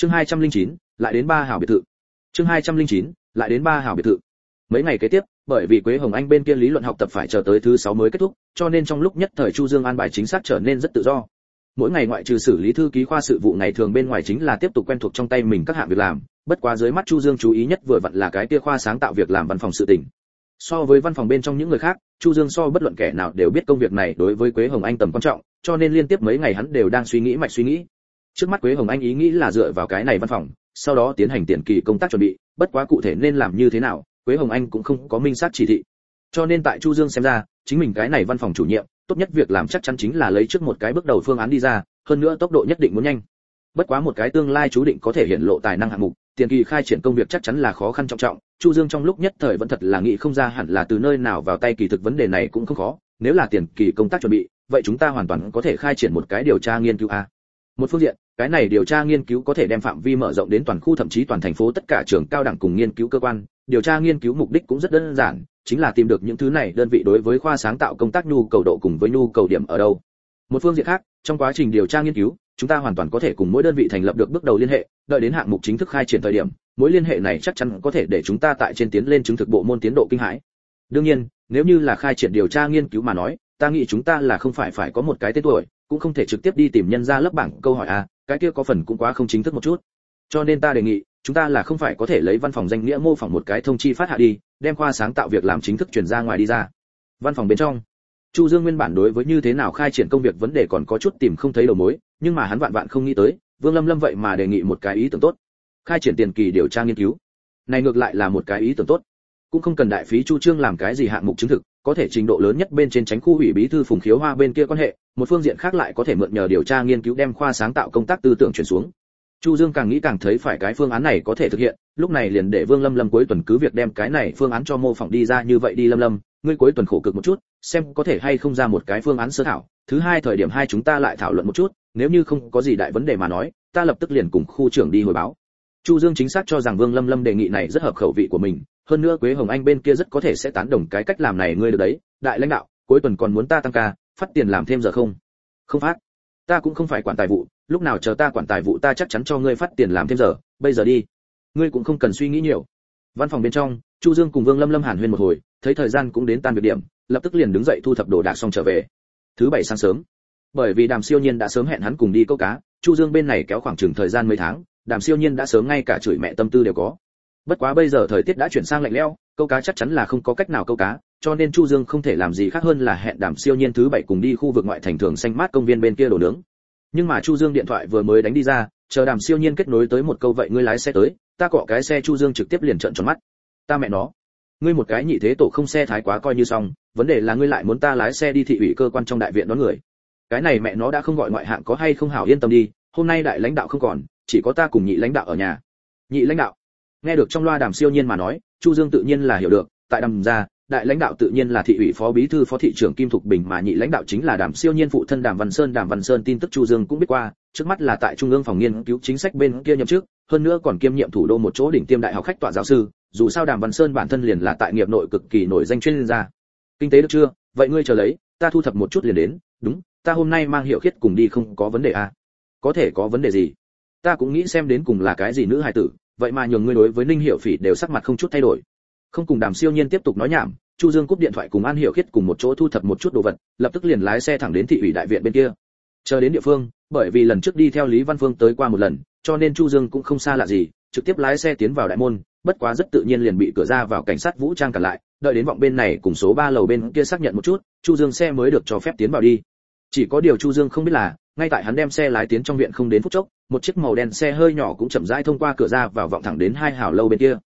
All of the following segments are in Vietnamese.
chương 209, lại đến ba hảo biệt thự. Chương 209, lại đến ba hảo biệt thự. Mấy ngày kế tiếp bởi vì quế hồng anh bên kia lý luận học tập phải chờ tới thứ sáu mới kết thúc cho nên trong lúc nhất thời chu dương an bài chính xác trở nên rất tự do. Mỗi ngày ngoại trừ xử lý thư ký khoa sự vụ ngày thường bên ngoài chính là tiếp tục quen thuộc trong tay mình các hạng việc làm. Bất quá dưới mắt chu dương chú ý nhất vừa vặn là cái kia khoa sáng tạo việc làm văn phòng sự tình. So với văn phòng bên trong những người khác chu dương so bất luận kẻ nào đều biết công việc này đối với quế hồng anh tầm quan trọng cho nên liên tiếp mấy ngày hắn đều đang suy nghĩ mạch suy nghĩ trước mắt quế hồng anh ý nghĩ là dựa vào cái này văn phòng, sau đó tiến hành tiền kỳ công tác chuẩn bị, bất quá cụ thể nên làm như thế nào, quế hồng anh cũng không có minh xác chỉ thị. Cho nên tại chu dương xem ra, chính mình cái này văn phòng chủ nhiệm, tốt nhất việc làm chắc chắn chính là lấy trước một cái bước đầu phương án đi ra, hơn nữa tốc độ nhất định muốn nhanh. Bất quá một cái tương lai chú định có thể hiện lộ tài năng hạng mục, tiền kỳ khai triển công việc chắc chắn là khó khăn trọng trọng, chu dương trong lúc nhất thời vẫn thật là nghĩ không ra hẳn là từ nơi nào vào tay kỳ thực vấn đề này cũng không khó, nếu là tiền kỳ công tác chuẩn bị, vậy chúng ta hoàn toàn có thể khai triển một cái điều tra nghiên cứu a một phương diện, cái này điều tra nghiên cứu có thể đem phạm vi mở rộng đến toàn khu thậm chí toàn thành phố tất cả trường cao đẳng cùng nghiên cứu cơ quan. Điều tra nghiên cứu mục đích cũng rất đơn giản, chính là tìm được những thứ này đơn vị đối với khoa sáng tạo công tác nhu cầu độ cùng với nhu cầu điểm ở đâu. Một phương diện khác, trong quá trình điều tra nghiên cứu, chúng ta hoàn toàn có thể cùng mỗi đơn vị thành lập được bước đầu liên hệ, đợi đến hạng mục chính thức khai triển thời điểm, mối liên hệ này chắc chắn có thể để chúng ta tại trên tiến lên chứng thực bộ môn tiến độ kinh hãi. Đương nhiên, nếu như là khai triển điều tra nghiên cứu mà nói, ta nghĩ chúng ta là không phải phải có một cái tên tuổi cũng không thể trực tiếp đi tìm nhân ra lớp bảng câu hỏi a cái kia có phần cũng quá không chính thức một chút. Cho nên ta đề nghị, chúng ta là không phải có thể lấy văn phòng danh nghĩa mô phỏng một cái thông chi phát hạ đi, đem khoa sáng tạo việc làm chính thức truyền ra ngoài đi ra. Văn phòng bên trong, chu dương nguyên bản đối với như thế nào khai triển công việc vấn đề còn có chút tìm không thấy đầu mối, nhưng mà hắn vạn vạn không nghĩ tới, vương lâm lâm vậy mà đề nghị một cái ý tưởng tốt. Khai triển tiền kỳ điều tra nghiên cứu. Này ngược lại là một cái ý tưởng tốt. Cũng không cần đại phí chu trương làm cái gì hạng mục chứng thực, có thể trình độ lớn nhất bên trên tránh khu ủy bí thư phùng khiếu hoa bên kia quan hệ một phương diện khác lại có thể mượn nhờ điều tra nghiên cứu đem khoa sáng tạo công tác tư tưởng chuyển xuống. Chu dương càng nghĩ càng thấy phải cái phương án này có thể thực hiện, lúc này liền để vương lâm lâm cuối tuần cứ việc đem cái này phương án cho mô phỏng đi ra như vậy đi lâm lâm, ngươi cuối tuần khổ cực một chút, xem có thể hay không ra một cái phương án sơ thảo, thứ hai thời điểm hai chúng ta lại thảo luận một chút, nếu như không có gì đại vấn đề mà nói, ta lập tức liền cùng khu trưởng đi hồi báo. Chu dương chính xác cho rằng vương lâm lâm đề nghị này rất hợp khẩu vị của mình, hơn nữa quế hồng anh bên kia rất có thể sẽ tán đồng cái cách làm này ngươi được đấy, đại lãnh đạo, cuối tuần còn muốn ta tăng ca phát tiền làm thêm giờ không? Không phát. Ta cũng không phải quản tài vụ, lúc nào chờ ta quản tài vụ ta chắc chắn cho ngươi phát tiền làm thêm giờ, bây giờ đi. Ngươi cũng không cần suy nghĩ nhiều. Văn phòng bên trong, chu dương cùng vương lâm lâm hàn huyên một hồi, thấy thời gian cũng đến tan việc điểm, lập tức liền đứng dậy thu thập đồ đạc xong trở về. Thứ bảy sáng sớm. Bởi vì đàm siêu nhiên đã sớm hẹn hắn cùng đi câu cá, chu dương bên này kéo khoảng chừng thời gian mấy tháng, đàm siêu nhiên đã sớm ngay cả chửi mẹ tâm tư đều có. Bất quá bây giờ thời tiết đã chuyển sang lạnh lẽo câu cá chắc chắn là không có cách nào câu cá, cho nên chu dương không thể làm gì khác hơn là hẹn đàm siêu nhiên thứ bảy cùng đi khu vực ngoại thành thường xanh mát công viên bên kia đồ nướng. Nhưng mà chu dương điện thoại vừa mới đánh đi ra, chờ đàm siêu nhiên kết nối tới một câu vậy ngươi lái xe tới, ta cọ cái xe chu dương trực tiếp liền trợn tròn mắt. Ta mẹ nó, ngươi một cái nhị thế tổ không xe thái quá coi như xong, vấn đề là ngươi lại muốn ta lái xe đi thị ủy cơ quan trong đại viện đón người. Cái này mẹ nó đã không gọi ngoại hạng có hay không hảo yên tâm đi, hôm nay đại lãnh đạo không còn, chỉ có ta cùng nhị lãnh đạo ở nhà. Nhị lãnh đạo, nghe được trong loa đàm siêu nhiên mà nói chu dương tự nhiên là hiểu được, tại đàm gia đại lãnh đạo tự nhiên là thị ủy phó bí thư phó thị trưởng kim thục bình mà nhị lãnh đạo chính là đàm siêu nhiên phụ thân đàm văn sơn. Đàm văn sơn tin tức chu dương cũng biết qua, trước mắt là tại trung ương phòng nghiên cứu chính sách bên kia nhậm chức, hơn nữa còn kiêm nhiệm thủ đô một chỗ đỉnh tiêm đại học khách tọa giáo sư, dù sao đàm văn sơn bản thân liền là tại nghiệp nội cực kỳ nổi danh chuyên gia. Kinh tế được chưa? Vậy ngươi chờ lấy, ta thu thập một chút liền đến. Đúng, ta hôm nay mang hiệu khiết cùng đi không có vấn đề à? Có thể có vấn đề gì? Ta cũng nghĩ xem đến cùng là cái gì nữ hài tử vậy mà nhường ngươi đối với ninh hiệu phỉ đều sắc mặt không chút thay đổi. Không cùng đàm siêu nhiên tiếp tục nói nhảm, chu dương cúp điện thoại cùng an hiệu khiết cùng một chỗ thu thập một chút đồ vật, lập tức liền lái xe thẳng đến thị ủy đại viện bên kia. Chờ đến địa phương, bởi vì lần trước đi theo lý văn phương tới qua một lần, cho nên chu dương cũng không xa lạ gì, trực tiếp lái xe tiến vào đại môn, bất quá rất tự nhiên liền bị cửa ra vào cảnh sát vũ trang cản lại, đợi đến vọng bên này cùng số ba lầu bên kia xác nhận một chút, chu dương xe mới được cho phép tiến vào đi. Chỉ có điều chu dương không biết là, ngay tại hắn đem xe lái tiến trong viện không đến phút chốc một chiếc màu đen xe hơi nhỏ cũng chậm rãi thông qua cửa ra vào vọng thẳng đến hai hào lâu bên kia.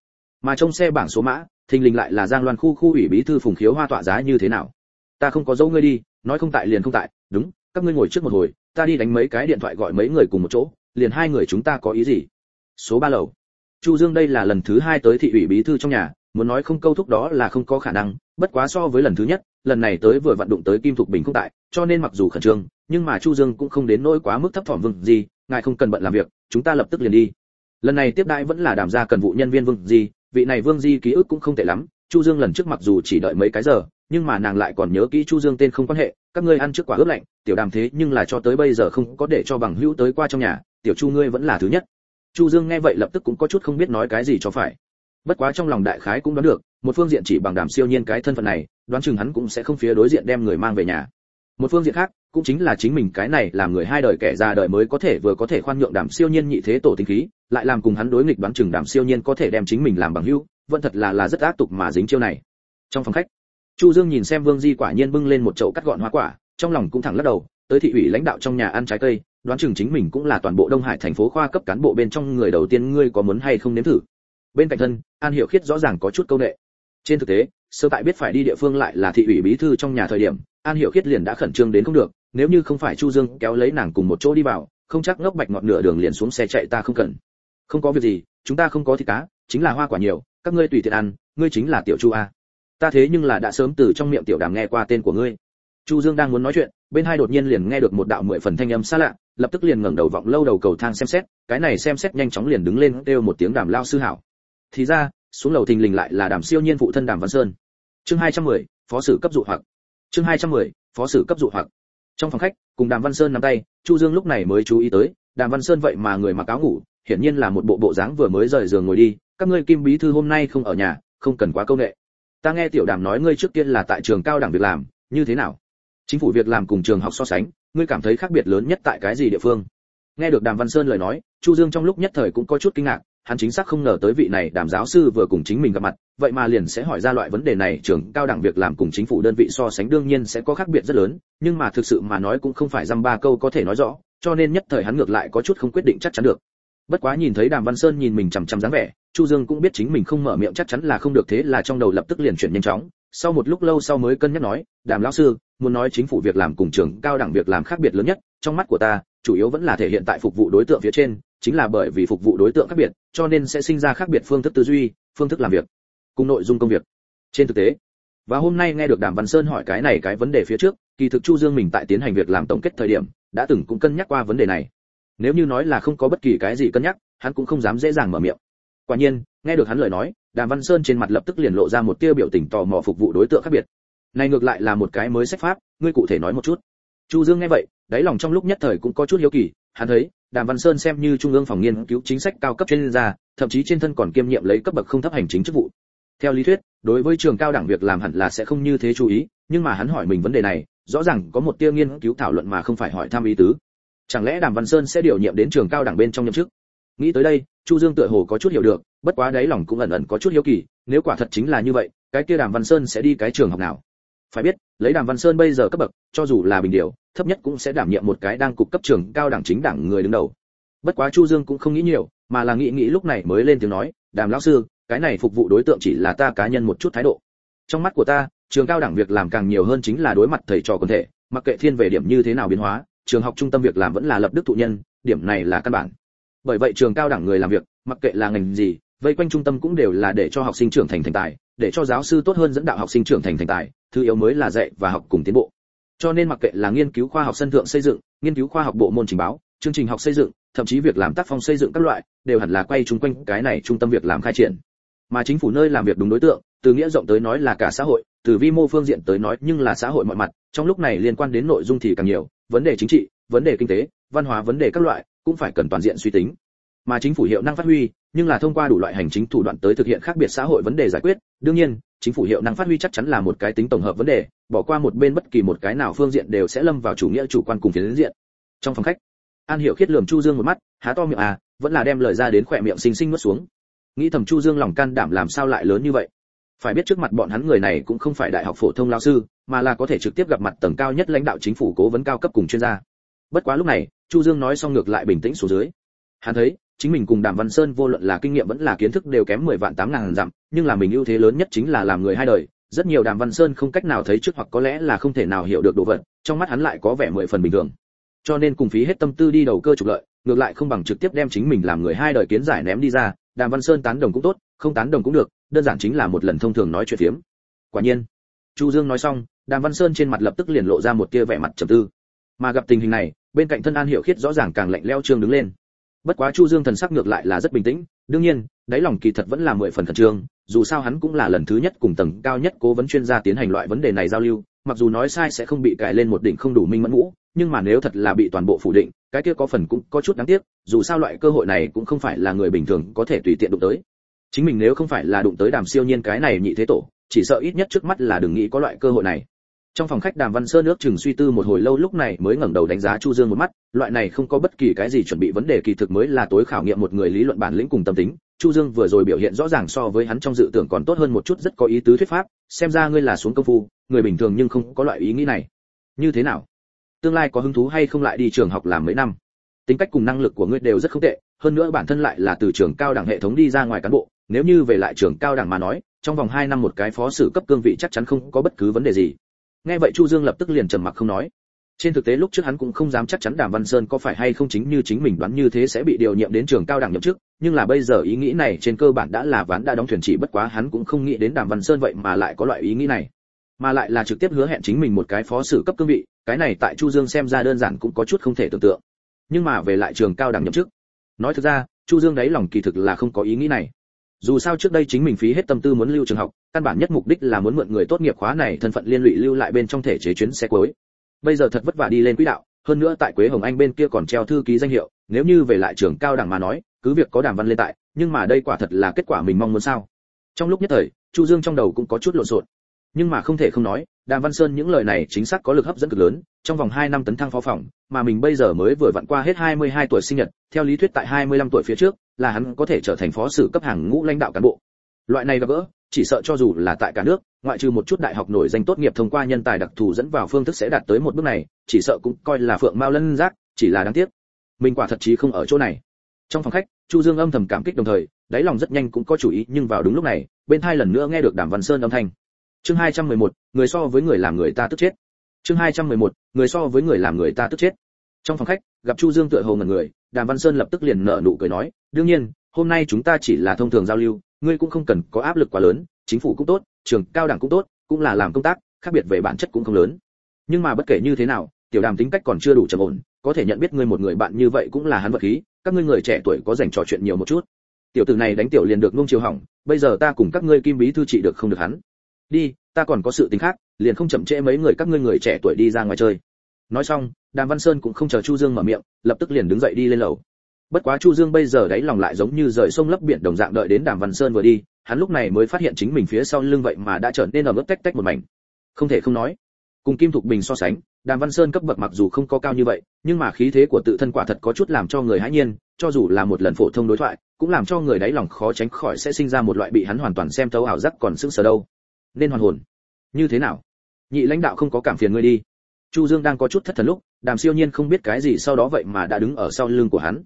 Mà trong xe bảng số mã, thình lình lại là giang loan khu khu ủy bí thư phùng khiếu hoa tọa giá như thế nào. Ta không có dấu ngươi đi, nói không tại liền không tại. Đúng, các ngươi ngồi trước một hồi, ta đi đánh mấy cái điện thoại gọi mấy người cùng một chỗ, liền hai người chúng ta có ý gì? Số ba lầu. Chu dương đây là lần thứ hai tới thị ủy bí thư trong nhà, muốn nói không câu thúc đó là không có khả năng, bất quá so với lần thứ nhất, lần này tới vừa vận động tới kim thục bình không tại, cho nên mặc dù khẩn trương, nhưng mà chu dương cũng không đến nỗi quá mức thấp thỏm vương gì ngài không cần bận làm việc chúng ta lập tức liền đi. Lần này tiếp đãi vẫn là đảm gia cần vụ nhân viên vương Di, vị này vương di ký ức cũng không tệ lắm chu dương lần trước mặc dù chỉ đợi mấy cái giờ nhưng mà nàng lại còn nhớ kỹ chu dương tên không quan hệ các ngươi ăn trước quả ướp lạnh tiểu đàm thế nhưng là cho tới bây giờ không có để cho bằng hữu tới qua trong nhà tiểu chu ngươi vẫn là thứ nhất. Chu dương nghe vậy lập tức cũng có chút không biết nói cái gì cho phải. Bất quá trong lòng đại khái cũng đoán được một phương diện chỉ bằng đàm siêu nhiên cái thân phận này đoán chừng hắn cũng sẽ không phía đối diện đem người mang về nhà. Một phương diện khác cũng chính là chính mình cái này làm người hai đời kẻ già đời mới có thể vừa có thể khoan nhượng đàm siêu nhiên nhị thế tổ tinh khí, lại làm cùng hắn đối nghịch đoán chừng đàm siêu nhiên có thể đem chính mình làm bằng hữu, vẫn thật là là rất ác tục mà dính chiêu này. Trong phòng khách, chu dương nhìn xem vương di quả nhiên bưng lên một chậu cắt gọn hoa quả, trong lòng cũng thẳng lắc đầu, tới thị ủy lãnh đạo trong nhà ăn trái cây, đoán chừng chính mình cũng là toàn bộ đông hải thành phố khoa cấp cán bộ bên trong người đầu tiên ngươi có muốn hay không nếm thử. Bên cạnh thân, an hiểu khiết rõ ràng có chút câu nệ. Trên thực tế, sơ tại biết phải đi địa phương lại là thị ủy bí thư trong nhà thời điểm, an hiểu khiết liền đã khẩn trương đến không được nếu như không phải chu dương kéo lấy nàng cùng một chỗ đi vào không chắc ngốc bạch ngọt nửa đường liền xuống xe chạy ta không cần. Không có việc gì chúng ta không có thịt cá chính là hoa quả nhiều các ngươi tùy tiện ăn ngươi chính là tiểu chu a. Ta thế nhưng là đã sớm từ trong miệng tiểu đàm nghe qua tên của ngươi. Chu dương đang muốn nói chuyện bên hai đột nhiên liền nghe được một đạo mười phần thanh âm xa lạ lập tức liền ngẩng đầu vọng lâu đầu cầu thang xem xét cái này xem xét nhanh chóng liền đứng lên kêu một tiếng đàm lao sư hảo. Thì ra xuống lầu thình lình lại là đàm siêu nhiên phụ thân đàm văn sơn. Chương 210, phó sử cấp dụ hoặc. Chương 210, phó sử cấp dụ hoặc trong phòng khách, cùng đàm văn sơn nắm tay, chu dương lúc này mới chú ý tới, đàm văn sơn vậy mà người mặc áo ngủ, hiển nhiên là một bộ bộ dáng vừa mới rời giường ngồi đi, các ngươi kim bí thư hôm nay không ở nhà, không cần quá câu nệ. Ta nghe tiểu đàm nói ngươi trước tiên là tại trường cao đẳng việc làm, như thế nào? Chính phủ việc làm cùng trường học so sánh, ngươi cảm thấy khác biệt lớn nhất tại cái gì địa phương? Nghe được đàm văn sơn lời nói, chu dương trong lúc nhất thời cũng có chút kinh ngạc hắn chính xác không ngờ tới vị này đàm giáo sư vừa cùng chính mình gặp mặt, vậy mà liền sẽ hỏi ra loại vấn đề này, trường cao đẳng việc làm cùng chính phủ đơn vị so sánh đương nhiên sẽ có khác biệt rất lớn, nhưng mà thực sự mà nói cũng không phải dăm ba câu có thể nói rõ, cho nên nhất thời hắn ngược lại có chút không quyết định chắc chắn được. Bất quá nhìn thấy đàm văn sơn nhìn mình chằm chằm dáng vẻ, chu dương cũng biết chính mình không mở miệng chắc chắn là không được thế là trong đầu lập tức liền chuyển nhanh chóng. Sau một lúc lâu sau mới cân nhắc nói, đàm lão sư, muốn nói chính phủ việc làm cùng trường cao đẳng việc làm khác biệt lớn nhất, trong mắt của ta, chủ yếu vẫn là thể hiện tại phục vụ đối tượng phía trên chính là bởi vì phục vụ đối tượng khác biệt, cho nên sẽ sinh ra khác biệt phương thức tư duy, phương thức làm việc, cùng nội dung công việc. Trên thực tế, và hôm nay nghe được đàm văn sơn hỏi cái này cái vấn đề phía trước, kỳ thực chu dương mình tại tiến hành việc làm tổng kết thời điểm, đã từng cũng cân nhắc qua vấn đề này. Nếu như nói là không có bất kỳ cái gì cân nhắc, hắn cũng không dám dễ dàng mở miệng. Quả nhiên, nghe được hắn lời nói, đàm văn sơn trên mặt lập tức liền lộ ra một tia biểu tình tò mò phục vụ đối tượng khác biệt. Này ngược lại là một cái mới sách pháp, ngươi cụ thể nói một chút. Chu dương nghe vậy, đáy lòng trong lúc nhất thời cũng có chút hiếu kỳ, hắn thấy đàm văn sơn xem như trung ương phòng nghiên cứu chính sách cao cấp chuyên gia, thậm chí trên thân còn kiêm nhiệm lấy cấp bậc không thấp hành chính chức vụ. Theo lý thuyết, đối với trường cao đẳng việc làm hẳn là sẽ không như thế chú ý, nhưng mà hắn hỏi mình vấn đề này, rõ ràng có một tia nghiên cứu thảo luận mà không phải hỏi thăm ý tứ. Chẳng lẽ đàm văn sơn sẽ điều nhiệm đến trường cao đẳng bên trong nhậm chức? Nghĩ tới đây, chu dương tựa hồ có chút hiểu được, bất quá đáy lòng cũng ẩn ẩn có chút hiếu kỳ, nếu quả thật chính là như vậy, cái kia đàm văn sơn sẽ đi cái trường học nào? Phải biết, lấy đàm văn sơn bây giờ cấp bậc, cho dù là bình điều thấp nhất cũng sẽ đảm nhiệm một cái đang cục cấp trường cao đẳng chính đảng người đứng đầu. Bất quá chu dương cũng không nghĩ nhiều, mà là nghĩ nghĩ lúc này mới lên tiếng nói, đàm lão sư, cái này phục vụ đối tượng chỉ là ta cá nhân một chút thái độ. Trong mắt của ta, trường cao đẳng việc làm càng nhiều hơn chính là đối mặt thầy trò quần thể, mặc kệ thiên về điểm như thế nào biến hóa, trường học trung tâm việc làm vẫn là lập đức thụ nhân, điểm này là căn bản. Bởi vậy trường cao đẳng người làm việc, mặc kệ là ngành gì, vây quanh trung tâm cũng đều là để cho học sinh trưởng thành thành tài, để cho giáo sư tốt hơn dẫn đạo học sinh trưởng thành thành tài thứ yếu mới là dạy và học cùng tiến bộ. Cho nên mặc kệ là nghiên cứu khoa học sân thượng xây dựng, nghiên cứu khoa học bộ môn trình báo, chương trình học xây dựng, thậm chí việc làm tác phong xây dựng các loại, đều hẳn là quay chung quanh cái này trung tâm việc làm khai triển. Mà chính phủ nơi làm việc đúng đối tượng, từ nghĩa rộng tới nói là cả xã hội, từ vi mô phương diện tới nói nhưng là xã hội mọi mặt, trong lúc này liên quan đến nội dung thì càng nhiều, vấn đề chính trị, vấn đề kinh tế, văn hóa vấn đề các loại, cũng phải cần toàn diện suy tính. Mà chính phủ hiệu năng phát huy, nhưng là thông qua đủ loại hành chính thủ đoạn tới thực hiện khác biệt xã hội vấn đề giải quyết, đương nhiên chính phủ hiệu năng phát huy chắc chắn là một cái tính tổng hợp vấn đề, bỏ qua một bên bất kỳ một cái nào phương diện đều sẽ lâm vào chủ nghĩa chủ quan cùng phiến diện. Trong phòng khách, an hiểu khiết lườm chu dương một mắt, há to miệng à vẫn là đem lời ra đến khỏe miệng xinh xinh nuốt xuống. Nghĩ thầm chu dương lòng can đảm làm sao lại lớn như vậy? Phải biết trước mặt bọn hắn người này cũng không phải đại học phổ thông lao sư, mà là có thể trực tiếp gặp mặt tầng cao nhất lãnh đạo chính phủ cố vấn cao cấp cùng chuyên gia. Bất quá lúc này, chu dương nói xong ngược lại bình tĩnh xuống dưới. Hắn thấy chính mình cùng đàm văn sơn vô luận là kinh nghiệm vẫn là kiến thức đều kém 10 vạn tám ngàn dặm, nhưng là mình ưu thế lớn nhất chính là làm người hai đời. Rất nhiều đàm văn sơn không cách nào thấy trước hoặc có lẽ là không thể nào hiểu được đồ vật, trong mắt hắn lại có vẻ mười phần bình thường. Cho nên cùng phí hết tâm tư đi đầu cơ trục lợi, ngược lại không bằng trực tiếp đem chính mình làm người hai đời kiến giải ném đi ra, đàm văn sơn tán đồng cũng tốt, không tán đồng cũng được, đơn giản chính là một lần thông thường nói chuyện phiếm. Quả nhiên, chu dương nói xong, đàm văn sơn trên mặt lập tức liền lộ ra một tia vẻ mặt trầm tư. Mà gặp tình hình này, bên cạnh thân an hiệu khiết rõ ràng càng lạnh lẽo trương đứng lên bất quá chu dương thần sắc ngược lại là rất bình tĩnh, đương nhiên, đáy lòng kỳ thật vẫn là mười phần khẩn trương, dù sao hắn cũng là lần thứ nhất cùng tầng cao nhất cố vấn chuyên gia tiến hành loại vấn đề này giao lưu, mặc dù nói sai sẽ không bị cài lên một đỉnh không đủ minh mẫn ngũ, nhưng mà nếu thật là bị toàn bộ phủ định, cái kia có phần cũng có chút đáng tiếc, dù sao loại cơ hội này cũng không phải là người bình thường có thể tùy tiện đụng tới. Chính mình nếu không phải là đụng tới đàm siêu nhiên cái này nhị thế tổ, chỉ sợ ít nhất trước mắt là đừng nghĩ có loại cơ hội này trong phòng khách đàm văn sơn nước chừng suy tư một hồi lâu lúc này mới ngẩng đầu đánh giá chu dương một mắt, loại này không có bất kỳ cái gì chuẩn bị vấn đề kỳ thực mới là tối khảo nghiệm một người lý luận bản lĩnh cùng tâm tính. Chu dương vừa rồi biểu hiện rõ ràng so với hắn trong dự tưởng còn tốt hơn một chút, rất có ý tứ thuyết pháp, xem ra ngươi là xuống công phu, người bình thường nhưng không có loại ý nghĩ này. Như thế nào? Tương lai có hứng thú hay không lại đi trường học làm mấy năm? Tính cách cùng năng lực của ngươi đều rất không tệ, hơn nữa bản thân lại là từ trường cao đẳng hệ thống đi ra ngoài cán bộ, nếu như về lại trường cao đẳng mà nói, trong vòng 2 năm một cái phó sử cấp cương vị chắc chắn không có bất cứ vấn đề gì nghe vậy chu dương lập tức liền trầm mặc không nói. Trên thực tế lúc trước hắn cũng không dám chắc chắn đàm văn sơn có phải hay không chính như chính mình đoán như thế sẽ bị điều nhiệm đến trường cao đẳng nhậm chức, nhưng là bây giờ ý nghĩ này trên cơ bản đã là ván đã đóng thuyền chỉ bất quá hắn cũng không nghĩ đến đàm văn sơn vậy mà lại có loại ý nghĩ này. Mà lại là trực tiếp hứa hẹn chính mình một cái phó sử cấp cương vị, cái này tại chu dương xem ra đơn giản cũng có chút không thể tưởng tượng. Nhưng mà về lại trường cao đẳng nhậm chức. Nói thực ra, chu dương đấy lòng kỳ thực là không có ý nghĩ này dù sao trước đây chính mình phí hết tâm tư muốn lưu trường học, căn bản nhất mục đích là muốn mượn người tốt nghiệp khóa này thân phận liên lụy lưu lại bên trong thể chế chuyến xe cuối. Bây giờ thật vất vả đi lên quỹ đạo, hơn nữa tại quế hồng anh bên kia còn treo thư ký danh hiệu, nếu như về lại trường cao đẳng mà nói, cứ việc có đàm văn lên tại, nhưng mà đây quả thật là kết quả mình mong muốn sao? Trong lúc nhất thời, chu dương trong đầu cũng có chút lộn xộn. Nhưng mà không thể không nói, đàm văn sơn những lời này chính xác có lực hấp dẫn cực lớn, trong vòng 2 năm tấn thăng phó phòng, mà mình bây giờ mới vừa vặn qua hết 22 tuổi sinh nhật, theo lý thuyết tại 25 tuổi phía trước là hắn có thể trở thành phó sử cấp hàng ngũ lãnh đạo cán bộ. Loại này gặp gỡ chỉ sợ cho dù là tại cả nước ngoại trừ một chút đại học nổi danh tốt nghiệp thông qua nhân tài đặc thù dẫn vào phương thức sẽ đạt tới một bước này chỉ sợ cũng coi là phượng mao lân giác chỉ là đáng tiếc. Mình quả thật chí không ở chỗ này. Trong phòng khách chu dương âm thầm cảm kích đồng thời đáy lòng rất nhanh cũng có chủ ý nhưng vào đúng lúc này bên hai lần nữa nghe được đàm văn sơn âm thanh. Chương 211, người so với người làm người ta tức chết. Chương 211, người so với người làm người ta tức chết trong phòng khách, gặp chu dương tựa hồ ngẩn người, đàm văn sơn lập tức liền nở nụ cười nói, đương nhiên, hôm nay chúng ta chỉ là thông thường giao lưu, ngươi cũng không cần có áp lực quá lớn, chính phủ cũng tốt, trường cao đẳng cũng tốt, cũng là làm công tác, khác biệt về bản chất cũng không lớn. Nhưng mà bất kể như thế nào, tiểu đàm tính cách còn chưa đủ trầm ổn, có thể nhận biết ngươi một người bạn như vậy cũng là hắn vật khí, các ngươi người trẻ tuổi có dành trò chuyện nhiều một chút. Tiểu tử này đánh tiểu liền được nung chiều hỏng, bây giờ ta cùng các ngươi kim bí thư trị được không được hắn. Đi, ta còn có sự tính khác, liền không chậm trễ mấy người các ngươi người trẻ tuổi đi ra ngoài chơi. Nói xong đàm văn sơn cũng không chờ chu dương mở miệng, lập tức liền đứng dậy đi lên lầu. Bất quá chu dương bây giờ đáy lòng lại giống như rời sông lấp biển đồng dạng đợi đến đàm văn sơn vừa đi, hắn lúc này mới phát hiện chính mình phía sau lưng vậy mà đã trở nên ở mức tách tách một mảnh. Không thể không nói, cùng kim thục bình so sánh, đàm văn sơn cấp bậc mặc dù không có cao như vậy, nhưng mà khí thế của tự thân quả thật có chút làm cho người hãi nhiên, cho dù là một lần phổ thông đối thoại, cũng làm cho người đáy lòng khó tránh khỏi sẽ sinh ra một loại bị hắn hoàn toàn xem thấu ảo giác còn sững sờ đâu. Nên hoàn hồn. Như thế nào? Nhị lãnh đạo không có cảm phiền ngươi đi chu dương đang có chút thất thần lúc, đàm siêu nhiên không biết cái gì sau đó vậy mà đã đứng ở sau lưng của hắn.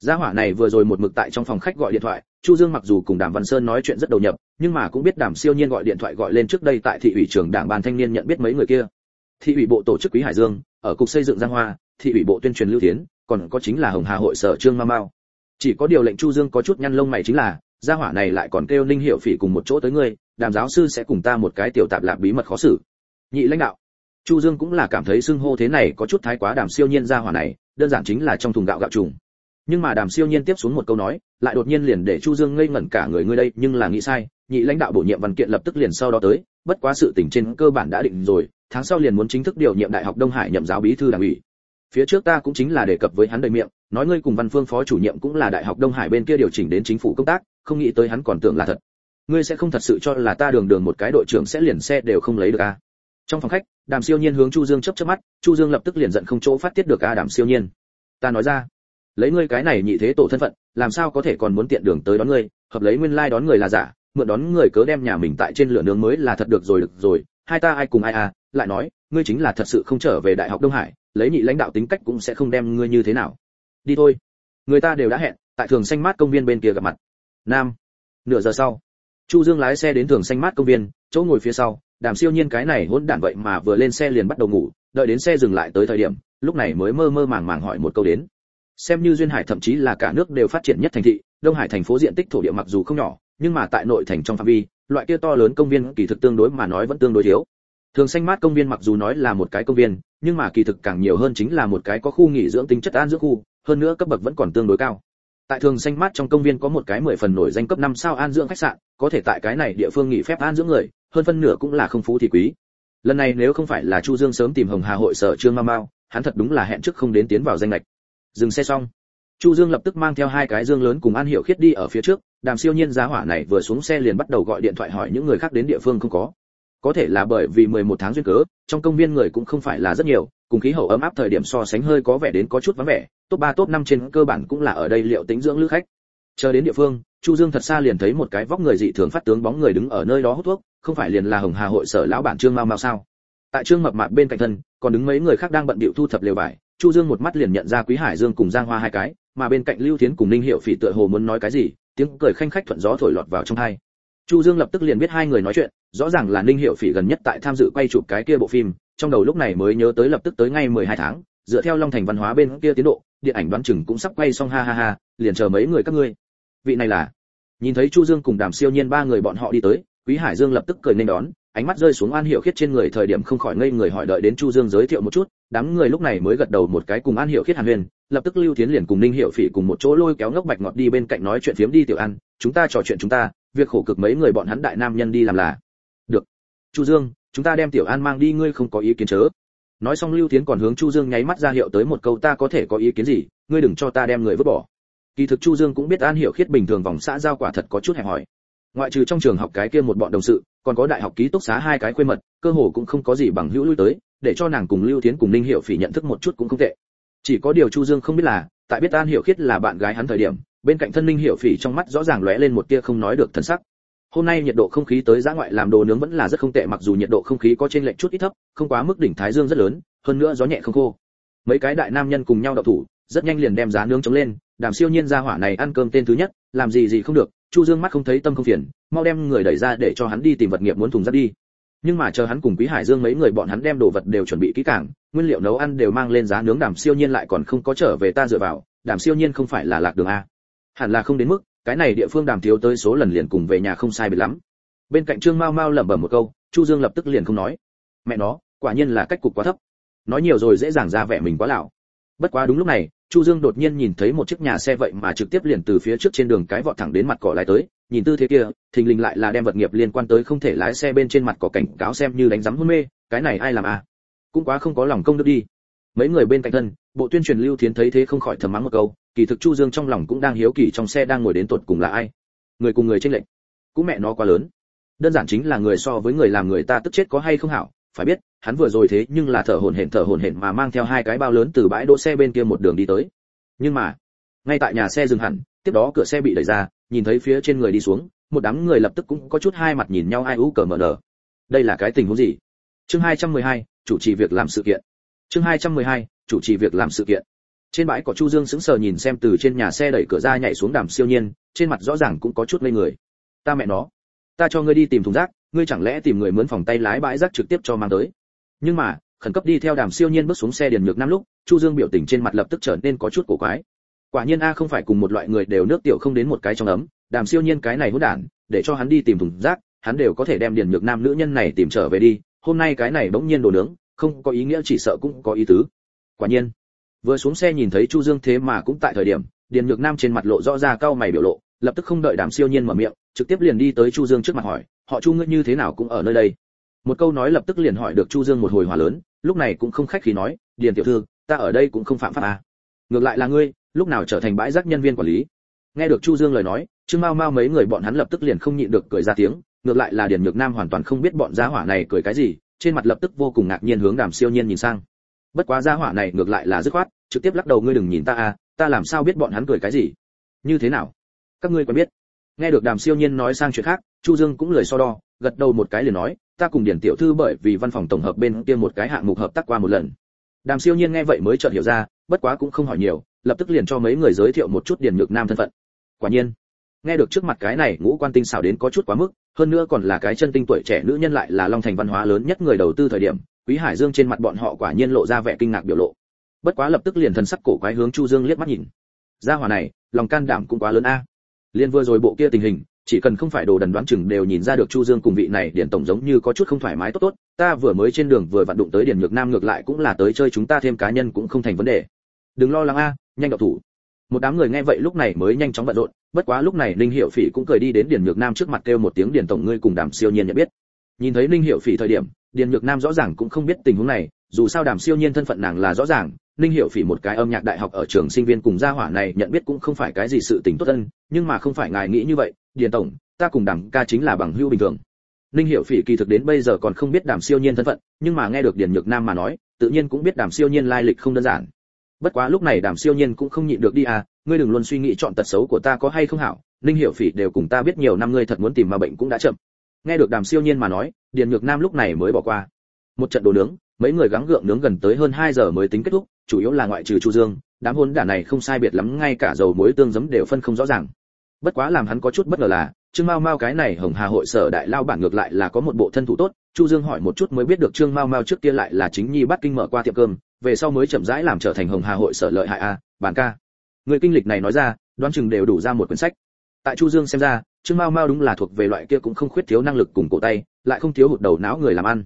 Gia hỏa này vừa rồi một mực tại trong phòng khách gọi điện thoại, chu dương mặc dù cùng đàm văn sơn nói chuyện rất đầu nhập, nhưng mà cũng biết đàm siêu nhiên gọi điện thoại gọi lên trước đây tại thị ủy trường đảng ban thanh niên nhận biết mấy người kia. Thị ủy bộ tổ chức quý hải dương, ở cục xây dựng giang hoa, thị ủy bộ tuyên truyền lưu tiến, còn có chính là hồng hà hội sở trương ma mao. Chỉ có điều lệnh chu dương có chút nhăn lông mày chính là, gia hỏa này lại còn kêu ninh hiệu phỉ cùng một chỗ tới ngươi, đàm giáo sư sẽ cùng ta một cái tiểu tạp lạc bí mật khó xử. Nhị lãnh đạo chu dương cũng là cảm thấy xưng hô thế này có chút thái quá đàm siêu nhiên gia hỏa này, đơn giản chính là trong thùng gạo gạo trùng. Nhưng mà đàm siêu nhiên tiếp xuống một câu nói, lại đột nhiên liền để chu dương ngây ngẩn cả người ngươi đây, nhưng là nghĩ sai, nhị lãnh đạo bổ nhiệm văn kiện lập tức liền sau đó tới, bất quá sự tình trên cơ bản đã định rồi, tháng sau liền muốn chính thức điều nhiệm đại học đông hải nhậm giáo bí thư đảng ủy. Phía trước ta cũng chính là đề cập với hắn đầy miệng, nói ngươi cùng văn phương phó chủ nhiệm cũng là đại học đông hải bên kia điều chỉnh đến chính phủ công tác, không nghĩ tới hắn còn tưởng là thật. Ngươi sẽ không thật sự cho là ta đường đường một cái đội trưởng sẽ liền xe đều không lấy được à? Trong phòng khách đàm siêu nhiên hướng chu dương chớp chớp mắt, chu dương lập tức liền giận không chỗ phát tiết được a đàm siêu nhiên. Ta nói ra, lấy ngươi cái này nhị thế tổ thân phận, làm sao có thể còn muốn tiện đường tới đón ngươi, hợp lấy nguyên lai like đón người là giả, mượn đón người cớ đem nhà mình tại trên lửa nướng mới là thật được rồi được rồi, hai ta ai cùng ai à lại nói, ngươi chính là thật sự không trở về đại học đông hải, lấy nhị lãnh đạo tính cách cũng sẽ không đem ngươi như thế nào. Đi thôi. Người ta đều đã hẹn, tại thường xanh mát công viên bên kia gặp mặt. Nam. Nửa giờ sau, chu dương lái xe đến thường xanh mát công viên, chỗ ngồi phía sau đàm siêu nhiên cái này hỗn đản vậy mà vừa lên xe liền bắt đầu ngủ, đợi đến xe dừng lại tới thời điểm, lúc này mới mơ mơ màng màng hỏi một câu đến. Xem như duyên hải thậm chí là cả nước đều phát triển nhất thành thị, đông hải thành phố diện tích thổ địa mặc dù không nhỏ, nhưng mà tại nội thành trong phạm vi, loại kia to lớn công viên kỳ thực tương đối mà nói vẫn tương đối thiếu. Thường xanh mát công viên mặc dù nói là một cái công viên, nhưng mà kỳ thực càng nhiều hơn chính là một cái có khu nghỉ dưỡng tính chất an dưỡng khu, hơn nữa cấp bậc vẫn còn tương đối cao. Tại thường xanh mát trong công viên có một cái mười phần nổi danh cấp năm sao an dưỡng khách sạn, có thể tại cái này địa phương nghỉ phép an dưỡng người hơn phân nửa cũng là không phú thì quý. Lần này nếu không phải là chu dương sớm tìm hồng hà hội sở trương ma mao hắn thật đúng là hẹn trước không đến tiến vào danh lệch dừng xe xong, chu dương lập tức mang theo hai cái dương lớn cùng an hiệu khiết đi ở phía trước, đàm siêu nhiên giá hỏa này vừa xuống xe liền bắt đầu gọi điện thoại hỏi những người khác đến địa phương không có. Có thể là bởi vì 11 tháng duyên cớ, trong công viên người cũng không phải là rất nhiều, cùng khí hậu ấm áp thời điểm so sánh hơi có vẻ đến có chút vắng vẻ, top 3 top 5 trên cơ bản cũng là ở đây liệu tính dưỡng lữ khách. Chờ đến địa phương chu dương thật xa liền thấy một cái vóc người dị thường phát tướng bóng người đứng ở nơi đó hút thuốc, không phải liền là hồng hà hội sở lão bản trương mau mau sao? Tại trương mập mạp bên cạnh thân, còn đứng mấy người khác đang bận bịu thu thập lều vải, chu dương một mắt liền nhận ra quý hải dương cùng giang hoa hai cái, mà bên cạnh lưu thiến cùng ninh hiệu phỉ tựa hồ muốn nói cái gì, tiếng cười khanh khách thuận gió thổi lọt vào trong hai. Chu dương lập tức liền biết hai người nói chuyện, rõ ràng là ninh hiệu phỉ gần nhất tại tham dự quay chụp cái kia bộ phim, trong đầu lúc này mới nhớ tới lập tức tới ngay 12 tháng, dựa theo long thành văn hóa bên kia tiến độ, điện ảnh đoán chừng cũng sắp quay xong, ha ha ha, liền chờ mấy người các ngươi. Vị này là nhìn thấy chu dương cùng đàm siêu nhiên ba người bọn họ đi tới, quý hải dương lập tức cười nên đón, ánh mắt rơi xuống an hiểu khiết trên người thời điểm không khỏi ngây người hỏi đợi đến chu dương giới thiệu một chút, đám người lúc này mới gật đầu một cái cùng an hiểu khiết hàn huyền lập tức lưu tiến liền cùng ninh hiểu phỉ cùng một chỗ lôi kéo ngốc bạch ngọt đi bên cạnh nói chuyện phiếm đi tiểu an chúng ta trò chuyện chúng ta, việc khổ cực mấy người bọn hắn đại nam nhân đi làm là. Được. Chu dương, chúng ta đem tiểu an mang đi, ngươi không có ý kiến chớ. Nói xong lưu tiến còn hướng chu dương nháy mắt ra hiệu tới một câu, ta có thể có ý kiến gì, ngươi đừng cho ta đem người vứt bỏ kỳ thực chu dương cũng biết an hiểu khiết bình thường vòng xã giao quả thật có chút hẹp hỏi ngoại trừ trong trường học cái kia một bọn đồng sự, còn có đại học ký túc xá hai cái khuê mật, cơ hồ cũng không có gì bằng hữu lui tới, để cho nàng cùng lưu tiến cùng ninh hiệu phỉ nhận thức một chút cũng không tệ. Chỉ có điều chu dương không biết là, tại biết an hiểu khiết là bạn gái hắn thời điểm, bên cạnh thân ninh Hiểu phỉ trong mắt rõ ràng lóe lên một tia không nói được thần sắc. Hôm nay nhiệt độ không khí tới giã ngoại làm đồ nướng vẫn là rất không tệ, mặc dù nhiệt độ không khí có trên lệch chút ít thấp, không quá mức đỉnh thái dương rất lớn, hơn nữa gió nhẹ không khô. Mấy cái đại nam nhân cùng nhau đậu thủ, rất nhanh liền đem giá nướng chống lên đàm siêu nhiên ra hỏa này ăn cơm tên thứ nhất, làm gì gì không được, chu dương mắt không thấy tâm không phiền, mau đem người đẩy ra để cho hắn đi tìm vật nghiệp muốn thùng rác đi. Nhưng mà chờ hắn cùng quý hải dương mấy người bọn hắn đem đồ vật đều chuẩn bị kỹ càng, nguyên liệu nấu ăn đều mang lên giá nướng đàm siêu nhiên lại còn không có trở về ta dựa vào, đàm siêu nhiên không phải là lạc đường a. Hẳn là không đến mức, cái này địa phương đàm thiếu tới số lần liền cùng về nhà không sai biệt lắm. Bên cạnh trương mao mao lẩm bẩm một câu, chu dương lập tức liền không nói. Mẹ nó, quả nhiên là cách cục quá thấp. Nói nhiều rồi dễ dàng ra vẻ mình quá lão bất quá đúng lúc này chu dương đột nhiên nhìn thấy một chiếc nhà xe vậy mà trực tiếp liền từ phía trước trên đường cái vọt thẳng đến mặt cỏ lái tới, nhìn tư thế kia, thình lình lại là đem vật nghiệp liên quan tới không thể lái xe bên trên mặt cỏ cảnh cáo xem như đánh giấm hôn mê, cái này ai làm à? Cũng quá không có lòng công đức đi. Mấy người bên cạnh thân, bộ tuyên truyền lưu thiến thấy thế không khỏi thầm mắng một câu, kỳ thực chu dương trong lòng cũng đang hiếu kỳ trong xe đang ngồi đến tột cùng là ai. Người cùng người trên lệnh cũng mẹ nó quá lớn. Đơn giản chính là người so với người làm người ta tức chết có hay không hảo phải biết hắn vừa rồi thế nhưng là thở hổn hển thở hổn hển mà mang theo hai cái bao lớn từ bãi đỗ xe bên kia một đường đi tới. Nhưng mà ngay tại nhà xe dừng hẳn tiếp đó cửa xe bị đẩy ra nhìn thấy phía trên người đi xuống một đám người lập tức cũng có chút hai mặt nhìn nhau ai ú cờ mở nở. Đây là cái tình huống gì? Chương 212, chủ trì việc làm sự kiện. Chương 212, chủ trì việc làm sự kiện. Trên bãi có chu dương sững sờ nhìn xem từ trên nhà xe đẩy cửa ra nhảy xuống đàm siêu nhiên trên mặt rõ ràng cũng có chút ngây người. Ta mẹ nó ta cho ngươi đi tìm thùng rác ngươi chẳng lẽ tìm người mướn phòng tay lái bãi rác trực tiếp cho mang tới? Nhưng mà, khẩn cấp đi theo đàm siêu nhiên bước xuống xe điền ngược năm lúc, chu dương biểu tình trên mặt lập tức trở nên có chút cổ quái. Quả nhiên a không phải cùng một loại người đều nước tiểu không đến một cái trong ấm, đàm siêu nhiên cái này hỗn đản, để cho hắn đi tìm thùng rác, hắn đều có thể đem điền ngược nam nữ nhân này tìm trở về đi, hôm nay cái này bỗng nhiên đồ nướng, không có ý nghĩa chỉ sợ cũng có ý tứ. Quả nhiên, vừa xuống xe nhìn thấy chu dương thế mà cũng tại thời điểm, điền nhược nam trên mặt lộ rõ ra cao mày biểu lộ lập tức không đợi đàm siêu nhiên mở miệng, trực tiếp liền đi tới chu dương trước mặt hỏi, họ chu ngươi như thế nào cũng ở nơi đây? Một câu nói lập tức liền hỏi được chu dương một hồi hòa lớn, lúc này cũng không khách khí nói, điền tiểu thư, ta ở đây cũng không phạm pháp à. ngược lại là ngươi, lúc nào trở thành bãi rác nhân viên quản lý? Nghe được chu dương lời nói, trương mao mao mấy người bọn hắn lập tức liền không nhịn được cười ra tiếng, ngược lại là điền nhược nam hoàn toàn không biết bọn gia hỏa này cười cái gì, trên mặt lập tức vô cùng ngạc nhiên hướng đàm siêu nhiên nhìn sang. Bất quá gia hỏa này ngược lại là dứt khoát, trực tiếp lắc đầu, ngươi đừng nhìn ta à ta làm sao biết bọn hắn cười cái gì? Như thế nào? Các ngươi quen biết. Nghe được đàm siêu nhiên nói sang chuyện khác, chu dương cũng lời so đo, gật đầu một cái liền nói, ta cùng điển tiểu thư bởi vì văn phòng tổng hợp bên kia một cái hạng mục hợp tác qua một lần. Đàm siêu nhiên nghe vậy mới chợt hiểu ra, bất quá cũng không hỏi nhiều, lập tức liền cho mấy người giới thiệu một chút điển nhược nam thân phận. Quả nhiên, nghe được trước mặt cái này ngũ quan tinh xảo đến có chút quá mức, hơn nữa còn là cái chân tinh tuổi trẻ nữ nhân lại là long thành văn hóa lớn nhất người đầu tư thời điểm, quý hải dương trên mặt bọn họ quả nhiên lộ ra vẻ kinh ngạc biểu lộ. Bất quá lập tức liền thần sắc cổ quái hướng chu dương liếc mắt nhìn. Gia hỏa này, lòng can đảm cũng quá lớn a liên vừa rồi bộ kia tình hình, chỉ cần không phải đồ đần đoán chừng đều nhìn ra được chu dương cùng vị này điển tổng giống như có chút không thoải mái tốt tốt, ta vừa mới trên đường vừa vặn đụng tới điển nhược nam ngược lại cũng là tới chơi chúng ta thêm cá nhân cũng không thành vấn đề. Đừng lo lắng a, nhanh đọc thủ. Một đám người nghe vậy lúc này mới nhanh chóng bận rộn, bất quá lúc này ninh hiệu phỉ cũng cười đi đến điển nhược nam trước mặt kêu một tiếng, điển tổng ngươi cùng đàm siêu nhiên nhận biết. Nhìn thấy ninh hiệu phỉ thời điểm, điển nhược nam rõ ràng cũng không biết tình huống này dù sao đàm siêu nhiên thân phận nàng là rõ ràng, ninh hiệu phỉ một cái âm nhạc đại học ở trường sinh viên cùng gia hỏa này nhận biết cũng không phải cái gì sự tình tốt ân nhưng mà không phải ngài nghĩ như vậy, điền tổng, ta cùng đàm ca chính là bằng hữu bình thường. Ninh hiệu phỉ kỳ thực đến bây giờ còn không biết đàm siêu nhiên thân phận, nhưng mà nghe được điền nhược nam mà nói, tự nhiên cũng biết đàm siêu nhiên lai lịch không đơn giản. Bất quá lúc này đàm siêu nhiên cũng không nhịn được đi à ngươi đừng luôn suy nghĩ chọn tật xấu của ta có hay không hảo, ninh hiệu phỉ đều cùng ta biết nhiều năm ngươi thật muốn tìm mà bệnh cũng đã chậm. Nghe được đàm siêu nhiên mà nói, điền nhược nam lúc này mới bỏ qua. Một trận đồ nướng mấy người gắng gượng nướng gần tới hơn 2 giờ mới tính kết thúc, chủ yếu là ngoại trừ chu dương, đám hôn đả này không sai biệt lắm, ngay cả dầu muối tương giấm đều phân không rõ ràng. Bất quá làm hắn có chút bất ngờ là, trương mao mao cái này hồng hà hội sở đại lao bản ngược lại là có một bộ thân thủ tốt, chu dương hỏi một chút mới biết được trương mao mao trước kia lại là chính nhi bắt kinh mở qua tiệm cơm, về sau mới chậm rãi làm trở thành hồng hà hội sở lợi hại a bản ca. Người kinh lịch này nói ra, đoán chừng đều đủ ra một quyển sách. Tại chu dương xem ra, trương mao mao đúng là thuộc về loại kia cũng không khuyết thiếu năng lực cùng cổ tay, lại không thiếu hụt đầu não người làm ăn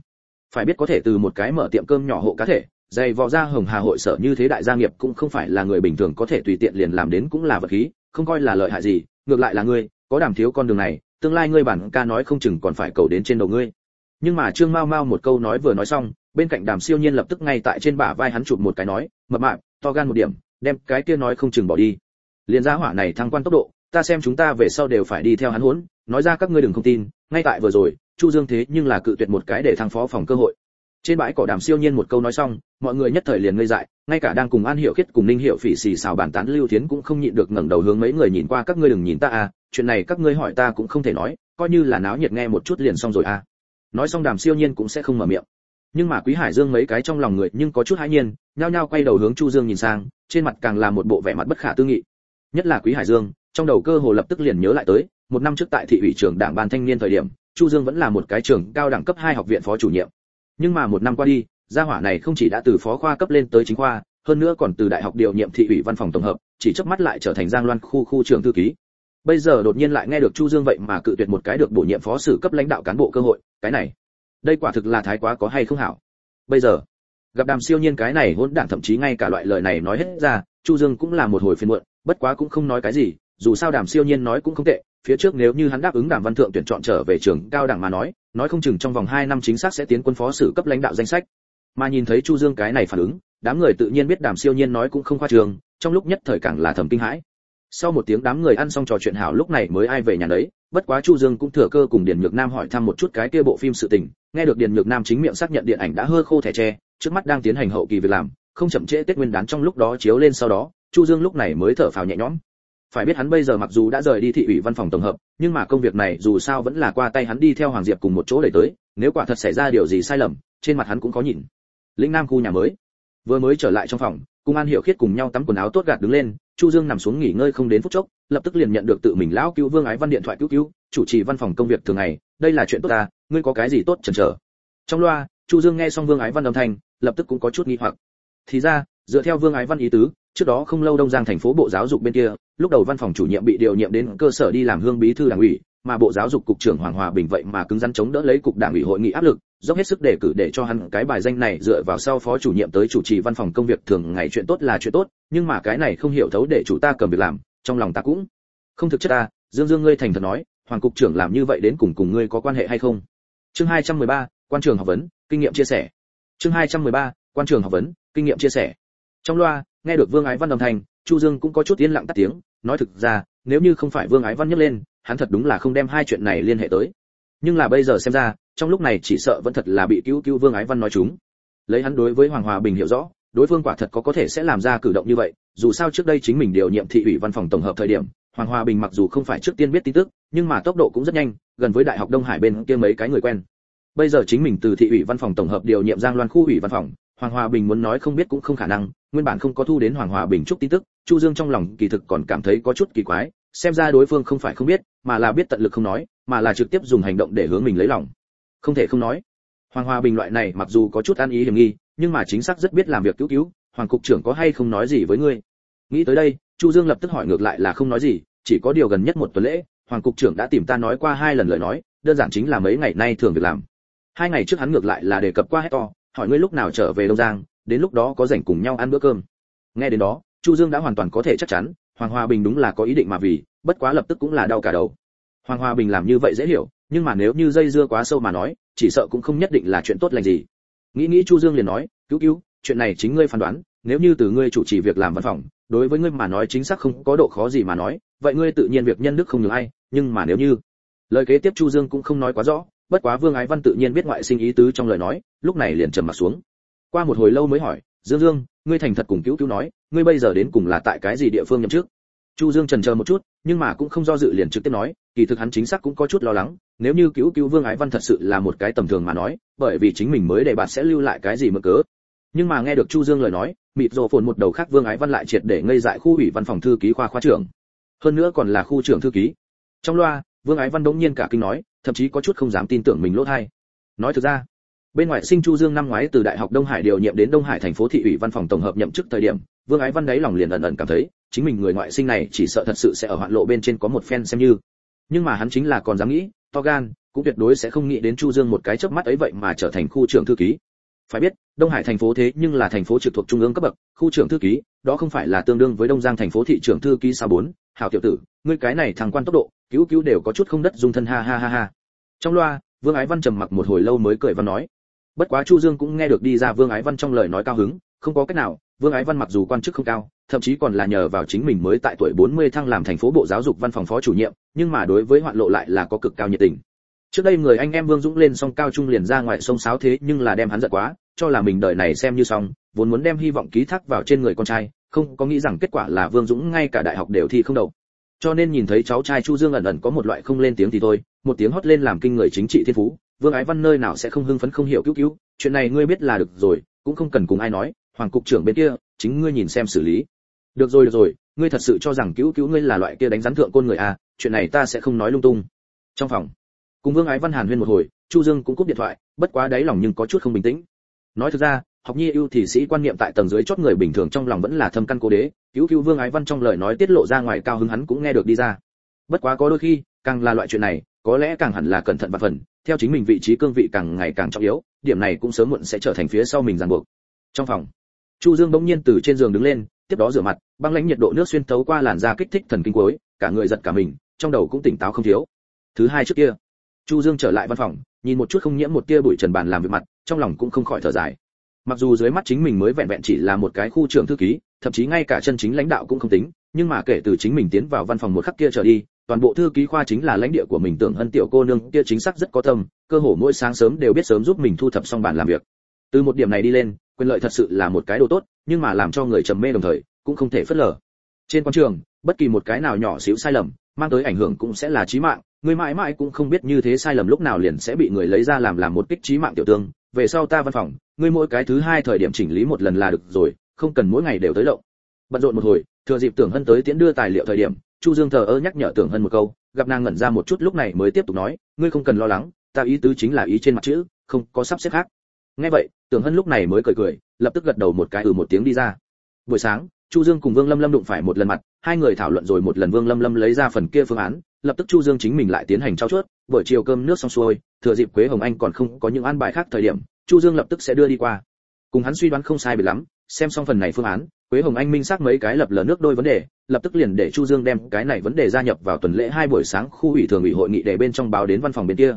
phải biết có thể từ một cái mở tiệm cơm nhỏ hộ cá thể, dày vò ra hồng hà hội sở như thế đại gia nghiệp cũng không phải là người bình thường có thể tùy tiện liền làm đến cũng là vật khí, không coi là lợi hại gì, ngược lại là ngươi, có đảm thiếu con đường này, tương lai ngươi bản ca nói không chừng còn phải cầu đến trên đầu ngươi. Nhưng mà trương mao mao một câu nói vừa nói xong, bên cạnh đàm siêu nhiên lập tức ngay tại trên bả vai hắn chụp một cái nói, mập mạp, to gan một điểm, đem cái kia nói không chừng bỏ đi. Liền giá hỏa này thăng quan tốc độ, ta xem chúng ta về sau đều phải đi theo hắn huấn, nói ra các ngươi đừng không tin, ngay tại vừa rồi chu dương thế nhưng là cự tuyệt một cái để thăng phó phòng cơ hội. Trên bãi cỏ đàm siêu nhiên một câu nói xong, mọi người nhất thời liền ngây dại, ngay cả đang cùng an hiệu khiết cùng ninh hiệu phỉ xì xào bàn tán lưu thiến cũng không nhịn được ngẩng đầu hướng mấy người nhìn qua, các ngươi đừng nhìn ta à chuyện này các ngươi hỏi ta cũng không thể nói, coi như là náo nhiệt nghe một chút liền xong rồi à. Nói xong đàm siêu nhiên cũng sẽ không mở miệng. Nhưng mà quý hải dương mấy cái trong lòng người nhưng có chút hãi nhiên, nhao nhao quay đầu hướng chu dương nhìn sang, trên mặt càng là một bộ vẻ mặt bất khả tư nghị. Nhất là quý hải dương, trong đầu cơ hồ lập tức liền nhớ lại tới, một năm trước tại thị ủy trường đảng ban thanh niên thời điểm chu dương vẫn là một cái trường cao đẳng cấp hai học viện phó chủ nhiệm. Nhưng mà một năm qua đi, gia hỏa này không chỉ đã từ phó khoa cấp lên tới chính khoa, hơn nữa còn từ đại học điều nhiệm thị ủy văn phòng tổng hợp, chỉ chớp mắt lại trở thành giang loan khu khu trưởng thư ký. Bây giờ đột nhiên lại nghe được chu dương vậy mà cự tuyệt một cái được bổ nhiệm phó sử cấp lãnh đạo cán bộ cơ hội, cái này, đây quả thực là thái quá có hay không hảo. Bây giờ, gặp đàm siêu nhiên cái này hỗn đản thậm chí ngay cả loại lời này nói hết ra, chu dương cũng là một hồi phiền muộn, bất quá cũng không nói cái gì, dù sao đàm siêu nhiên nói cũng không tệ phía trước nếu như hắn đáp ứng đàm văn thượng tuyển chọn trở về trường cao đẳng mà nói nói không chừng trong vòng 2 năm chính xác sẽ tiến quân phó sử cấp lãnh đạo danh sách. Mà nhìn thấy chu dương cái này phản ứng, đám người tự nhiên biết đàm siêu nhiên nói cũng không khoa trường, trong lúc nhất thời càng là thầm kinh hãi. Sau một tiếng đám người ăn xong trò chuyện hảo lúc này mới ai về nhà đấy bất quá chu dương cũng thừa cơ cùng điền nhược nam hỏi thăm một chút cái kia bộ phim sự tình, nghe được điền nhược nam chính miệng xác nhận điện ảnh đã hơ khô thẻ tre, trước mắt đang tiến hành hậu kỳ việc làm, không chậm trễ tết nguyên đán trong lúc đó chiếu lên sau đó, chu dương lúc này mới thở phào nhẹ nhõm phải biết hắn bây giờ mặc dù đã rời đi thị ủy văn phòng tổng hợp, nhưng mà công việc này dù sao vẫn là qua tay hắn đi theo hoàng diệp cùng một chỗ để tới, nếu quả thật xảy ra điều gì sai lầm, trên mặt hắn cũng có nhìn. Lĩnh nam khu nhà mới. Vừa mới trở lại trong phòng, cung an hiệu khiết cùng nhau tắm quần áo tốt gạt đứng lên, chu dương nằm xuống nghỉ ngơi không đến phút chốc, lập tức liền nhận được tự mình lão cứu vương ái văn điện thoại cứu cứu, chủ trì văn phòng công việc thường ngày, đây là chuyện tốt ta, ngươi có cái gì tốt chần chờ? Trong loa, chu dương nghe xong vương ái văn âm thanh, lập tức cũng có chút nghi hoặc. Thì ra, dựa theo vương ái văn ý tứ trước đó không lâu đông giang thành phố bộ giáo dục bên kia lúc đầu văn phòng chủ nhiệm bị điều nhiệm đến cơ sở đi làm hương bí thư đảng ủy mà bộ giáo dục cục trưởng hoàng hòa bình vậy mà cứng rắn chống đỡ lấy cục đảng ủy hội nghị áp lực dốc hết sức đề cử để cho hắn cái bài danh này dựa vào sau phó chủ nhiệm tới chủ trì văn phòng công việc thường ngày chuyện tốt là chuyện tốt nhưng mà cái này không hiểu thấu để chủ ta cầm việc làm trong lòng ta cũng không thực chất ta. Dương dương ngươi thành thật nói hoàng cục trưởng làm như vậy đến cùng cùng ngươi có quan hệ hay không? Chương 213, quan trường học vấn kinh nghiệm chia sẻ. Chương 213, quan trường học vấn kinh nghiệm chia sẻ. Trong loa nghe được vương ái văn đồng thành chu dương cũng có chút yên lặng tắt tiếng, nói thực ra, nếu như không phải vương ái văn nhấc lên, hắn thật đúng là không đem hai chuyện này liên hệ tới. Nhưng là bây giờ xem ra, trong lúc này chỉ sợ vẫn thật là bị cứu cứu vương ái văn nói chúng. Lấy hắn đối với hoàng hòa bình hiểu rõ, đối phương quả thật có có thể sẽ làm ra cử động như vậy, dù sao trước đây chính mình điều nhiệm thị ủy văn phòng tổng hợp thời điểm, hoàng hòa bình mặc dù không phải trước tiên biết tin tức, nhưng mà tốc độ cũng rất nhanh, gần với đại học đông hải bên kia mấy cái người quen. Bây giờ chính mình từ thị ủy văn phòng tổng hợp điều nhiệm giang loan khu ủy văn phòng hoàng hòa bình muốn nói không biết cũng không khả năng, nguyên bản không có thu đến hoàng hòa bình chút tin tức, chu dương trong lòng kỳ thực còn cảm thấy có chút kỳ quái, xem ra đối phương không phải không biết, mà là biết tận lực không nói, mà là trực tiếp dùng hành động để hướng mình lấy lòng. Không thể không nói, hoàng hòa bình loại này mặc dù có chút an ý hiểm nghi, nhưng mà chính xác rất biết làm việc cứu cứu, hoàng cục trưởng có hay không nói gì với ngươi? Nghĩ tới đây, chu dương lập tức hỏi ngược lại là không nói gì, chỉ có điều gần nhất một tuần lễ, hoàng cục trưởng đã tìm ta nói qua hai lần lời nói, đơn giản chính là mấy ngày nay thường việc làm. Hai ngày trước hắn ngược lại là đề cập qua hết to hỏi ngươi lúc nào trở về đông giang, đến lúc đó có rảnh cùng nhau ăn bữa cơm. Nghe đến đó, chu dương đã hoàn toàn có thể chắc chắn, hoàng hòa bình đúng là có ý định mà vì, bất quá lập tức cũng là đau cả đầu. Hoàng hòa bình làm như vậy dễ hiểu, nhưng mà nếu như dây dưa quá sâu mà nói, chỉ sợ cũng không nhất định là chuyện tốt lành gì. Nghĩ nghĩ chu dương liền nói, cứu cứu, chuyện này chính ngươi phán đoán, nếu như từ ngươi chủ trì việc làm văn phòng, đối với ngươi mà nói chính xác không có độ khó gì mà nói, vậy ngươi tự nhiên việc nhân đức không nhường ai, nhưng mà nếu như lời kế tiếp chu dương cũng không nói quá rõ bất quá vương ái văn tự nhiên biết ngoại sinh ý tứ trong lời nói, lúc này liền trầm mặt xuống. Qua một hồi lâu mới hỏi, dương dương, ngươi thành thật cùng cứu cứu nói, ngươi bây giờ đến cùng là tại cái gì địa phương nhậm chức? Chu dương trần chờ một chút, nhưng mà cũng không do dự liền trực tiếp nói, kỳ thực hắn chính xác cũng có chút lo lắng, nếu như cứu cứu vương ái văn thật sự là một cái tầm thường mà nói, bởi vì chính mình mới để bạn sẽ lưu lại cái gì mơ cớ. Nhưng mà nghe được chu dương lời nói, mịt rồ phồn một đầu khác vương ái văn lại triệt để ngây dại khu ủy văn phòng thư ký khoa khoa trưởng. Hơn nữa còn là khu trưởng thư ký. Trong loa, vương ái văn đống nhiên cả kinh nói thậm chí có chút không dám tin tưởng mình lỗ thay nói thực ra, bên ngoại sinh chu dương năm ngoái từ đại học đông hải điều nhiệm đến đông hải thành phố thị ủy văn phòng tổng hợp nhậm chức thời điểm, vương ái văn đấy lòng liền ẩn ẩn cảm thấy, chính mình người ngoại sinh này chỉ sợ thật sự sẽ ở hoạn lộ bên trên có một phen xem như. Nhưng mà hắn chính là còn dám nghĩ, to gan, cũng tuyệt đối sẽ không nghĩ đến chu dương một cái chớp mắt ấy vậy mà trở thành khu trưởng thư ký phải biết, đông hải thành phố thế nhưng là thành phố trực thuộc trung ương cấp bậc, khu trưởng thư ký, đó không phải là tương đương với đông giang thành phố thị trưởng thư ký sao bốn, hảo tiểu tử, ngươi cái này thằng quan tốc độ, cứu cứu đều có chút không đất dung thân ha ha ha ha. Trong loa, vương ái văn trầm mặc một hồi lâu mới cười và nói. Bất quá chu dương cũng nghe được đi ra vương ái văn trong lời nói cao hứng, không có cách nào, vương ái văn mặc dù quan chức không cao, thậm chí còn là nhờ vào chính mình mới tại tuổi 40 thăng làm thành phố bộ giáo dục văn phòng phó chủ nhiệm, nhưng mà đối với hoạn lộ lại là có cực cao nhiệt tình trước đây người anh em vương dũng lên song cao trung liền ra ngoài sông sáo thế, nhưng là đem hắn giận quá, cho là mình đời này xem như xong, vốn muốn đem hy vọng ký thác vào trên người con trai, không có nghĩ rằng kết quả là vương dũng ngay cả đại học đều thi không đậu cho nên nhìn thấy cháu trai chu dương ẩn ẩn có một loại không lên tiếng thì thôi, một tiếng hót lên làm kinh người chính trị thiên phú, vương ái văn nơi nào sẽ không hưng phấn không hiểu cứu cứu, chuyện này ngươi biết là được rồi, cũng không cần cùng ai nói, hoàng cục trưởng bên kia, chính ngươi nhìn xem xử lý. Được rồi được rồi, ngươi thật sự cho rằng cứu cứu ngươi là loại kia đánh rắn thượng côn người à chuyện này ta sẽ không nói lung tung. Trong phòng cùng vương ái văn hàn huyên một hồi, chu dương cũng cúp điện thoại, bất quá đáy lòng nhưng có chút không bình tĩnh. Nói thực ra, học nhi ưu thì sĩ quan niệm tại tầng dưới chót người bình thường trong lòng vẫn là thâm căn cố đế, cứu cứu vương ái văn trong lời nói tiết lộ ra ngoài cao hứng hắn cũng nghe được đi ra. Bất quá có đôi khi, càng là loại chuyện này, có lẽ càng hẳn là cẩn thận và phần, theo chính mình vị trí cương vị càng ngày càng trọng yếu, điểm này cũng sớm muộn sẽ trở thành phía sau mình ràng buộc. Trong phòng, chu dương bỗng nhiên từ trên giường đứng lên, tiếp đó rửa mặt, băng lãnh nhiệt độ nước xuyên thấu qua làn da kích thích thần kinh cuối, cả người giật cả mình, trong đầu cũng tỉnh táo không thiếu. Thứ hai trước kia chu dương trở lại văn phòng, nhìn một chút không nhiễm một tia bụi trần bàn làm việc mặt, trong lòng cũng không khỏi thở dài. Mặc dù dưới mắt chính mình mới vẹn vẹn chỉ là một cái khu trưởng thư ký, thậm chí ngay cả chân chính lãnh đạo cũng không tính, nhưng mà kể từ chính mình tiến vào văn phòng một khắc kia trở đi, toàn bộ thư ký khoa chính là lãnh địa của mình tưởng hân tiểu cô nương kia chính xác rất có tâm, cơ hồ mỗi sáng sớm đều biết sớm giúp mình thu thập xong bàn làm việc. Từ một điểm này đi lên, quyền lợi thật sự là một cái đồ tốt, nhưng mà làm cho người trầm mê đồng thời, cũng không thể phớt lờ. Trên quan trường, bất kỳ một cái nào nhỏ xíu sai lầm mang tới ảnh hưởng cũng sẽ là chí mạng người mãi mãi cũng không biết như thế sai lầm lúc nào liền sẽ bị người lấy ra làm làm một kích chí mạng tiểu tương. Về sau ta văn phòng, ngươi mỗi cái thứ hai thời điểm chỉnh lý một lần là được rồi, không cần mỗi ngày đều tới lộng. Bận rộn một hồi, thừa dịp tưởng hân tới tiễn đưa tài liệu thời điểm, chu dương thờ ơ nhắc nhở tưởng hân một câu, gặp nàng ngẩn ra một chút lúc này mới tiếp tục nói, ngươi không cần lo lắng, ta ý tứ chính là ý trên mặt chữ, không có sắp xếp khác. Nghe vậy, tưởng hân lúc này mới cười cười, lập tức gật đầu một cái ừ một tiếng đi ra. Buổi sáng chu dương cùng vương lâm lâm đụng phải một lần mặt, hai người thảo luận rồi một lần vương lâm lâm lấy ra phần kia phương án, lập tức chu dương chính mình lại tiến hành trao chuốt, buổi chiều cơm nước xong xuôi, thừa dịp quế hồng anh còn không có những an bài khác thời điểm, chu dương lập tức sẽ đưa đi qua. Cùng hắn suy đoán không sai biệt lắm, xem xong phần này phương án, quế hồng anh minh xác mấy cái lập lờ nước đôi vấn đề, lập tức liền để chu dương đem cái này vấn đề gia nhập vào tuần lễ hai buổi sáng khu ủy thường ủy hội nghị để bên trong báo đến văn phòng bên kia.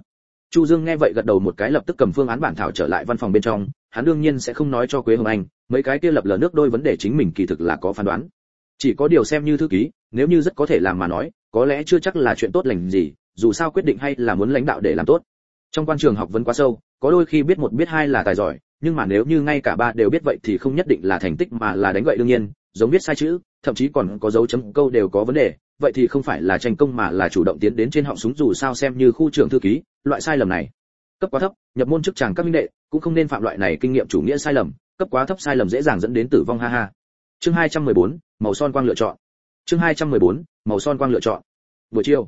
Chu dương nghe vậy gật đầu một cái lập tức cầm phương án bản thảo trở lại văn phòng bên trong, hắn đương nhiên sẽ không nói cho quế hồng anh mấy cái kia lập lờ nước đôi vấn đề chính mình kỳ thực là có phán đoán. Chỉ có điều xem như thư ký, nếu như rất có thể làm mà nói, có lẽ chưa chắc là chuyện tốt lành gì, dù sao quyết định hay là muốn lãnh đạo để làm tốt. Trong quan trường học vấn quá sâu, có đôi khi biết một biết hai là tài giỏi, nhưng mà nếu như ngay cả ba đều biết vậy thì không nhất định là thành tích mà là đánh gậy đương nhiên, giống viết sai chữ, thậm chí còn có dấu chấm câu đều có vấn đề, vậy thì không phải là tranh công mà là chủ động tiến đến trên họng súng dù sao xem như khu trưởng thư ký, loại sai lầm này. Cấp quá thấp, nhập môn chức chàng các minh đệ, cũng không nên phạm loại này kinh nghiệm chủ nghĩa sai lầm cấp quá thấp sai lầm dễ dàng dẫn đến tử vong ha ha chương 214, màu son quang lựa chọn chương 214, màu son quang lựa chọn buổi chiều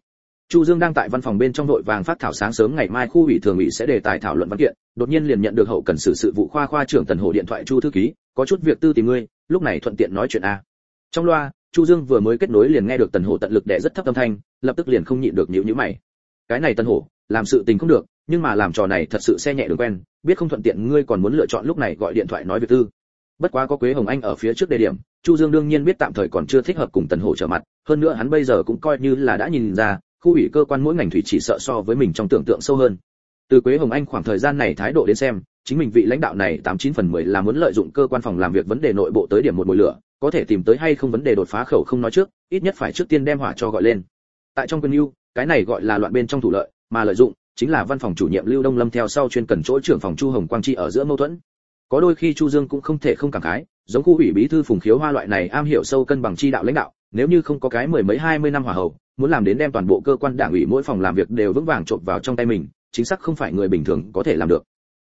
Chu Dương đang tại văn phòng bên trong đội vàng phát thảo sáng sớm ngày mai khu ủy thường ủy sẽ đề tài thảo luận văn kiện, đột nhiên liền nhận được hậu cần xử sự vụ khoa khoa trưởng Tần Hồ điện thoại Chu thư ký, có chút việc tư tìm ngươi, lúc này thuận tiện nói chuyện a. Trong loa, Chu Dương vừa mới kết nối liền nghe được Tần Hồ tận lực đè rất thấp âm thanh, lập tức liền không nhịn được nhíu nhíu mày. Cái này Tần Hồ, làm sự tình không được, nhưng mà làm trò này thật sự xe nhẹ đường quen, biết không thuận tiện ngươi còn muốn lựa chọn lúc này gọi điện thoại nói việc tư. Bất quá có Quế Hồng Anh ở phía trước đề điểm, Chu Dương đương nhiên biết tạm thời còn chưa thích hợp cùng Tần Hổ trở mặt, hơn nữa hắn bây giờ cũng coi như là đã nhìn ra, khu ủy cơ quan mỗi ngành thủy chỉ sợ so với mình trong tưởng tượng sâu hơn từ quế hồng anh khoảng thời gian này thái độ đến xem chính mình vị lãnh đạo này tám chín phần mười là muốn lợi dụng cơ quan phòng làm việc vấn đề nội bộ tới điểm một mùi lửa có thể tìm tới hay không vấn đề đột phá khẩu không nói trước ít nhất phải trước tiên đem hỏa cho gọi lên tại trong quân yêu cái này gọi là loạn bên trong thủ lợi mà lợi dụng chính là văn phòng chủ nhiệm lưu đông lâm theo sau chuyên cần chỗ trưởng phòng chu hồng quang chi ở giữa mâu thuẫn. Có đôi khi chu dương cũng không thể không cảm khái, giống khu ủy bí thư phùng khiếu hoa loại này am hiểu sâu cân bằng chi đạo lãnh đạo, nếu như không có cái mười mấy hai mươi năm hòa hậu, muốn làm đến đem toàn bộ cơ quan đảng ủy mỗi phòng làm việc đều vững vàng trộn vào trong tay mình, chính xác không phải người bình thường có thể làm được.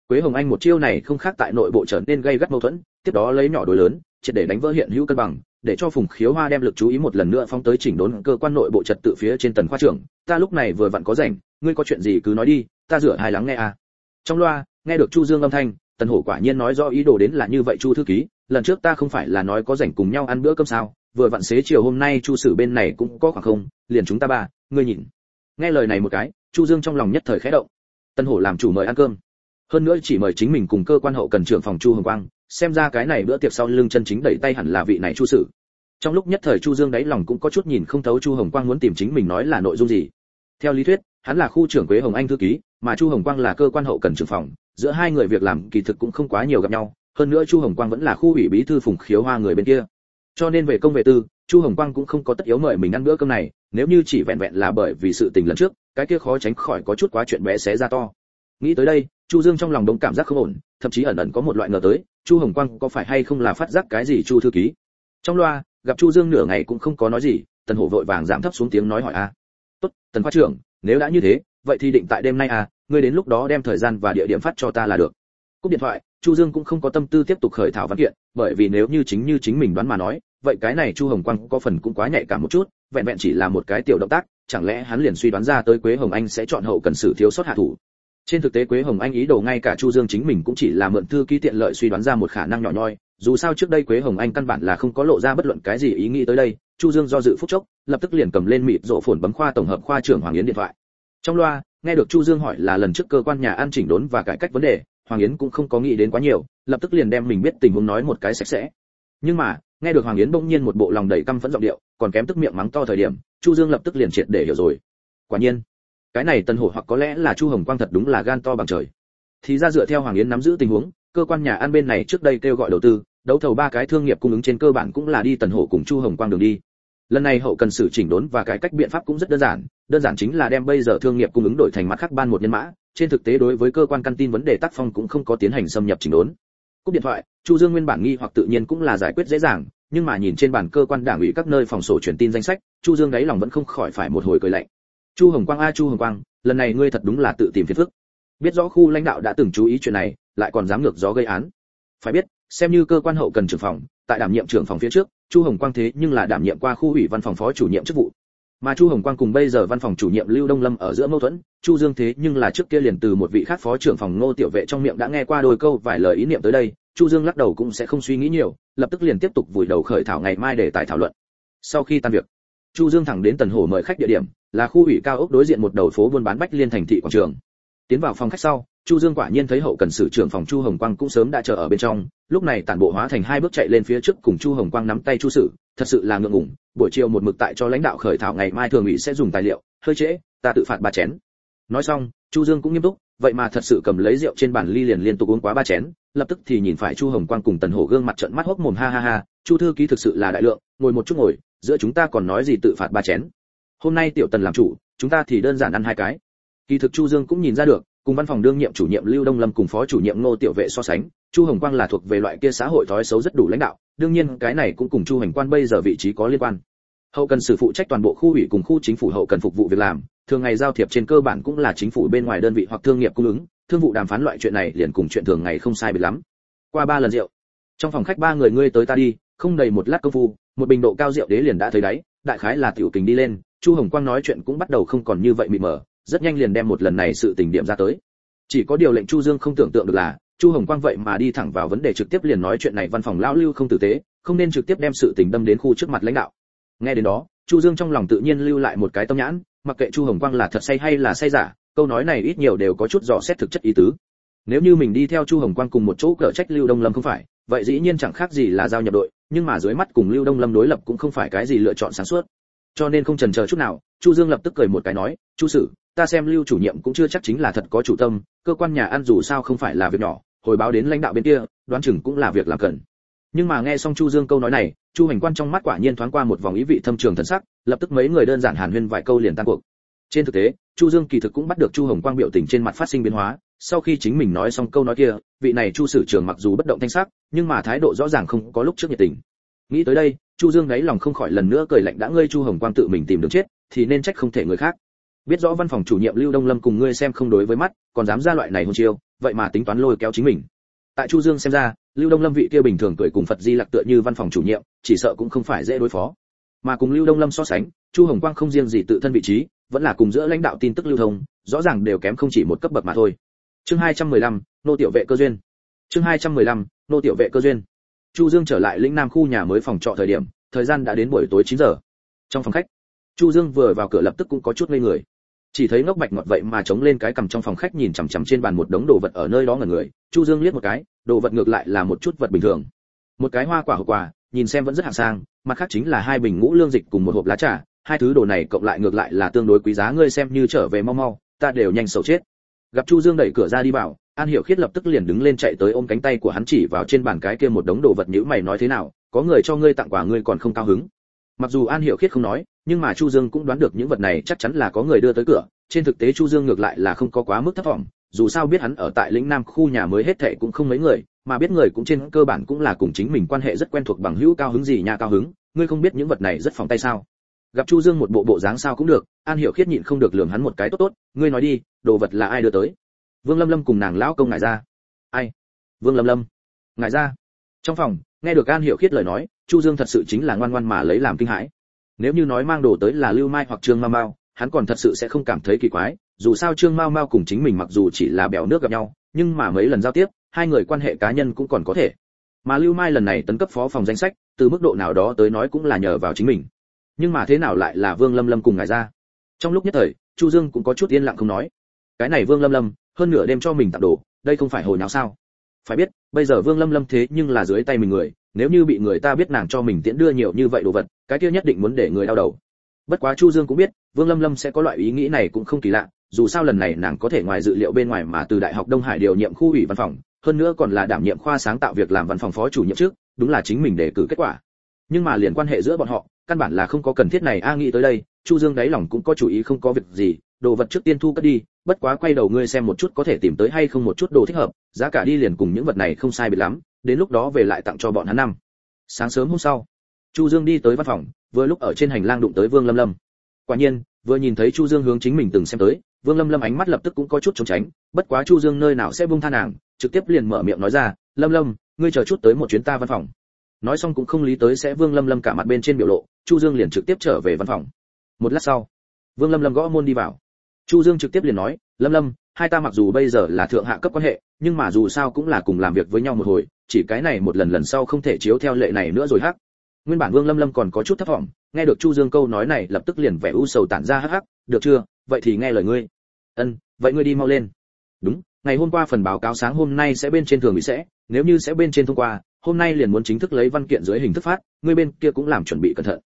Quế hồng anh một chiêu này không khác tại nội bộ trở nên gây gắt mâu thuẫn, tiếp đó lấy nhỏ đối lớn, triệt để đánh vỡ hiện hữu cân bằng, để cho phùng khiếu hoa đem lực chú ý một lần nữa phóng tới chỉnh đốn cơ quan nội bộ trật tự phía trên tần khoa trưởng. Ta lúc này vừa vặn có rảnh ngươi có chuyện gì cứ nói đi, ta rửa hài lắng nghe à. Trong loa, nghe được chu dương âm thanh, tần hổ quả nhiên nói rõ ý đồ đến là như vậy chu thư ký, lần trước ta không phải là nói có rảnh cùng nhau ăn bữa cơm sao, vừa vặn xế chiều hôm nay chu sử bên này cũng có khoảng không, liền chúng ta ba, ngươi nhìn. Nghe lời này một cái, chu dương trong lòng nhất thời khẽ động. Tân hổ làm chủ mời ăn cơm. Hơn nữa chỉ mời chính mình cùng cơ quan hậu cần trưởng phòng chu hồng quang, xem ra cái này bữa tiệc sau lưng chân chính đẩy tay hẳn là vị này chu sử. Trong lúc nhất thời chu dương đáy lòng cũng có chút nhìn không thấu chu hồng quang muốn tìm chính mình nói là nội dung gì. Theo lý thuyết hắn là khu trưởng quế hồng anh thư ký, mà chu hồng quang là cơ quan hậu cần trưởng phòng, giữa hai người việc làm kỳ thực cũng không quá nhiều gặp nhau, hơn nữa chu hồng quang vẫn là khu ủy bí thư phùng khiếu hoa người bên kia. Cho nên về công về tư, chu hồng quang cũng không có tất yếu mời mình ăn bữa cơm này, nếu như chỉ vẹn vẹn là bởi vì sự tình lần trước, cái kia khó tránh khỏi có chút quá chuyện bé xé ra to. Nghĩ tới đây, chu dương trong lòng đông cảm giác không ổn, thậm chí ẩn ẩn có một loại ngờ tới, chu hồng quang có phải hay không là phát giác cái gì chu thư ký? Trong loa, gặp chu dương nửa ngày cũng không có nói gì, tần hổ vội vàng giảm thấp xuống tiếng nói hỏi a. Tốt, tần khoa trưởng nếu đã như thế, vậy thì định tại đêm nay à ngươi đến lúc đó đem thời gian và địa điểm phát cho ta là được. Cúp điện thoại, chu dương cũng không có tâm tư tiếp tục khởi thảo văn kiện, bởi vì nếu như chính như chính mình đoán mà nói, vậy cái này chu hồng quang có phần cũng quá nhạy cảm một chút, vẹn vẹn chỉ là một cái tiểu động tác, chẳng lẽ hắn liền suy đoán ra tới quế hồng anh sẽ chọn hậu cần xử thiếu sót hạ thủ. Trên thực tế quế hồng anh ý đồ ngay cả chu dương chính mình cũng chỉ là mượn thư ký tiện lợi suy đoán ra một khả năng nhỏ nhoi, dù sao trước đây quế hồng anh căn bản là không có lộ ra bất luận cái gì ý nghĩ tới đây chu dương do dự phút chốc, lập tức liền cầm lên mịt rộ phồn bấm khoa tổng hợp khoa trưởng hoàng yến điện thoại. Trong loa, nghe được chu dương hỏi là lần trước cơ quan nhà an chỉnh đốn và cải cách vấn đề, hoàng yến cũng không có nghĩ đến quá nhiều, lập tức liền đem mình biết tình huống nói một cái sạch sẽ. Nhưng mà, nghe được hoàng yến bỗng nhiên một bộ lòng đầy căm phẫn giọng điệu, còn kém tức miệng mắng to thời điểm, chu dương lập tức liền triệt để hiểu rồi. Quả nhiên, cái này tân hổ hoặc có lẽ là chu hồng quang thật đúng là gan to bằng trời. Thì ra dựa theo hoàng yến nắm giữ tình huống, cơ quan nhà an bên này trước đây kêu gọi đầu tư, đấu thầu ba cái thương nghiệp cung ứng trên cơ bản cũng là đi tần hổ cùng chu hồng quang đường đi lần này hậu cần xử chỉnh đốn và cải cách biện pháp cũng rất đơn giản đơn giản chính là đem bây giờ thương nghiệp cung ứng đổi thành mặt khác ban một nhân mã. Trên thực tế đối với cơ quan căn tin vấn đề tác phong cũng không có tiến hành xâm nhập chỉnh đốn. Cúp điện thoại, chu dương nguyên bản nghi hoặc tự nhiên cũng là giải quyết dễ dàng, nhưng mà nhìn trên bản cơ quan đảng ủy các nơi phòng sổ truyền tin danh sách, chu dương đáy lòng vẫn không khỏi phải một hồi cười lạnh. Chu hồng quang a, chu hồng quang, lần này ngươi thật đúng là tự tìm phiền phức. Biết rõ khu lãnh đạo đã từng chú ý chuyện này, lại còn dám ngược gió gây án. Phải biết, xem như cơ quan hậu cần trưởng phòng, tại đảm nhiệm trưởng phòng phía trước chu hồng quang thế nhưng là đảm nhiệm qua khu ủy văn phòng phó chủ nhiệm chức vụ. Mà chu hồng quang cùng bây giờ văn phòng chủ nhiệm lưu đông lâm ở giữa mâu thuẫn, chu dương thế nhưng là trước kia liền từ một vị khác phó trưởng phòng ngô tiểu vệ trong miệng đã nghe qua đôi câu vài lời ý niệm tới đây, chu dương lắc đầu cũng sẽ không suy nghĩ nhiều, lập tức liền tiếp tục vùi đầu khởi thảo ngày mai để tài thảo luận. Sau khi tan việc, chu dương thẳng đến tần hổ mời khách địa điểm, là khu ủy cao ốc đối diện một đầu phố buôn bán bách liên thành thị quảng trường. Tiến vào phòng khách sau, chu dương quả nhiên thấy hậu cần sử trưởng phòng chu hồng quang cũng sớm đã chờ ở bên trong lúc này tản bộ hóa thành hai bước chạy lên phía trước cùng chu hồng quang nắm tay chu sử, thật sự là ngượng ngủng buổi chiều một mực tại cho lãnh đạo khởi thảo ngày mai thường ủy sẽ dùng tài liệu, hơi trễ, ta tự phạt ba chén. Nói xong, chu dương cũng nghiêm túc, vậy mà thật sự cầm lấy rượu trên bàn ly liền liên tục uống quá ba chén, lập tức thì nhìn phải chu hồng quang cùng tần hổ gương mặt trợn mắt hốc mồm ha ha ha, chu thư ký thực sự là đại lượng, ngồi một chút ngồi, giữa chúng ta còn nói gì tự phạt ba chén. Hôm nay tiểu tần làm chủ, chúng ta thì đơn giản ăn hai cái. Kỳ thực chu dương cũng nhìn ra được cùng văn phòng đương nhiệm chủ nhiệm lưu đông lâm cùng phó chủ nhiệm ngô tiểu vệ so sánh, chu hồng quang là thuộc về loại kia xã hội thói xấu rất đủ lãnh đạo, đương nhiên cái này cũng cùng chu hành quan bây giờ vị trí có liên quan. Hậu cần sự phụ trách toàn bộ khu ủy cùng khu chính phủ hậu cần phục vụ việc làm, thường ngày giao thiệp trên cơ bản cũng là chính phủ bên ngoài đơn vị hoặc thương nghiệp cung ứng, thương vụ đàm phán loại chuyện này liền cùng chuyện thường ngày không sai biệt lắm. Qua ba lần rượu, trong phòng khách ba người ngươi tới ta đi, không đầy một lát công phu, một bình độ cao rượu đế liền đã thấy đáy, đại khái là tiểu tình đi lên, chu hồng quang nói chuyện cũng bắt đầu không còn như vậy mịt mờ rất nhanh liền đem một lần này sự tình điểm ra tới. Chỉ có điều lệnh chu dương không tưởng tượng được là, chu hồng quang vậy mà đi thẳng vào vấn đề trực tiếp liền nói chuyện này văn phòng lão lưu không tử tế, không nên trực tiếp đem sự tình đâm đến khu trước mặt lãnh đạo. Nghe đến đó, chu dương trong lòng tự nhiên lưu lại một cái tâm nhãn, mặc kệ chu hồng quang là thật say hay là say giả, câu nói này ít nhiều đều có chút dò xét thực chất ý tứ. Nếu như mình đi theo chu hồng quang cùng một chỗ cỡ trách lưu đông lâm không phải, vậy dĩ nhiên chẳng khác gì là giao nhập đội, nhưng mà dưới mắt cùng lưu đông lâm đối lập cũng không phải cái gì lựa chọn sáng suốt. Cho nên không chần chờ chút nào, chu dương lập tức cười một cái nói, chu sử ta xem lưu chủ nhiệm cũng chưa chắc chính là thật có chủ tâm, cơ quan nhà ăn dù sao không phải là việc nhỏ, hồi báo đến lãnh đạo bên kia, đoán chừng cũng là việc làm cần. Nhưng mà nghe xong chu dương câu nói này, chu hành quan trong mắt quả nhiên thoáng qua một vòng ý vị thâm trường thần sắc, lập tức mấy người đơn giản hàn huyên vài câu liền tan cuộc. Trên thực tế, chu dương kỳ thực cũng bắt được chu hồng quang biểu tình trên mặt phát sinh biến hóa, sau khi chính mình nói xong câu nói kia, vị này chu sử trường mặc dù bất động thanh sắc, nhưng mà thái độ rõ ràng không có lúc trước nhiệt tình. Nghĩ tới đây, chu dương đáy lòng không khỏi lần nữa cười lạnh đã ngươi chu hồng quang tự mình tìm đường chết, thì nên trách không thể người khác biết rõ văn phòng chủ nhiệm lưu đông lâm cùng ngươi xem không đối với mắt còn dám ra loại này hôn chiêu vậy mà tính toán lôi kéo chính mình. Tại chu dương xem ra lưu đông lâm vị kia bình thường cười cùng phật di lặc tựa như văn phòng chủ nhiệm chỉ sợ cũng không phải dễ đối phó. Mà cùng lưu đông lâm so sánh chu hồng quang không riêng gì tự thân vị trí vẫn là cùng giữa lãnh đạo tin tức lưu thông rõ ràng đều kém không chỉ một cấp bậc mà thôi. Chương 215, nô tiểu vệ cơ duyên. Chương 215, nô tiểu vệ cơ duyên. Chu dương trở lại lĩnh nam khu nhà mới phòng trọ thời điểm thời gian đã đến buổi tối 9 giờ. Trong phòng khách chu dương vừa vào cửa lập tức cũng có chút ngây người chỉ thấy ngốc bạch ngọt vậy mà chống lên cái cầm trong phòng khách nhìn chằm chằm trên bàn một đống đồ vật ở nơi đó ngẩn người, chu dương liếc một cái, đồ vật ngược lại là một chút vật bình thường. Một cái hoa quả hộp quà, nhìn xem vẫn rất hạng sang, mặt khác chính là hai bình ngũ lương dịch cùng một hộp lá trà, hai thứ đồ này cộng lại ngược lại là tương đối quý giá, ngươi xem như trở về mau mau, ta đều nhanh sầu chết. Gặp chu dương đẩy cửa ra đi bảo, an hiểu khiết lập tức liền đứng lên chạy tới ôm cánh tay của hắn chỉ vào trên bàn cái kia một đống đồ vật nhữ mày nói thế nào, có người cho ngươi tặng quà ngươi còn không cao hứng mặc dù an hiểu khiết không nói, nhưng mà chu dương cũng đoán được những vật này chắc chắn là có người đưa tới cửa, trên thực tế chu dương ngược lại là không có quá mức thất vọng, dù sao biết hắn ở tại lĩnh nam khu nhà mới hết thệ cũng không mấy người, mà biết người cũng trên cơ bản cũng là cùng chính mình quan hệ rất quen thuộc bằng hữu cao hứng gì nhà cao hứng, ngươi không biết những vật này rất phòng tay sao? Gặp chu dương một bộ bộ dáng sao cũng được, an hiểu khiết nhịn không được lườm hắn một cái tốt tốt, ngươi nói đi, đồ vật là ai đưa tới? Vương lâm lâm cùng nàng lão công ngài ra. Ai? Vương lâm lâm. Ngài ra. Trong phòng, nghe được an hiểu khiết lời nói chu dương thật sự chính là ngoan ngoan mà lấy làm kinh hãi. Nếu như nói mang đồ tới là lưu mai hoặc trương Mao mao, hắn còn thật sự sẽ không cảm thấy kỳ quái, dù sao trương mao mao cùng chính mình mặc dù chỉ là bèo nước gặp nhau, nhưng mà mấy lần giao tiếp, hai người quan hệ cá nhân cũng còn có thể. Mà lưu mai lần này tấn cấp phó phòng danh sách, từ mức độ nào đó tới nói cũng là nhờ vào chính mình. Nhưng mà thế nào lại là vương lâm lâm cùng ngài ra? Trong lúc nhất thời, chu dương cũng có chút yên lặng không nói. Cái này vương lâm lâm, hơn nửa đêm cho mình tặng đồ, đây không phải hồi nào sao? Phải biết, bây giờ vương lâm lâm thế nhưng là dưới tay mình người nếu như bị người ta biết nàng cho mình tiễn đưa nhiều như vậy đồ vật, cái kia nhất định muốn để người đau đầu. Bất quá chu dương cũng biết, vương lâm lâm sẽ có loại ý nghĩ này cũng không kỳ lạ, dù sao lần này nàng có thể ngoài dự liệu bên ngoài mà từ đại học đông hải điều nhiệm khu ủy văn phòng, hơn nữa còn là đảm nhiệm khoa sáng tạo việc làm văn phòng phó chủ nhiệm trước, đúng là chính mình đề cử kết quả. Nhưng mà liền quan hệ giữa bọn họ, căn bản là không có cần thiết này, a, nghĩ tới đây, chu dương đáy lòng cũng có chủ ý không có việc gì, đồ vật trước tiên thu cất đi, bất quá quay đầu ngươi xem một chút có thể tìm tới hay không một chút đồ thích hợp, giá cả đi liền cùng những vật này không sai biệt lắm đến lúc đó về lại tặng cho bọn hắn năm. Sáng sớm hôm sau, chu dương đi tới văn phòng, vừa lúc ở trên hành lang đụng tới vương lâm lâm. Quả nhiên, vừa nhìn thấy chu dương hướng chính mình từng xem tới, vương lâm lâm ánh mắt lập tức cũng có chút trốn tránh, bất quá chu dương nơi nào sẽ buông tha nàng, trực tiếp liền mở miệng nói ra, lâm lâm, ngươi chờ chút tới một chuyến ta văn phòng. Nói xong cũng không lý tới sẽ vương lâm lâm cả mặt bên trên biểu lộ, chu dương liền trực tiếp trở về văn phòng. Một lát sau, vương lâm lâm gõ môn đi vào. Chu dương trực tiếp liền nói, lâm lâm, hai ta mặc dù bây giờ là thượng hạ cấp quan hệ, nhưng mà dù sao cũng là cùng làm việc với nhau một hồi chỉ cái này một lần lần sau không thể chiếu theo lệ này nữa rồi hắc. Nguyên bản vương lâm lâm còn có chút thất vọng nghe được chu dương câu nói này lập tức liền vẻ u sầu tản ra hắc hắc, được chưa? Vậy thì nghe lời ngươi. Ân, vậy ngươi đi mau lên. Đúng, ngày hôm qua phần báo cáo sáng hôm nay sẽ bên trên thường bị sẽ, nếu như sẽ bên trên thông qua, hôm nay liền muốn chính thức lấy văn kiện dưới hình thức phát, ngươi bên kia cũng làm chuẩn bị cẩn thận.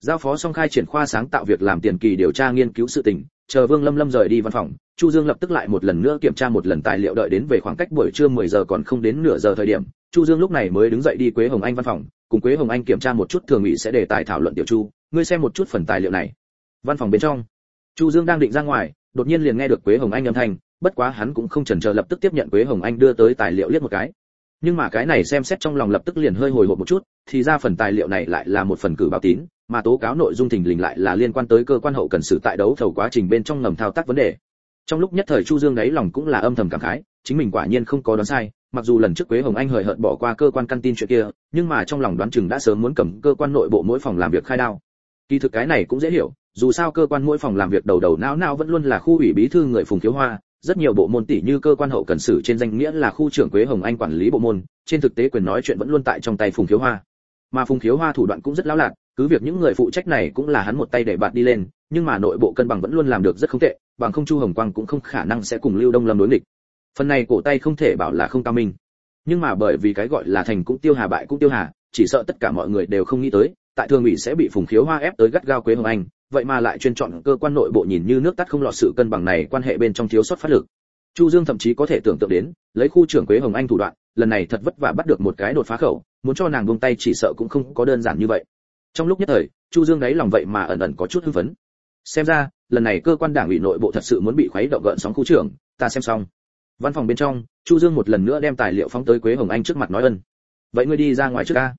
Giao phó song khai triển khoa sáng tạo việc làm tiền kỳ điều tra nghiên cứu sự tình, chờ vương lâm lâm rời đi văn phòng chu dương lập tức lại một lần nữa kiểm tra một lần tài liệu đợi đến về khoảng cách buổi trưa 10 giờ còn không đến nửa giờ thời điểm, chu dương lúc này mới đứng dậy đi quế hồng anh văn phòng. Cùng quế hồng anh kiểm tra một chút thường ủy sẽ đề tài thảo luận tiểu chu, ngươi xem một chút phần tài liệu này. Văn phòng bên trong, chu dương đang định ra ngoài, đột nhiên liền nghe được quế hồng anh âm thanh, bất quá hắn cũng không chần chờ lập tức tiếp nhận quế hồng anh đưa tới tài liệu liếc một cái. Nhưng mà cái này xem xét trong lòng lập tức liền hơi hồi hộp một chút, thì ra phần tài liệu này lại là một phần cử báo tín, mà tố cáo nội dung thình lình lại là liên quan tới cơ quan hậu cần xử tại đấu thầu quá trình bên trong ngầm thao tác vấn đề trong lúc nhất thời chu dương đấy lòng cũng là âm thầm cảm khái, chính mình quả nhiên không có đoán sai, mặc dù lần trước quế hồng anh hời hợt bỏ qua cơ quan căn tin chuyện kia, nhưng mà trong lòng đoán chừng đã sớm muốn cầm cơ quan nội bộ mỗi phòng làm việc khai đao. Kỳ thực cái này cũng dễ hiểu, dù sao cơ quan mỗi phòng làm việc đầu đầu não não vẫn luôn là khu ủy bí thư người phùng thiếu hoa, rất nhiều bộ môn tỷ như cơ quan hậu cần xử trên danh nghĩa là khu trưởng quế hồng anh quản lý bộ môn, trên thực tế quyền nói chuyện vẫn luôn tại trong tay phùng thiếu hoa. Mà phùng thiếu hoa thủ đoạn cũng rất lão lạc cứ việc những người phụ trách này cũng là hắn một tay để bạn đi lên nhưng mà nội bộ cân bằng vẫn luôn làm được rất không tệ, bằng không chu hồng quang cũng không khả năng sẽ cùng lưu đông lâm đối nghịch. Phần này cổ tay không thể bảo là không cao minh. Nhưng mà bởi vì cái gọi là thành cũng tiêu hà bại cũng tiêu hà, chỉ sợ tất cả mọi người đều không nghĩ tới, tại thường ủy sẽ bị phùng khiếu hoa ép tới gắt gao quế hồng anh, vậy mà lại chuyên chọn cơ quan nội bộ nhìn như nước tắt không lọt sự cân bằng này quan hệ bên trong thiếu sót phát lực. Chu dương thậm chí có thể tưởng tượng đến, lấy khu trưởng quế hồng anh thủ đoạn, lần này thật vất vả bắt được một cái đột phá khẩu, muốn cho nàng buông tay chỉ sợ cũng không có đơn giản như vậy. Trong lúc nhất thời, chu dương đáy lòng vậy mà ẩn ẩn có chút hưng phấn xem ra, lần này cơ quan đảng ủy nội bộ thật sự muốn bị khuấy động gợn sóng khu trưởng, ta xem xong. Văn phòng bên trong, chu dương một lần nữa đem tài liệu phóng tới quế hồng anh trước mặt nói ân. Vậy ngươi đi ra ngoài trước ca.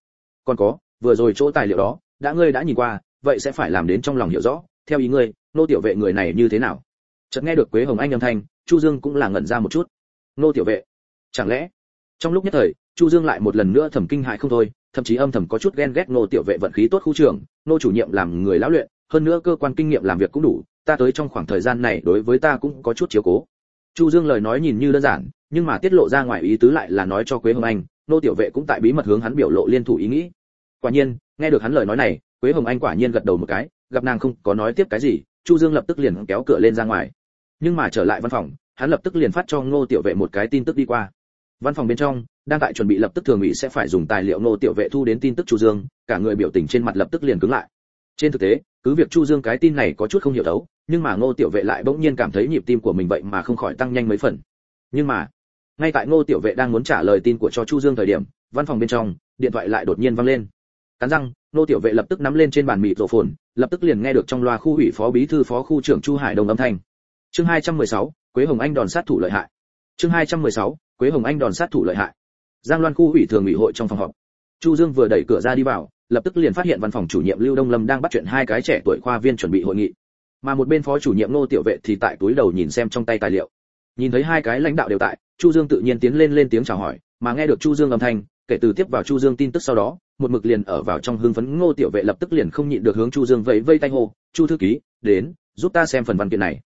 Còn có, vừa rồi chỗ tài liệu đó, đã ngươi đã nhìn qua, vậy sẽ phải làm đến trong lòng hiểu rõ. Theo ý ngươi, nô tiểu vệ người này như thế nào? Chợt nghe được quế hồng anh âm thanh, chu dương cũng là ngẩn ra một chút. Nô tiểu vệ, chẳng lẽ? Trong lúc nhất thời, chu dương lại một lần nữa thầm kinh hại không thôi, thậm chí âm thầm có chút ghen ghét nô tiểu vệ vận khí tốt khu trưởng, nô chủ nhiệm làm người lão luyện hơn nữa cơ quan kinh nghiệm làm việc cũng đủ, ta tới trong khoảng thời gian này đối với ta cũng có chút chiếu cố. Chu dương lời nói nhìn như đơn giản, nhưng mà tiết lộ ra ngoài ý tứ lại là nói cho quế hồng anh, nô tiểu vệ cũng tại bí mật hướng hắn biểu lộ liên thủ ý nghĩ. Quả nhiên, nghe được hắn lời nói này, quế hồng anh quả nhiên gật đầu một cái, gặp nàng không có nói tiếp cái gì, chu dương lập tức liền kéo cửa lên ra ngoài. Nhưng mà trở lại văn phòng, hắn lập tức liền phát cho ngô tiểu vệ một cái tin tức đi qua. Văn phòng bên trong, đang tại chuẩn bị lập tức thường ủy sẽ phải dùng tài liệu ngô tiểu vệ thu đến tin tức chu dương, cả người biểu tình trên mặt lập tức liền cứng lại trên thực tế cứ việc chu dương cái tin này có chút không hiểu đấu nhưng mà ngô tiểu vệ lại bỗng nhiên cảm thấy nhịp tim của mình vậy mà không khỏi tăng nhanh mấy phần. Nhưng mà ngay tại ngô tiểu vệ đang muốn trả lời tin của cho chu dương thời điểm văn phòng bên trong điện thoại lại đột nhiên vang lên. Cắn răng ngô tiểu vệ lập tức nắm lên trên bàn mịt rổ phồn lập tức liền nghe được trong loa khu ủy phó bí thư phó khu trưởng chu hải đồng âm thanh. Chương 216, quế hồng anh đòn sát thủ lợi hại. Chương 216, quế hồng anh đòn sát thủ lợi hại. Giang loan khu ủy thường ủy hội trong phòng họp. Chu dương vừa đẩy cửa ra đi vào lập tức liền phát hiện văn phòng chủ nhiệm lưu đông lâm đang bắt chuyện hai cái trẻ tuổi khoa viên chuẩn bị hội nghị. Mà một bên phó chủ nhiệm ngô tiểu vệ thì tại túi đầu nhìn xem trong tay tài liệu. Nhìn thấy hai cái lãnh đạo đều tại, chu dương tự nhiên tiến lên lên tiếng chào hỏi, mà nghe được chu dương âm thanh, kể từ tiếp vào chu dương tin tức sau đó, một mực liền ở vào trong hưng phấn, ngô tiểu vệ lập tức liền không nhịn được hướng chu dương vẫy vây tay hô, chu thư ký, đến, giúp ta xem phần văn kiện này.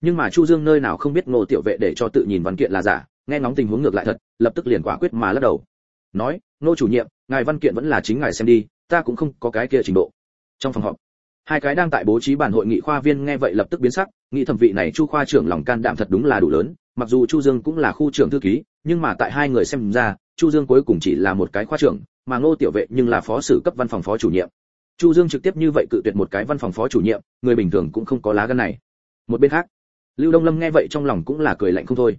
Nhưng mà chu dương nơi nào không biết ngô tiểu vệ để cho tự nhìn văn kiện là giả, nghe ngóng tình huống ngược lại thật, lập tức liền quả quyết mà lắc đầu. Nói, ngô chủ nhiệm, ngài văn kiện vẫn là chính ngài xem đi ta cũng không có cái kia trình độ. Trong phòng họp, hai cái đang tại bố trí bản hội nghị khoa viên nghe vậy lập tức biến sắc, nghĩ thẩm vị này chu khoa trưởng lòng can đảm thật đúng là đủ lớn, mặc dù chu dương cũng là khu trưởng thư ký, nhưng mà tại hai người xem ra, chu dương cuối cùng chỉ là một cái khoa trưởng, mà ngô tiểu vệ nhưng là phó sử cấp văn phòng phó chủ nhiệm. Chu dương trực tiếp như vậy cự tuyệt một cái văn phòng phó chủ nhiệm, người bình thường cũng không có lá gan này. Một bên khác, lưu đông lâm nghe vậy trong lòng cũng là cười lạnh không thôi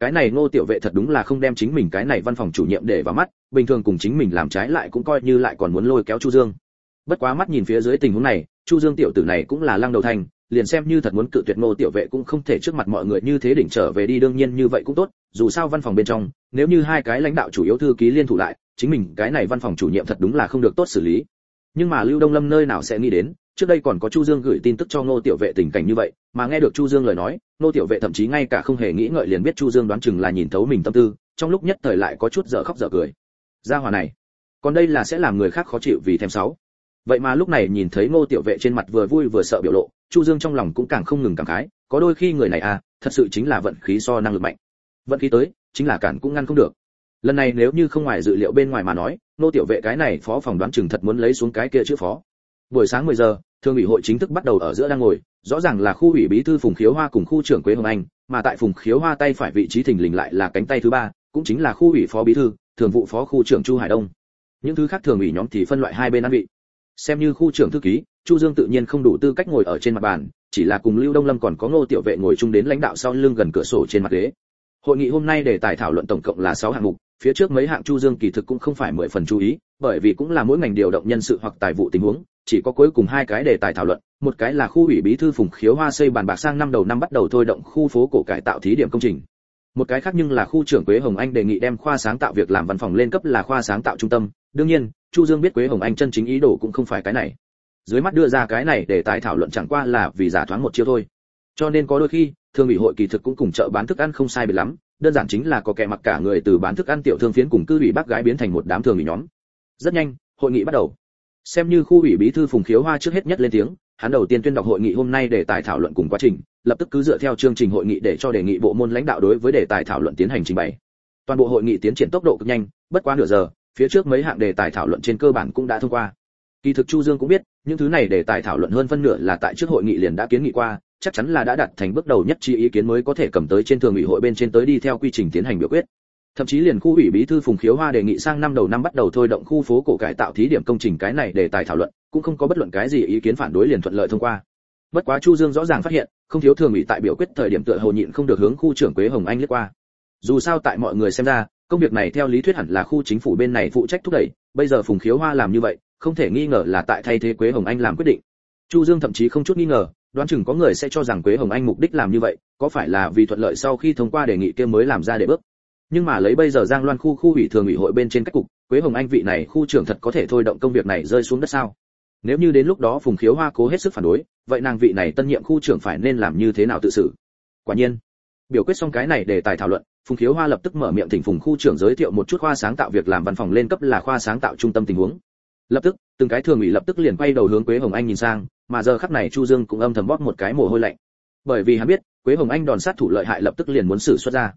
cái này ngô tiểu vệ thật đúng là không đem chính mình cái này văn phòng chủ nhiệm để vào mắt, bình thường cùng chính mình làm trái lại cũng coi như lại còn muốn lôi kéo chu dương. Bất quá mắt nhìn phía dưới tình huống này, chu dương tiểu tử này cũng là lăng đầu thành, liền xem như thật muốn cự tuyệt ngô tiểu vệ cũng không thể trước mặt mọi người như thế đỉnh trở về đi, đương nhiên như vậy cũng tốt, dù sao văn phòng bên trong, nếu như hai cái lãnh đạo chủ yếu thư ký liên thủ lại, chính mình cái này văn phòng chủ nhiệm thật đúng là không được tốt xử lý. Nhưng mà lưu đông lâm nơi nào sẽ nghĩ đến, trước đây còn có chu dương gửi tin tức cho ngô tiểu vệ tình cảnh như vậy, mà nghe được chu dương lời nói Nô tiểu vệ thậm chí ngay cả không hề nghĩ ngợi liền biết chu dương đoán chừng là nhìn thấu mình tâm tư, trong lúc nhất thời lại có chút dở khóc dở cười. Gia hòa này, còn đây là sẽ làm người khác khó chịu vì thèm sáu. Vậy mà lúc này nhìn thấy ngô tiểu vệ trên mặt vừa vui vừa sợ biểu lộ, chu dương trong lòng cũng càng không ngừng cảm khái, có đôi khi người này à thật sự chính là vận khí so năng lực mạnh. Vận khí tới, chính là cản cũng ngăn không được. Lần này nếu như không ngoài dự liệu bên ngoài mà nói nô tiểu vệ cái này phó phòng đoán chừng thật muốn lấy xuống cái kia chữ phó. Buổi sáng 10 giờ, thương ủy hội chính thức bắt đầu ở giữa đang ngồi rõ ràng là khu ủy bí thư phùng khiếu hoa cùng khu trưởng quế hồng anh, mà tại phùng khiếu hoa tay phải vị trí thình lình lại là cánh tay thứ ba, cũng chính là khu ủy phó bí thư, thường vụ phó khu trưởng chu hải đông. Những thứ khác thường ủy nhóm thì phân loại hai bên ăn vị. Xem như khu trưởng thư ký, chu dương tự nhiên không đủ tư cách ngồi ở trên mặt bàn, chỉ là cùng lưu đông lâm còn có ngô tiểu vệ ngồi chung đến lãnh đạo sau lưng gần cửa sổ trên mặt ghế. Hội nghị hôm nay để tài thảo luận tổng cộng là 6 hạng mục, phía trước mấy hạng chu dương kỳ thực cũng không phải mười phần chú ý, bởi vì cũng là mỗi ngành điều động nhân sự hoặc tài vụ tình huống, chỉ có cuối cùng hai cái đề tài thảo luận một cái là khu ủy bí thư phùng khiếu hoa xây bàn bạc sang năm đầu năm bắt đầu thôi động khu phố cổ cải tạo thí điểm công trình. Một cái khác nhưng là khu trưởng quế hồng anh đề nghị đem khoa sáng tạo việc làm văn phòng lên cấp là khoa sáng tạo trung tâm. Đương nhiên, chu dương biết quế hồng anh chân chính ý đồ cũng không phải cái này. Dưới mắt đưa ra cái này để tài thảo luận chẳng qua là vì giả thoáng một chiêu thôi. Cho nên có đôi khi, thương ủy hội kỳ thực cũng cùng chợ bán thức ăn không sai biệt lắm. Đơn giản chính là có kẻ mặc cả người từ bán thức ăn tiểu thương phiến cùng cư ủy bác gái biến thành một đám thường ủy nhóm. Rất nhanh, hội nghị bắt đầu. Xem như khu ủy bí thư phùng khiếu hoa trước hết nhất lên tiếng hắn đầu tiên tuyên đọc hội nghị hôm nay để tài thảo luận cùng quá trình, lập tức cứ dựa theo chương trình hội nghị để cho đề nghị bộ môn lãnh đạo đối với đề tài thảo luận tiến hành trình bày. Toàn bộ hội nghị tiến triển tốc độ cực nhanh, bất quá nửa giờ, phía trước mấy hạng đề tài thảo luận trên cơ bản cũng đã thông qua. Kỳ thực chu dương cũng biết, những thứ này đề tài thảo luận hơn phân nửa là tại trước hội nghị liền đã kiến nghị qua, chắc chắn là đã đặt thành bước đầu nhất chi ý kiến mới có thể cầm tới trên thường ủy hội bên trên tới đi theo quy trình tiến hành biểu quyết thậm chí liền khu ủy bí thư phùng khiếu hoa đề nghị sang năm đầu năm bắt đầu thôi động khu phố cổ cải tạo thí điểm công trình cái này để tài thảo luận, cũng không có bất luận cái gì ý kiến phản đối liền thuận lợi thông qua. Bất quá chu dương rõ ràng phát hiện, không thiếu thường ủy tại biểu quyết thời điểm tựa hồ nhịn không được hướng khu trưởng quế hồng anh liếc qua. Dù sao tại mọi người xem ra, công việc này theo lý thuyết hẳn là khu chính phủ bên này phụ trách thúc đẩy, bây giờ phùng khiếu hoa làm như vậy, không thể nghi ngờ là tại thay thế quế hồng anh làm quyết định. Chu dương thậm chí không chút nghi ngờ, đoán chừng có người sẽ cho rằng quế hồng anh mục đích làm như vậy, có phải là vì thuận lợi sau khi thông qua đề nghị kia mới làm ra để bước nhưng mà lấy bây giờ giang loan khu khu ủy thường ủy hội bên trên các cục, quế hồng anh vị này khu trưởng thật có thể thôi động công việc này rơi xuống đất sao? Nếu như đến lúc đó phùng khiếu hoa cố hết sức phản đối, vậy nàng vị này tân nhiệm khu trưởng phải nên làm như thế nào tự xử? Quả nhiên, biểu quyết xong cái này để tài thảo luận, phùng khiếu hoa lập tức mở miệng thỉnh phùng khu trưởng giới thiệu một chút khoa sáng tạo việc làm văn phòng lên cấp là khoa sáng tạo trung tâm tình huống. Lập tức, từng cái thường ủy lập tức liền quay đầu hướng quế hồng anh nhìn sang, mà giờ khắc này chu dương cũng âm thầm bóp một cái mồ hôi lạnh. Bởi vì hắn biết, quế hồng anh đòn sát thủ lợi hại lập tức liền muốn xử xuất ra.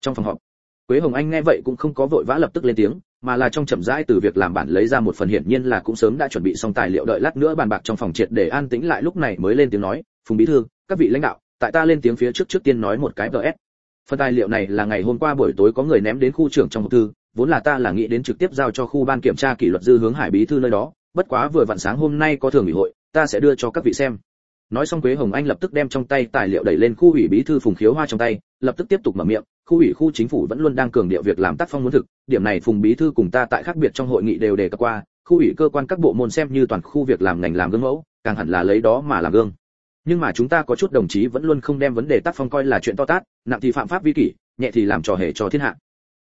Trong phòng họp quế hồng anh nghe vậy cũng không có vội vã lập tức lên tiếng, mà là trong chậm rãi từ việc làm bản lấy ra một phần hiển nhiên là cũng sớm đã chuẩn bị xong tài liệu đợi lát nữa bàn bạc trong phòng triệt để an tĩnh lại lúc này mới lên tiếng nói, phùng bí thư, các vị lãnh đạo, tại ta lên tiếng phía trước trước tiên nói một cái gs phần tài liệu này là ngày hôm qua buổi tối có người ném đến khu trưởng trong hộp thư, vốn là ta là nghĩ đến trực tiếp giao cho khu ban kiểm tra kỷ luật dư hướng hải bí thư nơi đó, bất quá vừa vặn sáng hôm nay có thường ủy hội, ta sẽ đưa cho các vị xem. Nói xong quế hồng anh lập tức đem trong tay tài liệu đẩy lên khu ủy bí thư phùng khiếu hoa trong tay lập tức tiếp tục mở miệng, khu ủy khu chính phủ vẫn luôn đang cường điệu việc làm tác phong muốn thực, điểm này phùng bí thư cùng ta tại khác biệt trong hội nghị đều đề cập qua, khu ủy cơ quan các bộ môn xem như toàn khu việc làm ngành làm gương mẫu, càng hẳn là lấy đó mà làm gương. Nhưng mà chúng ta có chút đồng chí vẫn luôn không đem vấn đề tác phong coi là chuyện to tát, nặng thì phạm pháp vi kỷ, nhẹ thì làm trò hề cho thiên hạ.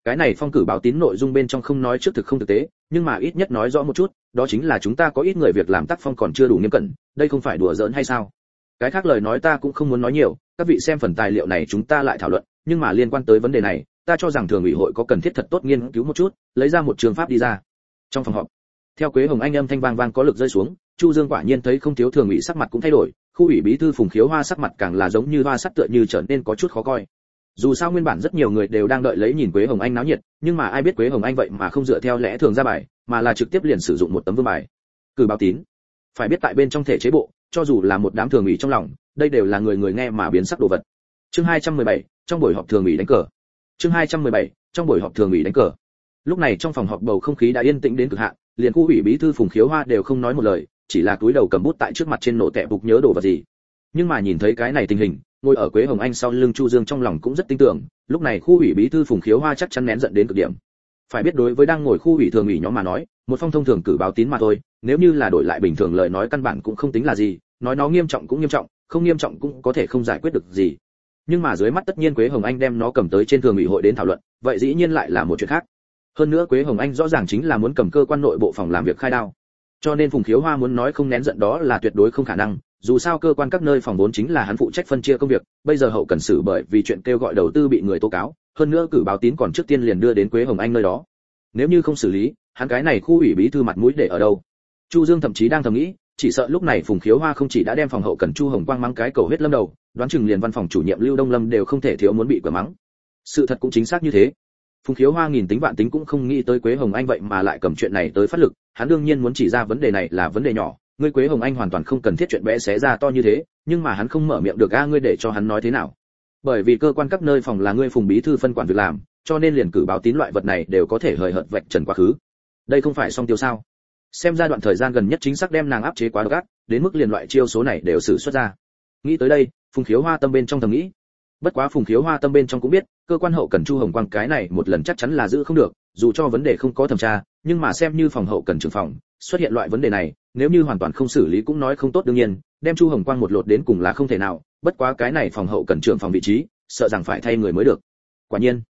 Cái này phong cử báo tín nội dung bên trong không nói trước thực không thực tế, nhưng mà ít nhất nói rõ một chút, đó chính là chúng ta có ít người việc làm tác phong còn chưa đủ nghiêm cẩn, đây không phải đùa giỡn hay sao? Cái khác lời nói ta cũng không muốn nói nhiều các vị xem phần tài liệu này chúng ta lại thảo luận, nhưng mà liên quan tới vấn đề này, ta cho rằng thường ủy hội có cần thiết thật tốt nghiên cứu một chút, lấy ra một trường pháp đi ra. Trong phòng họp, theo quế hồng anh âm thanh vang vang có lực rơi xuống, chu dương quả nhiên thấy không thiếu thường ủy sắc mặt cũng thay đổi, khu ủy bí thư phùng khiếu hoa sắc mặt càng là giống như hoa sắc tựa như trở nên có chút khó coi. Dù sao nguyên bản rất nhiều người đều đang đợi lấy nhìn quế hồng anh náo nhiệt, nhưng mà ai biết quế hồng anh vậy mà không dựa theo lẽ thường ra bài, mà là trực tiếp liền sử dụng một tấm vương bài. Cử báo tín. Phải biết tại bên trong thể chế bộ, cho dù là một đám thường ủy trong lòng đây đều là người người nghe mà biến sắc đồ vật. Chương 217, trong buổi họp thường ủy đánh cờ. Chương 217, trong buổi họp thường ủy đánh cờ. Lúc này trong phòng họp bầu không khí đã yên tĩnh đến cực hạn liền khu ủy bí thư phùng khiếu hoa đều không nói một lời chỉ là túi đầu cầm bút tại trước mặt trên nổ tệ bục nhớ đồ vật gì. Nhưng mà nhìn thấy cái này tình hình ngồi ở quế hồng anh sau lưng chu dương trong lòng cũng rất tin tưởng lúc này khu ủy bí thư phùng khiếu hoa chắc chắn nén giận đến cực điểm. Phải biết đối với đang ngồi khu ủy thường ủy nhóm mà nói một phong thông thường cử báo tín mà thôi nếu như là đổi lại bình thường lời nói căn bản cũng không tính là gì nói nó nghiêm trọng cũng nghiêm trọng không nghiêm trọng cũng có thể không giải quyết được gì. Nhưng mà dưới mắt tất nhiên quế hồng anh đem nó cầm tới trên thường ủy hội đến thảo luận, vậy dĩ nhiên lại là một chuyện khác. Hơn nữa quế hồng anh rõ ràng chính là muốn cầm cơ quan nội bộ phòng làm việc khai đao. Cho nên phùng khiếu hoa muốn nói không nén giận đó là tuyệt đối không khả năng, dù sao cơ quan các nơi phòng vốn chính là hắn phụ trách phân chia công việc, bây giờ hậu cần xử bởi vì chuyện kêu gọi đầu tư bị người tố cáo, hơn nữa cử báo tín còn trước tiên liền đưa đến quế hồng anh nơi đó. Nếu như không xử lý, hắn cái này khu ủy bí thư mặt mũi để ở đâu? Chu dương thậm chí đang thầm nghĩ chỉ sợ lúc này phùng khiếu hoa không chỉ đã đem phòng hậu cần chu hồng quang mang cái cầu huyết lâm đầu, đoán chừng liền văn phòng chủ nhiệm lưu đông lâm đều không thể thiếu muốn bị quả mắng. Sự thật cũng chính xác như thế. Phùng khiếu hoa nghìn tính vạn tính cũng không nghĩ tới quế hồng anh vậy mà lại cầm chuyện này tới phát lực, hắn đương nhiên muốn chỉ ra vấn đề này là vấn đề nhỏ, ngươi quế hồng anh hoàn toàn không cần thiết chuyện bé xé ra to như thế, nhưng mà hắn không mở miệng được a, ngươi để cho hắn nói thế nào? Bởi vì cơ quan các nơi phòng là ngươi phùng bí thư phân quản việc làm, cho nên liền cử báo tín loại vật này đều có thể hời hợt vạch trần quá khứ. Đây không phải song tiêu sao? Xem ra đoạn thời gian gần nhất chính xác đem nàng áp chế quá gắt đến mức liền loại chiêu số này đều xử xuất ra. Nghĩ tới đây, phùng khiếu hoa tâm bên trong thầm nghĩ. Bất quá phùng khiếu hoa tâm bên trong cũng biết, cơ quan hậu cần chu hồng quang cái này một lần chắc chắn là giữ không được, dù cho vấn đề không có thẩm tra, nhưng mà xem như phòng hậu cần trưởng phòng, xuất hiện loại vấn đề này, nếu như hoàn toàn không xử lý cũng nói không tốt đương nhiên, đem chu hồng quang một lột đến cùng là không thể nào, bất quá cái này phòng hậu cần trưởng phòng vị trí, sợ rằng phải thay người mới được. Quả nhiên,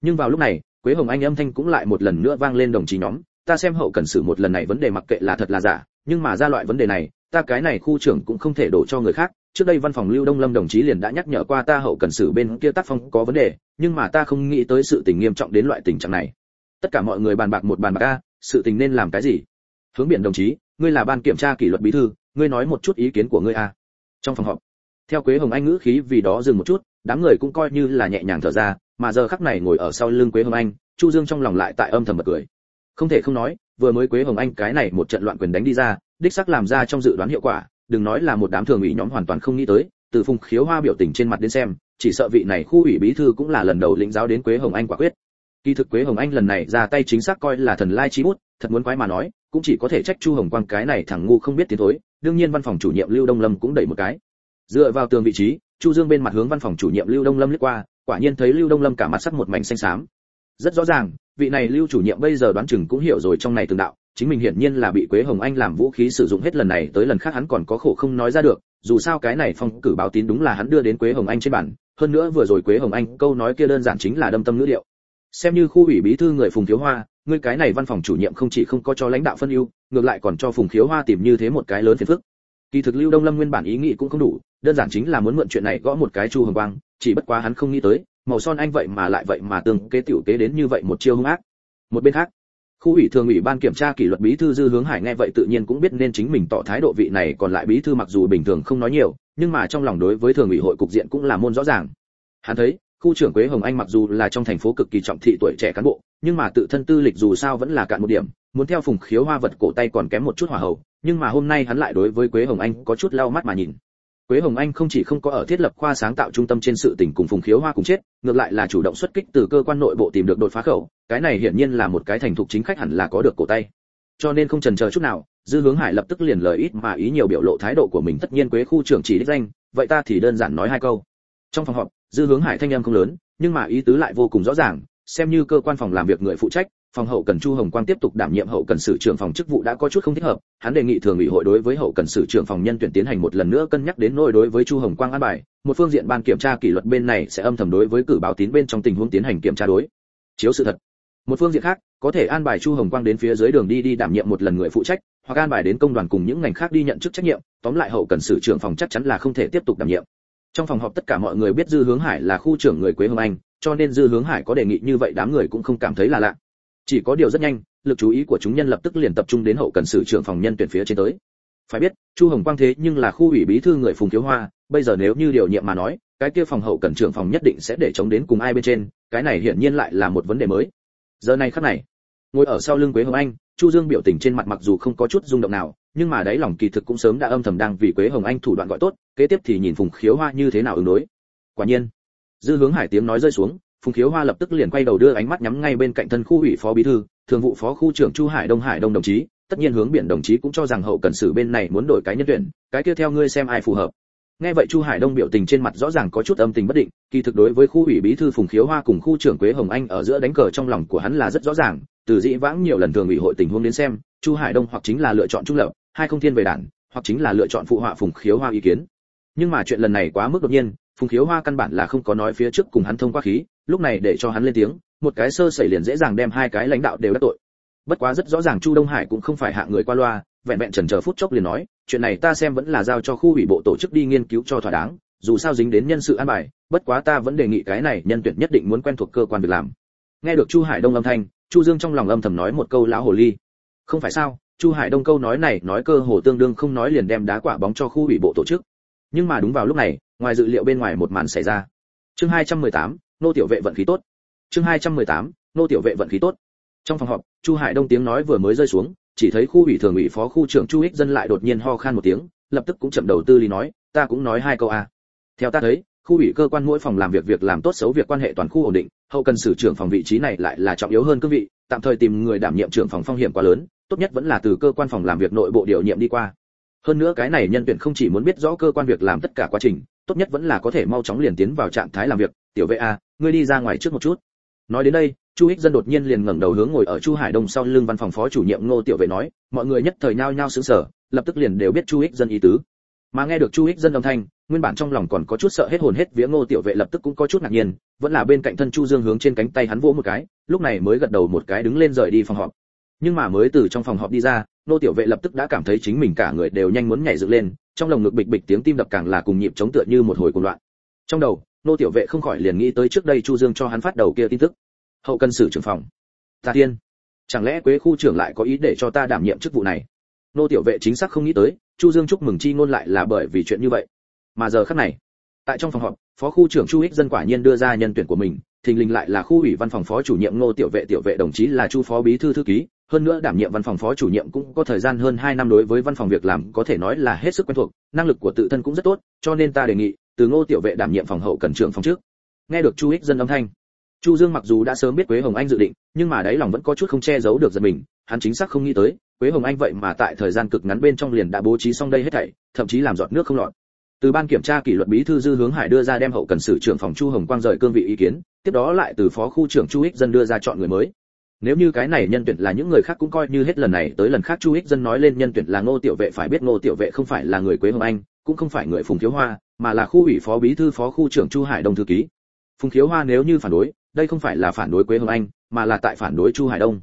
nhưng vào lúc này, quế hồng anh âm thanh cũng lại một lần nữa vang lên đồng chí nhóm ta xem hậu cần xử một lần này vấn đề mặc kệ là thật là giả, nhưng mà ra loại vấn đề này, ta cái này khu trưởng cũng không thể đổ cho người khác. Trước đây văn phòng lưu đông lâm đồng chí liền đã nhắc nhở qua ta hậu cần xử bên kia tác phong có vấn đề, nhưng mà ta không nghĩ tới sự tình nghiêm trọng đến loại tình trạng này. Tất cả mọi người bàn bạc một bàn bạc a, sự tình nên làm cái gì? Hướng biển đồng chí, ngươi là ban kiểm tra kỷ luật bí thư, ngươi nói một chút ý kiến của ngươi a. Trong phòng họp, theo quế hồng anh ngữ khí vì đó dừng một chút, đám người cũng coi như là nhẹ nhàng thở ra, mà giờ khắc này ngồi ở sau lưng quế hồng anh, chu dương trong lòng lại tại âm thầm bật cười không thể không nói, vừa mới quế hồng anh cái này một trận loạn quyền đánh đi ra, đích xác làm ra trong dự đoán hiệu quả, đừng nói là một đám thường ủy nhóm hoàn toàn không nghĩ tới, từ phùng khiếu hoa biểu tình trên mặt đến xem, chỉ sợ vị này khu ủy bí thư cũng là lần đầu lĩnh giáo đến quế hồng anh quả quyết. Kỳ thực quế hồng anh lần này ra tay chính xác coi là thần lai chi bút, thật muốn quái mà nói, cũng chỉ có thể trách chu hồng quang cái này thằng ngu không biết tiến thối, đương nhiên văn phòng chủ nhiệm lưu đông lâm cũng đẩy một cái. Dựa vào tường vị trí, chu dương bên mặt hướng văn phòng chủ nhiệm lưu đông lâm lướt qua, quả nhiên thấy lưu đông lâm cả mặt sắc một mảnh xanh xám. Rất rõ ràng vị này lưu chủ nhiệm bây giờ đoán chừng cũng hiểu rồi trong này từng đạo, chính mình hiển nhiên là bị quế hồng anh làm vũ khí sử dụng hết lần này tới lần khác hắn còn có khổ không nói ra được, dù sao cái này phong cử báo tín đúng là hắn đưa đến quế hồng anh trên bản hơn nữa vừa rồi quế hồng anh câu nói kia đơn giản chính là đâm tâm ngữ điệu. Xem như khu ủy bí thư người phùng thiếu hoa, ngươi cái này văn phòng chủ nhiệm không chỉ không có cho lãnh đạo phân ưu, ngược lại còn cho phùng thiếu hoa tìm như thế một cái lớn phiền phức. Kỳ thực lưu đông lâm nguyên bản ý nghĩ cũng không đủ, đơn giản chính là muốn mượn chuyện này gõ một cái chu hồng quang, chỉ bất quá hắn không nghĩ tới màu son anh vậy mà lại vậy mà từng kế tiểu kế đến như vậy một chiêu hung ác. Một bên khác, khu ủy thường ủy ban kiểm tra kỷ luật bí thư dư hướng hải nghe vậy tự nhiên cũng biết nên chính mình tỏ thái độ vị này, còn lại bí thư mặc dù bình thường không nói nhiều, nhưng mà trong lòng đối với thường ủy hội cục diện cũng là môn rõ ràng. Hắn thấy, khu trưởng quế hồng anh mặc dù là trong thành phố cực kỳ trọng thị tuổi trẻ cán bộ, nhưng mà tự thân tư lịch dù sao vẫn là cạn một điểm, muốn theo phùng khiếu hoa vật cổ tay còn kém một chút hỏa hậu nhưng mà hôm nay hắn lại đối với quế hồng anh có chút lau mắt mà nhìn. Quế Hồng Anh không chỉ không có ở thiết lập khoa sáng tạo trung tâm trên sự tình cùng Phùng Khiếu Hoa cùng chết, ngược lại là chủ động xuất kích từ cơ quan nội bộ tìm được đột phá khẩu, cái này hiển nhiên là một cái thành thục chính khách hẳn là có được cổ tay. Cho nên không chần chờ chút nào, Dư Hướng Hải lập tức liền lời ít mà ý nhiều biểu lộ thái độ của mình tất nhiên Quế khu trưởng chỉ đích danh, vậy ta thì đơn giản nói hai câu. Trong phòng họp, Dư Hướng Hải thanh âm không lớn, nhưng mà ý tứ lại vô cùng rõ ràng, xem như cơ quan phòng làm việc người phụ trách, phòng hậu cần chu hồng quang tiếp tục đảm nhiệm hậu cần sử trưởng phòng chức vụ đã có chút không thích hợp, hắn đề nghị thường ủy hội đối với hậu cần sử trưởng phòng nhân tuyển tiến hành một lần nữa cân nhắc đến nỗi đối với chu hồng quang an bài, một phương diện ban kiểm tra kỷ luật bên này sẽ âm thầm đối với cử báo tín bên trong tình huống tiến hành kiểm tra đối. Chiếu sự thật. Một phương diện khác, có thể an bài chu hồng quang đến phía dưới đường đi đi đảm nhiệm một lần người phụ trách, hoặc an bài đến công đoàn cùng những ngành khác đi nhận chức trách nhiệm, tóm lại hậu cần sử trưởng phòng chắc chắn là không thể tiếp tục đảm nhiệm. Trong phòng họp tất cả mọi người biết dư hướng hải là khu trưởng người quế hồng anh, cho nên dư hướng hải có đề nghị như vậy đám người cũng không cảm thấy là lạ chỉ có điều rất nhanh, lực chú ý của chúng nhân lập tức liền tập trung đến hậu cần sử trưởng phòng nhân tuyển phía trên tới. Phải biết, chu hồng quang thế nhưng là khu ủy bí thư người phùng thiếu hoa, bây giờ nếu như điều nhiệm mà nói, cái kia phòng hậu cần trưởng phòng nhất định sẽ để chống đến cùng ai bên trên, cái này hiển nhiên lại là một vấn đề mới. Giờ này khắc này, ngồi ở sau lưng quế hồng anh, chu dương biểu tình trên mặt mặc dù không có chút rung động nào, nhưng mà đáy lòng kỳ thực cũng sớm đã âm thầm đang vì quế hồng anh thủ đoạn gọi tốt, kế tiếp thì nhìn phùng khiếu hoa như thế nào ứng đối. Quả nhiên, dư hướng hải tiếng nói rơi xuống phùng khiếu hoa lập tức liền quay đầu đưa ánh mắt nhắm ngay bên cạnh thân khu ủy phó bí thư, thường vụ phó khu trưởng chu hải đông hải đông đồng chí. Tất nhiên hướng biển đồng chí cũng cho rằng hậu cần sử bên này muốn đổi cái nhân tuyển, cái kia theo ngươi xem ai phù hợp. Nghe vậy chu hải đông biểu tình trên mặt rõ ràng có chút âm tình bất định, kỳ thực đối với khu ủy bí thư phùng khiếu hoa cùng khu trưởng quế hồng anh ở giữa đánh cờ trong lòng của hắn là rất rõ ràng, từ dĩ vãng nhiều lần thường ủy hội tình huống đến xem, chu hải đông hoặc chính là lựa chọn trung lập, hai không thiên về đảng, hoặc chính là lựa chọn phụ họa phùng khiếu hoa ý kiến. Nhưng mà chuyện lần này quá mức đột nhiên, phùng khiếu hoa căn bản là không có nói phía trước cùng hắn thông qua khí lúc này để cho hắn lên tiếng một cái sơ sẩy liền dễ dàng đem hai cái lãnh đạo đều đắc tội. Bất quá rất rõ ràng chu đông hải cũng không phải hạng người qua loa vẹn vẹn chần chờ phút chốc liền nói chuyện này ta xem vẫn là giao cho khu ủy bộ tổ chức đi nghiên cứu cho thỏa đáng dù sao dính đến nhân sự an bài bất quá ta vẫn đề nghị cái này nhân tuyển nhất định muốn quen thuộc cơ quan việc làm. Nghe được chu hải đông âm thanh chu dương trong lòng âm thầm nói một câu lão hồ ly. Không phải sao chu hải đông câu nói này nói cơ hồ tương đương không nói liền đem đá quả bóng cho khu ủy bộ tổ chức. Nhưng mà đúng vào lúc này ngoài dự liệu bên ngoài một màn xảy ra. Chương 218, nô tiểu vệ vận khí tốt. Chương 218, nô tiểu vệ vận khí tốt. Trong phòng họp chu hải đông tiếng nói vừa mới rơi xuống chỉ thấy khu ủy thường ủy phó khu trưởng chu ích dân lại đột nhiên ho khan một tiếng lập tức cũng chậm đầu tư lý nói ta cũng nói hai câu a. À. theo ta thấy khu ủy cơ quan mỗi phòng làm việc việc làm tốt xấu việc quan hệ toàn khu ổn định hậu cần sử trưởng phòng vị trí này lại là trọng yếu hơn cương vị tạm thời tìm người đảm nhiệm trưởng phòng phong hiểm quá lớn tốt nhất vẫn là từ cơ quan phòng làm việc nội bộ điều nhiệm đi qua. Hơn nữa cái này nhân tuyển không chỉ muốn biết rõ cơ quan việc làm tất cả quá trình tốt nhất vẫn là có thể mau chóng liền tiến vào trạng thái làm việc tiểu vệ à, ngươi đi ra ngoài trước một chút. Nói đến đây chu ích dân đột nhiên liền ngẩng đầu hướng ngồi ở chu hải đông sau lưng văn phòng phó chủ nhiệm ngô tiểu vệ nói mọi người nhất thời nhao nhao sững sờ lập tức liền đều biết chu ích dân ý tứ. Mà nghe được chu ích dân âm thanh nguyên bản trong lòng còn có chút sợ hết hồn hết vía ngô tiểu vệ lập tức cũng có chút ngạc nhiên vẫn là bên cạnh thân chu dương hướng trên cánh tay hắn vỗ một cái lúc này mới gật đầu một cái đứng lên rời đi phòng họp. Nhưng mà mới từ trong phòng họp đi ra Ngô tiểu vệ lập tức đã cảm thấy chính mình cả người đều nhanh muốn nhảy dựng lên trong lồng ngực bịch bịch tiếng tim đập càng là cùng nhịp chống tựa như một hồi cuồng loạn. Trong đầu nô tiểu vệ không khỏi liền nghĩ tới trước đây chu dương cho hắn phát đầu kia tin tức. Hậu cần sử trưởng phòng. Ta tiên. Chẳng lẽ quế khu trưởng lại có ý để cho ta đảm nhiệm chức vụ này? Nô tiểu vệ chính xác không nghĩ tới, chu dương chúc mừng chi ngôn lại là bởi vì chuyện như vậy. Mà giờ khắc này, tại trong phòng họp, phó khu trưởng chu ích dân quả nhiên đưa ra nhân tuyển của mình, thình lình lại là khu ủy văn phòng phó chủ nhiệm ngô tiểu vệ tiểu vệ đồng chí là chu phó bí thư thư ký, hơn nữa đảm nhiệm văn phòng phó chủ nhiệm cũng có thời gian hơn 2 năm đối với văn phòng việc làm, có thể nói là hết sức quen thuộc, năng lực của tự thân cũng rất tốt, cho nên ta đề nghị từ ngô tiểu vệ đảm nhiệm phòng hậu cần trưởng phòng trước. Nghe được chu ích dân âm thanh, chu dương mặc dù đã sớm biết quế hồng anh dự định, nhưng mà đáy lòng vẫn có chút không che giấu được giật mình, hắn chính xác không nghĩ tới, quế hồng anh vậy mà tại thời gian cực ngắn bên trong liền đã bố trí xong đây hết thảy, thậm chí làm giọt nước không lọt. Từ ban kiểm tra kỷ luật bí thư dư hướng hải đưa ra đem hậu cần sử trưởng phòng chu hồng quang rời cương vị ý kiến, tiếp đó lại từ phó khu trưởng chu ích dân đưa ra chọn người mới. Nếu như cái này nhân tuyển là những người khác cũng coi như hết lần này tới lần khác chu ích dân nói lên nhân tuyển là ngô tiểu vệ phải biết ngô tiểu vệ không phải là người quế hồng anh, cũng không phải người phùng thiếu hoa mà là khu ủy phó bí thư phó khu trưởng chu hải đông thư ký. Phùng khiếu hoa nếu như phản đối, đây không phải là phản đối quế hồng anh, mà là tại phản đối chu hải đông.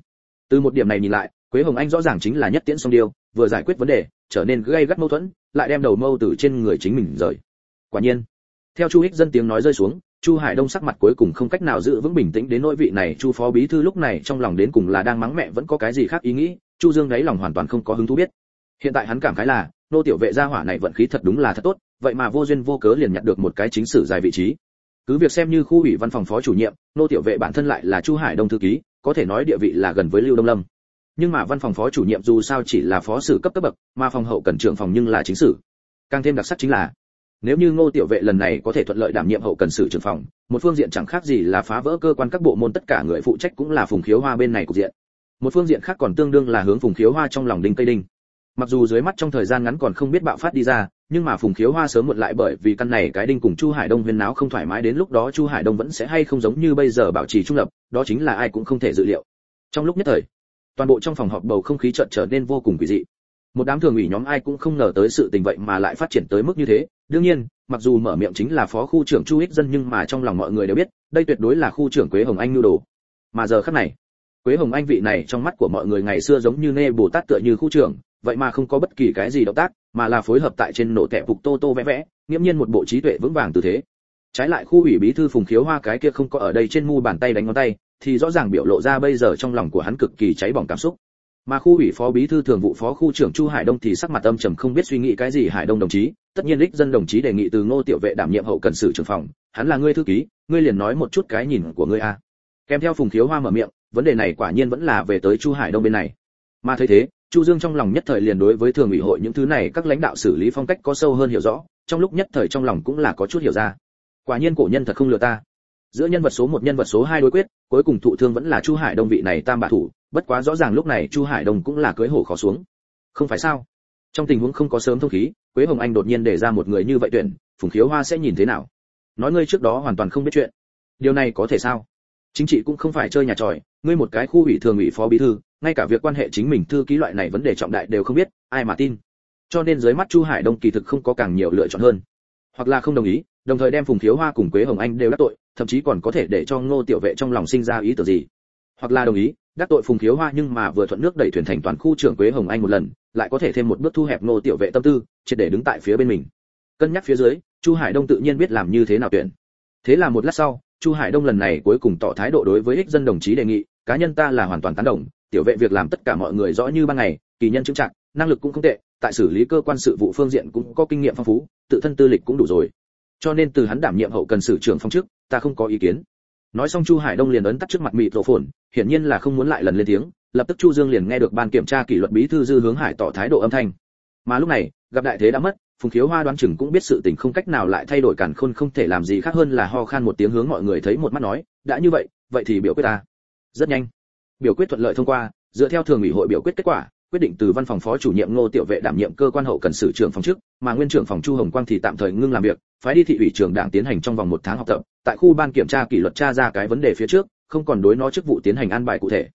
Từ một điểm này nhìn lại, quế hồng anh rõ ràng chính là nhất tiễn song điêu, vừa giải quyết vấn đề, trở nên gây gắt mâu thuẫn, lại đem đầu mâu từ trên người chính mình rời. Quả nhiên, theo chu Hích dân tiếng nói rơi xuống, chu hải đông sắc mặt cuối cùng không cách nào giữ vững bình tĩnh đến nỗi vị này chu phó bí thư lúc này trong lòng đến cùng là đang mắng mẹ vẫn có cái gì khác ý nghĩ, chu dương đáy lòng hoàn toàn không có hứng thú biết. Hiện tại hắn cảm khái là, nô tiểu vệ gia hỏa này vận khí thật đúng là thật tốt vậy mà vô duyên vô cớ liền nhận được một cái chính sử dài vị trí. Cứ việc xem như khu ủy văn phòng phó chủ nhiệm, nô tiểu vệ bản thân lại là chu hải đông thư ký, có thể nói địa vị là gần với lưu đông lâm. Nhưng mà văn phòng phó chủ nhiệm dù sao chỉ là phó sử cấp cấp bậc, mà phòng hậu cần trưởng phòng nhưng là chính sử. Càng thêm đặc sắc chính là, nếu như ngô tiểu vệ lần này có thể thuận lợi đảm nhiệm hậu cần sử trưởng phòng, một phương diện chẳng khác gì là phá vỡ cơ quan các bộ môn tất cả người phụ trách cũng là phùng khiếu hoa bên này của diện. Một phương diện khác còn tương đương là hướng phùng khiếu hoa trong lòng đinh cây đinh. Mặc dù dưới mắt trong thời gian ngắn còn không biết bạo phát đi ra nhưng mà phùng khiếu hoa sớm muộn lại bởi vì căn này cái đinh cùng chu hải đông huyên náo không thoải mái đến lúc đó chu hải đông vẫn sẽ hay không giống như bây giờ bảo trì trung lập, đó chính là ai cũng không thể dự liệu. Trong lúc nhất thời, toàn bộ trong phòng họp bầu không khí chợt trở nên vô cùng quỷ dị. Một đám thường ủy nhóm ai cũng không ngờ tới sự tình vậy mà lại phát triển tới mức như thế. Đương nhiên, mặc dù mở miệng chính là phó khu trưởng chu ích dân nhưng mà trong lòng mọi người đều biết, đây tuyệt đối là khu trưởng quế hồng anh nhu đồ. Mà giờ khắc này, quế hồng anh vị này trong mắt của mọi người ngày xưa giống như nê bồ tát tựa như khu trưởng vậy mà không có bất kỳ cái gì động tác, mà là phối hợp tại trên nổ kẹp phục tô tô vẽ vẽ, nghiễm nhiên một bộ trí tuệ vững vàng tư thế. Trái lại khu ủy bí thư phùng khiếu hoa cái kia không có ở đây trên mu bàn tay đánh ngón tay, thì rõ ràng biểu lộ ra bây giờ trong lòng của hắn cực kỳ cháy bỏng cảm xúc. Mà khu ủy phó bí thư thường vụ phó khu trưởng chu hải đông thì sắc mặt âm trầm không biết suy nghĩ cái gì hải đông đồng chí, tất nhiên đích dân đồng chí đề nghị từ ngô tiểu vệ đảm nhiệm hậu cần sự trưởng phòng, hắn là ngươi thư ký, ngươi liền nói một chút cái nhìn của ngươi a. Kèm theo phùng khiếu hoa mở miệng, vấn đề này quả nhiên vẫn là về tới chu hải đông bên này. Mà thấy thế chu dương trong lòng nhất thời liền đối với thường ủy hội những thứ này các lãnh đạo xử lý phong cách có sâu hơn hiểu rõ, trong lúc nhất thời trong lòng cũng là có chút hiểu ra. Quả nhiên cổ nhân thật không lừa ta. Giữa nhân vật số một, nhân vật số hai đối quyết, cuối cùng thụ thương vẫn là chu hải đông vị này tam bạ thủ, bất quá rõ ràng lúc này chu hải đông cũng là cưới hổ khó xuống. Không phải sao? Trong tình huống không có sớm thông khí, quế hồng anh đột nhiên để ra một người như vậy tuyển, phùng khiếu hoa sẽ nhìn thế nào? Nói ngươi trước đó hoàn toàn không biết chuyện. Điều này có thể sao? Chính trị cũng không phải chơi nhà tròi, ngươi một cái khu ủy thường ủy phó bí thư ngay cả việc quan hệ chính mình thư ký loại này vấn đề trọng đại đều không biết, ai mà tin. Cho nên dưới mắt chu hải đông kỳ thực không có càng nhiều lựa chọn hơn. Hoặc là không đồng ý, đồng thời đem phùng khiếu hoa cùng quế hồng anh đều đắc tội, thậm chí còn có thể để cho ngô tiểu vệ trong lòng sinh ra ý tưởng gì. Hoặc là đồng ý, đắc tội phùng khiếu hoa nhưng mà vừa thuận nước đẩy thuyền thành toàn khu trưởng quế hồng anh một lần, lại có thể thêm một bước thu hẹp ngô tiểu vệ tâm tư, triệt để đứng tại phía bên mình. Cân nhắc phía dưới, chu hải đông tự nhiên biết làm như thế nào tuyển. Thế là một lát sau, chu hải đông lần này cuối cùng tỏ thái độ đối với ích dân đồng chí đề nghị, cá nhân ta là hoàn toàn tán đồng tiểu vệ việc làm tất cả mọi người rõ như ban ngày, kỳ nhân chứng trạng, năng lực cũng không tệ, tại xử lý cơ quan sự vụ phương diện cũng có kinh nghiệm phong phú, tự thân tư lịch cũng đủ rồi. Cho nên từ hắn đảm nhiệm hậu cần sử trưởng phong trước, ta không có ý kiến. Nói xong chu hải đông liền ấn tắt trước mặt mịt rộ phồn hiển nhiên là không muốn lại lần lên tiếng, lập tức chu dương liền nghe được ban kiểm tra kỷ luật bí thư dư hướng hải tỏ thái độ âm thanh. Mà lúc này, gặp đại thế đã mất, phùng khiếu hoa đoán chừng cũng biết sự tình không cách nào lại thay đổi cản khôn không thể làm gì khác hơn là ho khan một tiếng hướng mọi người thấy một mắt nói, đã như vậy vậy thì biểu quyết ta. Rất nhanh biểu quyết thuận lợi thông qua dựa theo thường ủy hội biểu quyết kết quả quyết định từ văn phòng phó chủ nhiệm ngô tiểu vệ đảm nhiệm cơ quan hậu cần sử trưởng phòng trước mà nguyên trưởng phòng chu hồng quang thì tạm thời ngưng làm việc phái đi thị ủy trưởng đảng tiến hành trong vòng một tháng học tập tại khu ban kiểm tra kỷ luật tra ra cái vấn đề phía trước không còn đối nó chức vụ tiến hành an bài cụ thể.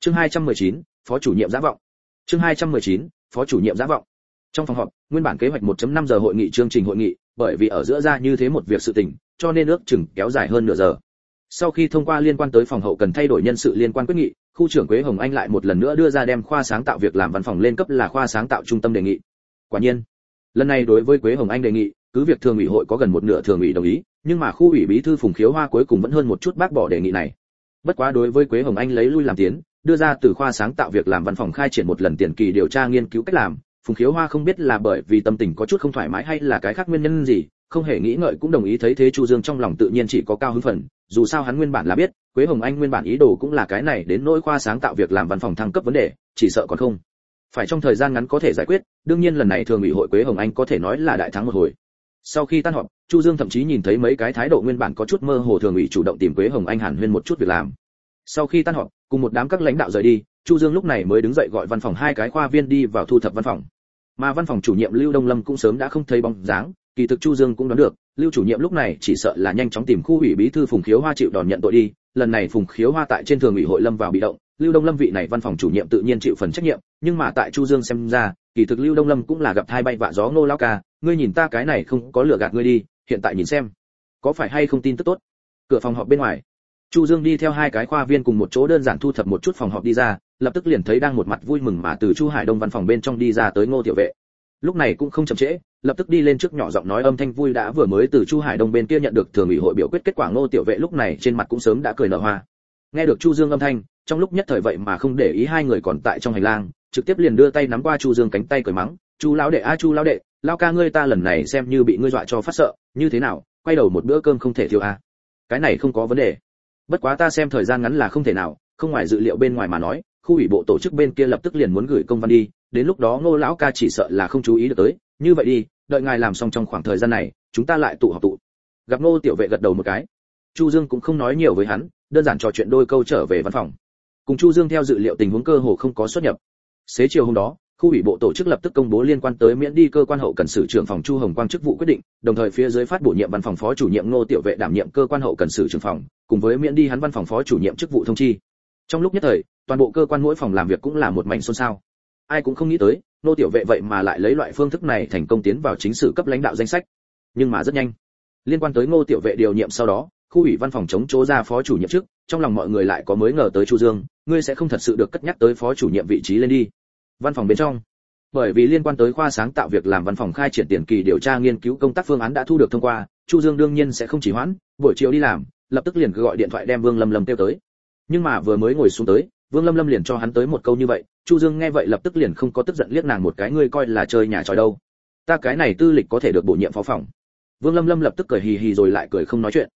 Chương 219, phó chủ nhiệm giả vọng. Chương 219, phó chủ nhiệm giả vọng. Trong phòng họp nguyên bản kế hoạch 1.5 giờ hội nghị chương trình hội nghị bởi vì ở giữa ra như thế một việc sự tình cho nên ước chừng kéo dài hơn nửa giờ sau khi thông qua liên quan tới phòng hậu cần thay đổi nhân sự liên quan quyết nghị, khu trưởng quế hồng anh lại một lần nữa đưa ra đem khoa sáng tạo việc làm văn phòng lên cấp là khoa sáng tạo trung tâm đề nghị. Quả nhiên, lần này đối với quế hồng anh đề nghị, cứ việc thường ủy hội có gần một nửa thường ủy đồng ý, nhưng mà khu ủy bí thư phùng khiếu hoa cuối cùng vẫn hơn một chút bác bỏ đề nghị này. Bất quá đối với quế hồng anh lấy lui làm tiến, đưa ra từ khoa sáng tạo việc làm văn phòng khai triển một lần tiền kỳ điều tra nghiên cứu cách làm, phùng khiếu hoa không biết là bởi vì tâm tình có chút không thoải mái hay là cái khác nguyên nhân gì không hề nghĩ ngợi cũng đồng ý thấy thế chu dương trong lòng tự nhiên chỉ có cao hứng phần, dù sao hắn nguyên bản là biết, quế hồng anh nguyên bản ý đồ cũng là cái này đến nỗi khoa sáng tạo việc làm văn phòng thăng cấp vấn đề, chỉ sợ còn không. Phải trong thời gian ngắn có thể giải quyết, đương nhiên lần này thường ủy hội quế hồng anh có thể nói là đại thắng một hồi. Sau khi tan họp, chu dương thậm chí nhìn thấy mấy cái thái độ nguyên bản có chút mơ hồ thường ủy chủ động tìm quế hồng anh hàn huyên một chút việc làm. Sau khi tan họp, cùng một đám các lãnh đạo rời đi, chu dương lúc này mới đứng dậy gọi văn phòng hai cái khoa viên đi vào thu thập văn phòng. Mà văn phòng chủ nhiệm lưu đông lâm cũng sớm đã không thấy bóng dáng kỳ thực chu dương cũng đoán được, lưu chủ nhiệm lúc này chỉ sợ là nhanh chóng tìm khu ủy bí thư phùng khiếu hoa chịu đòn nhận tội đi, lần này phùng khiếu hoa tại trên thường ủy hội lâm vào bị động, lưu đông lâm vị này văn phòng chủ nhiệm tự nhiên chịu phần trách nhiệm, nhưng mà tại chu dương xem ra, kỳ thực lưu đông lâm cũng là gặp thai bay vạ gió ngô lao ca, ngươi nhìn ta cái này không có lừa gạt ngươi đi, hiện tại nhìn xem, có phải hay không tin tức tốt? Cửa phòng họp bên ngoài, chu dương đi theo hai cái khoa viên cùng một chỗ đơn giản thu thập một chút phòng họp đi ra, lập tức liền thấy đang một mặt vui mừng mà từ chu hải đông văn phòng bên trong đi ra tới ngô tiểu vệ. Lúc này cũng không chậm trễ lập tức đi lên trước nhỏ giọng nói âm thanh vui đã vừa mới từ chu hải đông bên kia nhận được thường ủy hội biểu quyết kết quả ngô tiểu vệ lúc này trên mặt cũng sớm đã cười nở hoa. Nghe được chu dương âm thanh, trong lúc nhất thời vậy mà không để ý hai người còn tại trong hành lang, trực tiếp liền đưa tay nắm qua chu dương cánh tay cười mắng, chu lão đệ a, chu lão đệ lao ca ngươi ta lần này xem như bị ngươi dọa cho phát sợ, như thế nào, quay đầu một bữa cơm không thể thiếu a. Cái này không có vấn đề. Bất quá ta xem thời gian ngắn là không thể nào, không ngoài dự liệu bên ngoài mà nói, khu ủy bộ tổ chức bên kia lập tức liền muốn gửi công văn đi, đến lúc đó ngô lão ca chỉ sợ là không chú ý được tới, như vậy đi đợi ngài làm xong trong khoảng thời gian này, chúng ta lại tụ họp tụ. Gặp ngô tiểu vệ gật đầu một cái. Chu dương cũng không nói nhiều với hắn, đơn giản trò chuyện đôi câu trở về văn phòng. Cùng chu dương theo dự liệu tình huống cơ hồ không có xuất nhập. Xế chiều hôm đó, khu ủy bộ tổ chức lập tức công bố liên quan tới miễn đi cơ quan hậu cần sử trưởng phòng chu hồng quang chức vụ quyết định, đồng thời phía dưới phát bổ nhiệm văn phòng phó chủ nhiệm ngô tiểu vệ đảm nhiệm cơ quan hậu cần sử trưởng phòng, cùng với miễn đi hắn văn phòng phó chủ nhiệm chức vụ thông chi. Trong lúc nhất thời, toàn bộ cơ quan mỗi phòng làm việc cũng là một mảnh xôn xao ai cũng không nghĩ tới, nô tiểu vệ vậy mà lại lấy loại phương thức này thành công tiến vào chính sử cấp lãnh đạo danh sách. Nhưng mà rất nhanh, liên quan tới ngô tiểu vệ điều nhiệm sau đó, khu ủy văn phòng chống chỗ ra phó chủ nhiệm trước, trong lòng mọi người lại có mới ngờ tới chu dương, ngươi sẽ không thật sự được cất nhắc tới phó chủ nhiệm vị trí lên đi. Văn phòng bên trong, bởi vì liên quan tới khoa sáng tạo việc làm văn phòng khai triển tiền kỳ điều tra nghiên cứu công tác phương án đã thu được thông qua, chu dương đương nhiên sẽ không chỉ hoãn, buổi chiều đi làm, lập tức liền gọi điện thoại đem vương lâm lâm tiêu tới. Nhưng mà vừa mới ngồi xuống tới vương lâm lâm liền cho hắn tới một câu như vậy, chu dương nghe vậy lập tức liền không có tức giận liếc nàng một cái, ngươi coi là chơi nhà tròi đâu. Ta cái này tư lịch có thể được bổ nhiệm phó phòng. Vương lâm lâm lập tức cười hì hì rồi lại cười không nói chuyện.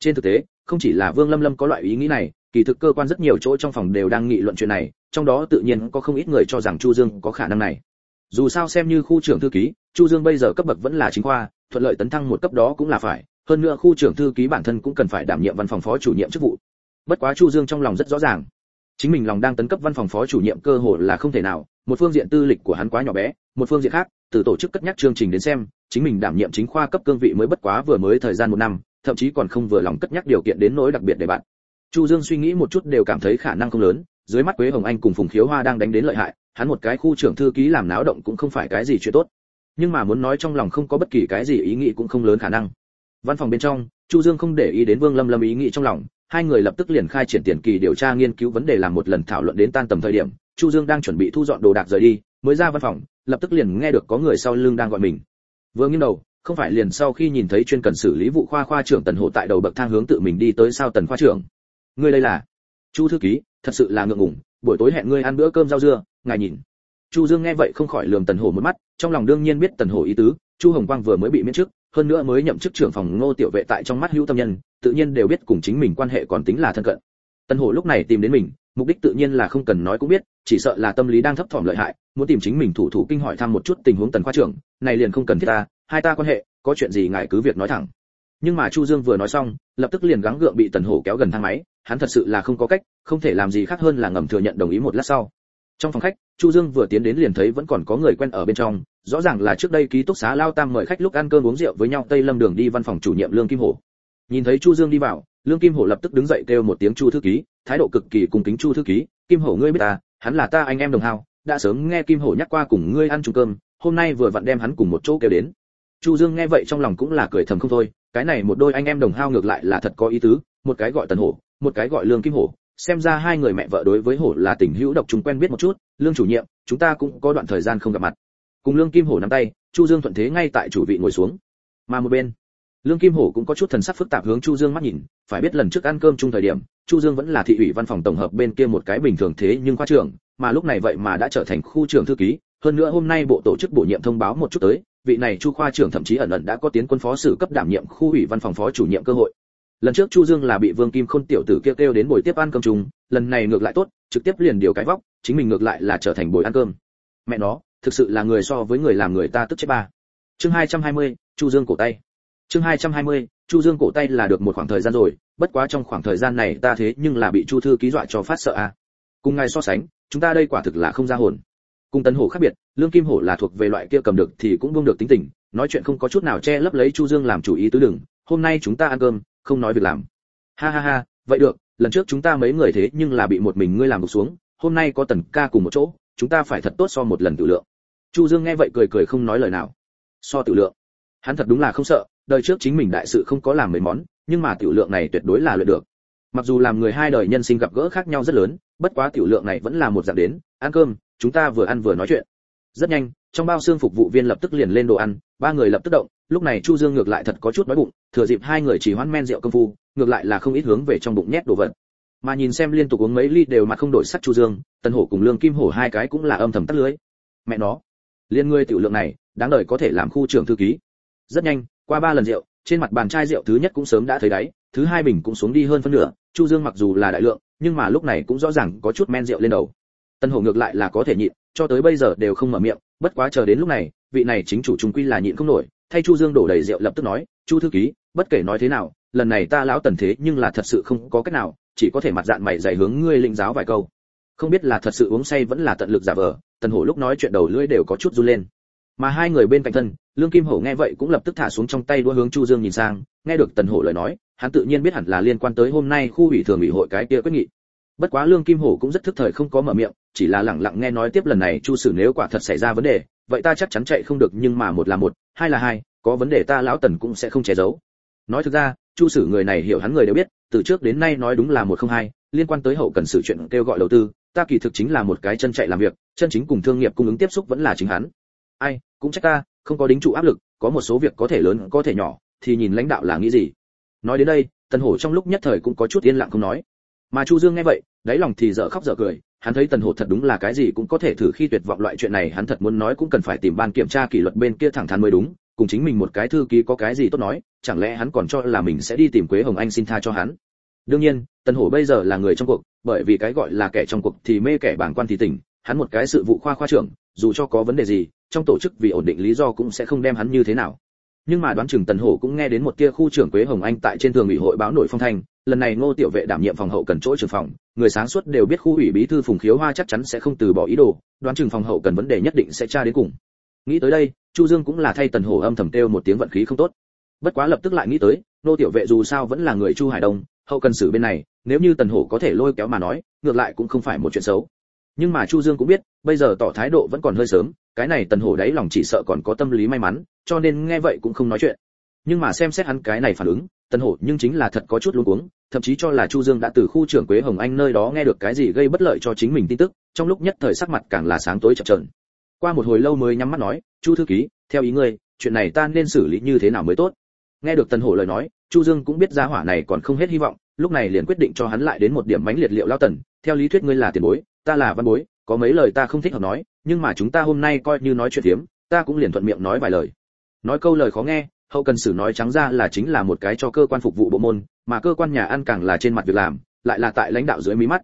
Trên thực tế, không chỉ là vương lâm lâm có loại ý nghĩ này, kỳ thực cơ quan rất nhiều chỗ trong phòng đều đang nghị luận chuyện này, trong đó tự nhiên có không ít người cho rằng chu dương có khả năng này. Dù sao xem như khu trưởng thư ký, chu dương bây giờ cấp bậc vẫn là chính khoa, thuận lợi tấn thăng một cấp đó cũng là phải, hơn nữa khu trưởng thư ký bản thân cũng cần phải đảm nhiệm văn phòng phó chủ nhiệm chức vụ. Bất quá chu dương trong lòng rất rõ ràng chính mình lòng đang tấn cấp văn phòng phó chủ nhiệm cơ hội là không thể nào, một phương diện tư lịch của hắn quá nhỏ bé, một phương diện khác, từ tổ chức cất nhắc chương trình đến xem, chính mình đảm nhiệm chính khoa cấp cương vị mới bất quá vừa mới thời gian một năm, thậm chí còn không vừa lòng cất nhắc điều kiện đến nỗi đặc biệt để bạn. Chu dương suy nghĩ một chút đều cảm thấy khả năng không lớn, dưới mắt quế hồng anh cùng phùng khiếu hoa đang đánh đến lợi hại, hắn một cái khu trưởng thư ký làm náo động cũng không phải cái gì chuyện tốt. Nhưng mà muốn nói trong lòng không có bất kỳ cái gì ý nghĩ cũng không lớn khả năng. Văn phòng bên trong, chu dương không để ý đến vương lâm lâm ý nghĩ trong lòng hai người lập tức liền khai triển tiền kỳ điều tra nghiên cứu vấn đề làm một lần thảo luận đến tan tầm thời điểm, chu dương đang chuẩn bị thu dọn đồ đạc rời đi, mới ra văn phòng, lập tức liền nghe được có người sau lưng đang gọi mình. Vừa nghiêng đầu, không phải liền sau khi nhìn thấy chuyên cần xử lý vụ khoa khoa trưởng tần hộ tại đầu bậc thang hướng tự mình đi tới sao tần khoa trưởng. Ngươi đây là? Chu thư ký, thật sự là ngượng ngùng, buổi tối hẹn ngươi ăn bữa cơm rau dưa, ngài nhìn. Chu dương nghe vậy không khỏi lườm tần hổ một mắt, trong lòng đương nhiên biết tần hổ ý tứ, chu hồng quang vừa mới bị miễn chức hơn nữa mới nhậm chức trưởng phòng ngô tiểu vệ tại trong mắt hữu tâm nhân, tự nhiên đều biết cùng chính mình quan hệ còn tính là thân cận. Tần hổ lúc này tìm đến mình, mục đích tự nhiên là không cần nói cũng biết, chỉ sợ là tâm lý đang thấp thỏm lợi hại, muốn tìm chính mình thủ thủ kinh hỏi thăm một chút tình huống tần khoa trưởng, này liền không cần thiết ta, hai ta quan hệ, có chuyện gì ngài cứ việc nói thẳng. Nhưng mà chu dương vừa nói xong, lập tức liền gắng gượng bị tần hổ kéo gần thang máy, hắn thật sự là không có cách, không thể làm gì khác hơn là ngầm thừa nhận đồng ý một lát sau trong phòng khách, chu dương vừa tiến đến liền thấy vẫn còn có người quen ở bên trong, rõ ràng là trước đây ký túc xá lao tam mời khách lúc ăn cơm uống rượu với nhau tây lâm đường đi văn phòng chủ nhiệm lương kim hổ. Nhìn thấy chu dương đi vào, lương kim hổ lập tức đứng dậy kêu một tiếng chu thư ký, thái độ cực kỳ cùng kính chu thư ký, kim hổ ngươi biết ta, hắn là ta anh em đồng hào đã sớm nghe kim hổ nhắc qua cùng ngươi ăn chung cơm, hôm nay vừa vặn đem hắn cùng một chỗ kêu đến. Chu dương nghe vậy trong lòng cũng là cười thầm không thôi, cái này một đôi anh em đồng hao ngược lại là thật có ý tứ, một cái gọi tần hổ, một cái gọi lương kim hổ xem ra hai người mẹ vợ đối với hổ là tình hữu độc chúng quen biết một chút, lương chủ nhiệm, chúng ta cũng có đoạn thời gian không gặp mặt. Cùng lương kim hổ nắm tay, chu dương thuận thế ngay tại chủ vị ngồi xuống. Mà một bên, lương kim hổ cũng có chút thần sắc phức tạp hướng chu dương mắt nhìn, phải biết lần trước ăn cơm chung thời điểm, chu dương vẫn là thị ủy văn phòng tổng hợp bên kia một cái bình thường thế nhưng khoa trưởng, mà lúc này vậy mà đã trở thành khu trưởng thư ký. Hơn nữa hôm nay bộ tổ chức bổ nhiệm thông báo một chút tới, vị này chu khoa trưởng thậm chí ẩn ẩn đã có tiến quân phó sử cấp đảm nhiệm khu ủy văn phòng phó chủ nhiệm cơ hội lần trước chu dương là bị vương kim khôn tiểu tử kêu kêu đến buổi tiếp ăn cơm chung lần này ngược lại tốt trực tiếp liền điều cái vóc chính mình ngược lại là trở thành buổi ăn cơm. Mẹ nó thực sự là người so với người làm người ta tức chết ba. Chương 220, chu dương cổ tay. Chương 220, chu dương cổ tay là được một khoảng thời gian rồi bất quá trong khoảng thời gian này ta thế nhưng là bị chu thư ký dọa cho phát sợ à cùng ngài so sánh chúng ta đây quả thực là không ra hồn. Cùng tấn hổ khác biệt lương kim hổ là thuộc về loại kia cầm được thì cũng buông được tính tình nói chuyện không có chút nào che lấp lấy chu dương làm chủ ý tứ đừng hôm nay chúng ta ăn cơm không nói việc làm. Ha ha ha, vậy được, lần trước chúng ta mấy người thế nhưng là bị một mình ngươi làm gục xuống, hôm nay có tần ca cùng một chỗ, chúng ta phải thật tốt so một lần tự lượng. Chu dương nghe vậy cười cười không nói lời nào. So tự lượng. Hắn thật đúng là không sợ, đời trước chính mình đại sự không có làm mấy món, nhưng mà tiểu lượng này tuyệt đối là luyện được. Mặc dù làm người hai đời nhân sinh gặp gỡ khác nhau rất lớn, bất quá tiểu lượng này vẫn là một dạng đến, ăn cơm, chúng ta vừa ăn vừa nói chuyện. Rất nhanh, trong bao xương phục vụ viên lập tức liền lên đồ ăn, ba người lập tức động lúc này chu dương ngược lại thật có chút đói bụng, thừa dịp hai người chỉ hoan men rượu công phu, ngược lại là không ít hướng về trong bụng nhét đồ vật. Mà nhìn xem liên tục uống mấy ly đều mà không đổi sắc chu dương tân hổ cùng lương kim hổ hai cái cũng là âm thầm tắt lưới. Mẹ nó, liên ngươi tiểu lượng này, đáng đời có thể làm khu trưởng thư ký. Rất nhanh, qua ba lần rượu, trên mặt bàn chai rượu thứ nhất cũng sớm đã thấy đáy, thứ hai bình cũng xuống đi hơn phân nửa, chu dương mặc dù là đại lượng, nhưng mà lúc này cũng rõ ràng có chút men rượu lên đầu. Tân hổ ngược lại là có thể nhịn, cho tới bây giờ đều không mở miệng, bất quá chờ đến lúc này, vị này chính chủ trung quy là nhịn không nổi thay chu dương đổ đầy rượu lập tức nói, chu thư ký, bất kể nói thế nào, lần này ta lão tần thế nhưng là thật sự không có cách nào, chỉ có thể mặt dạng mày dạy hướng ngươi lĩnh giáo vài câu. Không biết là thật sự uống say vẫn là tận lực giả vờ, tần hổ lúc nói chuyện đầu lưỡi đều có chút run lên. Mà hai người bên cạnh thân, lương kim hổ nghe vậy cũng lập tức thả xuống trong tay đua hướng chu dương nhìn sang, nghe được tần hổ lời nói, hắn tự nhiên biết hẳn là liên quan tới hôm nay khu ủy thường ủy hội cái kia quyết nghị. Bất quá lương kim hổ cũng rất thức thời không có mở miệng, chỉ là lẳng lặng nghe nói tiếp lần này chu sử nếu quả thật xảy ra vấn đề, vậy ta chắc chắn chạy không được nhưng mà một là một hai là hai, có vấn đề ta lão tần cũng sẽ không che giấu. Nói thực ra, chu sử người này hiểu hắn người đều biết, từ trước đến nay nói đúng là một không hai, liên quan tới hậu cần sự chuyện kêu gọi đầu tư, ta kỳ thực chính là một cái chân chạy làm việc, chân chính cùng thương nghiệp cung ứng tiếp xúc vẫn là chính hắn. Ai, cũng trách ta, không có đính trụ áp lực, có một số việc có thể lớn, có thể nhỏ, thì nhìn lãnh đạo là nghĩ gì. Nói đến đây, tần hổ trong lúc nhất thời cũng có chút yên lặng không nói mà chu dương nghe vậy, đáy lòng thì dở khóc dở cười, hắn thấy tần hổ thật đúng là cái gì cũng có thể thử khi tuyệt vọng loại chuyện này, hắn thật muốn nói cũng cần phải tìm ban kiểm tra kỷ luật bên kia thẳng thắn mới đúng, cùng chính mình một cái thư ký có cái gì tốt nói, chẳng lẽ hắn còn cho là mình sẽ đi tìm quế hồng anh xin tha cho hắn? Đương nhiên, tần hổ bây giờ là người trong cuộc, bởi vì cái gọi là kẻ trong cuộc thì mê kẻ bảng quan thì tỉnh, hắn một cái sự vụ khoa khoa trưởng, dù cho có vấn đề gì, trong tổ chức vì ổn định lý do cũng sẽ không đem hắn như thế nào nhưng mà đoán chừng tần hổ cũng nghe đến một tia khu trưởng quế hồng anh tại trên thường ủy hội báo nội phong thanh, lần này ngô tiểu vệ đảm nhiệm phòng hậu cần chỗ trưởng phòng, người sáng suốt đều biết khu ủy bí thư phùng khiếu hoa chắc chắn sẽ không từ bỏ ý đồ, đoán chừng phòng hậu cần vấn đề nhất định sẽ tra đến cùng. Nghĩ tới đây, chu dương cũng là thay tần hổ âm thầm kêu một tiếng vận khí không tốt. Bất quá lập tức lại nghĩ tới, ngô tiểu vệ dù sao vẫn là người chu hải đông, hậu cần xử bên này, nếu như tần hổ có thể lôi kéo mà nói, ngược lại cũng không phải một chuyện xấu. Nhưng mà chu dương cũng biết, bây giờ tỏ thái độ vẫn còn hơi sớm cái này tần hổ đáy lòng chỉ sợ còn có tâm lý may mắn, cho nên nghe vậy cũng không nói chuyện. Nhưng mà xem xét hắn cái này phản ứng, tần hổ nhưng chính là thật có chút luống cuống, thậm chí cho là chu dương đã từ khu trưởng quế hồng anh nơi đó nghe được cái gì gây bất lợi cho chính mình tin tức, trong lúc nhất thời sắc mặt càng là sáng tối chập chờn. Qua một hồi lâu mới nhắm mắt nói, chu thư ký, theo ý ngươi, chuyện này ta nên xử lý như thế nào mới tốt? Nghe được tần hổ lời nói, chu dương cũng biết gia hỏa này còn không hết hy vọng, lúc này liền quyết định cho hắn lại đến một điểm mánh liệt liệu lao tần, theo lý thuyết ngươi là tiền bối, ta là văn bối, có mấy lời ta không thích hợp nói nhưng mà chúng ta hôm nay coi như nói chuyện tiếm ta cũng liền thuận miệng nói vài lời. Nói câu lời khó nghe, hậu cần sử nói trắng ra là chính là một cái cho cơ quan phục vụ bộ môn, mà cơ quan nhà ăn càng là trên mặt việc làm, lại là tại lãnh đạo dưới mí mắt.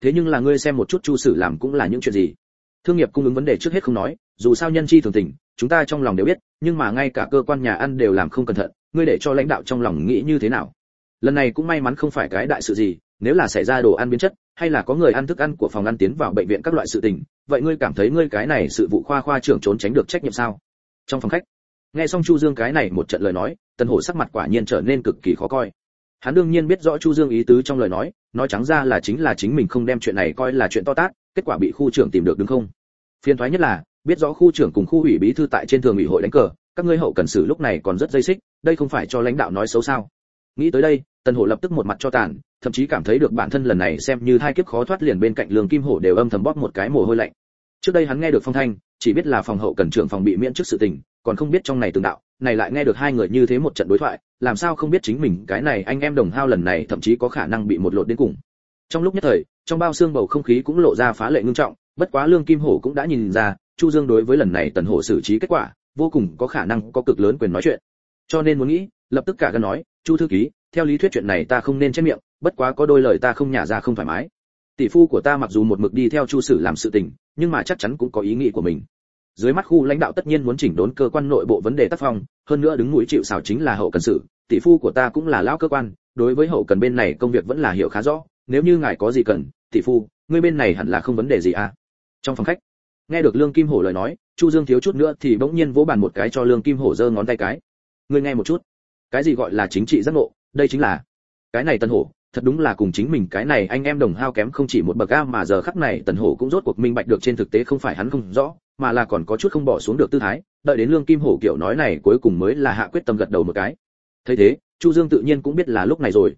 Thế nhưng là ngươi xem một chút chu sử làm cũng là những chuyện gì? Thương nghiệp cung ứng vấn đề trước hết không nói, dù sao nhân chi thường tình, chúng ta trong lòng đều biết, nhưng mà ngay cả cơ quan nhà ăn đều làm không cẩn thận, ngươi để cho lãnh đạo trong lòng nghĩ như thế nào? Lần này cũng may mắn không phải cái đại sự gì, nếu là xảy ra đồ ăn biến chất, hay là có người ăn thức ăn của phòng ăn tiến vào bệnh viện các loại sự tình vậy ngươi cảm thấy ngươi cái này sự vụ khoa khoa trưởng trốn tránh được trách nhiệm sao? Trong phòng khách, nghe xong chu dương cái này một trận lời nói, tần hổ sắc mặt quả nhiên trở nên cực kỳ khó coi. Hắn đương nhiên biết rõ chu dương ý tứ trong lời nói nói trắng ra là chính là chính mình không đem chuyện này coi là chuyện to tát, kết quả bị khu trưởng tìm được đúng không? Phiền thoái nhất là, biết rõ khu trưởng cùng khu ủy bí thư tại trên thường ủy hội đánh cờ, các ngươi hậu cần xử lúc này còn rất dây xích, đây không phải cho lãnh đạo nói xấu sao? Nghĩ tới đây tần hổ lập tức một mặt cho tàn, thậm chí cảm thấy được bản thân lần này xem như hai kiếp khó thoát liền bên cạnh lương kim hổ đều âm thầm bóp một cái mồ hôi lạnh. Trước đây hắn nghe được phong thanh, chỉ biết là phòng hậu cần trưởng phòng bị miễn trước sự tình, còn không biết trong này từng đạo, này lại nghe được hai người như thế một trận đối thoại, làm sao không biết chính mình cái này anh em đồng hao lần này thậm chí có khả năng bị một lột đến cùng. Trong lúc nhất thời, trong bao xương bầu không khí cũng lộ ra phá lệ ngưng trọng, bất quá lương kim hổ cũng đã nhìn ra, chu dương đối với lần này tần hổ xử trí kết quả, vô cùng có khả năng có cực lớn quyền nói chuyện. Cho nên muốn nghĩ, lập tức cả gần nói, chu thư ký theo lý thuyết chuyện này ta không nên chết miệng, bất quá có đôi lời ta không nhả ra không thoải mái. Tỷ phu của ta mặc dù một mực đi theo chu sử làm sự tình, nhưng mà chắc chắn cũng có ý nghĩ của mình. Dưới mắt khu lãnh đạo tất nhiên muốn chỉnh đốn cơ quan nội bộ vấn đề tác phong, hơn nữa đứng mũi chịu xào chính là hậu cần sự, tỷ phu của ta cũng là lão cơ quan, đối với hậu cần bên này công việc vẫn là hiểu khá rõ, nếu như ngài có gì cần, tỷ phu ngươi bên này hẳn là không vấn đề gì à? Trong phòng khách, nghe được lương kim hổ lời nói, chu dương thiếu chút nữa thì bỗng nhiên vỗ bàn một cái cho lương kim hổ giơ ngón tay cái. Ngươi nghe một chút. Cái gì gọi là chính trị giác ngộ? Đây chính là, cái này tân hổ, thật đúng là cùng chính mình cái này anh em đồng hao kém không chỉ một bậc ga mà giờ khắc này tần hổ cũng rốt cuộc minh bạch được trên thực tế không phải hắn không rõ, mà là còn có chút không bỏ xuống được tư thái, đợi đến lương kim hổ kiểu nói này cuối cùng mới là hạ quyết tâm gật đầu một cái. Thấy thế, chu dương tự nhiên cũng biết là lúc này rồi.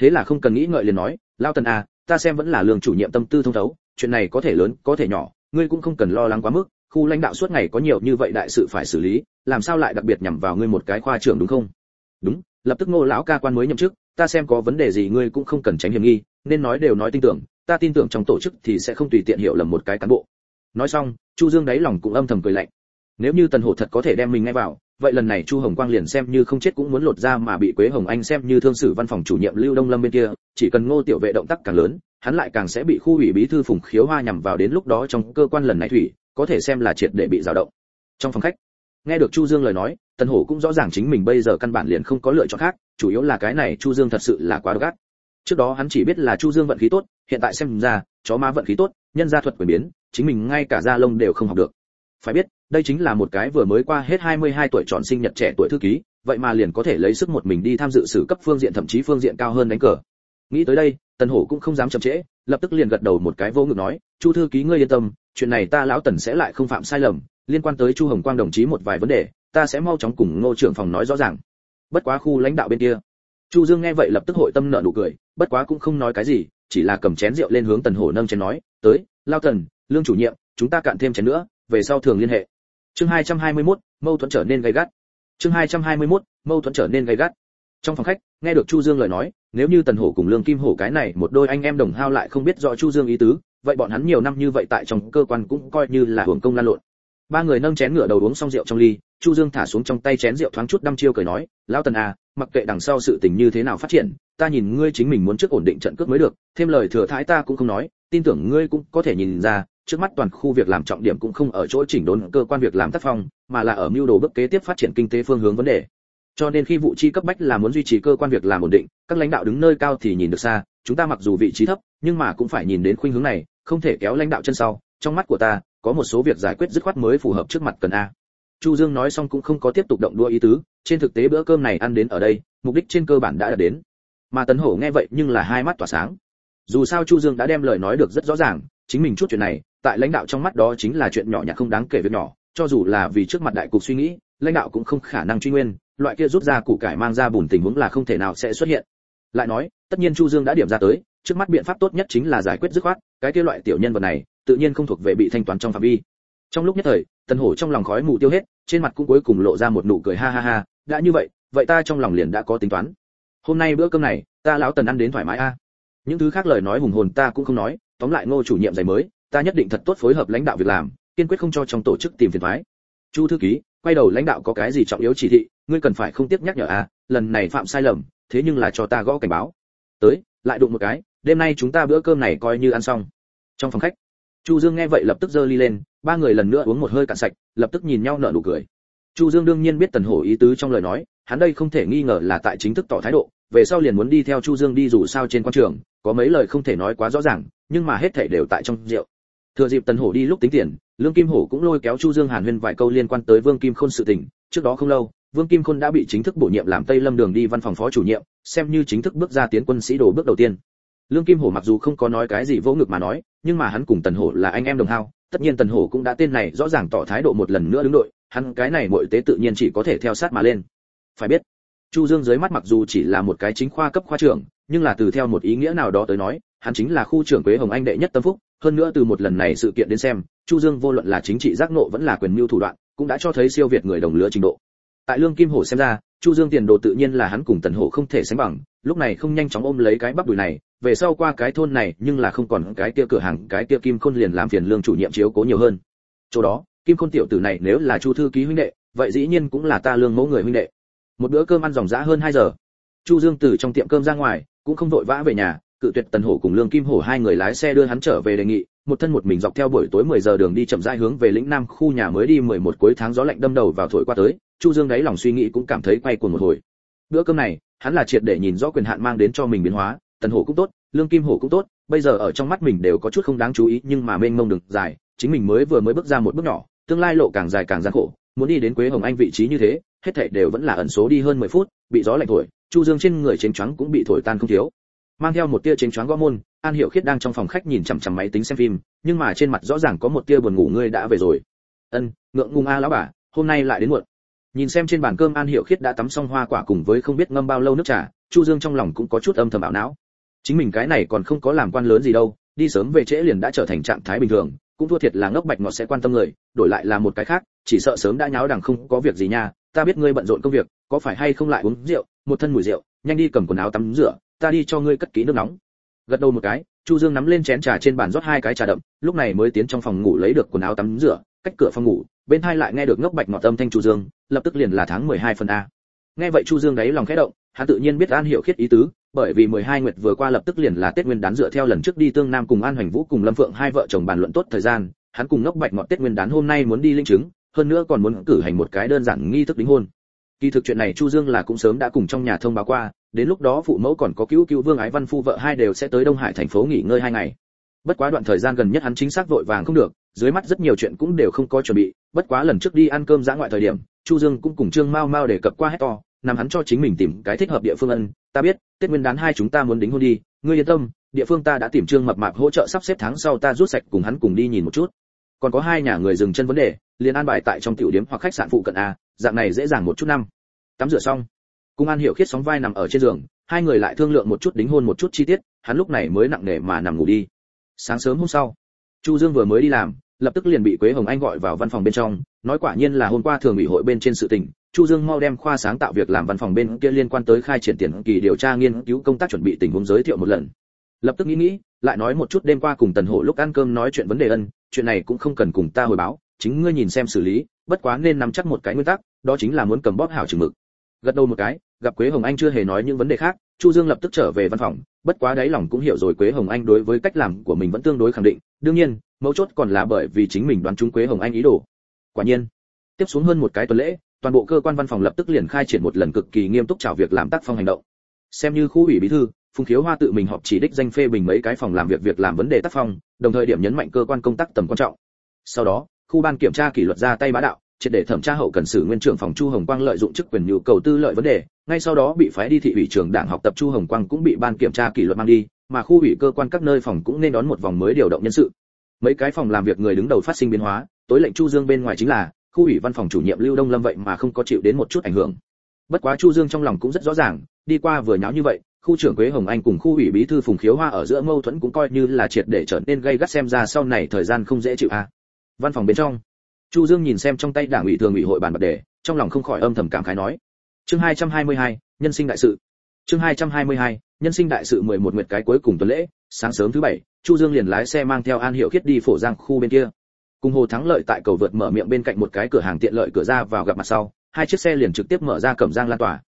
Thế là không cần nghĩ ngợi liền nói lao tần a ta xem vẫn là lương chủ nhiệm tâm tư thông thấu, chuyện này có thể lớn, có thể nhỏ, ngươi cũng không cần lo lắng quá mức, khu lãnh đạo suốt ngày có nhiều như vậy đại sự phải xử lý, làm sao lại đặc biệt nhằm vào ngươi một cái khoa trưởng đúng không? Đúng lập tức ngô lão ca quan mới nhậm chức, ta xem có vấn đề gì ngươi cũng không cần tránh hiểm nghi, nên nói đều nói tin tưởng, ta tin tưởng trong tổ chức thì sẽ không tùy tiện hiểu lầm một cái cán bộ. Nói xong, chu dương đáy lòng cũng âm thầm cười lạnh. Nếu như tần hổ thật có thể đem mình ngay vào, vậy lần này chu hồng quang liền xem như không chết cũng muốn lột ra mà bị quế hồng anh xem như thương sử văn phòng chủ nhiệm lưu đông lâm bên kia, chỉ cần ngô tiểu vệ động tác càng lớn, hắn lại càng sẽ bị khu ủy bí thư phùng khiếu hoa nhằm vào đến lúc đó trong cơ quan lần này thủy, có thể xem là triệt để bị dao động. Trong phòng khách, nghe được chu dương lời nói Tân hổ cũng rõ ràng chính mình bây giờ căn bản liền không có lựa chọn khác, chủ yếu là cái này chu dương thật sự là quá độc ác. Trước đó hắn chỉ biết là chu dương vận khí tốt, hiện tại xem ra, chó má vận khí tốt, nhân gia thuật quyền biến, chính mình ngay cả da lông đều không học được. Phải biết, đây chính là một cái vừa mới qua hết 22 tuổi tròn sinh nhật trẻ tuổi thư ký, vậy mà liền có thể lấy sức một mình đi tham dự xử cấp phương diện thậm chí phương diện cao hơn đánh cờ. Nghĩ tới đây, tần hổ cũng không dám chậm trễ, lập tức liền gật đầu một cái vô ngực nói, chu thư ký ngươi yên tâm, chuyện này ta lão tần sẽ lại không phạm sai lầm, liên quan tới chu hồng quang đồng chí một vài vấn đề ta sẽ mau chóng cùng ngô trưởng phòng nói rõ ràng. Bất quá khu lãnh đạo bên kia. Chu dương nghe vậy lập tức hội tâm nợ nụ cười bất quá cũng không nói cái gì chỉ là cầm chén rượu lên hướng tần hổ nâng chén nói tới lao tần lương chủ nhiệm chúng ta cạn thêm chén nữa về sau thường liên hệ. Chương 221, mâu thuẫn trở nên gay gắt. Chương 221, mâu thuẫn trở nên gay gắt. Trong phòng khách nghe được chu dương lời nói nếu như tần hổ cùng lương kim hổ cái này một đôi anh em đồng hao lại không biết rõ chu dương ý tứ vậy bọn hắn nhiều năm như vậy tại trong cơ quan cũng coi như là hưởng công lan lộn ba người nâng chén ngựa đầu uống xong rượu trong ly, chu dương thả xuống trong tay chén rượu thoáng chút đăm chiêu cười nói, lão tần à mặc kệ đằng sau sự tình như thế nào phát triển, ta nhìn ngươi chính mình muốn trước ổn định trận cước mới được, thêm lời thừa thái ta cũng không nói, tin tưởng ngươi cũng có thể nhìn ra, trước mắt toàn khu việc làm trọng điểm cũng không ở chỗ chỉnh đốn cơ quan việc làm tác phong, mà là ở mưu đồ bước kế tiếp phát triển kinh tế phương hướng vấn đề. Cho nên khi vụ chi cấp bách là muốn duy trì cơ quan việc làm ổn định, các lãnh đạo đứng nơi cao thì nhìn được xa, chúng ta mặc dù vị trí thấp, nhưng mà cũng phải nhìn đến khuynh hướng này, không thể kéo lãnh đạo chân sau, trong mắt của ta có một số việc giải quyết dứt khoát mới phù hợp trước mặt cần a. Chu dương nói xong cũng không có tiếp tục động đua ý tứ, trên thực tế bữa cơm này ăn đến ở đây, mục đích trên cơ bản đã đạt đến. Mà tấn hổ nghe vậy nhưng là hai mắt tỏa sáng. Dù sao chu dương đã đem lời nói được rất rõ ràng, chính mình chút chuyện này, tại lãnh đạo trong mắt đó chính là chuyện nhỏ nhặt không đáng kể việc nhỏ, cho dù là vì trước mặt đại cục suy nghĩ, lãnh đạo cũng không khả năng truy nguyên, loại kia rút ra củ cải mang ra bùn tình huống là không thể nào sẽ xuất hiện. Lại nói, tất nhiên chu dương đã điểm ra tới, trước mắt biện pháp tốt nhất chính là giải quyết dứt khoát, cái kia loại tiểu nhân vật này tự nhiên không thuộc về bị thanh toán trong phạm vi. Trong lúc nhất thời, tần hổ trong lòng khói mù tiêu hết, trên mặt cũng cuối cùng lộ ra một nụ cười ha ha ha, đã như vậy vậy ta trong lòng liền đã có tính toán. Hôm nay bữa cơm này, ta lão tần ăn đến thoải mái a. Những thứ khác lời nói hùng hồn ta cũng không nói, tóm lại ngô chủ nhiệm giày mới, ta nhất định thật tốt phối hợp lãnh đạo việc làm, kiên quyết không cho trong tổ chức tìm phiền toái. Chu thư ký, quay đầu lãnh đạo có cái gì trọng yếu chỉ thị, ngươi cần phải không tiếc nhắc nhở à lần này phạm sai lầm, thế nhưng là cho ta gõ cảnh báo. Tới, lại đụng một cái, đêm nay chúng ta bữa cơm này coi như ăn xong. Trong phòng khách chu dương nghe vậy lập tức giơ ly lên, ba người lần nữa uống một hơi cạn sạch, lập tức nhìn nhau nở nụ cười. Chu dương đương nhiên biết tần hổ ý tứ trong lời nói, hắn đây không thể nghi ngờ là tại chính thức tỏ thái độ, về sau liền muốn đi theo chu dương đi dù sao trên quan trường, có mấy lời không thể nói quá rõ ràng, nhưng mà hết thảy đều tại trong rượu. Thừa dịp tần hổ đi lúc tính tiền, lương kim hổ cũng lôi kéo chu dương hàn huyên vài câu liên quan tới vương kim khôn sự tình, trước đó không lâu, vương kim khôn đã bị chính thức bổ nhiệm làm tây lâm đường đi văn phòng phó chủ nhiệm, xem như chính thức bước ra tiến quân sĩ đồ bước đầu tiên. Lương kim hổ mặc dù không có nói cái gì vỗ ngực mà nói nhưng mà hắn cùng tần hổ là anh em đồng hao, tất nhiên tần hổ cũng đã tên này rõ ràng tỏ thái độ một lần nữa đứng đội, hắn cái này mọi tế tự nhiên chỉ có thể theo sát mà lên. Phải biết, chu dương dưới mắt mặc dù chỉ là một cái chính khoa cấp khoa trưởng, nhưng là từ theo một ý nghĩa nào đó tới nói, hắn chính là khu trưởng quế hồng anh đệ nhất tâm phúc, hơn nữa từ một lần này sự kiện đến xem, chu dương vô luận là chính trị giác ngộ vẫn là quyền mưu thủ đoạn, cũng đã cho thấy siêu việt người đồng lứa trình độ. Tại lương kim hổ xem ra chu dương tiền đồ tự nhiên là hắn cùng tần hổ không thể sánh bằng, lúc này không nhanh chóng ôm lấy cái bắp đùi này, về sau qua cái thôn này, nhưng là không còn cái kia cửa hàng, cái kia kim khôn liền làm phiền lương chủ nhiệm chiếu cố nhiều hơn. Chỗ đó, kim khôn tiểu tử này nếu là chu thư ký huynh đệ, vậy dĩ nhiên cũng là ta lương mẫu người huynh đệ. Một bữa cơm ăn dòng dã hơn 2 giờ. Chu dương từ trong tiệm cơm ra ngoài, cũng không vội vã về nhà, cự tuyệt tần hổ cùng lương kim hổ hai người lái xe đưa hắn trở về đề nghị, một thân một mình dọc theo buổi tối 10 giờ đường đi chậm rãi hướng về lĩnh nam khu nhà mới đi 11 cuối tháng gió lạnh đâm đầu vào thổi qua tới chu dương đáy lòng suy nghĩ cũng cảm thấy quay cuồng một hồi. Bữa cơm này, hắn là triệt để nhìn rõ quyền hạn mang đến cho mình biến hóa, tần hổ cũng tốt, lương kim hổ cũng tốt, bây giờ ở trong mắt mình đều có chút không đáng chú ý nhưng mà mênh mông đường dài, chính mình mới vừa mới bước ra một bước nhỏ, tương lai lộ càng dài càng gian khổ, muốn đi đến quế hồng anh vị trí như thế, hết thảy đều vẫn là ẩn số đi hơn 10 phút, bị gió lạnh thổi, chu dương trên người chênh choáng cũng bị thổi tan không thiếu. Mang theo một tia chênh choáng gõ môn, an hiệu khiết đang trong phòng khách nhìn chằm chằm máy tính xem phim, nhưng mà trên mặt rõ ràng có một tia buồn ngủ, ngươi đã về rồi. Ân, ngượng ngùng a lão bà, hôm nay lại đến muộn nhìn xem trên bàn cơm an hiệu khiết đã tắm xong hoa quả cùng với không biết ngâm bao lâu nước trà, chu dương trong lòng cũng có chút âm thầm ảo não. Chính mình cái này còn không có làm quan lớn gì đâu, đi sớm về trễ liền đã trở thành trạng thái bình thường, cũng thua thiệt là ngốc bạch ngọt sẽ quan tâm người, đổi lại là một cái khác, chỉ sợ sớm đã nháo đằng không có việc gì nha. Ta biết ngươi bận rộn công việc, có phải hay không lại uống rượu, một thân mùi rượu, nhanh đi cầm quần áo tắm rửa, ta đi cho ngươi cất kỹ nước nóng. Gật đầu một cái, chu dương nắm lên chén trà trên bàn rót hai cái trà đậm, lúc này mới tiến trong phòng ngủ lấy được quần áo tắm rửa cách cửa phòng ngủ, bên hai lại nghe được ngốc bạch ngọt âm thanh chu dương, lập tức liền là tháng 12 phần a. Nghe vậy chu dương đấy lòng khẽ động, hắn tự nhiên biết an hiểu khiết ý tứ, bởi vì 12 nguyệt vừa qua lập tức liền là tết nguyên đán dựa theo lần trước đi tương nam cùng an hoành vũ cùng lâm phượng hai vợ chồng bàn luận tốt thời gian, hắn cùng ngốc bạch ngọt tết nguyên đán hôm nay muốn đi linh chứng, hơn nữa còn muốn cử hành một cái đơn giản nghi thức đính hôn. Kỳ thực chuyện này chu dương là cũng sớm đã cùng trong nhà thông báo qua, đến lúc đó phụ mẫu còn có cứu cứu vương ái văn phu vợ hai đều sẽ tới đông hải thành phố nghỉ ngơi hai ngày. Bất quá đoạn thời gian gần nhất hắn chính xác vội vàng không được dưới mắt rất nhiều chuyện cũng đều không có chuẩn bị, bất quá lần trước đi ăn cơm dã ngoại thời điểm, chu dương cũng cùng trương mao mao để cập qua hết to, nằm hắn cho chính mình tìm cái thích hợp địa phương ân ta biết, tết nguyên đán hai chúng ta muốn đính hôn đi, ngươi yên tâm, địa phương ta đã tìm trương mập mạp hỗ trợ sắp xếp tháng sau ta rút sạch cùng hắn cùng đi nhìn một chút. Còn có hai nhà người dừng chân vấn đề, liền an bài tại trong tiểu điểm hoặc khách sạn phụ cận a, dạng này dễ dàng một chút năm. Tắm rửa xong, cung an hiểu khiết sóng vai nằm ở trên giường, hai người lại thương lượng một chút đính hôn một chút chi tiết, hắn lúc này mới nặng nề mà nằm ngủ đi. Sáng sớm hôm sau chu dương vừa mới đi làm, lập tức liền bị quế hồng anh gọi vào văn phòng bên trong, nói quả nhiên là hôm qua thường ủy hội bên trên sự tình, chu dương mau đem khoa sáng tạo việc làm văn phòng bên kia liên quan tới khai triển tiền kỳ điều tra nghiên cứu công tác chuẩn bị tình huống giới thiệu một lần. Lập tức nghĩ nghĩ, lại nói một chút đêm qua cùng tần hổ lúc ăn cơm nói chuyện vấn đề ân, chuyện này cũng không cần cùng ta hồi báo, chính ngươi nhìn xem xử lý, bất quá nên nắm chắc một cái nguyên tắc, đó chính là muốn cầm bóp hảo chừng mực. Gật đầu một cái, gặp quế hồng anh chưa hề nói những vấn đề khác, chu dương lập tức trở về văn phòng bất quá đáy lòng cũng hiểu rồi quế hồng anh đối với cách làm của mình vẫn tương đối khẳng định. Đương nhiên, mấu chốt còn là bởi vì chính mình đoán trúng quế hồng anh ý đồ. Quả nhiên, tiếp xuống hơn một cái tuần lễ, toàn bộ cơ quan văn phòng lập tức liền khai triển một lần cực kỳ nghiêm túc chào việc làm tác phong hành động. Xem như khu ủy bí thư, phùng khiếu hoa tự mình họp chỉ đích danh phê bình mấy cái phòng làm việc việc làm vấn đề tác phong, đồng thời điểm nhấn mạnh cơ quan công tác tầm quan trọng. Sau đó, khu ban kiểm tra kỷ luật ra tay bá đạo triệt để thẩm tra hậu cần sử nguyên trưởng phòng chu hồng quang lợi dụng chức quyền nhu cầu tư lợi vấn đề, ngay sau đó bị phái đi thị ủy trường đảng học tập chu hồng quang cũng bị ban kiểm tra kỷ luật mang đi, mà khu ủy cơ quan các nơi phòng cũng nên đón một vòng mới điều động nhân sự. Mấy cái phòng làm việc người đứng đầu phát sinh biến hóa, tối lệnh chu dương bên ngoài chính là, khu ủy văn phòng chủ nhiệm lưu đông lâm vậy mà không có chịu đến một chút ảnh hưởng. Bất quá chu dương trong lòng cũng rất rõ ràng, đi qua vừa nháo như vậy, khu trưởng quế hồng anh cùng khu ủy bí thư phùng khiếu hoa ở giữa mâu thuẫn cũng coi như là triệt để trở nên gây gắt xem ra sau này thời gian không dễ chịu a văn phòng bên trong chu dương nhìn xem trong tay đảng ủy thường ủy hội bàn bạc đề trong lòng không khỏi âm thầm cảm khái nói. Chương 222, nhân sinh đại sự. Chương 222, nhân sinh đại sự 11 nguyệt cái cuối cùng tuần lễ sáng sớm thứ bảy chu dương liền lái xe mang theo an hiệu khiết đi phổ giang khu bên kia. Cùng hồ thắng lợi tại cầu vượt mở miệng bên cạnh một cái cửa hàng tiện lợi cửa ra vào gặp mặt sau hai chiếc xe liền trực tiếp mở ra cẩm giang lan tỏa.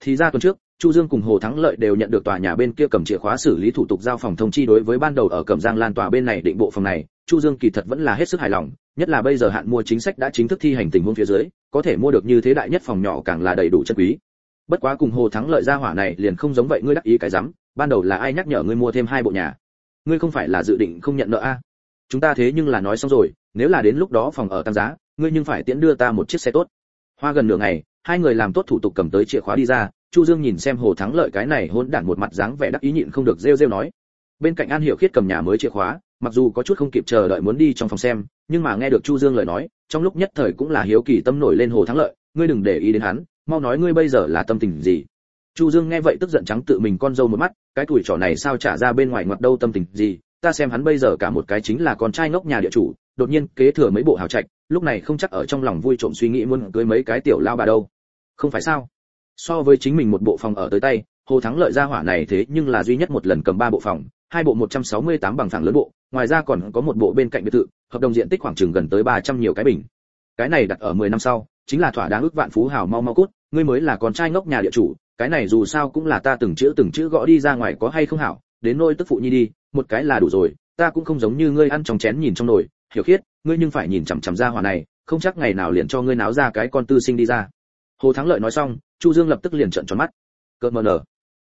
Thì ra tuần trước chu dương cùng hồ thắng lợi đều nhận được tòa nhà bên kia cầm chìa khóa xử lý thủ tục giao phòng thông chi đối với ban đầu ở cẩm giang lan tỏa bên này định bộ phòng này. Chu dương kỳ thật vẫn là hết sức hài lòng nhất là bây giờ hạn mua chính sách đã chính thức thi hành tình huống phía dưới, có thể mua được như thế đại nhất phòng nhỏ càng là đầy đủ chân quý. Bất quá cùng hồ thắng lợi gia hỏa này liền không giống vậy, ngươi đắc ý cái rắm, ban đầu là ai nhắc nhở ngươi mua thêm hai bộ nhà? Ngươi không phải là dự định không nhận nợ a? Chúng ta thế nhưng là nói xong rồi, nếu là đến lúc đó phòng ở tăng giá, ngươi nhưng phải tiễn đưa ta một chiếc xe tốt. Hoa gần nửa ngày, hai người làm tốt thủ tục cầm tới chìa khóa đi ra, chu dương nhìn xem hồ thắng lợi cái này hôn đản một mặt dáng vẻ đắc ý nhịn không được rêu rêu nói. Bên cạnh an hiểu khiết cầm nhà mới chìa khóa mặc dù có chút không kịp chờ đợi muốn đi trong phòng xem, nhưng mà nghe được chu dương lời nói, trong lúc nhất thời cũng là hiếu kỳ tâm nổi lên hồ thắng lợi, ngươi đừng để ý đến hắn, mau nói ngươi bây giờ là tâm tình gì? Chu dương nghe vậy tức giận trắng tự mình con dâu một mắt, cái tuổi trò này sao trả ra bên ngoài ngoặt đâu tâm tình gì? Ta xem hắn bây giờ cả một cái chính là con trai ngốc nhà địa chủ, đột nhiên kế thừa mấy bộ hào trạch, lúc này không chắc ở trong lòng vui trộm suy nghĩ muốn cưới mấy cái tiểu lao bà đâu. Không phải sao? So với chính mình một bộ phòng ở tới tay, hồ thắng lợi ra hỏa này thế nhưng là duy nhất một lần cầm ba bộ phòng, hai bộ 168 bằng phẳng lớn bộ ngoài ra còn có một bộ bên cạnh biệt thự, hợp đồng diện tích khoảng chừng gần tới 300 nhiều cái bình. Cái này đặt ở 10 năm sau, chính là thỏa đáng ước vạn phú hào mau mau cút, ngươi mới là con trai ngốc nhà địa chủ, cái này dù sao cũng là ta từng chữ từng chữ gõ đi ra ngoài có hay không hảo, đến nôi tức phụ nhi đi, một cái là đủ rồi, ta cũng không giống như ngươi ăn trong chén nhìn trong nồi, hiểu khiết, ngươi nhưng phải nhìn chằm chằm ra hỏa này, không chắc ngày nào liền cho ngươi náo ra cái con tư sinh đi ra. Hồ thắng lợi nói xong, chu dương lập tức liền trợn tròn mắt. Cợt mờ nở.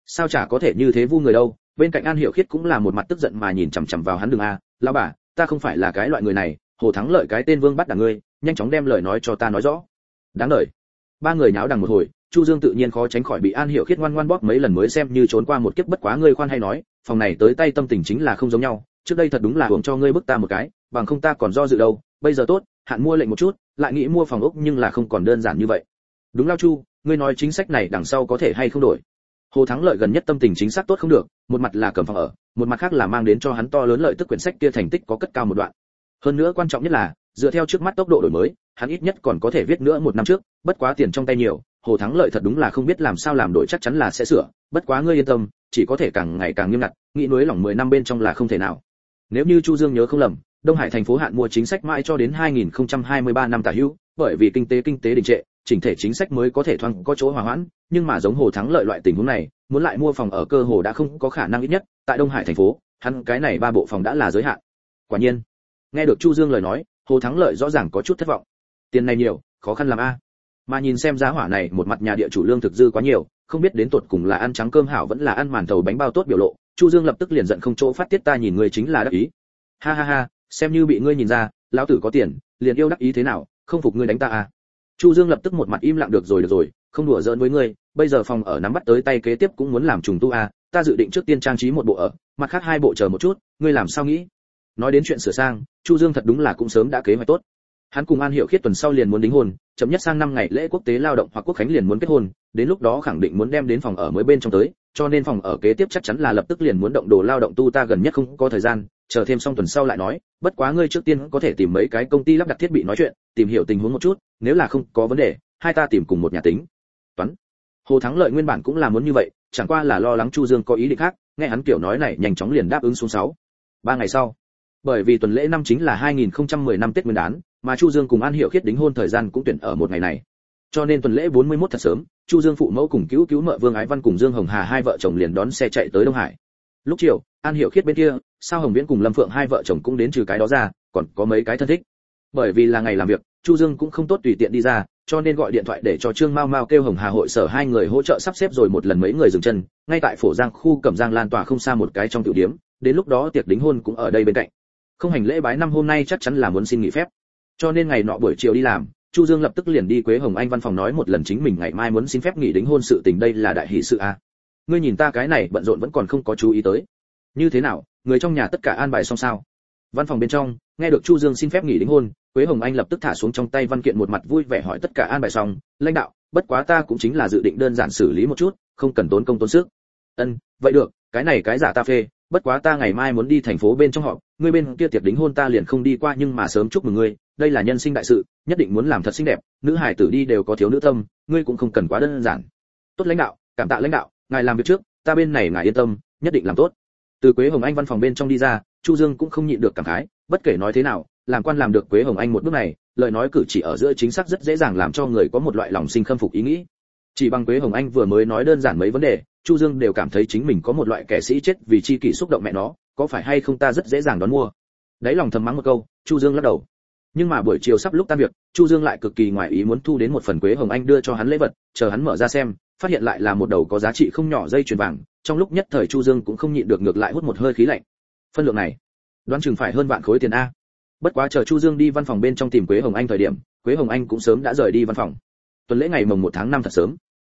Sao chả có thể như thế vu người đâu? Bên cạnh an hiểu khiết cũng là một mặt tức giận mà nhìn chằm chằm vào hắn đường a lao bà, ta không phải là cái loại người này, hồ thắng lợi cái tên vương bắt đảng ngươi, nhanh chóng đem lời nói cho ta nói rõ. Đáng lời ba người nháo đằng một hồi, chu dương tự nhiên khó tránh khỏi bị an hiểu khiết ngoan ngoan bóp mấy lần mới xem như trốn qua một kiếp bất quá ngươi khoan hay nói, phòng này tới tay tâm tình chính là không giống nhau, trước đây thật đúng là hưởng cho ngươi bức ta một cái, bằng không ta còn do dự đâu, bây giờ tốt, hạn mua lệnh một chút, lại nghĩ mua phòng ốc nhưng là không còn đơn giản như vậy. Đúng lao chu, ngươi nói chính sách này đằng sau có thể hay không đổi? Hồ thắng lợi gần nhất tâm tình chính xác tốt không được, một mặt là cầm phòng ở, một mặt khác là mang đến cho hắn to lớn lợi tức quyển sách kia thành tích có cất cao một đoạn. Hơn nữa quan trọng nhất là, dựa theo trước mắt tốc độ đổi mới, hắn ít nhất còn có thể viết nữa một năm trước, bất quá tiền trong tay nhiều, hồ thắng lợi thật đúng là không biết làm sao làm đổi chắc chắn là sẽ sửa, bất quá ngươi yên tâm, chỉ có thể càng ngày càng nghiêm ngặt, nghĩ núi lỏng 10 năm bên trong là không thể nào. Nếu như chu dương nhớ không lầm, đông hải thành phố hạn mua chính sách mãi cho đến 2023 năm tả hữu, bởi vì kinh tế kinh tế đình trệ chỉnh thể chính sách mới có thể thoáng có chỗ hòa hoãn, nhưng mà giống hồ thắng lợi loại tình huống này, muốn lại mua phòng ở cơ hồ đã không có khả năng ít nhất, tại đông hải thành phố, hắn cái này ba bộ phòng đã là giới hạn. Quả nhiên, nghe được chu dương lời nói, hồ thắng lợi rõ ràng có chút thất vọng. Tiền này nhiều, khó khăn làm a. Mà nhìn xem giá hỏa này, một mặt nhà địa chủ lương thực dư quá nhiều, không biết đến tột cùng là ăn trắng cơm hảo vẫn là ăn màn thầu bánh bao tốt biểu lộ, chu dương lập tức liền giận không chỗ phát tiết ta nhìn ngươi chính là đắc ý. Ha ha ha, xem như bị ngươi nhìn ra, lão tử có tiền, liền yêu đắc ý thế nào, không phục ngươi đánh ta à chu dương lập tức một mặt im lặng, được rồi được rồi, không đùa giỡn với ngươi, bây giờ phòng ở nắm bắt tới tay kế tiếp cũng muốn làm trùng tu à ta dự định trước tiên trang trí một bộ ở, mặt khác hai bộ chờ một chút, ngươi làm sao nghĩ? Nói đến chuyện sửa sang, chu dương thật đúng là cũng sớm đã kế hoạch tốt. Hắn cùng an Hiểu khiết tuần sau liền muốn đính hôn, chậm nhất sang năm ngày lễ quốc tế lao động hoặc quốc khánh liền muốn kết hôn, đến lúc đó khẳng định muốn đem đến phòng ở mới bên trong tới, cho nên phòng ở kế tiếp chắc chắn là lập tức liền muốn động đồ lao động tu ta gần nhất không có thời gian chờ thêm xong tuần sau lại nói bất quá ngươi trước tiên có thể tìm mấy cái công ty lắp đặt thiết bị nói chuyện tìm hiểu tình huống một chút nếu là không có vấn đề hai ta tìm cùng một nhà tính toán hồ thắng lợi nguyên bản cũng là muốn như vậy chẳng qua là lo lắng chu dương có ý định khác nghe hắn kiểu nói này nhanh chóng liền đáp ứng xuống sáu ba ngày sau bởi vì tuần lễ năm chính là 2010 năm Tết Nguyên đán, mà Chu Dương cùng An Hiểu Khiết đính hôn thời gian cũng tuyển ở một ngày này. Cho nên tuần lễ 41 thật sớm, Chu Dương phụ mẫu cùng cứu cứu mợ Vương Ái Văn cùng Dương Hồng Hà hai vợ chồng liền đón xe chạy tới Đông Hải. Lúc chiều, An Hiệu Khiết bên kia, Sao Hồng Viễn cùng Lâm Phượng hai vợ chồng cũng đến trừ cái đó ra, còn có mấy cái thân thích. Bởi vì là ngày làm việc, Chu Dương cũng không tốt tùy tiện đi ra, cho nên gọi điện thoại để cho Trương Mao Mao kêu Hồng Hà hội sở hai người hỗ trợ sắp xếp rồi một lần mấy người dừng chân, ngay tại phổ Giang khu Cẩm Giang Lan tòa không xa một cái trong tiểu điểm, đến lúc đó tiệc đính hôn cũng ở đây bên cạnh không hành lễ bái năm hôm nay chắc chắn là muốn xin nghỉ phép cho nên ngày nọ buổi chiều đi làm chu dương lập tức liền đi quế hồng anh văn phòng nói một lần chính mình ngày mai muốn xin phép nghỉ đính hôn sự tình đây là đại hỷ sự a à. ngươi nhìn ta cái này bận rộn vẫn còn không có chú ý tới như thế nào, người trong nhà tất cả an bài xong sao? Văn phòng bên trong, nghe được chu dương xin phép nghỉ đính hôn, quế hồng anh lập tức thả xuống trong tay văn kiện một mặt vui vẻ hỏi tất cả an bài xong, lãnh đạo, bất quá ta cũng chính là dự định đơn giản xử lý một chút, không cần tốn công tốn sức. Ân, vậy được, cái này cái giả ta phê, bất quá ta ngày mai muốn đi thành phố bên trong họ ngươi bên kia tiệc đính hôn ta liền không đi qua nhưng mà sớm chúc mừng ngươi, đây là nhân sinh đại sự, nhất định muốn làm thật xinh đẹp, nữ hải tử đi đều có thiếu nữ tâm, ngươi cũng không cần quá đơn giản. Tốt lãnh đạo, cảm tạ lãnh đạo, ngài làm việc trước, ta bên này ngài yên tâm, nhất định làm tốt từ quế hồng anh văn phòng bên trong đi ra, chu dương cũng không nhịn được cảm khái, bất kể nói thế nào, làm quan làm được quế hồng anh một bước này, lời nói cử chỉ ở giữa chính xác rất dễ dàng làm cho người có một loại lòng sinh khâm phục ý nghĩ. Chỉ bằng quế hồng anh vừa mới nói đơn giản mấy vấn đề, chu dương đều cảm thấy chính mình có một loại kẻ sĩ chết vì chi kỷ xúc động mẹ nó, có phải hay không ta rất dễ dàng đón mua? Đấy lòng thầm mắng một câu, chu dương lắc đầu. Nhưng mà buổi chiều sắp lúc tan việc, chu dương lại cực kỳ ngoài ý muốn thu đến một phần quế hồng anh đưa cho hắn lễ vật, chờ hắn mở ra xem phát hiện lại là một đầu có giá trị không nhỏ dây chuyền vàng trong lúc nhất thời chu dương cũng không nhịn được ngược lại hút một hơi khí lạnh. Phân lượng này đoán chừng phải hơn vạn khối tiền a. Bất quá chờ chu dương đi văn phòng bên trong tìm quế hồng anh thời điểm quế hồng anh cũng sớm đã rời đi văn phòng. Tuần lễ ngày mồng 1 tháng 5 thật sớm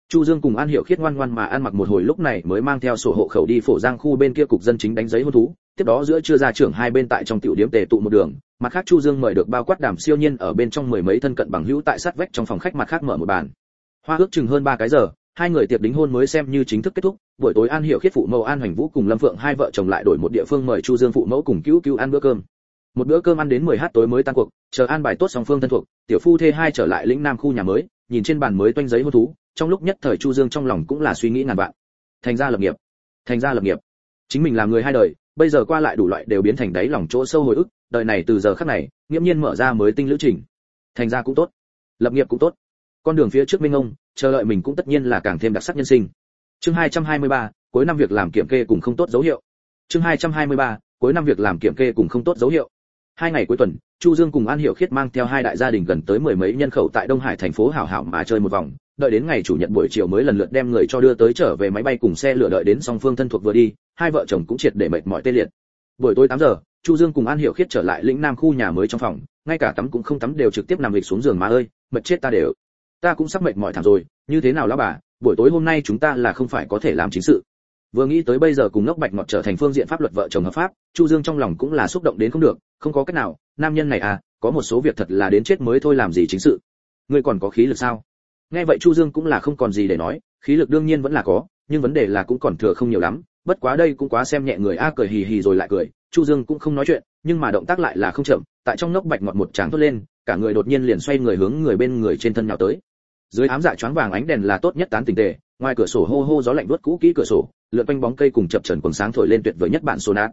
Chu Dương cùng An Hiểu Khiết ngoan ngoan mà ăn mặc một hồi lúc này mới mang theo sổ hộ khẩu đi phổ Giang khu bên kia cục dân chính đánh giấy hôn thú, tiếp đó giữa trưa ra trưởng hai bên tại trong tiểu điểm tề tụ một đường, mặt khác Chu Dương mời được bao quát đàm siêu nhiên ở bên trong mười mấy thân cận bằng hữu tại sát vách trong phòng khách mặt khác mở một bàn. Hoa ước chừng hơn ba cái giờ, hai người tiệc đính hôn mới xem như chính thức kết thúc, buổi tối An Hiểu Khiết phụ mẫu An Hoành Vũ cùng Lâm Phượng hai vợ chồng lại đổi một địa phương mời Chu Dương phụ mẫu cùng cứu cứu ăn bữa cơm. Một bữa cơm ăn đến 10h tối mới tan cuộc, chờ an bài tốt song phương thân thuộc, tiểu phu thê hai trở lại lĩnh Nam khu nhà mới, nhìn trên bàn mới toanh giấy hôn thú, trong lúc nhất thời chu dương trong lòng cũng là suy nghĩ ngàn vạn. Thành ra lập nghiệp thành ra lập nghiệp. Chính mình là người hai đời bây giờ qua lại đủ loại đều biến thành đáy lòng chỗ sâu hồi ức đời này từ giờ khắc này nghiễm nhiên mở ra mới tinh lữ trình. Thành ra cũng tốt lập nghiệp cũng tốt. Con đường phía trước minh ông chờ đợi mình cũng tất nhiên là càng thêm đặc sắc nhân sinh. Chương 223, cuối năm việc làm kiểm kê cùng không tốt dấu hiệu. Chương 223, cuối năm việc làm kiểm kê cùng không tốt dấu hiệu. Hai ngày cuối tuần chu dương cùng an hiểu khiết mang theo hai đại gia đình gần tới mười mấy nhân khẩu tại đông hải thành phố hảo hảo mà chơi một vòng đợi đến ngày chủ nhật buổi chiều mới lần lượt đem người cho đưa tới trở về máy bay cùng xe lửa đợi đến song phương thân thuộc vừa đi hai vợ chồng cũng triệt để mệt mỏi tê liệt. Buổi tối 8 giờ chu dương cùng an hiểu khiết trở lại lĩnh nam khu nhà mới trong phòng ngay cả tắm cũng không tắm đều trực tiếp nằm lịch xuống giường mà ơi mệt chết ta đều ta cũng sắp mệt mỏi thảm rồi, như thế nào lão bà, buổi tối hôm nay chúng ta là không phải có thể làm chính sự. Vừa nghĩ tới bây giờ cùng ngốc bạch ngọt trở thành phương diện pháp luật vợ chồng hợp pháp, chu dương trong lòng cũng là xúc động đến không được, không có cách nào, nam nhân này à có một số việc thật là đến chết mới thôi làm gì chính sự. Ngươi còn có khí lực sao? Nghe vậy chu dương cũng là không còn gì để nói, khí lực đương nhiên vẫn là có, nhưng vấn đề là cũng còn thừa không nhiều lắm, bất quá đây cũng quá xem nhẹ người a, cười hì hì rồi lại cười, chu dương cũng không nói chuyện, nhưng mà động tác lại là không chậm, tại trong nốc bạch ngọt một tràng thốt lên, cả người đột nhiên liền xoay người hướng người bên người trên thân nhào tới dưới ám dạ choáng vàng ánh đèn là tốt nhất tán tình tề, ngoài cửa sổ hô hô gió lạnh vuốt cũ kỹ cửa sổ, lượn quanh bóng cây cùng chập chờn quần sáng thổi lên tuyệt vời nhất bản sô nát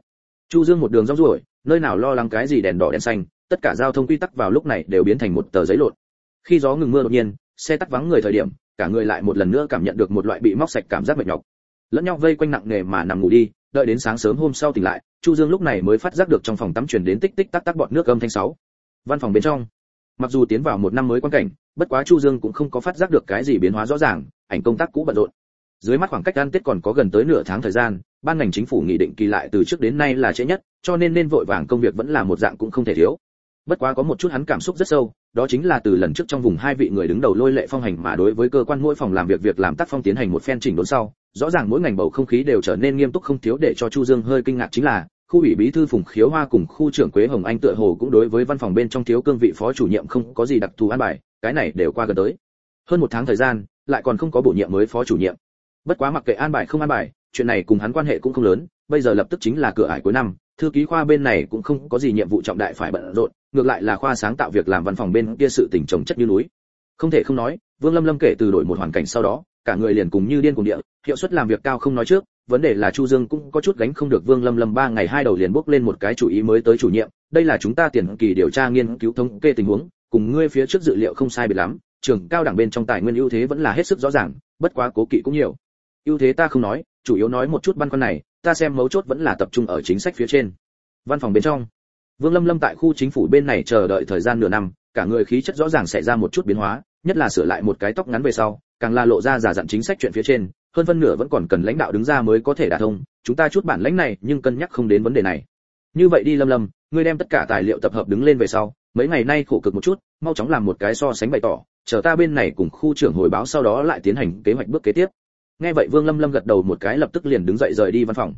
chu dương một đường rong ruổi, nơi nào lo lắng cái gì đèn đỏ đèn xanh, tất cả giao thông quy tắc vào lúc này đều biến thành một tờ giấy lộn. Khi gió ngừng mưa đột nhiên, xe tắt vắng người thời điểm, cả người lại một lần nữa cảm nhận được một loại bị móc sạch cảm giác mệt nhọc. Lẫn nhau vây quanh nặng nề mà nằm ngủ đi, đợi đến sáng sớm hôm sau tỉnh lại, chu dương lúc này mới phát giác được trong phòng tắm truyền đến tích tích tắc tắc bọt nước âm thanh sáu. Văn phòng bên trong mặc dù tiến vào một năm mới quan cảnh, bất quá chu dương cũng không có phát giác được cái gì biến hóa rõ ràng, ảnh công tác cũ bận rộn. Dưới mắt khoảng cách ăn tết còn có gần tới nửa tháng thời gian, ban ngành chính phủ nghị định kỳ lại từ trước đến nay là trễ nhất, cho nên nên vội vàng công việc vẫn là một dạng cũng không thể thiếu. Bất quá có một chút hắn cảm xúc rất sâu, đó chính là từ lần trước trong vùng hai vị người đứng đầu lôi lệ phong hành mà đối với cơ quan mỗi phòng làm việc việc làm tác phong tiến hành một phen chỉnh đốn sau, rõ ràng mỗi ngành bầu không khí đều trở nên nghiêm túc không thiếu để cho chu dương hơi kinh ngạc chính là khu ủy bí thư phùng khiếu hoa cùng khu trưởng quế hồng anh tựa hồ cũng đối với văn phòng bên trong thiếu cương vị phó chủ nhiệm không có gì đặc thù an bài, cái này đều qua gần tới. Hơn một tháng thời gian, lại còn không có bổ nhiệm mới phó chủ nhiệm. Bất quá mặc kệ an bài không an bài, chuyện này cùng hắn quan hệ cũng không lớn, bây giờ lập tức chính là cửa ải cuối năm, thư ký khoa bên này cũng không có gì nhiệm vụ trọng đại phải bận rộn, ngược lại là khoa sáng tạo việc làm văn phòng bên kia sự tình trồng chất như núi. Không thể không nói, vương lâm lâm kể từ đổi một hoàn cảnh sau đó, cả người liền cùng như điên cùng địa, hiệu suất làm việc cao không nói trước vấn đề là chu dương cũng có chút gánh không được vương lâm lâm ba ngày hai đầu liền bước lên một cái chủ ý mới tới chủ nhiệm. Đây là chúng ta tiền kỳ điều tra nghiên cứu thống kê tình huống, cùng ngươi phía trước dự liệu không sai biệt lắm, trường cao đẳng bên trong tài nguyên ưu thế vẫn là hết sức rõ ràng, bất quá cố kỵ cũng nhiều. Ưu thế ta không nói, chủ yếu nói một chút băn khoăn này, ta xem mấu chốt vẫn là tập trung ở chính sách phía trên. Văn phòng bên trong, vương lâm lâm tại khu chính phủ bên này chờ đợi thời gian nửa năm, cả người khí chất rõ ràng xảy ra một chút biến hóa, nhất là sửa lại một cái tóc ngắn về sau, càng là lộ ra giả dặn chính sách chuyện phía trên hơn phân nửa vẫn còn cần lãnh đạo đứng ra mới có thể đạt thông, chúng ta chút bản lãnh này nhưng cân nhắc không đến vấn đề này. Như vậy đi lâm lâm, ngươi đem tất cả tài liệu tập hợp đứng lên về sau, mấy ngày nay khổ cực một chút, mau chóng làm một cái so sánh bày tỏ, chờ ta bên này cùng khu trưởng hồi báo sau đó lại tiến hành kế hoạch bước kế tiếp. Nghe vậy vương lâm lâm gật đầu một cái lập tức liền đứng dậy rời đi văn phòng.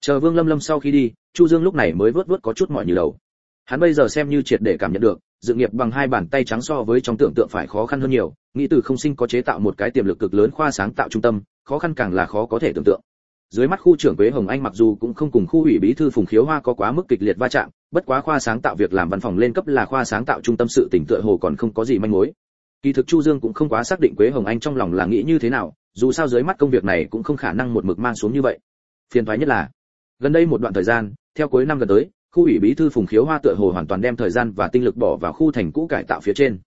Chờ vương lâm lâm sau khi đi, chu dương lúc này mới vớt vớt có chút mỏi như đầu. Hắn bây giờ xem như triệt để cảm nhận được, dự nghiệp bằng hai bàn tay trắng so với trong tưởng tượng phải khó khăn hơn nhiều, nghĩ từ không sinh có chế tạo một cái tiềm lực cực lớn khoa sáng tạo trung tâm khó khăn càng là khó có thể tưởng tượng. Dưới mắt khu trưởng quế hồng anh mặc dù cũng không cùng khu ủy bí thư phùng khiếu hoa có quá mức kịch liệt va chạm, bất quá khoa sáng tạo việc làm văn phòng lên cấp là khoa sáng tạo trung tâm sự tỉnh tựa hồ còn không có gì manh mối. Kỳ thực chu dương cũng không quá xác định quế hồng anh trong lòng là nghĩ như thế nào, dù sao dưới mắt công việc này cũng không khả năng một mực mang xuống như vậy. Phiền toái nhất là, gần đây một đoạn thời gian, theo cuối năm gần tới, khu ủy bí thư phùng khiếu hoa tựa hồ hoàn toàn đem thời gian và tinh lực bỏ vào khu thành cũ cải tạo phía trên.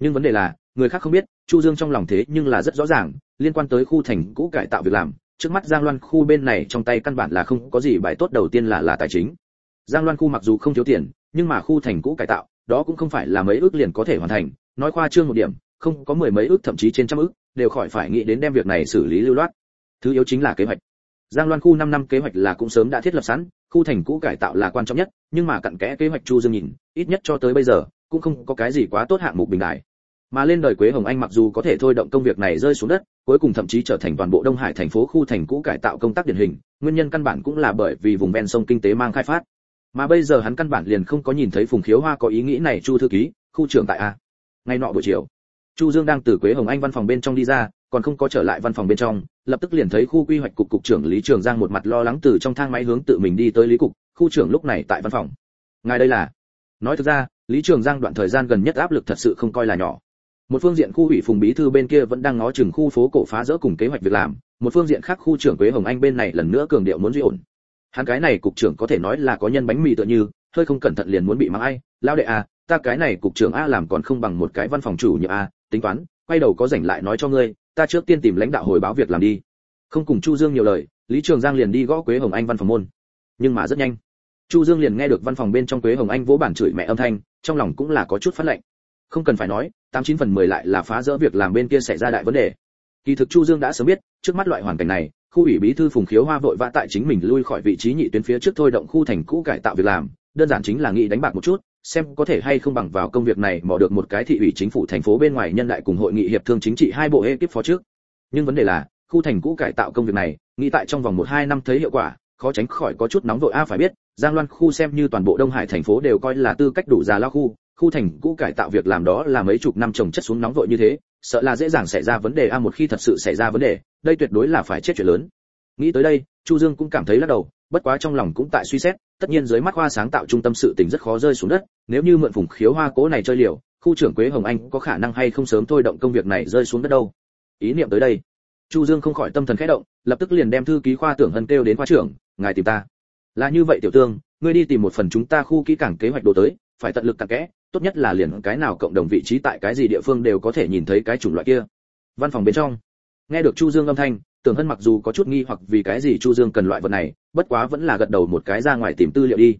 Nhưng vấn đề là người khác không biết, chu dương trong lòng thế nhưng là rất rõ ràng, liên quan tới khu thành cũ cải tạo việc làm, trước mắt giang loan khu bên này trong tay căn bản là không có gì, bài tốt đầu tiên là là tài chính. Giang loan khu mặc dù không thiếu tiền, nhưng mà khu thành cũ cải tạo, đó cũng không phải là mấy ước liền có thể hoàn thành, nói khoa trương một điểm, không có mười mấy ước, thậm chí trên trăm ước, đều khỏi phải nghĩ đến đem việc này xử lý lưu loát. Thứ yếu chính là kế hoạch. Giang loan khu 5 năm kế hoạch là cũng sớm đã thiết lập sẵn, khu thành cũ cải tạo là quan trọng nhất, nhưng mà cặn kẽ kế hoạch chu dương nhìn, ít nhất cho tới bây giờ, cũng không có cái gì quá tốt hạng mục bình đại mà lên đời quế hồng anh mặc dù có thể thôi động công việc này rơi xuống đất, cuối cùng thậm chí trở thành toàn bộ đông hải thành phố khu thành cũ cải tạo công tác điển hình, nguyên nhân căn bản cũng là bởi vì vùng ven sông kinh tế mang khai phát. Mà bây giờ hắn căn bản liền không có nhìn thấy phùng khiếu hoa có ý nghĩ này chu thư ký, khu trưởng tại a. Ngay nọ buổi chiều, chu dương đang từ quế hồng anh văn phòng bên trong đi ra, còn không có trở lại văn phòng bên trong, lập tức liền thấy khu quy hoạch cục cục trưởng lý trường giang một mặt lo lắng từ trong thang máy hướng tự mình đi tới lý cục, khu trưởng lúc này tại văn phòng. Ngài đây là? Nói thực ra, lý trường giang đoạn thời gian gần nhất áp lực thật sự không coi là nhỏ một phương diện khu ủy phùng bí thư bên kia vẫn đang ngó chừng khu phố cổ phá rỡ cùng kế hoạch việc làm, một phương diện khác khu trưởng quế hồng anh bên này lần nữa cường điệu muốn duy ổn. Hắn cái này cục trưởng có thể nói là có nhân bánh mì tựa như, hơi không cẩn thận liền muốn bị mắng ai lao đệ a ta cái này cục trưởng a làm còn không bằng một cái văn phòng chủ nhiệm a, tính toán, quay đầu có rảnh lại nói cho ngươi, ta trước tiên tìm lãnh đạo hồi báo việc làm đi. Không cùng chu dương nhiều lời, lý trường giang liền đi gõ quế hồng anh văn phòng môn. Nhưng mà rất nhanh, chu dương liền nghe được văn phòng bên trong quế hồng anh vỗ bản chửi mẹ âm thanh, trong lòng cũng là có chút phát lệnh không cần phải nói, tám chín phần mười lại là phá rỡ việc làm bên kia xảy ra đại vấn đề. Kỳ thực chu dương đã sớm biết, trước mắt loại hoàn cảnh này, khu ủy bí thư phùng khiếu hoa vội vã tại chính mình lui khỏi vị trí nhị tuyến phía trước thôi động khu thành cũ cải tạo việc làm, đơn giản chính là nghĩ đánh bạc một chút, xem có thể hay không bằng vào công việc này mò được một cái thị ủy chính phủ thành phố bên ngoài nhân đại cùng hội nghị hiệp thương chính trị hai bộ ekip phó trước. Nhưng vấn đề là, khu thành cũ cải tạo công việc này, nghĩ tại trong vòng một hai năm thấy hiệu quả, khó tránh khỏi có chút nóng vội. A, phải biết, giang loan khu xem như toàn bộ đông hải thành phố đều coi là tư cách đủ già lao khu khu thành cũ cải tạo việc làm đó là mấy chục năm trồng chất xuống nóng vội như thế, sợ là dễ dàng xảy ra vấn đề a một khi thật sự xảy ra vấn đề, đây tuyệt đối là phải chết chuyện lớn. Nghĩ tới đây, chu dương cũng cảm thấy lắc đầu, bất quá trong lòng cũng tại suy xét, tất nhiên dưới mắt hoa sáng tạo trung tâm sự tình rất khó rơi xuống đất, nếu như mượn phùng khiếu hoa cố này chơi liều, khu trưởng quế hồng anh có khả năng hay không sớm thôi động công việc này rơi xuống đất đâu. Ý niệm tới đây, chu dương không khỏi tâm thần khẽ động, lập tức liền đem thư ký khoa tưởng hân kêu đến khoa trưởng, ngài tìm ta. Là như vậy tiểu tương, ngươi đi tìm một phần chúng ta khu kỹ cảng kế hoạch đồ tới, phải tận lực cặn kẽ tốt nhất là liền cái nào cộng đồng vị trí tại cái gì địa phương đều có thể nhìn thấy cái chủng loại kia. Văn phòng bên trong, nghe được chu dương âm thanh, tưởng hân mặc dù có chút nghi hoặc vì cái gì chu dương cần loại vật này, bất quá vẫn là gật đầu một cái ra ngoài tìm tư liệu đi.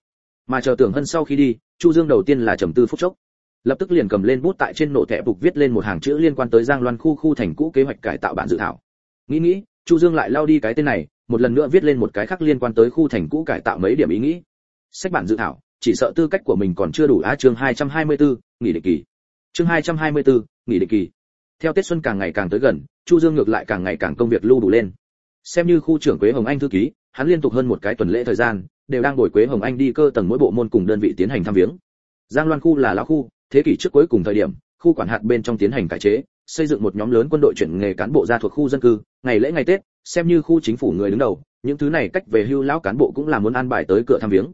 Mà chờ tưởng hân sau khi đi, chu dương đầu tiên là trầm tư phút chốc. Lập tức liền cầm lên bút tại trên nổ thẻ bục viết lên một hàng chữ liên quan tới giang loan khu khu thành cũ kế hoạch cải tạo bản dự thảo. Nghĩ nghĩ, chu dương lại lao đi cái tên này, một lần nữa viết lên một cái khác liên quan tới khu thành cũ cải tạo mấy điểm ý nghĩ. Sách bản dự thảo chỉ sợ tư cách của mình còn chưa đủ á chương 224, nghỉ định kỳ. Chương 224, nghỉ định kỳ. Theo tết xuân càng ngày càng tới gần chu dương ngược lại càng ngày càng công việc lưu đủ lên. Xem như khu trưởng quế hồng anh thư ký hắn liên tục hơn một cái tuần lễ thời gian đều đang đổi quế hồng anh đi cơ tầng mỗi bộ môn cùng đơn vị tiến hành thăm viếng. Giang loan khu là lão khu thế kỷ trước cuối cùng thời điểm khu quản hạt bên trong tiến hành cải chế xây dựng một nhóm lớn quân đội chuyển nghề cán bộ ra thuộc khu dân cư ngày lễ ngày tết xem như khu chính phủ người đứng đầu những thứ này cách về hưu lão cán bộ cũng là muốn an bài tới cửa thăm viếng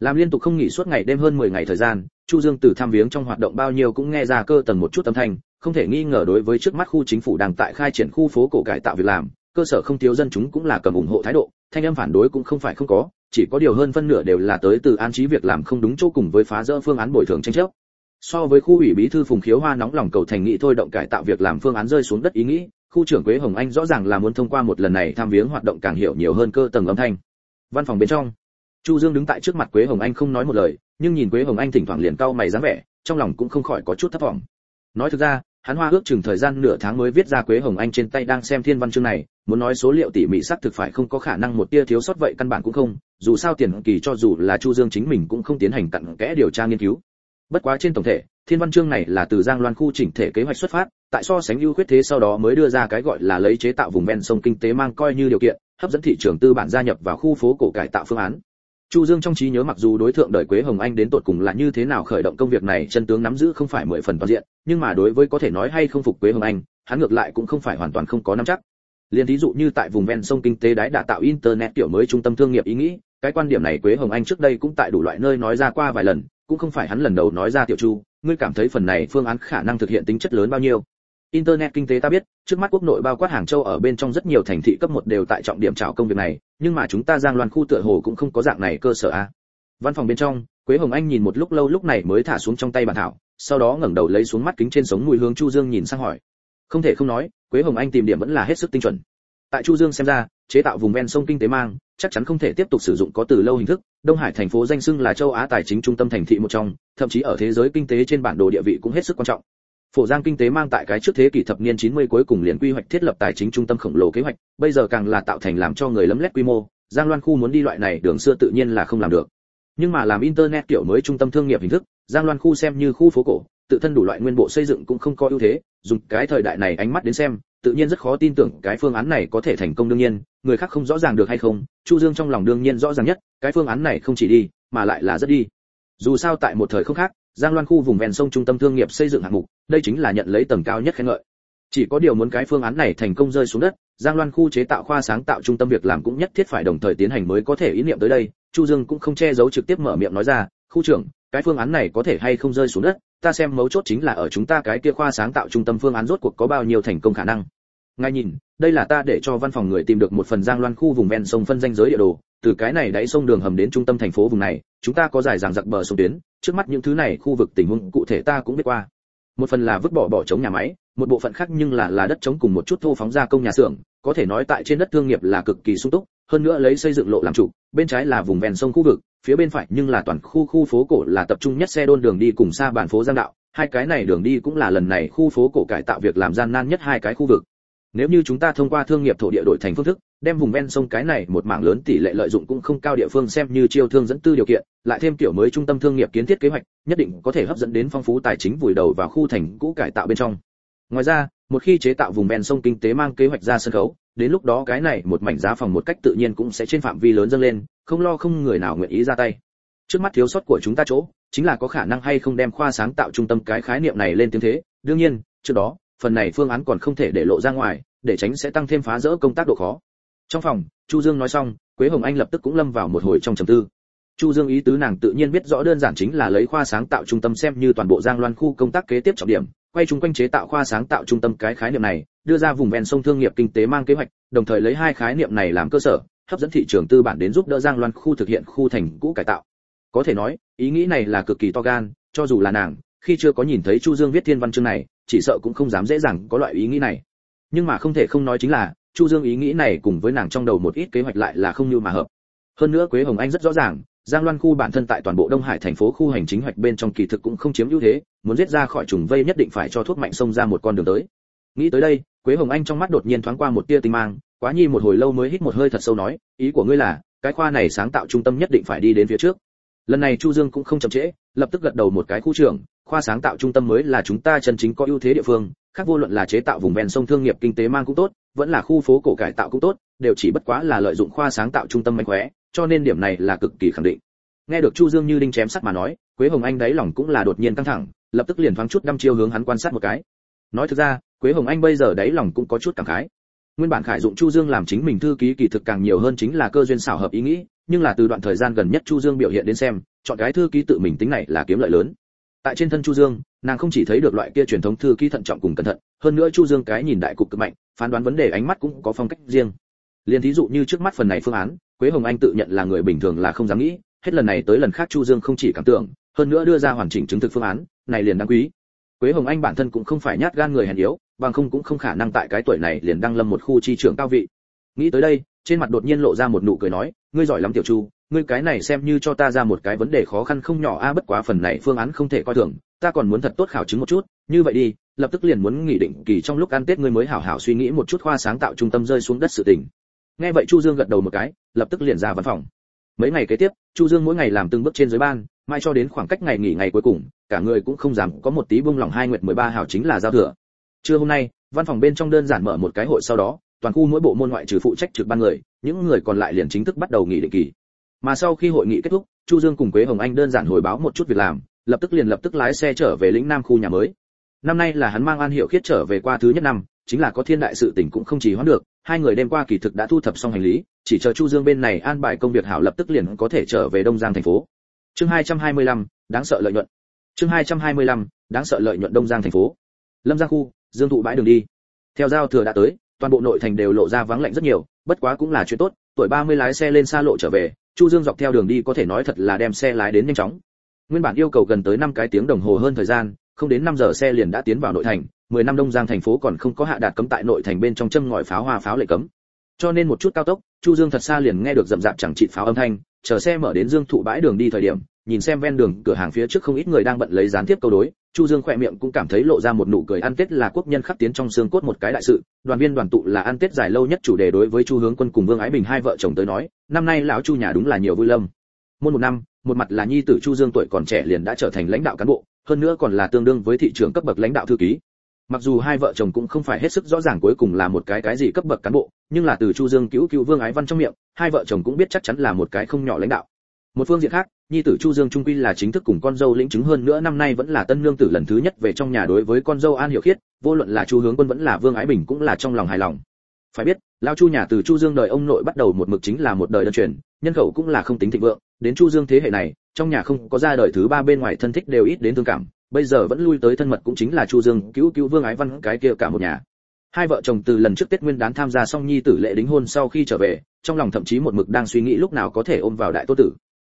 làm liên tục không nghỉ suốt ngày đêm hơn 10 ngày thời gian, chu dương từ tham viếng trong hoạt động bao nhiêu cũng nghe ra cơ tầng một chút âm thanh, không thể nghi ngờ đối với trước mắt khu chính phủ đang tại khai triển khu phố cổ cải tạo việc làm, cơ sở không thiếu dân chúng cũng là cầm ủng hộ thái độ, thanh âm phản đối cũng không phải không có, chỉ có điều hơn phân nửa đều là tới từ an trí việc làm không đúng chỗ cùng với phá rỡ phương án bồi thường tranh chấp. So với khu ủy bí thư phùng khiếu hoa nóng lòng cầu thành nghị thôi động cải tạo việc làm phương án rơi xuống đất ý nghĩ, khu trưởng quế hồng anh rõ ràng là muốn thông qua một lần này tham viếng hoạt động càng hiểu nhiều hơn cơ tầng âm thanh. Văn phòng bên trong chu dương đứng tại trước mặt quế hồng anh không nói một lời, nhưng nhìn quế hồng anh thỉnh thoảng liền cau mày dáng vẻ, trong lòng cũng không khỏi có chút thất vọng nói thực ra, hắn hoa ước chừng thời gian nửa tháng mới viết ra quế hồng anh trên tay đang xem thiên văn chương này, muốn nói số liệu tỉ mỉ xác thực phải không có khả năng một tia thiếu sót vậy căn bản cũng không, dù sao tiền kỳ cho dù là chu dương chính mình cũng không tiến hành cặn kẽ điều tra nghiên cứu. Bất quá trên tổng thể, thiên văn chương này là từ giang loan khu chỉnh thể kế hoạch xuất phát, tại so sánh ưu khuyết thế sau đó mới đưa ra cái gọi là lấy chế tạo vùng ven sông kinh tế mang coi như điều kiện, hấp dẫn thị trường tư bản gia nhập vào khu phố cổ cải tạo phương án. Chu Dương trong trí nhớ mặc dù đối tượng đời Quế Hồng Anh đến tột cùng là như thế nào khởi động công việc này, chân tướng nắm giữ không phải mười phần toàn diện, nhưng mà đối với có thể nói hay không phục Quế Hồng Anh, hắn ngược lại cũng không phải hoàn toàn không có nắm chắc. Liên ví dụ như tại vùng ven sông kinh tế đái đã tạo internet tiểu mới trung tâm thương nghiệp ý nghĩ, cái quan điểm này Quế Hồng Anh trước đây cũng tại đủ loại nơi nói ra qua vài lần, cũng không phải hắn lần đầu nói ra tiểu Chu, ngươi cảm thấy phần này phương án khả năng thực hiện tính chất lớn bao nhiêu? Internet kinh tế ta biết, trước mắt quốc nội bao quát Hàng Châu ở bên trong rất nhiều thành thị cấp một đều tại trọng điểm trào công việc này, nhưng mà chúng ta Giang Loan khu tựa hồ cũng không có dạng này cơ sở a. Văn phòng bên trong, Quế Hồng Anh nhìn một lúc lâu lúc này mới thả xuống trong tay bản thảo, sau đó ngẩng đầu lấy xuống mắt kính trên sống mùi hướng Chu Dương nhìn sang hỏi. Không thể không nói, Quế Hồng Anh tìm điểm vẫn là hết sức tinh chuẩn. Tại Chu Dương xem ra, chế tạo vùng ven sông kinh tế mang, chắc chắn không thể tiếp tục sử dụng có từ lâu hình thức. Đông Hải thành phố danh xưng là châu Á tài chính trung tâm thành thị một trong, thậm chí ở thế giới kinh tế trên bản đồ địa vị cũng hết sức quan trọng. Phổ Giang kinh tế mang tại cái trước thế kỷ thập niên 90 cuối cùng liền quy hoạch thiết lập tài chính trung tâm khổng lồ kế hoạch, bây giờ càng là tạo thành làm cho người lấm lét quy mô, Giang Loan khu muốn đi loại này đường xưa tự nhiên là không làm được. Nhưng mà làm internet kiểu mới trung tâm thương nghiệp hình thức, Giang Loan khu xem như khu phố cổ, tự thân đủ loại nguyên bộ xây dựng cũng không có ưu thế, dùng cái thời đại này ánh mắt đến xem, tự nhiên rất khó tin tưởng cái phương án này có thể thành công đương nhiên, người khác không rõ ràng được hay không, Chu Dương trong lòng đương nhiên rõ ràng nhất, cái phương án này không chỉ đi, mà lại là rất đi. Dù sao tại một thời không khác, Giang Loan khu vùng ven sông trung tâm thương nghiệp xây dựng hạng mục, đây chính là nhận lấy tầng cao nhất khen ngợi. Chỉ có điều muốn cái phương án này thành công rơi xuống đất, Giang Loan khu chế tạo khoa sáng tạo trung tâm việc làm cũng nhất thiết phải đồng thời tiến hành mới có thể ý niệm tới đây, Chu Dương cũng không che giấu trực tiếp mở miệng nói ra, "Khu trưởng, cái phương án này có thể hay không rơi xuống đất, ta xem mấu chốt chính là ở chúng ta cái kia khoa sáng tạo trung tâm phương án rốt cuộc có bao nhiêu thành công khả năng." Ngay nhìn, đây là ta để cho văn phòng người tìm được một phần Giang Loan khu vùng ven sông phân danh giới địa đồ, từ cái này đáy sông đường hầm đến trung tâm thành phố vùng này, chúng ta có dài dàng dặc bờ sông tuyến, trước mắt những thứ này khu vực tình huống cụ thể ta cũng biết qua. Một phần là vứt bỏ bỏ trống nhà máy, một bộ phận khác nhưng là là đất trống cùng một chút thô phóng gia công nhà xưởng, có thể nói tại trên đất thương nghiệp là cực kỳ sung túc, hơn nữa lấy xây dựng lộ làm chủ, bên trái là vùng ven sông khu vực, phía bên phải nhưng là toàn khu khu phố cổ là tập trung nhất xe đôn đường đi cùng xa bản phố Giang đạo, hai cái này đường đi cũng là lần này khu phố cổ cải tạo việc làm gian nan nhất hai cái khu vực. Nếu như chúng ta thông qua thương nghiệp thổ địa đổi thành phương thức, đem vùng ven sông cái này một mảng lớn tỷ lệ lợi dụng cũng không cao địa phương xem như chiêu thương dẫn tư điều kiện, lại thêm tiểu mới trung tâm thương nghiệp kiến thiết kế hoạch, nhất định có thể hấp dẫn đến phong phú tài chính vùi đầu vào khu thành cũ cải tạo bên trong. Ngoài ra, một khi chế tạo vùng ven sông kinh tế mang kế hoạch ra sân khấu, đến lúc đó cái này một mảnh giá phòng một cách tự nhiên cũng sẽ trên phạm vi lớn dâng lên, không lo không người nào nguyện ý ra tay. Trước mắt thiếu sót của chúng ta chỗ, chính là có khả năng hay không đem khoa sáng tạo trung tâm cái khái niệm này lên tiếng thế, đương nhiên, trước đó, phần này phương án còn không thể để lộ ra ngoài, để tránh sẽ tăng thêm phá rỡ công tác độ khó trong phòng, chu dương nói xong, quế hồng anh lập tức cũng lâm vào một hồi trong trầm tư. Chu dương ý tứ nàng tự nhiên biết rõ đơn giản chính là lấy khoa sáng tạo trung tâm xem như toàn bộ giang loan khu công tác kế tiếp trọng điểm, quay chung quanh chế tạo khoa sáng tạo trung tâm cái khái niệm này, đưa ra vùng ven sông thương nghiệp kinh tế mang kế hoạch, đồng thời lấy hai khái niệm này làm cơ sở, hấp dẫn thị trường tư bản đến giúp đỡ giang loan khu thực hiện khu thành cũ cải tạo. Có thể nói, ý nghĩ này là cực kỳ to gan, cho dù là nàng, khi chưa có nhìn thấy chu dương viết thiên văn chương này, chỉ sợ cũng không dám dễ dàng có loại ý nghĩ này. Nhưng mà không thể không nói chính là chu dương ý nghĩ này cùng với nàng trong đầu một ít kế hoạch lại là không như mà hợp. Hơn nữa quế hồng anh rất rõ ràng, giang loan khu bản thân tại toàn bộ đông hải thành phố khu hành chính hoạch bên trong kỳ thực cũng không chiếm ưu thế, muốn giết ra khỏi trùng vây nhất định phải cho thuốc mạnh xông ra một con đường tới. Nghĩ tới đây, quế hồng anh trong mắt đột nhiên thoáng qua một tia tinh mang, quá nhi một hồi lâu mới hít một hơi thật sâu nói, ý của ngươi là, cái khoa này sáng tạo trung tâm nhất định phải đi đến phía trước. Lần này chu dương cũng không chậm trễ, lập tức gật đầu một cái, khu trưởng, khoa sáng tạo trung tâm mới là chúng ta chân chính có ưu thế địa phương khác vô luận là chế tạo vùng ven sông thương nghiệp kinh tế mang cũng tốt, vẫn là khu phố cổ cải tạo cũng tốt, đều chỉ bất quá là lợi dụng khoa sáng tạo trung tâm mạnh khỏe cho nên điểm này là cực kỳ khẳng định. Nghe được chu dương như đinh chém sắt mà nói, quế hồng anh đáy lòng cũng là đột nhiên căng thẳng, lập tức liền thoáng chút đăm chiêu hướng hắn quan sát một cái. Nói thực ra, quế hồng anh bây giờ đáy lòng cũng có chút cảm khái. Nguyên bản khải dụng chu dương làm chính mình thư ký kỳ thực càng nhiều hơn chính là cơ duyên xảo hợp ý nghĩ, nhưng là từ đoạn thời gian gần nhất chu dương biểu hiện đến xem, chọn cái thư ký tự mình tính này là kiếm lợi lớn tại trên thân chu dương, nàng không chỉ thấy được loại kia truyền thống thư ký thận trọng cùng cẩn thận, hơn nữa chu dương cái nhìn đại cục cực mạnh, phán đoán vấn đề ánh mắt cũng có phong cách riêng. Liền thí dụ như trước mắt phần này phương án, quế hồng anh tự nhận là người bình thường là không dám nghĩ, hết lần này tới lần khác chu dương không chỉ cảm tưởng, hơn nữa đưa ra hoàn chỉnh chứng thực phương án, này liền đáng quý. Quế hồng anh bản thân cũng không phải nhát gan người hèn yếu, bằng không cũng không khả năng tại cái tuổi này liền đăng lâm một khu chi trưởng cao vị. Nghĩ tới đây, trên mặt đột nhiên lộ ra một nụ cười nói, ngươi giỏi lắm tiểu chu ngươi cái này xem như cho ta ra một cái vấn đề khó khăn không nhỏ a, bất quá phần này phương án không thể coi thường, ta còn muốn thật tốt khảo chứng một chút, như vậy đi, lập tức liền muốn nghỉ định kỳ trong lúc ăn tết ngươi mới hảo hảo suy nghĩ một chút khoa sáng tạo trung tâm rơi xuống đất sự tình. Nghe vậy chu dương gật đầu một cái, lập tức liền ra văn phòng. Mấy ngày kế tiếp, chu dương mỗi ngày làm từng bước trên dưới ban, mai cho đến khoảng cách ngày nghỉ ngày cuối cùng, cả người cũng không dám có một tí buông lòng hai nguyệt 13 hảo chính là giao thừa. Trưa hôm nay, văn phòng bên trong đơn giản mở một cái hội sau đó, toàn khu mỗi bộ môn ngoại trừ phụ trách trực ban người, những người còn lại liền chính thức bắt đầu nghỉ định kỳ mà sau khi hội nghị kết thúc chu dương cùng quế hồng anh đơn giản hồi báo một chút việc làm lập tức liền lập tức lái xe trở về lĩnh nam khu nhà mới. Năm nay là hắn mang an hiệu khiết trở về qua thứ nhất năm chính là có thiên đại sự tình cũng không chỉ hoãn được hai người đêm qua kỳ thực đã thu thập xong hành lý chỉ chờ chu dương bên này an bài công việc hảo lập tức liền có thể trở về đông giang thành phố. Chương 225, đáng sợ lợi nhuận. Chương 225, đáng sợ lợi nhuận đông giang thành phố. Lâm giang khu dương thụ bãi đường đi. Theo giao thừa đã tới toàn bộ nội thành đều lộ ra vắng lạnh rất nhiều bất quá cũng là chuyện tốt tuổi 30 lái xe lên xa lộ trở về chu dương dọc theo đường đi có thể nói thật là đem xe lái đến nhanh chóng. Nguyên bản yêu cầu gần tới 5 cái tiếng đồng hồ hơn thời gian, không đến 5 giờ xe liền đã tiến vào nội thành 10 năm đông giang thành phố còn không có hạ đạt cấm tại nội thành bên trong châm ngòi pháo hoa pháo lệ cấm. Cho nên một chút cao tốc, chu dương thật xa liền nghe được rậm rạp chẳng chịt pháo âm thanh, chờ xe mở đến dương thụ bãi đường đi thời điểm nhìn xem ven đường cửa hàng phía trước không ít người đang bận lấy gián tiếp câu đối, chu dương khỏe miệng cũng cảm thấy lộ ra một nụ cười ăn tết là quốc nhân khắc tiến trong xương cốt một cái đại sự, đoàn viên đoàn tụ là ăn tết dài lâu nhất chủ đề đối với chu hướng quân cùng vương ái bình hai vợ chồng tới nói, năm nay lão chu nhà đúng là nhiều vui lâm. Môn một năm, một mặt là nhi tử chu dương tuổi còn trẻ liền đã trở thành lãnh đạo cán bộ, hơn nữa còn là tương đương với thị trường cấp bậc lãnh đạo thư ký. Mặc dù hai vợ chồng cũng không phải hết sức rõ ràng cuối cùng là một cái cái gì cấp bậc cán bộ, nhưng là từ chu dương cứu cứu vương ái văn trong miệng, hai vợ chồng cũng biết chắc chắn là một cái không nhỏ lãnh đạo một phương diện khác, nhi tử chu dương trung quy là chính thức cùng con dâu lĩnh chứng hơn nữa, năm nay vẫn là tân nương tử lần thứ nhất về trong nhà đối với con dâu an hiểu khiết, vô luận là chu hướng quân vẫn là vương ái bình cũng là trong lòng hài lòng. Phải biết lao chu nhà từ chu dương đời ông nội bắt đầu một mực chính là một đời đơn truyền, nhân khẩu cũng là không tính thịnh vượng, đến chu dương thế hệ này, trong nhà không có ra đời thứ ba bên ngoài thân thích đều ít đến thương cảm, bây giờ vẫn lui tới thân mật cũng chính là chu dương, cứu cứu vương ái văn cái kia cả một nhà. Hai vợ chồng từ lần trước tết nguyên đán tham gia xong nhi tử lễ đính hôn sau khi trở về, trong lòng thậm chí một mực đang suy nghĩ lúc nào có thể ôm vào đại tô tử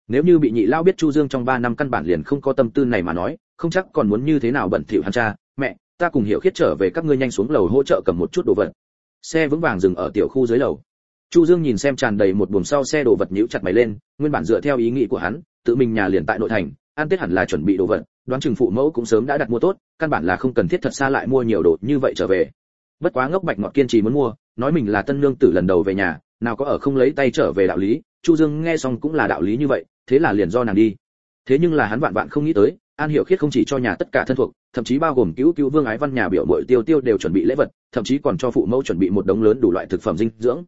nếu như bị nhị lao biết chu dương trong 3 năm căn bản liền không có tâm tư này mà nói, không chắc còn muốn như thế nào bận thỉu hắn cha. Mẹ, ta cùng hiểu khiết trở về các ngươi nhanh xuống lầu hỗ trợ cầm một chút đồ vật. Xe vững vàng dừng ở tiểu khu dưới lầu. Chu dương nhìn xem tràn đầy một buồng sau xe đồ vật nhíu chặt mày lên, nguyên bản dựa theo ý nghĩ của hắn, tự mình nhà liền tại nội thành an tết hẳn là chuẩn bị đồ vật, đoán chừng phụ mẫu cũng sớm đã đặt mua tốt, căn bản là không cần thiết thật xa lại mua nhiều đồ như vậy trở về. Bất quá ngốc bạch ngọt kiên trì muốn mua, nói mình là tân lương tử lần đầu về nhà, nào có ở không lấy tay trở về đạo lý, chu dương nghe xong cũng là đạo lý như vậy thế là liền do nàng đi. Thế nhưng là hắn vạn vạn không nghĩ tới, an hiểu khiết không chỉ cho nhà tất cả thân thuộc, thậm chí bao gồm cứu cứu vương ái văn nhà biểu mội tiêu tiêu đều chuẩn bị lễ vật, thậm chí còn cho phụ mẫu chuẩn bị một đống lớn đủ loại thực phẩm dinh dưỡng.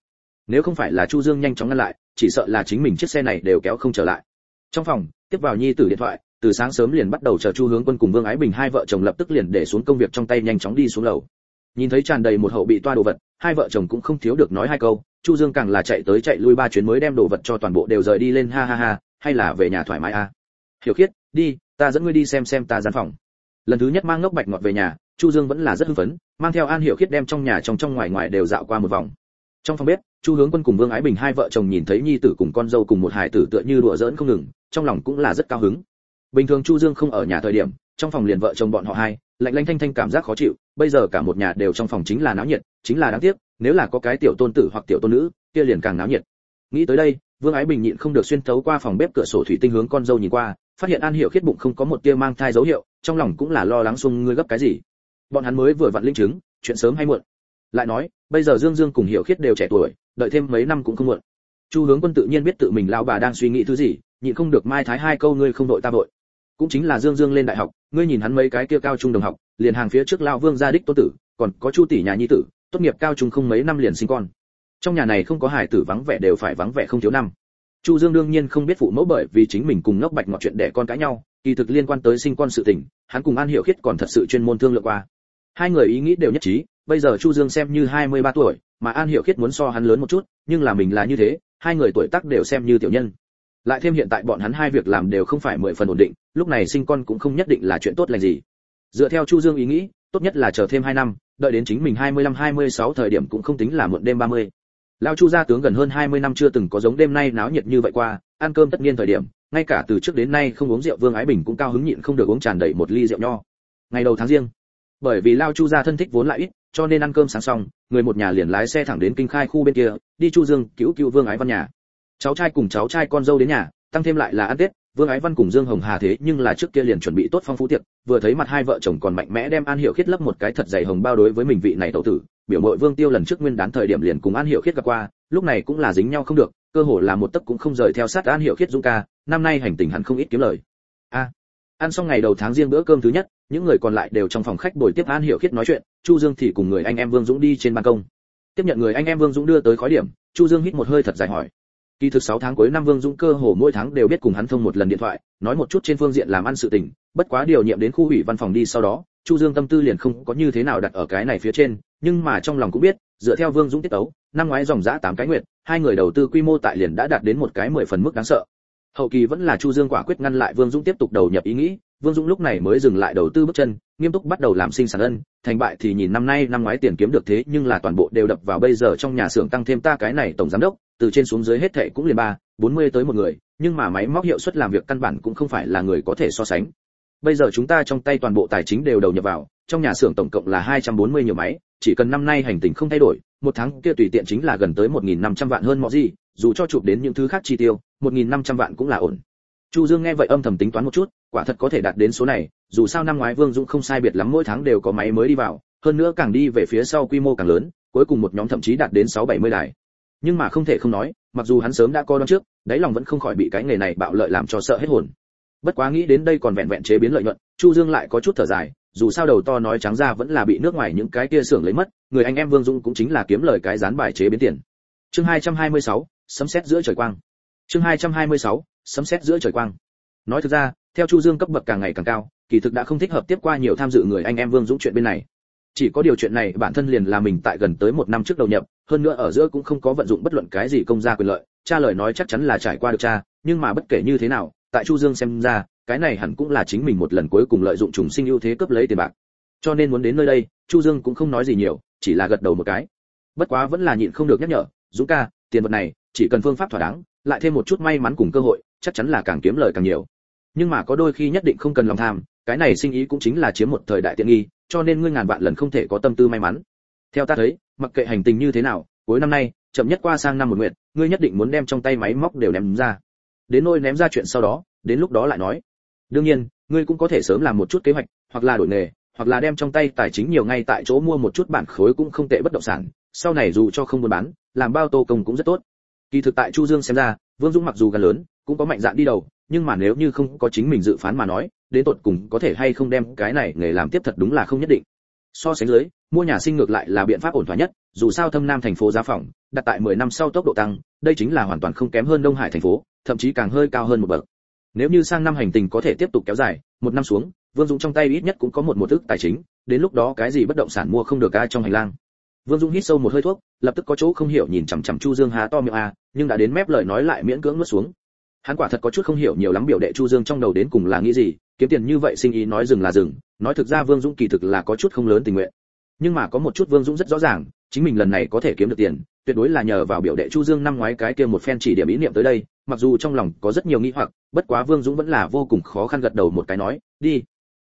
Nếu không phải là chu dương nhanh chóng ngăn lại, chỉ sợ là chính mình chiếc xe này đều kéo không trở lại. Trong phòng, tiếp vào nhi tử điện thoại, từ sáng sớm liền bắt đầu chờ chu hướng quân cùng vương ái bình hai vợ chồng lập tức liền để xuống công việc trong tay nhanh chóng đi xuống lầu. Nhìn thấy tràn đầy một hậu bị toa đồ vật, hai vợ chồng cũng không thiếu được nói hai câu, chu dương càng là chạy tới chạy lui ba chuyến mới đem đồ vật cho toàn bộ đều rời đi lên, ha ha ha hay là về nhà thoải mái a à? hiểu khiết, đi, ta dẫn ngươi đi xem xem ta gian phòng. Lần thứ nhất mang ngốc bạch ngọt về nhà, chu dương vẫn là rất hưng phấn, mang theo an hiểu khiết đem trong nhà trong trong ngoài ngoài đều dạo qua một vòng. Trong phòng bếp, chu hướng quân cùng vương ái bình hai vợ chồng nhìn thấy nhi tử cùng con dâu cùng một hải tử tựa như đùa giỡn không ngừng, trong lòng cũng là rất cao hứng. Bình thường chu dương không ở nhà thời điểm, trong phòng liền vợ chồng bọn họ hai, lạnh lanh thanh thanh cảm giác khó chịu, bây giờ cả một nhà đều trong phòng chính là náo nhiệt, chính là đáng tiếc, nếu là có cái tiểu tôn tử hoặc tiểu tôn nữ, kia liền càng náo nhiệt. Nghĩ tới đây vương ái bình nhịn không được xuyên thấu qua phòng bếp cửa sổ thủy tinh hướng con dâu nhìn qua, phát hiện an hiểu khiết bụng không có một tia mang thai dấu hiệu, trong lòng cũng là lo lắng xung ngươi gấp cái gì. Bọn hắn mới vừa vặn linh chứng, chuyện sớm hay muộn. Lại nói, bây giờ dương dương cùng hiểu khiết đều trẻ tuổi, đợi thêm mấy năm cũng không muộn. Chu hướng quân tự nhiên biết tự mình lão bà đang suy nghĩ thứ gì, nhịn không được mai thái hai câu ngươi không đội ta đội. Cũng chính là dương dương lên đại học, ngươi nhìn hắn mấy cái kia cao trung đồng học, liền hàng phía trước lao vương gia đích tô tử, còn có chu tỷ nhà nhi tử, tốt nghiệp cao trung không mấy năm liền sinh con trong nhà này không có hải tử vắng vẻ đều phải vắng vẻ không thiếu năm. Chu dương đương nhiên không biết phụ mẫu bởi vì chính mình cùng ngốc bạch ngọt chuyện đẻ con cãi nhau, kỳ thực liên quan tới sinh con sự tình, hắn cùng an hiểu khiết còn thật sự chuyên môn thương lượng qua. Hai người ý nghĩ đều nhất trí, bây giờ chu dương xem như 23 tuổi, mà an hiểu khiết muốn so hắn lớn một chút, nhưng là mình là như thế, hai người tuổi tác đều xem như tiểu nhân. Lại thêm hiện tại bọn hắn hai việc làm đều không phải mười phần ổn định, lúc này sinh con cũng không nhất định là chuyện tốt lành gì. Dựa theo chu dương ý nghĩ, tốt nhất là chờ thêm 2 năm, đợi đến chính mình 25-26 thời điểm cũng không tính là muộn đêm 30. Lao Chu gia tướng gần hơn 20 năm chưa từng có giống đêm nay náo nhiệt như vậy qua, ăn cơm tất nhiên thời điểm, ngay cả từ trước đến nay không uống rượu Vương Ái Bình cũng cao hứng nhịn không được uống tràn đầy một ly rượu nho. Ngày đầu tháng riêng, bởi vì Lao Chu gia thân thích vốn lại ít, cho nên ăn cơm sáng xong, người một nhà liền lái xe thẳng đến Kinh Khai khu bên kia, đi Chu Dương cứu cứu Vương Ái Văn nhà. Cháu trai cùng cháu trai con dâu đến nhà, tăng thêm lại là ăn Tết, Vương Ái Văn cùng Dương Hồng Hà thế nhưng là trước kia liền chuẩn bị tốt phong phú tiệc, vừa thấy mặt hai vợ chồng còn mạnh mẽ đem An hiệu Khiết lấp một cái thật dày hồng bao đối với mình vị này tẩu tử, biểu mội Vương Tiêu lần trước nguyên đán thời điểm liền cùng An Hiểu Khiết gặp qua, lúc này cũng là dính nhau không được, cơ hồ là một tấc cũng không rời theo sát An Hiểu Khiết Dũng ca, năm nay hành tình hắn không ít kiếm lời. A. ăn xong ngày đầu tháng riêng bữa cơm thứ nhất, những người còn lại đều trong phòng khách bồi tiếp An Hiểu Khiết nói chuyện, Chu Dương thì cùng người anh em Vương Dũng đi trên ban công. Tiếp nhận người anh em Vương Dũng đưa tới khói điểm, Chu Dương hít một hơi thật dài hỏi, Kỳ thực 6 tháng cuối năm Vương Dũng cơ hồ mỗi tháng đều biết cùng hắn thông một lần điện thoại, nói một chút trên phương diện làm ăn sự tình, bất quá điều nhiệm đến khu ủy văn phòng đi sau đó, Chu Dương tâm tư liền không có như thế nào đặt ở cái này phía trên, nhưng mà trong lòng cũng biết, dựa theo Vương Dũng tiết tấu, năm ngoái dòng giã tám cái nguyệt, hai người đầu tư quy mô tại liền đã đạt đến một cái 10 phần mức đáng sợ. Hậu kỳ vẫn là Chu Dương quả quyết ngăn lại Vương Dũng tiếp tục đầu nhập ý nghĩ, Vương Dũng lúc này mới dừng lại đầu tư bước chân, nghiêm túc bắt đầu làm sinh sản ân, thành bại thì nhìn năm nay năm ngoái tiền kiếm được thế nhưng là toàn bộ đều đập vào bây giờ trong nhà xưởng tăng thêm ta cái này tổng giám đốc, từ trên xuống dưới hết thảy cũng liền ba, 40 tới một người, nhưng mà máy móc hiệu suất làm việc căn bản cũng không phải là người có thể so sánh. Bây giờ chúng ta trong tay toàn bộ tài chính đều đầu nhập vào, trong nhà xưởng tổng cộng là 240 nhiều máy, chỉ cần năm nay hành tình không thay đổi, một tháng kia tùy tiện chính là gần tới 1500 vạn hơn mọi gì, dù cho chụp đến những thứ khác chi tiêu, 1500 vạn cũng là ổn. Chu Dương nghe vậy âm thầm tính toán một chút, quả thật có thể đạt đến số này, dù sao năm ngoái Vương Dũng không sai biệt lắm mỗi tháng đều có máy mới đi vào, hơn nữa càng đi về phía sau quy mô càng lớn, cuối cùng một nhóm thậm chí đạt đến 670 đài. Nhưng mà không thể không nói, mặc dù hắn sớm đã coi đoán trước, đáy lòng vẫn không khỏi bị cái nghề này bạo lợi làm cho sợ hết hồn. Bất quá nghĩ đến đây còn vẹn vẹn chế biến lợi nhuận, Chu Dương lại có chút thở dài, dù sao đầu to nói trắng ra vẫn là bị nước ngoài những cái kia xưởng lấy mất, người anh em Vương Dũng cũng chính là kiếm lời cái dán bài chế biến tiền. Chương 226, sấm sét giữa trời quang. Chương 226, sấm sét giữa trời quang. Nói thực ra, theo Chu Dương cấp bậc càng ngày càng cao, kỳ thực đã không thích hợp tiếp qua nhiều tham dự người anh em Vương Dũng chuyện bên này. Chỉ có điều chuyện này bản thân liền là mình tại gần tới một năm trước đầu nhập, hơn nữa ở giữa cũng không có vận dụng bất luận cái gì công gia quyền lợi, cha lời nói chắc chắn là trải qua được cha, nhưng mà bất kể như thế nào, tại Chu Dương xem ra, cái này hẳn cũng là chính mình một lần cuối cùng lợi dụng trùng sinh ưu thế cướp lấy tiền bạc. Cho nên muốn đến nơi đây, Chu Dương cũng không nói gì nhiều, chỉ là gật đầu một cái. Bất quá vẫn là nhịn không được nhắc nhở, Dũng ca, tiền vật này, chỉ cần phương pháp thỏa đáng, lại thêm một chút may mắn cùng cơ hội, chắc chắn là càng kiếm lời càng nhiều nhưng mà có đôi khi nhất định không cần lòng tham cái này sinh ý cũng chính là chiếm một thời đại tiện nghi cho nên ngươi ngàn vạn lần không thể có tâm tư may mắn theo ta thấy mặc kệ hành tình như thế nào cuối năm nay chậm nhất qua sang năm một nguyện ngươi nhất định muốn đem trong tay máy móc đều ném ra đến nôi ném ra chuyện sau đó, đến lúc đó lại nói. Đương nhiên, ngươi cũng có thể sớm làm một chút kế hoạch, hoặc là đổi nghề, hoặc là đem trong tay tài chính nhiều ngay tại chỗ mua một chút bản khối cũng không tệ bất động sản. Sau này dù cho không buôn bán, làm bao tô công cũng rất tốt. Kỳ thực tại chu dương xem ra, vương dũng mặc dù gần lớn, cũng có mạnh dạn đi đầu, nhưng mà nếu như không có chính mình dự phán mà nói, đến tột cùng có thể hay không đem cái này nghề làm tiếp thật đúng là không nhất định. So sánh dưới, mua nhà sinh ngược lại là biện pháp ổn thỏa nhất, dù sao thâm nam thành phố giá phòng, đặt tại 10 năm sau tốc độ tăng, đây chính là hoàn toàn không kém hơn đông hải thành phố thậm chí càng hơi cao hơn một bậc. Nếu như sang năm hành tình có thể tiếp tục kéo dài, một năm xuống, vương dũng trong tay ít nhất cũng có một một thức tài chính, đến lúc đó cái gì bất động sản mua không được ai trong hành lang. Vương dũng hít sâu một hơi thuốc, lập tức có chỗ không hiểu nhìn chằm chằm chu dương há to miệng a nhưng đã đến mép lời nói lại miễn cưỡng nuốt xuống. Hắn quả thật có chút không hiểu nhiều lắm biểu đệ chu dương trong đầu đến cùng là nghĩ gì, kiếm tiền như vậy sinh ý nói dừng là dừng, nói thực ra vương dũng kỳ thực là có chút không lớn tình nguyện. Nhưng mà có một chút vương dũng rất rõ ràng, chính mình lần này có thể kiếm được tiền tuyệt đối là nhờ vào biểu đệ chu dương năm ngoái cái kia một phen chỉ điểm ý niệm tới đây, mặc dù trong lòng có rất nhiều nghi hoặc, bất quá vương dũng vẫn là vô cùng khó khăn gật đầu một cái nói, đi,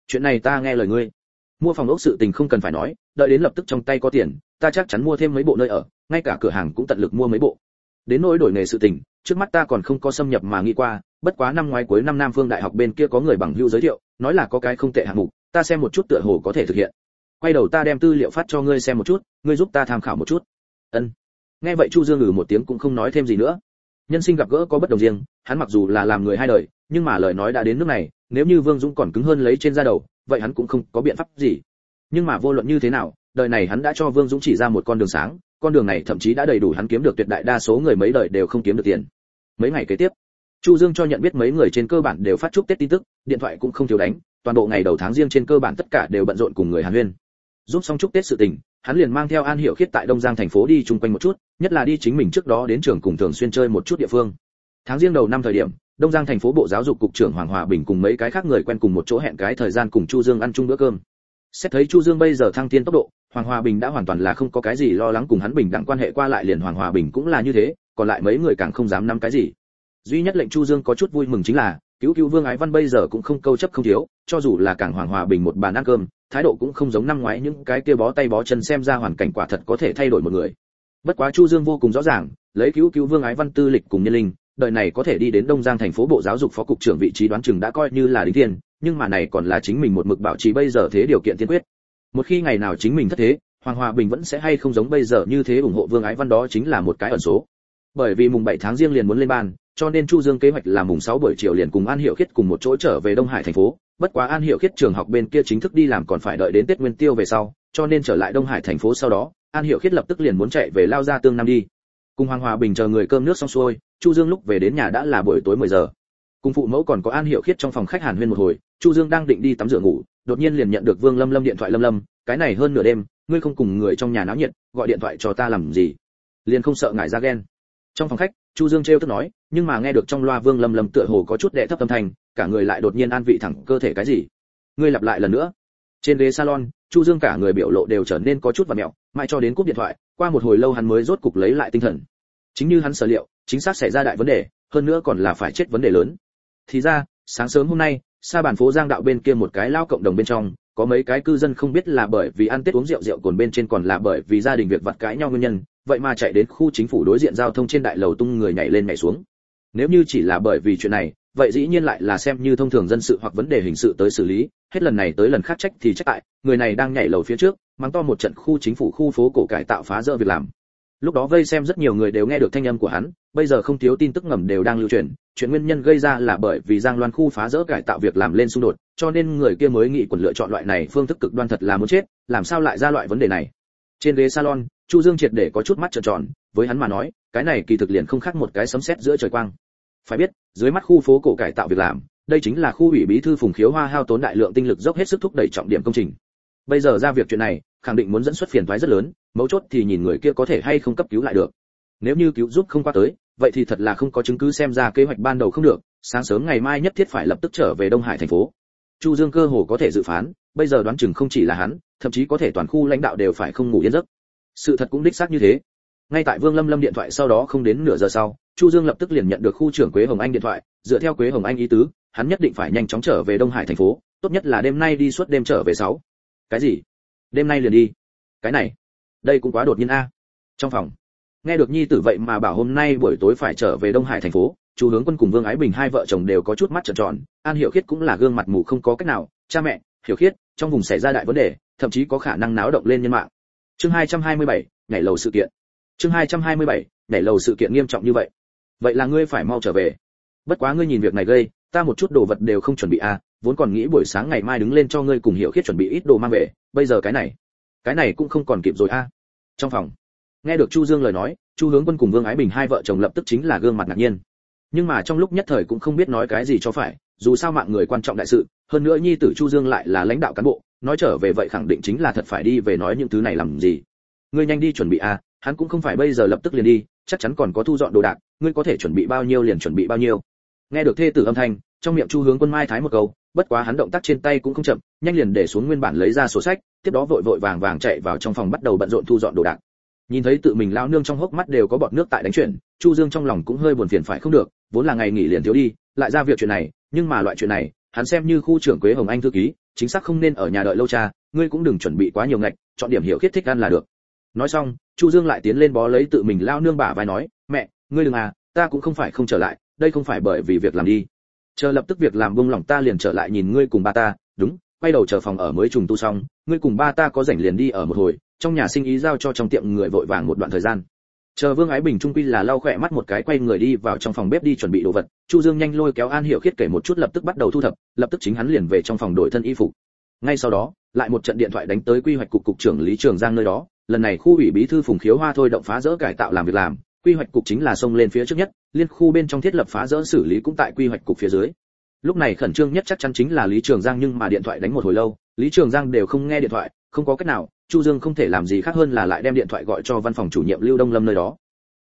chuyện này ta nghe lời ngươi. Mua phòng ốc sự tình không cần phải nói, đợi đến lập tức trong tay có tiền, ta chắc chắn mua thêm mấy bộ nơi ở, ngay cả cửa hàng cũng tận lực mua mấy bộ. Đến nỗi đổi nghề sự tình, trước mắt ta còn không có xâm nhập mà nghĩ qua, bất quá năm ngoái cuối năm nam phương đại học bên kia có người bằng hưu giới thiệu, nói là có cái không tệ hạng mục, ta xem một chút tựa hồ có thể thực hiện. Quay đầu ta đem tư liệu phát cho ngươi xem một chút, ngươi giúp ta tham khảo một chút. Ân nghe vậy chu dương ngừ một tiếng cũng không nói thêm gì nữa. Nhân sinh gặp gỡ có bất đồng riêng, hắn mặc dù là làm người hai đời, nhưng mà lời nói đã đến nước này, nếu như vương dũng còn cứng hơn lấy trên da đầu, vậy hắn cũng không có biện pháp gì. Nhưng mà vô luận như thế nào, đời này hắn đã cho vương dũng chỉ ra một con đường sáng, con đường này thậm chí đã đầy đủ hắn kiếm được tuyệt đại đa số người mấy đời đều không kiếm được tiền. Mấy ngày kế tiếp, chu dương cho nhận biết mấy người trên cơ bản đều phát chúc tết tin tức, điện thoại cũng không thiếu đánh, toàn bộ ngày đầu tháng riêng trên cơ bản tất cả đều bận rộn cùng người hàn huyên. Giúp xong chúc tết sự tình hắn liền mang theo an Hiểu khiết tại đông giang thành phố đi chung quanh một chút, nhất là đi chính mình trước đó đến trường cùng thường xuyên chơi một chút địa phương. Tháng riêng đầu năm thời điểm, đông giang thành phố bộ giáo dục cục trưởng hoàng hòa bình cùng mấy cái khác người quen cùng một chỗ hẹn cái thời gian cùng chu dương ăn chung bữa cơm. Xét thấy chu dương bây giờ thăng tiên tốc độ, hoàng hòa bình đã hoàn toàn là không có cái gì lo lắng cùng hắn bình đẳng quan hệ qua lại liền hoàng hòa bình cũng là như thế, còn lại mấy người càng không dám nắm cái gì. Duy nhất lệnh chu dương có chút vui mừng chính là, cứu cứu vương ái văn bây giờ cũng không câu chấp không thiếu, cho dù là càng hoàng hòa bình một bàn ăn cơm thái độ cũng không giống năm ngoái, những cái kia bó tay bó chân xem ra hoàn cảnh quả thật có thể thay đổi một người. Bất quá chu dương vô cùng rõ ràng, lấy cứu cứu vương ái văn tư lịch cùng nhân linh, đời này có thể đi đến đông giang thành phố bộ giáo dục phó cục trưởng vị trí đoán chừng đã coi như là đính thiên nhưng mà này còn là chính mình một mực bảo trì bây giờ thế điều kiện tiên quyết. Một khi ngày nào chính mình thất thế, hoàng hòa bình vẫn sẽ hay không giống bây giờ như thế ủng hộ vương ái văn đó chính là một cái ẩn số. Bởi vì mùng 7 tháng riêng liền muốn lên ban, cho nên chu dương kế hoạch là mùng 6 buổi chiều liền cùng an hiệu khiết cùng một chỗ trở về đông hải thành phố bất quá an hiệu khiết trường học bên kia chính thức đi làm còn phải đợi đến tết nguyên tiêu về sau, cho nên trở lại đông hải thành phố sau đó, an hiệu khiết lập tức liền muốn chạy về lao ra tương nam đi. Cùng hoàng hòa bình chờ người cơm nước xong xuôi, chu dương lúc về đến nhà đã là buổi tối 10 giờ. Cùng phụ mẫu còn có an hiệu khiết trong phòng khách hàn huyên một hồi, chu dương đang định đi tắm rửa ngủ, đột nhiên liền nhận được vương lâm lâm điện thoại lâm lâm, cái này hơn nửa đêm, ngươi không cùng người trong nhà náo nhiệt, gọi điện thoại cho ta làm gì? Liền không sợ ngại ra ghen. Trong phòng khách, chu dương trêu tức nói, nhưng mà nghe được trong loa vương lâm lâm tựa hồ có chút đệ thấp tâm thành cả người lại đột nhiên an vị thẳng cơ thể cái gì? Ngươi lặp lại lần nữa. Trên ghế salon, chu dương cả người biểu lộ đều trở nên có chút và mẹo, mãi cho đến cúp điện thoại, qua một hồi lâu hắn mới rốt cục lấy lại tinh thần. Chính như hắn sở liệu, chính xác xảy ra đại vấn đề, hơn nữa còn là phải chết vấn đề lớn. Thì ra, sáng sớm hôm nay, xa bản phố giang đạo bên kia một cái lao cộng đồng bên trong, có mấy cái cư dân không biết là bởi vì ăn tết uống rượu rượu cồn bên trên còn là bởi vì gia đình việc vặt cãi nhau nguyên nhân, vậy mà chạy đến khu chính phủ đối diện giao thông trên đại lầu tung người nhảy lên nhảy xuống. Nếu như chỉ là bởi vì chuyện này vậy dĩ nhiên lại là xem như thông thường dân sự hoặc vấn đề hình sự tới xử lý, hết lần này tới lần khác trách thì trách tại người này đang nhảy lầu phía trước mang to một trận khu chính phủ khu phố cổ cải tạo phá rỡ việc làm. Lúc đó vây xem rất nhiều người đều nghe được thanh âm của hắn, bây giờ không thiếu tin tức ngầm đều đang lưu truyền, chuyện nguyên nhân gây ra là bởi vì giang loan khu phá rỡ cải tạo việc làm lên xung đột, cho nên người kia mới nghĩ quần lựa chọn loại này phương thức cực đoan thật là muốn chết, làm sao lại ra loại vấn đề này. Trên ghế salon, chu dương triệt để có chút mắt trợn tròn, với hắn mà nói, cái này kỳ thực liền không khác một cái sấm sét giữa trời quang phải biết, dưới mắt khu phố cổ cải tạo việc làm, đây chính là khu ủy bí thư phùng khiếu hoa hao tốn đại lượng tinh lực dốc hết sức thúc đẩy trọng điểm công trình. Bây giờ ra việc chuyện này, khẳng định muốn dẫn xuất phiền toái rất lớn, mấu chốt thì nhìn người kia có thể hay không cấp cứu lại được. Nếu như cứu giúp không qua tới, vậy thì thật là không có chứng cứ xem ra kế hoạch ban đầu không được, sáng sớm ngày mai nhất thiết phải lập tức trở về đông hải thành phố. Chu dương cơ hồ có thể dự phán, bây giờ đoán chừng không chỉ là hắn, thậm chí có thể toàn khu lãnh đạo đều phải không ngủ yên giấc. Sự thật cũng đích xác như thế. Ngay tại vương lâm lâm điện thoại sau đó không đến nửa giờ sau chu dương lập tức liền nhận được khu trưởng quế hồng anh điện thoại dựa theo quế hồng anh ý tứ hắn nhất định phải nhanh chóng trở về đông hải thành phố tốt nhất là đêm nay đi suốt đêm trở về sáu. Cái gì? Đêm nay liền đi? Cái này? Đây cũng quá đột nhiên a. Trong phòng nghe được nhi tử vậy mà bảo hôm nay buổi tối phải trở về đông hải thành phố chu hướng quân cùng vương ái bình hai vợ chồng đều có chút mắt trợn tròn an hiểu khiết cũng là gương mặt mù không có cách nào cha mẹ hiểu khiết trong vùng xảy ra đại vấn đề thậm chí có khả năng náo động lên nhân mạng. Chương 227, nhảy lầu sự kiện. Chương 227, nhảy lầu sự kiện nghiêm trọng như vậy vậy là ngươi phải mau trở về. Bất quá ngươi nhìn việc này gây, ta một chút đồ vật đều không chuẩn bị à vốn còn nghĩ buổi sáng ngày mai đứng lên cho ngươi cùng hiểu khiết chuẩn bị ít đồ mang về, bây giờ cái này cái này cũng không còn kịp rồi a à. trong phòng, nghe được chu dương lời nói, chu hướng quân cùng vương ái bình hai vợ chồng lập tức chính là gương mặt ngạc nhiên. Nhưng mà trong lúc nhất thời cũng không biết nói cái gì cho phải, dù sao mạng người quan trọng đại sự, hơn nữa nhi tử chu dương lại là lãnh đạo cán bộ, nói trở về vậy khẳng định chính là thật phải đi về nói những thứ này làm gì. Ngươi nhanh đi chuẩn bị à hắn cũng không phải bây giờ lập tức liền đi chắc chắn còn có thu dọn đồ đạc, ngươi có thể chuẩn bị bao nhiêu liền chuẩn bị bao nhiêu. Nghe được thê tử âm thanh, trong miệng chu hướng quân mai thái một câu, bất quá hắn động tác trên tay cũng không chậm, nhanh liền để xuống nguyên bản lấy ra sổ sách, tiếp đó vội vội vàng vàng chạy vào trong phòng bắt đầu bận rộn thu dọn đồ đạc. Nhìn thấy tự mình lao nương trong hốc mắt đều có bọt nước tại đánh chuyển, chu dương trong lòng cũng hơi buồn phiền phải không được, vốn là ngày nghỉ liền thiếu đi, lại ra việc chuyện này, nhưng mà loại chuyện này, hắn xem như khu trưởng quế hồng anh thư ký, chính xác không nên ở nhà đợi lâu cha, ngươi cũng đừng chuẩn bị quá nhiều ngạch, chọn điểm hiểu khiết thích ăn là được nói xong, chu dương lại tiến lên bó lấy tự mình lao nương bả vai nói, mẹ, ngươi đừng à ta cũng không phải không trở lại, đây không phải bởi vì việc làm đi. Chờ lập tức việc làm buông lỏng ta liền trở lại nhìn ngươi cùng ba ta, đúng, quay đầu chờ phòng ở mới trùng tu xong, ngươi cùng ba ta có rảnh liền đi ở một hồi, trong nhà sinh ý giao cho trong tiệm người vội vàng một đoạn thời gian. Chờ vương ái bình trung quy là lau khỏe mắt một cái quay người đi vào trong phòng bếp đi chuẩn bị đồ vật, chu dương nhanh lôi kéo an hiểu khiết kể một chút lập tức bắt đầu thu thập, lập tức chính hắn liền về trong phòng đổi thân y phục. Ngay sau đó, lại một trận điện thoại đánh tới quy hoạch cục cục trưởng lý trường giang nơi đó lần này khu ủy bí thư phùng khiếu hoa thôi động phá rỡ cải tạo làm việc làm, quy hoạch cục chính là xông lên phía trước nhất, liên khu bên trong thiết lập phá rỡ xử lý cũng tại quy hoạch cục phía dưới. Lúc này khẩn trương nhất chắc chắn chính là lý trường giang nhưng mà điện thoại đánh một hồi lâu, lý trường giang đều không nghe điện thoại, không có cách nào, chu dương không thể làm gì khác hơn là lại đem điện thoại gọi cho văn phòng chủ nhiệm lưu đông lâm nơi đó.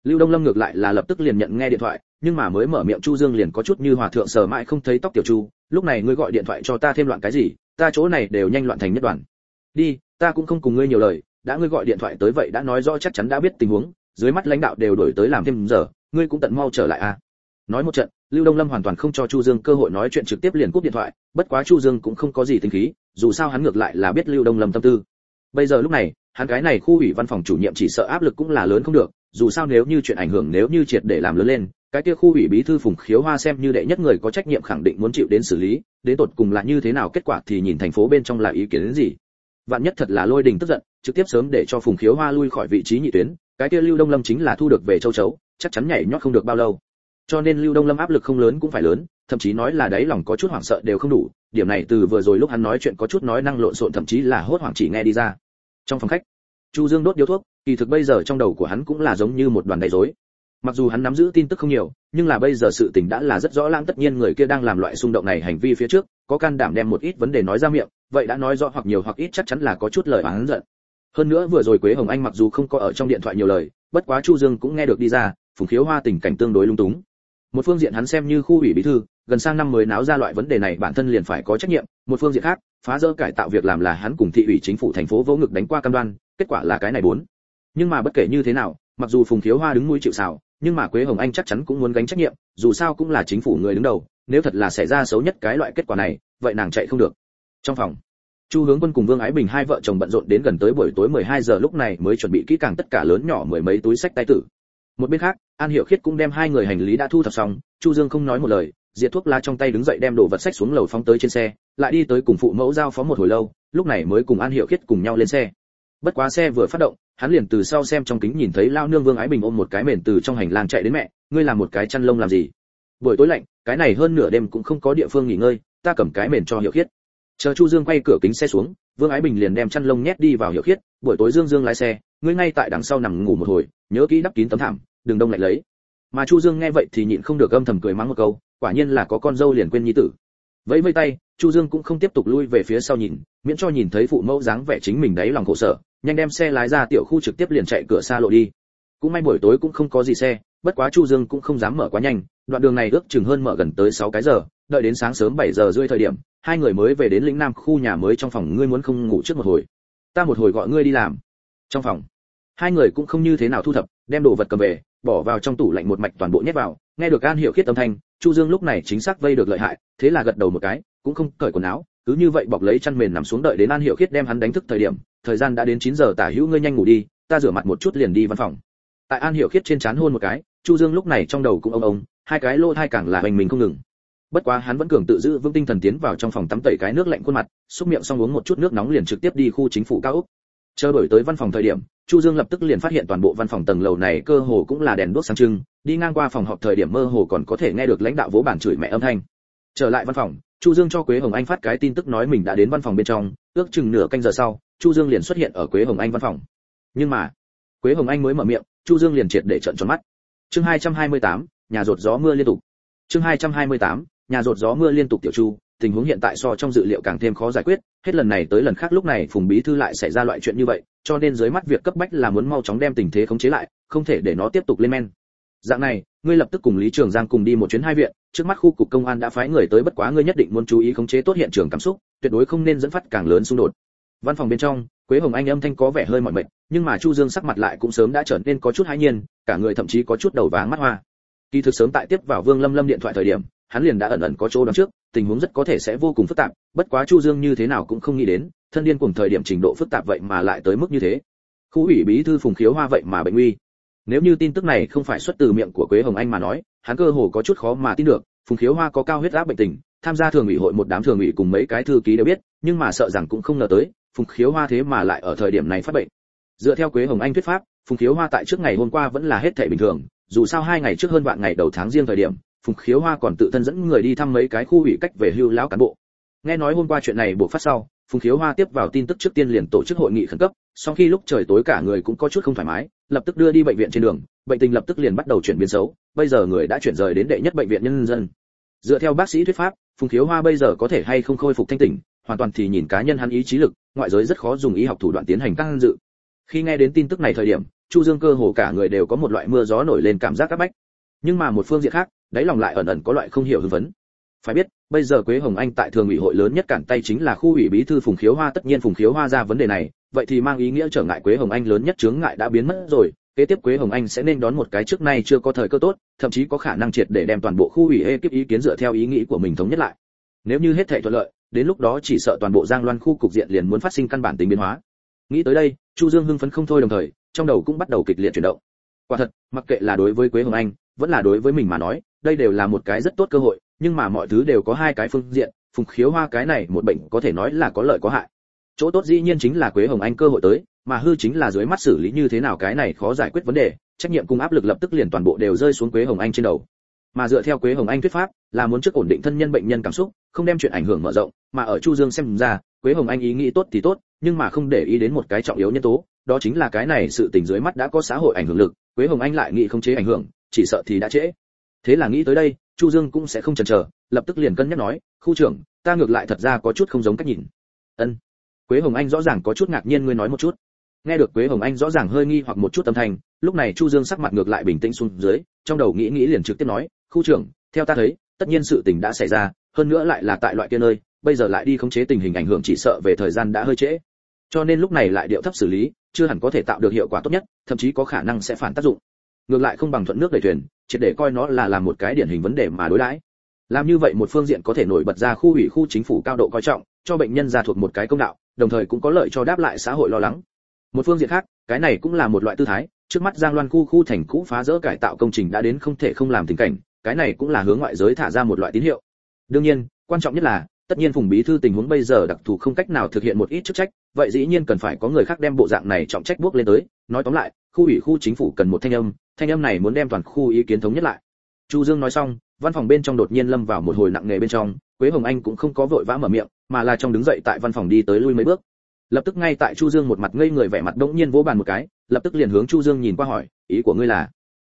Lưu đông lâm ngược lại là lập tức liền nhận nghe điện thoại, nhưng mà mới mở miệng chu dương liền có chút như hòa thượng sờ mãi không thấy tóc tiểu chu, lúc này ngươi gọi điện thoại cho ta thêm loạn cái gì, ta chỗ này đều nhanh loạn thành nhất đoàn. Đi, ta cũng không cùng ngươi nhiều lời đã ngươi gọi điện thoại tới vậy đã nói rõ chắc chắn đã biết tình huống, dưới mắt lãnh đạo đều đổi tới làm thêm giờ, ngươi cũng tận mau trở lại a à. nói một trận, lưu đông lâm hoàn toàn không cho chu dương cơ hội nói chuyện trực tiếp liền cúp điện thoại, bất quá chu dương cũng không có gì tính khí, dù sao hắn ngược lại là biết lưu đông lâm tâm tư bây giờ lúc này, hắn cái này khu ủy văn phòng chủ nhiệm chỉ sợ áp lực cũng là lớn không được, dù sao nếu như chuyện ảnh hưởng nếu như triệt để làm lớn lên, cái kia khu ủy bí thư phùng khiếu hoa xem như đệ nhất người có trách nhiệm khẳng định muốn chịu đến xử lý, đến tột cùng là như thế nào kết quả thì nhìn thành phố bên trong là ý kiến đến gì vạn nhất thật là lôi đình tức giận, trực tiếp sớm để cho phùng khiếu hoa lui khỏi vị trí nhị tuyến, cái kia lưu đông lâm chính là thu được về châu chấu, chắc chắn nhảy nhót không được bao lâu. Cho nên lưu đông lâm áp lực không lớn cũng phải lớn, thậm chí nói là đấy lòng có chút hoảng sợ đều không đủ, điểm này từ vừa rồi lúc hắn nói chuyện có chút nói năng lộn xộn thậm chí là hốt hoảng chỉ nghe đi ra. Trong phòng khách, chu dương đốt điếu thuốc, kỳ thực bây giờ trong đầu của hắn cũng là giống như một đoàn đầy rối mặc dù hắn nắm giữ tin tức không nhiều, nhưng là bây giờ sự tình đã là rất rõ lãng tất nhiên người kia đang làm loại xung động này hành vi phía trước, có can đảm đem một ít vấn đề nói ra miệng, vậy đã nói rõ hoặc nhiều hoặc ít chắc chắn là có chút lời oán giận. Hơn nữa vừa rồi quế hồng anh mặc dù không có ở trong điện thoại nhiều lời, bất quá chu dương cũng nghe được đi ra, phùng khiếu hoa tình cảnh tương đối lung túng. Một phương diện hắn xem như khu ủy bí thư, gần sang năm mới náo ra loại vấn đề này bản thân liền phải có trách nhiệm, một phương diện khác, phá rỡ cải tạo việc làm là hắn cùng thị ủy chính phủ thành phố vỗ ngực đánh qua cam đoan, kết quả là cái này bốn. Nhưng mà bất kể như thế nào mặc dù phùng thiếu hoa đứng mũi chịu sào, nhưng mà quế hồng anh chắc chắn cũng muốn gánh trách nhiệm, dù sao cũng là chính phủ người đứng đầu, nếu thật là xảy ra xấu nhất cái loại kết quả này, vậy nàng chạy không được. Trong phòng, chu hướng quân cùng vương ái bình hai vợ chồng bận rộn đến gần tới buổi tối 12 giờ lúc này mới chuẩn bị kỹ càng tất cả lớn nhỏ mười mấy túi sách tay tử. Một bên khác, an hiểu khiết cũng đem hai người hành lý đã thu thập xong, chu dương không nói một lời, diệt thuốc lá trong tay đứng dậy đem đồ vật sách xuống lầu phóng tới trên xe, lại đi tới cùng phụ mẫu giao phó một hồi lâu, lúc này mới cùng an hiệu khiết cùng nhau lên xe. Bất quá xe vừa phát động hắn liền từ sau xem trong kính nhìn thấy lao nương vương ái bình ôm một cái mền từ trong hành lang chạy đến mẹ, ngươi làm một cái chăn lông làm gì? Buổi tối lạnh, cái này hơn nửa đêm cũng không có địa phương nghỉ ngơi, ta cầm cái mền cho hiệu khiết. Chờ chu dương quay cửa kính xe xuống, vương ái bình liền đem chăn lông nhét đi vào hiệu khiết, buổi tối dương dương lái xe, ngươi ngay tại đằng sau nằm ngủ một hồi, nhớ kỹ đắp kín tấm thảm, đừng đông lạnh lấy. Mà chu dương nghe vậy thì nhịn không được âm thầm cười mắng một câu, quả nhiên là có con dâu liền quên nhi tử vẫy vây tay, chu dương cũng không tiếp tục lui về phía sau nhìn, miễn cho nhìn thấy phụ mẫu dáng vẻ chính mình đấy lòng khổ sở, nhanh đem xe lái ra tiểu khu trực tiếp liền chạy cửa xa lộ đi. Cũng may buổi tối cũng không có gì xe, bất quá chu dương cũng không dám mở quá nhanh, đoạn đường này ước chừng hơn mở gần tới 6 cái giờ, đợi đến sáng sớm 7 giờ rưỡi thời điểm, hai người mới về đến lĩnh nam khu nhà mới trong phòng, ngươi muốn không ngủ trước một hồi. Ta một hồi gọi ngươi đi làm. Trong phòng, hai người cũng không như thế nào thu thập, đem đồ vật cầm về, bỏ vào trong tủ lạnh một mạch toàn bộ nhét vào nghe được an Hiểu khiết âm thanh, chu dương lúc này chính xác vây được lợi hại, thế là gật đầu một cái, cũng không cởi quần áo, cứ như vậy bọc lấy chăn mền nằm xuống đợi đến an Hiểu khiết đem hắn đánh thức thời điểm, thời gian đã đến 9 giờ, tả hữu ngươi nhanh ngủ đi, ta rửa mặt một chút liền đi văn phòng. Tại an Hiểu khiết trên chán hôn một cái, chu dương lúc này trong đầu cũng ông ông, hai cái lô thai càng là hành mình không ngừng. Bất quá hắn vẫn cường tự giữ vững tinh thần tiến vào trong phòng tắm tẩy cái nước lạnh khuôn mặt, xúc miệng xong uống một chút nước nóng liền trực tiếp đi khu chính phủ cao ốc chờ đổi tới văn phòng thời điểm chu dương lập tức liền phát hiện toàn bộ văn phòng tầng lầu này cơ hồ cũng là đèn đuốc sáng trưng đi ngang qua phòng họp thời điểm mơ hồ còn có thể nghe được lãnh đạo vỗ bản chửi mẹ âm thanh. Trở lại văn phòng chu dương cho quế hồng anh phát cái tin tức nói mình đã đến văn phòng bên trong ước chừng nửa canh giờ sau chu dương liền xuất hiện ở quế hồng anh văn phòng. Nhưng mà quế hồng anh mới mở miệng chu dương liền triệt để trợn tròn mắt. Chương 228, nhà rột gió mưa liên tục. Chương 228, nhà rột gió mưa liên tục tiểu chu tình huống hiện tại so trong dự liệu càng thêm khó giải quyết, hết lần này tới lần khác lúc này phùng bí thư lại xảy ra loại chuyện như vậy, cho nên dưới mắt việc cấp bách là muốn mau chóng đem tình thế khống chế lại, không thể để nó tiếp tục lên men. Dạng này, ngươi lập tức cùng lý trường giang cùng đi một chuyến hai viện, trước mắt khu cục công an đã phái người tới bất quá ngươi nhất định muốn chú ý khống chế tốt hiện trường cảm xúc, tuyệt đối không nên dẫn phát càng lớn xung đột. Văn phòng bên trong, quế hồng anh âm thanh có vẻ hơi mỏi mệt, nhưng mà chu dương sắc mặt lại cũng sớm đã trở nên có chút hãi nhiên, cả người thậm chí có chút đầu váng mắt hoa. Kỳ thực sớm tại tiếp vào vương lâm lâm điện thoại thời điểm, hắn liền đã ẩn ẩn có chỗ đoán trước tình huống rất có thể sẽ vô cùng phức tạp, bất quá chu dương như thế nào cũng không nghĩ đến, thân điên cùng thời điểm trình độ phức tạp vậy mà lại tới mức như thế. Khu ủy bí thư phùng khiếu hoa vậy mà bệnh nguy nếu như tin tức này không phải xuất từ miệng của quế hồng anh mà nói, hắn cơ hồ có chút khó mà tin được, phùng khiếu hoa có cao huyết áp bệnh tình, tham gia thường ủy hội một đám thường ủy cùng mấy cái thư ký đều biết, nhưng mà sợ rằng cũng không ngờ tới, phùng khiếu hoa thế mà lại ở thời điểm này phát bệnh. Dựa theo quế hồng anh thuyết pháp, phùng khiếu hoa tại trước ngày hôm qua vẫn là hết thể bình thường, dù sao hai ngày trước hơn vạn ngày đầu tháng riêng thời điểm phùng khiếu hoa còn tự thân dẫn người đi thăm mấy cái khu ủy cách về hưu lão cán bộ. Nghe nói hôm qua chuyện này buộc phát sau, phùng khiếu hoa tiếp vào tin tức trước tiên liền tổ chức hội nghị khẩn cấp, sau khi lúc trời tối cả người cũng có chút không thoải mái, lập tức đưa đi bệnh viện trên đường, bệnh tình lập tức liền bắt đầu chuyển biến xấu, bây giờ người đã chuyển rời đến đệ nhất bệnh viện nhân dân. Dựa theo bác sĩ thuyết pháp, phùng khiếu hoa bây giờ có thể hay không khôi phục thanh tỉnh, hoàn toàn thì nhìn cá nhân hắn ý chí lực, ngoại giới rất khó dùng y học thủ đoạn tiến hành tăng dự. Khi nghe đến tin tức này thời điểm, chu dương cơ hồ cả người đều có một loại mưa gió nổi lên cảm giác áp bách. Nhưng mà một phương diện khác đáy lòng lại ẩn ẩn có loại không hiểu hưng vấn phải biết, bây giờ quế hồng anh tại thường ủy hội lớn nhất cản tay chính là khu ủy bí thư phùng khiếu hoa, tất nhiên phùng khiếu hoa ra vấn đề này, vậy thì mang ý nghĩa trở ngại quế hồng anh lớn nhất chướng ngại đã biến mất rồi, kế tiếp quế hồng anh sẽ nên đón một cái trước nay chưa có thời cơ tốt, thậm chí có khả năng triệt để đem toàn bộ khu ủy ekip ý kiến dựa theo ý nghĩ của mình thống nhất lại. Nếu như hết thảy thuận lợi, đến lúc đó chỉ sợ toàn bộ giang loan khu cục diện liền muốn phát sinh căn bản tính biến hóa. Nghĩ tới đây, chu dương hưng phấn không thôi đồng thời, trong đầu cũng bắt đầu kịch liệt chuyển động. Quả thật, mặc kệ là đối với quế hồng anh, vẫn là đối với mình mà nói đây đều là một cái rất tốt cơ hội, nhưng mà mọi thứ đều có hai cái phương diện, phùng khiếu hoa cái này một bệnh có thể nói là có lợi có hại. Chỗ tốt dĩ nhiên chính là quế hồng anh cơ hội tới, mà hư chính là dưới mắt xử lý như thế nào cái này khó giải quyết vấn đề, trách nhiệm cùng áp lực lập tức liền toàn bộ đều rơi xuống quế hồng anh trên đầu. Mà dựa theo quế hồng anh thuyết pháp, là muốn trước ổn định thân nhân bệnh nhân cảm xúc, không đem chuyện ảnh hưởng mở rộng, mà ở chu dương xem ra, quế hồng anh ý nghĩ tốt thì tốt, nhưng mà không để ý đến một cái trọng yếu nhân tố, đó chính là cái này sự tình dưới mắt đã có xã hội ảnh hưởng lực, quế hồng anh lại nghĩ không chế ảnh hưởng, chỉ sợ thì đã trễ thế là nghĩ tới đây, chu dương cũng sẽ không chần chờ, lập tức liền cân nhắc nói, khu trưởng, ta ngược lại thật ra có chút không giống cách nhìn. Ân. Quế hồng anh rõ ràng có chút ngạc nhiên ngươi nói một chút. Nghe được quế hồng anh rõ ràng hơi nghi hoặc một chút tâm thành lúc này chu dương sắc mặt ngược lại bình tĩnh xuống dưới, trong đầu nghĩ nghĩ liền trực tiếp nói, khu trưởng, theo ta thấy, tất nhiên sự tình đã xảy ra, hơn nữa lại là tại loại kia nơi, bây giờ lại đi khống chế tình hình ảnh hưởng chỉ sợ về thời gian đã hơi trễ. Cho nên lúc này lại điệu thấp xử lý, chưa hẳn có thể tạo được hiệu quả tốt nhất, thậm chí có khả năng sẽ phản tác dụng ngược lại không bằng thuận nước đẩy thuyền chỉ để coi nó là làm một cái điển hình vấn đề mà đối đãi. Làm như vậy một phương diện có thể nổi bật ra khu ủy khu chính phủ cao độ coi trọng, cho bệnh nhân ra thuộc một cái công đạo, đồng thời cũng có lợi cho đáp lại xã hội lo lắng. Một phương diện khác, cái này cũng là một loại tư thái, trước mắt giang loan khu khu thành cũ phá rỡ cải tạo công trình đã đến không thể không làm tình cảnh, cái này cũng là hướng ngoại giới thả ra một loại tín hiệu. Đương nhiên, quan trọng nhất là, tất nhiên phùng bí thư tình huống bây giờ đặc thù không cách nào thực hiện một ít chức trách, vậy dĩ nhiên cần phải có người khác đem bộ dạng này trọng trách bước lên tới nói tóm lại, khu ủy khu chính phủ cần một thanh âm thanh âm này muốn đem toàn khu ý kiến thống nhất lại. Chu dương nói xong, văn phòng bên trong đột nhiên lâm vào một hồi nặng nề bên trong, quế hồng anh cũng không có vội vã mở miệng, mà là trong đứng dậy tại văn phòng đi tới lui mấy bước. Lập tức ngay tại chu dương một mặt ngây người vẻ mặt đống nhiên vỗ bàn một cái, lập tức liền hướng chu dương nhìn qua hỏi, ý của ngươi là?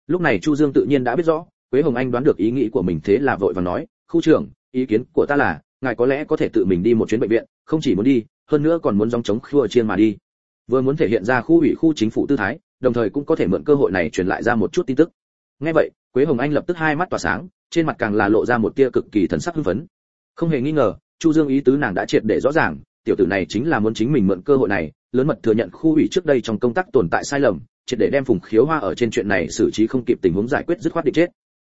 Lúc này chu dương tự nhiên đã biết rõ, quế hồng anh đoán được ý nghĩ của mình thế là vội vàng nói, khu trưởng, ý kiến của ta là, ngài có lẽ có thể tự mình đi một chuyến bệnh viện, không chỉ muốn đi, hơn nữa còn muốn dòng chống khua chiên mà đi vừa muốn thể hiện ra khu ủy khu chính phủ tư thái, đồng thời cũng có thể mượn cơ hội này truyền lại ra một chút tin tức. Nghe vậy, quế hồng anh lập tức hai mắt tỏa sáng, trên mặt càng là lộ ra một tia cực kỳ thần sắc hưng phấn. Không hề nghi ngờ, chu dương ý tứ nàng đã triệt để rõ ràng, tiểu tử này chính là muốn chính mình mượn cơ hội này, lớn mật thừa nhận khu ủy trước đây trong công tác tồn tại sai lầm, triệt để đem phùng khiếu hoa ở trên chuyện này xử trí không kịp tình huống giải quyết dứt khoát định chết.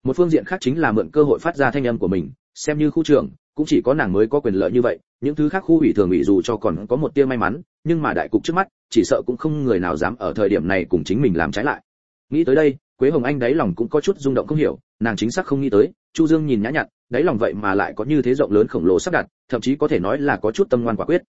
Một phương diện khác chính là mượn cơ hội phát ra thanh âm của mình, xem như khu trưởng cũng chỉ có nàng mới có quyền lợi như vậy, những thứ khác khu ủy thường ủy dù cho còn có một tia may mắn, nhưng mà đại cục trước mắt, chỉ sợ cũng không người nào dám ở thời điểm này cùng chính mình làm trái lại. Nghĩ tới đây, quế hồng anh đáy lòng cũng có chút rung động không hiểu, nàng chính xác không nghĩ tới, chu dương nhìn nhã nhặn, đáy lòng vậy mà lại có như thế rộng lớn khổng lồ sắp đặt, thậm chí có thể nói là có chút tâm ngoan quả quyết.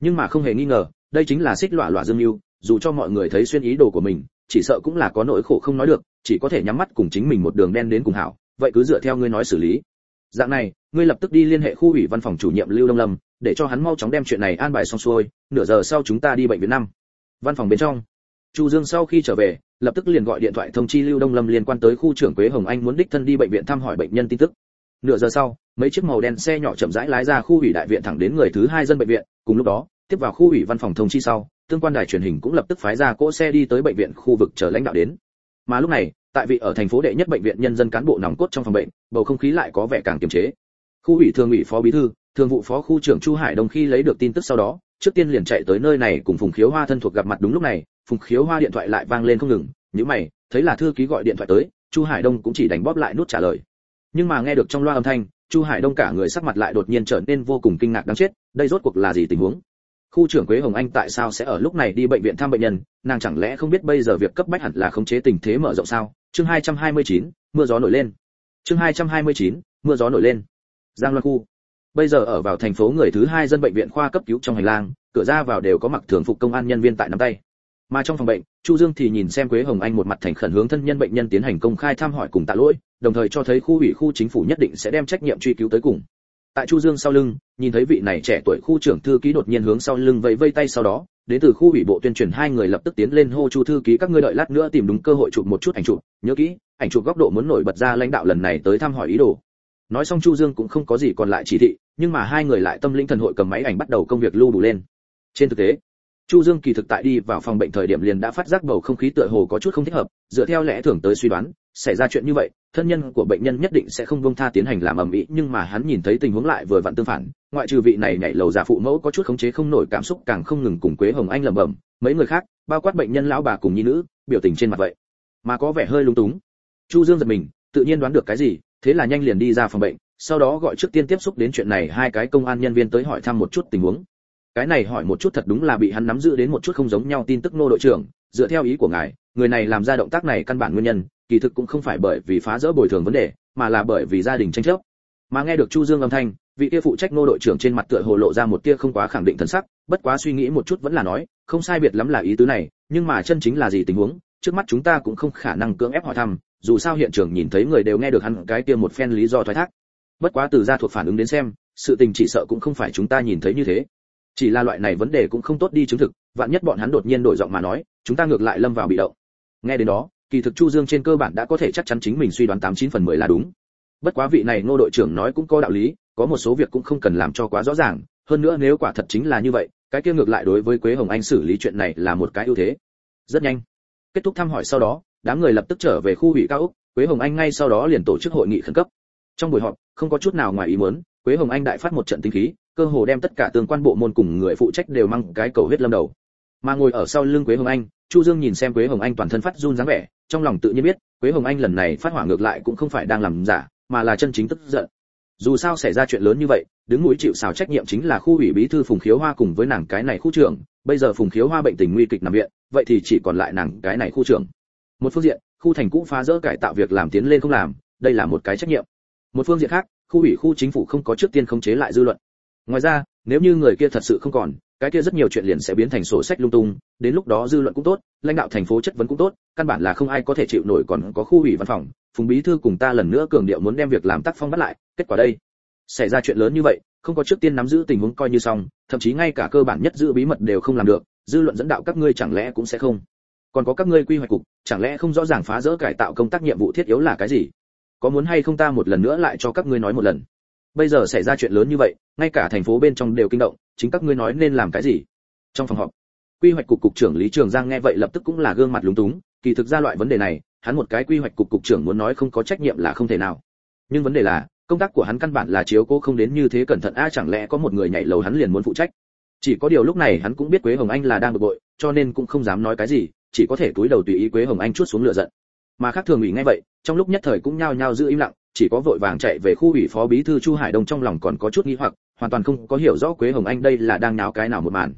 Nhưng mà không hề nghi ngờ, đây chính là xích lọa lọa dương lưu dù cho mọi người thấy xuyên ý đồ của mình, chỉ sợ cũng là có nỗi khổ không nói được, chỉ có thể nhắm mắt cùng chính mình một đường đen đến cùng hảo, vậy cứ dựa theo ngươi nói xử lý dạng này, ngươi lập tức đi liên hệ khu ủy văn phòng chủ nhiệm lưu đông lâm, để cho hắn mau chóng đem chuyện này an bài xong xuôi, nửa giờ sau chúng ta đi bệnh viện năm. Văn phòng bên trong. Chu dương sau khi trở về, lập tức liền gọi điện thoại thông chi lưu đông lâm liên quan tới khu trưởng quế hồng anh muốn đích thân đi bệnh viện thăm hỏi bệnh nhân tin tức. Nửa giờ sau, mấy chiếc màu đen xe nhỏ chậm rãi lái ra khu ủy đại viện thẳng đến người thứ hai dân bệnh viện, cùng lúc đó, tiếp vào khu ủy văn phòng thông chi sau, tương quan đài truyền hình cũng lập tức phái ra cỗ xe đi tới bệnh viện khu vực chờ lãnh đạo đến. Mà lúc này, tại vị ở thành phố đệ nhất bệnh viện nhân dân cán bộ nòng cốt trong phòng bệnh bầu không khí lại có vẻ càng kiềm chế. Khu ủy thường ủy phó bí thư thường vụ phó khu trưởng chu hải đông khi lấy được tin tức sau đó trước tiên liền chạy tới nơi này cùng phùng khiếu hoa thân thuộc gặp mặt đúng lúc này phùng khiếu hoa điện thoại lại vang lên không ngừng nếu mày thấy là thư ký gọi điện thoại tới chu hải đông cũng chỉ đánh bóp lại nút trả lời. Nhưng mà nghe được trong loa âm thanh chu hải đông cả người sắc mặt lại đột nhiên trở nên vô cùng kinh ngạc đáng chết đây rốt cuộc là gì tình huống? Khu trưởng quế hồng anh tại sao sẽ ở lúc này đi bệnh viện thăm bệnh nhân nàng chẳng lẽ không biết bây giờ việc cấp bách hẳn là khống chế tình thế mở rộng sao? Chương 229, mưa gió nổi lên chương 229, mưa gió nổi lên. Giang loan khu. Bây giờ ở vào thành phố người thứ hai dân bệnh viện khoa cấp cứu trong hành lang cửa ra vào đều có mặc thường phục công an nhân viên tại nắm tay. Mà trong phòng bệnh chu dương thì nhìn xem quế hồng anh một mặt thành khẩn hướng thân nhân bệnh nhân tiến hành công khai thăm hỏi cùng tạ lỗi đồng thời cho thấy khu ủy khu chính phủ nhất định sẽ đem trách nhiệm truy cứu tới cùng. Tại chu dương sau lưng nhìn thấy vị này trẻ tuổi khu trưởng thư ký đột nhiên hướng sau lưng vẫy vây tay sau đó đến từ khu ủy bộ tuyên truyền hai người lập tức tiến lên hô chu thư ký các ngươi đợi lát nữa tìm đúng cơ hội chụp một chút ảnh chụp, nhớ kỹ, ảnh chụp góc độ muốn nổi bật ra lãnh đạo lần này tới thăm hỏi ý đồ. Nói xong chu dương cũng không có gì còn lại chỉ thị, nhưng mà hai người lại tâm linh thần hội cầm máy ảnh bắt đầu công việc lưu đủ lên. Trên thực tế, chu dương kỳ thực tại đi vào phòng bệnh thời điểm liền đã phát giác bầu không khí tựa hồ có chút không thích hợp, dựa theo lẽ thường tới suy đoán xảy ra chuyện như vậy, thân nhân của bệnh nhân nhất định sẽ không buông tha tiến hành làm ầm ĩ, nhưng mà hắn nhìn thấy tình huống lại vừa vặn tương phản, ngoại trừ vị này nhảy lầu giả phụ mẫu có chút khống chế không nổi cảm xúc càng không ngừng cùng quế hồng anh lẩm bẩm, mấy người khác, bao quát bệnh nhân lão bà cùng nhi nữ, biểu tình trên mặt vậy mà có vẻ hơi lung túng. Chu dương giật mình, tự nhiên đoán được cái gì, thế là nhanh liền đi ra phòng bệnh, sau đó gọi trước tiên tiếp xúc đến chuyện này, hai cái công an nhân viên tới hỏi thăm một chút tình huống. Cái này hỏi một chút thật đúng là bị hắn nắm giữ đến một chút không giống nhau tin tức nô đội trưởng, dựa theo ý của ngài, người này làm ra động tác này căn bản nguyên nhân kỳ thực cũng không phải bởi vì phá rỡ bồi thường vấn đề, mà là bởi vì gia đình tranh chấp. Mà nghe được chu dương âm thanh, vị kia phụ trách nô đội trưởng trên mặt tựa hồ lộ ra một tia không quá khẳng định thần sắc, bất quá suy nghĩ một chút vẫn là nói, không sai biệt lắm là ý tứ này, nhưng mà chân chính là gì tình huống, trước mắt chúng ta cũng không khả năng cưỡng ép hỏi thăm, dù sao hiện trường nhìn thấy người đều nghe được hắn cái kia một phen lý do thoái thác. Bất quá từ gia thuộc phản ứng đến xem, sự tình chỉ sợ cũng không phải chúng ta nhìn thấy như thế. Chỉ là loại này vấn đề cũng không tốt đi chứng thực, vạn nhất bọn hắn đột nhiên đổi giọng mà nói, chúng ta ngược lại lâm vào bị động. Nghe đến đó kỳ thực chu dương trên cơ bản đã có thể chắc chắn chính mình suy đoán tám chín phần mười là đúng. Bất quá vị này ngô đội trưởng nói cũng có đạo lý có một số việc cũng không cần làm cho quá rõ ràng hơn nữa nếu quả thật chính là như vậy cái kia ngược lại đối với quế hồng anh xử lý chuyện này là một cái ưu thế. Rất nhanh kết thúc thăm hỏi sau đó đám người lập tức trở về khu ủy cao ốc, quế hồng anh ngay sau đó liền tổ chức hội nghị khẩn cấp. Trong buổi họp không có chút nào ngoài ý muốn quế hồng anh đại phát một trận tinh khí cơ hồ đem tất cả tương quan bộ môn cùng người phụ trách đều mang cái cầu huyết lâm đầu. Mà ngồi ở sau lưng quế hồng anh chu dương nhìn xem quế hồng anh toàn thân phát run dáng vẻ trong lòng tự nhiên biết, quế hồng anh lần này phát hỏa ngược lại cũng không phải đang làm giả, mà là chân chính tức giận. Dù sao xảy ra chuyện lớn như vậy, đứng mũi chịu sào trách nhiệm chính là khu ủy bí thư phùng khiếu hoa cùng với nàng cái này khu trưởng, bây giờ phùng khiếu hoa bệnh tình nguy kịch nằm viện, vậy thì chỉ còn lại nàng cái này khu trưởng. Một phương diện, khu thành cũ phá rỡ cải tạo việc làm tiến lên không làm, đây là một cái trách nhiệm. Một phương diện khác, khu ủy khu chính phủ không có trước tiên khống chế lại dư luận. Ngoài ra, nếu như người kia thật sự không còn cái kia rất nhiều chuyện liền sẽ biến thành sổ sách lung tung, đến lúc đó dư luận cũng tốt, lãnh đạo thành phố chất vấn cũng tốt, căn bản là không ai có thể chịu nổi còn có khu ủy văn phòng, phùng bí thư cùng ta lần nữa cường điệu muốn đem việc làm tác phong bắt lại, kết quả đây. Xảy ra chuyện lớn như vậy, không có trước tiên nắm giữ tình huống coi như xong, thậm chí ngay cả cơ bản nhất giữ bí mật đều không làm được, dư luận dẫn đạo các ngươi chẳng lẽ cũng sẽ không? Còn có các ngươi quy hoạch cục, chẳng lẽ không rõ ràng phá rỡ cải tạo công tác nhiệm vụ thiết yếu là cái gì? Có muốn hay không ta một lần nữa lại cho các ngươi nói một lần? Bây giờ xảy ra chuyện lớn như vậy, ngay cả thành phố bên trong đều kinh động, chính các ngươi nói nên làm cái gì? Trong phòng họp, quy hoạch cục cục trưởng lý trường giang nghe vậy lập tức cũng là gương mặt lúng túng, kỳ thực ra loại vấn đề này, hắn một cái quy hoạch cục cục trưởng muốn nói không có trách nhiệm là không thể nào. Nhưng vấn đề là, công tác của hắn căn bản là chiếu cố không đến như thế cẩn thận, a, chẳng lẽ có một người nhảy lầu hắn liền muốn phụ trách? Chỉ có điều lúc này hắn cũng biết quế hồng anh là đang bực bội, cho nên cũng không dám nói cái gì, chỉ có thể túi đầu tùy ý quế hồng anh chút xuống lửa giận. Mà khác thường ủy ngay vậy, trong lúc nhất thời cũng nhao nhao giữ im lặng chỉ có vội vàng chạy về khu ủy phó bí thư chu hải đông trong lòng còn có chút nghi hoặc, hoàn toàn không có hiểu rõ quế hồng anh đây là đang náo cái nào một màn.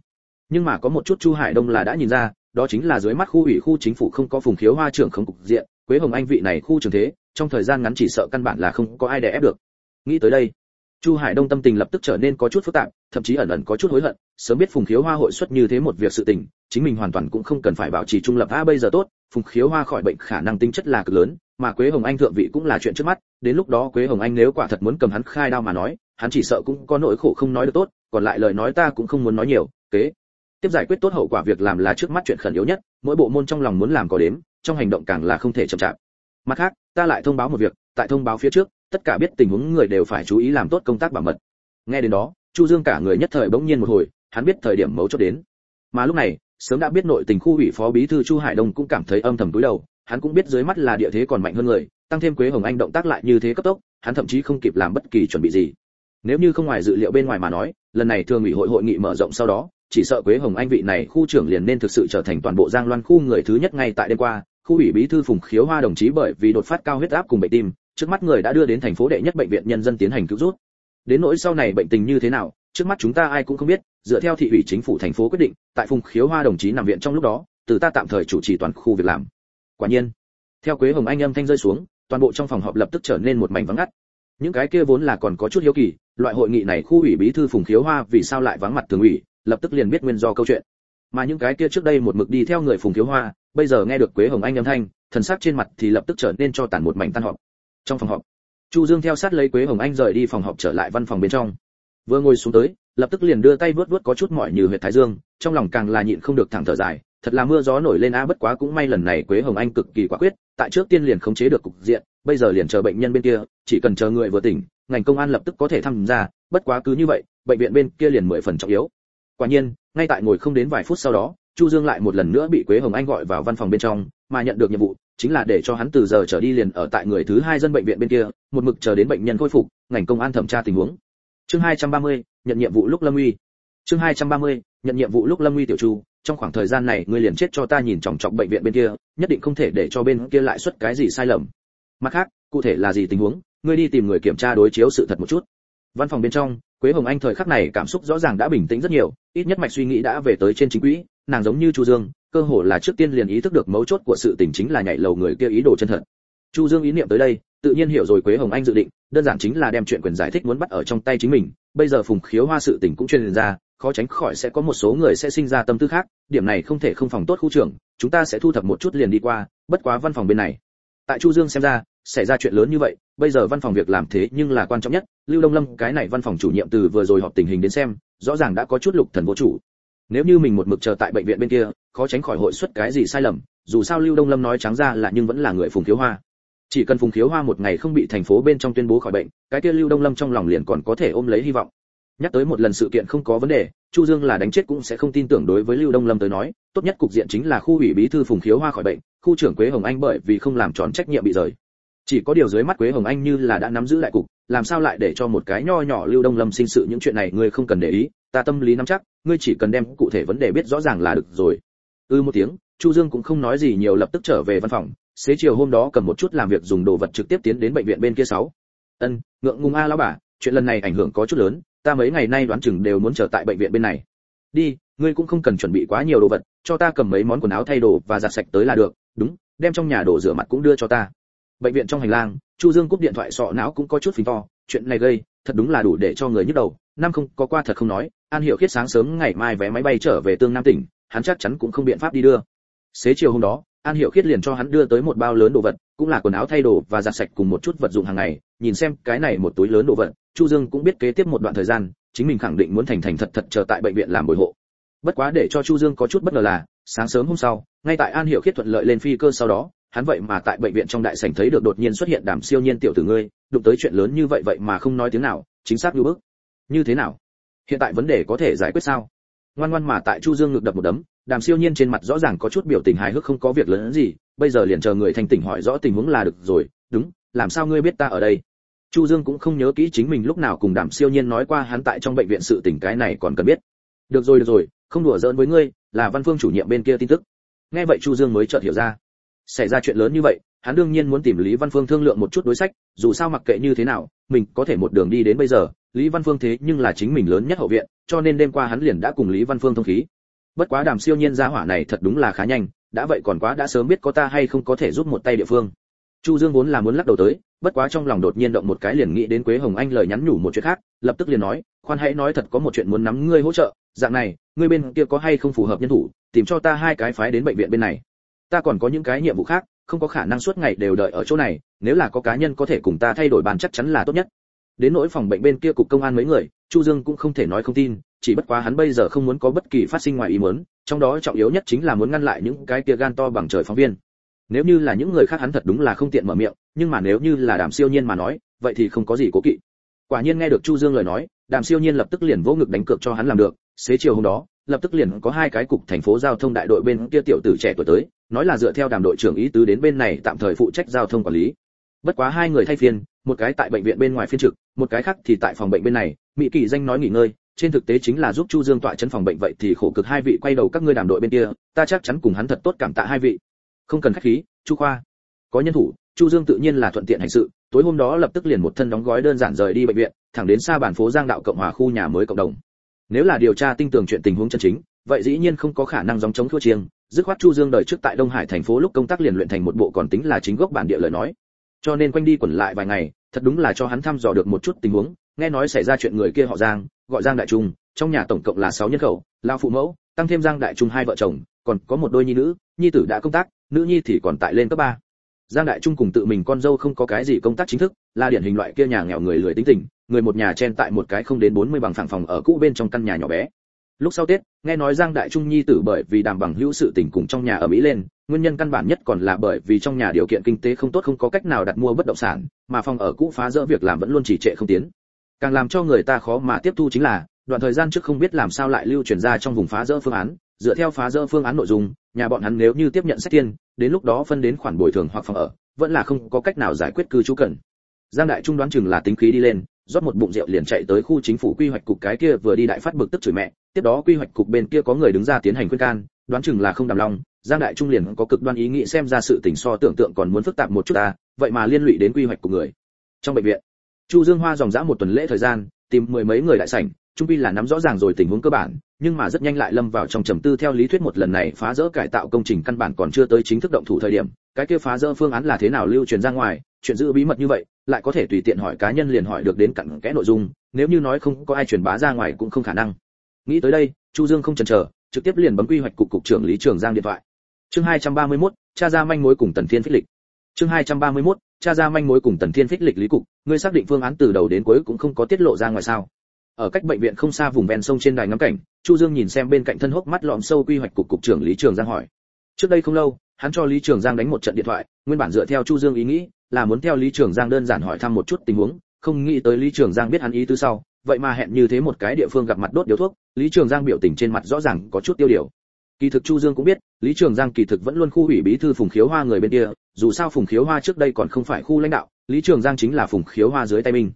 Nhưng mà có một chút chu hải đông là đã nhìn ra, đó chính là dưới mắt khu ủy khu chính phủ không có phùng khiếu hoa trưởng không cục diện, quế hồng anh vị này khu trường thế, trong thời gian ngắn chỉ sợ căn bản là không có ai đè ép được. Nghĩ tới đây, chu hải đông tâm tình lập tức trở nên có chút phức tạp, thậm chí ẩn ẩn có chút hối hận, sớm biết phùng khiếu hoa hội xuất như thế một việc sự tình, chính mình hoàn toàn cũng không cần phải bảo trì trung lập, a, bây giờ tốt, phùng khiếu hoa khỏi bệnh khả năng tính chất là cực lớn mà quế hồng anh thượng vị cũng là chuyện trước mắt, đến lúc đó quế hồng anh nếu quả thật muốn cầm hắn khai đao mà nói, hắn chỉ sợ cũng có nỗi khổ không nói được tốt, còn lại lời nói ta cũng không muốn nói nhiều, kế. Tiếp giải quyết tốt hậu quả việc làm là trước mắt chuyện khẩn yếu nhất, mỗi bộ môn trong lòng muốn làm có đếm, trong hành động càng là không thể chậm chạp. Mặt khác, ta lại thông báo một việc, tại thông báo phía trước, tất cả biết tình huống người đều phải chú ý làm tốt công tác bảo mật. Nghe đến đó, chu dương cả người nhất thời bỗng nhiên một hồi, hắn biết thời điểm mấu chốt đến. Mà lúc này, sớm đã biết nội tình khu ủy phó bí thư chu hải đông cũng cảm thấy âm thầm túi đầu hắn cũng biết dưới mắt là địa thế còn mạnh hơn người, tăng thêm quế hồng anh động tác lại như thế cấp tốc, hắn thậm chí không kịp làm bất kỳ chuẩn bị gì. Nếu như không ngoài dự liệu bên ngoài mà nói, lần này thường ủy hội hội nghị mở rộng sau đó, chỉ sợ quế hồng anh vị này khu trưởng liền nên thực sự trở thành toàn bộ giang loan khu người thứ nhất ngay tại đêm qua. Khu ủy bí thư phùng khiếu hoa đồng chí bởi vì đột phát cao huyết áp cùng bệnh tim, trước mắt người đã đưa đến thành phố đệ nhất bệnh viện nhân dân tiến hành cứu rút. Đến nỗi sau này bệnh tình như thế nào, trước mắt chúng ta ai cũng không biết, dựa theo thị ủy chính phủ thành phố quyết định, tại phùng khiếu hoa đồng chí nằm viện trong lúc đó, từ ta tạm thời chủ trì toàn khu việc làm quả nhiên, theo quế hồng anh âm thanh rơi xuống, toàn bộ trong phòng họp lập tức trở nên một mảnh vắng ngắt. Những cái kia vốn là còn có chút hiếu kỳ, loại hội nghị này khu ủy bí thư phùng khiếu hoa vì sao lại vắng mặt thường ủy, lập tức liền biết nguyên do câu chuyện. Mà những cái kia trước đây một mực đi theo người phùng khiếu hoa, bây giờ nghe được quế hồng anh âm thanh, thần sắc trên mặt thì lập tức trở nên cho tàn một mảnh tan họp. Trong phòng họp, chu dương theo sát lấy quế hồng anh rời đi phòng họp trở lại văn phòng bên trong. Vừa ngồi xuống tới, lập tức liền đưa tay vớt vớt có chút mỏi như huyệt thái dương, trong lòng càng là nhịn không được thẳng thở dài thật là mưa gió nổi lên a bất quá cũng may lần này quế hồng anh cực kỳ quả quyết tại trước tiên liền khống chế được cục diện bây giờ liền chờ bệnh nhân bên kia chỉ cần chờ người vừa tỉnh ngành công an lập tức có thể tham gia bất quá cứ như vậy bệnh viện bên kia liền mười phần trọng yếu. Quả nhiên ngay tại ngồi không đến vài phút sau đó chu dương lại một lần nữa bị quế hồng anh gọi vào văn phòng bên trong mà nhận được nhiệm vụ chính là để cho hắn từ giờ trở đi liền ở tại người thứ hai dân bệnh viện bên kia một mực chờ đến bệnh nhân khôi phục ngành công an thẩm tra tình huống. Chương 230, nhận nhiệm vụ lúc lâm uy. Chương 230, nhận nhiệm vụ lúc lâm uy tiểu chu trong khoảng thời gian này ngươi liền chết cho ta nhìn chòng chọc bệnh viện bên kia, nhất định không thể để cho bên kia lại xuất cái gì sai lầm. Mặt khác, cụ thể là gì tình huống, ngươi đi tìm người kiểm tra đối chiếu sự thật một chút. Văn phòng bên trong, quế hồng anh thời khắc này cảm xúc rõ ràng đã bình tĩnh rất nhiều, ít nhất mạch suy nghĩ đã về tới trên chính quỹ, nàng giống như chu dương, cơ hồ là trước tiên liền ý thức được mấu chốt của sự tình chính là nhảy lầu người kia ý đồ chân thật. Chu dương ý niệm tới đây, tự nhiên hiểu rồi quế hồng anh dự định, đơn giản chính là đem chuyện quyền giải thích muốn bắt ở trong tay chính mình. Bây giờ phùng khiếu hoa sự tình cũng truyền ra khó tránh khỏi sẽ có một số người sẽ sinh ra tâm tư khác, điểm này không thể không phòng tốt khu trưởng, chúng ta sẽ thu thập một chút liền đi qua, bất quá văn phòng bên này. Tại chu dương xem ra, xảy ra chuyện lớn như vậy, bây giờ văn phòng việc làm thế nhưng là quan trọng nhất, lưu đông lâm, cái này văn phòng chủ nhiệm từ vừa rồi họp tình hình đến xem, rõ ràng đã có chút lục thần vô chủ. Nếu như mình một mực chờ tại bệnh viện bên kia, khó tránh khỏi hội xuất cái gì sai lầm, dù sao lưu đông lâm nói trắng ra là nhưng vẫn là người phùng thiếu hoa. Chỉ cần phùng thiếu hoa một ngày không bị thành phố bên trong tuyên bố khỏi bệnh, cái kia lưu đông lâm trong lòng liền còn có thể ôm lấy hy vọng nhắc tới một lần sự kiện không có vấn đề, chu dương là đánh chết cũng sẽ không tin tưởng đối với lưu đông lâm tới nói, tốt nhất cục diện chính là khu ủy bí thư phùng khiếu hoa khỏi bệnh, khu trưởng quế hồng anh bởi vì không làm tròn trách nhiệm bị rời. Chỉ có điều dưới mắt quế hồng anh như là đã nắm giữ lại cục, làm sao lại để cho một cái nho nhỏ lưu đông lâm sinh sự những chuyện này ngươi không cần để ý, ta tâm lý nắm chắc, ngươi chỉ cần đem cụ thể vấn đề biết rõ ràng là được rồi. Ư ừ một tiếng, chu dương cũng không nói gì nhiều lập tức trở về văn phòng, xế chiều hôm đó cầm một chút làm việc dùng đồ vật trực tiếp tiến đến bệnh viện bên kia sáu. Ân, ngượng ngùng a lão bà, chuyện lần này ảnh hưởng có chút lớn ta mấy ngày nay đoán chừng đều muốn trở tại bệnh viện bên này. Đi, ngươi cũng không cần chuẩn bị quá nhiều đồ vật, cho ta cầm mấy món quần áo thay đồ và giặt sạch tới là được, đúng, đem trong nhà đồ rửa mặt cũng đưa cho ta. Bệnh viện trong hành lang, chu dương cúp điện thoại sọ não cũng có chút phình to, chuyện này gây, thật đúng là đủ để cho người nhức đầu, năm không có qua thật không nói, an hiểu khiết sáng sớm ngày mai vé máy bay trở về tương nam tỉnh, hắn chắc chắn cũng không biện pháp đi đưa. Xế chiều hôm đó, an hiểu khiết liền cho hắn đưa tới một bao lớn đồ vật, cũng là quần áo thay đồ và giặt sạch cùng một chút vật dụng hàng ngày, nhìn xem cái này một túi lớn đồ vật chu dương cũng biết kế tiếp một đoạn thời gian, chính mình khẳng định muốn thành thành thật thật chờ tại bệnh viện làm bồi hộ. Bất quá để cho chu dương có chút bất ngờ là, sáng sớm hôm sau, ngay tại an hiểu khiết thuận lợi lên phi cơ sau đó, hắn vậy mà tại bệnh viện trong đại sảnh thấy được đột nhiên xuất hiện đàm siêu nhiên tiểu tử ngươi, đụng tới chuyện lớn như vậy vậy mà không nói tiếng nào, chính xác như bước như thế nào? Hiện tại vấn đề có thể giải quyết sao? Ngoan ngoan mà tại chu dương ngực đập một đấm, đàm siêu nhiên trên mặt rõ ràng có chút biểu tình hài hước không có việc lớn gì, bây giờ liền chờ người thành tỉnh hỏi rõ tình huống là được rồi, đúng, làm sao ngươi biết ta ở đây? Chu dương cũng không nhớ kỹ chính mình lúc nào cùng đàm siêu nhiên nói qua hắn tại trong bệnh viện sự tình cái này còn cần biết. Được rồi được rồi, không đùa giỡn với ngươi, là văn phương chủ nhiệm bên kia tin tức. Nghe vậy chu dương mới chợt hiểu ra. Xảy ra chuyện lớn như vậy, hắn đương nhiên muốn tìm lý văn phương thương lượng một chút đối sách, dù sao mặc kệ như thế nào, mình có thể một đường đi đến bây giờ, lý văn phương thế nhưng là chính mình lớn nhất hậu viện, cho nên đêm qua hắn liền đã cùng lý văn phương thông khí. Bất quá đàm siêu nhiên gia hỏa này thật đúng là khá nhanh, đã vậy còn quá đã sớm biết có ta hay không có thể giúp một tay địa phương chu dương vốn là muốn lắc đầu tới, bất quá trong lòng đột nhiên động một cái liền nghĩ đến quế hồng anh lời nhắn nhủ một chuyện khác, lập tức liền nói, khoan hãy nói thật có một chuyện muốn nắm ngươi hỗ trợ, dạng này, ngươi bên kia có hay không phù hợp nhân thủ, tìm cho ta hai cái phái đến bệnh viện bên này. Ta còn có những cái nhiệm vụ khác, không có khả năng suốt ngày đều đợi ở chỗ này, nếu là có cá nhân có thể cùng ta thay đổi bàn chắc chắn là tốt nhất. Đến nỗi phòng bệnh bên kia cục công an mấy người, chu dương cũng không thể nói không tin, chỉ bất quá hắn bây giờ không muốn có bất kỳ phát sinh ngoài ý muốn, trong đó trọng yếu nhất chính là muốn ngăn lại những cái kia gan to bằng trời phóng viên nếu như là những người khác hắn thật đúng là không tiện mở miệng, nhưng mà nếu như là đàm siêu nhiên mà nói, vậy thì không có gì cố kỵ. Quả nhiên nghe được chu dương lời nói, đàm siêu nhiên lập tức liền vỗ ngực đánh cược cho hắn làm được. Xế chiều hôm đó, lập tức liền có hai cái cục thành phố giao thông đại đội bên kia tiểu tử trẻ tuổi tới, nói là dựa theo đàm đội trưởng ý tứ đến bên này tạm thời phụ trách giao thông quản lý. Bất quá hai người thay phiên, một cái tại bệnh viện bên ngoài phiên trực, một cái khác thì tại phòng bệnh bên này. Mỹ kỳ danh nói nghỉ ngơi, trên thực tế chính là giúp chu dương tọa chân phòng bệnh vậy thì khổ cực hai vị quay đầu các ngươi đàm đội bên kia, ta chắc chắn cùng hắn thật tốt cảm tạ hai vị không cần khách khí, chu khoa. Có nhân thủ, chu dương tự nhiên là thuận tiện hành sự, tối hôm đó lập tức liền một thân đóng gói đơn giản rời đi bệnh viện, thẳng đến xa bản phố giang đạo cộng hòa khu nhà mới cộng đồng. Nếu là điều tra tinh tường chuyện tình huống chân chính, vậy dĩ nhiên không có khả năng dòng chống thua chiêng, dứt khoát chu dương đời trước tại đông hải thành phố lúc công tác liền luyện thành một bộ còn tính là chính gốc bản địa lời nói. Cho nên quanh đi quẩn lại vài ngày, thật đúng là cho hắn thăm dò được một chút tình huống, nghe nói xảy ra chuyện người kia họ giang, gọi giang đại trung, trong nhà tổng cộng là 6 nhân khẩu lao phụ mẫu tăng thêm giang đại trung hai vợ chồng, còn có một đôi nhi nữ, nhi tử đã công tác, nữ nhi thì còn tại lên cấp ba. Giang đại trung cùng tự mình con dâu không có cái gì công tác chính thức, là điển hình loại kia nhà nghèo người lười tính tình, người một nhà chen tại một cái không đến 40 bằng phẳng phòng ở cũ bên trong căn nhà nhỏ bé. Lúc sau tết, nghe nói giang đại trung nhi tử bởi vì đảm bằng hữu sự tình cùng trong nhà ở mỹ lên, nguyên nhân căn bản nhất còn là bởi vì trong nhà điều kiện kinh tế không tốt không có cách nào đặt mua bất động sản, mà phòng ở cũ phá rỡ việc làm vẫn luôn trì trệ không tiến. Càng làm cho người ta khó mà tiếp thu chính là đoạn thời gian trước không biết làm sao lại lưu truyền ra trong vùng phá rỡ phương án, dựa theo phá rỡ phương án nội dung, nhà bọn hắn nếu như tiếp nhận xét tiền đến lúc đó phân đến khoản bồi thường hoặc phòng ở, vẫn là không có cách nào giải quyết cư trú cần giang đại trung đoán chừng là tính khí đi lên, rót một bụng rượu liền chạy tới khu chính phủ quy hoạch cục cái kia vừa đi đại phát bực tức chửi mẹ, tiếp đó quy hoạch cục bên kia có người đứng ra tiến hành khuyên can, đoán chừng là không đàm lòng, giang đại trung liền có cực đoan ý nghĩ xem ra sự tình so tưởng tượng còn muốn phức tạp một chút ta, vậy mà liên lụy đến quy hoạch của người. Trong bệnh viện, chu dương hoa dòng dã một tuần lễ thời gian, tìm mười mấy người đại sảnh trung quy là nắm rõ ràng rồi tình huống cơ bản nhưng mà rất nhanh lại lâm vào trong trầm tư theo lý thuyết một lần này phá rỡ cải tạo công trình căn bản còn chưa tới chính thức động thủ thời điểm cái kia phá rỡ phương án là thế nào lưu truyền ra ngoài chuyện giữ bí mật như vậy lại có thể tùy tiện hỏi cá nhân liền hỏi được đến cặn kẽ nội dung nếu như nói không có ai truyền bá ra ngoài cũng không khả năng. Nghĩ tới đây chu dương không chần chờ trực tiếp liền bấm quy hoạch cục cục trưởng lý trường giang điện thoại. Chương 231, cha ra manh mối cùng tần thiên phích lịch. Chương 231, cha ra manh mối cùng tần thiên phích lịch lý cục ngươi xác định phương án từ đầu đến cuối cũng không có tiết lộ ra ngoài sao? Ở cách bệnh viện không xa vùng ven sông trên đài ngắm cảnh, chu dương nhìn xem bên cạnh thân hốc mắt lọm sâu quy hoạch cục cục trưởng lý trường giang hỏi. Trước đây không lâu, hắn cho lý trường giang đánh một trận điện thoại, nguyên bản dựa theo chu dương ý nghĩ, là muốn theo lý trường giang đơn giản hỏi thăm một chút tình huống, không nghĩ tới lý trường giang biết hắn ý tứ sau, vậy mà hẹn như thế một cái địa phương gặp mặt đốt điếu thuốc, lý trường giang biểu tình trên mặt rõ ràng có chút tiêu điều. Kỳ thực chu dương cũng biết, lý trường giang kỳ thực vẫn luôn khu ủy bí thư phùng khiếu hoa người bên kia, dù sao phùng khiếu hoa trước đây còn không phải khu lãnh đạo, lý trường giang chính là phùng khiếu hoa dưới tay mình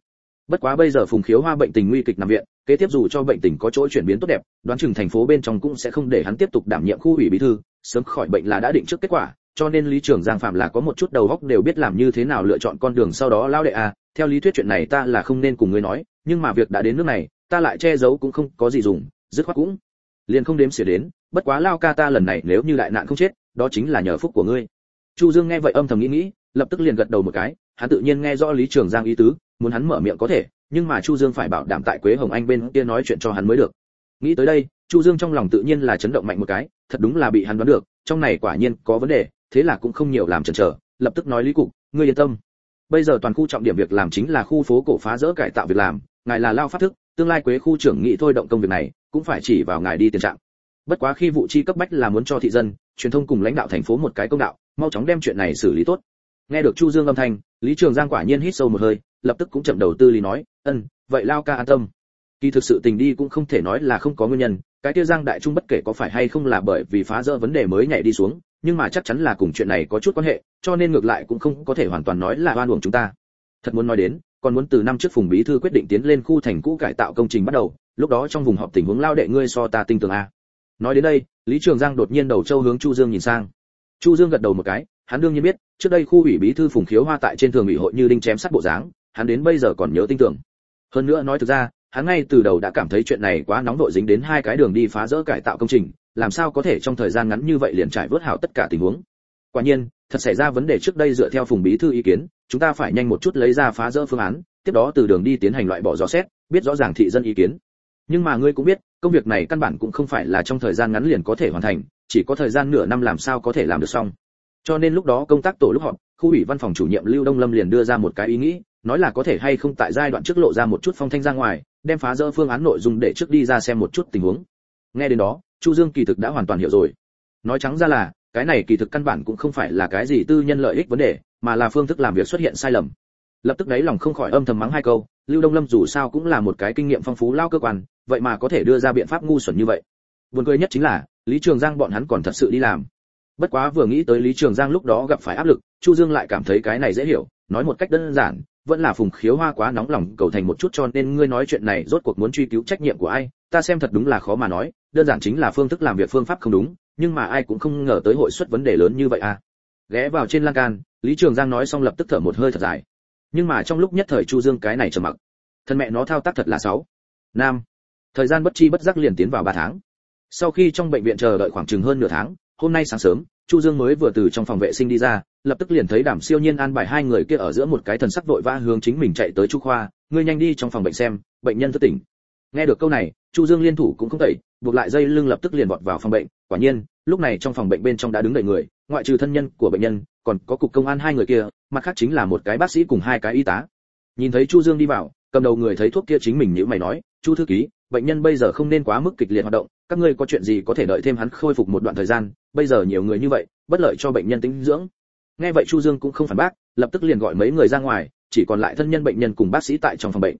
bất quá bây giờ phùng khiếu hoa bệnh tình nguy kịch nằm viện, kế tiếp dù cho bệnh tình có chỗ chuyển biến tốt đẹp, đoán chừng thành phố bên trong cũng sẽ không để hắn tiếp tục đảm nhiệm khu ủy bí thư, sớm khỏi bệnh là đã định trước kết quả, cho nên lý trường giang phạm là có một chút đầu góc đều biết làm như thế nào lựa chọn con đường sau đó lao đệ à theo lý thuyết chuyện này ta là không nên cùng ngươi nói, nhưng mà việc đã đến nước này, ta lại che giấu cũng không có gì dùng, dứt khoát cũng liền không đếm xỉa đến, bất quá lao ca ta lần này nếu như đại nạn không chết, đó chính là nhờ phúc của ngươi. Chu dương nghe vậy âm thầm nghĩ nghĩ, lập tức liền gật đầu một cái, hắn tự nhiên nghe rõ lý trường giang ý tứ muốn hắn mở miệng có thể, nhưng mà chu dương phải bảo đảm tại quế hồng anh bên kia nói chuyện cho hắn mới được. Nghĩ tới đây, chu dương trong lòng tự nhiên là chấn động mạnh một cái, thật đúng là bị hắn đoán được, trong này quả nhiên có vấn đề, thế là cũng không nhiều làm chần chờ, lập tức nói lý cục, ngươi yên tâm. Bây giờ toàn khu trọng điểm việc làm chính là khu phố cổ phá rỡ cải tạo việc làm, ngài là lao phát thức, tương lai quế khu trưởng nghị thôi động công việc này, cũng phải chỉ vào ngài đi tiền trạng. Bất quá khi vụ chi cấp bách là muốn cho thị dân, truyền thông cùng lãnh đạo thành phố một cái công đạo, mau chóng đem chuyện này xử lý tốt. Nghe được chu dương âm thanh, lý trường giang quả nhiên hít sâu một hơi lập tức cũng chậm đầu tư lý nói ân vậy lao ca an tâm. Kỳ thực sự tình đi cũng không thể nói là không có nguyên nhân, cái tiêu giang đại trung bất kể có phải hay không là bởi vì phá rỡ vấn đề mới nhảy đi xuống, nhưng mà chắc chắn là cùng chuyện này có chút quan hệ, cho nên ngược lại cũng không có thể hoàn toàn nói là oan uổng chúng ta. Thật muốn nói đến, còn muốn từ năm trước phùng bí thư quyết định tiến lên khu thành cũ cải tạo công trình bắt đầu, lúc đó trong vùng họp tình huống lao đệ ngươi so ta tinh tường a. Nói đến đây, lý trường giang đột nhiên đầu châu hướng chu dương nhìn sang. Chu dương gật đầu một cái, hắn đương nhiên biết, trước đây khu ủy bí thư phùng khiếu hoa tại trên thường ủy hội như đinh chém sắt bộ dáng hắn đến bây giờ còn nhớ tinh tưởng. Hơn nữa nói thực ra, hắn ngay từ đầu đã cảm thấy chuyện này quá nóng vội dính đến hai cái đường đi phá rỡ cải tạo công trình, làm sao có thể trong thời gian ngắn như vậy liền trải vớt hảo tất cả tình huống. Quả nhiên, thật xảy ra vấn đề trước đây dựa theo phùng bí thư ý kiến, chúng ta phải nhanh một chút lấy ra phá rỡ phương án, tiếp đó từ đường đi tiến hành loại bỏ dò xét, biết rõ ràng thị dân ý kiến. Nhưng mà ngươi cũng biết, công việc này căn bản cũng không phải là trong thời gian ngắn liền có thể hoàn thành, chỉ có thời gian nửa năm làm sao có thể làm được xong. Cho nên lúc đó công tác tổ lúc họp, khu ủy văn phòng chủ nhiệm lưu đông lâm liền đưa ra một cái ý nghĩ nói là có thể hay không tại giai đoạn trước lộ ra một chút phong thanh ra ngoài, đem phá rỡ phương án nội dung để trước đi ra xem một chút tình huống. Nghe đến đó, chu dương kỳ thực đã hoàn toàn hiểu rồi. Nói trắng ra là, cái này kỳ thực căn bản cũng không phải là cái gì tư nhân lợi ích vấn đề, mà là phương thức làm việc xuất hiện sai lầm. Lập tức đấy lòng không khỏi âm thầm mắng hai câu, lưu đông lâm dù sao cũng là một cái kinh nghiệm phong phú lao cơ quan, vậy mà có thể đưa ra biện pháp ngu xuẩn như vậy. Buồn cười nhất chính là, lý trường giang bọn hắn còn thật sự đi làm. Bất quá vừa nghĩ tới lý trường giang lúc đó gặp phải áp lực, chu dương lại cảm thấy cái này dễ hiểu, nói một cách đơn giản vẫn là phùng khiếu hoa quá nóng lòng cầu thành một chút cho nên ngươi nói chuyện này rốt cuộc muốn truy cứu trách nhiệm của ai, ta xem thật đúng là khó mà nói, đơn giản chính là phương thức làm việc phương pháp không đúng, nhưng mà ai cũng không ngờ tới hội suất vấn đề lớn như vậy à. Ghé vào trên lan can, lý trường giang nói xong lập tức thở một hơi thật dài. Nhưng mà trong lúc nhất thời chu dương cái này trầm mặc. Thân mẹ nó thao tác thật là sáu nam. Thời gian bất chi bất giác liền tiến vào ba tháng. Sau khi trong bệnh viện chờ đợi khoảng chừng hơn nửa tháng, hôm nay sáng sớm, chu dương mới vừa từ trong phòng vệ sinh đi ra lập tức liền thấy đảm siêu nhiên an bài hai người kia ở giữa một cái thần sắc vội vã hướng chính mình chạy tới chu khoa, ngươi nhanh đi trong phòng bệnh xem, bệnh nhân thức tỉnh. Nghe được câu này, chu dương liên thủ cũng không tẩy, buộc lại dây lưng lập tức liền vọt vào phòng bệnh. Quả nhiên, lúc này trong phòng bệnh bên trong đã đứng đầy người, ngoại trừ thân nhân của bệnh nhân, còn có cục công an hai người kia, mặt khác chính là một cái bác sĩ cùng hai cái y tá. Nhìn thấy chu dương đi vào, cầm đầu người thấy thuốc kia chính mình như mày nói, chu thư ký, bệnh nhân bây giờ không nên quá mức kịch liệt hoạt động, các ngươi có chuyện gì có thể đợi thêm hắn khôi phục một đoạn thời gian, bây giờ nhiều người như vậy, bất lợi cho bệnh nhân tính dưỡng nghe vậy chu dương cũng không phản bác, lập tức liền gọi mấy người ra ngoài, chỉ còn lại thân nhân bệnh nhân cùng bác sĩ tại trong phòng bệnh.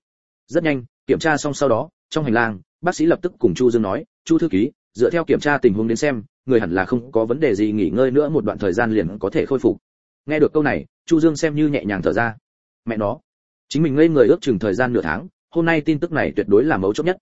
Rất nhanh, kiểm tra xong sau đó, trong hành lang, bác sĩ lập tức cùng chu dương nói, chu thư ký, dựa theo kiểm tra tình huống đến xem, người hẳn là không có vấn đề gì nghỉ ngơi nữa, một đoạn thời gian liền có thể khôi phục. Nghe được câu này, chu dương xem như nhẹ nhàng thở ra. Mẹ nó, chính mình ngây người ước chừng thời gian nửa tháng, hôm nay tin tức này tuyệt đối là mấu chốt nhất.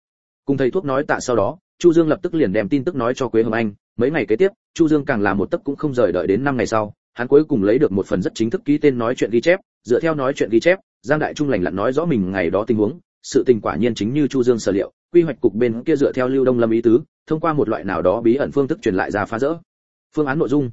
Cùng thầy thuốc nói tạ sau đó, chu dương lập tức liền đem tin tức nói cho quế hồng anh. Mấy ngày kế tiếp, chu dương càng làm một tấc cũng không rời đợi đến năm ngày sau hắn cuối cùng lấy được một phần rất chính thức ký tên nói chuyện ghi chép, dựa theo nói chuyện ghi chép, giang đại trung lành lặn nói rõ mình ngày đó tình huống, sự tình quả nhiên chính như chu dương sở liệu, quy hoạch cục bên kia dựa theo lưu đông lâm ý tứ, thông qua một loại nào đó bí ẩn phương thức truyền lại ra phá rỡ. Phương án nội dung.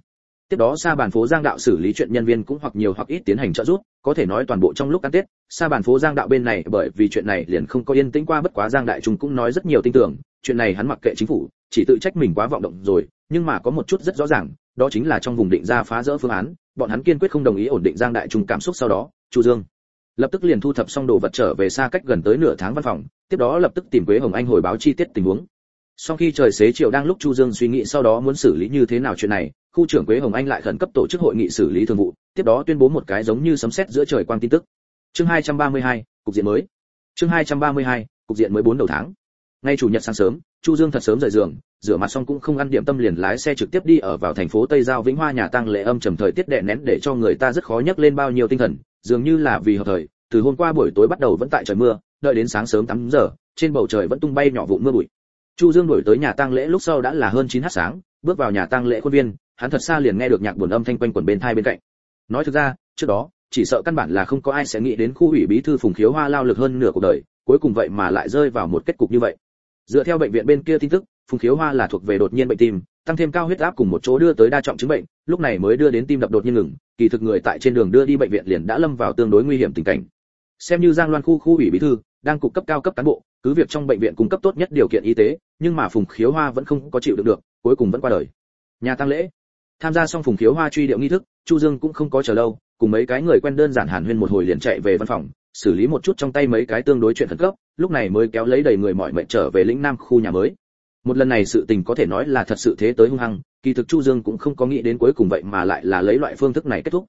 Tiếp đó xa bàn phố giang đạo xử lý chuyện nhân viên cũng hoặc nhiều hoặc ít tiến hành trợ giúp, có thể nói toàn bộ trong lúc ăn tết xa bàn phố giang đạo bên này bởi vì chuyện này liền không có yên tĩnh qua, bất quá giang đại trung cũng nói rất nhiều tin tưởng, chuyện này hắn mặc kệ chính phủ chỉ tự trách mình quá vọng động rồi nhưng mà có một chút rất rõ ràng đó chính là trong vùng định ra phá rỡ phương án bọn hắn kiên quyết không đồng ý ổn định giang đại trung cảm xúc sau đó chu dương lập tức liền thu thập xong đồ vật trở về xa cách gần tới nửa tháng văn phòng tiếp đó lập tức tìm quế hồng anh hồi báo chi tiết tình huống. Sau khi trời xế chiều đang lúc chu dương suy nghĩ sau đó muốn xử lý như thế nào chuyện này khu trưởng quế hồng anh lại khẩn cấp tổ chức hội nghị xử lý thường vụ tiếp đó tuyên bố một cái giống như sấm sét giữa trời quang tin tức. Chương 232, cục diện mới. Chương 232, cục diện mới bốn đầu tháng ngay chủ nhật sáng sớm, chu dương thật sớm rời giường, rửa mặt xong cũng không ăn điểm tâm liền lái xe trực tiếp đi ở vào thành phố tây giao vĩnh hoa nhà tăng lệ âm trầm thời tiết đè nén để cho người ta rất khó nhấc lên bao nhiêu tinh thần, dường như là vì hợp thời, từ hôm qua buổi tối bắt đầu vẫn tại trời mưa, đợi đến sáng sớm 8 giờ, trên bầu trời vẫn tung bay nhỏ vụn mưa bụi. Chu dương đổi tới nhà tang lễ lúc sau đã là hơn 9 h sáng, bước vào nhà tang lễ khuôn viên, hắn thật xa liền nghe được nhạc buồn âm thanh quanh quẩn bên thai bên cạnh. Nói thực ra, trước đó, chỉ sợ căn bản là không có ai sẽ nghĩ đến khu ủy bí thư phùng khiếu hoa lao lực hơn nửa cuộc đời, cuối cùng vậy mà lại rơi vào một kết cục như vậy dựa theo bệnh viện bên kia tin tức, phùng khiếu hoa là thuộc về đột nhiên bệnh tim, tăng thêm cao huyết áp cùng một chỗ đưa tới đa trọng chứng bệnh, lúc này mới đưa đến tim đập đột nhiên ngừng, kỳ thực người tại trên đường đưa đi bệnh viện liền đã lâm vào tương đối nguy hiểm tình cảnh. Xem như giang loan khu khu ủy bí thư, đang cục cấp cao cấp cán bộ, cứ việc trong bệnh viện cung cấp tốt nhất điều kiện y tế, nhưng mà phùng khiếu hoa vẫn không có chịu được được, cuối cùng vẫn qua đời. Nhà tang lễ. Tham gia xong phùng khiếu hoa truy điệu nghi thức, chu dương cũng không có chờ lâu, cùng mấy cái người quen đơn giản hàn huyên một hồi liền chạy về văn phòng xử lý một chút trong tay mấy cái tương đối chuyện khẩn cấp, lúc này mới kéo lấy đầy người mọi mệnh trở về lĩnh nam khu nhà mới. Một lần này sự tình có thể nói là thật sự thế tới hung hăng, kỳ thực chu dương cũng không có nghĩ đến cuối cùng vậy mà lại là lấy loại phương thức này kết thúc.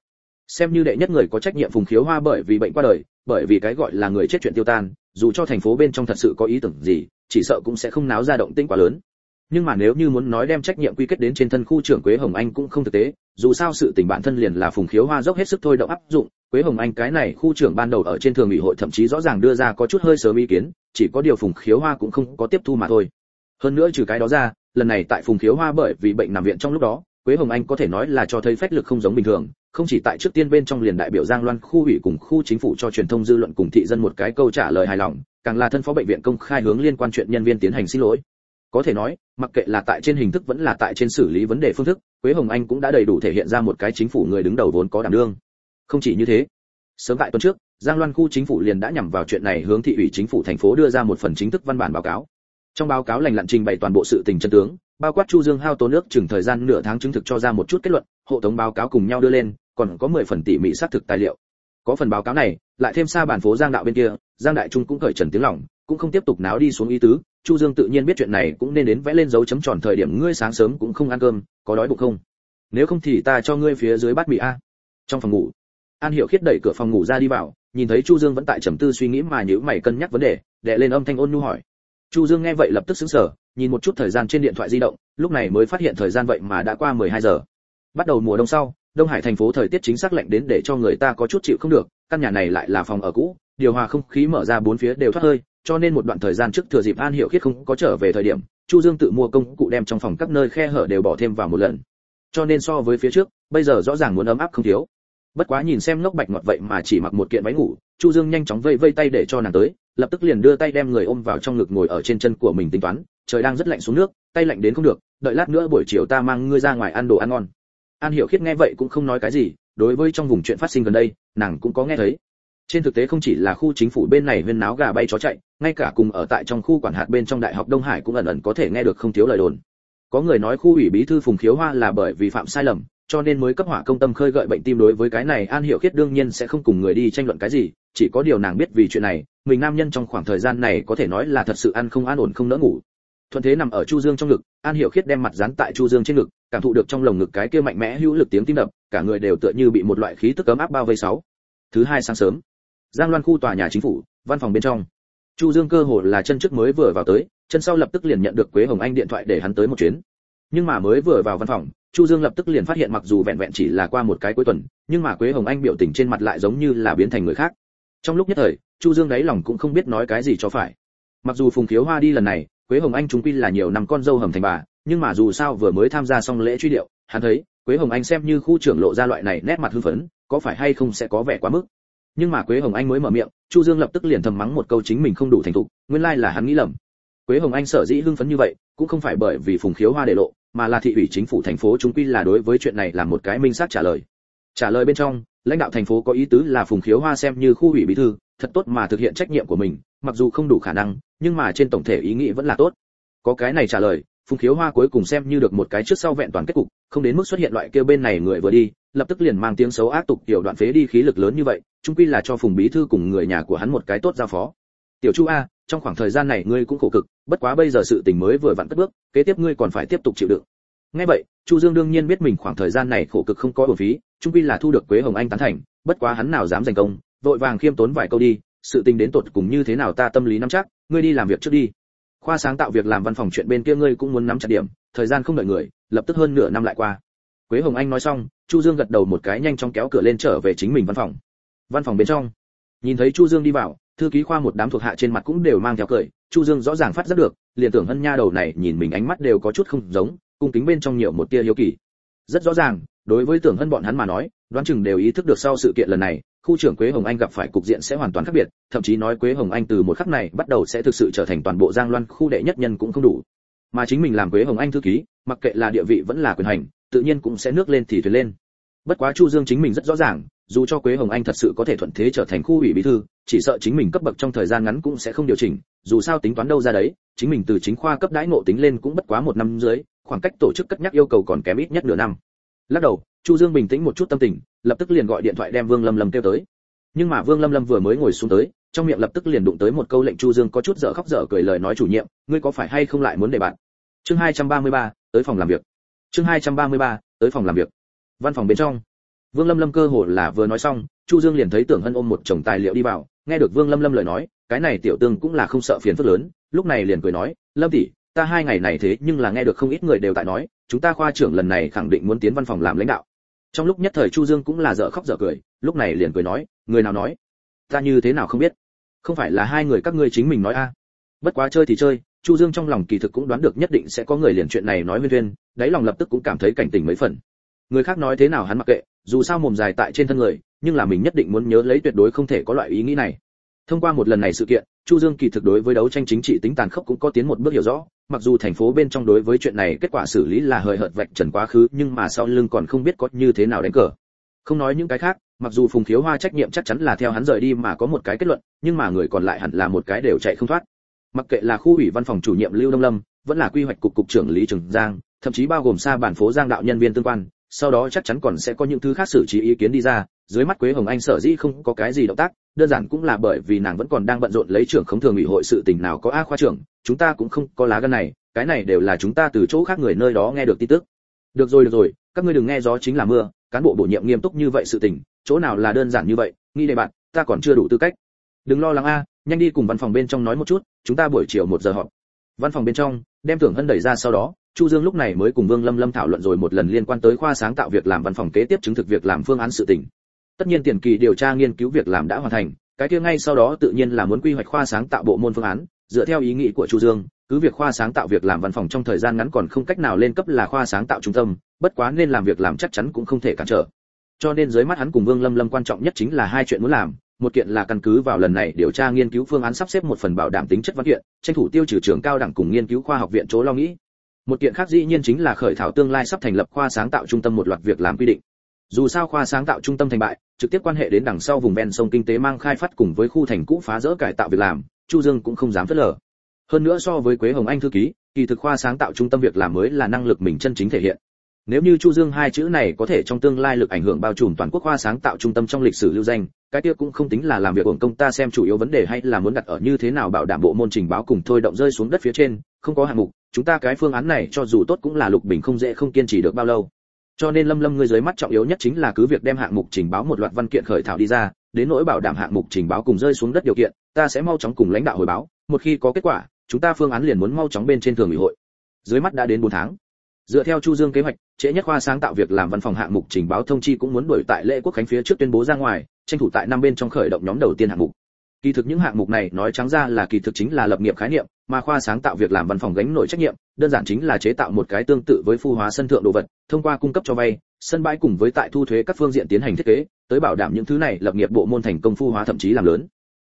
Xem như đệ nhất người có trách nhiệm phùng khiếu hoa bởi vì bệnh qua đời, bởi vì cái gọi là người chết chuyện tiêu tan, dù cho thành phố bên trong thật sự có ý tưởng gì, chỉ sợ cũng sẽ không náo ra động tĩnh quá lớn nhưng mà nếu như muốn nói đem trách nhiệm quy kết đến trên thân khu trưởng quế hồng anh cũng không thực tế, dù sao sự tình bản thân liền là phùng khiếu hoa dốc hết sức thôi động áp dụng, quế hồng anh cái này khu trưởng ban đầu ở trên thường ủy hội thậm chí rõ ràng đưa ra có chút hơi sớm ý kiến, chỉ có điều phùng khiếu hoa cũng không có tiếp thu mà thôi. Hơn nữa trừ cái đó ra, lần này tại phùng khiếu hoa bởi vì bệnh nằm viện trong lúc đó, quế hồng anh có thể nói là cho thấy phách lực không giống bình thường, không chỉ tại trước tiên bên trong liền đại biểu giang loan khu ủy cùng khu chính phủ cho truyền thông dư luận cùng thị dân một cái câu trả lời hài lòng, càng là thân phó bệnh viện công khai hướng liên quan chuyện nhân viên tiến hành xin lỗi có thể nói, mặc kệ là tại trên hình thức vẫn là tại trên xử lý vấn đề phương thức, quế hồng anh cũng đã đầy đủ thể hiện ra một cái chính phủ người đứng đầu vốn có đảm đương. Không chỉ như thế, sớm tại tuần trước, giang loan khu chính phủ liền đã nhằm vào chuyện này hướng thị ủy chính phủ thành phố đưa ra một phần chính thức văn bản báo cáo. Trong báo cáo lành lặn trình bày toàn bộ sự tình chân tướng, bao quát chu dương hao tốn nước chừng thời gian nửa tháng chứng thực cho ra một chút kết luận, hộ tống báo cáo cùng nhau đưa lên, còn có 10 phần tỉ mỉ xác thực tài liệu. Có phần báo cáo này, lại thêm xa bản phố giang đạo bên kia, giang đại trung cũng cởi trần tiếng lòng cũng không tiếp tục náo đi xuống ý tứ, chu dương tự nhiên biết chuyện này cũng nên đến vẽ lên dấu chấm tròn thời điểm ngươi sáng sớm cũng không ăn cơm, có đói bụng không? Nếu không thì ta cho ngươi phía dưới bát mì a. Trong phòng ngủ, an hiểu khiết đẩy cửa phòng ngủ ra đi vào, nhìn thấy chu dương vẫn tại trầm tư suy nghĩ mà nhữ mày cân nhắc vấn đề đệ lên âm thanh ôn nhu hỏi. Chu dương nghe vậy lập tức sững sờ, nhìn một chút thời gian trên điện thoại di động, lúc này mới phát hiện thời gian vậy mà đã qua 12 giờ. Bắt đầu mùa đông sau, đông hải thành phố thời tiết chính xác lạnh đến để cho người ta có chút chịu không được, căn nhà này lại là phòng ở cũ, điều hòa không khí mở ra bốn phía đều thoát hơi cho nên một đoạn thời gian trước thừa dịp an hiểu khiết không có trở về thời điểm, chu dương tự mua công cụ đem trong phòng các nơi khe hở đều bỏ thêm vào một lần. Cho nên so với phía trước, bây giờ rõ ràng muốn ấm áp không thiếu. Bất quá nhìn xem ngốc bạch ngọt vậy mà chỉ mặc một kiện váy ngủ, chu dương nhanh chóng vây vây tay để cho nàng tới, lập tức liền đưa tay đem người ôm vào trong ngực ngồi ở trên chân của mình tính toán, trời đang rất lạnh xuống nước, tay lạnh đến không được, đợi lát nữa buổi chiều ta mang ngươi ra ngoài ăn đồ ăn ngon. An hiểu khiết nghe vậy cũng không nói cái gì, đối với trong vùng chuyện phát sinh gần đây, nàng cũng có nghe thấy trên thực tế không chỉ là khu chính phủ bên này huyên náo gà bay chó chạy, ngay cả cùng ở tại trong khu quản hạt bên trong đại học đông hải cũng ẩn ẩn có thể nghe được không thiếu lời đồn. Có người nói khu ủy bí thư phùng khiếu hoa là bởi vì phạm sai lầm, cho nên mới cấp hỏa công tâm khơi gợi bệnh tim đối với cái này an hiểu khiết đương nhiên sẽ không cùng người đi tranh luận cái gì, chỉ có điều nàng biết vì chuyện này, mình nam nhân trong khoảng thời gian này có thể nói là thật sự ăn không an ổn không nỡ ngủ. Thuận thế nằm ở chu dương trong ngực, an hiểu khiết đem mặt dán tại chu dương trên ngực, cảm thụ được trong lồng ngực cái kia mạnh mẽ hữu lực tiếng tim đập, cả người đều tựa như bị một loại khí tức cấm áp bao vây sáu. Thứ hai sáng sớm giang loan khu tòa nhà chính phủ, văn phòng bên trong. Chu dương cơ hồ là chân trước mới vừa vào tới, chân sau lập tức liền nhận được quế hồng anh điện thoại để hắn tới một chuyến. Nhưng mà mới vừa vào văn phòng, chu dương lập tức liền phát hiện mặc dù vẹn vẹn chỉ là qua một cái cuối tuần, nhưng mà quế hồng anh biểu tình trên mặt lại giống như là biến thành người khác. Trong lúc nhất thời, chu dương đáy lòng cũng không biết nói cái gì cho phải. Mặc dù phùng khiếu hoa đi lần này, quế hồng anh chúng quy là nhiều năm con dâu hầm thành bà, nhưng mà dù sao vừa mới tham gia xong lễ truy điệu, hắn thấy, quế hồng anh xem như khu trưởng lộ ra loại này nét mặt hưng phấn, có phải hay không sẽ có vẻ quá mức nhưng mà quế hồng anh mới mở miệng, chu dương lập tức liền thầm mắng một câu chính mình không đủ thành thục, nguyên lai là hắn nghĩ lầm. Quế hồng anh sở dĩ hưng phấn như vậy, cũng không phải bởi vì phùng khiếu hoa để lộ, mà là thị ủy chính phủ thành phố chúng quy là đối với chuyện này là một cái minh xác trả lời. Trả lời bên trong, lãnh đạo thành phố có ý tứ là phùng khiếu hoa xem như khu ủy bí thư, thật tốt mà thực hiện trách nhiệm của mình, mặc dù không đủ khả năng, nhưng mà trên tổng thể ý nghĩ vẫn là tốt. Có cái này trả lời phùng khiếu hoa cuối cùng xem như được một cái trước sau vẹn toàn kết cục, không đến mức xuất hiện loại kêu bên này người vừa đi, lập tức liền mang tiếng xấu ác tục tiểu đoạn phế đi khí lực lớn như vậy, chung quy là cho phùng bí thư cùng người nhà của hắn một cái tốt giao phó. Tiểu chu a, trong khoảng thời gian này ngươi cũng khổ cực, bất quá bây giờ sự tình mới vừa vặn cất bước, kế tiếp ngươi còn phải tiếp tục chịu đựng. Nghe vậy, chu dương đương nhiên biết mình khoảng thời gian này khổ cực không có bổ phí, chung quy là thu được quế hồng anh tán thành, bất quá hắn nào dám giành công, vội vàng khiêm tốn vài câu đi, sự tình đến tột cùng như thế nào ta tâm lý nắm chắc, ngươi đi làm việc trước đi khoa sáng tạo việc làm văn phòng chuyện bên kia ngươi cũng muốn nắm chặt điểm, thời gian không đợi người, lập tức hơn nửa năm lại qua. Quế hồng anh nói xong, chu dương gật đầu một cái nhanh chóng kéo cửa lên trở về chính mình văn phòng. Văn phòng bên trong, nhìn thấy chu dương đi vào, thư ký khoa một đám thuộc hạ trên mặt cũng đều mang theo cười, chu dương rõ ràng phát giác được, liền tưởng hân nha đầu này nhìn mình ánh mắt đều có chút không giống, cung kính bên trong nhiều một tia hiếu kỳ. Rất rõ ràng, đối với tưởng hân bọn hắn mà nói, đoán chừng đều ý thức được sau sự kiện lần này khu trưởng quế hồng anh gặp phải cục diện sẽ hoàn toàn khác biệt, thậm chí nói quế hồng anh từ một khắc này bắt đầu sẽ thực sự trở thành toàn bộ giang loan khu đệ nhất nhân cũng không đủ. Mà chính mình làm quế hồng anh thư ký, mặc kệ là địa vị vẫn là quyền hành, tự nhiên cũng sẽ nước lên thì thuyền lên. Bất quá chu dương chính mình rất rõ ràng, dù cho quế hồng anh thật sự có thể thuận thế trở thành khu ủy bí thư, chỉ sợ chính mình cấp bậc trong thời gian ngắn cũng sẽ không điều chỉnh, dù sao tính toán đâu ra đấy, chính mình từ chính khoa cấp đãi ngộ tính lên cũng bất quá một năm dưới, khoảng cách tổ chức cất nhắc yêu cầu còn kém ít nhất nửa năm. Lắc đầu, chu dương bình tĩnh một chút tâm tình lập tức liền gọi điện thoại đem vương lâm lâm kêu tới. Nhưng mà vương lâm lâm vừa mới ngồi xuống tới trong miệng lập tức liền đụng tới một câu lệnh chu dương có chút dở khóc dở cười lời nói chủ nhiệm ngươi có phải hay không lại muốn để bạn? Chương 233, tới phòng làm việc. Chương 233, tới phòng làm việc. Văn phòng bên trong. Vương lâm lâm cơ hồ là vừa nói xong chu dương liền thấy tưởng hân ôm một chồng tài liệu đi vào nghe được vương lâm lâm lời nói cái này tiểu tương cũng là không sợ phiền phức lớn lúc này liền cười nói lâm tỷ ta hai ngày này thế nhưng là nghe được không ít người đều tại nói chúng ta khoa trưởng lần này khẳng định muốn tiến văn phòng làm lãnh đạo trong lúc nhất thời chu dương cũng là dở khóc dở cười, lúc này liền cười nói, người nào nói? Ta như thế nào không biết? Không phải là hai người các ngươi chính mình nói a? Bất quá chơi thì chơi, chu dương trong lòng kỳ thực cũng đoán được nhất định sẽ có người liền chuyện này nói với viên đáy lòng lập tức cũng cảm thấy cảnh tỉnh mấy phần. Người khác nói thế nào hắn mặc kệ, dù sao mồm dài tại trên thân người, nhưng là mình nhất định muốn nhớ lấy tuyệt đối không thể có loại ý nghĩ này thông qua một lần này sự kiện, chu dương kỳ thực đối với đấu tranh chính trị tính tàn khốc cũng có tiến một bước hiểu rõ, mặc dù thành phố bên trong đối với chuyện này kết quả xử lý là hời hợt vạch trần quá khứ, nhưng mà sau lưng còn không biết có như thế nào đánh cờ. Không nói những cái khác, mặc dù phùng khiếu hoa trách nhiệm chắc chắn là theo hắn rời đi mà có một cái kết luận, nhưng mà người còn lại hẳn là một cái đều chạy không thoát. Mặc kệ là khu ủy văn phòng chủ nhiệm lưu đông lâm, vẫn là quy hoạch cục cục trưởng lý trường giang, thậm chí bao gồm xa bản phố giang đạo nhân viên tương quan, sau đó chắc chắn còn sẽ có những thứ khác xử trí ý kiến đi ra dưới mắt quế hồng anh sở dĩ không có cái gì động tác, đơn giản cũng là bởi vì nàng vẫn còn đang bận rộn lấy trưởng khống thường ủy hội sự tình nào có a khoa trưởng, chúng ta cũng không có lá gan này, cái này đều là chúng ta từ chỗ khác người nơi đó nghe được tin tức. Được rồi được rồi, các ngươi đừng nghe gió chính là mưa, cán bộ bổ nhiệm nghiêm túc như vậy sự tình, chỗ nào là đơn giản như vậy nghi đề bạn, ta còn chưa đủ tư cách. Đừng lo lắng a, nhanh đi cùng văn phòng bên trong nói một chút, chúng ta buổi chiều một giờ họp. Văn phòng bên trong, đem thưởng hân đẩy ra sau đó, chu dương lúc này mới cùng vương lâm lâm thảo luận rồi một lần liên quan tới khoa sáng tạo việc làm văn phòng kế tiếp chứng thực việc làm phương án sự tình tất nhiên tiền kỳ điều tra nghiên cứu việc làm đã hoàn thành, cái kia ngay sau đó tự nhiên là muốn quy hoạch khoa sáng tạo bộ môn phương án. Dựa theo ý nghĩ của chu dương, cứ việc khoa sáng tạo việc làm văn phòng trong thời gian ngắn còn không cách nào lên cấp là khoa sáng tạo trung tâm, bất quá nên làm việc làm chắc chắn cũng không thể cản trở. Cho nên dưới mắt hắn cùng vương lâm lâm quan trọng nhất chính là hai chuyện muốn làm, một kiện là căn cứ vào lần này điều tra nghiên cứu phương án sắp xếp một phần bảo đảm tính chất văn kiện, tranh thủ tiêu trừ trường cao đẳng cùng nghiên cứu khoa học viện chỗ lo nghĩ. Một kiện khác dĩ nhiên chính là khởi thảo tương lai sắp thành lập khoa sáng tạo trung tâm một loạt việc làm quy định dù sao khoa sáng tạo trung tâm thành bại, trực tiếp quan hệ đến đằng sau vùng ven sông kinh tế mang khai phát cùng với khu thành cũ phá rỡ cải tạo việc làm, chu dương cũng không dám phớt lờ. Hơn nữa so với quế hồng anh thư ký, kỳ thực khoa sáng tạo trung tâm việc làm mới là năng lực mình chân chính thể hiện. Nếu như chu dương hai chữ này có thể trong tương lai lực ảnh hưởng bao trùm toàn quốc khoa sáng tạo trung tâm trong lịch sử lưu danh, cái kia cũng không tính là làm việc của công ta xem chủ yếu vấn đề hay là muốn đặt ở như thế nào bảo đảm bộ môn trình báo cùng thôi động rơi xuống đất phía trên, không có hạng mục, chúng ta cái phương án này cho dù tốt cũng là lục bình không dễ không kiên trì được bao lâu cho nên lâm lâm ngươi dưới mắt trọng yếu nhất chính là cứ việc đem hạng mục trình báo một loạt văn kiện khởi thảo đi ra, đến nỗi bảo đảm hạng mục trình báo cùng rơi xuống đất điều kiện, ta sẽ mau chóng cùng lãnh đạo hồi báo, một khi có kết quả, chúng ta phương án liền muốn mau chóng bên trên thường ủy hội. Dưới mắt đã đến 4 tháng. Dựa theo chu dương kế hoạch, trễ nhất khoa sáng tạo việc làm văn phòng hạng mục trình báo thông chi cũng muốn đuổi tại lễ quốc khánh phía trước tuyên bố ra ngoài, tranh thủ tại năm bên trong khởi động nhóm đầu tiên hạng mục. Kỳ thực những hạng mục này nói trắng ra là kỳ thực chính là lập nghiệp khái niệm mà khoa sáng tạo việc làm văn phòng gánh nổi trách nhiệm, đơn giản chính là chế tạo một cái tương tự với phu hóa sân thượng đồ vật, thông qua cung cấp cho vay, sân bãi cùng với tại thu thuế các phương diện tiến hành thiết kế, tới bảo đảm những thứ này lập nghiệp bộ môn thành công phu hóa thậm chí làm lớn.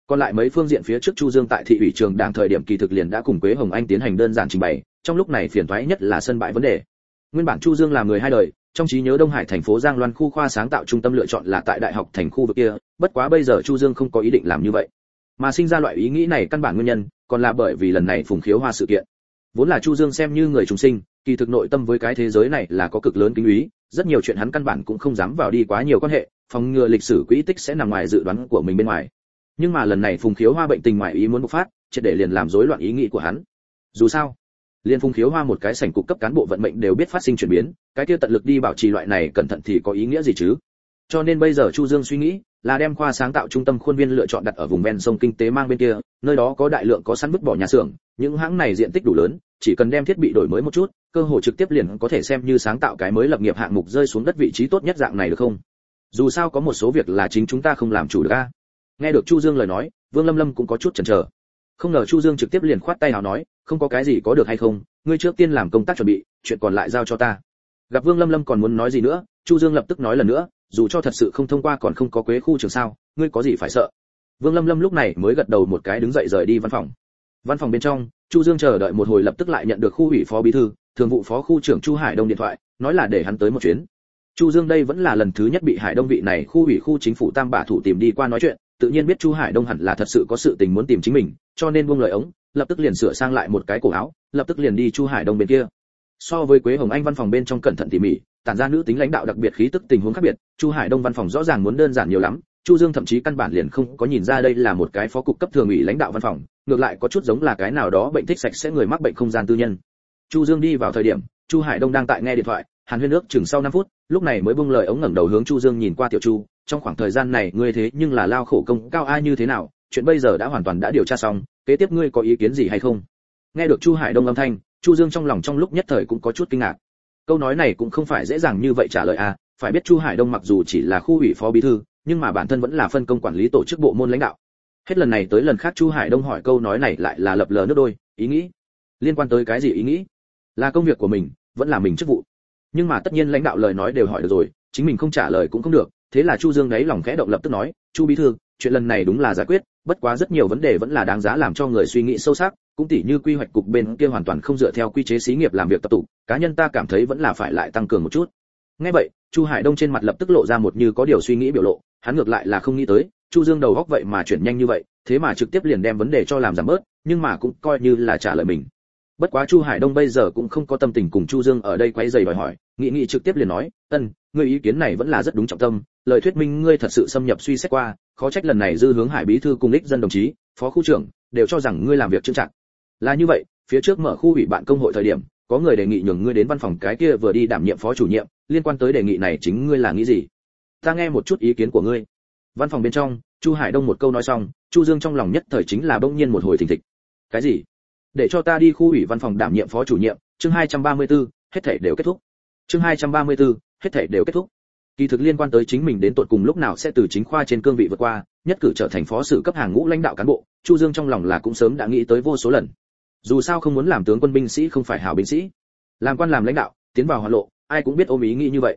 Còn lại mấy phương diện phía trước chu dương tại thị ủy trường đảng thời điểm kỳ thực liền đã cùng quế hồng anh tiến hành đơn giản trình bày, trong lúc này phiền toái nhất là sân bãi vấn đề. Nguyên bản chu dương là người hai đời, trong trí nhớ đông hải thành phố giang loan khu khoa sáng tạo trung tâm lựa chọn là tại đại học thành khu vực kia, bất quá bây giờ chu dương không có ý định làm như vậy. Mà sinh ra loại ý nghĩ này căn bản nguyên nhân còn là bởi vì lần này phùng khiếu hoa sự kiện. Vốn là chu dương xem như người trùng sinh, kỳ thực nội tâm với cái thế giới này là có cực lớn kính ý, rất nhiều chuyện hắn căn bản cũng không dám vào đi quá nhiều quan hệ, phòng ngừa lịch sử quỹ tích sẽ nằm ngoài dự đoán của mình bên ngoài. Nhưng mà lần này phùng khiếu hoa bệnh tình ngoài ý muốn bộc phát, triệt để liền làm rối loạn ý nghĩ của hắn. Dù sao liên phùng khiếu hoa một cái sảnh cục cấp cán bộ vận mệnh đều biết phát sinh chuyển biến, cái kia tận lực đi bảo trì loại này cẩn thận thì có ý nghĩa gì chứ? Cho nên bây giờ chu dương suy nghĩ là đem khoa sáng tạo trung tâm khuôn viên lựa chọn đặt ở vùng ven sông kinh tế mang bên kia, nơi đó có đại lượng có sẵn vứt bỏ nhà xưởng, những hãng này diện tích đủ lớn, chỉ cần đem thiết bị đổi mới một chút, cơ hội trực tiếp liền có thể xem như sáng tạo cái mới lập nghiệp hạng mục rơi xuống đất vị trí tốt nhất dạng này được không? Dù sao có một số việc là chính chúng ta không làm chủ được a. Nghe được chu dương lời nói, vương lâm lâm cũng có chút chần chờ. Không ngờ chu dương trực tiếp liền khoát tay nào nói, không có cái gì có được hay không? Ngươi trước tiên làm công tác chuẩn bị, chuyện còn lại giao cho ta. Gặp vương lâm lâm còn muốn nói gì nữa, chu dương lập tức nói lần nữa dù cho thật sự không thông qua còn không có quế khu trường sao, ngươi có gì phải sợ? Vương lâm lâm lúc này mới gật đầu một cái đứng dậy rời đi văn phòng. Văn phòng bên trong, chu dương chờ đợi một hồi lập tức lại nhận được khu ủy phó bí thư, thường vụ phó khu trưởng chu hải đông điện thoại, nói là để hắn tới một chuyến. Chu dương đây vẫn là lần thứ nhất bị hải đông vị này khu ủy khu chính phủ tam bả thủ tìm đi qua nói chuyện, tự nhiên biết chu hải đông hẳn là thật sự có sự tình muốn tìm chính mình, cho nên buông lời ống, lập tức liền sửa sang lại một cái cổ áo, lập tức liền đi chu hải đông bên kia so với quế hồng anh văn phòng bên trong cẩn thận tỉ mỉ, tản ra nữ tính lãnh đạo đặc biệt khí tức tình huống khác biệt, chu hải đông văn phòng rõ ràng muốn đơn giản nhiều lắm, chu dương thậm chí căn bản liền không có nhìn ra đây là một cái phó cục cấp thường ủy lãnh đạo văn phòng, ngược lại có chút giống là cái nào đó bệnh thích sạch sẽ người mắc bệnh không gian tư nhân. Chu dương đi vào thời điểm, chu hải đông đang tại nghe điện thoại, hàn huyên nước chừng sau 5 phút, lúc này mới buông lời ống ngẩng đầu hướng chu dương nhìn qua tiểu chu, trong khoảng thời gian này ngươi thế nhưng là lao khổ công, cao ai như thế nào, chuyện bây giờ đã hoàn toàn đã điều tra xong, kế tiếp ngươi có ý kiến gì hay không? Nghe được chu hải đông âm thanh chu dương trong lòng trong lúc nhất thời cũng có chút kinh ngạc. Câu nói này cũng không phải dễ dàng như vậy trả lời à phải biết chu hải đông mặc dù chỉ là khu ủy phó bí thư, nhưng mà bản thân vẫn là phân công quản lý tổ chức bộ môn lãnh đạo. Hết lần này tới lần khác chu hải đông hỏi câu nói này lại là lập lờ nước đôi, ý nghĩ. Liên quan tới cái gì ý nghĩ? Là công việc của mình, vẫn là mình chức vụ. Nhưng mà tất nhiên lãnh đạo lời nói đều hỏi được rồi, chính mình không trả lời cũng không được, thế là chu dương đấy lòng khẽ động lập tức nói, chu bí thư, chuyện lần này đúng là giải quyết, bất quá rất nhiều vấn đề vẫn là đáng giá làm cho người suy nghĩ sâu sắc cũng tỉ như quy hoạch cục bên kia hoàn toàn không dựa theo quy chế xí nghiệp làm việc tập tụ, cá nhân ta cảm thấy vẫn là phải lại tăng cường một chút. Nghe vậy, chu hải đông trên mặt lập tức lộ ra một như có điều suy nghĩ biểu lộ, hắn ngược lại là không nghĩ tới, chu dương đầu góc vậy mà chuyển nhanh như vậy, thế mà trực tiếp liền đem vấn đề cho làm giảm bớt, nhưng mà cũng coi như là trả lời mình. Bất quá chu hải đông bây giờ cũng không có tâm tình cùng chu dương ở đây quay giày đòi hỏi, nghị nghị trực tiếp liền nói, ân, ngươi ý kiến này vẫn là rất đúng trọng tâm, lời thuyết minh ngươi thật sự xâm nhập suy xét qua, khó trách lần này dư hướng hải bí thư cùng ích dân đồng chí, phó khu trưởng đều cho rằng ngươi làm việc trưng trạng là như vậy phía trước mở khu ủy bạn công hội thời điểm có người đề nghị nhường ngươi đến văn phòng cái kia vừa đi đảm nhiệm phó chủ nhiệm liên quan tới đề nghị này chính ngươi là nghĩ gì? Ta nghe một chút ý kiến của ngươi. Văn phòng bên trong chu hải đông một câu nói xong chu dương trong lòng nhất thời chính là bỗng nhiên một hồi thình thịch. Cái gì? Để cho ta đi khu ủy văn phòng đảm nhiệm phó chủ nhiệm chương 234, hết thể đều kết thúc. Chương 234, hết thể đều kết thúc. Kỳ thực liên quan tới chính mình đến tận cùng lúc nào sẽ từ chính khoa trên cương vị vượt qua nhất cử trở thành phó sự cấp hàng ngũ lãnh đạo cán bộ chu dương trong lòng là cũng sớm đã nghĩ tới vô số lần dù sao không muốn làm tướng quân binh sĩ không phải hảo binh sĩ. Làm quan làm lãnh đạo, tiến vào hoa lộ, ai cũng biết ôm ý nghĩ như vậy.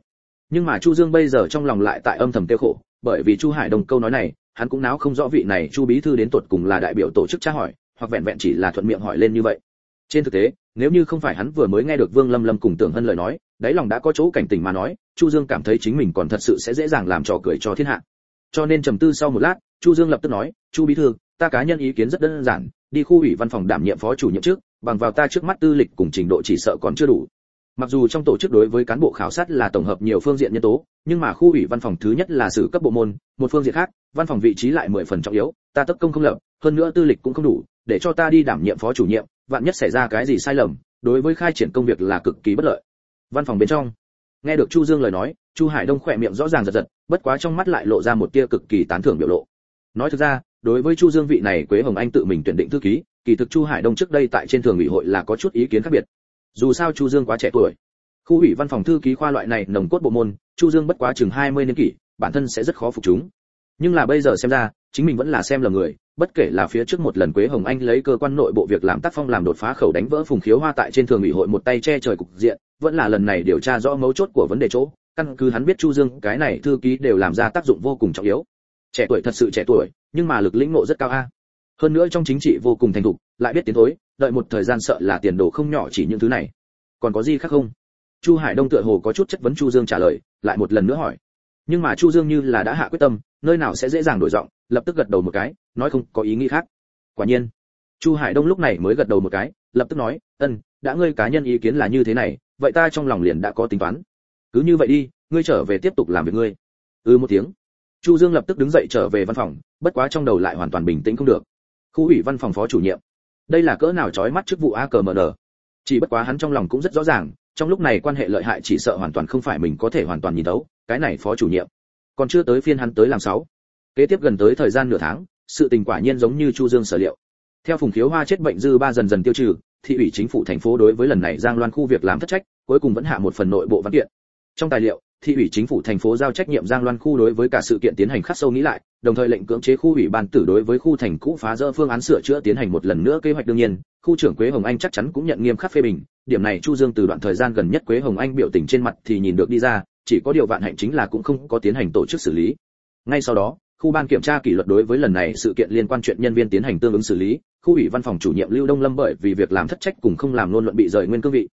Nhưng mà chu dương bây giờ trong lòng lại tại âm thầm tiêu khổ, bởi vì chu hải đồng câu nói này, hắn cũng náo không rõ vị này chu bí thư đến tuột cùng là đại biểu tổ chức tra hỏi, hoặc vẹn vẹn chỉ là thuận miệng hỏi lên như vậy. Trên thực tế, nếu như không phải hắn vừa mới nghe được vương lâm lâm cùng tưởng hân lời nói, đáy lòng đã có chỗ cảnh tỉnh mà nói, chu dương cảm thấy chính mình còn thật sự sẽ dễ dàng làm trò cười cho thiên hạ. Cho nên trầm tư sau một lát, chu dương lập tức nói, chu bí thư, ta cá nhân ý kiến rất đơn giản đi khu ủy văn phòng đảm nhiệm phó chủ nhiệm trước, bằng vào ta trước mắt tư lịch cùng trình độ chỉ sợ còn chưa đủ. Mặc dù trong tổ chức đối với cán bộ khảo sát là tổng hợp nhiều phương diện nhân tố, nhưng mà khu ủy văn phòng thứ nhất là xử cấp bộ môn, một phương diện khác, văn phòng vị trí lại mười phần trọng yếu, ta tất công không lập, hơn nữa tư lịch cũng không đủ, để cho ta đi đảm nhiệm phó chủ nhiệm, vạn nhất xảy ra cái gì sai lầm, đối với khai triển công việc là cực kỳ bất lợi. Văn phòng bên trong. Nghe được chu dương lời nói, chu hải đông khỏe miệng rõ ràng giật giật, bất quá trong mắt lại lộ ra một tia cực kỳ tán thưởng biểu lộ. Nói thực ra đối với chu dương vị này quế hồng anh tự mình tuyển định thư ký, kỳ thực chu hải đông trước đây tại trên thường ủy hội là có chút ý kiến khác biệt. Dù sao chu dương quá trẻ tuổi. Khu ủy văn phòng thư ký khoa loại này nồng cốt bộ môn, chu dương bất quá chừng 20 niên kỷ, bản thân sẽ rất khó phục chúng. Nhưng là bây giờ xem ra, chính mình vẫn là xem là người, bất kể là phía trước một lần quế hồng anh lấy cơ quan nội bộ việc làm tác phong làm đột phá khẩu đánh vỡ phùng khiếu hoa tại trên thường ủy hội một tay che trời cục diện, vẫn là lần này điều tra rõ mấu chốt của vấn đề chỗ, căn cứ hắn biết chu dương cái này thư ký đều làm ra tác dụng vô cùng trọng yếu. Trẻ tuổi thật sự trẻ tuổi nhưng mà lực lĩnh ngộ rất cao a. Hơn nữa trong chính trị vô cùng thành thục, lại biết tiến thối, đợi một thời gian sợ là tiền đồ không nhỏ chỉ những thứ này. Còn có gì khác không? Chu hải đông tựa hồ có chút chất vấn chu dương trả lời, lại một lần nữa hỏi. Nhưng mà chu dương như là đã hạ quyết tâm, nơi nào sẽ dễ dàng đổi giọng, lập tức gật đầu một cái, nói không có ý nghĩ khác. Quả nhiên, chu hải đông lúc này mới gật đầu một cái, lập tức nói, ân, đã ngươi cá nhân ý kiến là như thế này, vậy ta trong lòng liền đã có tính toán. Cứ như vậy đi, ngươi trở về tiếp tục làm việc ngươi. Ừ một tiếng chu dương lập tức đứng dậy trở về văn phòng, bất quá trong đầu lại hoàn toàn bình tĩnh không được. Khu ủy văn phòng phó chủ nhiệm. Đây là cỡ nào chói mắt chức vụ a chỉ bất quá hắn trong lòng cũng rất rõ ràng, trong lúc này quan hệ lợi hại chỉ sợ hoàn toàn không phải mình có thể hoàn toàn nhìn thấu, cái này phó chủ nhiệm. Còn chưa tới phiên hắn tới làm sáu. Kế tiếp gần tới thời gian nửa tháng, sự tình quả nhiên giống như chu dương sở liệu. Theo phùng khiếu hoa chết bệnh dư ba dần dần tiêu trừ, thị ủy chính phủ thành phố đối với lần này giang loan khu việc làm thất trách, cuối cùng vẫn hạ một phần nội bộ văn kiện. Trong tài liệu thị ủy chính phủ thành phố giao trách nhiệm giang loan khu đối với cả sự kiện tiến hành khắc sâu nghĩ lại, đồng thời lệnh cưỡng chế khu ủy ban tử đối với khu thành cũ phá rỡ phương án sửa chữa tiến hành một lần nữa kế hoạch đương nhiên. Khu trưởng quế hồng anh chắc chắn cũng nhận nghiêm khắc phê bình. Điểm này chu dương từ đoạn thời gian gần nhất quế hồng anh biểu tình trên mặt thì nhìn được đi ra, chỉ có điều vạn hạnh chính là cũng không có tiến hành tổ chức xử lý. Ngay sau đó, khu ban kiểm tra kỷ luật đối với lần này sự kiện liên quan chuyện nhân viên tiến hành tương ứng xử lý. Khu ủy văn phòng chủ nhiệm lưu đông lâm bởi vì việc làm thất trách cùng không làm luôn luận bị rời nguyên cương vị.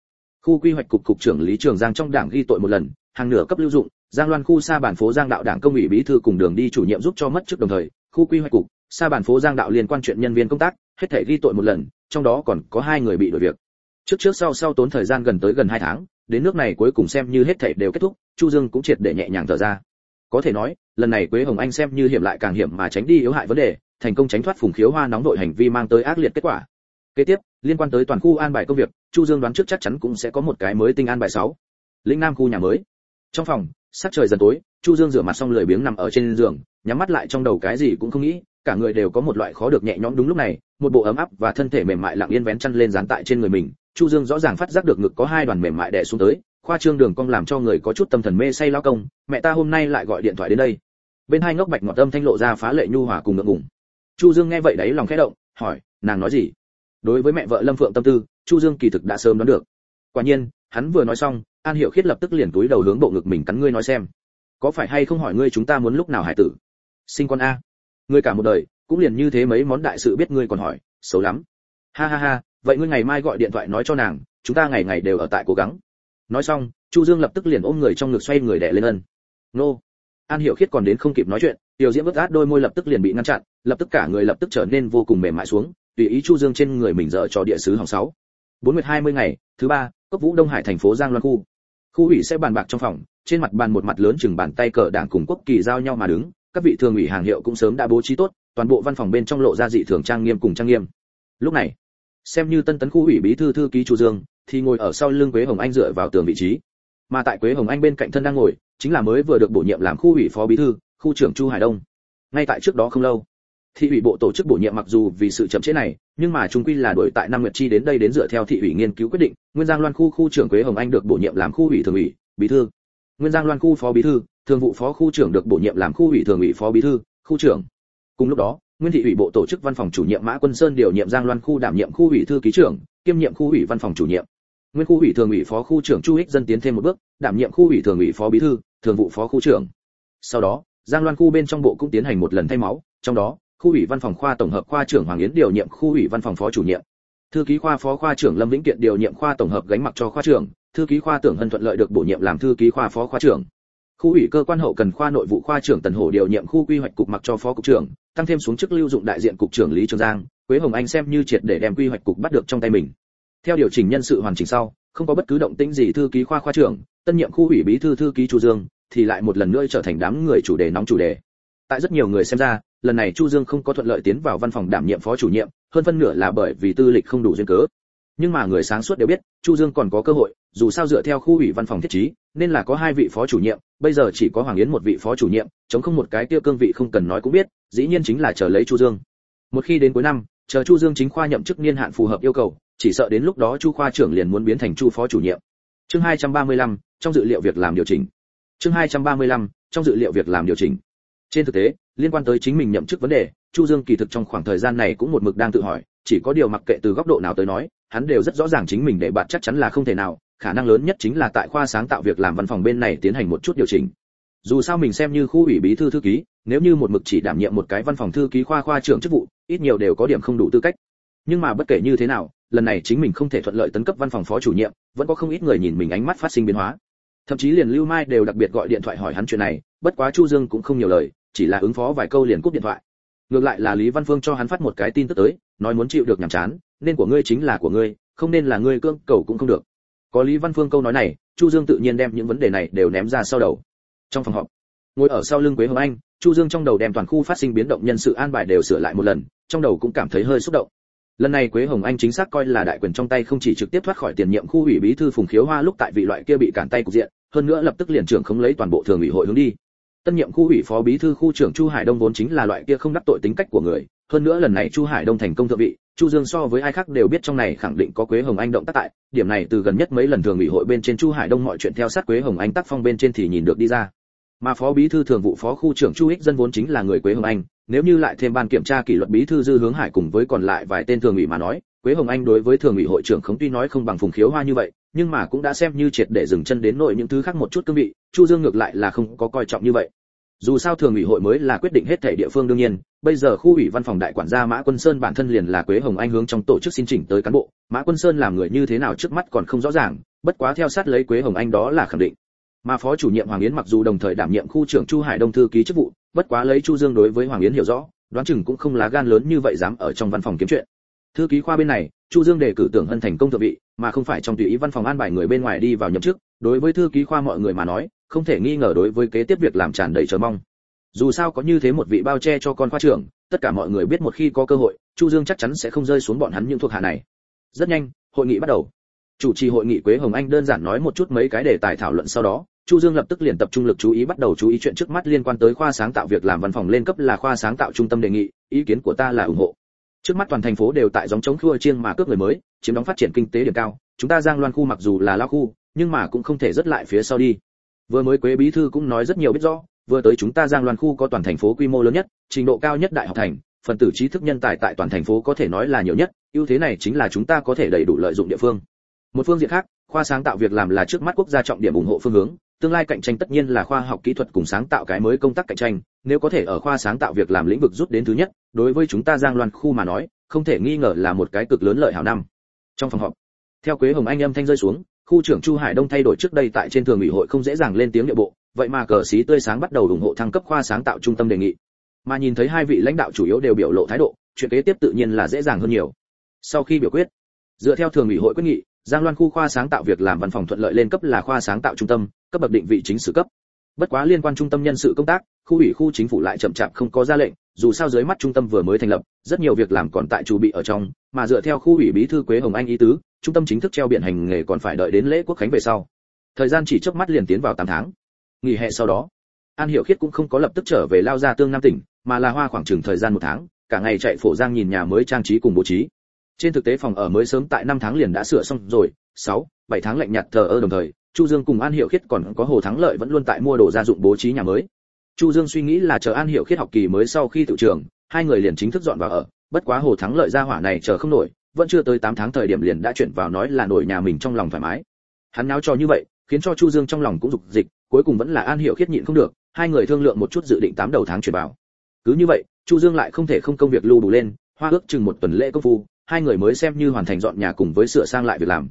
Khu quy hoạch cục cục trưởng lý trường giang trong đảng ghi tội một lần hàng nửa cấp lưu dụng, giang loan khu xa bản phố giang đạo đảng công ủy bí thư cùng đường đi chủ nhiệm giúp cho mất trước đồng thời, khu quy hoạch cục xa bản phố giang đạo liên quan chuyện nhân viên công tác, hết thể ghi tội một lần, trong đó còn có hai người bị đổi việc. Trước trước sau sau tốn thời gian gần tới gần hai tháng, đến nước này cuối cùng xem như hết thể đều kết thúc, chu dương cũng triệt để nhẹ nhàng thở ra. Có thể nói, lần này quế hồng anh xem như hiểm lại càng hiểm mà tránh đi yếu hại vấn đề, thành công tránh thoát phùng khiếu hoa nóng đội hành vi mang tới ác liệt kết quả. Kế tiếp, liên quan tới toàn khu an bài công việc, chu dương đoán trước chắc chắn cũng sẽ có một cái mới tinh an bài 6. lĩnh nam khu nhà mới trong phòng, sắc trời dần tối, chu dương rửa mặt xong lười biếng nằm ở trên giường, nhắm mắt lại trong đầu cái gì cũng không nghĩ, cả người đều có một loại khó được nhẹ nhõm đúng lúc này, một bộ ấm áp và thân thể mềm mại lặng yên vén chăn lên dán tại trên người mình, chu dương rõ ràng phát giác được ngực có hai đoàn mềm mại đè xuống tới, khoa trương đường cong làm cho người có chút tâm thần mê say lao công, mẹ ta hôm nay lại gọi điện thoại đến đây. Bên hai ngốc bạch ngọt âm thanh lộ ra phá lệ nhu hòa cùng ngượng ngùng. Chu dương nghe vậy đấy lòng khẽ động, hỏi, nàng nói gì? Đối với mẹ vợ lâm phượng tâm tư, chu dương kỳ thực đã sớm đoán được. Quả nhiên hắn vừa nói xong, an hiểu khiết lập tức liền túi đầu hướng bộ ngực mình cắn ngươi nói xem. Có phải hay không hỏi ngươi chúng ta muốn lúc nào hải tử? Sinh con a. Ngươi cả một đời, cũng liền như thế mấy món đại sự biết ngươi còn hỏi, xấu lắm. Ha ha ha, vậy ngươi ngày mai gọi điện thoại nói cho nàng, chúng ta ngày ngày đều ở tại cố gắng. Nói xong, chu dương lập tức liền ôm người trong ngực xoay người đè lên ân. Nô. An hiểu khiết còn đến không kịp nói chuyện, tiểu diễm vứt át đôi môi lập tức liền bị ngăn chặn, lập tức cả người lập tức trở nên vô cùng mềm mại xuống, tùy ý chu dương trên người mình dở cho địa sứ hỏng sáu. Bốn nguyệt hai mươi ngày, thứ ba Cấp vũ đông hải thành phố giang loan khu. Khu ủy sẽ bàn bạc trong phòng, trên mặt bàn một mặt lớn chừng bàn tay cờ đảng cùng quốc kỳ giao nhau mà đứng, các vị thường ủy hàng hiệu cũng sớm đã bố trí tốt, toàn bộ văn phòng bên trong lộ ra dị thường trang nghiêm cùng trang nghiêm. Lúc này, xem như tân tấn khu ủy bí thư thư ký chu dương, thì ngồi ở sau lưng quế hồng anh dựa vào tường vị trí. Mà tại quế hồng anh bên cạnh thân đang ngồi, chính là mới vừa được bổ nhiệm làm khu ủy phó bí thư, khu trưởng chu hải đông. Ngay tại trước đó không lâu thị ủy bộ tổ chức bổ nhiệm mặc dù vì sự chậm trễ này, nhưng mà trung quy là đổi tại năm nguyệt chi đến đây đến dựa theo thị ủy nghiên cứu quyết định. Nguyên giang loan khu khu trưởng quế hồng anh được bổ nhiệm làm khu ủy thường ủy, bí thư. Nguyên giang loan khu phó bí thư, thường vụ phó khu trưởng được bổ nhiệm làm khu ủy thường ủy phó bí thư, khu trưởng. Cùng lúc đó, nguyên thị ủy bộ tổ chức văn phòng chủ nhiệm mã quân sơn điều nhiệm giang loan khu đảm nhiệm khu ủy thư ký trưởng, kiêm nhiệm khu ủy văn phòng chủ nhiệm. Nguyên khu ủy thường ủy phó khu trưởng chu ích dân tiến thêm một bước, đảm nhiệm khu ủy thường ủy phó bí thư, thường vụ phó khu trưởng. Sau đó, giang loan khu bên trong bộ cũng tiến hành một lần thay máu, trong đó khu ủy văn phòng khoa tổng hợp khoa trưởng hoàng yến điều nhiệm khu ủy văn phòng phó chủ nhiệm. Thư ký khoa phó khoa trưởng lâm vĩnh kiện điều nhiệm khoa tổng hợp gánh mặc cho khoa trưởng. Thư ký khoa tưởng hân thuận lợi được bổ nhiệm làm thư ký khoa phó khoa trưởng. Khu ủy cơ quan hậu cần khoa nội vụ khoa trưởng tần hổ điều nhiệm khu quy hoạch cục mặc cho phó cục trưởng, tăng thêm xuống chức lưu dụng đại diện cục trưởng lý trường giang, quế hồng anh xem như triệt để đem quy hoạch cục bắt được trong tay mình. Theo điều chỉnh nhân sự hoàn chỉnh sau, không có bất cứ động tĩnh gì thư ký khoa khoa trưởng, tân nhiệm khu ủy bí thư thư ký chu dương, thì lại một lần nữa trở thành đám người chủ đề nóng chủ đề. Tại rất nhiều người xem ra lần này chu dương không có thuận lợi tiến vào văn phòng đảm nhiệm phó chủ nhiệm hơn phân nửa là bởi vì tư lịch không đủ duyên cớ. Nhưng mà người sáng suốt đều biết chu dương còn có cơ hội dù sao dựa theo khu ủy văn phòng thiết trí nên là có hai vị phó chủ nhiệm bây giờ chỉ có hoàng yến một vị phó chủ nhiệm chống không một cái tiêu cương vị không cần nói cũng biết dĩ nhiên chính là chờ lấy chu dương. Một khi đến cuối năm chờ chu dương chính khoa nhậm chức niên hạn phù hợp yêu cầu chỉ sợ đến lúc đó chu khoa trưởng liền muốn biến thành chu phó chủ nhiệm. Chương 235, trong dự liệu việc làm điều chỉnh. Chương 235, trong dự liệu việc làm điều chỉnh. Trên thực tế liên quan tới chính mình nhậm chức vấn đề, chu dương kỳ thực trong khoảng thời gian này cũng một mực đang tự hỏi, chỉ có điều mặc kệ từ góc độ nào tới nói, hắn đều rất rõ ràng chính mình để bạn chắc chắn là không thể nào, khả năng lớn nhất chính là tại khoa sáng tạo việc làm văn phòng bên này tiến hành một chút điều chỉnh. Dù sao mình xem như khu ủy bí thư thư ký, nếu như một mực chỉ đảm nhiệm một cái văn phòng thư ký khoa khoa trưởng chức vụ, ít nhiều đều có điểm không đủ tư cách. Nhưng mà bất kể như thế nào, lần này chính mình không thể thuận lợi tấn cấp văn phòng phó chủ nhiệm, vẫn có không ít người nhìn mình ánh mắt phát sinh biến hóa. Thậm chí liền lưu mai đều đặc biệt gọi điện thoại hỏi hắn chuyện này, bất quá chu dương cũng không nhiều lời chỉ là ứng phó vài câu liền cúp điện thoại. Ngược lại là lý văn phương cho hắn phát một cái tin tức tới, nói muốn chịu được nhàm chán, nên của ngươi chính là của ngươi, không nên là ngươi cương cầu cũng không được. Có lý văn phương câu nói này, chu dương tự nhiên đem những vấn đề này đều ném ra sau đầu. Trong phòng họp, ngồi ở sau lưng quế hồng anh, chu dương trong đầu đem toàn khu phát sinh biến động nhân sự an bài đều sửa lại một lần, trong đầu cũng cảm thấy hơi xúc động. Lần này quế hồng anh chính xác coi là đại quyền trong tay không chỉ trực tiếp thoát khỏi tiền nhiệm khu ủy bí thư phùng khiếu hoa lúc tại vị loại kia bị cản tay cục diện, hơn nữa lập tức liền trưởng không lấy toàn bộ thường ủy hội hướng đi tân nhiệm khu ủy phó bí thư khu trưởng chu hải đông vốn chính là loại kia không đắc tội tính cách của người, hơn nữa lần này chu hải đông thành công thượng vị, chu dương so với ai khác đều biết trong này khẳng định có quế hồng anh động tác tại, điểm này từ gần nhất mấy lần thường ủy hội bên trên chu hải đông mọi chuyện theo sát quế hồng anh tác phong bên trên thì nhìn được đi ra. Mà phó bí thư thường vụ phó khu trưởng chu ích dân vốn chính là người quế hồng anh, nếu như lại thêm ban kiểm tra kỷ luật bí thư dư hướng hải cùng với còn lại vài tên thường ủy mà nói quế hồng anh đối với thường ủy hội trưởng không tuy nói không bằng phùng khiếu hoa như vậy, nhưng mà cũng đã xem như triệt để dừng chân đến nội những thứ khác một chút cương vị, chu dương ngược lại là không có coi trọng như vậy. Dù sao thường ủy hội mới là quyết định hết thể địa phương đương nhiên, bây giờ khu ủy văn phòng đại quản gia mã quân sơn bản thân liền là quế hồng anh hướng trong tổ chức xin chỉnh tới cán bộ, mã quân sơn làm người như thế nào trước mắt còn không rõ ràng, bất quá theo sát lấy quế hồng anh đó là khẳng định. Mà phó chủ nhiệm hoàng yến mặc dù đồng thời đảm nhiệm khu trưởng chu hải đông thư ký chức vụ, bất quá lấy chu dương đối với hoàng yến hiểu rõ, đoán chừng cũng không lá gan lớn như vậy dám ở trong văn phòng kiếm chuyện thư ký khoa bên này, chu dương đề cử tưởng hân thành công thượng vị, mà không phải trong tùy ý văn phòng an bài người bên ngoài đi vào nhậm chức. Đối với thư ký khoa mọi người mà nói, không thể nghi ngờ đối với kế tiếp việc làm tràn đầy chờ mong. Dù sao có như thế một vị bao che cho con khoa trưởng, tất cả mọi người biết một khi có cơ hội, chu dương chắc chắn sẽ không rơi xuống bọn hắn những thuộc hạ này. Rất nhanh, hội nghị bắt đầu. Chủ trì hội nghị quế hồng anh đơn giản nói một chút mấy cái đề tài thảo luận sau đó, chu dương lập tức liền tập trung lực chú ý bắt đầu chú ý chuyện trước mắt liên quan tới khoa sáng tạo việc làm văn phòng lên cấp là khoa sáng tạo trung tâm đề nghị, ý kiến của ta là ủng hộ trước mắt toàn thành phố đều tại giống chống khua chiêng mà cướp người mới, chiếm đóng phát triển kinh tế điểm cao. Chúng ta giang loan khu mặc dù là lao khu, nhưng mà cũng không thể rất lại phía sau đi. Vừa mới quế bí thư cũng nói rất nhiều biết rõ, vừa tới chúng ta giang loan khu có toàn thành phố quy mô lớn nhất, trình độ cao nhất đại học thành, phần tử trí thức nhân tài tại toàn thành phố có thể nói là nhiều nhất, ưu thế này chính là chúng ta có thể đầy đủ lợi dụng địa phương. Một phương diện khác, khoa sáng tạo việc làm là trước mắt quốc gia trọng điểm ủng hộ phương hướng, tương lai cạnh tranh tất nhiên là khoa học kỹ thuật cùng sáng tạo cái mới công tác cạnh tranh, nếu có thể ở khoa sáng tạo việc làm lĩnh vực rút đến thứ nhất đối với chúng ta giang loan khu mà nói, không thể nghi ngờ là một cái cực lớn lợi hảo năm. Trong phòng họp, theo quế hồng anh âm thanh rơi xuống, khu trưởng chu hải đông thay đổi trước đây tại trên thường ủy hội không dễ dàng lên tiếng địa bộ, vậy mà cờ xí tươi sáng bắt đầu ủng hộ thăng cấp khoa sáng tạo trung tâm đề nghị. Mà nhìn thấy hai vị lãnh đạo chủ yếu đều biểu lộ thái độ, chuyện kế tiếp tự nhiên là dễ dàng hơn nhiều. Sau khi biểu quyết, dựa theo thường ủy hội quyết nghị, giang loan khu khoa sáng tạo việc làm văn phòng thuận lợi lên cấp là khoa sáng tạo trung tâm, cấp bậc định vị chính sự cấp. Bất quá liên quan trung tâm nhân sự công tác, khu ủy khu chính phủ lại chậm chạp không có ra lệnh dù sao dưới mắt trung tâm vừa mới thành lập rất nhiều việc làm còn tại chủ bị ở trong mà dựa theo khu ủy bí thư quế hồng anh ý tứ trung tâm chính thức treo biển hành nghề còn phải đợi đến lễ quốc khánh về sau. Thời gian chỉ chớp mắt liền tiến vào 8 tháng. Nghỉ hè sau đó an hiểu khiết cũng không có lập tức trở về lao ra tương nam tỉnh mà là hoa khoảng chừng thời gian một tháng cả ngày chạy phổ giang nhìn nhà mới trang trí cùng bố trí. Trên thực tế phòng ở mới sớm tại 5 tháng liền đã sửa xong rồi 6, 7 tháng lạnh nhạt thờ ơ đồng thời chu dương cùng an hiểu khiết còn có hồ thắng lợi vẫn luôn tại mua đồ gia dụng bố trí nhà mới chu dương suy nghĩ là chờ an hiểu khiết học kỳ mới sau khi tự trường, hai người liền chính thức dọn vào ở. Bất quá hồ thắng lợi gia hỏa này chờ không nổi, vẫn chưa tới 8 tháng thời điểm liền đã chuyển vào nói là nổi nhà mình trong lòng thoải mái. Hắn náo cho như vậy, khiến cho chu dương trong lòng cũng dục dịch, cuối cùng vẫn là an hiểu khiết nhịn không được, hai người thương lượng một chút dự định tám đầu tháng chuyển vào. Cứ như vậy, chu dương lại không thể không công việc lưu đủ lên, hoa ước chừng một tuần lễ công phu, hai người mới xem như hoàn thành dọn nhà cùng với sửa sang lại việc làm.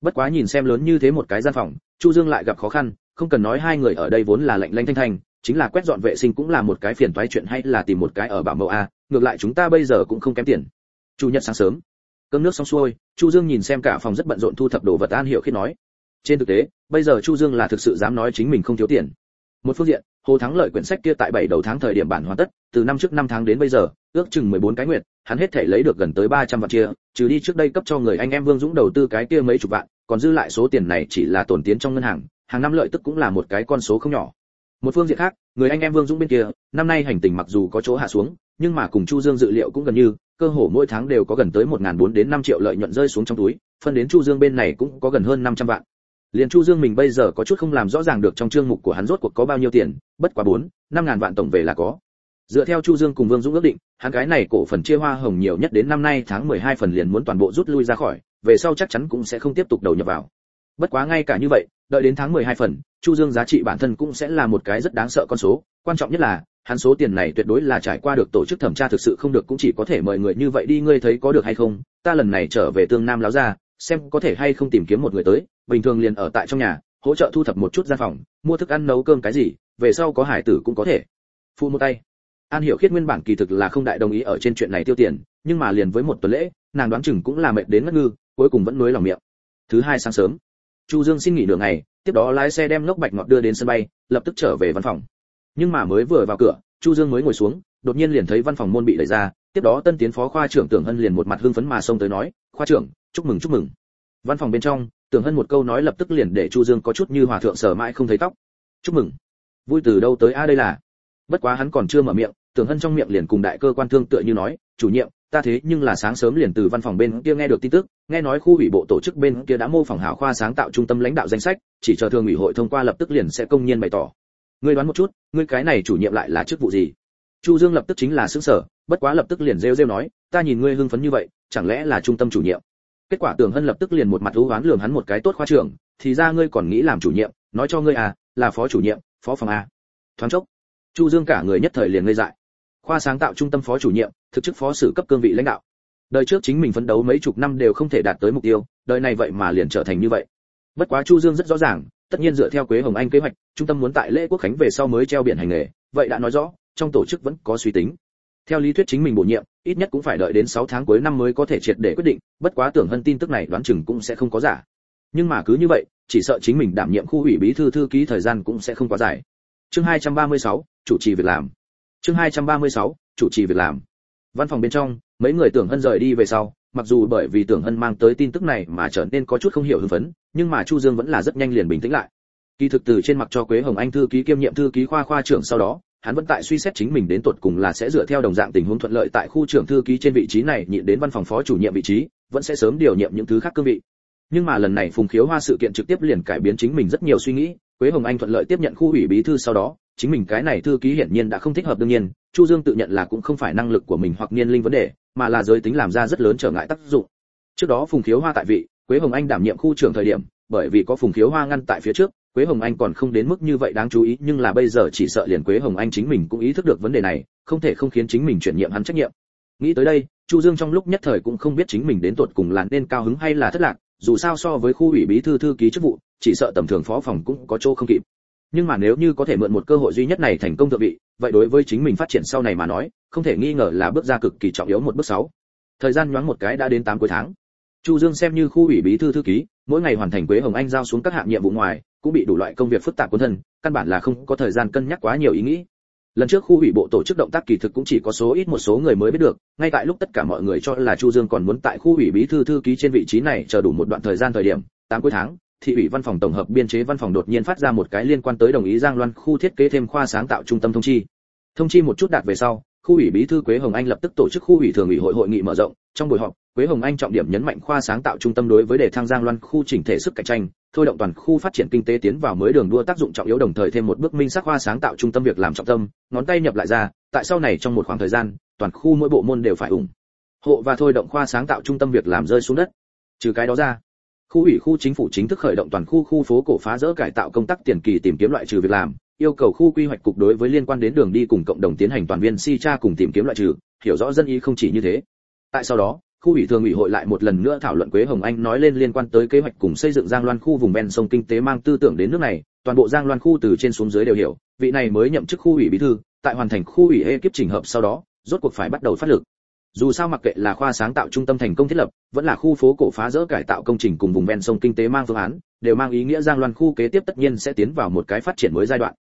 Bất quá nhìn xem lớn như thế một cái gian phòng, chu dương lại gặp khó khăn, không cần nói hai người ở đây vốn là lạnh lanh thanh thanh chính là quét dọn vệ sinh cũng là một cái phiền toái chuyện hay là tìm một cái ở bảo mẫu a, ngược lại chúng ta bây giờ cũng không kém tiền. Chủ nhật sáng sớm, cơm nước xong xuôi, chu dương nhìn xem cả phòng rất bận rộn thu thập đồ vật an hiệu khi nói. Trên thực tế, bây giờ chu dương là thực sự dám nói chính mình không thiếu tiền. Một phương diện, hồ thắng lợi quyển sách kia tại bảy đầu tháng thời điểm bản hoàn tất, từ năm trước năm tháng đến bây giờ, ước chừng 14 cái nguyệt, hắn hết thể lấy được gần tới 300 vạn chia, trừ đi trước đây cấp cho người anh em vương dũng đầu tư cái kia mấy chục vạn, còn dư lại số tiền này chỉ là tổn tiến trong ngân hàng hàng năm lợi tức cũng là một cái con số không nhỏ một phương diện khác, người anh em vương dũng bên kia, năm nay hành tình mặc dù có chỗ hạ xuống, nhưng mà cùng chu dương dự liệu cũng gần như, cơ hồ mỗi tháng đều có gần tới một bốn đến năm triệu lợi nhuận rơi xuống trong túi, phân đến chu dương bên này cũng có gần hơn 500 vạn. Liền chu dương mình bây giờ có chút không làm rõ ràng được trong chương mục của hắn rốt cuộc có bao nhiêu tiền, bất quá bốn, năm ngàn vạn tổng về là có. Dựa theo chu dương cùng vương dũng ước định, hắn cái này cổ phần chia hoa hồng nhiều nhất đến năm nay tháng 12 phần liền muốn toàn bộ rút lui ra khỏi, về sau chắc chắn cũng sẽ không tiếp tục đầu nhập vào. Bất quá ngay cả như vậy đợi đến tháng 12 phần, chu dương giá trị bản thân cũng sẽ là một cái rất đáng sợ con số. Quan trọng nhất là, hắn số tiền này tuyệt đối là trải qua được tổ chức thẩm tra thực sự không được, cũng chỉ có thể mời người như vậy đi, ngươi thấy có được hay không? Ta lần này trở về tương nam láo ra, xem có thể hay không tìm kiếm một người tới. Bình thường liền ở tại trong nhà, hỗ trợ thu thập một chút gian phòng, mua thức ăn, nấu cơm cái gì, về sau có hải tử cũng có thể. Phụ một tay. An hiểu khiết nguyên bản kỳ thực là không đại đồng ý ở trên chuyện này tiêu tiền, nhưng mà liền với một tuần lễ, nàng đoán chừng cũng là mệt đến ngất ngư, cuối cùng vẫn nuối lòng miệng. Thứ hai sáng sớm chu dương xin nghỉ nửa ngày, tiếp đó lái xe đem lốc bạch ngọt đưa đến sân bay, lập tức trở về văn phòng. Nhưng mà mới vừa vào cửa, chu dương mới ngồi xuống, đột nhiên liền thấy văn phòng môn bị đẩy ra, tiếp đó tân tiến phó khoa trưởng tưởng hân liền một mặt hưng phấn mà xông tới nói, khoa trưởng, chúc mừng chúc mừng. Văn phòng bên trong, tưởng hân một câu nói lập tức liền để chu dương có chút như hòa thượng sở mãi không thấy tóc. Chúc mừng. Vui từ đâu tới a, đây là? Bất quá hắn còn chưa mở miệng, tưởng hân trong miệng liền cùng đại cơ quan thương tựa như nói, chủ nhiệm ta thế nhưng là sáng sớm liền từ văn phòng bên kia nghe được tin tức, nghe nói khu ủy bộ tổ chức bên kia đã mô phỏng hảo khoa sáng tạo trung tâm lãnh đạo danh sách, chỉ chờ thường ủy hội thông qua lập tức liền sẽ công nhiên bày tỏ. Ngươi đoán một chút, ngươi cái này chủ nhiệm lại là chức vụ gì? Chu dương lập tức chính là sững sở bất quá lập tức liền rêu rêu nói, ta nhìn ngươi hưng phấn như vậy, chẳng lẽ là trung tâm chủ nhiệm? Kết quả tưởng hân lập tức liền một mặt thú đoán lường hắn một cái tốt khoa trưởng, thì ra ngươi còn nghĩ làm chủ nhiệm, nói cho ngươi à là phó chủ nhiệm, phó phòng a. Thoáng chốc, chu dương cả người nhất thời liền ngây dại. Khoa sáng tạo trung tâm phó chủ nhiệm thực chức phó sử cấp cương vị lãnh đạo. Đời trước chính mình phấn đấu mấy chục năm đều không thể đạt tới mục tiêu đời này vậy mà liền trở thành như vậy. Bất quá chu dương rất rõ ràng tất nhiên dựa theo quế hồng anh kế hoạch trung tâm muốn tại lễ quốc khánh về sau mới treo biển hành nghề vậy đã nói rõ trong tổ chức vẫn có suy tính. Theo lý thuyết chính mình bổ nhiệm ít nhất cũng phải đợi đến 6 tháng cuối năm mới có thể triệt để quyết định bất quá tưởng hân tin tức này đoán chừng cũng sẽ không có giả. Nhưng mà cứ như vậy chỉ sợ chính mình đảm nhiệm khu ủy bí thư thư ký thời gian cũng sẽ không quá dài. Chương 236, chủ trì việc làm. Chương 236, chủ trì việc làm văn phòng bên trong, mấy người tưởng hân rời đi về sau, mặc dù bởi vì tưởng hân mang tới tin tức này mà trở nên có chút không hiểu hưng phấn, nhưng mà chu dương vẫn là rất nhanh liền bình tĩnh lại. Kỳ thực từ trên mặt cho quế hồng anh thư ký kiêm nhiệm thư ký khoa khoa trưởng sau đó, hắn vẫn tại suy xét chính mình đến tột cùng là sẽ dựa theo đồng dạng tình huống thuận lợi tại khu trưởng thư ký trên vị trí này nhịn đến văn phòng phó chủ nhiệm vị trí, vẫn sẽ sớm điều nhiệm những thứ khác cương vị. Nhưng mà lần này phùng khiếu hoa sự kiện trực tiếp liền cải biến chính mình rất nhiều suy nghĩ, quế hồng anh thuận lợi tiếp nhận khu ủy bí thư sau đó chính mình cái này thư ký hiển nhiên đã không thích hợp đương nhiên, chu dương tự nhận là cũng không phải năng lực của mình hoặc niên linh vấn đề, mà là giới tính làm ra rất lớn trở ngại tác dụng. Trước đó phùng khiếu hoa tại vị quế hồng anh đảm nhiệm khu trưởng thời điểm, bởi vì có phùng khiếu hoa ngăn tại phía trước, quế hồng anh còn không đến mức như vậy đáng chú ý, nhưng là bây giờ chỉ sợ liền quế hồng anh chính mình cũng ý thức được vấn đề này, không thể không khiến chính mình chuyển nhiệm hắn trách nhiệm. Nghĩ tới đây, chu dương trong lúc nhất thời cũng không biết chính mình đến tuột cùng là nên cao hứng hay là thất lạc, dù sao so với khu ủy bí thư thư ký chức vụ, chỉ sợ tầm thường phó phòng cũng có chỗ không kịp nhưng mà nếu như có thể mượn một cơ hội duy nhất này thành công thượng vị, vậy đối với chính mình phát triển sau này mà nói, không thể nghi ngờ là bước ra cực kỳ trọng yếu một bước sáu. Thời gian nhoáng một cái đã đến tám cuối tháng. Chu dương xem như khu ủy bí thư thư ký, mỗi ngày hoàn thành quế hồng anh giao xuống các hạng nhiệm vụ ngoài, cũng bị đủ loại công việc phức tạp cuốn thân, căn bản là không có thời gian cân nhắc quá nhiều ý nghĩ. Lần trước khu ủy bộ tổ chức động tác kỳ thực cũng chỉ có số ít một số người mới biết được, ngay tại lúc tất cả mọi người cho là chu dương còn muốn tại khu ủy bí thư thư ký trên vị trí này chờ đủ một đoạn thời gian thời điểm, tám cuối tháng thị ủy văn phòng tổng hợp biên chế văn phòng đột nhiên phát ra một cái liên quan tới đồng ý giang loan khu thiết kế thêm khoa sáng tạo trung tâm thông chi. Thông chi một chút đạt về sau, khu ủy bí thư quế hồng anh lập tức tổ chức khu ủy thường ủy hội hội nghị mở rộng. Trong buổi họp, quế hồng anh trọng điểm nhấn mạnh khoa sáng tạo trung tâm đối với đề thăng giang loan khu chỉnh thể sức cạnh tranh, thôi động toàn khu phát triển kinh tế tiến vào mới đường đua tác dụng trọng yếu đồng thời thêm một bước minh sắc khoa sáng tạo trung tâm việc làm trọng tâm. Ngón tay nhập lại ra, tại sau này trong một khoảng thời gian, toàn khu mỗi bộ môn đều phải ủng hộ và thôi động khoa sáng tạo trung tâm việc làm rơi xuống đất. Trừ cái đó ra khu ủy khu chính phủ chính thức khởi động toàn khu khu phố cổ phá rỡ cải tạo công tác tiền kỳ tìm kiếm loại trừ việc làm, yêu cầu khu quy hoạch cục đối với liên quan đến đường đi cùng cộng đồng tiến hành toàn viên si tra cùng tìm kiếm loại trừ, hiểu rõ dân ý không chỉ như thế. Tại sau đó, khu ủy thường ủy hội lại một lần nữa thảo luận quế hồng anh nói lên liên quan tới kế hoạch cùng xây dựng giang loan khu vùng ven sông kinh tế mang tư tưởng đến nước này, toàn bộ giang loan khu từ trên xuống dưới đều hiểu, vị này mới nhậm chức khu ủy bí thư, tại hoàn thành khu ủy ekip chỉnh hợp sau đó, rốt cuộc phải bắt đầu phát lực dù sao mặc kệ là khoa sáng tạo trung tâm thành công thiết lập, vẫn là khu phố cổ phá rỡ cải tạo công trình cùng vùng ven sông kinh tế mang phương án, đều mang ý nghĩa giang loan khu kế tiếp tất nhiên sẽ tiến vào một cái phát triển mới giai đoạn.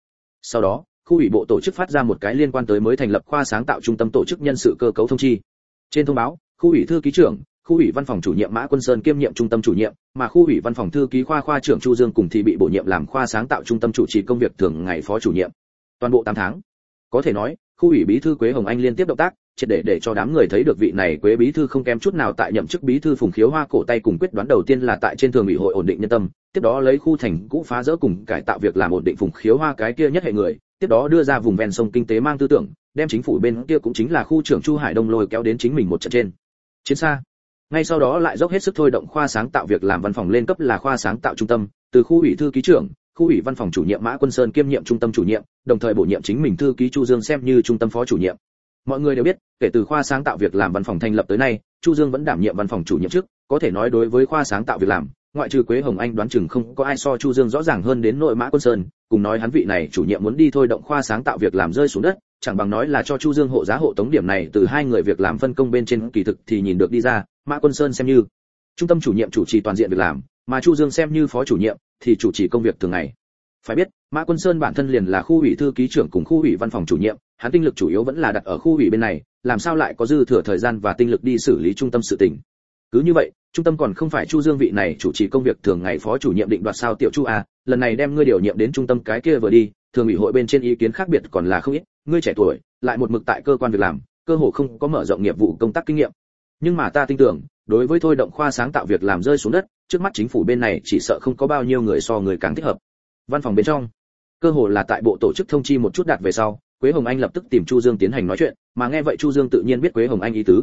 Sau đó, khu ủy bộ tổ chức phát ra một cái liên quan tới mới thành lập khoa sáng tạo trung tâm tổ chức nhân sự cơ cấu thông chi. Trên thông báo, khu ủy thư ký trưởng, khu ủy văn phòng chủ nhiệm mã quân sơn kiêm nhiệm trung tâm chủ nhiệm, mà khu ủy văn phòng thư ký khoa khoa trưởng chu dương cùng thì bị bổ nhiệm làm khoa sáng tạo trung tâm chủ trì công việc thường ngày phó chủ nhiệm. Toàn bộ 8 tháng, có thể nói khu ủy bí thư quế hồng anh liên tiếp động tác, triệt để để cho đám người thấy được vị này quế bí thư không kém chút nào tại nhậm chức bí thư phùng khiếu hoa cổ tay cùng quyết đoán đầu tiên là tại trên thường ủy hội ổn định nhân tâm, tiếp đó lấy khu thành cũ phá rỡ cùng cải tạo việc làm ổn định phùng khiếu hoa cái kia nhất hệ người, tiếp đó đưa ra vùng ven sông kinh tế mang tư tưởng, đem chính phủ bên kia cũng chính là khu trưởng chu hải đông lôi kéo đến chính mình một trận trên. Chiến xa. Ngay sau đó lại dốc hết sức thôi động khoa sáng tạo việc làm văn phòng lên cấp là khoa sáng tạo trung tâm, từ khu ủy thư ký trưởng khu ủy văn phòng chủ nhiệm mã quân sơn kiêm nhiệm trung tâm chủ nhiệm, đồng thời bổ nhiệm chính mình thư ký chu dương xem như trung tâm phó chủ nhiệm. Mọi người đều biết, kể từ khoa sáng tạo việc làm văn phòng thành lập tới nay, chu dương vẫn đảm nhiệm văn phòng chủ nhiệm trước, có thể nói đối với khoa sáng tạo việc làm, ngoại trừ quế hồng anh đoán chừng không có ai so chu dương rõ ràng hơn đến nội mã quân sơn, cùng nói hắn vị này chủ nhiệm muốn đi thôi động khoa sáng tạo việc làm rơi xuống đất, chẳng bằng nói là cho chu dương hộ giá hộ tống điểm này từ hai người việc làm phân công bên trên kỳ thực thì nhìn được đi ra, mã quân sơn xem như trung tâm chủ nhiệm chủ trì toàn diện việc làm, mà chu dương xem như phó chủ nhiệm thì chủ trì công việc thường ngày. Phải biết, mã quân sơn bản thân liền là khu ủy thư ký trưởng cùng khu ủy văn phòng chủ nhiệm, hắn tinh lực chủ yếu vẫn là đặt ở khu ủy bên này, làm sao lại có dư thừa thời gian và tinh lực đi xử lý trung tâm sự tình. Cứ như vậy, trung tâm còn không phải chu dương vị này chủ trì công việc thường ngày phó chủ nhiệm định đoạt sao tiểu chu à lần này đem ngươi điều nhiệm đến trung tâm cái kia vừa đi, thường ủy hội bên trên ý kiến khác biệt còn là không ít, ngươi trẻ tuổi, lại một mực tại cơ quan việc làm, cơ hồ không có mở rộng nghiệp vụ công tác kinh nghiệm. Nhưng mà ta tin tưởng đối với thôi động khoa sáng tạo việc làm rơi xuống đất, trước mắt chính phủ bên này chỉ sợ không có bao nhiêu người so người càng thích hợp. Văn phòng bên trong, cơ hồ là tại bộ tổ chức thông chi một chút đạt về sau, quế hồng anh lập tức tìm chu dương tiến hành nói chuyện, mà nghe vậy chu dương tự nhiên biết quế hồng anh ý tứ.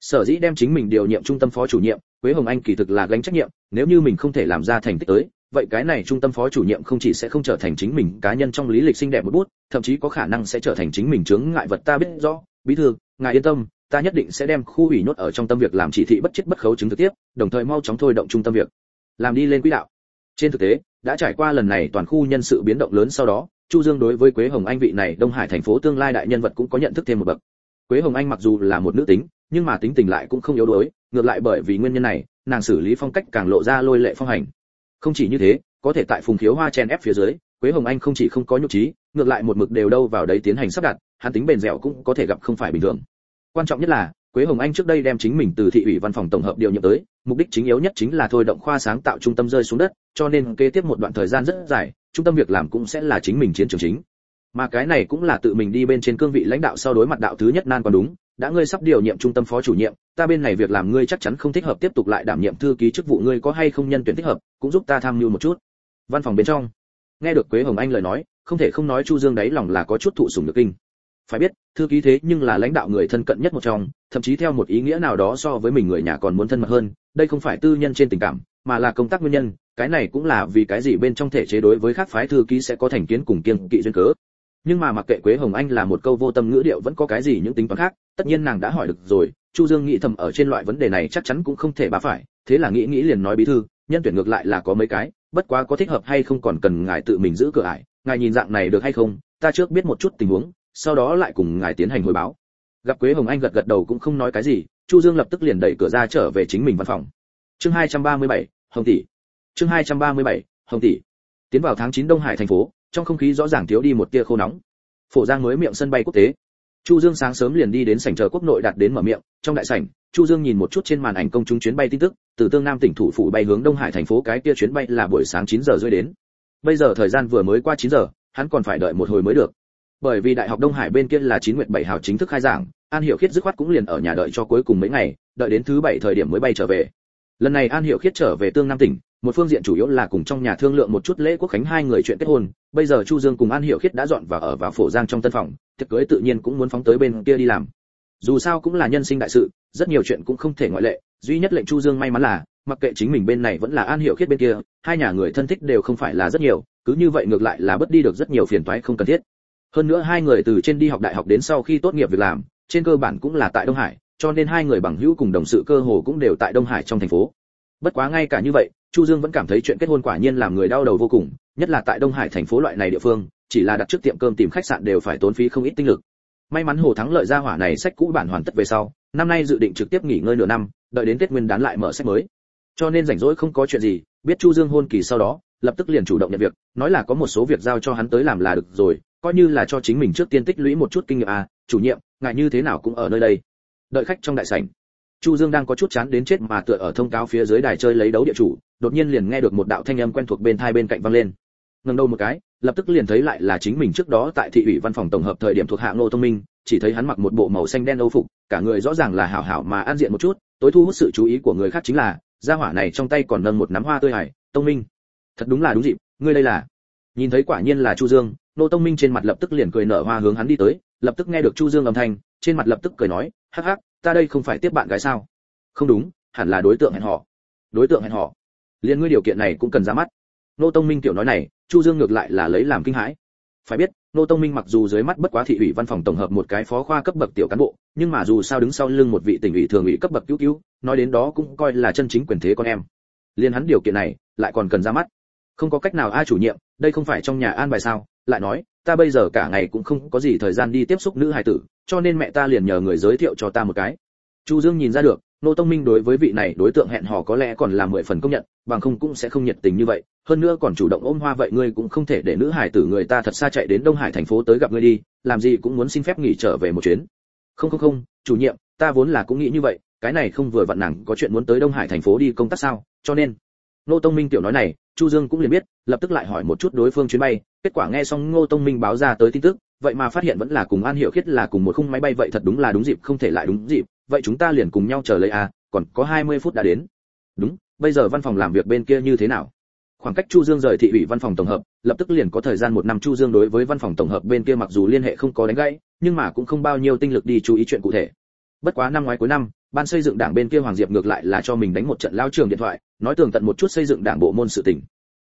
Sở dĩ đem chính mình điều nhiệm trung tâm phó chủ nhiệm, quế hồng anh kỳ thực là gánh trách nhiệm, nếu như mình không thể làm ra thành tích tới, vậy cái này trung tâm phó chủ nhiệm không chỉ sẽ không trở thành chính mình cá nhân trong lý lịch xinh đẹp một bút, thậm chí có khả năng sẽ trở thành chính mình chướng ngại vật ta biết rõ. Bí thư, ngài yên tâm ta nhất định sẽ đem khu ủy nốt ở trong tâm việc làm chỉ thị bất chết bất khấu chứng thực tiếp, đồng thời mau chóng thôi động trung tâm việc. Làm đi lên quỹ đạo. Trên thực tế, đã trải qua lần này toàn khu nhân sự biến động lớn sau đó, chu dương đối với quế hồng anh vị này đông hải thành phố tương lai đại nhân vật cũng có nhận thức thêm một bậc. Quế hồng anh mặc dù là một nữ tính, nhưng mà tính tình lại cũng không yếu đuối, ngược lại bởi vì nguyên nhân này, nàng xử lý phong cách càng lộ ra lôi lệ phong hành. Không chỉ như thế, có thể tại phùng khiếu hoa chen ép phía dưới, quế hồng anh không chỉ không có nhục trí, ngược lại một mực đều đâu vào đấy tiến hành sắp đặt, hắn tính bền dẻo cũng có thể gặp không phải bình thường quan trọng nhất là, quế hồng anh trước đây đem chính mình từ thị ủy văn phòng tổng hợp điều nhiệm tới, mục đích chính yếu nhất chính là thôi động khoa sáng tạo trung tâm rơi xuống đất, cho nên kế tiếp một đoạn thời gian rất dài, trung tâm việc làm cũng sẽ là chính mình chiến trường chính. Mà cái này cũng là tự mình đi bên trên cương vị lãnh đạo sau đối mặt đạo thứ nhất nan còn đúng, đã ngươi sắp điều nhiệm trung tâm phó chủ nhiệm, ta bên này việc làm ngươi chắc chắn không thích hợp tiếp tục lại đảm nhiệm thư ký chức vụ ngươi có hay không nhân tuyển thích hợp, cũng giúp ta tham mưu một chút. Văn phòng bên trong. Nghe được quế hồng anh lời nói, không thể không nói chu dương đấy lòng là có chút thụ sủng được kinh phải biết, thư ký thế nhưng là lãnh đạo người thân cận nhất một trong, thậm chí theo một ý nghĩa nào đó so với mình người nhà còn muốn thân mật hơn, đây không phải tư nhân trên tình cảm, mà là công tác nguyên nhân, cái này cũng là vì cái gì bên trong thể chế đối với các phái thư ký sẽ có thành kiến cùng kiêng kỵ duyên cớ. Nhưng mà mặc kệ quế hồng anh là một câu vô tâm ngữ điệu vẫn có cái gì những tính toán khác, tất nhiên nàng đã hỏi được rồi, chu dương nghĩ thầm ở trên loại vấn đề này chắc chắn cũng không thể bá phải, thế là nghĩ nghĩ liền nói bí thư, nhân tuyển ngược lại là có mấy cái, bất quá có thích hợp hay không còn cần ngài tự mình giữ cửa ải, ngài nhìn dạng này được hay không, ta trước biết một chút tình huống sau đó lại cùng ngài tiến hành hồi báo. Gặp quế hồng anh gật gật đầu cũng không nói cái gì chu dương lập tức liền đẩy cửa ra trở về chính mình văn phòng. Chương 237, hồng tỷ. Chương 237, hồng tỷ. Tiến vào tháng 9 đông hải thành phố trong không khí rõ ràng thiếu đi một tia khô nóng. Phổ giang mới miệng sân bay quốc tế. Chu dương sáng sớm liền đi đến sảnh chờ quốc nội đặt đến mở miệng trong đại sảnh chu dương nhìn một chút trên màn ảnh công chúng chuyến bay tin tức từ tương nam tỉnh thủ phủ bay hướng đông hải thành phố cái kia chuyến bay là buổi sáng 9 giờ rưỡi đến. Bây giờ thời gian vừa mới qua 9 giờ hắn còn phải đợi một hồi mới được bởi vì đại học đông hải bên kia là chín nguyệt bảy hào chính thức khai giảng, an hiệu khiết dứt khoát cũng liền ở nhà đợi cho cuối cùng mấy ngày, đợi đến thứ bảy thời điểm mới bay trở về. Lần này an hiệu khiết trở về tương nam tỉnh, một phương diện chủ yếu là cùng trong nhà thương lượng một chút lễ quốc khánh hai người chuyện kết hôn, bây giờ chu dương cùng an hiệu khiết đã dọn và ở vào phổ giang trong tân phòng, tiệc cưới tự nhiên cũng muốn phóng tới bên kia đi làm. Dù sao cũng là nhân sinh đại sự, rất nhiều chuyện cũng không thể ngoại lệ, duy nhất lệnh chu dương may mắn là, mặc kệ chính mình bên này vẫn là an hiệu khiết bên kia, hai nhà người thân thích đều không phải là rất nhiều, cứ như vậy ngược lại là bất đi được rất nhiều phiền toái không cần thiết hơn nữa hai người từ trên đi học đại học đến sau khi tốt nghiệp việc làm, trên cơ bản cũng là tại đông hải, cho nên hai người bằng hữu cùng đồng sự cơ hồ cũng đều tại đông hải trong thành phố. Bất quá ngay cả như vậy, chu dương vẫn cảm thấy chuyện kết hôn quả nhiên làm người đau đầu vô cùng, nhất là tại đông hải thành phố loại này địa phương, chỉ là đặt trước tiệm cơm tìm khách sạn đều phải tốn phí không ít tinh lực. May mắn hồ thắng lợi gia hỏa này sách cũ bản hoàn tất về sau, năm nay dự định trực tiếp nghỉ ngơi nửa năm, đợi đến tết nguyên đán lại mở sách mới. Cho nên rảnh rỗi không có chuyện gì, biết chu dương hôn kỳ sau đó, lập tức liền chủ động nhận việc, nói là có một số việc giao cho hắn tới làm là được rồi coi như là cho chính mình trước tiên tích lũy một chút kinh nghiệm à chủ nhiệm ngại như thế nào cũng ở nơi đây. Đợi khách trong đại sảnh. Chu dương đang có chút chán đến chết mà tựa ở thông cáo phía dưới đài chơi lấy đấu địa chủ, đột nhiên liền nghe được một đạo thanh âm quen thuộc bên tai bên cạnh vang lên. Ngẩng đầu một cái, lập tức liền thấy lại là chính mình trước đó tại thị ủy văn phòng tổng hợp thời điểm thuộc hạ ngô thông minh, chỉ thấy hắn mặc một bộ màu xanh đen âu phục, cả người rõ ràng là hảo hảo mà an diện một chút, tối thu hút sự chú ý của người khác chính là, gia hỏa này trong tay còn nâng một nắm hoa tươi hải tông minh. Thật đúng là đúng dịp, ngươi đây là. Nhìn thấy quả nhiên là chu dương nô tông minh trên mặt lập tức liền cười nở hoa hướng hắn đi tới, lập tức nghe được chu dương âm thanh, trên mặt lập tức cười nói, hắc hắc, ta đây không phải tiếp bạn gái sao? Không đúng, hẳn là đối tượng hẹn hò. Đối tượng hẹn hò? Liền ngươi điều kiện này cũng cần ra mắt. Nô tông minh tiểu nói này, chu dương ngược lại là lấy làm kinh hãi. Phải biết, nô tông minh mặc dù dưới mắt bất quá thị ủy văn phòng tổng hợp một cái phó khoa cấp bậc tiểu cán bộ, nhưng mà dù sao đứng sau lưng một vị tỉnh ủy thường ủy cấp bậc cứu cứu, nói đến đó cũng coi là chân chính quyền thế con em. Liên hắn điều kiện này, lại còn cần ra mắt. Không có cách nào ai chủ nhiệm, đây không phải trong nhà an bài sao? Lại nói, ta bây giờ cả ngày cũng không có gì thời gian đi tiếp xúc nữ hài tử, cho nên mẹ ta liền nhờ người giới thiệu cho ta một cái. Chu dương nhìn ra được nô tông minh đối với vị này đối tượng hẹn hò có lẽ còn là mười phần công nhận, bằng không cũng sẽ không nhiệt tình như vậy. Hơn nữa còn chủ động ôm hoa vậy ngươi cũng không thể để nữ hài tử người ta thật xa chạy đến đông hải thành phố tới gặp ngươi đi, làm gì cũng muốn xin phép nghỉ trở về một chuyến. Không không không, chủ nhiệm, ta vốn là cũng nghĩ như vậy, cái này không vừa vặn nàng có chuyện muốn tới đông hải thành phố đi công tác sao, cho nên. Nô tông minh tiểu nói này, chu dương cũng liền biết, lập tức lại hỏi một chút đối phương chuyến bay kết quả nghe xong ngô tông minh báo ra tới tin tức, vậy mà phát hiện vẫn là cùng an Hiểu khiết là cùng một khung máy bay vậy thật đúng là đúng dịp, không thể lại đúng dịp. Vậy chúng ta liền cùng nhau chờ lấy à còn có 20 phút đã đến. Đúng, bây giờ văn phòng làm việc bên kia như thế nào? Khoảng cách chu dương rời thị ủy văn phòng tổng hợp, lập tức liền có thời gian một năm chu dương đối với văn phòng tổng hợp bên kia mặc dù liên hệ không có đánh gãy, nhưng mà cũng không bao nhiêu tinh lực đi chú ý chuyện cụ thể. Bất quá năm ngoái cuối năm, ban xây dựng đảng bên kia hoàng diệp ngược lại là cho mình đánh một trận lao trường điện thoại, nói tường tận một chút xây dựng đảng bộ môn sự tình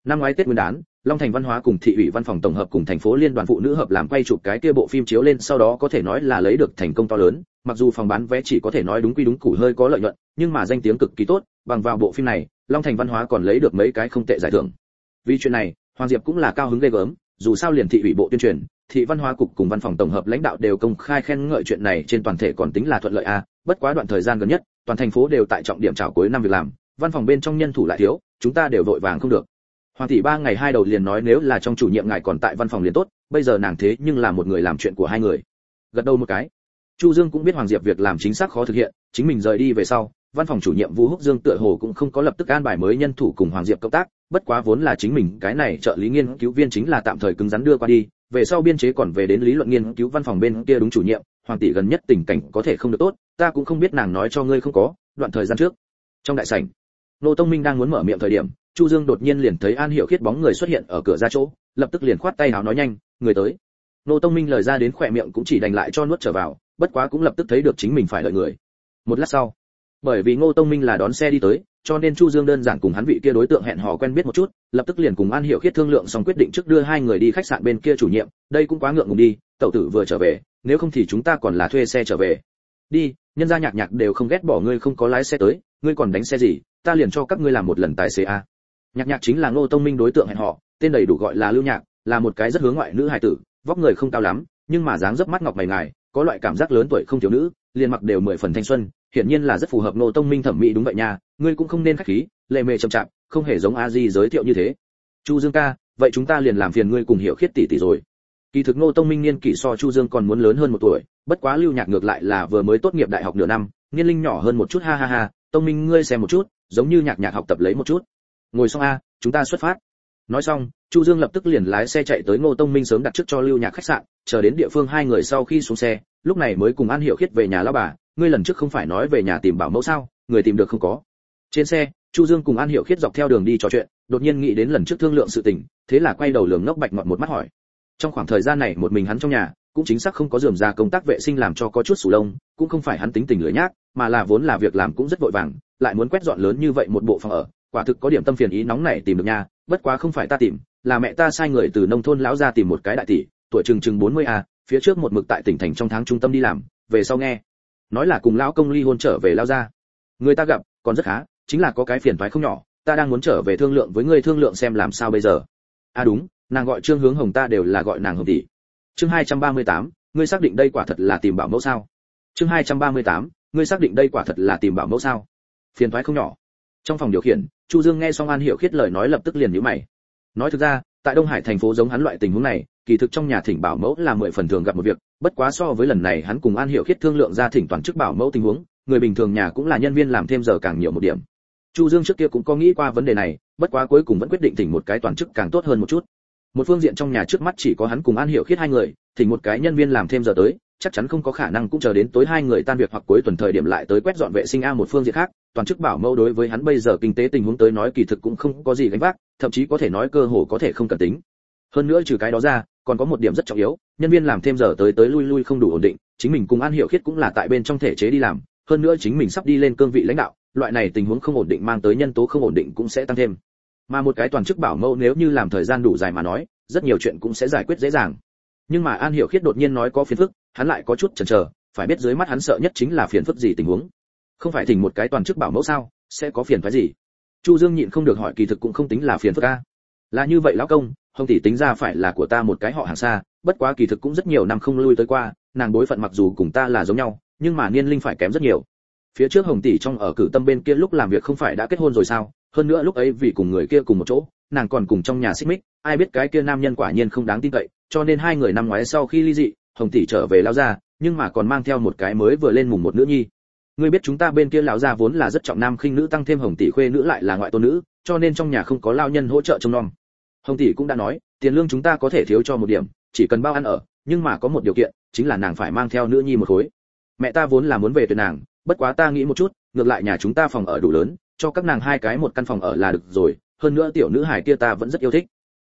năm ngoái tết nguyên đán, long thành văn hóa cùng thị ủy văn phòng tổng hợp cùng thành phố liên đoàn phụ nữ hợp làm quay chụp cái kia bộ phim chiếu lên, sau đó có thể nói là lấy được thành công to lớn. Mặc dù phòng bán vé chỉ có thể nói đúng quy đúng củ hơi có lợi nhuận, nhưng mà danh tiếng cực kỳ tốt, bằng vào bộ phim này, long thành văn hóa còn lấy được mấy cái không tệ giải thưởng. Vì chuyện này, hoàng diệp cũng là cao hứng ghê gớm, dù sao liền thị ủy bộ tuyên truyền, thị văn hóa cục cùng văn phòng tổng hợp lãnh đạo đều công khai khen ngợi chuyện này trên toàn thể còn tính là thuận lợi a bất quá đoạn thời gian gần nhất, toàn thành phố đều tại trọng điểm chào cuối năm việc làm, văn phòng bên trong nhân thủ lại thiếu, chúng ta đều vội vàng không được hoàng thị ba ngày hai đầu liền nói nếu là trong chủ nhiệm ngài còn tại văn phòng liền tốt, bây giờ nàng thế nhưng là một người làm chuyện của hai người. Gật đầu một cái. Chu dương cũng biết hoàng diệp việc làm chính xác khó thực hiện, chính mình rời đi về sau, văn phòng chủ nhiệm vũ húc dương tựa hồ cũng không có lập tức an bài mới nhân thủ cùng hoàng diệp cộng tác, bất quá vốn là chính mình, cái này trợ lý nghiên cứu viên chính là tạm thời cứng rắn đưa qua đi, về sau biên chế còn về đến lý luận nghiên cứu văn phòng bên kia đúng chủ nhiệm, hoàng tỷ gần nhất tình cảnh có thể không được tốt, ta cũng không biết nàng nói cho ngươi không có, đoạn thời gian trước. Trong đại sảnh, nô tông minh đang muốn mở miệng thời điểm chu dương đột nhiên liền thấy an hiểu khiết bóng người xuất hiện ở cửa ra chỗ, lập tức liền khoát tay hào nói nhanh, người tới. Nô tông minh lời ra đến khỏe miệng cũng chỉ đành lại cho nuốt trở vào, bất quá cũng lập tức thấy được chính mình phải đợi người. Một lát sau, bởi vì ngô tông minh là đón xe đi tới, cho nên chu dương đơn giản cùng hắn vị kia đối tượng hẹn hò quen biết một chút, lập tức liền cùng an hiểu khiết thương lượng xong quyết định trước đưa hai người đi khách sạn bên kia chủ nhiệm, đây cũng quá ngượng ngùng đi tẩu tử vừa trở về, nếu không thì chúng ta còn là thuê xe trở về. Đi, nhân gia nhạc nhạc đều không ghét bỏ ngươi không có lái xe tới, ngươi còn đánh xe gì, ta liền cho các ngươi làm một lần tài xế a nhạc nhạc chính là ngô tông minh đối tượng hẹn họ tên đầy đủ gọi là lưu nhạc, là một cái rất hướng ngoại nữ hài tử, vóc người không cao lắm, nhưng mà dáng dấp mắt ngọc mày ngài, có loại cảm giác lớn tuổi không thiếu nữ, liền mặc đều mười phần thanh xuân, hiển nhiên là rất phù hợp Ngô tông minh thẩm mỹ đúng vậy nha, ngươi cũng không nên khách khí, lệ mề chậm chạp, không hề giống a di giới thiệu như thế. Chu dương ca, vậy chúng ta liền làm phiền ngươi cùng hiểu khiết tỷ tỷ rồi. Kỳ thực Ngô tông minh niên kỷ so chu dương còn muốn lớn hơn một tuổi, bất quá lưu nhạc ngược lại là vừa mới tốt nghiệp đại học nửa năm, niên linh nhỏ hơn một chút, ha ha ha, tông minh ngươi xem một chút, giống như nhạc nhạc học tập lấy một chút ngồi xong a, chúng ta xuất phát. Nói xong, chu dương lập tức liền lái xe chạy tới ngô tông minh sớm đặt trước cho lưu nhạc khách sạn, chờ đến địa phương hai người sau khi xuống xe, lúc này mới cùng an hiểu khiết về nhà lão bà. Ngươi lần trước không phải nói về nhà tìm bảo mẫu sao? Người tìm được không có? Trên xe, chu dương cùng an hiểu khiết dọc theo đường đi trò chuyện, đột nhiên nghĩ đến lần trước thương lượng sự tình, thế là quay đầu lường ngốc bạch ngọt một mắt hỏi. Trong khoảng thời gian này một mình hắn trong nhà, cũng chính xác không có dườm ra công tác vệ sinh làm cho có chút sủ lông, cũng không phải hắn tính tình lười nhác, mà là vốn là việc làm cũng rất vội vàng, lại muốn quét dọn lớn như vậy một bộ phòng ở quả thực có điểm tâm phiền ý nóng này tìm được nhà bất quá không phải ta tìm là mẹ ta sai người từ nông thôn lão ra tìm một cái đại tỷ tuổi chừng chừng 40 a phía trước một mực tại tỉnh thành trong tháng trung tâm đi làm về sau nghe. Nói là cùng lão công ly hôn trở về lao ra người ta gặp còn rất khá chính là có cái phiền toái không nhỏ ta đang muốn trở về thương lượng với ngươi thương lượng xem làm sao bây giờ. À đúng nàng gọi trương hướng hồng ta đều là gọi nàng hồng tỷ. Chương 238, ngươi xác định đây quả thật là tìm bảo mẫu sao? Chương 238, ngươi xác định đây quả thật là tìm bảo mẫu sao? Phiền toái không nhỏ. Trong phòng điều khiển chu dương nghe xong an hiểu khiết lời nói lập tức liền nhíu mày. Nói thực ra, tại đông hải thành phố giống hắn loại tình huống này, kỳ thực trong nhà thỉnh bảo mẫu là mười phần thường gặp một việc, bất quá so với lần này hắn cùng an hiểu khiết thương lượng ra thỉnh toàn chức bảo mẫu tình huống, người bình thường nhà cũng là nhân viên làm thêm giờ càng nhiều một điểm. Chu dương trước kia cũng có nghĩ qua vấn đề này, bất quá cuối cùng vẫn quyết định thỉnh một cái toàn chức càng tốt hơn một chút. Một phương diện trong nhà trước mắt chỉ có hắn cùng an hiểu khiết hai người, thỉnh một cái nhân viên làm thêm giờ tới, chắc chắn không có khả năng cũng chờ đến tối hai người tan việc hoặc cuối tuần thời điểm lại tới quét dọn vệ sinh a một phương diện khác toàn chức bảo mẫu đối với hắn bây giờ kinh tế tình huống tới nói kỳ thực cũng không có gì gánh vác, thậm chí có thể nói cơ hồ có thể không cần tính. Hơn nữa trừ cái đó ra, còn có một điểm rất trọng yếu, nhân viên làm thêm giờ tới tới lui lui không đủ ổn định, chính mình cùng an hiểu khiết cũng là tại bên trong thể chế đi làm, hơn nữa chính mình sắp đi lên cương vị lãnh đạo, loại này tình huống không ổn định mang tới nhân tố không ổn định cũng sẽ tăng thêm. Mà một cái toàn chức bảo mẫu nếu như làm thời gian đủ dài mà nói, rất nhiều chuyện cũng sẽ giải quyết dễ dàng. Nhưng mà an hiểu khiết đột nhiên nói có phiền phức, hắn lại có chút chần chờ, phải biết dưới mắt hắn sợ nhất chính là phiền phức gì tình huống không phải thỉnh một cái toàn chức bảo mẫu sao, sẽ có phiền phức gì? Chu dương nhịn không được hỏi, kỳ thực cũng không tính là phiền phức a. Là như vậy lão công, hồng tỷ tính ra phải là của ta một cái họ hàng xa, bất quá kỳ thực cũng rất nhiều năm không lui tới qua, nàng bối phận mặc dù cùng ta là giống nhau, nhưng mà niên linh phải kém rất nhiều. Phía trước hồng tỷ trong ở cử tâm bên kia lúc làm việc không phải đã kết hôn rồi sao, hơn nữa lúc ấy vì cùng người kia cùng một chỗ, nàng còn cùng trong nhà xích mích, ai biết cái kia nam nhân quả nhiên không đáng tin cậy, cho nên hai người năm ngoái sau khi ly dị, hồng tỷ trở về lao ra, nhưng mà còn mang theo một cái mới vừa lên mùng một nữ nhi ngươi biết chúng ta bên kia lão gia vốn là rất trọng nam khinh nữ tăng thêm hồng tỷ khuê nữ lại là ngoại tôn nữ, cho nên trong nhà không có lao nhân hỗ trợ trông nom. Hồng tỷ cũng đã nói, tiền lương chúng ta có thể thiếu cho một điểm, chỉ cần bao ăn ở, nhưng mà có một điều kiện, chính là nàng phải mang theo nữ nhi một khối. Mẹ ta vốn là muốn về tuyệt nàng, bất quá ta nghĩ một chút, ngược lại nhà chúng ta phòng ở đủ lớn, cho các nàng hai cái một căn phòng ở là được rồi, hơn nữa tiểu nữ hải kia ta vẫn rất yêu thích.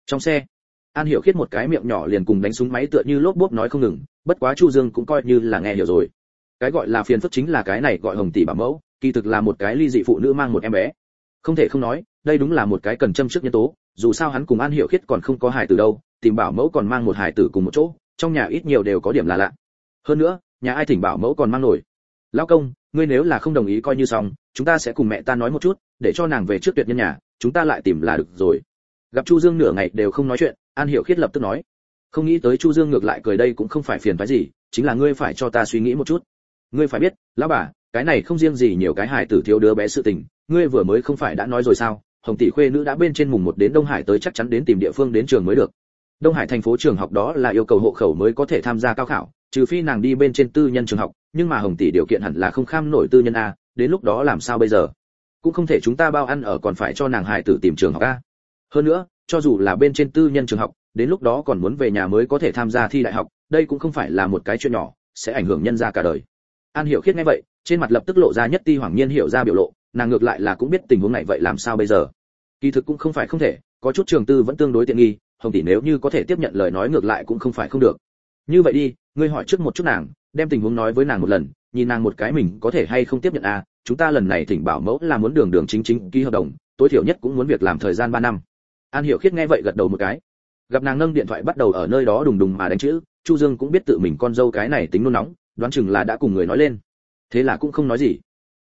Trong xe, an hiểu khiết một cái miệng nhỏ liền cùng đánh súng máy tựa như lốp bốp nói không ngừng, bất quá chu dương cũng coi như là nghe hiểu rồi cái gọi là phiền phức chính là cái này gọi hồng tỷ bảo mẫu, kỳ thực là một cái ly dị phụ nữ mang một em bé. Không thể không nói, đây đúng là một cái cần châm trước nhân tố, dù sao hắn cùng an hiểu khiết còn không có hài tử đâu, tìm bảo mẫu còn mang một hài tử cùng một chỗ, trong nhà ít nhiều đều có điểm là lạ. Hơn nữa, nhà ai thỉnh bảo mẫu còn mang nổi. Lão công, ngươi nếu là không đồng ý coi như xong, chúng ta sẽ cùng mẹ ta nói một chút, để cho nàng về trước tuyệt nhân nhà, chúng ta lại tìm là được rồi. Gặp chu dương nửa ngày đều không nói chuyện, an hiểu khiết lập tức nói. Không nghĩ tới chu dương ngược lại cười đây cũng không phải phiền phái gì, chính là ngươi phải cho ta suy nghĩ một chút ngươi phải biết, lão bà, cái này không riêng gì nhiều cái hài tử thiếu đứa bé sự tình, ngươi vừa mới không phải đã nói rồi sao? Hồng tỷ khuê nữ đã bên trên mùng một đến đông hải tới chắc chắn đến tìm địa phương đến trường mới được. Đông hải thành phố trường học đó là yêu cầu hộ khẩu mới có thể tham gia cao khảo, trừ phi nàng đi bên trên tư nhân trường học, nhưng mà hồng tỷ điều kiện hẳn là không kham nổi tư nhân a, đến lúc đó làm sao bây giờ? Cũng không thể chúng ta bao ăn ở còn phải cho nàng hài tử tìm trường học a. Hơn nữa, cho dù là bên trên tư nhân trường học, đến lúc đó còn muốn về nhà mới có thể tham gia thi đại học, đây cũng không phải là một cái chuyện nhỏ, sẽ ảnh hưởng nhân gia cả đời an hiểu khiết nghe vậy, trên mặt lập tức lộ ra nhất ti hoàng nhiên hiểu ra biểu lộ, nàng ngược lại là cũng biết tình huống này vậy làm sao bây giờ. Kỳ thực cũng không phải không thể, có chút trường tư vẫn tương đối tiện nghi, hồng tỷ nếu như có thể tiếp nhận lời nói ngược lại cũng không phải không được. Như vậy đi, ngươi hỏi trước một chút nàng, đem tình huống nói với nàng một lần, nhìn nàng một cái mình có thể hay không tiếp nhận à chúng ta lần này thỉnh bảo mẫu là muốn đường đường chính chính ký hợp đồng, tối thiểu nhất cũng muốn việc làm thời gian 3 năm. An hiểu khiết nghe vậy gật đầu một cái. Gặp nàng nâng điện thoại bắt đầu ở nơi đó đùng đùng mà đánh chữ, chu dương cũng biết tự mình con dâu cái này tính nôn nóng đoán chừng là đã cùng người nói lên. Thế là cũng không nói gì.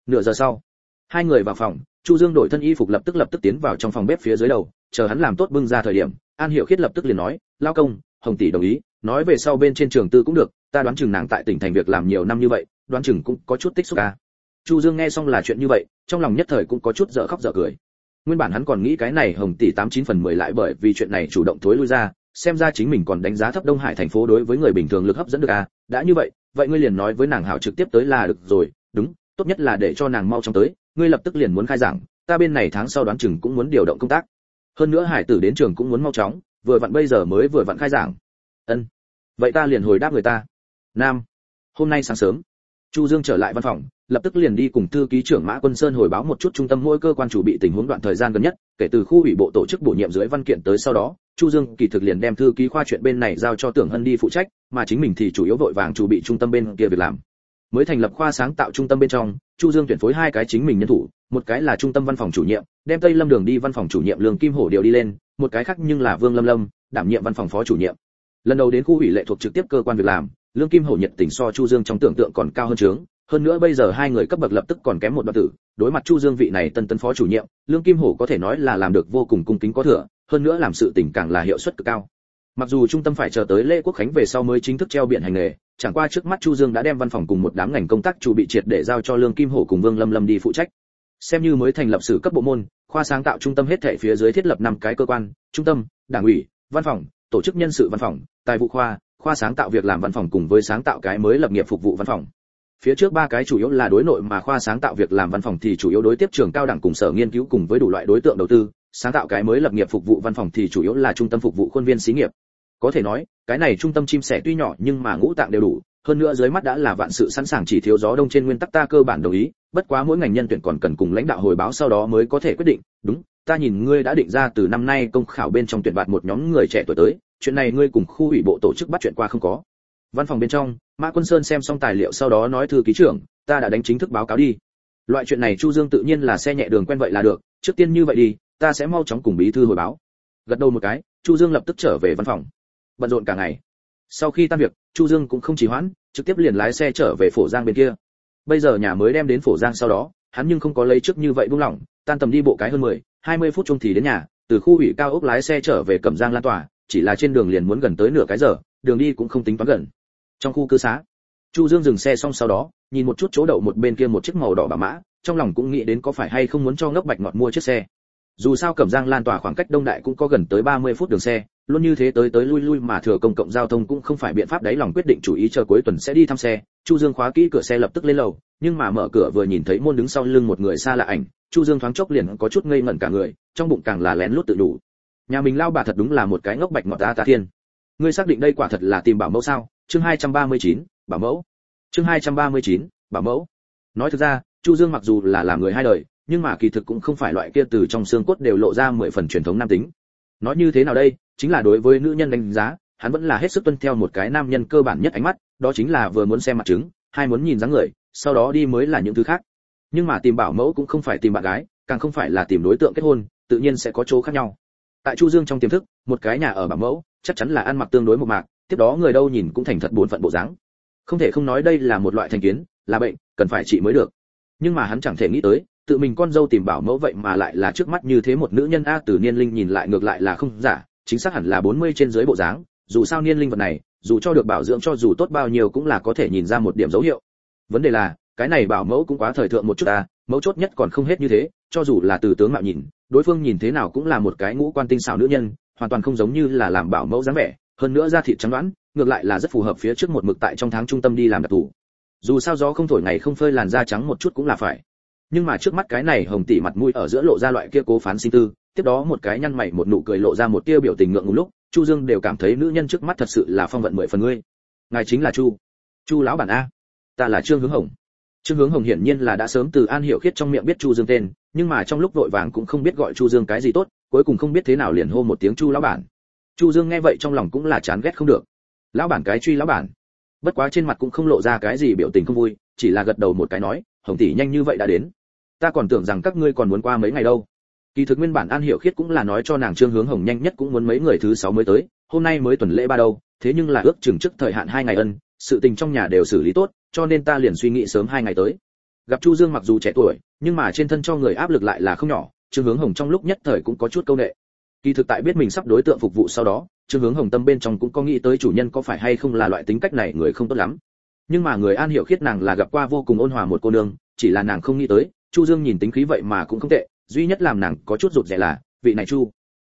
Nửa giờ sau, hai người vào phòng, chu dương đổi thân y phục lập tức lập tức tiến vào trong phòng bếp phía dưới đầu, chờ hắn làm tốt bưng ra thời điểm, an hiểu khiết lập tức liền nói, lao công, hồng tỷ đồng ý, nói về sau bên trên trường tư cũng được, ta đoán chừng nàng tại tỉnh thành việc làm nhiều năm như vậy, đoán chừng cũng có chút tích xúc ca chu dương nghe xong là chuyện như vậy, trong lòng nhất thời cũng có chút dở khóc dở cười. Nguyên bản hắn còn nghĩ cái này hồng tỷ tám chín phần mười lại bởi vì chuyện này chủ động thối lui ra xem ra chính mình còn đánh giá thấp đông hải thành phố đối với người bình thường lực hấp dẫn được à? Đã như vậy vậy ngươi liền nói với nàng hảo trực tiếp tới là được rồi. Đúng, tốt nhất là để cho nàng mau chóng tới. Ngươi lập tức liền muốn khai giảng, ta bên này tháng sau đoán chừng cũng muốn điều động công tác. Hơn nữa hải tử đến trường cũng muốn mau chóng, vừa vặn bây giờ mới vừa vặn khai giảng. Ân, vậy ta liền hồi đáp người ta. Nam, hôm nay sáng sớm, chu dương trở lại văn phòng lập tức liền đi cùng thư ký trưởng mã quân sơn hồi báo một chút trung tâm mỗi cơ quan chủ bị tình huống đoạn thời gian gần nhất, kể từ khu ủy bộ tổ chức bổ nhiệm dưới văn kiện tới sau đó, chu dương kỳ thực liền đem thư ký khoa chuyện bên này giao cho tưởng hân đi phụ trách, mà chính mình thì chủ yếu vội vàng chủ bị trung tâm bên kia việc làm. Mới thành lập khoa sáng tạo trung tâm bên trong, chu dương tuyển phối hai cái chính mình nhân thủ, một cái là trung tâm văn phòng chủ nhiệm, đem tây lâm đường đi văn phòng chủ nhiệm lương kim hổ điều đi lên, một cái khác nhưng là vương lâm lâm, đảm nhiệm văn phòng phó chủ nhiệm. Lần đầu đến khu ủy lệ thuộc trực tiếp cơ quan việc làm, lương kim hổ nhiệt tình so chu dương trong tưởng tượng còn cao hơn trướng hơn nữa bây giờ hai người cấp bậc lập tức còn kém một đoạn tử, đối mặt chu dương vị này tân tân phó chủ nhiệm, lương kim hổ có thể nói là làm được vô cùng cung kính có thừa, hơn nữa làm sự tình càng là hiệu suất cực cao. Mặc dù trung tâm phải chờ tới lễ quốc khánh về sau mới chính thức treo biển hành nghề, chẳng qua trước mắt chu dương đã đem văn phòng cùng một đám ngành công tác chủ bị triệt để giao cho lương kim hổ cùng vương lâm lâm đi phụ trách. Xem như mới thành lập sử cấp bộ môn, khoa sáng tạo trung tâm hết thể phía dưới thiết lập năm cái cơ quan, trung tâm, đảng ủy, văn phòng, tổ chức nhân sự văn phòng, tài vụ khoa khoa sáng tạo việc làm văn phòng cùng với sáng tạo cái mới lập nghiệp phục vụ văn phòng phía trước ba cái chủ yếu là đối nội mà khoa sáng tạo việc làm văn phòng thì chủ yếu đối tiếp trường cao đẳng cùng sở nghiên cứu cùng với đủ loại đối tượng đầu tư. Sáng tạo cái mới lập nghiệp phục vụ văn phòng thì chủ yếu là trung tâm phục vụ khuôn viên xí nghiệp. Có thể nói, cái này trung tâm chim sẻ tuy nhỏ nhưng mà ngũ tạng đều đủ. Hơn nữa dưới mắt đã là vạn sự sẵn sàng chỉ thiếu gió đông trên nguyên tắc ta cơ bản đồng ý. Bất quá mỗi ngành nhân tuyển còn cần cùng lãnh đạo hồi báo sau đó mới có thể quyết định. Đúng, ta nhìn ngươi đã định ra từ năm nay công khảo bên trong tuyển bạt một nhóm người trẻ tuổi tới. Chuyện này ngươi cùng khu ủy bộ tổ chức bắt chuyện qua không có văn phòng bên trong mã quân sơn xem xong tài liệu sau đó nói thư ký trưởng ta đã đánh chính thức báo cáo đi. Loại chuyện này chu dương tự nhiên là xe nhẹ đường quen vậy là được trước tiên như vậy đi ta sẽ mau chóng cùng bí thư hồi báo. Gật đầu một cái chu dương lập tức trở về văn phòng. Bận rộn cả ngày. Sau khi tan việc chu dương cũng không trì hoãn trực tiếp liền lái xe trở về phổ giang bên kia. Bây giờ nhà mới đem đến phổ giang sau đó hắn nhưng không có lấy trước như vậy buông lỏng tan tầm đi bộ cái hơn 10, 20 phút chung thì đến nhà từ khu ủy cao ốc lái xe trở về cẩm giang lan tỏa chỉ là trên đường liền muốn gần tới nửa cái giờ đường đi cũng không tính toán gần trong khu cư xá, chu dương dừng xe xong sau đó, nhìn một chút chỗ đậu một bên kia một chiếc màu đỏ bà mã, trong lòng cũng nghĩ đến có phải hay không muốn cho ngốc bạch ngọt mua chiếc xe. Dù sao cẩm giang lan tỏa khoảng cách đông đại cũng có gần tới 30 phút đường xe, luôn như thế tới tới lui lui mà thừa công cộng giao thông cũng không phải biện pháp đấy lòng quyết định chủ ý chờ cuối tuần sẽ đi thăm xe. Chu dương khóa kỹ cửa xe lập tức lên lầu, nhưng mà mở cửa vừa nhìn thấy môn đứng sau lưng một người xa lạ ảnh, chu dương thoáng chốc liền có chút ngây ngẩn cả người, trong bụng càng là lén lút tự đủ. Nhà mình lao bà thật đúng là một cái ngốc bạch ngọt ta ta thiên. Ngươi xác định đây quả thật là tìm bảo mẫu sao? Chương 239, bảo mẫu. Chương 239, bảo mẫu. Nói thực ra chu dương mặc dù là làm người hai đời nhưng mà kỳ thực cũng không phải loại kia từ trong xương cốt đều lộ ra mười phần truyền thống nam tính. Nói như thế nào đây chính là đối với nữ nhân đánh giá hắn vẫn là hết sức tuân theo một cái nam nhân cơ bản nhất ánh mắt đó chính là vừa muốn xem mặt trứng hai muốn nhìn dáng người sau đó đi mới là những thứ khác. Nhưng mà tìm bảo mẫu cũng không phải tìm bạn gái càng không phải là tìm đối tượng kết hôn tự nhiên sẽ có chỗ khác nhau. Tại chu dương trong tiềm thức một cái nhà ở bảo mẫu chắc chắn là ăn mặc tương đối một mạc tiếp đó người đâu nhìn cũng thành thật buồn phận bộ dáng. Không thể không nói đây là một loại thành kiến, là bệnh, cần phải trị mới được. Nhưng mà hắn chẳng thể nghĩ tới, tự mình con dâu tìm bảo mẫu vậy mà lại là trước mắt như thế một nữ nhân a từ niên linh nhìn lại ngược lại là không giả, chính xác hẳn là 40 trên dưới bộ dáng, dù sao niên linh vật này, dù cho được bảo dưỡng cho dù tốt bao nhiêu cũng là có thể nhìn ra một điểm dấu hiệu. Vấn đề là, cái này bảo mẫu cũng quá thời thượng một chút à mẫu chốt nhất còn không hết như thế, cho dù là từ tướng mạo nhìn, đối phương nhìn thế nào cũng là một cái ngũ quan tinh xảo nữ nhân, hoàn toàn không giống như là làm bảo mẫu dáng vẻ hơn nữa da thịt trắng đoán ngược lại là rất phù hợp phía trước một mực tại trong tháng trung tâm đi làm đặc thù. Dù sao gió không thổi ngày không phơi làn da trắng một chút cũng là phải. Nhưng mà trước mắt cái này hồng tỷ mặt mũi ở giữa lộ ra loại kia cố phán sinh tư, tiếp đó một cái nhăn mày một nụ cười lộ ra một tia biểu tình ngượng ngùng lúc, chu dương đều cảm thấy nữ nhân trước mắt thật sự là phong vận mười phần ngươi. Ngài chính là chu. Chu lão bản a. Ta là trương hướng hồng. Trương hướng hồng hiển nhiên là đã sớm từ an hiểu khiết trong miệng biết chu dương tên, nhưng mà trong lúc vội vàng cũng không biết gọi chu dương cái gì tốt, cuối cùng không biết thế nào liền hô một tiếng chu lão bản chu dương nghe vậy trong lòng cũng là chán ghét không được. Lão bản cái truy lão bản. Bất quá trên mặt cũng không lộ ra cái gì biểu tình không vui, chỉ là gật đầu một cái nói, hồng tỷ nhanh như vậy đã đến. Ta còn tưởng rằng các ngươi còn muốn qua mấy ngày đâu. Kỳ thực nguyên bản an hiểu khiết cũng là nói cho nàng trương hướng hồng nhanh nhất cũng muốn mấy người thứ sáu mới tới, hôm nay mới tuần lễ ba đâu, thế nhưng là ước chừng trước thời hạn hai ngày ân, sự tình trong nhà đều xử lý tốt, cho nên ta liền suy nghĩ sớm hai ngày tới. Gặp chu dương mặc dù trẻ tuổi, nhưng mà trên thân cho người áp lực lại là không nhỏ, trương hướng hồng trong lúc nhất thời cũng có chút câu nệ kỳ thực tại biết mình sắp đối tượng phục vụ sau đó, trương hướng hồng tâm bên trong cũng có nghĩ tới chủ nhân có phải hay không là loại tính cách này người không tốt lắm. Nhưng mà người an hiểu khiết nàng là gặp qua vô cùng ôn hòa một cô nương, chỉ là nàng không nghĩ tới, chu dương nhìn tính khí vậy mà cũng không tệ, duy nhất làm nàng có chút rụt rè là, vị này chu.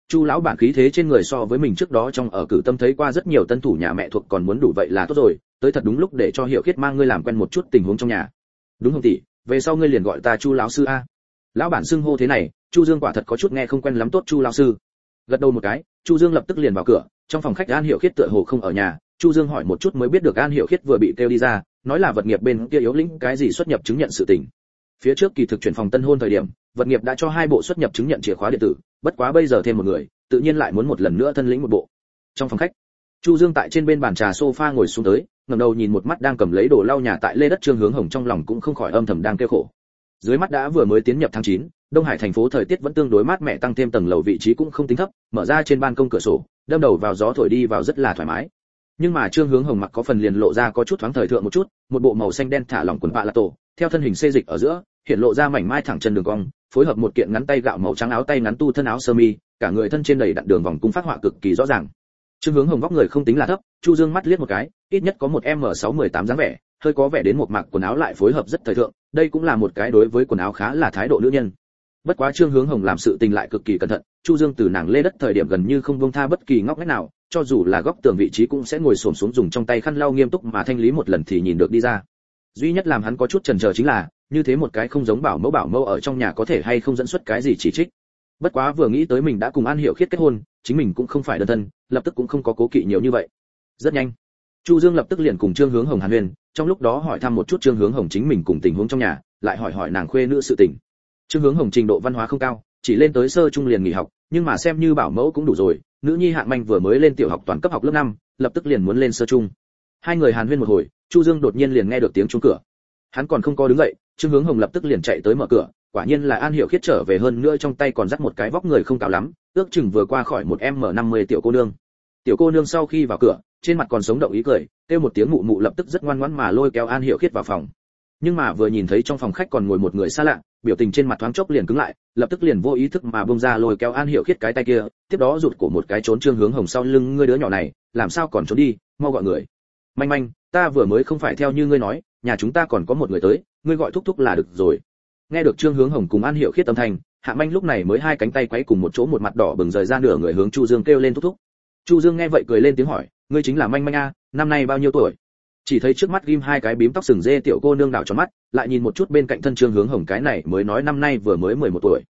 Chu lão bản khí thế trên người so với mình trước đó trong ở cử tâm thấy qua rất nhiều tân thủ nhà mẹ thuộc còn muốn đủ vậy là tốt rồi, tới thật đúng lúc để cho hiểu khiết mang ngươi làm quen một chút tình huống trong nhà. Đúng không tỷ, về sau ngươi liền gọi ta chu lão sư a. Lão bản xưng hô thế này, chu dương quả thật có chút nghe không quen lắm tốt chu lão sư gật đầu một cái chu dương lập tức liền vào cửa trong phòng khách an hiệu khiết tựa hồ không ở nhà chu dương hỏi một chút mới biết được an hiệu khiết vừa bị kêu đi ra nói là vật nghiệp bên kia yếu lĩnh cái gì xuất nhập chứng nhận sự tình. Phía trước kỳ thực chuyển phòng tân hôn thời điểm vật nghiệp đã cho hai bộ xuất nhập chứng nhận chìa khóa điện tử bất quá bây giờ thêm một người tự nhiên lại muốn một lần nữa thân lĩnh một bộ. Trong phòng khách chu dương tại trên bên bàn trà sofa ngồi xuống tới ngẩng đầu nhìn một mắt đang cầm lấy đồ lau nhà tại lê đất trương hướng hồng trong lòng cũng không khỏi âm thầm đang kêu khổ. Dưới mắt đã vừa mới tiến nhập tháng 9, đông hải thành phố thời tiết vẫn tương đối mát mẻ, tăng thêm tầng lầu vị trí cũng không tính thấp, mở ra trên ban công cửa sổ, đâm đầu vào gió thổi đi vào rất là thoải mái. Nhưng mà trương hướng hồng mặc có phần liền lộ ra có chút thoáng thời thượng một chút, một bộ màu xanh đen thả lỏng quần bạ là tổ theo thân hình xê dịch ở giữa, hiện lộ ra mảnh mai thẳng chân đường cong, phối hợp một kiện ngắn tay gạo màu trắng áo tay ngắn tu thân áo sơ mi, cả người thân trên đầy đặn đường vòng cung phát họa cực kỳ rõ ràng. Trương hướng hồng vóc người không tính là thấp, chu dương mắt liếc một cái, ít nhất có một m sáu mười tám dáng vẻ, hơi có vẻ đến một mặc quần áo lại phối hợp rất thời thượng, đây cũng là một cái đối với quần áo khá là thái độ nữ nhân bất quá trương hướng hồng làm sự tình lại cực kỳ cẩn thận, chu dương từ nàng lê đất thời điểm gần như không buông tha bất kỳ ngóc ngách nào, cho dù là góc tường vị trí cũng sẽ ngồi xổm xuống dùng trong tay khăn lau nghiêm túc mà thanh lý một lần thì nhìn được đi ra. Duy nhất làm hắn có chút chần chờ chính là, như thế một cái không giống bảo mẫu bảo mẫu ở trong nhà có thể hay không dẫn xuất cái gì chỉ trích. Bất quá vừa nghĩ tới mình đã cùng an hiệu khiết kết hôn, chính mình cũng không phải đơn thân, lập tức cũng không có cố kỵ nhiều như vậy. Rất nhanh, chu dương lập tức liền cùng trương hướng hồng hàn huyền trong lúc đó hỏi thăm một chút trương hướng hồng chính mình cùng tình huống trong nhà, lại hỏi hỏi nàng khuê nữ sự tình trương hướng hồng trình độ văn hóa không cao chỉ lên tới sơ trung liền nghỉ học nhưng mà xem như bảo mẫu cũng đủ rồi nữ nhi hạng manh vừa mới lên tiểu học toàn cấp học lớp năm, lập tức liền muốn lên sơ trung. Hai người hàn huyên một hồi chu dương đột nhiên liền nghe được tiếng chuông cửa. Hắn còn không có đứng dậy trương hướng hồng lập tức liền chạy tới mở cửa quả nhiên là an hiệu khiết trở về hơn nữa trong tay còn dắt một cái vóc người không cao lắm ước chừng vừa qua khỏi một em m năm mươi tiểu cô nương. Tiểu cô nương sau khi vào cửa trên mặt còn sống động ý cười kêu một tiếng mụ mụ lập tức rất ngoan ngoãn mà lôi kéo an hiệu khiết vào phòng nhưng mà vừa nhìn thấy trong phòng khách còn ngồi một người xa lạ, biểu tình trên mặt thoáng chốc liền cứng lại, lập tức liền vô ý thức mà bông ra lôi kéo an hiệu khiết cái tay kia, tiếp đó rụt cổ một cái trốn trương hướng hồng sau lưng ngươi đứa nhỏ này, làm sao còn trốn đi, mau gọi người. Manh manh, ta vừa mới không phải theo như ngươi nói, nhà chúng ta còn có một người tới, ngươi gọi thúc thúc là được rồi. Nghe được trương hướng hồng cùng an hiệu khiết âm thanh, hạ manh lúc này mới hai cánh tay quấy cùng một chỗ một mặt đỏ bừng rời ra nửa người hướng chu dương kêu lên thúc thúc. Chu dương nghe vậy cười lên tiếng hỏi, ngươi chính là manh manh a, năm nay bao nhiêu tuổi? Chỉ thấy trước mắt ghim hai cái bím tóc sừng dê tiểu cô nương đảo tròn mắt, lại nhìn một chút bên cạnh thân trương hướng hồng cái này mới nói năm nay vừa mới 11 tuổi.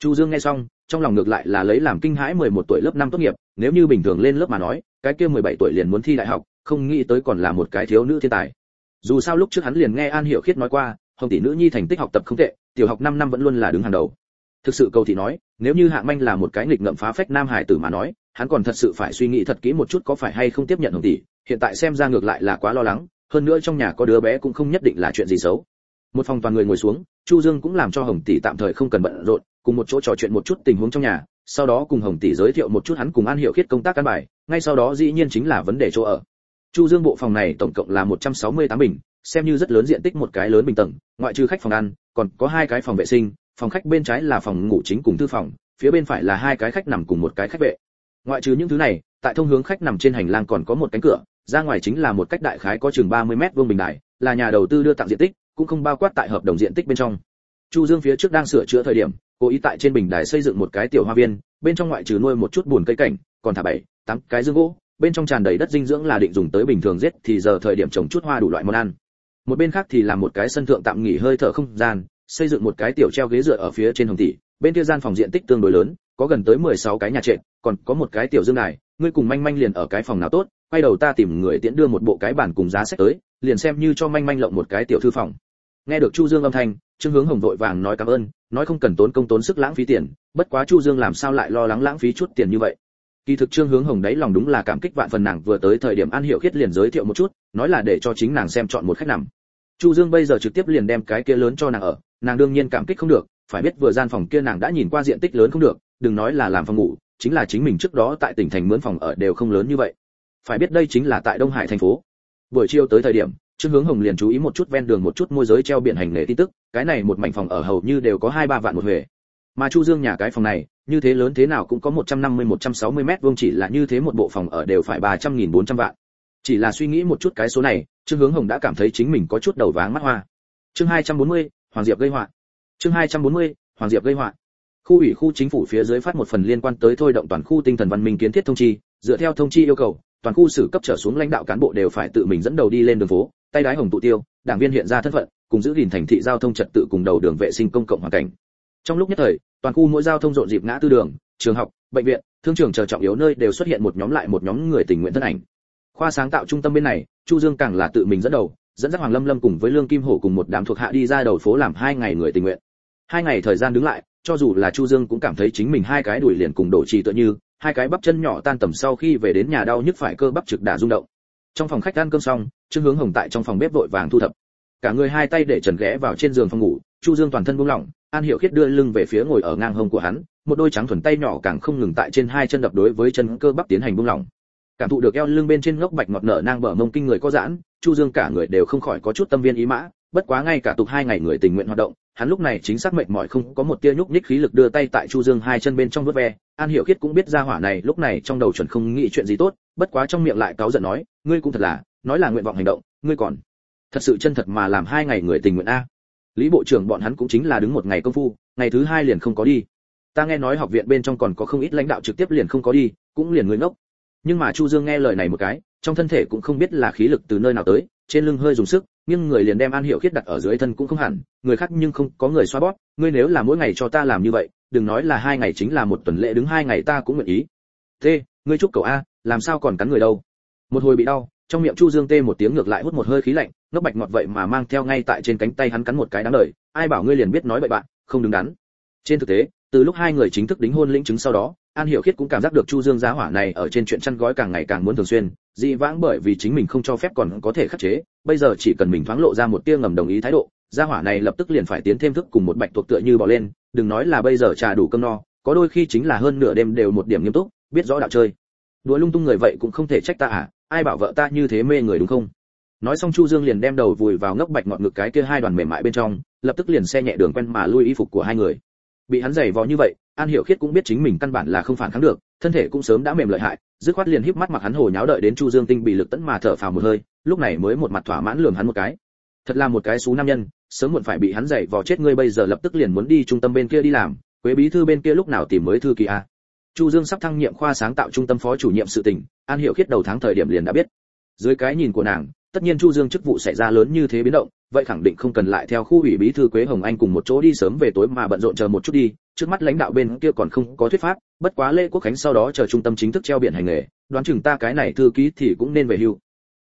Chu dương nghe xong, trong lòng ngược lại là lấy làm kinh hãi 11 tuổi lớp năm tốt nghiệp, nếu như bình thường lên lớp mà nói, cái kia 17 tuổi liền muốn thi đại học, không nghĩ tới còn là một cái thiếu nữ thiên tài. Dù sao lúc trước hắn liền nghe an hiểu khiết nói qua, hồng tỷ nữ nhi thành tích học tập không tệ, tiểu học năm năm vẫn luôn là đứng hàng đầu. Thực sự cầu thị nói, nếu như hạng manh là một cái nghịch ngợm phá phách nam hải tử mà nói, hắn còn thật sự phải suy nghĩ thật kỹ một chút có phải hay không tiếp nhận hồng tỷ hiện tại xem ra ngược lại là quá lo lắng, hơn nữa trong nhà có đứa bé cũng không nhất định là chuyện gì xấu. Một phòng toàn người ngồi xuống, chu dương cũng làm cho hồng tỷ tạm thời không cần bận rộn, cùng một chỗ trò chuyện một chút tình huống trong nhà, sau đó cùng hồng tỷ giới thiệu một chút hắn cùng an hiệu khiết công tác căn bài, ngay sau đó dĩ nhiên chính là vấn đề chỗ ở. Chu dương bộ phòng này tổng cộng là 168 bình, xem như rất lớn diện tích một cái lớn bình tầng, ngoại trừ khách phòng ăn, còn có hai cái phòng vệ sinh, phòng khách bên trái là phòng ngủ chính cùng thư phòng, phía bên phải là hai cái khách nằm cùng một cái khách vệ. Ngoại trừ những thứ này, tại thông hướng khách nằm trên hành lang còn có một cánh cửa ra ngoài chính là một cách đại khái có chừng 30 mét vuông bình đài, là nhà đầu tư đưa tặng diện tích, cũng không bao quát tại hợp đồng diện tích bên trong. Chu dương phía trước đang sửa chữa thời điểm, cố ý tại trên bình đài xây dựng một cái tiểu hoa viên, bên trong ngoại trừ nuôi một chút buồn cây cảnh, còn thả bảy, tám cái dương gỗ, bên trong tràn đầy đất dinh dưỡng là định dùng tới bình thường giết, thì giờ thời điểm trồng chút hoa đủ loại món ăn. Một bên khác thì là một cái sân thượng tạm nghỉ hơi thở không gian, xây dựng một cái tiểu treo ghế dựa ở phía trên hồng tỷ, bên kia gian phòng diện tích tương đối lớn, có gần tới 16 cái nhà trệt, còn có một cái tiểu dương đài, ngươi cùng manh manh liền ở cái phòng nào tốt quay đầu ta tìm người tiễn đưa một bộ cái bản cùng giá sách tới, liền xem như cho manh manh lộng một cái tiểu thư phòng. Nghe được chu dương âm thanh, trương hướng hồng vội vàng nói cảm ơn, nói không cần tốn công tốn sức lãng phí tiền, bất quá chu dương làm sao lại lo lắng lãng phí chút tiền như vậy. Kỳ thực trương hướng hồng đấy lòng đúng là cảm kích vạn phần nàng vừa tới thời điểm an hiệu khiết liền giới thiệu một chút, nói là để cho chính nàng xem chọn một khách nằm. Chu dương bây giờ trực tiếp liền đem cái kia lớn cho nàng ở, nàng đương nhiên cảm kích không được, phải biết vừa gian phòng kia nàng đã nhìn qua diện tích lớn không được, đừng nói là làm phòng ngủ, chính là chính mình trước đó tại tỉnh thành mướn phòng ở đều không lớn như vậy phải biết đây chính là tại đông hải thành phố buổi chiều tới thời điểm trương hướng hồng liền chú ý một chút ven đường một chút môi giới treo biển hành nghề tin tức cái này một mảnh phòng ở hầu như đều có hai ba vạn một huề mà chu dương nhà cái phòng này như thế lớn thế nào cũng có 150-160 mét vuông chỉ là như thế một bộ phòng ở đều phải 300.400 vạn. Chỉ là suy nghĩ một chút cái số này, Trương Hướng Hồng đã cảm thấy chính mình có chút đầu váng mắt hoa. Chương 240, Hoàng Diệp gây họa. Chương 240, Hoàng Diệp gây họa. Khu ủy khu chính phủ phía dưới phát một phần liên quan tới thôi động toàn khu tinh thần văn minh kiến thiết thông chi, dựa theo thông chi yêu cầu, toàn khu xử cấp trở xuống lãnh đạo cán bộ đều phải tự mình dẫn đầu đi lên đường phố, tay đái hồng tụ tiêu, đảng viên hiện ra thân phận, cùng giữ gìn thành thị giao thông trật tự cùng đầu đường vệ sinh công cộng hoàn cảnh. Trong lúc nhất thời, toàn khu mỗi giao thông rộn dịp ngã tư đường, trường học, bệnh viện, thương trường chờ trọng yếu nơi đều xuất hiện một nhóm lại một nhóm người tình nguyện thân ảnh. Khoa sáng tạo trung tâm bên này, Chu Dương càng là tự mình dẫn đầu, dẫn dắt Hoàng Lâm Lâm cùng với Lương Kim Hổ cùng một đám thuộc hạ đi ra đầu phố làm hai ngày người tình nguyện. Hai ngày thời gian đứng lại, cho dù là Chu Dương cũng cảm thấy chính mình hai cái đuổi liền cùng đổ trì tựa như, hai cái bắp chân nhỏ tan tầm sau khi về đến nhà đau nhức phải cơ bắp trực đà rung động. Trong phòng khách ăn cơm xong, Trương Hướng Hồng tại trong phòng bếp vội vàng thu thập. Cả người hai tay để trần ghé vào trên giường phòng ngủ, Chu Dương toàn thân buông lỏng, An Hiểu Khiết đưa lưng về phía ngồi ở ngang hông của hắn, một đôi trắng thuần tay nhỏ càng không ngừng tại trên hai chân đập đối với chân cơ bắp tiến hành buông lỏng. Cảm thụ được eo lưng bên trên ngốc bạch ngọt nở nang bờ mông kinh người có giãn, Chu Dương cả người đều không khỏi có chút tâm viên ý mã, bất quá ngay cả tục hai ngày người tình nguyện hoạt động, hắn lúc này chính xác mệt mỏi không có một tia nhúc nhích khí lực đưa tay tại Chu Dương hai chân bên trong vớt ve, An Hiểu Khiết cũng biết ra hỏa này lúc này trong đầu chuẩn không nghĩ chuyện gì tốt, bất quá trong miệng lại cáu giận nói, ngươi cũng thật là, nói là nguyện vọng hành động, ngươi còn thật sự chân thật mà làm hai ngày người tình nguyện a. Lý bộ trưởng bọn hắn cũng chính là đứng một ngày công phu, ngày thứ hai liền không có đi. Ta nghe nói học viện bên trong còn có không ít lãnh đạo trực tiếp liền không có đi, cũng liền người ngốc. Nhưng mà Chu Dương nghe lời này một cái, trong thân thể cũng không biết là khí lực từ nơi nào tới, trên lưng hơi dùng sức, nhưng người liền đem An Hiểu Khiết đặt ở dưới thân cũng không hẳn, người khác nhưng không có người xoa bóp, ngươi nếu là mỗi ngày cho ta làm như vậy, đừng nói là hai ngày chính là một tuần lễ đứng hai ngày ta cũng nguyện ý. Thế, ngươi chúc cậu a, làm sao còn cắn người đâu? Một hồi bị đau, trong miệng Chu Dương tê một tiếng ngược lại hút một hơi khí lạnh, ngốc bạch ngọt vậy mà mang theo ngay tại trên cánh tay hắn cắn một cái đáng đời, ai bảo ngươi liền biết nói bậy bạn, không đứng đắn. Trên thực tế, từ lúc hai người chính thức đính hôn lĩnh chứng sau đó, An Hiểu Khiết cũng cảm giác được Chu Dương giá hỏa này ở trên chuyện chăn gói càng ngày càng muốn thường xuyên, dị vãng bởi vì chính mình không cho phép còn có thể khắc chế, bây giờ chỉ cần mình thoáng lộ ra một tia ngầm đồng ý thái độ, gia hỏa này lập tức liền phải tiến thêm thức cùng một bạch thuộc tựa như bò lên, đừng nói là bây giờ trà đủ cơm no, có đôi khi chính là hơn nửa đêm đều một điểm nghiêm túc, biết rõ đạo chơi. Đùa lung tung người vậy cũng không thể trách ta à, ai bảo vợ ta như thế mê người đúng không? Nói xong Chu Dương liền đem đầu vùi vào ngốc bạch ngọt ngực cái kia hai đoàn mềm mại bên trong, lập tức liền xe nhẹ đường quen mà lui y phục của hai người. Bị hắn giày vò như vậy, An Hiểu Khiết cũng biết chính mình căn bản là không phản kháng được, thân thể cũng sớm đã mềm lợi hại, dứt khoát liền híp mắt mặc hắn hồ nháo đợi đến Chu Dương Tinh bị lực tấn mà thở phào một hơi, lúc này mới một mặt thỏa mãn lườm hắn một cái. Thật là một cái xú nam nhân, sớm muộn phải bị hắn dạy vò chết ngươi bây giờ lập tức liền muốn đi trung tâm bên kia đi làm, Quế bí thư bên kia lúc nào tìm mới thư ký a. Chu Dương sắp thăng nhiệm khoa sáng tạo trung tâm phó chủ nhiệm sự tình, An Hiểu Khiết đầu tháng thời điểm liền đã biết. Dưới cái nhìn của nàng, tất nhiên Chu Dương chức vụ xảy ra lớn như thế biến động, vậy khẳng định không cần lại theo khu ủy bí thư Quế Hồng Anh cùng một chỗ đi sớm về tối mà bận rộn chờ một chút đi, trước mắt lãnh đạo bên kia còn không có thuyết pháp, bất quá lễ quốc khánh sau đó chờ trung tâm chính thức treo biển hành nghề, đoán chừng ta cái này thư ký thì cũng nên về hưu.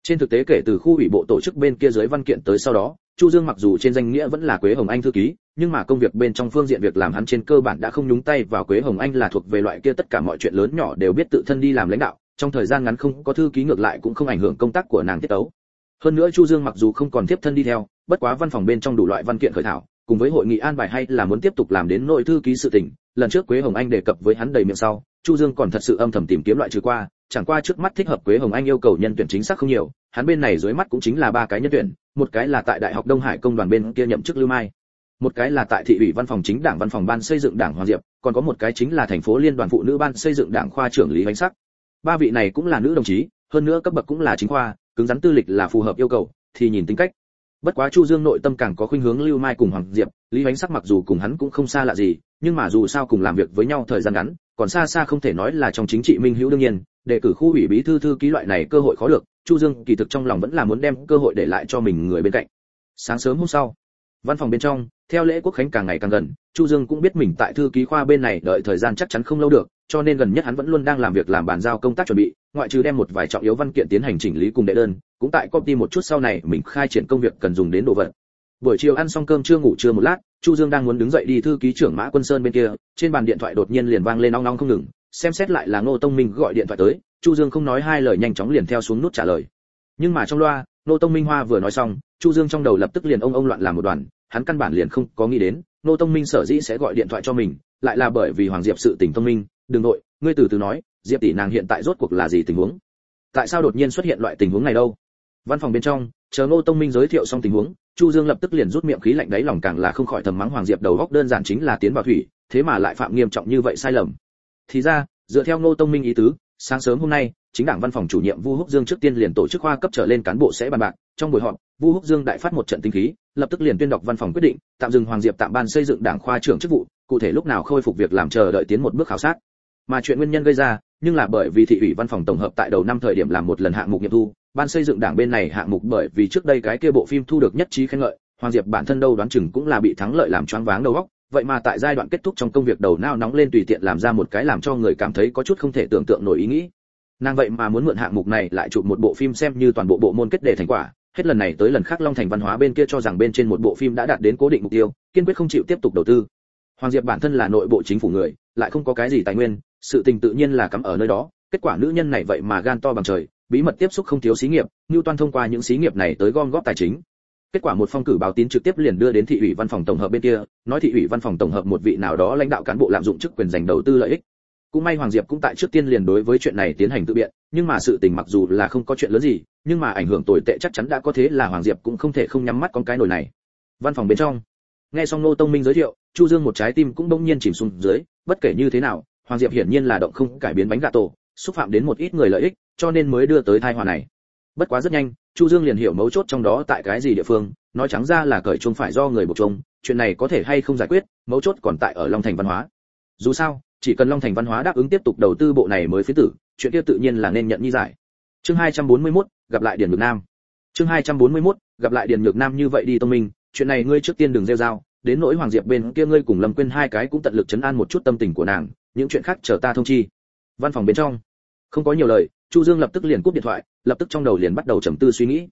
Trên thực tế kể từ khu ủy bộ tổ chức bên kia dưới văn kiện tới sau đó, Chu Dương mặc dù trên danh nghĩa vẫn là Quế Hồng Anh thư ký, nhưng mà công việc bên trong phương diện việc làm hắn trên cơ bản đã không nhúng tay vào Quế Hồng Anh là thuộc về loại kia tất cả mọi chuyện lớn nhỏ đều biết tự thân đi làm lãnh đạo, trong thời gian ngắn không có thư ký ngược lại cũng không ảnh hưởng công tác của nàng tiết tấu. Hơn nữa Chu Dương mặc dù không còn tiếp thân đi theo, bất quá văn phòng bên trong đủ loại văn kiện khởi thảo, cùng với hội nghị an bài hay là muốn tiếp tục làm đến nội thư ký sự tình, lần trước Quế Hồng Anh đề cập với hắn đầy miệng sau, Chu Dương còn thật sự âm thầm tìm kiếm loại trừ qua, chẳng qua trước mắt thích hợp Quế Hồng Anh yêu cầu nhân tuyển chính xác không nhiều, hắn bên này dưới mắt cũng chính là ba cái nhân tuyển, một cái là tại Đại học Đông Hải công đoàn bên kia nhậm chức Lưu Mai, một cái là tại thị ủy văn phòng chính đảng văn phòng ban xây dựng đảng Hoàng Diệp, còn có một cái chính là thành phố liên đoàn phụ nữ ban xây dựng đảng khoa trưởng Lý Vánh Sắc. Ba vị này cũng là nữ đồng chí, hơn nữa cấp bậc cũng là chính khoa, cứng rắn tư lịch là phù hợp yêu cầu, thì nhìn tính cách. Bất quá Chu Dương nội tâm càng có khuynh hướng Lưu Mai cùng Hoàng Diệp, Lý Vánh Sắc mặc dù cùng hắn cũng không xa lạ gì, nhưng mà dù sao cùng làm việc với nhau thời gian ngắn, còn xa xa không thể nói là trong chính trị minh hữu đương nhiên, đề cử khu ủy bí thư thư ký loại này cơ hội khó được, Chu Dương kỳ thực trong lòng vẫn là muốn đem cơ hội để lại cho mình người bên cạnh. Sáng sớm hôm sau, văn phòng bên trong, theo lễ quốc khánh càng ngày càng gần, Chu Dương cũng biết mình tại thư ký khoa bên này đợi thời gian chắc chắn không lâu được, cho nên gần nhất hắn vẫn luôn đang làm việc làm bàn giao công tác chuẩn bị, ngoại trừ đem một vài trọng yếu văn kiện tiến hành chỉnh lý cùng đệ đơn, cũng tại công ty một chút sau này mình khai triển công việc cần dùng đến đồ vật. Buổi chiều ăn xong cơm trưa ngủ trưa một lát, Chu Dương đang muốn đứng dậy đi thư ký trưởng Mã Quân Sơn bên kia, trên bàn điện thoại đột nhiên liền vang lên ong ong không ngừng, xem xét lại là Ngô Tông Minh gọi điện thoại tới, Chu Dương không nói hai lời nhanh chóng liền theo xuống nút trả lời. Nhưng mà trong loa, Ngô Tông Minh Hoa vừa nói xong, Chu Dương trong đầu lập tức liền ông ông loạn làm một đoàn, hắn căn bản liền không có nghĩ đến, Ngô Tông Minh sở dĩ sẽ gọi điện thoại cho mình, lại là bởi vì Hoàng Diệp sự tình thông minh, đừng nội, ngươi từ từ nói, Diệp tỷ nàng hiện tại rốt cuộc là gì tình huống? Tại sao đột nhiên xuất hiện loại tình huống này đâu? Văn phòng bên trong, chờ Ngô Tông Minh giới thiệu xong tình huống, Chu Dương lập tức liền rút miệng khí lạnh đáy lòng càng là không khỏi thầm mắng Hoàng Diệp đầu góc đơn giản chính là tiến vào thủy, thế mà lại phạm nghiêm trọng như vậy sai lầm. Thì ra dựa theo ngô tông minh ý tứ sáng sớm hôm nay chính đảng văn phòng chủ nhiệm vu húc dương trước tiên liền tổ chức khoa cấp trở lên cán bộ sẽ bàn bạc. Trong buổi họp vu húc dương đại phát một trận tinh khí lập tức liền tuyên đọc văn phòng quyết định tạm dừng hoàng diệp tạm ban xây dựng đảng khoa trưởng chức vụ cụ thể lúc nào khôi phục việc làm chờ đợi tiến một bước khảo sát. Mà chuyện nguyên nhân gây ra nhưng là bởi vì thị ủy văn phòng tổng hợp tại đầu năm thời điểm làm một lần hạng mục nghiệm thu ban xây dựng đảng bên này hạng mục bởi vì trước đây cái kia bộ phim thu được nhất trí khen ngợi, hoàng diệp bản thân đâu đoán chừng cũng là bị thắng lợi làm choáng váng đầu óc, vậy mà tại giai đoạn kết thúc trong công việc đầu nao nóng lên tùy tiện làm ra một cái làm cho người cảm thấy có chút không thể tưởng tượng nổi ý nghĩ. Nàng vậy mà muốn mượn hạng mục này lại chụp một bộ phim xem như toàn bộ bộ môn kết đề thành quả, hết lần này tới lần khác long thành văn hóa bên kia cho rằng bên trên một bộ phim đã đạt đến cố định mục tiêu, kiên quyết không chịu tiếp tục đầu tư. Hoàng diệp bản thân là nội bộ chính phủ người, lại không có cái gì tài nguyên, sự tình tự nhiên là cắm ở nơi đó, kết quả nữ nhân này vậy mà gan to bằng trời bí mật tiếp xúc không thiếu xí nghiệp như toan thông qua những xí nghiệp này tới gom góp tài chính. Kết quả một phong cử báo tín trực tiếp liền đưa đến thị ủy văn phòng tổng hợp bên kia, nói thị ủy văn phòng tổng hợp một vị nào đó lãnh đạo cán bộ lạm dụng chức quyền giành đầu tư lợi ích. Cũng may hoàng diệp cũng tại trước tiên liền đối với chuyện này tiến hành tự biện, nhưng mà sự tình mặc dù là không có chuyện lớn gì, nhưng mà ảnh hưởng tồi tệ chắc chắn đã có thế là hoàng diệp cũng không thể không nhắm mắt con cái nồi này. Văn phòng bên trong, nghe xong nô tông minh giới thiệu, chu dương một trái tim cũng bỗng nhiên chìm xuống dưới, bất kể như thế nào, hoàng diệp hiển nhiên là động không cải biến bánh gà tổ, xúc phạm đến một ít người lợi ích cho nên mới đưa tới tai họa này. Bất quá rất nhanh chu dương liền hiểu mấu chốt trong đó tại cái gì địa phương nói trắng ra là cởi chuông phải do người buộc chuông chuyện này có thể hay không giải quyết mấu chốt còn tại ở long thành văn hóa. Dù sao chỉ cần long thành văn hóa đáp ứng tiếp tục đầu tư bộ này mới phía tử chuyện kia tự nhiên là nên nhận như giải. Chương 241, gặp lại điền nhược nam. Chương 241, gặp lại điền nhược nam như vậy đi tông minh chuyện này ngươi trước tiên đừng rêu rao đến nỗi hoàng diệp bên kia ngươi cùng lâm quên hai cái cũng tận lực chấn an một chút tâm tình của nàng những chuyện khác chờ ta thông chi. Văn phòng bên trong. Không có nhiều lời chu dương lập tức liền cúp điện thoại, lập tức trong đầu liền bắt đầu trầm tư suy nghĩ.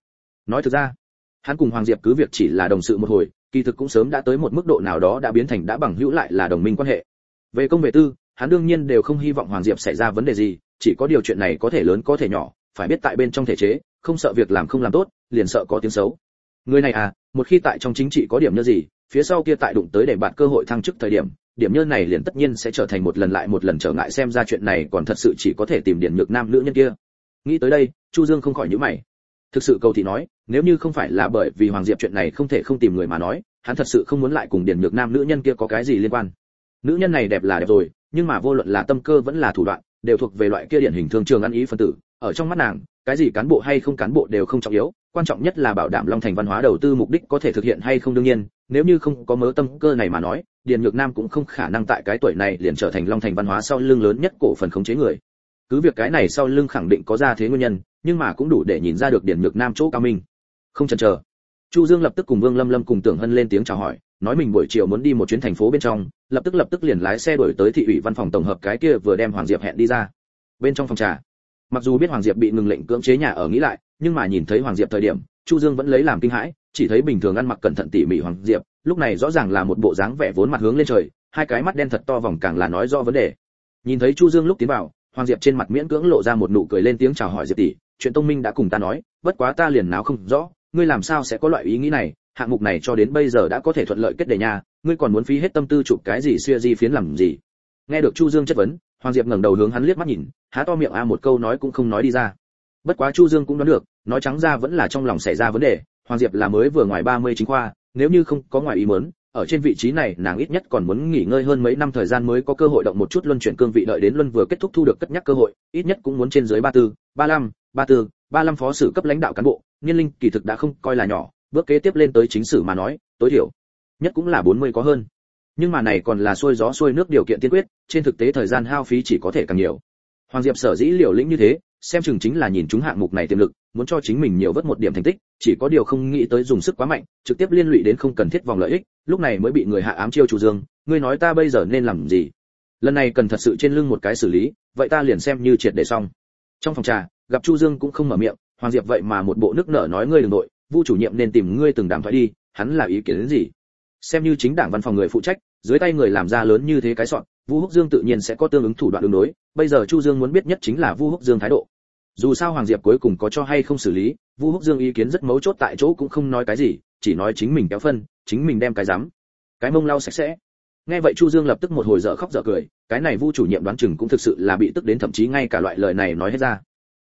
Nói thực ra, hắn cùng hoàng diệp cứ việc chỉ là đồng sự một hồi, kỳ thực cũng sớm đã tới một mức độ nào đó đã biến thành đã bằng hữu lại là đồng minh quan hệ. Về công về tư, hắn đương nhiên đều không hy vọng hoàng diệp xảy ra vấn đề gì, chỉ có điều chuyện này có thể lớn có thể nhỏ, phải biết tại bên trong thể chế, không sợ việc làm không làm tốt, liền sợ có tiếng xấu. Người này à một khi tại trong chính trị có điểm như gì, phía sau kia tại đụng tới để bạn cơ hội thăng chức thời điểm điểm nhơ này liền tất nhiên sẽ trở thành một lần lại một lần trở ngại xem ra chuyện này còn thật sự chỉ có thể tìm điển nhược nam nữ nhân kia. Nghĩ tới đây, chu dương không khỏi nhíu mày. Thực sự cầu thị nói, nếu như không phải là bởi vì hoàng diệp chuyện này không thể không tìm người mà nói, hắn thật sự không muốn lại cùng điển nhược nam nữ nhân kia có cái gì liên quan. Nữ nhân này đẹp là đẹp rồi, nhưng mà vô luận là tâm cơ vẫn là thủ đoạn, đều thuộc về loại kia điển hình thương trường ăn ý phân tử. Ở trong mắt nàng, cái gì cán bộ hay không cán bộ đều không trọng yếu, quan trọng nhất là bảo đảm long thành văn hóa đầu tư mục đích có thể thực hiện hay không đương nhiên. Nếu như không có mớ tâm cơ này mà nói điền nhược nam cũng không khả năng tại cái tuổi này liền trở thành long thành văn hóa sau lưng lớn nhất cổ phần khống chế người. Cứ việc cái này sau lưng khẳng định có ra thế nguyên nhân, nhưng mà cũng đủ để nhìn ra được điền nhược nam chỗ cao minh. Không chần chờ, chu dương lập tức cùng vương lâm lâm cùng tưởng hân lên tiếng chào hỏi, nói mình buổi chiều muốn đi một chuyến thành phố bên trong, lập tức lập tức liền lái xe đuổi tới thị ủy văn phòng tổng hợp cái kia vừa đem hoàng diệp hẹn đi ra. Bên trong phòng trà, mặc dù biết hoàng diệp bị ngừng lệnh cưỡng chế nhà ở nghĩ lại, nhưng mà nhìn thấy hoàng diệp thời điểm, chu dương vẫn lấy làm kinh hãi, chỉ thấy bình thường ăn mặc cẩn thận tỉ mỉ hoàng diệp lúc này rõ ràng là một bộ dáng vẻ vốn mặt hướng lên trời hai cái mắt đen thật to vòng càng là nói rõ vấn đề. Nhìn thấy chu dương lúc tiến vào hoàng diệp trên mặt miễn cưỡng lộ ra một nụ cười lên tiếng chào hỏi diệp tỷ chuyện tông minh đã cùng ta nói bất quá ta liền náo không rõ ngươi làm sao sẽ có loại ý nghĩ này hạng mục này cho đến bây giờ đã có thể thuận lợi kết đề nhà, ngươi còn muốn phí hết tâm tư chụp cái gì xuya di phiến làm gì? Nghe được chu dương chất vấn hoàng diệp ngẩng đầu hướng hắn liếc mắt nhìn há to miệng a một câu nói cũng không nói đi ra. Bất quá chu dương cũng đoán được nói trắng ra vẫn là trong lòng xảy ra vấn đề hoàng diệp là mới vừa ngoài 30 chính khoa nếu như không có ngoài ý muốn, ở trên vị trí này nàng ít nhất còn muốn nghỉ ngơi hơn mấy năm thời gian mới có cơ hội động một chút luân chuyển cương vị đợi đến luân vừa kết thúc thu được cất nhắc cơ hội, ít nhất cũng muốn trên dưới ba tư, ba lăm, ba tư, ba lăm phó sử cấp lãnh đạo cán bộ, niên linh kỳ thực đã không coi là nhỏ, bước kế tiếp lên tới chính sử mà nói, tối thiểu nhất cũng là 40 có hơn. Nhưng mà này còn là xuôi gió xuôi nước điều kiện tiên quyết, trên thực tế thời gian hao phí chỉ có thể càng nhiều. Hoàng diệp sở dĩ liều lĩnh như thế xem chừng chính là nhìn chúng hạng mục này tiềm lực, muốn cho chính mình nhiều vớt một điểm thành tích, chỉ có điều không nghĩ tới dùng sức quá mạnh, trực tiếp liên lụy đến không cần thiết vòng lợi ích, lúc này mới bị người hạ ám chiêu chủ dương, ngươi nói ta bây giờ nên làm gì? Lần này cần thật sự trên lưng một cái xử lý, vậy ta liền xem như triệt để xong. Trong phòng trà, gặp chu dương cũng không mở miệng, hoàng diệp vậy mà một bộ nước nở nói ngươi đừng nội vu chủ nhiệm nên tìm ngươi từng đàm thoại đi, hắn là ý kiến đến gì? Xem như chính đảng văn phòng người phụ trách, dưới tay người làm ra lớn như thế cái soạn vu húc dương tự nhiên sẽ có tương ứng thủ đoạn ứng đối bây giờ chu dương muốn biết nhất chính là vu húc dương thái độ. Dù sao hoàng diệp cuối cùng có cho hay không xử lý, vu húc dương ý kiến rất mấu chốt tại chỗ cũng không nói cái gì, chỉ nói chính mình kéo phân, chính mình đem cái dám cái mông lau sạch sẽ. Nghe vậy chu dương lập tức một hồi dở khóc dở cười, cái này vu chủ nhiệm đoán chừng cũng thực sự là bị tức đến thậm chí ngay cả loại lời này nói hết ra.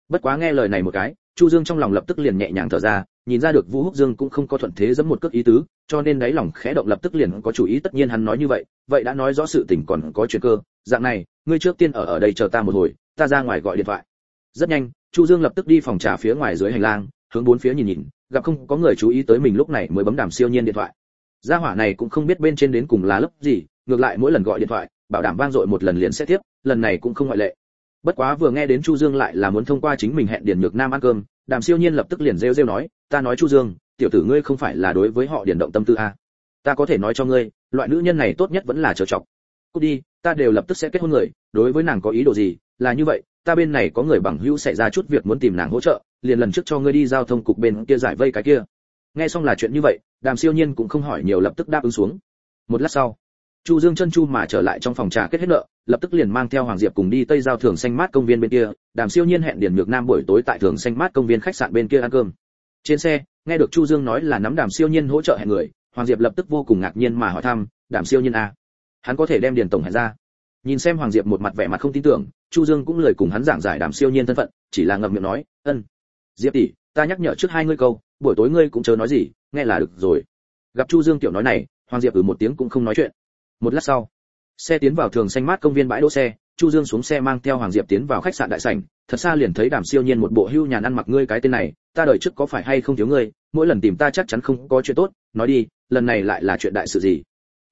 Bất quá nghe lời này một cái, chu dương trong lòng lập tức liền nhẹ nhàng thở ra nhìn ra được vũ húc dương cũng không có thuận thế giẫm một cước ý tứ, cho nên đáy lòng khẽ động lập tức liền có chủ ý, tất nhiên hắn nói như vậy vậy đã nói rõ sự tình còn có chuyện cơ, dạng này, ngươi trước tiên ở ở đây chờ ta một hồi, ta ra ngoài gọi điện thoại. Rất nhanh, chu dương lập tức đi phòng trà phía ngoài dưới hành lang, hướng bốn phía nhìn nhìn, gặp không có người chú ý tới mình lúc này mới bấm đàm siêu nhiên điện thoại. Gia hỏa này cũng không biết bên trên đến cùng là lớp gì, ngược lại mỗi lần gọi điện thoại, bảo đảm vang dội một lần liền sẽ tiếp, lần này cũng không ngoại lệ. Bất quá vừa nghe đến chu dương lại là muốn thông qua chính mình hẹn điền nhược nam ăn cơm đàm siêu nhiên lập tức liền rêu rêu nói, ta nói chu dương, tiểu tử ngươi không phải là đối với họ điền động tâm tư a ta có thể nói cho ngươi, loại nữ nhân này tốt nhất vẫn là chờ chọc. Cút đi, ta đều lập tức sẽ kết hôn người, đối với nàng có ý đồ gì, là như vậy, ta bên này có người bằng hữu xảy ra chút việc muốn tìm nàng hỗ trợ, liền lần trước cho ngươi đi giao thông cục bên kia giải vây cái kia. Nghe xong là chuyện như vậy, đàm siêu nhiên cũng không hỏi nhiều lập tức đáp ứng xuống. Một lát sau chu dương chân chu mà trở lại trong phòng trà kết hết nợ, lập tức liền mang theo hoàng diệp cùng đi tây giao thường xanh mát công viên bên kia. Đàm siêu nhiên hẹn điền nhược nam buổi tối tại thường xanh mát công viên khách sạn bên kia ăn cơm. Trên xe, nghe được chu dương nói là nắm đàm siêu nhiên hỗ trợ hẹn người, hoàng diệp lập tức vô cùng ngạc nhiên mà hỏi thăm, đàm siêu nhiên à hắn có thể đem điền tổng hẹn ra? Nhìn xem hoàng diệp một mặt vẻ mặt không tin tưởng, chu dương cũng lời cùng hắn giảng giải đàm siêu nhiên thân phận, chỉ là ngậm miệng nói, ân, diệp tỷ, ta nhắc nhở trước hai ngươi câu, buổi tối ngươi cũng chớ nói gì, nghe là được rồi. Gặp chu dương tiểu nói này, hoàng diệp ừ một tiếng cũng không nói chuyện một lát sau, xe tiến vào thường xanh mát công viên bãi đỗ xe, chu dương xuống xe mang theo hoàng diệp tiến vào khách sạn đại sảnh. Thật xa liền thấy đàm siêu nhiên một bộ hưu nhàn ăn mặc ngươi cái tên này, ta đời trước có phải hay không thiếu ngươi, mỗi lần tìm ta chắc chắn không có chuyện tốt, nói đi, lần này lại là chuyện đại sự gì?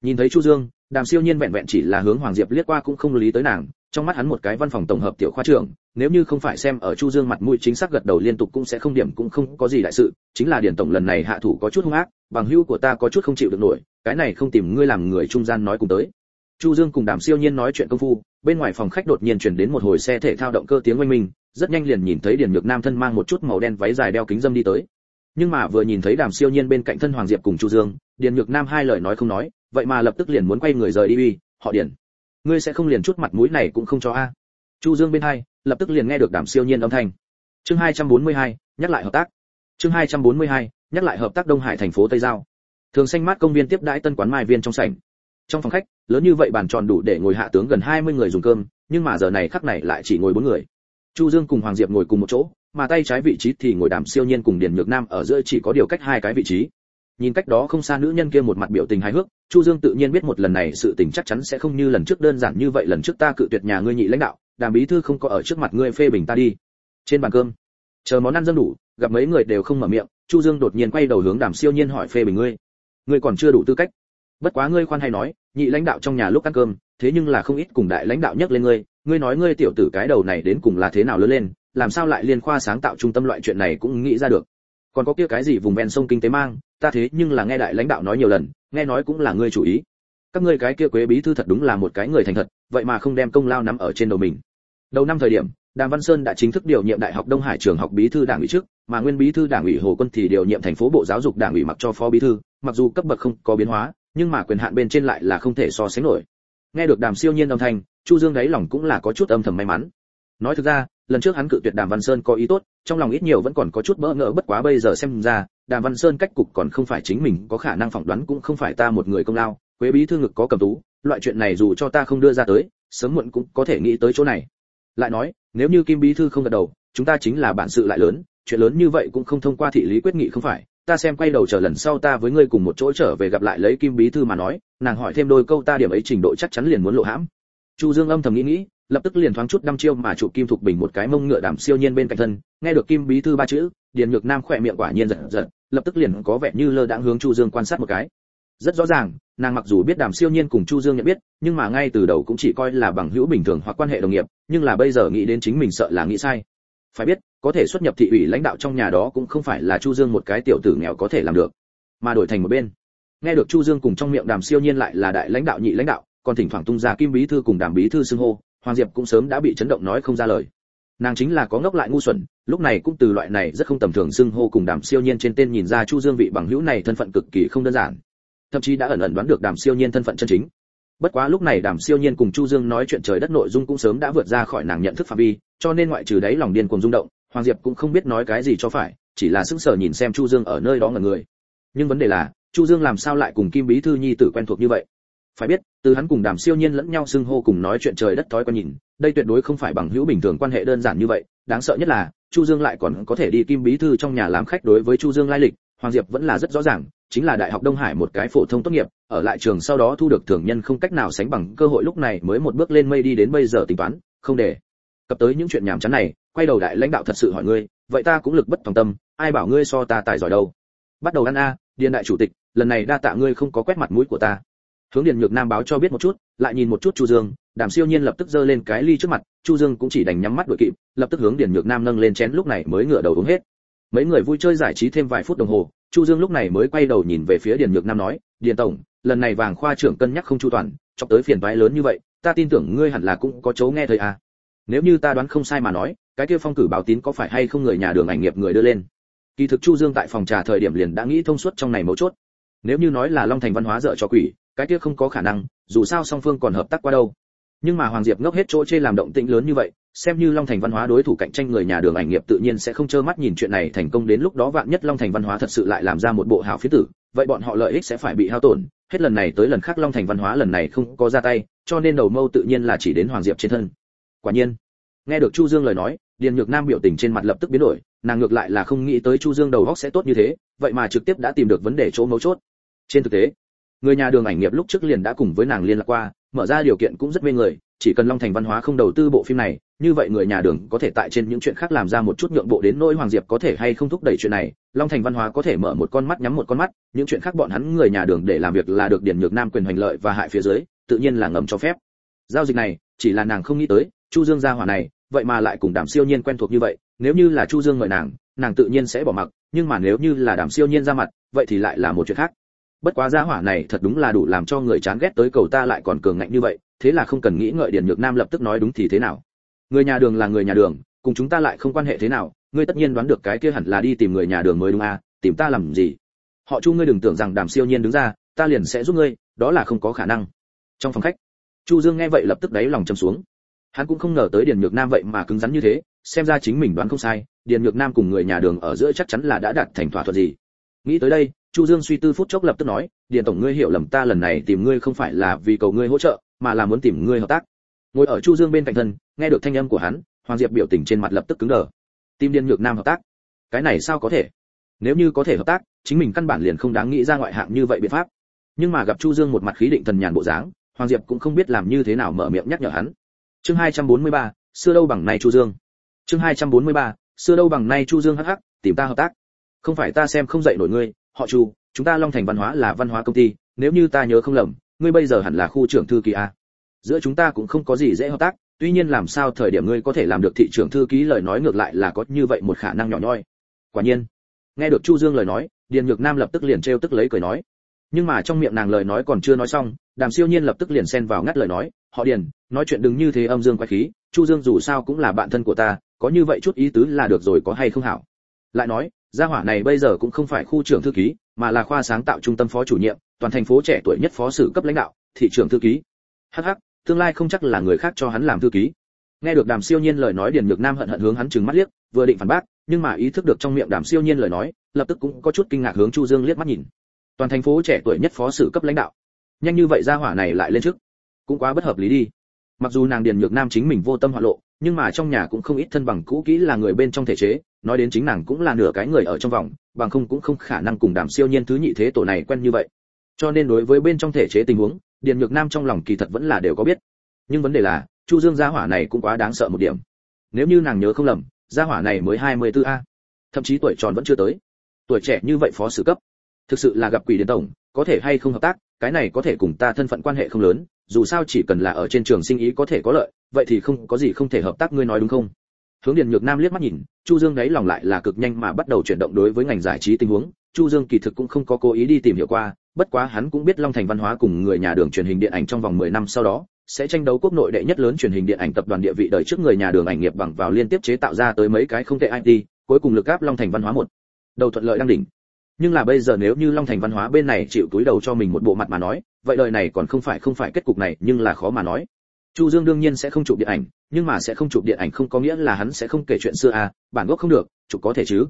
Nhìn thấy chu dương, đàm siêu nhiên vẹn vẹn chỉ là hướng hoàng diệp liếc qua cũng không lý tới nàng trong mắt hắn một cái văn phòng tổng hợp tiểu khoa trưởng, nếu như không phải xem ở chu dương mặt mũi chính xác gật đầu liên tục cũng sẽ không điểm cũng không có gì đại sự, chính là điển tổng lần này hạ thủ có chút hung ác, bằng hữu của ta có chút không chịu được nổi, cái này không tìm ngươi làm người trung gian nói cùng tới. Chu dương cùng đàm siêu nhiên nói chuyện công phu, bên ngoài phòng khách đột nhiên truyền đến một hồi xe thể thao động cơ tiếng oanh minh, rất nhanh liền nhìn thấy điển nhược nam thân mang một chút màu đen váy dài đeo kính dâm đi tới. Nhưng mà vừa nhìn thấy đàm siêu nhiên bên cạnh thân hoàng diệp cùng chu dương, điển nhược nam hai lời nói không nói, vậy mà lập tức liền muốn quay người rời đi uy, họ điển ngươi sẽ không liền chút mặt mũi này cũng không cho a. Chu dương bên hai lập tức liền nghe được đàm siêu nhiên âm thanh. Chương 242, nhắc lại hợp tác. Chương 242, nhắc lại hợp tác đông hải thành phố tây giao. Thường xanh mát công viên tiếp đãi tân quán mai viên trong sảnh. Trong phòng khách lớn như vậy bàn tròn đủ để ngồi hạ tướng gần 20 người dùng cơm nhưng mà giờ này khắc này lại chỉ ngồi bốn người. Chu dương cùng hoàng diệp ngồi cùng một chỗ mà tay trái vị trí thì ngồi đàm siêu nhiên cùng điền nhược nam ở giữa chỉ có điều cách hai cái vị trí nhìn cách đó không xa nữ nhân kia một mặt biểu tình hài hước, chu dương tự nhiên biết một lần này sự tình chắc chắn sẽ không như lần trước đơn giản như vậy, lần trước ta cự tuyệt nhà ngươi nhị lãnh đạo, đàm bí thư không có ở trước mặt ngươi phê bình ta đi. Trên bàn cơm, chờ món ăn dâng đủ, gặp mấy người đều không mở miệng, chu dương đột nhiên quay đầu hướng đàm siêu nhiên hỏi phê bình ngươi. Ngươi còn chưa đủ tư cách. Bất quá ngươi khoan hay nói, nhị lãnh đạo trong nhà lúc ăn cơm, thế nhưng là không ít cùng đại lãnh đạo nhắc lên ngươi ngươi nói ngươi tiểu tử cái đầu này đến cùng là thế nào lớn lên, làm sao lại liên khoa sáng tạo trung tâm loại chuyện này cũng nghĩ ra được. Còn có kia cái gì vùng ven sông kinh tế mang ta thế nhưng là nghe đại lãnh đạo nói nhiều lần, nghe nói cũng là ngươi chủ ý. Các ngươi cái kia quế bí thư thật đúng là một cái người thành thật, vậy mà không đem công lao nắm ở trên đầu mình. Đầu năm thời điểm, đàm văn sơn đã chính thức điều nhiệm đại học đông hải trường học bí thư đảng ủy trước, mà nguyên bí thư đảng ủy hồ quân thì điều nhiệm thành phố bộ giáo dục đảng ủy mặc cho phó bí thư, mặc dù cấp bậc không có biến hóa, nhưng mà quyền hạn bên trên lại là không thể so sánh nổi. Nghe được đàm siêu nhiên âm thanh, chu dương đáy lòng cũng là có chút âm thầm may mắn. Nói thực ra, lần trước hắn cự tuyệt đàm văn sơn có ý tốt trong lòng ít nhiều vẫn còn có chút bỡ ngỡ, bất quá bây giờ xem ra, đàm văn sơn cách cục còn không phải chính mình, có khả năng phỏng đoán cũng không phải ta một người công lao, quế bí thư ngực có cầm tú, loại chuyện này dù cho ta không đưa ra tới, sớm muộn cũng có thể nghĩ tới chỗ này. Lại nói, nếu như kim bí thư không gật đầu, chúng ta chính là bản sự lại lớn, chuyện lớn như vậy cũng không thông qua thị lý quyết nghị không phải. Ta xem quay đầu chờ lần sau ta với ngươi cùng một chỗ trở về gặp lại lấy kim bí thư mà nói, nàng hỏi thêm đôi câu ta điểm ấy trình độ chắc chắn liền muốn lộ hãm. Chu dương âm thầm nghĩ nghĩ lập tức liền thoáng chút đăm chiêu mà chụp kim thục bình một cái mông ngựa đảm siêu nhiên bên cạnh thân, nghe được kim bí thư ba chữ, điền nhược nam khỏe miệng quả nhiên giật giật, lập tức liền có vẻ như lơ đãng hướng chu dương quan sát một cái. Rất rõ ràng, nàng mặc dù biết đàm siêu nhiên cùng chu dương nhận biết, nhưng mà ngay từ đầu cũng chỉ coi là bằng hữu bình thường hoặc quan hệ đồng nghiệp, nhưng là bây giờ nghĩ đến chính mình sợ là nghĩ sai. Phải biết, có thể xuất nhập thị ủy lãnh đạo trong nhà đó cũng không phải là chu dương một cái tiểu tử nghèo có thể làm được, mà đổi thành một bên. Nghe được chu dương cùng trong miệng đàm siêu nhiên lại là đại lãnh đạo nhị lãnh đạo, còn thỉnh thoảng tung ra kim bí thư cùng đàm bí thư xưng hô hoàng diệp cũng sớm đã bị chấn động nói không ra lời. Nàng chính là có ngốc lại ngu xuẩn, lúc này cũng từ loại này rất không tầm thường xưng hô cùng đàm siêu nhiên trên tên nhìn ra chu dương vị bằng hữu này thân phận cực kỳ không đơn giản. Thậm chí đã ẩn ẩn đoán được đàm siêu nhiên thân phận chân chính. Bất quá lúc này đàm siêu nhiên cùng chu dương nói chuyện trời đất nội dung cũng sớm đã vượt ra khỏi nàng nhận thức phạm vi, cho nên ngoại trừ đấy lòng điên cuồng rung động, hoàng diệp cũng không biết nói cái gì cho phải, chỉ là sững sờ nhìn xem chu dương ở nơi đó ngẩn người. Nhưng vấn đề là, chu dương làm sao lại cùng kim bí thư nhi tử quen thuộc như vậy? Phải biết, từ hắn cùng đàm siêu nhiên lẫn nhau xưng hô cùng nói chuyện trời đất thói quen nhìn, đây tuyệt đối không phải bằng hữu bình thường quan hệ đơn giản như vậy. Đáng sợ nhất là, chu dương lại còn có thể đi kim bí thư trong nhà làm khách đối với chu dương lai lịch, hoàng diệp vẫn là rất rõ ràng, chính là đại học đông hải một cái phổ thông tốt nghiệp, ở lại trường sau đó thu được thường nhân không cách nào sánh bằng, cơ hội lúc này mới một bước lên mây đi đến bây giờ tính toán, không để cập tới những chuyện nhảm chán này, quay đầu đại lãnh đạo thật sự hỏi ngươi, vậy ta cũng lực bất tòng tâm, ai bảo ngươi so ta tài giỏi đâu? Bắt đầu ăn a, điền đại chủ tịch, lần này đa tạ ngươi không có quét mặt mũi của ta hướng điền nhược nam báo cho biết một chút, lại nhìn một chút chu dương, đàm siêu nhiên lập tức giơ lên cái ly trước mặt, chu dương cũng chỉ đành nhắm mắt đuổi kịp, lập tức hướng điền nhược nam nâng lên chén lúc này mới ngửa đầu uống hết. Mấy người vui chơi giải trí thêm vài phút đồng hồ, chu dương lúc này mới quay đầu nhìn về phía điền nhược nam nói, điền tổng, lần này vàng khoa trưởng cân nhắc không chu toàn cho tới phiền toái lớn như vậy, ta tin tưởng ngươi hẳn là cũng có chỗ nghe thấy à. Nếu như ta đoán không sai mà nói, cái kia phong cử báo tín có phải hay không người nhà đường ảnh nghiệp người đưa lên? Kỳ thực chu dương tại phòng trà thời điểm liền đã nghĩ thông suốt trong này mấu chốt. Nếu như nói là long thành văn hóa dở cho quỷ cái kia không có khả năng, dù sao song phương còn hợp tác qua đâu. Nhưng mà hoàng diệp ngốc hết chỗ chê làm động tĩnh lớn như vậy, xem như long thành văn hóa đối thủ cạnh tranh người nhà đường ảnh nghiệp tự nhiên sẽ không trơ mắt nhìn chuyện này thành công đến lúc đó vạn nhất long thành văn hóa thật sự lại làm ra một bộ hảo phía tử, vậy bọn họ lợi ích sẽ phải bị hao tổn. Hết lần này tới lần khác long thành văn hóa lần này không có ra tay, cho nên đầu mâu tự nhiên là chỉ đến hoàng diệp trên thân. Quả nhiên, nghe được chu dương lời nói, điền nhược nam biểu tình trên mặt lập tức biến đổi, nàng ngược lại là không nghĩ tới chu dương đầu góc sẽ tốt như thế, vậy mà trực tiếp đã tìm được vấn đề chỗ mấu chốt. Trên thực tế người nhà đường ảnh nghiệp lúc trước liền đã cùng với nàng liên lạc qua, mở ra điều kiện cũng rất mê người, chỉ cần long thành văn hóa không đầu tư bộ phim này, như vậy người nhà đường có thể tại trên những chuyện khác làm ra một chút nhượng bộ đến nỗi hoàng diệp có thể hay không thúc đẩy chuyện này, long thành văn hóa có thể mở một con mắt nhắm một con mắt, những chuyện khác bọn hắn người nhà đường để làm việc là được điển nhược nam quyền hành lợi và hại phía dưới, tự nhiên là ngầm cho phép. Giao dịch này, chỉ là nàng không nghĩ tới, chu dương gia hỏa này, vậy mà lại cùng đàm siêu nhiên quen thuộc như vậy, nếu như là chu dương mời nàng nàng tự nhiên sẽ bỏ mặc, nhưng mà nếu như là đàm siêu nhiên ra mặt, vậy thì lại là một chuyện khác bất quá gia hỏa này thật đúng là đủ làm cho người chán ghét tới cầu ta lại còn cường ngạnh như vậy, thế là không cần nghĩ ngợi điền nhược nam lập tức nói đúng thì thế nào. Người nhà đường là người nhà đường, cùng chúng ta lại không quan hệ thế nào, ngươi tất nhiên đoán được cái kia hẳn là đi tìm người nhà đường mới đúng à tìm ta làm gì? Họ chu ngươi đừng tưởng rằng đàm siêu nhiên đứng ra, ta liền sẽ giúp ngươi, đó là không có khả năng. Trong phòng khách, chu dương nghe vậy lập tức đáy lòng chầm xuống. Hắn cũng không ngờ tới điền nhược nam vậy mà cứng rắn như thế, xem ra chính mình đoán không sai, điền nhược nam cùng người nhà đường ở giữa chắc chắn là đã đạt thành thỏa thuận gì. Nghĩ tới đây chu dương suy tư phút chốc lập tức nói điền tổng ngươi hiểu lầm ta lần này tìm ngươi không phải là vì cầu ngươi hỗ trợ mà là muốn tìm ngươi hợp tác. Ngồi ở chu dương bên cạnh thân nghe được thanh âm của hắn hoàng diệp biểu tình trên mặt lập tức cứng đờ. Tìm điền nhược nam hợp tác? Cái này sao có thể? Nếu như có thể hợp tác chính mình căn bản liền không đáng nghĩ ra ngoại hạng như vậy biện pháp. Nhưng mà gặp chu dương một mặt khí định thần nhàn bộ dáng hoàng diệp cũng không biết làm như thế nào mở miệng nhắc nhở hắn. Chương 243, xưa đâu bằng nay chu dương. Chương 243, xưa đâu bằng nay chu dương hắc hắc tìm ta hợp tác. Không phải ta xem không dậy nổi ngươi họ chu, chúng ta long thành văn hóa là văn hóa công ty, nếu như ta nhớ không lầm, ngươi bây giờ hẳn là khu trưởng thư ký a. Giữa chúng ta cũng không có gì dễ hợp tác, tuy nhiên làm sao thời điểm ngươi có thể làm được thị trưởng thư ký lời nói ngược lại là có như vậy một khả năng nhỏ nhoi. Quả nhiên, nghe được chu dương lời nói, điền nhược nam lập tức liền trêu tức lấy cười nói. Nhưng mà trong miệng nàng lời nói còn chưa nói xong, đàm siêu nhiên lập tức liền xen vào ngắt lời nói, họ điền, nói chuyện đừng như thế âm dương quái khí, chu dương dù sao cũng là bạn thân của ta, có như vậy chút ý tứ là được rồi có hay không hảo? Lại nói gia hỏa này bây giờ cũng không phải khu trưởng thư ký, mà là khoa sáng tạo trung tâm phó chủ nhiệm, toàn thành phố trẻ tuổi nhất phó sử cấp lãnh đạo, thị trưởng thư ký. Hh tương lai không chắc là người khác cho hắn làm thư ký. Nghe được đàm siêu nhiên lời nói điền nhược nam hận hận hướng hắn trừng mắt liếc, vừa định phản bác, nhưng mà ý thức được trong miệng đàm siêu nhiên lời nói, lập tức cũng có chút kinh ngạc hướng chu dương liếc mắt nhìn. Toàn thành phố trẻ tuổi nhất phó sử cấp lãnh đạo. Nhanh như vậy gia hỏa này lại lên trước. Cũng quá bất hợp lý đi. Mặc dù nàng điền nhược nam chính mình vô tâm hoạn lộ, nhưng mà trong nhà cũng không ít thân bằng cũ kỹ là người bên trong thể chế nói đến chính nàng cũng là nửa cái người ở trong vòng, bằng không cũng không khả năng cùng đàm siêu nhiên thứ nhị thế tổ này quen như vậy. Cho nên đối với bên trong thể chế tình huống, điền nhược nam trong lòng kỳ thật vẫn là đều có biết. Nhưng vấn đề là, chu dương gia hỏa này cũng quá đáng sợ một điểm. Nếu như nàng nhớ không lầm, gia hỏa này mới 24 a. Thậm chí tuổi tròn vẫn chưa tới. Tuổi trẻ như vậy phó sử cấp. Thực sự là gặp quỷ điền tổng, có thể hay không hợp tác, cái này có thể cùng ta thân phận quan hệ không lớn, dù sao chỉ cần là ở trên trường sinh ý có thể có lợi, vậy thì không có gì không thể hợp tác ngươi nói đúng không? Hướng điền nhược nam liếc mắt nhìn chu dương đấy lòng lại là cực nhanh mà bắt đầu chuyển động đối với ngành giải trí tình huống. Chu dương kỳ thực cũng không có cố ý đi tìm hiểu qua bất quá hắn cũng biết long thành văn hóa cùng người nhà đường truyền hình điện ảnh trong vòng 10 năm sau đó sẽ tranh đấu quốc nội đệ nhất lớn truyền hình điện ảnh tập đoàn địa vị đời trước người nhà đường ảnh nghiệp bằng vào liên tiếp chế tạo ra tới mấy cái không tệ IT, cuối cùng lực áp long thành văn hóa một. Đầu thuận lợi đang đỉnh. Nhưng là bây giờ nếu như long thành văn hóa bên này chịu túi đầu cho mình một bộ mặt mà nói vậy đời này còn không phải không phải kết cục này nhưng là khó mà nói chu dương đương nhiên sẽ không chụp điện ảnh, nhưng mà sẽ không chụp điện ảnh không có nghĩa là hắn sẽ không kể chuyện xưa à bản gốc không được, chụp có thể chứ.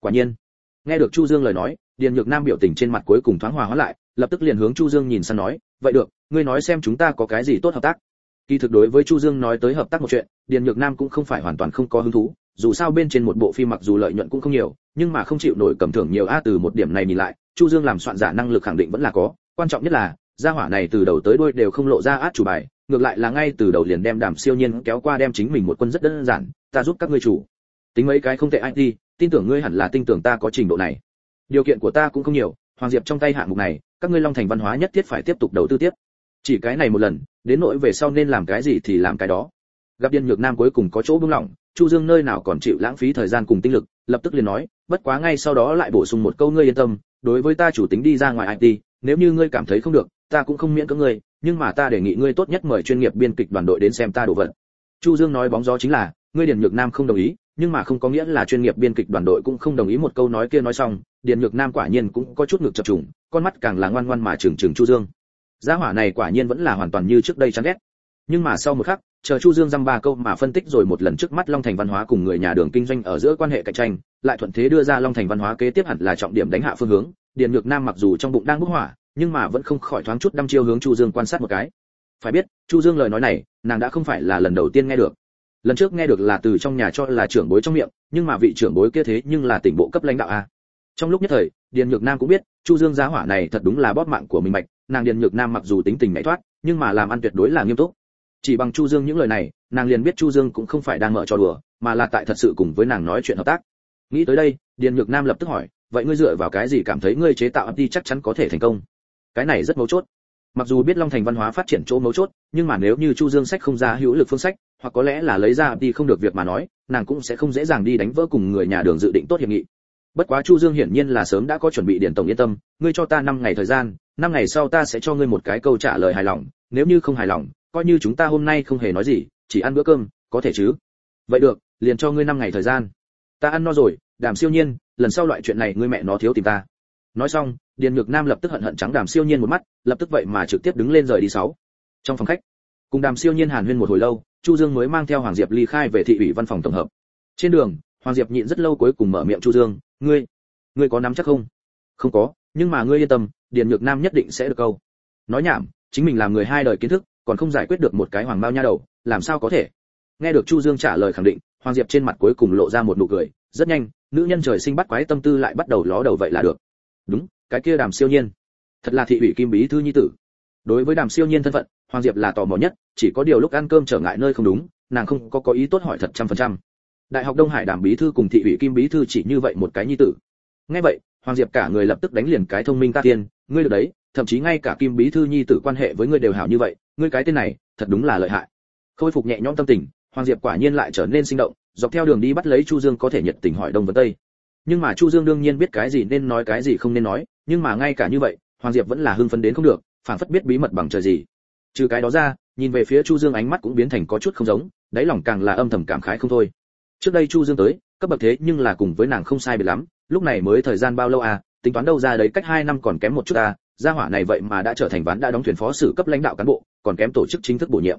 Quả nhiên, nghe được chu dương lời nói, điền nhược nam biểu tình trên mặt cuối cùng thoáng hòa hóa lại, lập tức liền hướng chu dương nhìn sang nói, vậy được, ngươi nói xem chúng ta có cái gì tốt hợp tác. Kỳ thực đối với chu dương nói tới hợp tác một chuyện, điền nhược nam cũng không phải hoàn toàn không có hứng thú, dù sao bên trên một bộ phim mặc dù lợi nhuận cũng không nhiều, nhưng mà không chịu nổi cầm thưởng nhiều a từ một điểm này nhìn lại, chu dương làm soạn giả năng lực khẳng định vẫn là có, quan trọng nhất là, gia hỏa này từ đầu tới đuôi đều không lộ ra át chủ bài ngược lại là ngay từ đầu liền đem đàm siêu nhiên kéo qua đem chính mình một quân rất đơn giản, ta giúp các ngươi chủ. Tính mấy cái không tệ it tin tưởng ngươi hẳn là tin tưởng ta có trình độ này. Điều kiện của ta cũng không nhiều, hoàng diệp trong tay hạng mục này, các ngươi long thành văn hóa nhất thiết phải tiếp tục đầu tư tiếp. Chỉ cái này một lần, đến nỗi về sau nên làm cái gì thì làm cái đó. Gặp điên nhược nam cuối cùng có chỗ buông lỏng, chu dương nơi nào còn chịu lãng phí thời gian cùng tinh lực, lập tức liền nói, bất quá ngay sau đó lại bổ sung một câu ngươi yên tâm, đối với ta chủ tính đi ra ngoài it nếu như ngươi cảm thấy không được ta cũng không miễn cưỡng ngươi, nhưng mà ta đề nghị ngươi tốt nhất mời chuyên nghiệp biên kịch đoàn đội đến xem ta đồ vật. Chu dương nói bóng gió chính là, ngươi điền nhược nam không đồng ý, nhưng mà không có nghĩa là chuyên nghiệp biên kịch đoàn đội cũng không đồng ý một câu nói kia nói xong, điền nhược nam quả nhiên cũng có chút ngược chập trùng, con mắt càng là ngoan ngoan mà trừng trừng chu dương. Gia hỏa này quả nhiên vẫn là hoàn toàn như trước đây chán ghét. Nhưng mà sau một khắc, chờ chu dương dăm ba câu mà phân tích rồi một lần trước mắt long thành văn hóa cùng người nhà đường kinh doanh ở giữa quan hệ cạnh tranh, lại thuận thế đưa ra long thành văn hóa kế tiếp hẳn là trọng điểm đánh hạ phương hướng. Điền nhược nam mặc dù trong bụng đang bốc hỏa nhưng mà vẫn không khỏi thoáng chút đăm chiêu hướng chu dương quan sát một cái. Phải biết, chu dương lời nói này, nàng đã không phải là lần đầu tiên nghe được. Lần trước nghe được là từ trong nhà cho là trưởng bối trong miệng, nhưng mà vị trưởng bối kia thế nhưng là tỉnh bộ cấp lãnh đạo a. Trong lúc nhất thời, điền nhược nam cũng biết, chu dương giá hỏa này thật đúng là bóp mạng của mình mạch, nàng điền nhược nam mặc dù tính tình nhảy thoát, nhưng mà làm ăn tuyệt đối là nghiêm túc. Chỉ bằng chu dương những lời này, nàng liền biết chu dương cũng không phải đang mở trò đùa, mà là tại thật sự cùng với nàng nói chuyện hợp tác. Nghĩ tới đây, điền nhược nam lập tức hỏi, vậy ngươi dựa vào cái gì cảm thấy ngươi chế tạo đi chắc chắn có thể thành công? Cái này rất mấu chốt. Mặc dù biết long thành văn hóa phát triển chỗ mấu chốt, nhưng mà nếu như chu dương sách không ra hữu lực phương sách, hoặc có lẽ là lấy ra đi không được việc mà nói, nàng cũng sẽ không dễ dàng đi đánh vỡ cùng người nhà đường dự định tốt hiệp nghị. Bất quá chu dương hiển nhiên là sớm đã có chuẩn bị điển tổng yên tâm, ngươi cho ta 5 ngày thời gian 5 ngày sau ta sẽ cho ngươi một cái câu trả lời hài lòng, nếu như không hài lòng, coi như chúng ta hôm nay không hề nói gì, chỉ ăn bữa cơm, có thể chứ? Vậy được, liền cho ngươi 5 ngày thời gian. Ta ăn no rồi, đàm siêu nhiên, lần sau loại chuyện này ngươi mẹ nó thiếu tìm ta nói xong, điền nhược nam lập tức hận hận trắng đàm siêu nhiên một mắt, lập tức vậy mà trực tiếp đứng lên rời đi sáu. Trong phòng khách, cùng đàm siêu nhiên hàn huyên một hồi lâu, chu dương mới mang theo hoàng diệp ly khai về thị ủy văn phòng tổng hợp. Trên đường, hoàng diệp nhịn rất lâu cuối cùng mở miệng chu dương, ngươi ngươi có nắm chắc không? Không có, nhưng mà ngươi yên tâm, điền nhược nam nhất định sẽ được câu. Nói nhảm, chính mình làm người hai đời kiến thức, còn không giải quyết được một cái hoàng bao nha đầu, làm sao có thể? Nghe được chu dương trả lời khẳng định, hoàng diệp trên mặt cuối cùng lộ ra một nụ cười, rất nhanh, nữ nhân trời sinh bắt quái tâm tư lại bắt đầu ló đầu vậy là được đúng, cái kia đàm siêu nhiên. Thật là thị ủy kim bí thư nhi tử. Đối với đàm siêu nhiên thân phận, hoàng diệp là tò mò nhất, chỉ có điều lúc ăn cơm trở ngại nơi không đúng, nàng không có có ý tốt hỏi thật trăm phần trăm. Đại học đông hải đàm bí thư cùng thị ủy kim bí thư chỉ như vậy một cái nhi tử. Nghe vậy, hoàng diệp cả người lập tức đánh liền cái thông minh ta tiên, ngươi được đấy, thậm chí ngay cả kim bí thư nhi tử quan hệ với ngươi đều hảo như vậy, ngươi cái tên này, thật đúng là lợi hại. Khôi phục nhẹ nhõm tâm tình, hoàng diệp quả nhiên lại trở nên sinh động, dọc theo đường đi bắt lấy chu dương có thể nhiệt tình hỏi đông vấn tây nhưng mà chu dương đương nhiên biết cái gì nên nói, cái gì không nên nói, nhưng mà ngay cả như vậy, hoàng diệp vẫn là hưng phấn đến không được phản phất biết bí mật bằng trời gì. Trừ cái đó ra, nhìn về phía chu dương ánh mắt cũng biến thành có chút không giống, đáy lòng càng là âm thầm cảm khái không thôi. Trước đây chu dương tới, cấp bậc thế nhưng là cùng với nàng không sai biệt lắm, lúc này mới thời gian bao lâu à tính toán đâu ra đấy cách hai năm còn kém một chút à gia hỏa này vậy mà đã trở thành ván đã đóng thuyền phó sử cấp lãnh đạo cán bộ, còn kém tổ chức chính thức bổ nhiệm.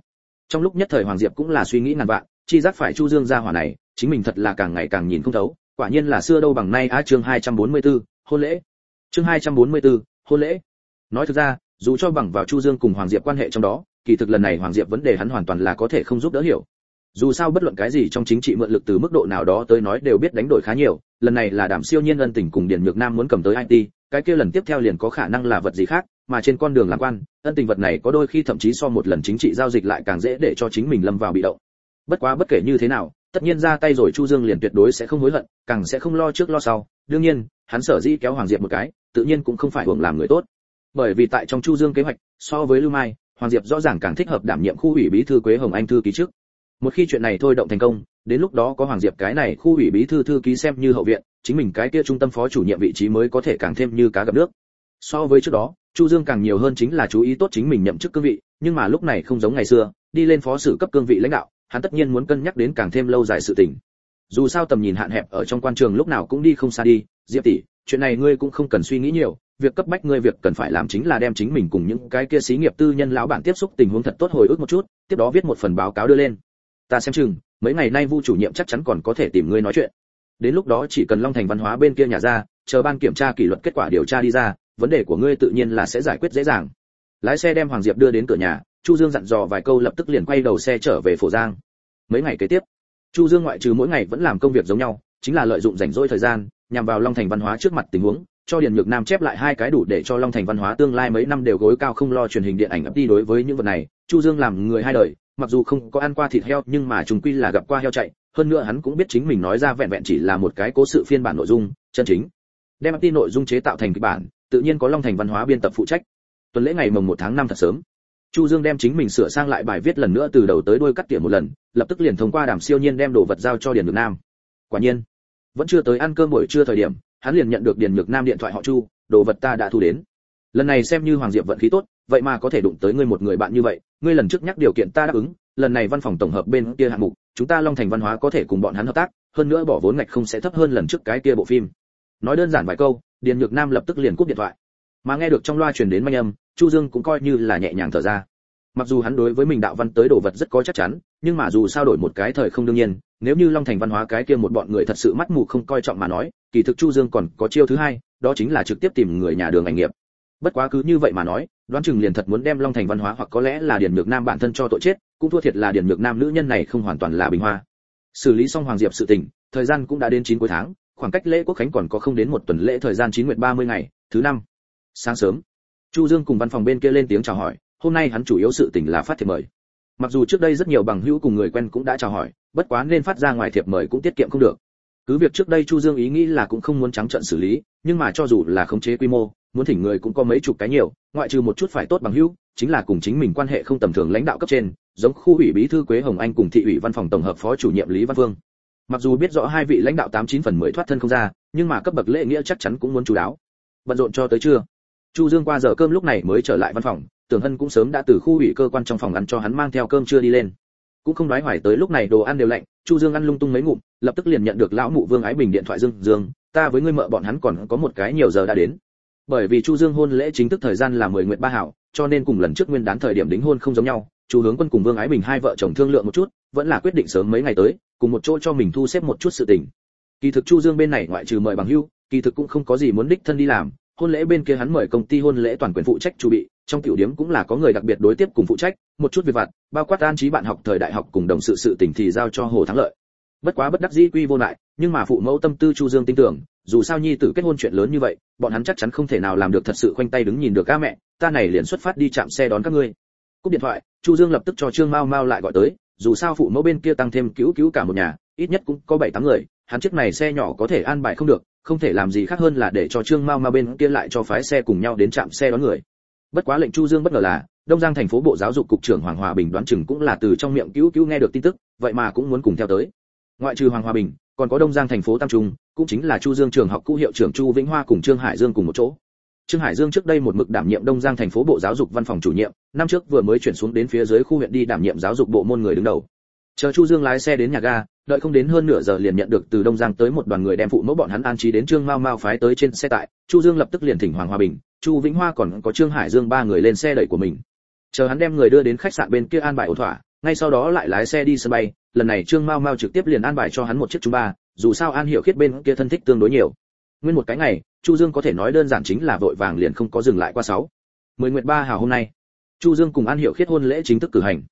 Trong lúc nhất thời hoàng diệp cũng là suy nghĩ ngàn vạn, chi giác phải chu dương gia hỏa này, chính mình thật là càng ngày càng nhìn không thấu quả nhiên là xưa đâu bằng nay á chương 244, hôn lễ. Chương 244, hôn lễ. Nói thực ra dù cho bằng vào chu dương cùng hoàng diệp quan hệ trong đó kỳ thực lần này hoàng diệp vấn đề hắn hoàn toàn là có thể không giúp đỡ hiểu. Dù sao bất luận cái gì trong chính trị mượn lực từ mức độ nào đó tới nói đều biết đánh đổi khá nhiều lần này là đảm siêu nhiên ân tình cùng Điền nhược nam muốn cầm tới it cái kia lần tiếp theo liền có khả năng là vật gì khác mà trên con đường làm quan ân tình vật này có đôi khi thậm chí so một lần chính trị giao dịch lại càng dễ để cho chính mình lâm vào bị động. Bất quá bất kể như thế nào tất nhiên ra tay rồi chu dương liền tuyệt đối sẽ không hối hận, càng sẽ không lo trước lo sau. Đương nhiên, hắn sở dĩ kéo hoàng diệp một cái, tự nhiên cũng không phải hưởng làm người tốt. Bởi vì tại trong chu dương kế hoạch, so với lưu mai, hoàng diệp rõ ràng càng thích hợp đảm nhiệm khu ủy bí thư quế hồng anh thư ký trước. Một khi chuyện này thôi động thành công, đến lúc đó có hoàng diệp cái này khu ủy bí thư thư ký xem như hậu viện, chính mình cái kia trung tâm phó chủ nhiệm vị trí mới có thể càng thêm như cá gặp nước. So với trước đó, chu dương càng nhiều hơn chính là chú ý tốt chính mình nhậm chức cương vị, nhưng mà lúc này không giống ngày xưa, đi lên phó sử cấp cương vị lãnh đạo hắn tất nhiên muốn cân nhắc đến càng thêm lâu dài sự tình. Dù sao tầm nhìn hạn hẹp ở trong quan trường lúc nào cũng đi không xa đi, diệp tỷ, chuyện này ngươi cũng không cần suy nghĩ nhiều, việc cấp bách ngươi việc cần phải làm chính là đem chính mình cùng những cái kia xí nghiệp tư nhân lão bản tiếp xúc tình huống thật tốt hồi ức một chút, tiếp đó viết một phần báo cáo đưa lên. Ta xem chừng, mấy ngày nay vu chủ nhiệm chắc chắn còn có thể tìm ngươi nói chuyện. Đến lúc đó chỉ cần long thành văn hóa bên kia nhà ra, chờ ban kiểm tra kỷ luật kết quả điều tra đi ra, vấn đề của ngươi tự nhiên là sẽ giải quyết dễ dàng. Lái xe đem hoàng diệp đưa đến cửa nhà chu dương dặn dò vài câu lập tức liền quay đầu xe trở về phổ giang. Mấy ngày kế tiếp, chu dương ngoại trừ mỗi ngày vẫn làm công việc giống nhau, chính là lợi dụng rảnh rỗi thời gian, nhằm vào long thành văn hóa trước mặt tình huống, cho điền nhược nam chép lại hai cái đủ để cho long thành văn hóa tương lai mấy năm đều gối cao không lo truyền hình điện ảnh ấp đi đối với những vật này. Chu dương làm người hai đời, mặc dù không có ăn qua thịt heo, nhưng mà chúng quy là gặp qua heo chạy, hơn nữa hắn cũng biết chính mình nói ra vẹn vẹn chỉ là một cái cố sự phiên bản nội dung, chân chính. Đem ấp đi nội dung chế tạo thành kịch bản, tự nhiên có long thành văn hóa biên tập phụ trách. Tuần lễ ngày mồng 1 tháng 5 thật sớm chu dương đem chính mình sửa sang lại bài viết lần nữa từ đầu tới đuôi cắt tỉa một lần, lập tức liền thông qua đàm siêu nhiên đem đồ vật giao cho điền nhược nam. Quả nhiên, vẫn chưa tới ăn cơm buổi trưa thời điểm, hắn liền nhận được điền nhược nam điện thoại họ chu, đồ vật ta đã thu đến. Lần này xem như hoàng diệp vận khí tốt, vậy mà có thể đụng tới ngươi một người bạn như vậy, ngươi lần trước nhắc điều kiện ta đáp ứng, lần này văn phòng tổng hợp bên kia hạng mục, chúng ta long thành văn hóa có thể cùng bọn hắn hợp tác, hơn nữa bỏ vốn ngạch không sẽ thấp hơn lần trước cái kia bộ phim. Nói đơn giản vài câu, điền nhược nam lập tức liền cúp điện thoại. Mà nghe được trong loa truyền đến manh âm chu dương cũng coi như là nhẹ nhàng thở ra. Mặc dù hắn đối với mình đạo văn tới đồ vật rất có chắc chắn, nhưng mà dù sao đổi một cái thời không đương nhiên, nếu như long thành văn hóa cái kia một bọn người thật sự mắt mù không coi trọng mà nói, kỳ thực chu dương còn có chiêu thứ hai, đó chính là trực tiếp tìm người nhà đường ảnh nghiệp. Bất quá cứ như vậy mà nói, đoán chừng liền thật muốn đem long thành văn hóa hoặc có lẽ là điển nhược nam bản thân cho tội chết, cũng thua thiệt là điển nhược nam nữ nhân này không hoàn toàn là bình hoa. Xử lý xong hoàng diệp sự tình, thời gian cũng đã đến chín cuối tháng, khoảng cách lễ quốc khánh còn có không đến một tuần lễ thời gian chín nguyệt 30 ngày, thứ năm. Sáng sớm chu dương cùng văn phòng bên kia lên tiếng chào hỏi, hôm nay hắn chủ yếu sự tình là phát thiệp mời. Mặc dù trước đây rất nhiều bằng hữu cùng người quen cũng đã chào hỏi, bất quá nên phát ra ngoài thiệp mời cũng tiết kiệm không được. Cứ việc trước đây chu dương ý nghĩ là cũng không muốn trắng trận xử lý, nhưng mà cho dù là khống chế quy mô, muốn thỉnh người cũng có mấy chục cái nhiều, ngoại trừ một chút phải tốt bằng hữu, chính là cùng chính mình quan hệ không tầm thường lãnh đạo cấp trên, giống khu ủy bí thư quế hồng anh cùng thị ủy văn phòng tổng hợp phó chủ nhiệm lý văn vương mặc dù biết rõ hai vị lãnh đạo tám chín phần mười thoát thân không ra, nhưng mà cấp bậc lễ nghĩa chắc chắn cũng muốn chú đáo. Bận rộn cho tới trưa chu dương qua giờ cơm lúc này mới trở lại văn phòng, tưởng hân cũng sớm đã từ khu ủy cơ quan trong phòng ăn cho hắn mang theo cơm trưa đi lên. Cũng không nói hoài tới lúc này đồ ăn đều lạnh, chu dương ăn lung tung mấy ngụm, lập tức liền nhận được lão mụ vương ái bình điện thoại dương dương, ta với ngươi mợ bọn hắn còn có một cái nhiều giờ đã đến. Bởi vì chu dương hôn lễ chính thức thời gian là mười nguyện ba hảo, cho nên cùng lần trước nguyên đán thời điểm đính hôn không giống nhau. Chu hướng quân cùng vương ái bình hai vợ chồng thương lượng một chút, vẫn là quyết định sớm mấy ngày tới, cùng một chỗ cho mình thu xếp một chút sự tình. Kỳ thực chu dương bên này ngoại trừ mời bằng hưu, kỳ thực cũng không có gì muốn đích thân đi làm hôn lễ bên kia hắn mời công ty hôn lễ toàn quyền phụ trách chu bị, trong tiểu điểm cũng là có người đặc biệt đối tiếp cùng phụ trách, một chút việc vặt, bao quát an trí bạn học thời đại học cùng đồng sự sự tình thì giao cho hồ thắng lợi. Bất quá bất đắc dĩ quy vô lại, nhưng mà phụ mẫu tâm tư chu dương tin tưởng, dù sao nhi tử kết hôn chuyện lớn như vậy, bọn hắn chắc chắn không thể nào làm được thật sự khoanh tay đứng nhìn được ca mẹ, ta này liền xuất phát đi chạm xe đón các ngươi. Cúp điện thoại, chu dương lập tức cho trương mao mao lại gọi tới, dù sao phụ mẫu bên kia tăng thêm cứu cứu cả một nhà, ít nhất cũng có bảy tám người, hắn chiếc này xe nhỏ có thể an bài không được không thể làm gì khác hơn là để cho trương mao mao bên kia lại cho phái xe cùng nhau đến trạm xe đón người. Bất quá lệnh chu dương bất ngờ là, đông giang thành phố bộ giáo dục cục trưởng hoàng hòa bình đoán chừng cũng là từ trong miệng cứu cứu nghe được tin tức, vậy mà cũng muốn cùng theo tới. Ngoại trừ hoàng hòa bình, còn có đông giang thành phố tam trung, cũng chính là chu dương trường học cũ hiệu trưởng chu vĩnh hoa cùng trương hải dương cùng một chỗ. Trương hải dương trước đây một mực đảm nhiệm đông giang thành phố bộ giáo dục văn phòng chủ nhiệm, năm trước vừa mới chuyển xuống đến phía dưới khu huyện đi đảm nhiệm giáo dục bộ môn người đứng đầu. Chờ chu dương lái xe đến nhà ga đợi không đến hơn nửa giờ liền nhận được từ đông giang tới một đoàn người đem phụ mẫu bọn hắn an trí đến trương mao mao phái tới trên xe tải chu dương lập tức liền thỉnh hoàng hòa bình, chu vĩnh hoa còn có trương hải dương ba người lên xe đẩy của mình. Chờ hắn đem người đưa đến khách sạn bên kia an bài ổn thỏa, ngay sau đó lại lái xe đi sân bay. Lần này trương mao mao trực tiếp liền an bài cho hắn một chiếc chúng ba, dù sao an hiểu khiết bên kia thân thích tương đối nhiều. Nguyên một cái ngày, chu dương có thể nói đơn giản chính là vội vàng liền không có dừng lại qua sáu. Mười nguyệt ba hào hôm nay, chu dương cùng an hiểu khiết hôn lễ chính thức cử hành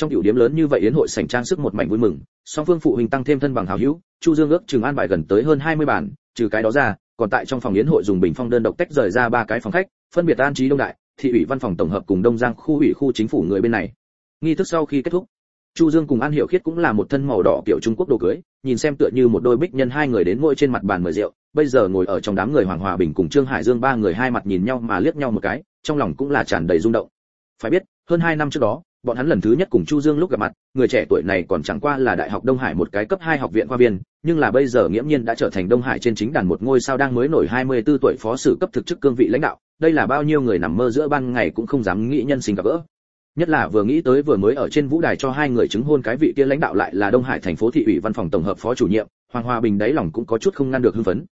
trong tiểu điểm lớn như vậy yến hội sảnh trang sức một mảnh vui mừng, song phương phụ huynh tăng thêm thân bằng hảo hữu, chu dương ước chừng an bài gần tới hơn 20 bản trừ cái đó ra, còn tại trong phòng yến hội dùng bình phong đơn độc tách rời ra ba cái phòng khách, phân biệt an trí đông đại, thị ủy văn phòng tổng hợp cùng đông giang khu ủy khu chính phủ người bên này. Nghi thức sau khi kết thúc, chu dương cùng an hiểu khiết cũng là một thân màu đỏ kiểu trung quốc đồ cưới, nhìn xem tựa như một đôi bích nhân hai người đến ngồi trên mặt bàn mời rượu, bây giờ ngồi ở trong đám người hoàng hòa bình cùng trương hải dương ba người hai mặt nhìn nhau mà liếc nhau một cái, trong lòng cũng là tràn đầy rung động. Phải biết, hơn hai năm trước đó bọn hắn lần thứ nhất cùng chu dương lúc gặp mặt, người trẻ tuổi này còn chẳng qua là đại học đông hải một cái cấp 2 học viện khoa viên, nhưng là bây giờ nghiễm nhiên đã trở thành đông hải trên chính đàn một ngôi sao đang mới nổi 24 tuổi phó sử cấp thực chức cương vị lãnh đạo, đây là bao nhiêu người nằm mơ giữa ban ngày cũng không dám nghĩ nhân sinh gặp gỡ. Nhất là vừa nghĩ tới vừa mới ở trên vũ đài cho hai người chứng hôn cái vị kia lãnh đạo lại là đông hải thành phố thị ủy văn phòng tổng hợp phó chủ nhiệm, hoàng Hoa bình đáy lòng cũng có chút không ngăn được hưng phấn.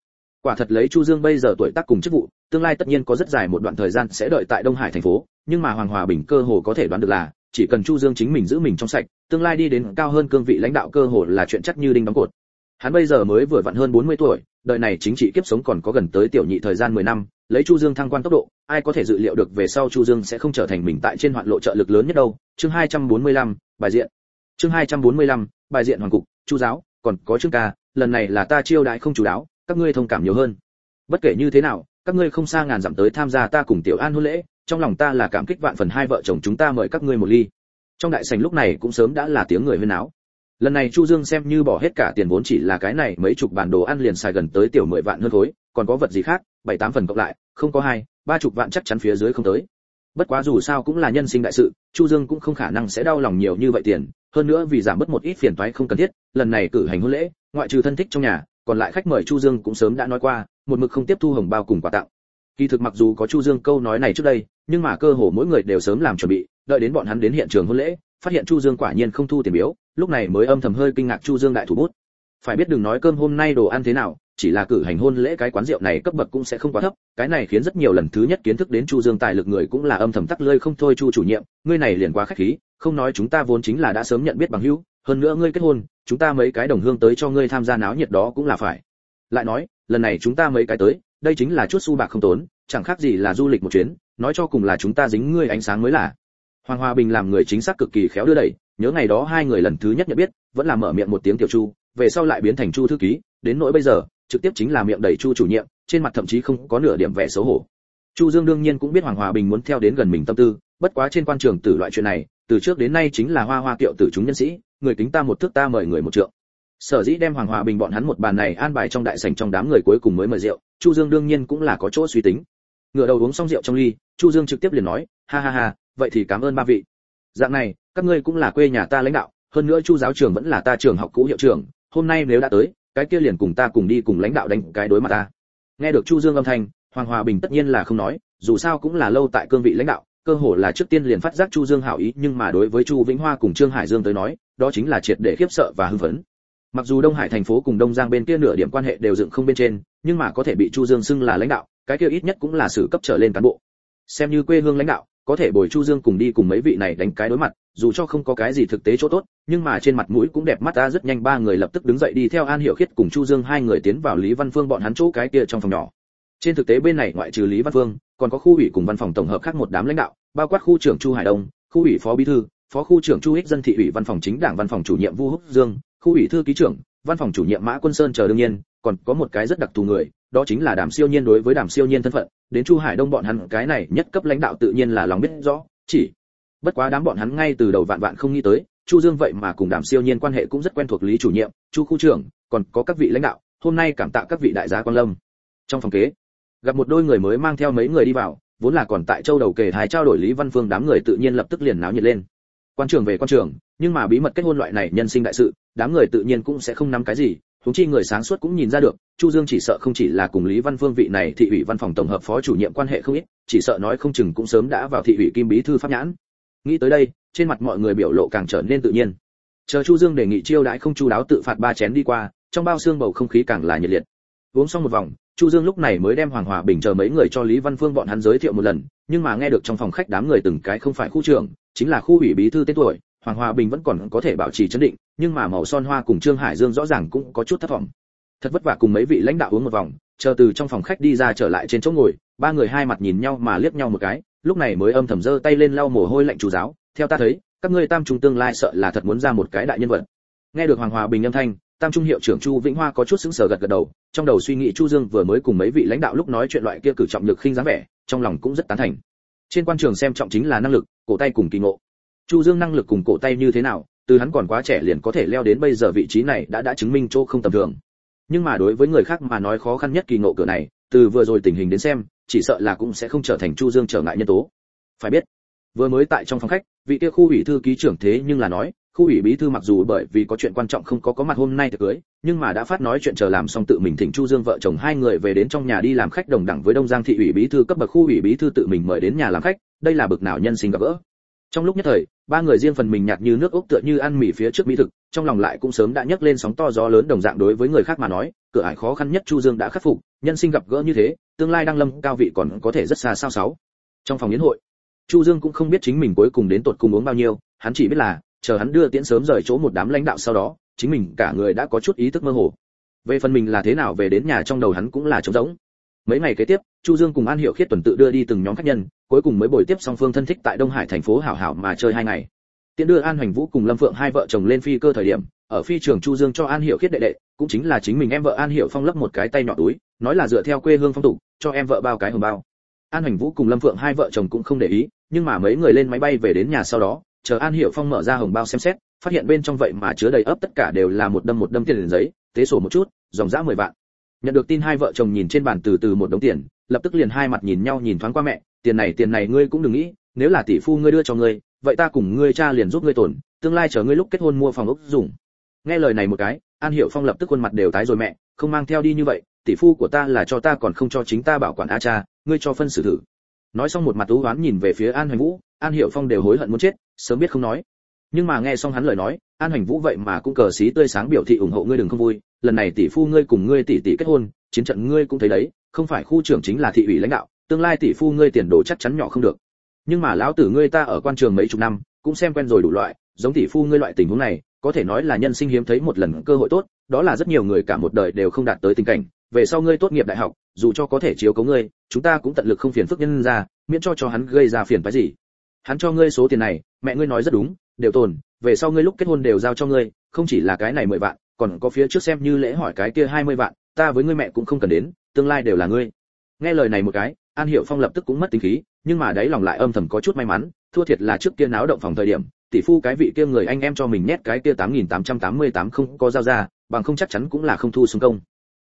Quả thật lấy chu dương bây giờ tuổi tác cùng chức vụ, tương lai tất nhiên có rất dài một đoạn thời gian sẽ đợi tại đông hải thành phố, nhưng mà hoàng hòa bình cơ hồ có thể đoán được là chỉ cần chu dương chính mình giữ mình trong sạch tương lai đi đến cao hơn cương vị lãnh đạo cơ hội là chuyện chắc như đinh đóng cột. Hắn bây giờ mới vừa vặn hơn 40 tuổi đời này chính trị kiếp sống còn có gần tới tiểu nhị thời gian 10 năm lấy chu dương thăng quan tốc độ ai có thể dự liệu được về sau chu dương sẽ không trở thành mình tại trên hoạn lộ trợ lực lớn nhất đâu. Chương 245, bài diện. Chương 245, bài diện hoàng cục chu giáo còn có trương ca lần này là ta chiêu đãi không chủ đáo các ngươi thông cảm nhiều hơn. Bất kể như thế nào các ngươi không xa ngàn dặm tới tham gia ta cùng tiểu an hôn lễ trong lòng ta là cảm kích vạn phần hai vợ chồng chúng ta mời các ngươi một ly. Trong đại sảnh lúc này cũng sớm đã là tiếng người huyên áo lần này chu dương xem như bỏ hết cả tiền vốn chỉ là cái này mấy chục bản đồ ăn liền xài gần tới tiểu mười vạn hơn thối còn có vật gì khác, bảy tám phần cộng lại, không có hai, ba chục vạn chắc chắn phía dưới không tới. Bất quá dù sao cũng là nhân sinh đại sự, chu dương cũng không khả năng sẽ đau lòng nhiều như vậy tiền, hơn nữa vì giảm bớt một ít phiền toái không cần thiết, lần này cử hành hôn lễ, ngoại trừ thân thích trong nhà, còn lại khách mời chu dương cũng sớm đã nói qua, một mực không tiếp thu hồng bao cùng quà tặng kỳ thực mặc dù có chu dương câu nói này trước đây, nhưng mà cơ hồ mỗi người đều sớm làm chuẩn bị, đợi đến bọn hắn đến hiện trường hôn lễ, phát hiện chu dương quả nhiên không thu tiền biếu, lúc này mới âm thầm hơi kinh ngạc chu dương đại thủ bút. Phải biết đừng nói cơm hôm nay đồ ăn thế nào, chỉ là cử hành hôn lễ cái quán rượu này cấp bậc cũng sẽ không quá thấp, cái này khiến rất nhiều lần thứ nhất kiến thức đến chu dương tài lực người cũng là âm thầm tắc lơi không thôi chu chủ nhiệm, ngươi này liền quá khách khí, không nói chúng ta vốn chính là đã sớm nhận biết bằng hữu, hơn nữa ngươi kết hôn, chúng ta mấy cái đồng hương tới cho ngươi tham gia náo nhiệt đó cũng là phải. Lại nói, lần này chúng ta mấy cái tới đây chính là chút xu bạc không tốn, chẳng khác gì là du lịch một chuyến, nói cho cùng là chúng ta dính ngươi ánh sáng mới là. Hoàng hòa bình làm người chính xác cực kỳ khéo đưa đẩy, nhớ ngày đó hai người lần thứ nhất nhận biết, vẫn là mở miệng một tiếng tiểu chu, về sau lại biến thành chu thư ký, đến nỗi bây giờ, trực tiếp chính là miệng đầy chu chủ nhiệm, trên mặt thậm chí không có nửa điểm vẻ xấu hổ. Chu dương đương nhiên cũng biết hoàng hòa bình muốn theo đến gần mình tâm tư, bất quá trên quan trường tử loại chuyện này, từ trước đến nay chính là hoa hoa kiệu tử chúng nhân sĩ, người kính ta một thước ta mời người một trượng sở dĩ đem hoàng hòa bình bọn hắn một bàn này an bài trong đại sảnh trong đám người cuối cùng mới mời rượu, chu dương đương nhiên cũng là có chỗ suy tính. Ngửa đầu uống xong rượu trong ly, chu dương trực tiếp liền nói, ha ha ha, vậy thì cảm ơn ba vị. Dạng này, các ngươi cũng là quê nhà ta lãnh đạo, hơn nữa chu giáo trường vẫn là ta trường học cũ hiệu trưởng, hôm nay nếu đã tới, cái kia liền cùng ta cùng đi cùng lãnh đạo đánh cái đối mặt ta. Nghe được chu dương âm thanh, hoàng hòa bình tất nhiên là không nói, dù sao cũng là lâu tại cương vị lãnh đạo, cơ hồ là trước tiên liền phát giác chu dương hảo ý, nhưng mà đối với chu vĩnh hoa cùng trương hải dương tới nói, đó chính là triệt để khiếp sợ và hưng phấn mặc dù đông hải thành phố cùng đông giang bên kia nửa điểm quan hệ đều dựng không bên trên, nhưng mà có thể bị chu dương xưng là lãnh đạo, cái kia ít nhất cũng là xử cấp trở lên cán bộ. Xem như quê hương lãnh đạo, có thể bồi chu dương cùng đi cùng mấy vị này đánh cái đối mặt, dù cho không có cái gì thực tế chỗ tốt, nhưng mà trên mặt mũi cũng đẹp mắt ta rất nhanh, ba người lập tức đứng dậy đi theo an hiệu khiết cùng chu dương, hai người tiến vào lý văn phương bọn hắn chỗ cái kia trong phòng nhỏ. Trên thực tế bên này ngoại trừ lý văn phương, còn có khu ủy cùng văn phòng tổng hợp khác một đám lãnh đạo, bao quát khu trưởng chu hải đông, khu ủy phó bí thư, phó khu trưởng chu ích dân thị ủy văn phòng chính đảng văn phòng chủ nhiệm vu húc dương khu ủy thư ký trưởng, văn phòng chủ nhiệm mã quân sơn chờ đương nhiên, còn có một cái rất đặc thù người, đó chính là đàm siêu nhiên đối với đàm siêu nhiên thân phận. Đến chu hải đông bọn hắn, cái này nhất cấp lãnh đạo tự nhiên là lòng biết rõ, chỉ bất quá đám bọn hắn ngay từ đầu vạn vạn không nghĩ tới, chu dương vậy mà cùng đàm siêu nhiên quan hệ cũng rất quen thuộc lý chủ nhiệm, chu khu trưởng, còn có các vị lãnh đạo, hôm nay cảm tạ các vị đại gia quan lâm. Trong phòng kế, gặp một đôi người mới mang theo mấy người đi vào, vốn là còn tại châu đầu kề thái trao đổi lý văn phương đám người tự nhiên lập tức liền náo nhiệt lên quan trường về quan trường, nhưng mà bí mật kết hôn loại này nhân sinh đại sự, đám người tự nhiên cũng sẽ không nắm cái gì, huống chi người sáng suốt cũng nhìn ra được, chu dương chỉ sợ không chỉ là cùng lý văn phương vị này thị ủy văn phòng tổng hợp phó chủ nhiệm quan hệ không ít, chỉ sợ nói không chừng cũng sớm đã vào thị ủy kim bí thư pháp nhãn. Nghĩ tới đây, trên mặt mọi người biểu lộ càng trở nên tự nhiên. Chờ chu dương đề nghị chiêu đãi không chu đáo tự phạt ba chén đi qua, trong bao xương bầu không khí càng là nhiệt liệt. Uống xong một vòng, chu dương lúc này mới đem hoàng hòa bình chờ mấy người cho lý văn phương bọn hắn giới thiệu một lần, nhưng mà nghe được trong phòng khách đám người từng cái không phải khu trưởng chính là khu ủy bí thư tên tuổi, hoàng hòa bình vẫn còn có thể bảo trì chấn định, nhưng mà màu son hoa cùng trương hải dương rõ ràng cũng có chút thất vọng. Thật vất vả cùng mấy vị lãnh đạo uống một vòng, chờ từ trong phòng khách đi ra trở lại trên chỗ ngồi, ba người hai mặt nhìn nhau mà liếc nhau một cái, lúc này mới âm thầm giơ tay lên lau mồ hôi lạnh chủ giáo, theo ta thấy, các ngươi tam trung tương lai sợ là thật muốn ra một cái đại nhân vật. Nghe được hoàng hòa bình âm thanh, tam trung hiệu trưởng chu vĩnh hoa có chút sững sờ gật gật đầu, trong đầu suy nghĩ chu dương vừa mới cùng mấy vị lãnh đạo lúc nói chuyện loại kia cử trọng lực khinh dáng vẻ, trong lòng cũng rất tán thành. Trên quan trường xem trọng chính là năng lực cổ tay cùng kỳ ngộ. Chu dương năng lực cùng cổ tay như thế nào, từ hắn còn quá trẻ liền có thể leo đến bây giờ vị trí này đã đã chứng minh chỗ không tầm thường. Nhưng mà đối với người khác mà nói khó khăn nhất kỳ ngộ cửa này, từ vừa rồi tình hình đến xem, chỉ sợ là cũng sẽ không trở thành chu dương trở ngại nhân tố. Phải biết, vừa mới tại trong phòng khách, vị kia khu ủy thư ký trưởng thế nhưng là nói, khu ủy bí thư mặc dù bởi vì có chuyện quan trọng không có có mặt hôm nay thì cưới, nhưng mà đã phát nói chuyện chờ làm xong tự mình thỉnh chu dương vợ chồng hai người về đến trong nhà đi làm khách đồng đẳng với đông giang thị ủy bí thư cấp bậc khu ủy bí thư tự mình mời đến nhà làm khách đây là bậc nào nhân sinh gặp gỡ. Trong lúc nhất thời, ba người riêng phần mình nhạt như nước ốc tựa như ăn mì phía trước mỹ thực, trong lòng lại cũng sớm đã nhấc lên sóng to gió lớn đồng dạng đối với người khác mà nói, cửa ải khó khăn nhất chu dương đã khắc phục, nhân sinh gặp gỡ như thế, tương lai đang lâm cao vị còn có thể rất xa sao sáu. Trong phòng yến hội, chu dương cũng không biết chính mình cuối cùng đến tột cùng uống bao nhiêu, hắn chỉ biết là, chờ hắn đưa tiễn sớm rời chỗ một đám lãnh đạo sau đó, chính mình cả người đã có chút ý thức mơ hồ. Về phần mình là thế nào về đến nhà trong đầu hắn cũng là trống rỗng mấy ngày kế tiếp, chu dương cùng an hiệu khiết tuần tự đưa đi từng nhóm khách nhân, cuối cùng mới bồi tiếp song phương thân thích tại đông hải thành phố hảo hảo mà chơi hai ngày. Tiễn đưa an hoành vũ cùng lâm phượng hai vợ chồng lên phi cơ thời điểm, ở phi trường chu dương cho an Hiệu khiết đệ đệ, cũng chính là chính mình em vợ an Hiệu phong lấp một cái tay nhỏ túi, nói là dựa theo quê hương phong tục, cho em vợ bao cái hồng bao. An hoành vũ cùng lâm phượng hai vợ chồng cũng không để ý, nhưng mà mấy người lên máy bay về đến nhà sau đó, chờ an Hiệu phong mở ra hồng bao xem xét, phát hiện bên trong vậy mà chứa đầy ấp tất cả đều là một đâm một đâm tiền giấy, tế sổ một chút, dòng dã mười vạn nhận được tin hai vợ chồng nhìn trên bàn từ từ một đống tiền, lập tức liền hai mặt nhìn nhau nhìn thoáng qua mẹ, tiền này tiền này ngươi cũng đừng nghĩ, nếu là tỷ phu ngươi đưa cho ngươi, vậy ta cùng ngươi cha liền giúp ngươi tổn, tương lai chờ ngươi lúc kết hôn mua phòng ốc dùng. Nghe lời này một cái, an hiệu phong lập tức khuôn mặt đều tái rồi mẹ, không mang theo đi như vậy, tỷ phu của ta là cho ta còn không cho chính ta bảo quản a cha, ngươi cho phân xử thử. Nói xong một mặt tú oán nhìn về phía an hoành vũ, an hiệu phong đều hối hận muốn chết, sớm biết không nói. Nhưng mà nghe xong hắn lời nói, an hoành vũ vậy mà cũng cờ xí tươi sáng biểu thị ủng hộ ngươi đừng không vui lần này tỷ phu ngươi cùng ngươi tỷ tỷ kết hôn, chiến trận ngươi cũng thấy đấy, không phải khu trưởng chính là thị ủy lãnh đạo, tương lai tỷ phu ngươi tiền đồ chắc chắn nhỏ không được. Nhưng mà lão tử ngươi ta ở quan trường mấy chục năm, cũng xem quen rồi đủ loại, giống tỷ phu ngươi loại tình huống này, có thể nói là nhân sinh hiếm thấy một lần cơ hội tốt, đó là rất nhiều người cả một đời đều không đạt tới tình cảnh. Về sau ngươi tốt nghiệp đại học, dù cho có thể chiếu cố ngươi, chúng ta cũng tận lực không phiền phức nhân ra, miễn cho cho hắn gây ra phiền phức gì. Hắn cho ngươi số tiền này, mẹ ngươi nói rất đúng, đều tồn, về sau ngươi lúc kết hôn đều giao cho ngươi, không chỉ là cái này mười vạn còn có phía trước xem như lễ hỏi cái kia hai mươi vạn, ta với ngươi mẹ cũng không cần đến, tương lai đều là ngươi. Nghe lời này một cái, an hiệu phong lập tức cũng mất tính khí, nhưng mà đấy lòng lại âm thầm có chút may mắn, thua thiệt là trước kia náo động phòng thời điểm, tỷ phu cái vị kia người anh em cho mình nhét cái kia tám nghìn tám trăm tám mươi tám không có giao ra, bằng không chắc chắn cũng là không thu xung công.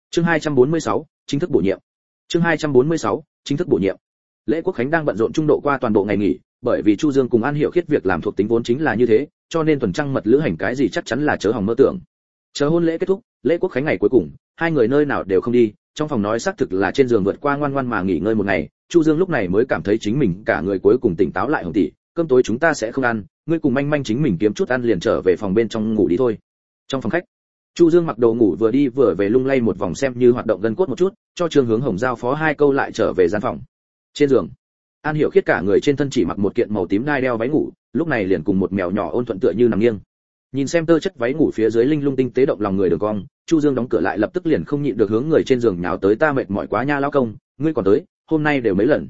Chương hai trăm bốn mươi sáu, chính thức bổ nhiệm. Chương hai trăm bốn mươi sáu, chính thức bổ nhiệm. Lễ quốc khánh đang bận rộn trung độ qua toàn bộ ngày nghỉ, bởi vì chu dương cùng an hiệu khiết việc làm thuộc tính vốn chính là như thế, cho nên tuần trăng mật lữ hành cái gì chắc chắn là chớ hỏng mơ tưởng chờ hôn lễ kết thúc, lễ quốc khánh ngày cuối cùng, hai người nơi nào đều không đi, trong phòng nói xác thực là trên giường vượt qua ngoan ngoan mà nghỉ ngơi một ngày, chu dương lúc này mới cảm thấy chính mình cả người cuối cùng tỉnh táo lại hồng tỷ, cơm tối chúng ta sẽ không ăn, ngươi cùng manh manh chính mình kiếm chút ăn liền trở về phòng bên trong ngủ đi thôi. Trong phòng khách, chu dương mặc đồ ngủ vừa đi vừa về lung lay một vòng xem như hoạt động gân cốt một chút, cho trương hướng hồng giao phó hai câu lại trở về gian phòng. Trên giường, an hiểu khiết cả người trên thân chỉ mặc một kiện màu tím đai đeo váy ngủ, lúc này liền cùng một mèo nhỏ ôn thuận tựa như nằm nghiêng nhìn xem tơ chất váy ngủ phía dưới linh lung tinh tế động lòng người đường cong, chu dương đóng cửa lại lập tức liền không nhịn được hướng người trên giường nhào tới ta mệt mỏi quá nha lao công, ngươi còn tới, hôm nay đều mấy lần?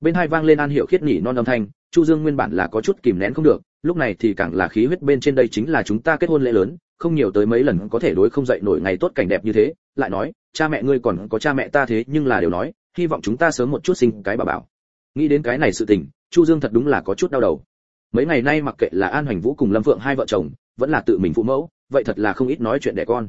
Bên hai vang lên an hiệu khiết nhỉ non âm thanh, chu dương nguyên bản là có chút kìm nén không được, lúc này thì càng là khí huyết bên trên đây chính là chúng ta kết hôn lễ lớn, không nhiều tới mấy lần có thể đối không dậy nổi ngày tốt cảnh đẹp như thế, lại nói, cha mẹ ngươi còn có cha mẹ ta thế nhưng là đều nói, hy vọng chúng ta sớm một chút sinh cái bà bảo. Nghĩ đến cái này sự tình, chu dương thật đúng là có chút đau đầu. Mấy ngày nay mặc kệ là an hoành vũ cùng lâm phượng hai vợ chồng vẫn là tự mình phụ mẫu, vậy thật là không ít nói chuyện đẻ con.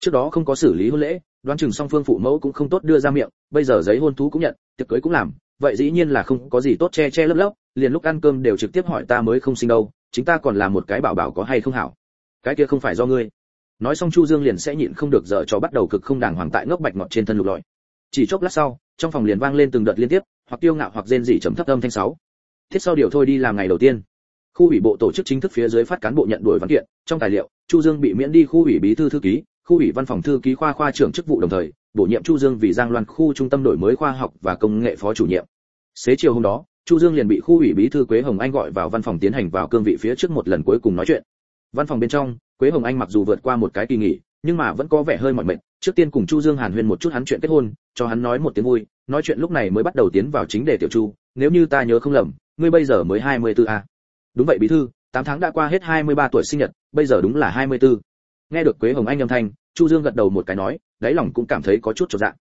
Trước đó không có xử lý hôn lễ, đoán chừng song phương phụ mẫu cũng không tốt đưa ra miệng, bây giờ giấy hôn thú cũng nhận, tiệc cưới cũng làm, vậy dĩ nhiên là không có gì tốt che che lấp lấp, liền lúc ăn cơm đều trực tiếp hỏi ta mới không sinh đâu, chính ta còn là một cái bảo bảo có hay không hảo. Cái kia không phải do ngươi. Nói xong chu dương liền sẽ nhịn không được dở cho bắt đầu cực không đàng hoàng tại ngốc bạch ngọt trên thân lục lọi. Chỉ chốc lát sau, trong phòng liền vang lên từng đợt liên tiếp, hoặc tiêu ngạo hoặc rên rỉ chấm thấp âm thanh sáu. Thiết sau điều thôi đi làm ngày đầu tiên khu ủy bộ tổ chức chính thức phía dưới phát cán bộ nhận đuổi văn kiện. Trong tài liệu, chu dương bị miễn đi khu ủy bí thư thư ký, khu ủy văn phòng thư ký khoa khoa trưởng chức vụ đồng thời, bổ nhiệm chu dương vì giang loan khu trung tâm đổi mới khoa học và công nghệ phó chủ nhiệm. Xế chiều hôm đó, chu dương liền bị khu ủy bí thư quế hồng anh gọi vào văn phòng tiến hành vào cương vị phía trước một lần cuối cùng nói chuyện. Văn phòng bên trong, quế hồng anh mặc dù vượt qua một cái kỳ nghỉ, nhưng mà vẫn có vẻ hơi mỏi mệt. Trước tiên cùng chu dương hàn huyên một chút hắn chuyện kết hôn, cho hắn nói một tiếng vui, nói chuyện lúc này mới bắt đầu tiến vào chính đề tiểu chu. Nếu như ta nhớ không lầm, ngươi bây giờ mới 24 a đúng vậy, bí thư, Tám tháng đã qua hết 23 tuổi sinh nhật, bây giờ đúng là 24. nghe được quế hồng anh âm thanh, chu dương gật đầu một cái nói, đáy lòng cũng cảm thấy có chút trọn dạng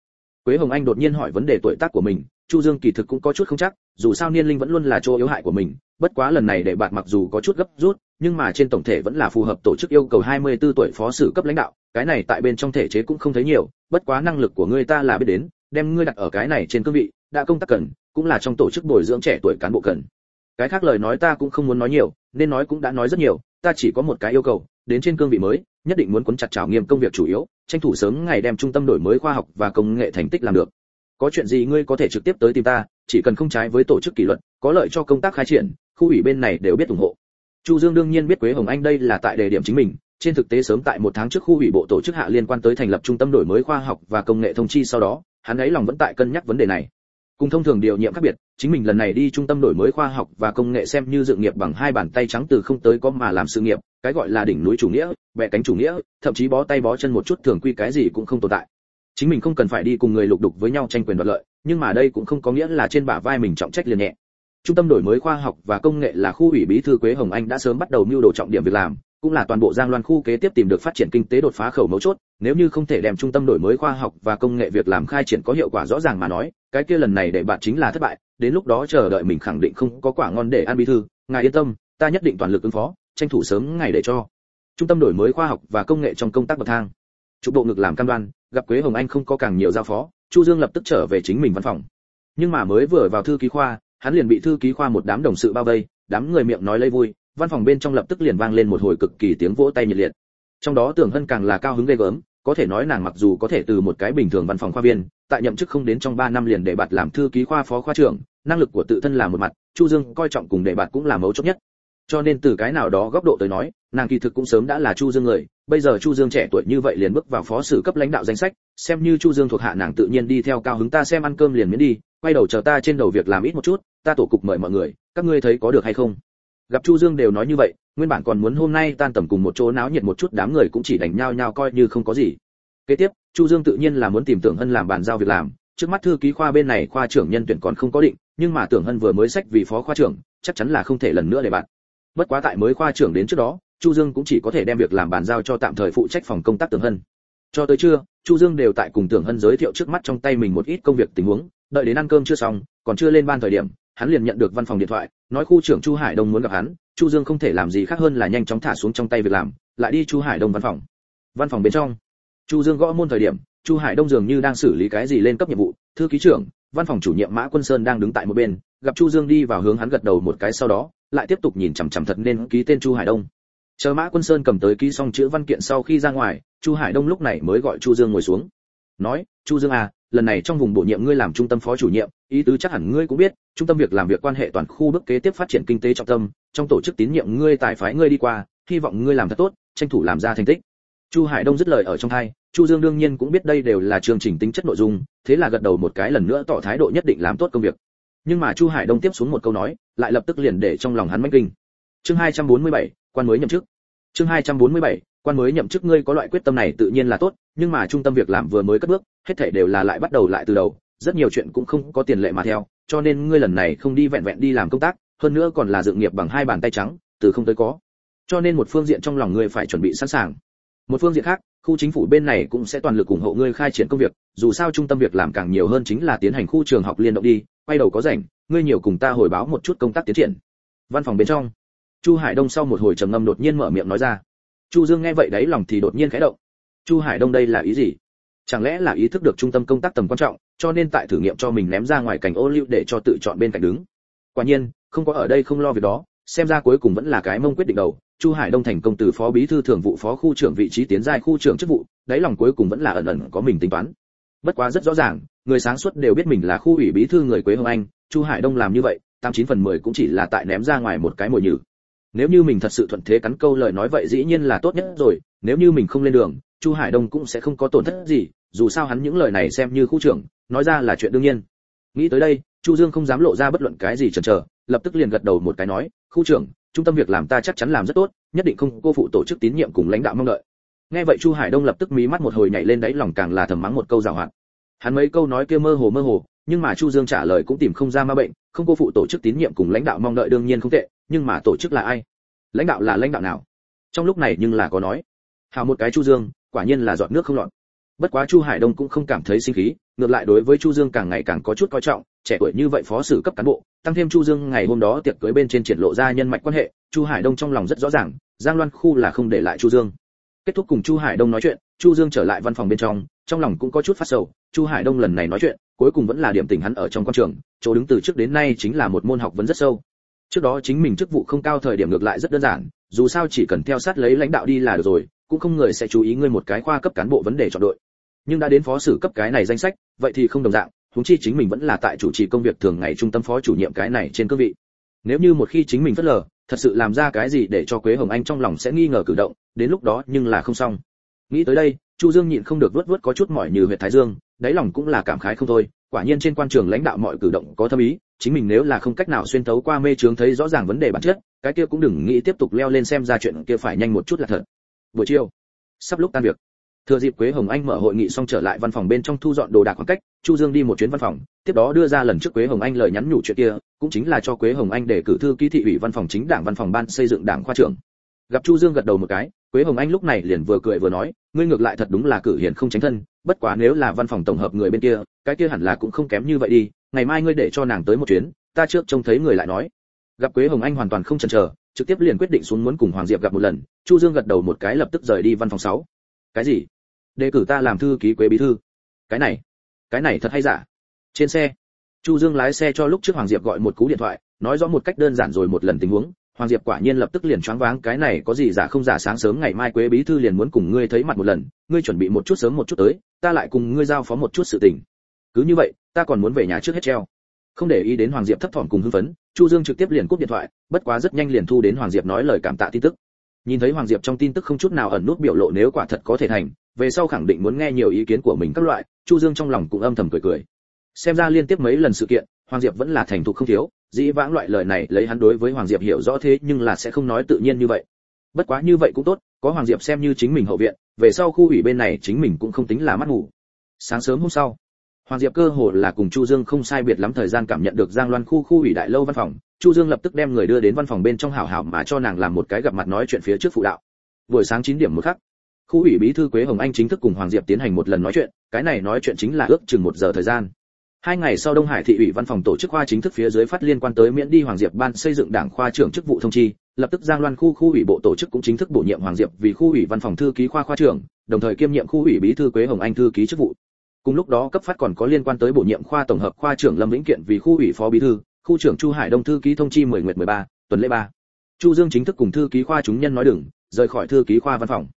quế hồng anh đột nhiên hỏi vấn đề tuổi tác của mình, chu dương kỳ thực cũng có chút không chắc, dù sao niên linh vẫn luôn là chỗ yếu hại của mình, bất quá lần này để bạn mặc dù có chút gấp rút, nhưng mà trên tổng thể vẫn là phù hợp tổ chức yêu cầu 24 tuổi phó sử cấp lãnh đạo, cái này tại bên trong thể chế cũng không thấy nhiều, bất quá năng lực của ngươi ta là biết đến, đem ngươi đặt ở cái này trên cương vị, đã công tác cần, cũng là trong tổ chức bồi dưỡng trẻ tuổi cán bộ cần cái khác lời nói ta cũng không muốn nói nhiều, nên nói cũng đã nói rất nhiều, ta chỉ có một cái yêu cầu, đến trên cương vị mới, nhất định muốn cuốn chặt chảo nghiêm công việc chủ yếu, tranh thủ sớm ngày đem trung tâm đổi mới khoa học và công nghệ thành tích làm được. Có chuyện gì ngươi có thể trực tiếp tới tìm ta, chỉ cần không trái với tổ chức kỷ luật, có lợi cho công tác khai triển, khu ủy bên này đều biết ủng hộ. Chu dương đương nhiên biết quế hồng anh đây là tại đề điểm chính mình, trên thực tế sớm tại một tháng trước khu ủy bộ tổ chức hạ liên quan tới thành lập trung tâm đổi mới khoa học và công nghệ thông chi sau đó, hắn ấy lòng vẫn tại cân nhắc vấn đề này cùng thông thường điều nhiệm khác biệt, chính mình lần này đi trung tâm đổi mới khoa học và công nghệ xem như dự nghiệp bằng hai bàn tay trắng từ không tới có mà làm sự nghiệp, cái gọi là đỉnh núi chủ nghĩa bẻ cánh chủ nghĩa, thậm chí bó tay bó chân một chút thường quy cái gì cũng không tồn tại. Chính mình không cần phải đi cùng người lục đục với nhau tranh quyền đoạt lợi, nhưng mà đây cũng không có nghĩa là trên bả vai mình trọng trách liền nhẹ. Trung tâm đổi mới khoa học và công nghệ là khu ủy bí thư quế hồng anh đã sớm bắt đầu mưu đồ trọng điểm việc làm cũng là toàn bộ giang loan khu kế tiếp tìm được phát triển kinh tế đột phá khẩu mấu chốt, nếu như không thể đem trung tâm đổi mới khoa học và công nghệ việc làm khai triển có hiệu quả rõ ràng mà nói, cái kia lần này để bạn chính là thất bại, đến lúc đó chờ đợi mình khẳng định không có quả ngon để ăn bí thư, ngài yên tâm, ta nhất định toàn lực ứng phó, tranh thủ sớm ngày để cho trung tâm đổi mới khoa học và công nghệ trong công tác bậc thang. Trục bộ ngực làm cam đoan, gặp quế hồng anh không có càng nhiều giao phó, chu dương lập tức trở về chính mình văn phòng. Nhưng mà mới vừa vào thư ký khoa, hắn liền bị thư ký khoa một đám đồng sự bao vây, đám người miệng nói lây vui văn phòng bên trong lập tức liền vang lên một hồi cực kỳ tiếng vỗ tay nhiệt liệt. Trong đó tưởng hân càng là cao hứng ghê gớm, có thể nói nàng mặc dù có thể từ một cái bình thường văn phòng khoa viên, tại nhậm chức không đến trong 3 năm liền để bạt làm thư ký khoa phó khoa trưởng, năng lực của tự thân là một mặt, chu dương coi trọng cùng để bạt cũng là mấu chốt nhất. Cho nên từ cái nào đó góc độ tới nói, nàng kỳ thực cũng sớm đã là chu dương người, bây giờ chu dương trẻ tuổi như vậy liền bước vào phó sử cấp lãnh đạo danh sách, xem như chu dương thuộc hạ nàng tự nhiên đi theo cao hứng ta xem ăn cơm liền miễn đi, quay đầu chờ ta trên đầu việc làm ít một chút, ta tổ cục mời mọi người, các ngươi thấy có được hay không? Gặp chu dương đều nói như vậy, nguyên bản còn muốn hôm nay tan tầm cùng một chỗ náo nhiệt một chút đám người cũng chỉ đánh nhau nhau coi như không có gì. Kế tiếp, chu dương tự nhiên là muốn tìm tưởng hân làm bàn giao việc làm, trước mắt thư ký khoa bên này khoa trưởng nhân tuyển còn không có định, nhưng mà tưởng hân vừa mới sách vì phó khoa trưởng, chắc chắn là không thể lần nữa để bạn. Bất quá tại mới khoa trưởng đến trước đó, chu dương cũng chỉ có thể đem việc làm bàn giao cho tạm thời phụ trách phòng công tác tưởng hân. Cho tới trưa, chu dương đều tại cùng tưởng hân giới thiệu trước mắt trong tay mình một ít công việc tình huống, đợi đến ăn cơm chưa xong, còn chưa lên ban thời điểm hắn liền nhận được văn phòng điện thoại, nói khu trưởng chu hải đông muốn gặp hắn, chu dương không thể làm gì khác hơn là nhanh chóng thả xuống trong tay việc làm, lại đi chu hải đông văn phòng. Văn phòng bên trong, chu dương gõ môn thời điểm, chu hải đông dường như đang xử lý cái gì lên cấp nhiệm vụ. Thư ký trưởng, văn phòng chủ nhiệm mã quân sơn đang đứng tại một bên, gặp chu dương đi vào hướng hắn gật đầu một cái sau đó, lại tiếp tục nhìn chằm chằm thật nên ký tên chu hải đông. Chờ mã quân sơn cầm tới ký xong chữ văn kiện sau khi ra ngoài, chu hải đông lúc này mới gọi chu dương ngồi xuống. Nói, chu dương à lần này trong vùng bổ nhiệm ngươi làm trung tâm phó chủ nhiệm ý tứ chắc hẳn ngươi cũng biết trung tâm việc làm việc quan hệ toàn khu bước kế tiếp phát triển kinh tế trọng tâm trong tổ chức tín nhiệm ngươi tài phái ngươi đi qua hy vọng ngươi làm thật tốt tranh thủ làm ra thành tích. Chu hải đông dứt lời ở trong hai chu dương đương nhiên cũng biết đây đều là chương trình tính chất nội dung thế là gật đầu một cái lần nữa tỏ thái độ nhất định làm tốt công việc. Nhưng mà chu hải đông tiếp xuống một câu nói lại lập tức liền để trong lòng hắn mách kinh. Chương 247, quan mới nhậm chức. Chương 247, quan mới nhậm chức ngươi có loại quyết tâm này tự nhiên là tốt, nhưng mà trung tâm việc làm vừa mới cất bước, hết thảy đều là lại bắt đầu lại từ đầu, rất nhiều chuyện cũng không có tiền lệ mà theo, cho nên ngươi lần này không đi vẹn vẹn đi làm công tác, hơn nữa còn là dự nghiệp bằng hai bàn tay trắng, từ không tới có. Cho nên một phương diện trong lòng ngươi phải chuẩn bị sẵn sàng. Một phương diện khác, khu chính phủ bên này cũng sẽ toàn lực ủng hộ ngươi khai triển công việc, dù sao trung tâm việc làm càng nhiều hơn chính là tiến hành khu trường học liên động đi, quay đầu có rảnh, ngươi nhiều cùng ta hồi báo một chút công tác tiến triển. Văn phòng bên trong, chu hải đông sau một hồi trầm ngâm đột nhiên mở miệng nói ra chu dương nghe vậy đấy lòng thì đột nhiên khẽ động. Chu hải đông đây là ý gì? Chẳng lẽ là ý thức được trung tâm công tác tầm quan trọng, cho nên tại thử nghiệm cho mình ném ra ngoài cảnh ô liu để cho tự chọn bên cạnh đứng. Quả nhiên, không có ở đây không lo việc đó, xem ra cuối cùng vẫn là cái mông quyết định đầu. Chu hải đông thành công từ phó bí thư thường vụ phó khu trưởng vị trí tiến giai khu trưởng chức vụ, đáy lòng cuối cùng vẫn là ẩn ẩn có mình tính toán. Bất quá rất rõ ràng, người sáng suốt đều biết mình là khu ủy bí thư người quế hồng anh, chu hải đông làm như vậy, tám chín phần mười cũng chỉ là tại ném ra ngoài một cái mồi nhử nếu như mình thật sự thuận thế cắn câu lời nói vậy dĩ nhiên là tốt nhất rồi, nếu như mình không lên đường, chu hải đông cũng sẽ không có tổn thất gì, dù sao hắn những lời này xem như khu trưởng, nói ra là chuyện đương nhiên. Nghĩ tới đây, chu dương không dám lộ ra bất luận cái gì chần chờ, lập tức liền gật đầu một cái nói, khu trưởng, trung tâm việc làm ta chắc chắn làm rất tốt, nhất định không cô phụ tổ chức tín nhiệm cùng lãnh đạo mong đợi. Nghe vậy chu hải đông lập tức mí mắt một hồi nhảy lên đáy lòng càng là thầm mắng một câu giảo hoạt. Hắn mấy câu nói kia mơ hồ mơ hồ, nhưng mà chu dương trả lời cũng tìm không ra ma bệnh, không cô phụ tổ chức tín nhiệm cùng lãnh đạo mong đợi đương nhiên không tệ nhưng mà tổ chức là ai? Lãnh đạo là lãnh đạo nào? Trong lúc này nhưng là có nói. Hào một cái chu dương, quả nhiên là giọt nước không lọt. Bất quá chu hải đông cũng không cảm thấy sinh khí, ngược lại đối với chu dương càng ngày càng có chút coi trọng, trẻ tuổi như vậy phó sử cấp cán bộ, tăng thêm chu dương ngày hôm đó tiệc cưới bên trên triển lộ ra nhân mạch quan hệ, chu hải đông trong lòng rất rõ ràng, giang loan khu là không để lại chu dương. Kết thúc cùng chu hải đông nói chuyện, chu dương trở lại văn phòng bên trong trong lòng cũng có chút phát sầu, chu hải đông lần này nói chuyện, cuối cùng vẫn là điểm tình hắn ở trong quan trường, chỗ đứng từ trước đến nay chính là một môn học vấn rất sâu trước đó chính mình chức vụ không cao thời điểm ngược lại rất đơn giản, dù sao chỉ cần theo sát lấy lãnh đạo đi là được rồi, cũng không người sẽ chú ý ngươi một cái khoa cấp cán bộ vấn đề chọn đội. Nhưng đã đến phó sử cấp cái này danh sách, vậy thì không đồng dạng, huống chi chính mình vẫn là tại chủ trì công việc thường ngày trung tâm phó chủ nhiệm cái này trên cương vị. Nếu như một khi chính mình phớt lờ, thật sự làm ra cái gì để cho quế hồng anh trong lòng sẽ nghi ngờ cử động, đến lúc đó nhưng là không xong. Nghĩ tới đây, chu dương nhịn không được vớt vớt có chút mỏi như huyệt thái dương, đáy lòng cũng là cảm khái không thôi quả nhiên trên quan trường lãnh đạo mọi cử động có thâm ý, chính mình nếu là không cách nào xuyên thấu qua mê trướng thấy rõ ràng vấn đề bản chất, cái kia cũng đừng nghĩ tiếp tục leo lên xem ra chuyện kia phải nhanh một chút là thật. Buổi chiều, sắp lúc tan việc. Thừa dịp quế hồng anh mở hội nghị xong trở lại văn phòng bên trong thu dọn đồ đạc khoảng cách, chu dương đi một chuyến văn phòng, tiếp đó đưa ra lần trước quế hồng anh lời nhắn nhủ chuyện kia, cũng chính là cho quế hồng anh để cử thư ký thị ủy văn phòng chính đảng văn phòng ban xây dựng đảng khoa trưởng. Gặp chu dương gật đầu một cái quế hồng anh lúc này liền vừa cười vừa nói, ngươi ngược lại thật đúng là cử hiển không tránh thân, bất quá nếu là văn phòng tổng hợp người bên kia, cái kia hẳn là cũng không kém như vậy đi, ngày mai ngươi để cho nàng tới một chuyến, ta trước trông thấy người lại nói. Gặp quế hồng anh hoàn toàn không chần chờ, trực tiếp liền quyết định xuống muốn cùng hoàng diệp gặp một lần, chu dương gật đầu một cái lập tức rời đi văn phòng 6. cái gì? Đề cử ta làm thư ký quế bí thư. Cái này? Cái này thật hay giả? Trên xe? Chu dương lái xe cho lúc trước hoàng diệp gọi một cú điện thoại, nói rõ một cách đơn giản rồi một lần tình huống hoàng diệp quả nhiên lập tức liền choáng váng, cái này có gì giả không giả, sáng sớm ngày mai quế bí thư liền muốn cùng ngươi thấy mặt một lần, ngươi chuẩn bị một chút sớm một chút tới, ta lại cùng ngươi giao phó một chút sự tình. Cứ như vậy, ta còn muốn về nhà trước hết treo. Không để ý đến hoàng diệp thấp thỏm cùng hưng phấn, chu dương trực tiếp liền cúp điện thoại, bất quá rất nhanh liền thu đến hoàng diệp nói lời cảm tạ tin tức. Nhìn thấy hoàng diệp trong tin tức không chút nào ẩn nút biểu lộ nếu quả thật có thể thành, về sau khẳng định muốn nghe nhiều ý kiến của mình các loại, chu dương trong lòng cũng âm thầm cười cười. Xem ra liên tiếp mấy lần sự kiện, hoàng diệp vẫn là thành thục không thiếu dĩ vãng loại lời này lấy hắn đối với hoàng diệp hiểu rõ thế nhưng là sẽ không nói tự nhiên như vậy. Bất quá như vậy cũng tốt, có hoàng diệp xem như chính mình hậu viện, về sau khu ủy bên này chính mình cũng không tính là mắt ngủ. Sáng sớm hôm sau, hoàng diệp cơ hồ là cùng chu dương không sai biệt lắm thời gian cảm nhận được giang loan khu khu ủy đại lâu văn phòng. Chu dương lập tức đem người đưa đến văn phòng bên trong hảo hảo mà cho nàng làm một cái gặp mặt nói chuyện phía trước phụ đạo. Buổi sáng 9 điểm một khắc, khu ủy bí thư quế hồng anh chính thức cùng hoàng diệp tiến hành một lần nói chuyện, cái này nói chuyện chính là ước chừng một giờ thời gian hai ngày sau đông hải thị ủy văn phòng tổ chức khoa chính thức phía dưới phát liên quan tới miễn đi hoàng diệp ban xây dựng đảng khoa trưởng chức vụ thông chi lập tức giang loan khu khu ủy bộ tổ chức cũng chính thức bổ nhiệm hoàng diệp vì khu ủy văn phòng thư ký khoa khoa trưởng đồng thời kiêm nhiệm khu ủy bí thư quế hồng anh thư ký chức vụ cùng lúc đó cấp phát còn có liên quan tới bổ nhiệm khoa tổng hợp khoa trưởng lâm vĩnh kiện vì khu ủy phó bí thư khu trưởng chu hải đông thư ký thông chi 10 nguyệt 13, tuần lễ 3. chu dương chính thức cùng thư ký khoa chúng nhân nói đừng rời khỏi thư ký khoa văn phòng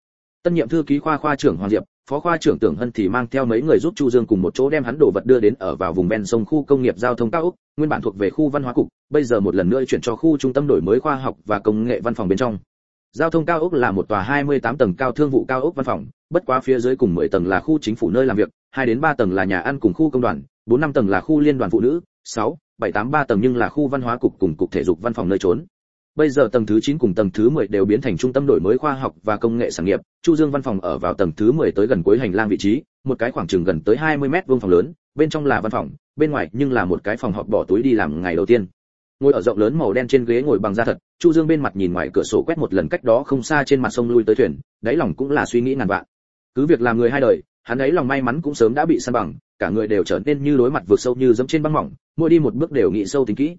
tân nhiệm thư ký khoa khoa trưởng hoàng diệp phó khoa trưởng tưởng hân thì mang theo mấy người giúp chu dương cùng một chỗ đem hắn đồ vật đưa đến ở vào vùng ven sông khu công nghiệp giao thông cao ốc nguyên bản thuộc về khu văn hóa cục bây giờ một lần nữa chuyển cho khu trung tâm đổi mới khoa học và công nghệ văn phòng bên trong. Giao thông cao ốc là một tòa 28 tầng cao thương vụ cao ốc văn phòng bất quá phía dưới cùng 10 tầng là khu chính phủ nơi làm việc 2 đến 3 tầng là nhà ăn cùng khu công đoàn 4 năm tầng là khu liên đoàn phụ nữ 6, 7 8 3 tầng nhưng là khu văn hóa cục cùng cục thể dục văn phòng nơi trốn. Bây giờ tầng thứ 9 cùng tầng thứ 10 đều biến thành trung tâm đổi mới khoa học và công nghệ sản nghiệp, Chu Dương văn phòng ở vào tầng thứ 10 tới gần cuối hành lang vị trí, một cái khoảng chừng gần tới 20 mét vuông phòng lớn, bên trong là văn phòng, bên ngoài nhưng là một cái phòng họp bỏ túi đi làm ngày đầu tiên. Ngồi ở rộng lớn màu đen trên ghế ngồi bằng da thật, Chu Dương bên mặt nhìn ngoài cửa sổ quét một lần cách đó không xa trên mặt sông lui tới thuyền, đáy lòng cũng là suy nghĩ ngàn vạn. Cứ việc làm người hai đời, hắn ấy lòng may mắn cũng sớm đã bị san bằng, cả người đều trở nên như đối mặt vượt sâu như dẫm trên băng mỏng, mỗi đi một bước đều nghĩ sâu tính kỹ.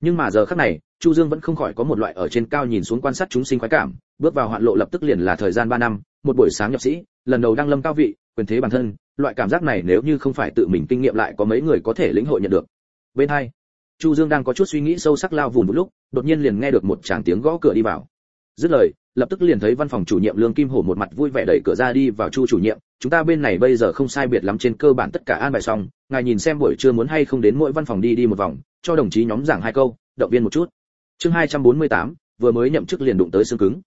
Nhưng mà giờ khắc này, Chu Dương vẫn không khỏi có một loại ở trên cao nhìn xuống quan sát chúng sinh khoái cảm, bước vào hoạn lộ lập tức liền là thời gian 3 năm, một buổi sáng nhập sĩ, lần đầu đăng lâm cao vị, quyền thế bản thân, loại cảm giác này nếu như không phải tự mình kinh nghiệm lại có mấy người có thể lĩnh hội nhận được. Bên hai, Chu Dương đang có chút suy nghĩ sâu sắc lao vùng một lúc, đột nhiên liền nghe được một tràng tiếng gõ cửa đi vào. Dứt lời, lập tức liền thấy văn phòng chủ nhiệm Lương Kim Hổ một mặt vui vẻ đẩy cửa ra đi vào Chu chủ nhiệm, chúng ta bên này bây giờ không sai biệt lắm trên cơ bản tất cả an bài xong, ngài nhìn xem buổi trưa muốn hay không đến mỗi văn phòng đi đi một vòng, cho đồng chí nhóm giảng hai câu, động viên một chút chương 248, vừa mới nhậm chức liền đụng tới xương cứng.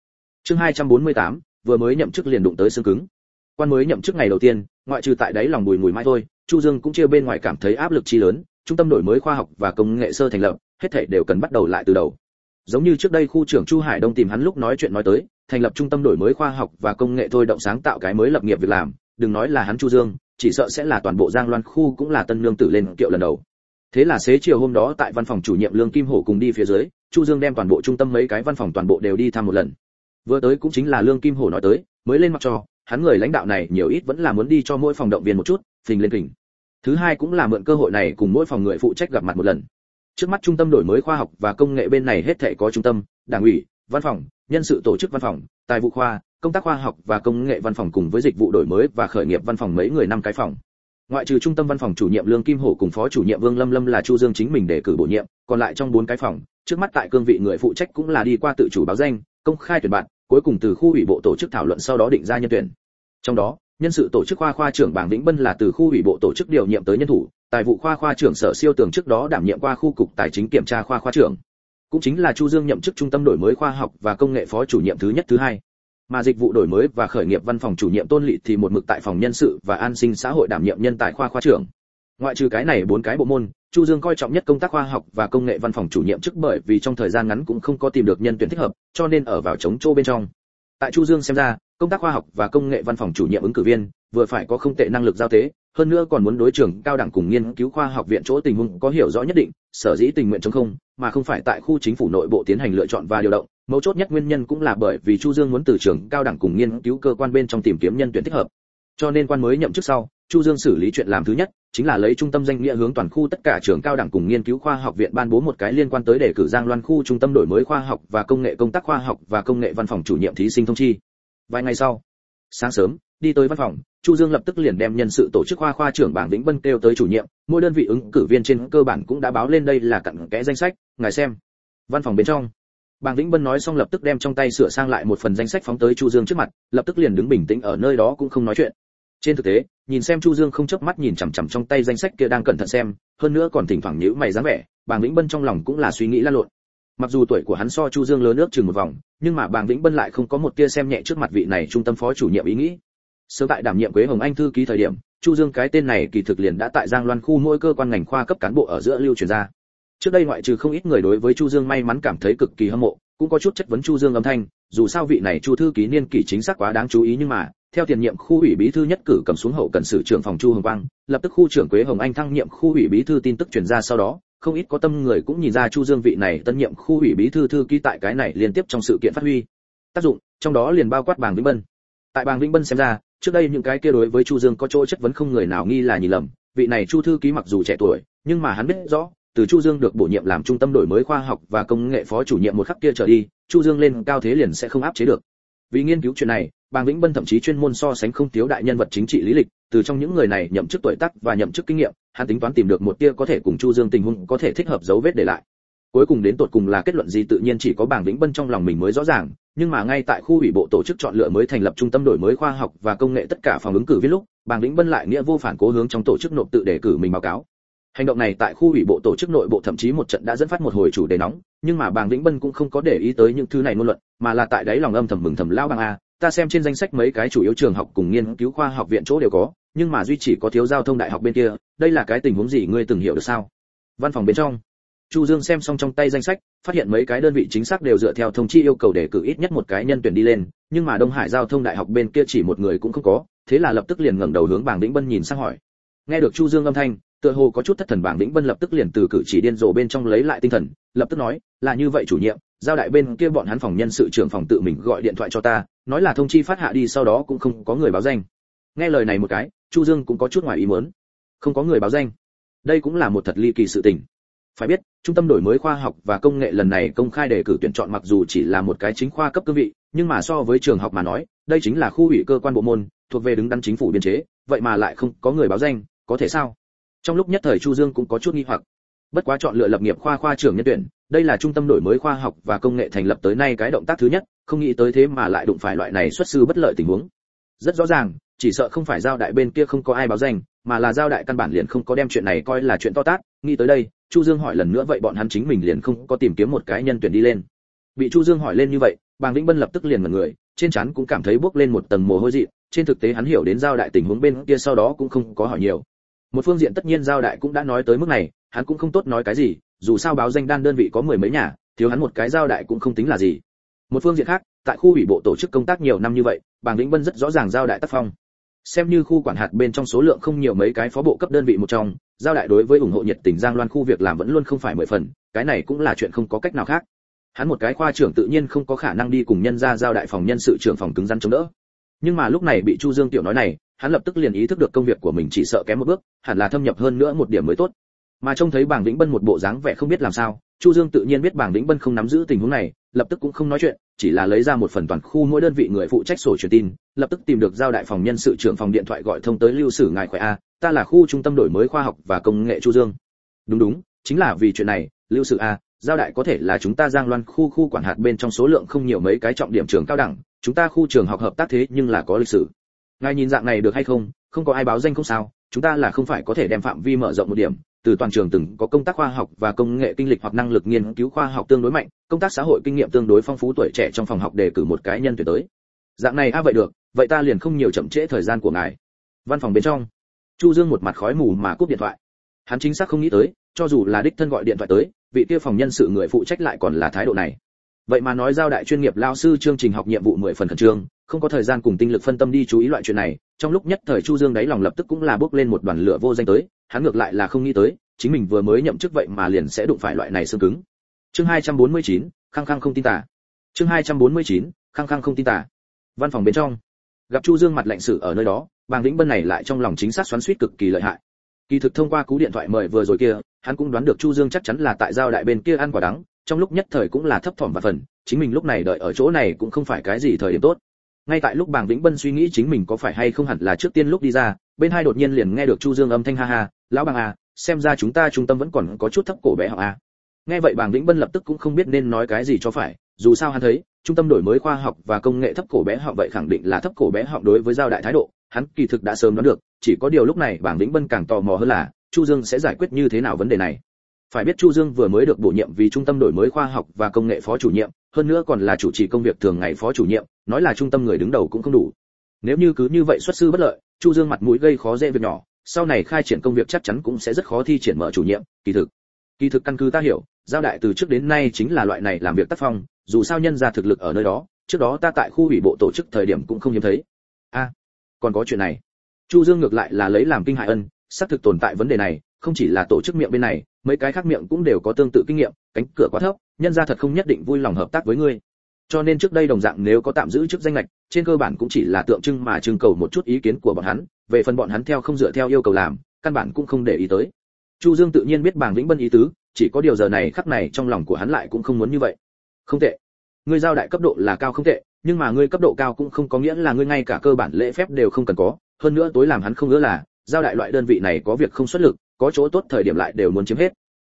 Chương 248, vừa mới nhậm chức liền đụng tới xương cứng. Quan mới nhậm chức ngày đầu tiên ngoại trừ tại đấy lòng bùi mùi mai thôi chu dương cũng chưa bên ngoài cảm thấy áp lực chi lớn trung tâm đổi mới khoa học và công nghệ sơ thành lập hết thảy đều cần bắt đầu lại từ đầu. Giống như trước đây khu trưởng chu hải đông tìm hắn lúc nói chuyện nói tới thành lập trung tâm đổi mới khoa học và công nghệ thôi động sáng tạo cái mới lập nghiệp việc làm đừng nói là hắn chu dương chỉ sợ sẽ là toàn bộ giang loan khu cũng là tân lương tử lên kiệu lần đầu thế là xế chiều hôm đó tại văn phòng chủ nhiệm lương kim hổ cùng đi phía dưới, chu dương đem toàn bộ trung tâm mấy cái văn phòng toàn bộ đều đi thăm một lần. Vừa tới cũng chính là lương kim hổ nói tới, mới lên mặt cho, hắn người lãnh đạo này nhiều ít vẫn là muốn đi cho mỗi phòng động viên một chút, phình lên kình thứ hai cũng là mượn cơ hội này cùng mỗi phòng người phụ trách gặp mặt một lần. Trước mắt trung tâm đổi mới khoa học và công nghệ bên này hết thảy có trung tâm, đảng ủy, văn phòng, nhân sự tổ chức văn phòng, tài vụ khoa, công tác khoa học và công nghệ văn phòng cùng với dịch vụ đổi mới và khởi nghiệp văn phòng mấy người năm cái phòng ngoại trừ trung tâm văn phòng chủ nhiệm lương kim hổ cùng phó chủ nhiệm vương lâm lâm là chu dương chính mình để cử bổ nhiệm, còn lại trong bốn cái phòng, trước mắt tại cương vị người phụ trách cũng là đi qua tự chủ báo danh, công khai tuyển bạn, cuối cùng từ khu ủy bộ tổ chức thảo luận sau đó định ra nhân tuyển. Trong đó, nhân sự tổ chức khoa khoa trưởng bảng vĩnh bân là từ khu ủy bộ tổ chức điều nhiệm tới nhân thủ, tài vụ khoa khoa trưởng sở siêu tường trước đó đảm nhiệm qua khu cục tài chính kiểm tra khoa khoa trưởng. Cũng chính là chu dương nhậm chức trung tâm đổi mới khoa học và công nghệ phó chủ nhiệm thứ nhất thứ hai mà dịch vụ đổi mới và khởi nghiệp văn phòng chủ nhiệm tôn lỵ thì một mực tại phòng nhân sự và an sinh xã hội đảm nhiệm nhân tài khoa khoa trưởng. Ngoại trừ cái này bốn cái bộ môn, chu dương coi trọng nhất công tác khoa học và công nghệ văn phòng chủ nhiệm chức bởi vì trong thời gian ngắn cũng không có tìm được nhân tuyển thích hợp, cho nên ở vào chống chỗ bên trong. Tại chu dương xem ra, công tác khoa học và công nghệ văn phòng chủ nhiệm ứng cử viên vừa phải có không tệ năng lực giao tế, hơn nữa còn muốn đối trường cao đẳng cùng nghiên cứu khoa học viện chỗ tình huống có hiểu rõ nhất định, sở dĩ tình nguyện chống không, mà không phải tại khu chính phủ nội bộ tiến hành lựa chọn và điều động mấu chốt nhất nguyên nhân cũng là bởi vì chu dương muốn từ trường cao đẳng cùng nghiên cứu cơ quan bên trong tìm kiếm nhân tuyển thích hợp. Cho nên quan mới nhậm chức sau, chu dương xử lý chuyện làm thứ nhất, chính là lấy trung tâm danh nghĩa hướng toàn khu tất cả trường cao đẳng cùng nghiên cứu khoa học viện ban bố một cái liên quan tới đề cử giang loan khu trung tâm đổi mới khoa học và công nghệ công tác khoa học và công nghệ văn phòng chủ nhiệm thí sinh thông chi. Vài ngày sau, sáng sớm, đi tới văn phòng, chu dương lập tức liền đem nhân sự tổ chức khoa khoa trưởng bảng vĩnh vân kêu tới chủ nhiệm, mỗi đơn vị ứng cử viên trên cơ bản cũng đã báo lên đây là cặn kẽ danh sách, ngài xem. Văn phòng bên trong bàng vĩnh bân nói xong lập tức đem trong tay sửa sang lại một phần danh sách phóng tới chu dương trước mặt, lập tức liền đứng bình tĩnh ở nơi đó cũng không nói chuyện. Trên thực tế, nhìn xem chu dương không chớp mắt nhìn chằm chằm trong tay danh sách kia đang cẩn thận xem, hơn nữa còn thỉnh thoảng nhíu mày dáng vẻ, bàng vĩnh bân trong lòng cũng là suy nghĩ lan lộn. Mặc dù tuổi của hắn so chu dương lớn nước chừng một vòng, nhưng mà bàng vĩnh bân lại không có một tia xem nhẹ trước mặt vị này trung tâm phó chủ nhiệm ý nghĩ. Sớm tại đảm nhiệm quế hồng anh thư ký thời điểm, chu dương cái tên này kỳ thực liền đã tại giang loan khu mỗi cơ quan ngành khoa cấp cán bộ ở giữa lưu truyền ra trước đây ngoại trừ không ít người đối với chu dương may mắn cảm thấy cực kỳ hâm mộ, cũng có chút chất vấn chu dương âm thanh, dù sao vị này chu thư ký niên kỷ chính xác quá đáng chú ý nhưng mà, theo tiền nhiệm khu ủy bí thư nhất cử cầm xuống hậu cần sử trưởng phòng chu hồng quang, lập tức khu trưởng quế hồng anh thăng nhiệm khu ủy bí thư tin tức truyền ra sau đó, không ít có tâm người cũng nhìn ra chu dương vị này tân nhiệm khu ủy bí thư thư ký tại cái này liên tiếp trong sự kiện phát huy tác dụng, trong đó liền bao quát bàng vĩnh bân. Tại bàng vĩnh bân xem ra, trước đây những cái kia đối với chu dương có chỗ chất vấn không người nào nghi là nhìn lầm, vị này chu thư ký mặc dù trẻ tuổi, nhưng mà hắn biết rõ từ chu dương được bổ nhiệm làm trung tâm đổi mới khoa học và công nghệ phó chủ nhiệm một khắc kia trở đi, chu dương lên cao thế liền sẽ không áp chế được. Vì nghiên cứu chuyện này, bàng vĩnh bân thậm chí chuyên môn so sánh không thiếu đại nhân vật chính trị lý lịch, từ trong những người này nhậm chức tuổi tác và nhậm chức kinh nghiệm, hắn tính toán tìm được một tia có thể cùng chu dương tình huống có thể thích hợp dấu vết để lại. Cuối cùng đến tột cùng là kết luận gì tự nhiên chỉ có bàng vĩnh bân trong lòng mình mới rõ ràng, nhưng mà ngay tại khu ủy bộ tổ chức chọn lựa mới thành lập trung tâm đổi mới khoa học và công nghệ tất cả phòng ứng cử viên lúc, bàng vĩnh bân lại nghĩa vô phản cố hướng trong tổ chức nộp tự đề cử mình báo cáo hành động này tại khu ủy bộ tổ chức nội bộ thậm chí một trận đã dẫn phát một hồi chủ đề nóng, nhưng mà bàng vĩnh bân cũng không có để ý tới những thứ này ngôn luận, mà là tại đấy lòng âm thầm mừng thầm lao bang a, ta xem trên danh sách mấy cái chủ yếu trường học cùng nghiên cứu khoa học viện chỗ đều có, nhưng mà duy chỉ có thiếu giao thông đại học bên kia, đây là cái tình huống gì ngươi từng hiểu được sao? Văn phòng bên trong. Chu dương xem xong trong tay danh sách, phát hiện mấy cái đơn vị chính xác đều dựa theo thông chi yêu cầu để cử ít nhất một cái nhân tuyển đi lên, nhưng mà đông hải giao thông đại học bên kia chỉ một người cũng không có, thế là lập tức liền ngẩng đầu hướng bàng vĩnh bân nhìn sang hỏi. Nghe được chu dương âm thanh tựa hồ có chút thất thần bảng vĩnh vân lập tức liền từ cử chỉ điên rồ bên trong lấy lại tinh thần, lập tức nói, là như vậy chủ nhiệm, giao đại bên kia bọn hắn phòng nhân sự trưởng phòng tự mình gọi điện thoại cho ta, nói là thông chi phát hạ đi, sau đó cũng không có người báo danh. Nghe lời này một cái, chu dương cũng có chút ngoài ý muốn. Không có người báo danh. Đây cũng là một thật ly kỳ sự tình. Phải biết, trung tâm đổi mới khoa học và công nghệ lần này công khai đề cử tuyển chọn mặc dù chỉ là một cái chính khoa cấp cương vị, nhưng mà so với trường học mà nói, đây chính là khu ủy cơ quan bộ môn, thuộc về đứng đắn chính phủ biên chế, vậy mà lại không có người báo danh, có thể sao? Trong lúc nhất thời chu dương cũng có chút nghi hoặc. Bất quá chọn lựa lập nghiệp khoa khoa trưởng nhân tuyển, đây là trung tâm đổi mới khoa học và công nghệ thành lập tới nay cái động tác thứ nhất, không nghĩ tới thế mà lại đụng phải loại này xuất sư bất lợi tình huống. Rất rõ ràng, chỉ sợ không phải giao đại bên kia không có ai báo danh, mà là giao đại căn bản liền không có đem chuyện này coi là chuyện to tát. Nghĩ tới đây, chu dương hỏi lần nữa vậy bọn hắn chính mình liền không có tìm kiếm một cái nhân tuyển đi lên. Bị chu dương hỏi lên như vậy, bàng vĩnh bân lập tức liền mật người, trên trán cũng cảm thấy bước lên một tầng mồ hôi dị, trên thực tế hắn hiểu đến giao đại tình huống bên kia sau đó cũng không có hỏi nhiều một phương diện tất nhiên giao đại cũng đã nói tới mức này, hắn cũng không tốt nói cái gì, dù sao báo danh đan đơn vị có mười mấy nhà, thiếu hắn một cái giao đại cũng không tính là gì. Một phương diện khác, tại khu ủy bộ tổ chức công tác nhiều năm như vậy bàng lĩnh bân rất rõ ràng giao đại tác phong. Xem như khu quản hạt bên trong số lượng không nhiều mấy cái phó bộ cấp đơn vị một trong, giao đại đối với ủng hộ nhiệt tình giang loan khu việc làm vẫn luôn không phải mười phần, cái này cũng là chuyện không có cách nào khác. Hắn một cái khoa trưởng tự nhiên không có khả năng đi cùng nhân ra giao đại phòng nhân sự trưởng phòng cứng rắn chống đỡ. Nhưng mà lúc này bị chu dương tiểu nói này hắn lập tức liền ý thức được công việc của mình chỉ sợ kém một bước, hẳn là thâm nhập hơn nữa một điểm mới tốt. Mà trông thấy bảng vĩnh bân một bộ dáng vẻ không biết làm sao, chu dương tự nhiên biết bảng vĩnh bân không nắm giữ tình huống này, lập tức cũng không nói chuyện, chỉ là lấy ra một phần toàn khu mỗi đơn vị người phụ trách sổ truyền tin, lập tức tìm được giao đại phòng nhân sự trưởng phòng điện thoại gọi thông tới lưu sử ngài khỏe a, ta là khu trung tâm đổi mới khoa học và công nghệ chu dương. Đúng đúng, chính là vì chuyện này, lưu sử a, giao đại có thể là chúng ta giang loan khu khu quản hạt bên trong số lượng không nhiều mấy cái trọng điểm trường cao đẳng, chúng ta khu trường học hợp tác thế nhưng là có lịch sử ngài nhìn dạng này được hay không? Không có ai báo danh không sao. Chúng ta là không phải có thể đem phạm vi mở rộng một điểm. Từ toàn trường từng có công tác khoa học và công nghệ kinh lịch hoặc năng lực nghiên cứu khoa học tương đối mạnh, công tác xã hội kinh nghiệm tương đối phong phú tuổi trẻ trong phòng học đề cử một cái nhân tuyển tới. Dạng này a, vậy được. Vậy ta liền không nhiều chậm trễ thời gian của ngài. Văn phòng bên trong, chu dương một mặt khói mù mà cúp điện thoại. Hắn chính xác không nghĩ tới, cho dù là đích thân gọi điện thoại tới, vị kia phòng nhân sự người phụ trách lại còn là thái độ này vậy mà nói giao đại chuyên nghiệp lao sư chương trình học nhiệm vụ mười phần khẩn trương không có thời gian cùng tinh lực phân tâm đi chú ý loại chuyện này trong lúc nhất thời chu dương đáy lòng lập tức cũng là bước lên một đoàn lửa vô danh tới hắn ngược lại là không nghĩ tới chính mình vừa mới nhậm chức vậy mà liền sẽ đụng phải loại này xương cứng. Chương 249, khăng khăng không tin tả chương 249, khăng khăng không tin tả văn phòng bên trong gặp chu dương mặt lạnh sự ở nơi đó bàng lĩnh bân này lại trong lòng chính xác xoắn suýt cực kỳ lợi hại. Kỳ thực thông qua cú điện thoại mời vừa rồi kia hắn cũng đoán được chu dương chắc chắn là tại giao đại bên kia ăn quả đắng trong lúc nhất thời cũng là thấp thỏm và phần, chính mình lúc này đợi ở chỗ này cũng không phải cái gì thời điểm tốt. Ngay tại lúc bàng vĩnh bân suy nghĩ chính mình có phải hay không hẳn là trước tiên lúc đi ra, bên hai đột nhiên liền nghe được chu dương âm thanh ha ha, lão bàng à xem ra chúng ta trung tâm vẫn còn có chút thấp cổ bé học à. Nghe vậy bàng vĩnh bân lập tức cũng không biết nên nói cái gì cho phải, dù sao hắn thấy, trung tâm đổi mới khoa học và công nghệ thấp cổ bé học vậy khẳng định là thấp cổ bé học đối với giao đại thái độ, hắn kỳ thực đã sớm đoán được, chỉ có điều lúc này bàng vĩnh bân càng tò mò hơn là, chu dương sẽ giải quyết như thế nào vấn đề này phải biết chu dương vừa mới được bổ nhiệm vì trung tâm đổi mới khoa học và công nghệ phó chủ nhiệm, hơn nữa còn là chủ trì công việc thường ngày phó chủ nhiệm, nói là trung tâm người đứng đầu cũng không đủ. Nếu như cứ như vậy xuất sư bất lợi, chu dương mặt mũi gây khó dễ việc nhỏ, sau này khai triển công việc chắc chắn cũng sẽ rất khó thi triển mở chủ nhiệm, kỳ thực. Kỳ thực căn cứ ta hiểu, giao đại từ trước đến nay chính là loại này làm việc tác phong, dù sao nhân ra thực lực ở nơi đó, trước đó ta tại khu ủy bộ tổ chức thời điểm cũng không hiếm thấy. A, còn có chuyện này. Chu dương ngược lại là lấy làm kinh hại ân, xác thực tồn tại vấn đề này không chỉ là tổ chức miệng bên này, mấy cái khác miệng cũng đều có tương tự kinh nghiệm, cánh cửa quá thấp, nhân ra thật không nhất định vui lòng hợp tác với ngươi. Cho nên trước đây đồng dạng nếu có tạm giữ chức danh lệch trên cơ bản cũng chỉ là tượng trưng mà trưng cầu một chút ý kiến của bọn hắn, về phần bọn hắn theo không dựa theo yêu cầu làm, căn bản cũng không để ý tới. Chu dương tự nhiên biết bàng vĩnh bân ý tứ, chỉ có điều giờ này khắc này trong lòng của hắn lại cũng không muốn như vậy. Không tệ. Ngươi giao đại cấp độ là cao không tệ, nhưng mà ngươi cấp độ cao cũng không có nghĩa là ngươi ngay cả cơ bản lễ phép đều không cần có. Hơn nữa tối làm hắn không ngỡ là, giao đại loại đơn vị này có việc không xuất lực có chỗ tốt thời điểm lại đều muốn chiếm hết.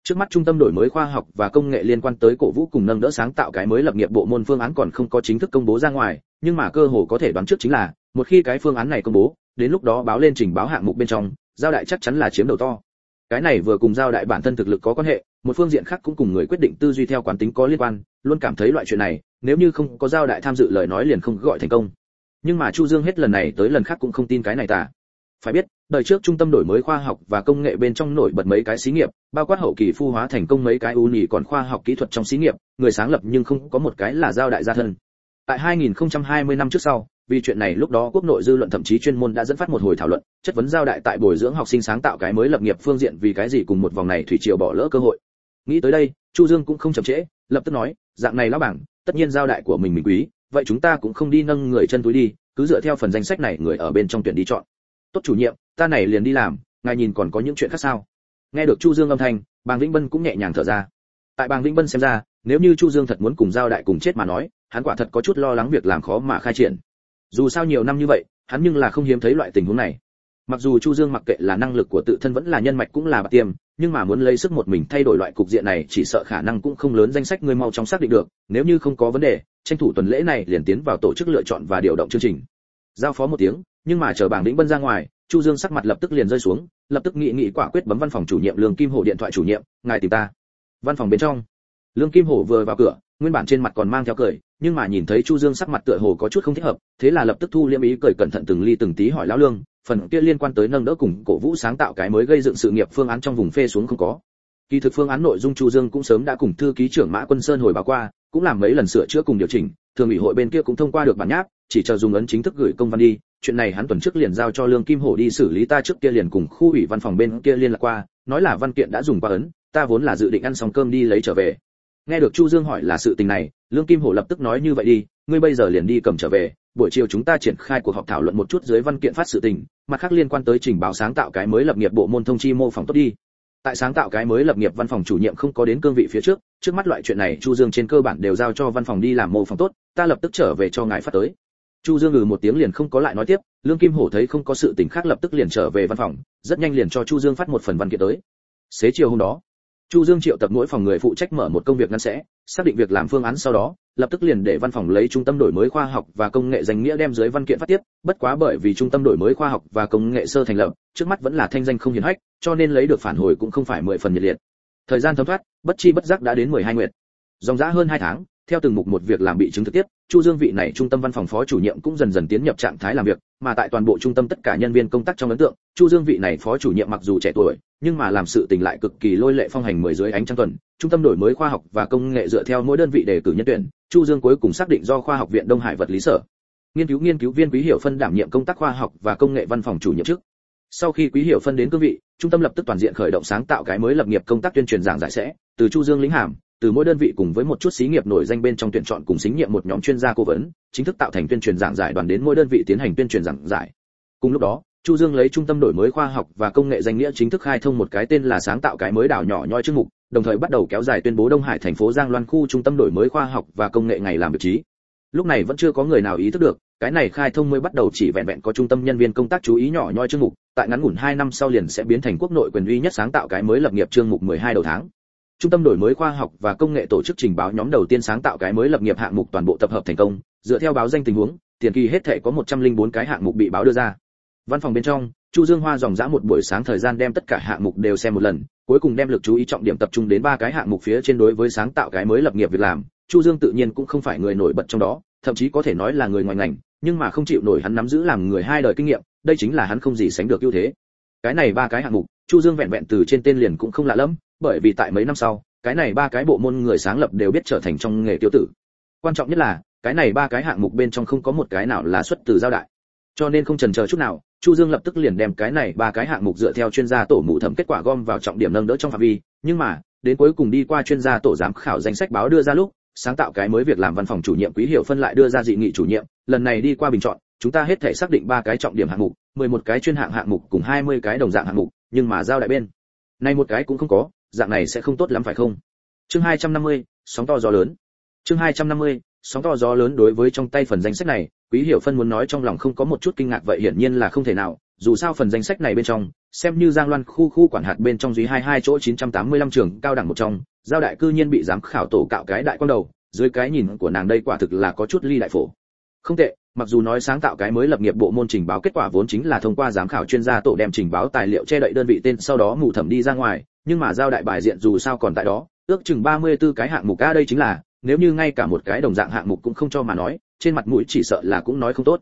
Trước mắt trung tâm đổi mới khoa học và công nghệ liên quan tới cổ vũ cùng nâng đỡ sáng tạo cái mới lập nghiệp bộ môn phương án còn không có chính thức công bố ra ngoài, nhưng mà cơ hồ có thể đoán trước chính là, một khi cái phương án này công bố, đến lúc đó báo lên trình báo hạng mục bên trong, giao đại chắc chắn là chiếm đầu to. Cái này vừa cùng giao đại bản thân thực lực có quan hệ, một phương diện khác cũng cùng người quyết định tư duy theo quán tính có liên quan, luôn cảm thấy loại chuyện này, nếu như không có giao đại tham dự lời nói liền không gọi thành công. Nhưng mà chu dương hết lần này tới lần khác cũng không tin cái này tả phải biết đời trước trung tâm đổi mới khoa học và công nghệ bên trong nổi bật mấy cái xí nghiệp, bao quát hậu kỳ phu hóa thành công mấy cái ưu nhì còn khoa học kỹ thuật trong xí nghiệp, người sáng lập nhưng không có một cái là giao đại gia thân. Tại 2020 năm trước sau, vì chuyện này lúc đó quốc nội dư luận thậm chí chuyên môn đã dẫn phát một hồi thảo luận, chất vấn giao đại tại bồi dưỡng học sinh sáng tạo cái mới lập nghiệp phương diện vì cái gì cùng một vòng này thủy triều bỏ lỡ cơ hội. Nghĩ tới đây, chu dương cũng không chậm trễ, lập tức nói, dạng này lão bảng, tất nhiên giao đại của mình mình quý, vậy chúng ta cũng không đi nâng người chân túi đi, cứ dựa theo phần danh sách này người ở bên trong tuyển đi chọn tốt chủ nhiệm ta này liền đi làm ngài nhìn còn có những chuyện khác sao? Nghe được chu dương âm thanh bàng vĩnh bân cũng nhẹ nhàng thở ra. Tại bàng vĩnh bân xem ra nếu như chu dương thật muốn cùng giao đại cùng chết mà nói hắn quả thật có chút lo lắng việc làm khó mà khai triển. Dù sao nhiều năm như vậy hắn nhưng là không hiếm thấy loại tình huống này. Mặc dù chu dương mặc kệ là năng lực của tự thân vẫn là nhân mạch cũng là bạc tiêm, nhưng mà muốn lấy sức một mình thay đổi loại cục diện này chỉ sợ khả năng cũng không lớn danh sách người mau chóng xác định được nếu như không có vấn đề tranh thủ tuần lễ này liền tiến vào tổ chức lựa chọn và điều động chương trình. Giao phó một tiếng nhưng mà chờ bảng đĩnh bân ra ngoài, chu dương sắc mặt lập tức liền rơi xuống, lập tức nghị nghị quả quyết bấm văn phòng chủ nhiệm lương kim hổ điện thoại chủ nhiệm, ngài tìm ta. Văn phòng bên trong, lương kim hổ vừa vào cửa, nguyên bản trên mặt còn mang theo cười, nhưng mà nhìn thấy chu dương sắc mặt tựa hồ có chút không thích hợp, thế là lập tức thu liêm ý cười cẩn thận từng ly từng tí hỏi lão lương, phần kia liên quan tới nâng đỡ cùng cổ vũ sáng tạo cái mới gây dựng sự nghiệp phương án trong vùng phê xuống không có. Kỳ thực phương án nội dung chu dương cũng sớm đã cùng thư ký trưởng mã quân sơn hồi báo qua, cũng làm mấy lần sửa chữa cùng điều chỉnh, thường ủy hội bên kia cũng thông qua được bản nháp, chỉ chờ dùng ấn chính thức gửi công văn đi chuyện này hắn tuần trước liền giao cho lương kim hổ đi xử lý, ta trước kia liền cùng khu ủy văn phòng bên kia liên lạc qua, nói là văn kiện đã dùng qua ấn, ta vốn là dự định ăn xong cơm đi lấy trở về. Nghe được chu dương hỏi là sự tình này, lương kim hổ lập tức nói như vậy đi, ngươi bây giờ liền đi cầm trở về, buổi chiều chúng ta triển khai cuộc họp thảo luận một chút dưới văn kiện phát sự tình, mặt khác liên quan tới trình báo sáng tạo cái mới lập nghiệp bộ môn thông chi mô phỏng tốt đi. Tại sáng tạo cái mới lập nghiệp văn phòng chủ nhiệm không có đến cương vị phía trước trước mắt loại chuyện này chu dương trên cơ bản đều giao cho văn phòng đi làm mô phỏng tốt, ta lập tức trở về cho ngài phát tới chu dương ngừ một tiếng liền không có lại nói tiếp, lương kim hổ thấy không có sự tình khác lập tức liền trở về văn phòng, rất nhanh liền cho chu dương phát một phần văn kiện tới. Xế chiều hôm đó, chu dương triệu tập mỗi phòng người phụ trách mở một công việc ngắn sẽ, xác định việc làm phương án sau đó, lập tức liền để văn phòng lấy trung tâm đổi mới khoa học và công nghệ danh nghĩa đem dưới văn kiện phát tiếp, bất quá bởi vì trung tâm đổi mới khoa học và công nghệ sơ thành lập, trước mắt vẫn là thanh danh không hiển hách, cho nên lấy được phản hồi cũng không phải mười phần nhiệt liệt. Thời gian thấm thoát, bất chi bất giác đã đến mười hai nguyệt. Dòng dã hơn hai tháng, theo từng mục một việc làm bị chứng thực tiếp chu dương vị này trung tâm văn phòng phó chủ nhiệm cũng dần dần tiến nhập trạng thái làm việc, mà tại toàn bộ trung tâm tất cả nhân viên công tác trong ấn tượng, chu dương vị này phó chủ nhiệm mặc dù trẻ tuổi, nhưng mà làm sự tình lại cực kỳ lôi lệ phong hành mười dưới ánh trăng tuần. Trung tâm đổi mới khoa học và công nghệ dựa theo mỗi đơn vị đề cử nhân tuyển, chu dương cuối cùng xác định do khoa học viện đông hải vật lý sở. Nghiên cứu nghiên cứu viên quý hiểu phân đảm nhiệm công tác khoa học và công nghệ văn phòng chủ nhiệm chức sau khi quý hiểu phân đến cương vị, trung tâm lập tức toàn diện khởi động sáng tạo cái mới lập nghiệp công tác tuyên truyền giảng giải sẽ, từ chu dương lĩnh hàm từ mỗi đơn vị cùng với một chút xí nghiệp nổi danh bên trong tuyển chọn cùng xí nghiệp một nhóm chuyên gia cố vấn, chính thức tạo thành tuyên truyền giảng giải đoàn đến mỗi đơn vị tiến hành tuyên truyền giảng giải. Cùng lúc đó, chu dương lấy trung tâm đổi mới khoa học và công nghệ danh nghĩa chính thức khai thông một cái tên là sáng tạo cái mới đảo nhỏ nhoi chương mục, đồng thời bắt đầu kéo dài tuyên bố đông hải thành phố giang loan khu trung tâm đổi mới khoa học và công nghệ ngày làm việc trí. Lúc này vẫn chưa có người nào ý thức được, cái này khai thông mới bắt đầu chỉ vẹn vẹn có trung tâm nhân viên công tác chú ý nhỏ nhoi chương mục, tại ngắn ngủn 2 năm sau liền sẽ biến thành quốc nội quyền uy nhất sáng tạo cái mới lập nghiệp chương mục 12 đầu tháng trung tâm đổi mới khoa học và công nghệ tổ chức trình báo nhóm đầu tiên sáng tạo cái mới lập nghiệp hạng mục toàn bộ tập hợp thành công, dựa theo báo danh tình huống, tiền kỳ hết thể có 104 cái hạng mục bị báo đưa ra. Văn phòng bên trong, chu dương hoa dòng dã một buổi sáng thời gian đem tất cả hạng mục đều xem một lần, cuối cùng đem lực chú ý trọng điểm tập trung đến ba cái hạng mục phía trên đối với sáng tạo cái mới lập nghiệp việc làm. Chu dương tự nhiên cũng không phải người nổi bật trong đó, thậm chí có thể nói là người ngoài ngành, nhưng mà không chịu nổi hắn nắm giữ làm người hai đời kinh nghiệm, đây chính là hắn không gì sánh được ưu thế. Cái này ba cái hạng mục, chu dương vẹn vẹn từ trên tên liền cũng không lạ lắm bởi vì tại mấy năm sau, cái này ba cái bộ môn người sáng lập đều biết trở thành trong nghề tiêu tử. Quan trọng nhất là, cái này ba cái hạng mục bên trong không có một cái nào là xuất từ giao đại. Cho nên không chần chờ chút nào, chu dương lập tức liền đem cái này ba cái hạng mục dựa theo chuyên gia tổ mụ thẩm kết quả gom vào trọng điểm nâng đỡ trong phạm vi. Nhưng mà, đến cuối cùng đi qua chuyên gia tổ giám khảo danh sách báo đưa ra lúc, sáng tạo cái mới việc làm văn phòng chủ nhiệm quý hiệu phân lại đưa ra dị nghị chủ nhiệm, lần này đi qua bình chọn, chúng ta hết thể xác định ba cái trọng điểm hạng mục 11 cái chuyên hạng hạng mục cùng 20 cái đồng dạng hạng mục, nhưng mà giao đại bên này một cái cũng không có dạng này sẽ không tốt lắm phải không? Chương 250, sóng to gió lớn. Chương 250, sóng to gió lớn đối với trong tay phần danh sách này quý hiểu phân muốn nói trong lòng không có một chút kinh ngạc vậy hiển nhiên là không thể nào dù sao phần danh sách này bên trong xem như giang loan khu khu quản hạt bên trong dưới hai hai chỗ 985 trường cao đẳng một trong giao đại cư nhiên bị giám khảo tổ cạo cái đại quan đầu dưới cái nhìn của nàng đây quả thực là có chút ly đại phổ. Không tệ mặc dù nói sáng tạo cái mới lập nghiệp bộ môn trình báo kết quả vốn chính là thông qua giám khảo chuyên gia tổ đem trình báo tài liệu che đậy đơn vị tên sau đó ngủ thẩm đi ra ngoài nhưng mà giao đại bài diện dù sao còn tại đó, ước chừng 34 cái hạng mục, a, đây chính là, nếu như ngay cả một cái đồng dạng hạng mục cũng không cho mà nói, trên mặt mũi chỉ sợ là cũng nói không tốt.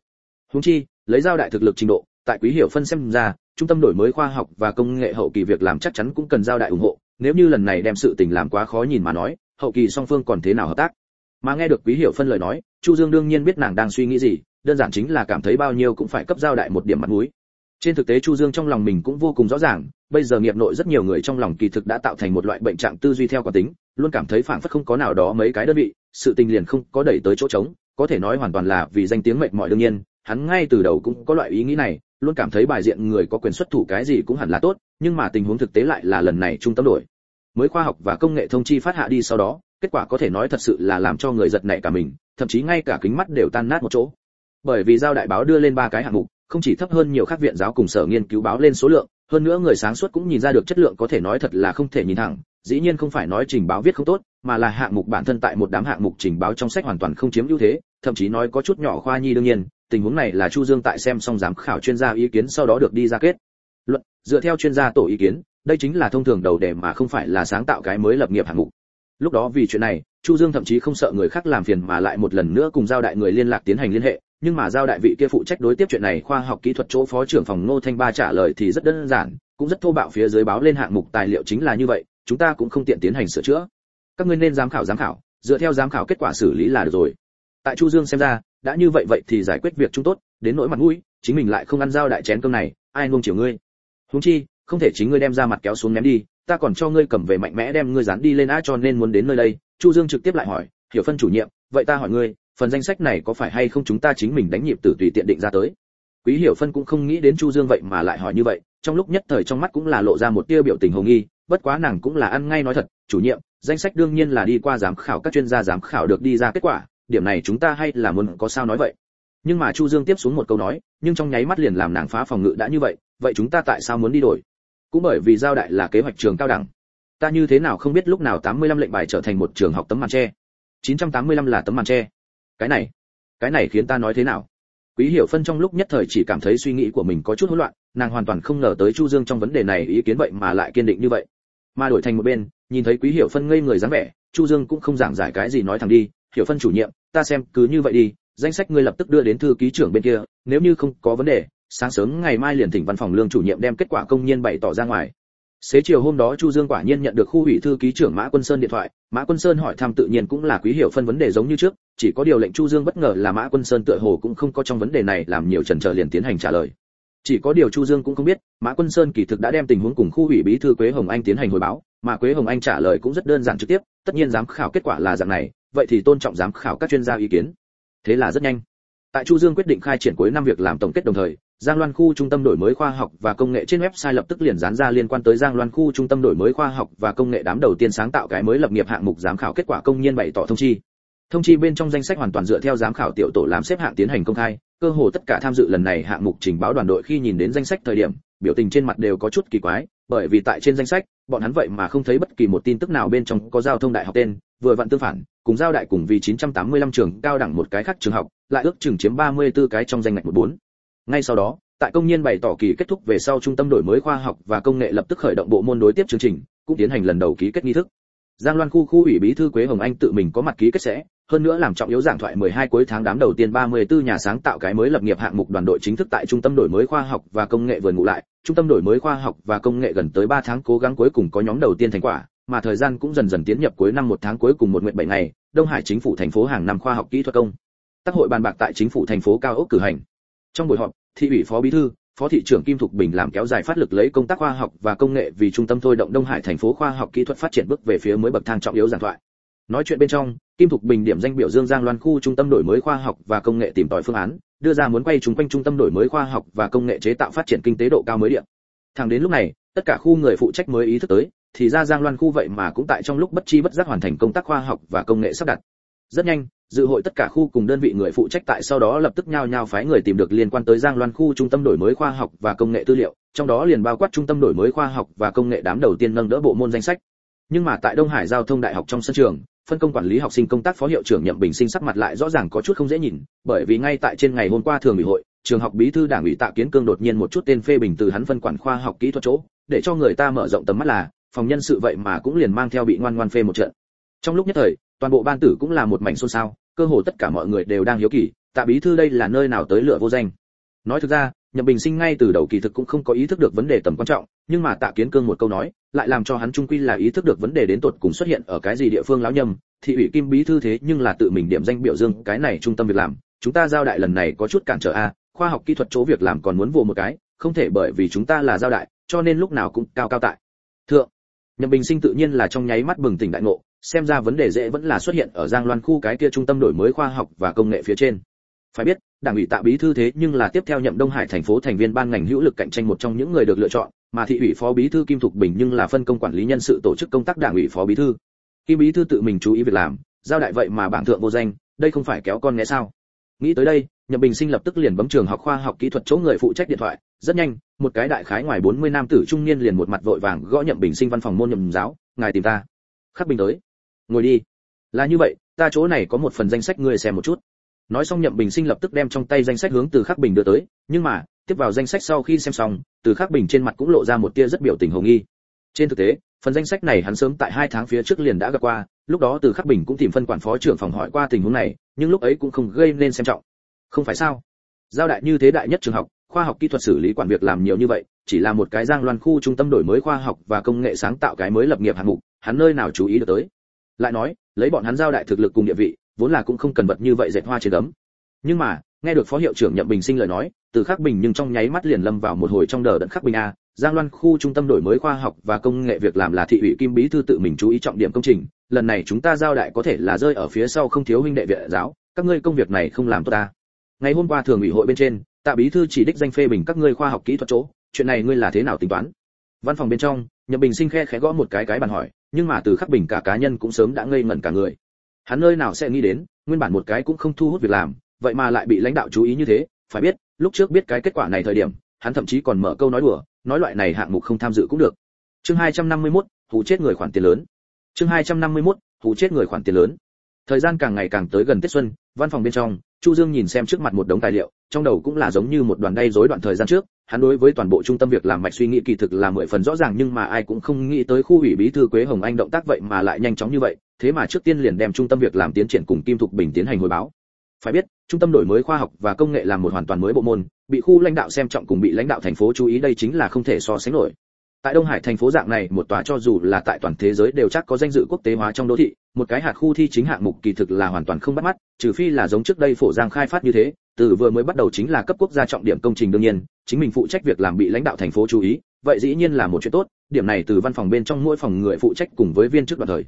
Huống chi, lấy giao đại thực lực trình độ, tại quý hiểu phân xem ra, trung tâm đổi mới khoa học và công nghệ hậu kỳ việc làm chắc chắn cũng cần giao đại ủng hộ, nếu như lần này đem sự tình làm quá khó nhìn mà nói, hậu kỳ song phương còn thế nào hợp tác? Mà nghe được quý hiểu phân lời nói, chu dương đương nhiên biết nàng đang suy nghĩ gì, đơn giản chính là cảm thấy bao nhiêu cũng phải cấp giao đại một điểm mặt mũi trên thực tế chu dương trong lòng mình cũng vô cùng rõ ràng, bây giờ nghiệp nội rất nhiều người trong lòng kỳ thực đã tạo thành một loại bệnh trạng tư duy theo quả tính, luôn cảm thấy phản phất không có nào đó mấy cái đơn vị, sự tình liền không có đẩy tới chỗ trống, có thể nói hoàn toàn là vì danh tiếng mệt mỏi đương nhiên, hắn ngay từ đầu cũng có loại ý nghĩ này, luôn cảm thấy bài diện người có quyền xuất thủ cái gì cũng hẳn là tốt, nhưng mà tình huống thực tế lại là lần này trung tâm đổi. Mới khoa học và công nghệ thông chi phát hạ đi sau đó, kết quả có thể nói thật sự là làm cho người giật nảy cả mình, thậm chí ngay cả kính mắt đều tan nát một chỗ. Bởi vì giao đại báo đưa lên ba cái hạng mục không chỉ thấp hơn nhiều khác viện giáo cùng sở nghiên cứu báo lên số lượng, hơn nữa người sáng suốt cũng nhìn ra được chất lượng có thể nói thật là không thể nhìn thẳng, dĩ nhiên không phải nói trình báo viết không tốt, mà là hạng mục bản thân tại một đám hạng mục trình báo trong sách hoàn toàn không chiếm ưu thế, thậm chí nói có chút nhỏ khoa nhi đương nhiên, tình huống này là chu dương tại xem xong giám khảo chuyên gia ý kiến sau đó được đi ra kết luận. Dựa theo chuyên gia tổ ý kiến, đây chính là thông thường đầu đề mà không phải là sáng tạo cái mới lập nghiệp hạng mục. Lúc đó vì chuyện này, chu dương thậm chí không sợ người khác làm phiền mà lại một lần nữa cùng giao đại người liên lạc tiến hành liên hệ nhưng mà giao đại vị kia phụ trách đối tiếp chuyện này khoa học kỹ thuật chỗ phó trưởng phòng ngô thanh ba trả lời thì rất đơn giản, cũng rất thô bạo phía dưới báo lên hạng mục tài liệu chính là như vậy, chúng ta cũng không tiện tiến hành sửa chữa. Các ngươi nên giám khảo giám khảo, dựa theo giám khảo kết quả xử lý là được rồi. Tại chu dương xem ra, đã như vậy vậy thì giải quyết việc chúng tốt, đến nỗi mặt mũi, chính mình lại không ăn giao đại chén cơm này, ai nuông chiều ngươi? Huống chi, không thể chính ngươi đem ra mặt kéo xuống ném đi, ta còn cho ngươi cầm về mạnh mẽ đem ngươi dán đi lên á cho nên muốn đến nơi đây. Chu dương trực tiếp lại hỏi, hiểu phân chủ nhiệm, vậy ta hỏi ngươi phần danh sách này có phải hay không chúng ta chính mình đánh nhịp tử tùy tiện định ra tới? Quý hiểu phân cũng không nghĩ đến chu dương vậy mà lại hỏi như vậy, trong lúc nhất thời trong mắt cũng là lộ ra một tia biểu tình hồ nghi, bất quá nàng cũng là ăn ngay nói thật, chủ nhiệm, danh sách đương nhiên là đi qua giám khảo các chuyên gia giám khảo được đi ra kết quả, điểm này chúng ta hay là muốn có sao nói vậy? Nhưng mà chu dương tiếp xuống một câu nói, nhưng trong nháy mắt liền làm nàng phá phòng ngự đã như vậy vậy chúng ta tại sao muốn đi đổi? Cũng bởi vì giao đại là kế hoạch trường cao đẳng. Ta như thế nào không biết lúc nào 85 lệnh bài trở thành một trường học tấm màn tre. 985 là tấm màn tre cái này cái này khiến ta nói thế nào? Quý hiểu phân trong lúc nhất thời chỉ cảm thấy suy nghĩ của mình có chút hỗn loạn, nàng hoàn toàn không ngờ tới chu dương trong vấn đề này ý kiến vậy mà lại kiên định như vậy. Mà đổi thành một bên, nhìn thấy quý hiểu phân ngây người dáng vẻ, chu dương cũng không giảng giải cái gì nói thẳng đi, hiểu phân chủ nhiệm, ta xem cứ như vậy đi, danh sách ngươi lập tức đưa đến thư ký trưởng bên kia, nếu như không có vấn đề, sáng sớm ngày mai liền thỉnh văn phòng lương chủ nhiệm đem kết quả công nhân bày tỏ ra ngoài xế chiều hôm đó chu dương quả nhiên nhận được khu ủy thư ký trưởng mã quân sơn điện thoại. Mã quân sơn hỏi thăm tự nhiên cũng là quý hiểu phân vấn đề giống như trước, chỉ có điều lệnh chu dương bất ngờ là mã quân sơn tựa hồ cũng không có trong vấn đề này làm nhiều chần chờ liền tiến hành trả lời. Chỉ có điều chu dương cũng không biết, mã quân sơn kỳ thực đã đem tình huống cùng khu ủy bí thư quế hồng anh tiến hành hồi báo, mà quế hồng anh trả lời cũng rất đơn giản trực tiếp, tất nhiên giám khảo kết quả là dạng này, vậy thì tôn trọng giám khảo các chuyên gia ý kiến. Thế là rất nhanh. Tại chu dương quyết định khai triển cuối năm việc làm tổng kết đồng thời Giang Loan khu trung tâm đổi mới khoa học và công nghệ trên website lập tức liền dán ra liên quan tới Giang Loan khu trung tâm đổi mới khoa học và công nghệ đám đầu tiên sáng tạo cái mới lập nghiệp hạng mục giám khảo kết quả công nhiên bày tỏ thông chi. Thông chi bên trong danh sách hoàn toàn dựa theo giám khảo tiểu tổ làm xếp hạng tiến hành công khai, cơ hồ tất cả tham dự lần này hạng mục trình báo đoàn đội khi nhìn đến danh sách thời điểm, biểu tình trên mặt đều có chút kỳ quái, bởi vì tại trên danh sách, bọn hắn vậy mà không thấy bất kỳ một tin tức nào bên trong có giao thông đại học tên, vừa vặn tương phản, cùng giao đại cùng vì 985 trường cao đẳng một cái khác trường học, lại ước chừng chiếm 34 cái trong danh ngạch 14. Ngay sau đó, tại công nhân bày tỏ kỳ kết thúc về sau trung tâm đổi mới khoa học và công nghệ lập tức khởi động bộ môn đối tiếp chương trình cũng tiến hành lần đầu ký kết nghi thức. Giang loan khu khu ủy bí thư quế hồng anh tự mình có mặt ký kết sẽ hơn nữa làm trọng yếu giảng thoại 12 cuối tháng đám đầu tiên 34 nhà sáng tạo cái mới lập nghiệp hạng mục đoàn đội chính thức tại trung tâm đổi mới khoa học và công nghệ vườn ngụ lại. Trung tâm đổi mới khoa học và công nghệ gần tới 3 tháng cố gắng cuối cùng có nhóm đầu tiên thành quả mà thời gian cũng dần dần tiến nhập cuối năm một tháng cuối cùng một nguyện bảy ngày đông hải chính phủ thành phố hàng năm khoa học kỹ thuật công. Tác hội bàn bạc tại chính phủ thành phố cao ốc cử hành trong buổi họp, thị ủy phó bí thư, phó thị trưởng kim thục bình làm kéo dài phát lực lấy công tác khoa học và công nghệ vì trung tâm thôi động đông hải thành phố khoa học kỹ thuật phát triển bước về phía mới bậc thang trọng yếu giảng thoại. Nói chuyện bên trong, kim thục bình điểm danh biểu dương giang loan khu trung tâm đổi mới khoa học và công nghệ tìm tòi phương án, đưa ra muốn quay chúng quanh trung tâm đổi mới khoa học và công nghệ chế tạo phát triển kinh tế độ cao mới điện. Thẳng đến lúc này, tất cả khu người phụ trách mới ý thức tới, thì ra giang loan khu vậy mà cũng tại trong lúc bất chi bất giác hoàn thành công tác khoa học và công nghệ sắp đặt. Rất nhanh dự hội tất cả khu cùng đơn vị người phụ trách tại sau đó lập tức nhao nhao phái người tìm được liên quan tới Giang Loan khu trung tâm đổi mới khoa học và công nghệ tư liệu, trong đó liền bao quát trung tâm đổi mới khoa học và công nghệ đám đầu tiên nâng đỡ bộ môn danh sách. Nhưng mà tại Đông Hải giao thông đại học trong sân trường, phân công quản lý học sinh công tác phó hiệu trưởng Nhậm Bình Sinh sắc mặt lại rõ ràng có chút không dễ nhìn, bởi vì ngay tại trên ngày hôm qua thường ủy hội, trường học bí thư đảng ủy Tạ Kiến Cương đột nhiên một chút tên phê bình từ hắn phân quản khoa học kỹ thuật chỗ, để cho người ta mở rộng tầm mắt là, phòng nhân sự vậy mà cũng liền mang theo bị ngoan ngoan phê một trận. Trong lúc nhất thời, toàn bộ ban tử cũng là một mảnh xôn xao, cơ hồ tất cả mọi người đều đang hiếu kỳ tạ bí thư đây là nơi nào tới lựa vô danh. Nói thực ra nhậm bình sinh ngay từ đầu kỳ thực cũng không có ý thức được vấn đề tầm quan trọng nhưng mà tạ kiến cương một câu nói lại làm cho hắn trung quy là ý thức được vấn đề đến tột cùng xuất hiện ở cái gì địa phương lão nhầm thị ủy kim bí thư thế nhưng là tự mình điểm danh biểu dương cái này trung tâm việc làm chúng ta giao đại lần này có chút cản trở a khoa học kỹ thuật chỗ việc làm còn muốn vô một cái không thể bởi vì chúng ta là giao đại cho nên lúc nào cũng cao cao tại. Thượng nhậm bình sinh tự nhiên là trong nháy mắt bừng tỉnh đại ngộ xem ra vấn đề dễ vẫn là xuất hiện ở Giang Loan khu cái kia trung tâm đổi mới khoa học và công nghệ phía trên. Phải biết, đảng ủy tạ bí thư thế nhưng là tiếp theo nhậm Đông Hải thành phố thành viên ban ngành hữu lực cạnh tranh một trong những người được lựa chọn, mà thị ủy phó bí thư Kim Thục Bình nhưng là phân công quản lý nhân sự tổ chức công tác đảng ủy phó bí thư. Kim bí thư tự mình chú ý việc làm, giao đại vậy mà bảng thượng vô danh, đây không phải kéo con nghe sao? Nghĩ tới đây, Nhậm Bình Sinh lập tức liền bấm trường học khoa học kỹ thuật chỗ người phụ trách điện thoại, rất nhanh, một cái đại khái ngoài 40 nam tử trung niên liền một mặt vội vàng gõ Nhậm Bình Sinh văn phòng môn nhậm giáo, ngài tìm ta. Khắc Bình tới ngồi đi. Là như vậy, ta chỗ này có một phần danh sách ngươi xem một chút. Nói xong nhậm bình sinh lập tức đem trong tay danh sách hướng từ khắc bình đưa tới, nhưng mà, tiếp vào danh sách sau khi xem xong, từ khắc bình trên mặt cũng lộ ra một tia rất biểu tình hồng nghi. Trên thực tế, phần danh sách này hắn sớm tại hai tháng phía trước liền đã gặp qua, lúc đó từ khắc bình cũng tìm phân quản phó trưởng phòng hỏi qua tình huống này, nhưng lúc ấy cũng không gây nên xem trọng. Không phải sao? Giao đại như thế đại nhất trường học, khoa học kỹ thuật xử lý quản việc làm nhiều như vậy, chỉ là một cái giang loan khu trung tâm đổi mới khoa học và công nghệ sáng tạo cái mới lập nghiệp hạng mục, hắn nơi nào chú ý được tới? Lại nói, lấy bọn hắn giao đại thực lực cùng địa vị, vốn là cũng không cần bật như vậy dệt hoa trên tấm nhưng mà, nghe được phó hiệu trưởng nhậm bình sinh lời nói, từ khắc bình nhưng trong nháy mắt liền lâm vào một hồi trong đờ đẫn khắc bình a, giang loan khu trung tâm đổi mới khoa học và công nghệ việc làm là thị ủy kim bí thư tự mình chú ý trọng điểm công trình, lần này chúng ta giao đại có thể là rơi ở phía sau không thiếu huynh đệ viện giáo, các ngươi công việc này không làm tốt ta. Ngày hôm qua thường ủy hội bên trên, tạ bí thư chỉ đích danh phê bình các ngươi khoa học kỹ thuật chỗ, chuyện này ngươi là thế nào tính toán? Văn phòng bên trong, nhậm bình sinh khe khẽ gõ một cái cái bàn hỏi nhưng mà từ khắc bình cả cá nhân cũng sớm đã ngây ngẩn cả người. Hắn nơi nào sẽ nghĩ đến nguyên bản một cái cũng không thu hút việc làm vậy mà lại bị lãnh đạo chú ý như thế phải biết lúc trước biết cái kết quả này thời điểm hắn thậm chí còn mở câu nói đùa nói loại này hạng mục không tham dự cũng được. Chương 251, hù chết người khoản tiền lớn. Chương 251, hù chết người khoản tiền lớn thời gian càng ngày càng tới gần tết xuân, văn phòng bên trong, chu dương nhìn xem trước mặt một đống tài liệu, trong đầu cũng là giống như một đoàn đay rối đoạn thời gian trước, hắn đối với toàn bộ trung tâm việc làm mạch suy nghĩ kỳ thực là mười phần rõ ràng nhưng mà ai cũng không nghĩ tới khu ủy bí thư quế hồng anh động tác vậy mà lại nhanh chóng như vậy, thế mà trước tiên liền đem trung tâm việc làm tiến triển cùng kim thục bình tiến hành hồi báo. Phải biết, trung tâm đổi mới khoa học và công nghệ là một hoàn toàn mới bộ môn, bị khu lãnh đạo xem trọng cùng bị lãnh đạo thành phố chú ý đây chính là không thể so sánh nổi tại đông hải thành phố dạng này, một tòa cho dù là tại toàn thế giới đều chắc có danh dự quốc tế hóa trong đô thị, một cái hạt khu thi chính hạng mục kỳ thực là hoàn toàn không bắt mắt, trừ phi là giống trước đây phổ giang khai phát như thế, từ vừa mới bắt đầu chính là cấp quốc gia trọng điểm công trình đương nhiên, chính mình phụ trách việc làm bị lãnh đạo thành phố chú ý, vậy dĩ nhiên là một chuyện tốt, điểm này từ văn phòng bên trong mỗi phòng người phụ trách cùng với viên chức đoàn thời.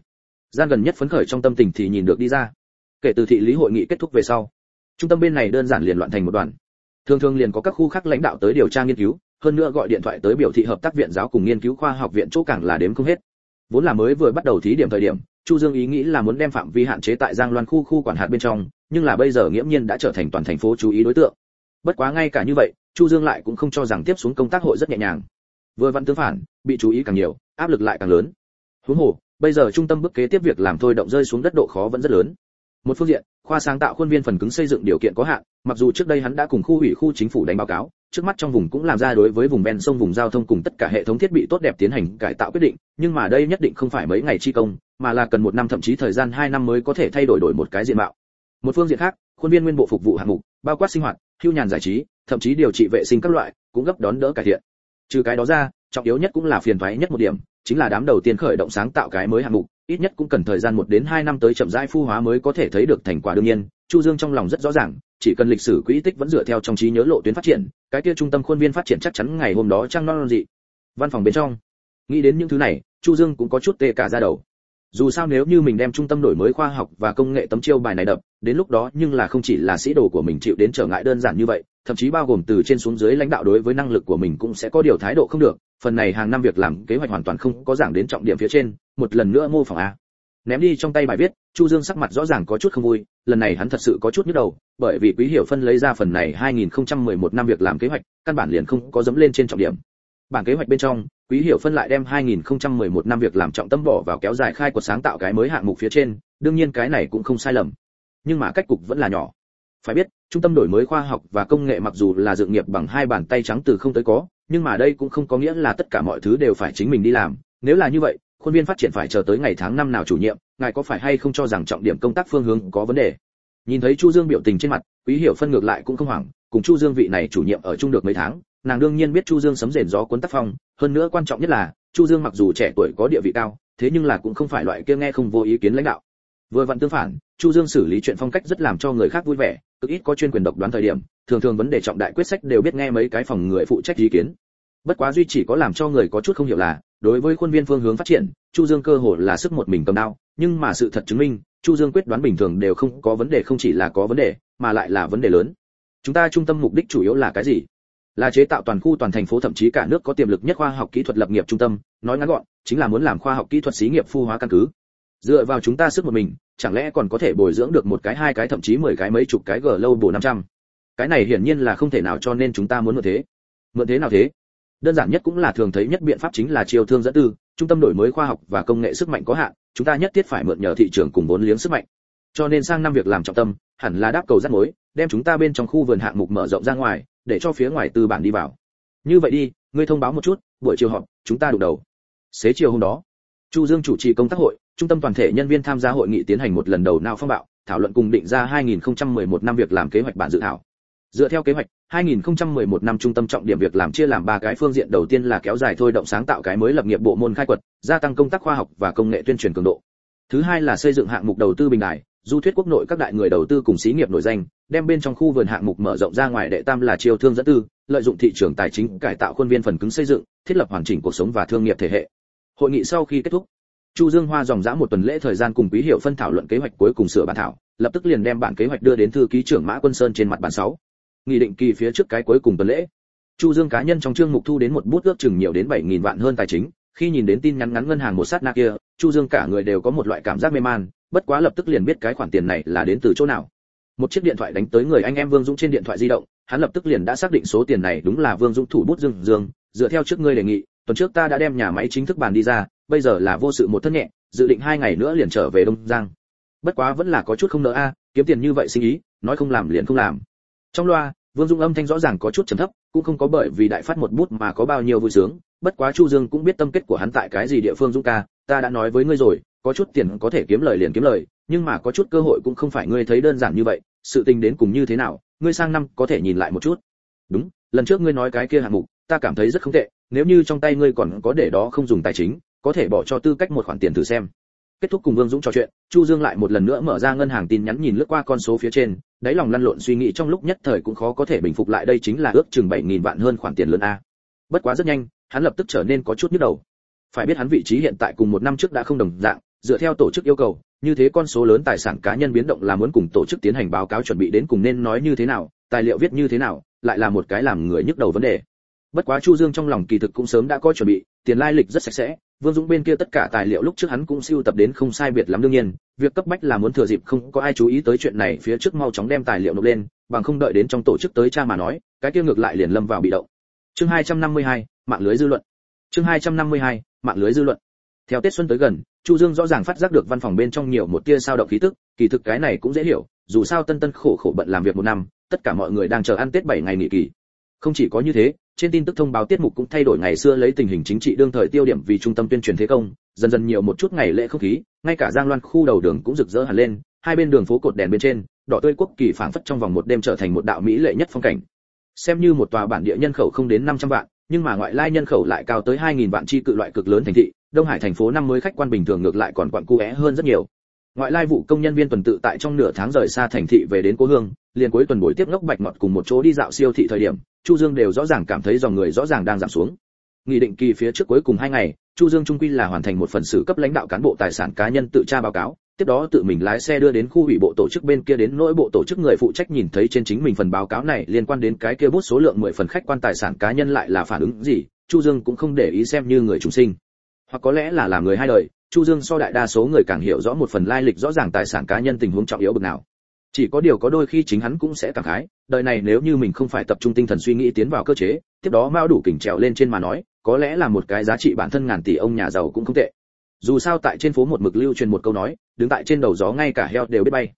Gian gần nhất phấn khởi trong tâm tình thì nhìn được đi ra. Kể từ thị lý hội nghị kết thúc về sau, trung tâm bên này đơn giản liền loạn thành một đoàn. Thường thường liền có các khu khác lãnh đạo tới điều tra nghiên cứu hơn nữa gọi điện thoại tới biểu thị hợp tác viện giáo cùng nghiên cứu khoa học viện chỗ càng là đếm không hết. Vốn là mới vừa bắt đầu thí điểm thời điểm, chu dương ý nghĩ là muốn đem phạm vi hạn chế tại giang loan khu khu quản hạt bên trong, nhưng là bây giờ nghiễm nhiên đã trở thành toàn thành phố chú ý đối tượng. Bất quá ngay cả như vậy, chu dương lại cũng không cho rằng tiếp xuống công tác hội rất nhẹ nhàng. Vừa vẫn tương phản, bị chú ý càng nhiều, áp lực lại càng lớn. Huống hồ, bây giờ trung tâm bước kế tiếp việc làm thôi động rơi xuống đất độ khó vẫn rất lớn một phương diện, khoa sáng tạo khuôn viên phần cứng xây dựng điều kiện có hạn, mặc dù trước đây hắn đã cùng khu ủy khu chính phủ đánh báo cáo, trước mắt trong vùng cũng làm ra đối với vùng ven sông vùng giao thông cùng tất cả hệ thống thiết bị tốt đẹp tiến hành cải tạo quyết định, nhưng mà đây nhất định không phải mấy ngày chi công, mà là cần một năm thậm chí thời gian hai năm mới có thể thay đổi đổi một cái diện mạo. Một phương diện khác, khuôn viên nguyên bộ phục vụ hạng mục, bao quát sinh hoạt, hưu nhàn giải trí, thậm chí điều trị vệ sinh các loại, cũng gấp đón đỡ cải thiện. Trừ cái đó ra, trọng yếu nhất cũng là phiền toái nhất một điểm, chính là đám đầu tiên khởi động sáng tạo cái mới hạng mục ít nhất cũng cần thời gian một đến hai năm tới chậm rãi phu hóa mới có thể thấy được thành quả đương nhiên. Chu dương trong lòng rất rõ ràng, chỉ cần lịch sử quỹ tích vẫn dựa theo trong trí nhớ lộ tuyến phát triển, cái kia trung tâm khuôn viên phát triển chắc chắn ngày hôm đó trăng non dị. Văn phòng bên trong. Nghĩ đến những thứ này, chu dương cũng có chút tê cả ra đầu. Dù sao nếu như mình đem trung tâm đổi mới khoa học và công nghệ tấm chiêu bài này đập, đến lúc đó nhưng là không chỉ là sĩ đồ của mình chịu đến trở ngại đơn giản như vậy, thậm chí bao gồm từ trên xuống dưới lãnh đạo đối với năng lực của mình cũng sẽ có điều thái độ không được. Phần này hàng năm việc làm kế hoạch hoàn toàn không có giảng đến trọng điểm phía trên một lần nữa mô phỏng a. Ném đi trong tay bài viết, chu dương sắc mặt rõ ràng có chút không vui, lần này hắn thật sự có chút nhức đầu, bởi vì quý hiểu phân lấy ra phần này 2011 năm việc làm kế hoạch, căn bản liền không có dấm lên trên trọng điểm. Bản kế hoạch bên trong, quý hiểu phân lại đem 2011 năm việc làm trọng tâm bỏ vào kéo dài khai của sáng tạo cái mới hạng mục phía trên, đương nhiên cái này cũng không sai lầm. Nhưng mà cách cục vẫn là nhỏ. Phải biết, trung tâm đổi mới khoa học và công nghệ mặc dù là dự nghiệp bằng hai bàn tay trắng từ không tới có, nhưng mà đây cũng không có nghĩa là tất cả mọi thứ đều phải chính mình đi làm. Nếu là như vậy khuôn viên phát triển phải chờ tới ngày tháng năm nào chủ nhiệm, ngài có phải hay không cho rằng trọng điểm công tác phương hướng có vấn đề? Nhìn thấy chu dương biểu tình trên mặt, quý hiểu phân ngược lại cũng không hoảng, cùng chu dương vị này chủ nhiệm ở chung được mấy tháng, nàng đương nhiên biết chu dương sấm rền gió cuốn tác phong, hơn nữa quan trọng nhất là, chu dương mặc dù trẻ tuổi có địa vị cao, thế nhưng là cũng không phải loại kia nghe không vô ý kiến lãnh đạo. Vừa vặn tương phản, chu dương xử lý chuyện phong cách rất làm cho người khác vui vẻ, cực ít có chuyên quyền độc đoán thời điểm, thường thường vấn đề trọng đại quyết sách đều biết nghe mấy cái phòng người phụ trách ý kiến. Bất quá duy chỉ có làm cho người có chút không hiểu là đối với khuôn viên phương hướng phát triển, chu dương cơ hồ là sức một mình cầm đao, nhưng mà sự thật chứng minh, chu dương quyết đoán bình thường đều không có vấn đề, không chỉ là có vấn đề, mà lại là vấn đề lớn. Chúng ta trung tâm mục đích chủ yếu là cái gì? Là chế tạo toàn khu toàn thành phố, thậm chí cả nước có tiềm lực nhất khoa học kỹ thuật lập nghiệp trung tâm, nói ngắn gọn, chính là muốn làm khoa học kỹ thuật xí nghiệp phu hóa căn cứ. Dựa vào chúng ta sức một mình, chẳng lẽ còn có thể bồi dưỡng được một cái, hai cái, thậm chí mười cái, mấy chục cái gờ lâu bổ năm trăm? Cái này hiển nhiên là không thể nào cho nên chúng ta muốn mượn thế. Mượn thế nào thế? Đơn giản nhất cũng là thường thấy nhất biện pháp chính là chiêu thương dẫn tư, trung tâm đổi mới khoa học và công nghệ sức mạnh có hạn, chúng ta nhất thiết phải mượn nhờ thị trường cùng vốn liếng sức mạnh. Cho nên sang năm việc làm trọng tâm, hẳn là đáp cầu rắc mối, đem chúng ta bên trong khu vườn hạng mục mở rộng ra ngoài, để cho phía ngoài tư bản đi vào. Như vậy đi, ngươi thông báo một chút, buổi chiều họp, chúng ta đụng đầu. Xế chiều hôm đó, chu dương chủ trì công tác hội, trung tâm toàn thể nhân viên tham gia hội nghị tiến hành một lần đầu nào phong bạo, thảo luận cùng định ra 2011 năm việc làm kế hoạch bản dự thảo dựa theo kế hoạch 2011 năm trung tâm trọng điểm việc làm chia làm ba cái phương diện. Đầu tiên là kéo dài thôi động sáng tạo cái mới lập nghiệp bộ môn khai quật, gia tăng công tác khoa học và công nghệ tuyên truyền cường độ. Thứ hai là xây dựng hạng mục đầu tư bình đại du thuyết quốc nội các đại người đầu tư cùng xí nghiệp nổi danh, đem bên trong khu vườn hạng mục mở rộng ra ngoài đệ tam là chiêu thương dẫn tư, lợi dụng thị trường tài chính, cải tạo khuôn viên phần cứng xây dựng, thiết lập hoàn chỉnh cuộc sống và thương nghiệp thể hệ. Hội nghị sau khi kết thúc, chu dương hoa dòng dã một tuần lễ thời gian cùng quý hiệu phân thảo luận kế hoạch cuối cùng sửa bản thảo, lập tức liền đem bản kế hoạch đưa đến thư ký trưởng mã quân sơn trên mặt bản 6 nghị định kỳ phía trước cái cuối cùng tuần lễ. Chu dương cá nhân trong chương mục thu đến một bút ước chừng nhiều đến 7.000 vạn hơn tài chính, khi nhìn đến tin nhắn ngắn ngân hàng một sát na kia, chu dương cả người đều có một loại cảm giác mê man, bất quá lập tức liền biết cái khoản tiền này là đến từ chỗ nào. Một chiếc điện thoại đánh tới người anh em vương dũng trên điện thoại di động, hắn lập tức liền đã xác định số tiền này đúng là vương dũng thủ bút dương dương, dựa theo trước ngươi đề nghị, tuần trước ta đã đem nhà máy chính thức bàn đi ra, bây giờ là vô sự một thân nhẹ, dự định hai ngày nữa liền trở về đông giang. Bất quá vẫn là có chút không nỡ a, kiếm tiền như vậy sinh ý, nói không làm liền không làm. Trong loa vương dung âm thanh rõ ràng có chút trầm thấp, cũng không có bởi vì đại phát một bút mà có bao nhiêu vui sướng, bất quá chu dương cũng biết tâm kết của hắn tại cái gì địa phương Dung ca, ta đã nói với ngươi rồi, có chút tiền có thể kiếm lời liền kiếm lời, nhưng mà có chút cơ hội cũng không phải ngươi thấy đơn giản như vậy, sự tình đến cùng như thế nào, ngươi sang năm có thể nhìn lại một chút. Đúng, lần trước ngươi nói cái kia hạng mục, ta cảm thấy rất không tệ, nếu như trong tay ngươi còn có để đó không dùng tài chính, có thể bỏ cho tư cách một khoản tiền thử xem kết thúc cùng vương dũng trò chuyện, chu dương lại một lần nữa mở ra ngân hàng tin nhắn nhìn lướt qua con số phía trên, đáy lòng lăn lộn suy nghĩ trong lúc nhất thời cũng khó có thể bình phục lại đây chính là ước chừng bảy nghìn vạn hơn khoản tiền lớn a. Bất quá rất nhanh, hắn lập tức trở nên có chút nhức đầu. Phải biết hắn vị trí hiện tại cùng một năm trước đã không đồng dạng, dựa theo tổ chức yêu cầu, như thế con số lớn tài sản cá nhân biến động là muốn cùng tổ chức tiến hành báo cáo chuẩn bị đến cùng nên nói như thế nào, tài liệu viết như thế nào, lại là một cái làm người nhức đầu vấn đề. Bất quá chu dương trong lòng kỳ thực cũng sớm đã có chuẩn bị, tiền lai lịch rất sạch sẽ vương dũng bên kia tất cả tài liệu lúc trước hắn cũng siêu tập đến không sai biệt lắm đương nhiên việc cấp bách là muốn thừa dịp không có ai chú ý tới chuyện này phía trước mau chóng đem tài liệu nộp lên bằng không đợi đến trong tổ chức tới cha mà nói cái kia ngược lại liền lâm vào bị động. Chương 252, mạng lưới dư luận. Chương 252, mạng lưới dư luận. Theo tết xuân tới gần chu dương rõ ràng phát giác được văn phòng bên trong nhiều một tia sao động khí tức kỳ thực cái này cũng dễ hiểu dù sao tân tân khổ khổ bận làm việc một năm tất cả mọi người đang chờ ăn tết bảy ngày nghỉ kỳ. Không chỉ có như thế trên tin tức thông báo tiết mục cũng thay đổi ngày xưa lấy tình hình chính trị đương thời tiêu điểm vì trung tâm tuyên truyền thế công, dần dần nhiều một chút ngày lễ không khí, ngay cả giang loan khu đầu đường cũng rực rỡ hẳn lên, hai bên đường phố cột đèn bên trên, đỏ tươi quốc kỳ phảng phất trong vòng một đêm trở thành một đạo mỹ lệ nhất phong cảnh. Xem như một tòa bản địa nhân khẩu không đến 500 vạn, nhưng mà ngoại lai nhân khẩu lại cao tới 2.000 vạn chi cự loại cực lớn thành thị, đông hải thành phố năm mới khách quan bình thường ngược lại còn quặn cu é hơn rất nhiều ngoại lai vụ công nhân viên tuần tự tại trong nửa tháng rời xa thành thị về đến cố hương, liền cuối tuần buổi tiếp ngốc bạch ngọt cùng một chỗ đi dạo siêu thị thời điểm, chu dương đều rõ ràng cảm thấy dòng người rõ ràng đang giảm xuống. Nghị định kỳ phía trước cuối cùng hai ngày, chu dương trung quy là hoàn thành một phần xử cấp lãnh đạo cán bộ tài sản cá nhân tự tra báo cáo, tiếp đó tự mình lái xe đưa đến khu ủy bộ tổ chức bên kia đến nỗi bộ tổ chức người phụ trách nhìn thấy trên chính mình phần báo cáo này liên quan đến cái kia bút số lượng 10 phần khách quan tài sản cá nhân lại là phản ứng gì, chu dương cũng không để ý xem như người chúng sinh. Hoặc có lẽ là làm người hai đời chu dương so đại đa số người càng hiểu rõ một phần lai lịch rõ ràng tài sản cá nhân tình huống trọng yếu bực nào. Chỉ có điều có đôi khi chính hắn cũng sẽ cảm khái, đời này nếu như mình không phải tập trung tinh thần suy nghĩ tiến vào cơ chế, tiếp đó mao đủ kỉnh trèo lên trên mà nói, có lẽ là một cái giá trị bản thân ngàn tỷ ông nhà giàu cũng không tệ. Dù sao tại trên phố một mực lưu truyền một câu nói, đứng tại trên đầu gió ngay cả heo đều biết bay.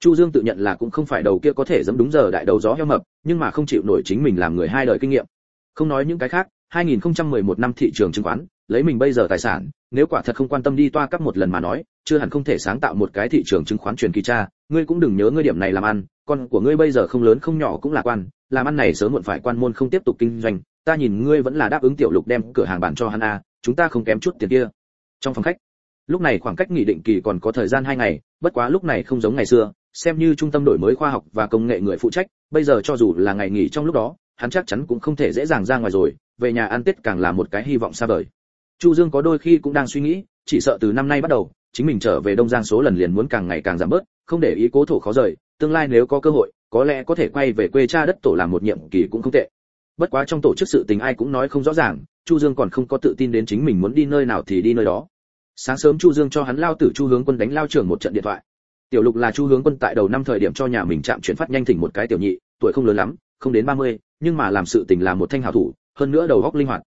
Chu dương tự nhận là cũng không phải đầu kia có thể dẫm đúng giờ đại đầu gió heo mập, nhưng mà không chịu nổi chính mình làm người hai đời kinh nghiệm. Không nói những cái khác 2011 năm thị trường chứng khoán, lấy mình bây giờ tài sản nếu quả thật không quan tâm đi toa cấp một lần mà nói, chưa hẳn không thể sáng tạo một cái thị trường chứng khoán truyền kỳ cha ngươi cũng đừng nhớ ngươi điểm này làm ăn, con của ngươi bây giờ không lớn không nhỏ cũng là quan, làm ăn này sớm muộn phải quan môn không tiếp tục kinh doanh, ta nhìn ngươi vẫn là đáp ứng tiểu lục đem cửa hàng bán cho hắn a, chúng ta không kém chút tiền kia. Trong phòng khách, lúc này khoảng cách nghỉ định kỳ còn có thời gian hai ngày, bất quá lúc này không giống ngày xưa, xem như trung tâm đổi mới khoa học và công nghệ người phụ trách, bây giờ cho dù là ngày nghỉ trong lúc đó, hắn chắc chắn cũng không thể dễ dàng ra ngoài rồi, về nhà ăn tết càng là một cái hy vọng xa vời chu dương có đôi khi cũng đang suy nghĩ chỉ sợ từ năm nay bắt đầu chính mình trở về đông giang số lần liền muốn càng ngày càng giảm bớt không để ý cố thổ khó rời tương lai nếu có cơ hội có lẽ có thể quay về quê cha đất tổ làm một nhiệm kỳ cũng không tệ. Bất quá trong tổ chức sự tình ai cũng nói không rõ ràng chu dương còn không có tự tin đến chính mình muốn đi nơi nào thì đi nơi đó. Sáng sớm chu dương cho hắn lao tử chu hướng quân đánh lao trưởng một trận điện thoại. Tiểu lục là chu hướng quân tại đầu năm thời điểm cho nhà mình chạm chuyển phát nhanh thỉnh một cái tiểu nhị tuổi không lớn lắm không đến 30, nhưng mà làm sự tình là một thanh hảo thủ hơn nữa đầu óc linh hoạt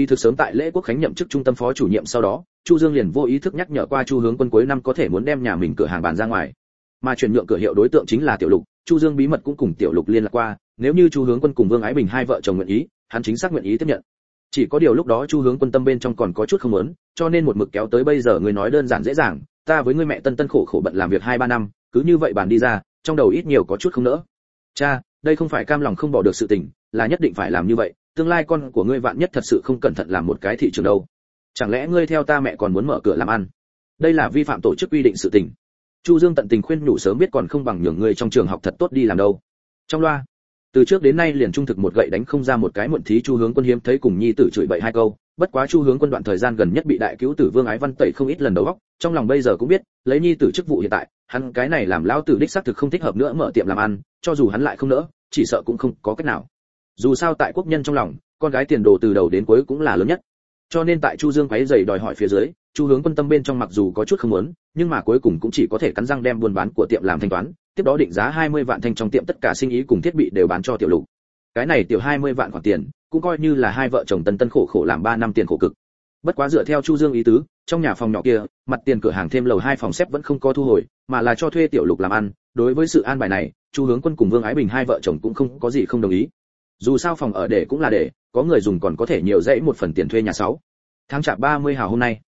kỳ thực sớm tại lễ quốc khánh nhậm chức trung tâm phó chủ nhiệm sau đó, chu dương liền vô ý thức nhắc nhở qua chu hướng quân cuối năm có thể muốn đem nhà mình cửa hàng bàn ra ngoài. Mà chuyển nhượng cửa hiệu đối tượng chính là tiểu lục, chu dương bí mật cũng cùng tiểu lục liên lạc qua, nếu như chu hướng quân cùng vương ái bình hai vợ chồng nguyện ý, hắn chính xác nguyện ý tiếp nhận. Chỉ có điều lúc đó chu hướng quân tâm bên trong còn có chút không muốn, cho nên một mực kéo tới bây giờ người nói đơn giản dễ dàng, ta với người mẹ tân tân khổ khổ bận làm việc hai ba năm, cứ như vậy bàn đi ra, trong đầu ít nhiều có chút không nỡ. Cha, đây không phải cam lòng không bỏ được sự tình, là nhất định phải làm như vậy tương lai con của ngươi vạn nhất thật sự không cẩn thận làm một cái thị trường đâu. Chẳng lẽ ngươi theo ta mẹ còn muốn mở cửa làm ăn? Đây là vi phạm tổ chức quy định sự tình. Chu dương tận tình khuyên nhủ sớm biết còn không bằng nhường ngươi trong trường học thật tốt đi làm đâu. Trong loa, từ trước đến nay liền trung thực một gậy đánh không ra một cái muộn thí chu hướng quân hiếm thấy cùng nhi tử chửi bậy hai câu, bất quá chu hướng quân đoạn thời gian gần nhất bị đại cứu tử vương ái văn tẩy không ít lần đầu góc trong lòng bây giờ cũng biết, lấy nhi tử chức vụ hiện tại, hắn cái này làm lão tử đích xác thực không thích hợp nữa mở tiệm làm ăn, cho dù hắn lại không nỡ, chỉ sợ cũng không có cách nào dù sao tại quốc nhân trong lòng, con gái tiền đồ từ đầu đến cuối cũng là lớn nhất. Cho nên tại chu dương quấy giày đòi hỏi phía dưới, chu hướng quân tâm bên trong mặc dù có chút không muốn, nhưng mà cuối cùng cũng chỉ có thể cắn răng đem buôn bán của tiệm làm thanh toán, tiếp đó định giá 20 vạn thanh trong tiệm tất cả sinh ý cùng thiết bị đều bán cho tiểu lục. Cái này tiểu 20 vạn khoản tiền, cũng coi như là hai vợ chồng tân tân khổ khổ làm 3 năm tiền khổ cực. Bất quá dựa theo chu dương ý tứ, trong nhà phòng nhỏ kia, mặt tiền cửa hàng thêm lầu hai phòng xếp vẫn không có thu hồi, mà là cho thuê tiểu lục làm ăn. Đối với sự an bài này, chu hướng quân cùng vương ái bình hai vợ chồng cũng không có gì không đồng ý dù sao phòng ở để cũng là để, có người dùng còn có thể nhiều dãy một phần tiền thuê nhà sáu. Tháng chạp 30 hào hôm nay,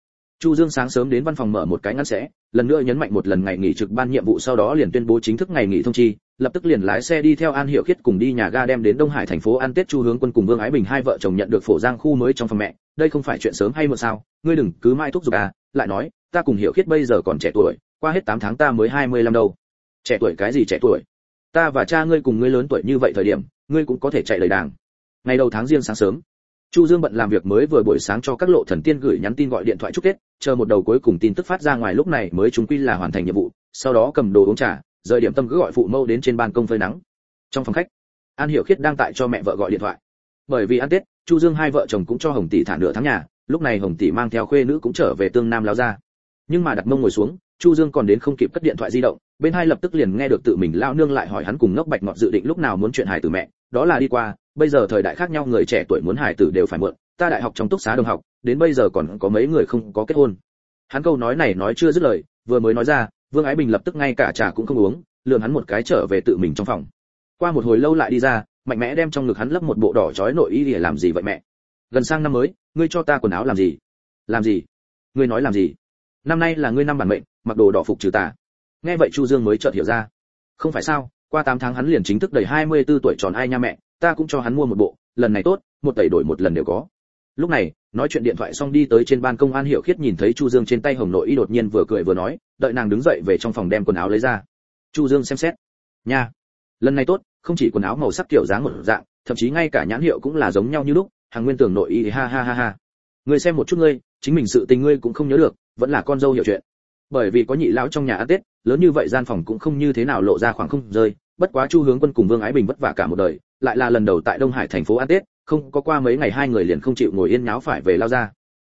chu dương sáng sớm đến văn phòng mở một cái ngăn sẽ, lần nữa nhấn mạnh một lần ngày nghỉ trực ban nhiệm vụ sau đó liền tuyên bố chính thức ngày nghỉ thông chi, lập tức liền lái xe đi theo an hiệu khiết cùng đi nhà ga đem đến đông hải thành phố ăn tết chu hướng quân cùng vương ái bình hai vợ chồng nhận được phổ giang khu mới trong phòng mẹ, đây không phải chuyện sớm hay muộn sao, ngươi đừng cứ mãi thúc giục à lại nói, ta cùng hiệu khiết bây giờ còn trẻ tuổi, qua hết 8 tháng ta mới 25 đâu. Trẻ tuổi cái gì trẻ tuổi? Ta và cha ngươi cùng ngươi lớn tuổi như vậy thời điểm, ngươi cũng có thể chạy lời đàng. Ngày đầu tháng riêng sáng sớm, chu dương bận làm việc mới vừa buổi sáng cho các lộ thần tiên gửi nhắn tin gọi điện thoại chúc tết, chờ một đầu cuối cùng tin tức phát ra ngoài lúc này mới chúng quy là hoàn thành nhiệm vụ, sau đó cầm đồ uống trà, rời điểm tâm cứ gọi phụ mâu đến trên ban công phơi nắng. Trong phòng khách, an hiểu khiết đang tại cho mẹ vợ gọi điện thoại. Bởi vì ăn tết, chu dương hai vợ chồng cũng cho hồng tỷ thả nửa tháng nhà, lúc này hồng tỷ mang theo khuê nữ cũng trở về tương nam lao ra nhưng mà đặt mông ngồi xuống, chu dương còn đến không kịp cất điện thoại di động, bên hai lập tức liền nghe được tự mình lao nương lại hỏi hắn cùng ngốc bạch ngọt dự định lúc nào muốn chuyện hài tử mẹ, đó là đi qua, bây giờ thời đại khác nhau người trẻ tuổi muốn hài tử đều phải mượn, ta đại học trong túc xá đồng học, đến bây giờ còn có mấy người không có kết hôn. Hắn câu nói này nói chưa dứt lời, vừa mới nói ra, vương ái bình lập tức ngay cả trà cũng không uống, lườm hắn một cái trở về tự mình trong phòng. Qua một hồi lâu lại đi ra, mạnh mẽ đem trong ngực hắn lấp một bộ đỏ chói nội y để làm gì vậy mẹ? Gần sang năm mới, ngươi cho ta quần áo làm gì? Làm gì? Ngươi nói làm gì? Năm nay là ngươi năm bản mệnh, mặc đồ đỏ phục trừ tà. Nghe vậy chu dương mới chợt hiểu ra. Không phải sao, qua 8 tháng hắn liền chính thức đầy 24 tuổi tròn ai nha mẹ, ta cũng cho hắn mua một bộ, lần này tốt, một tẩy đổi một lần đều có. Lúc này, nói chuyện điện thoại xong đi tới trên ban công an hiểu khiết nhìn thấy chu dương trên tay hồng nội y đột nhiên vừa cười vừa nói, đợi nàng đứng dậy về trong phòng đem quần áo lấy ra. Chu dương xem xét. Nha, lần này tốt, không chỉ quần áo màu sắc kiểu dáng một dạng, thậm chí ngay cả nhãn hiệu cũng là giống nhau như lúc, hàng nguyên tưởng nội y, ha ha ha ha. Người xem một chút ngươi chính mình sự tình ngươi cũng không nhớ được, vẫn là con dâu hiểu chuyện. Bởi vì có nhị lão trong nhà ăn tết, lớn như vậy gian phòng cũng không như thế nào lộ ra khoảng không rơi, bất quá chu hướng quân cùng vương ái bình vất vả cả một đời, lại là lần đầu tại đông hải thành phố ăn tết, không có qua mấy ngày hai người liền không chịu ngồi yên nháo phải về lao ra.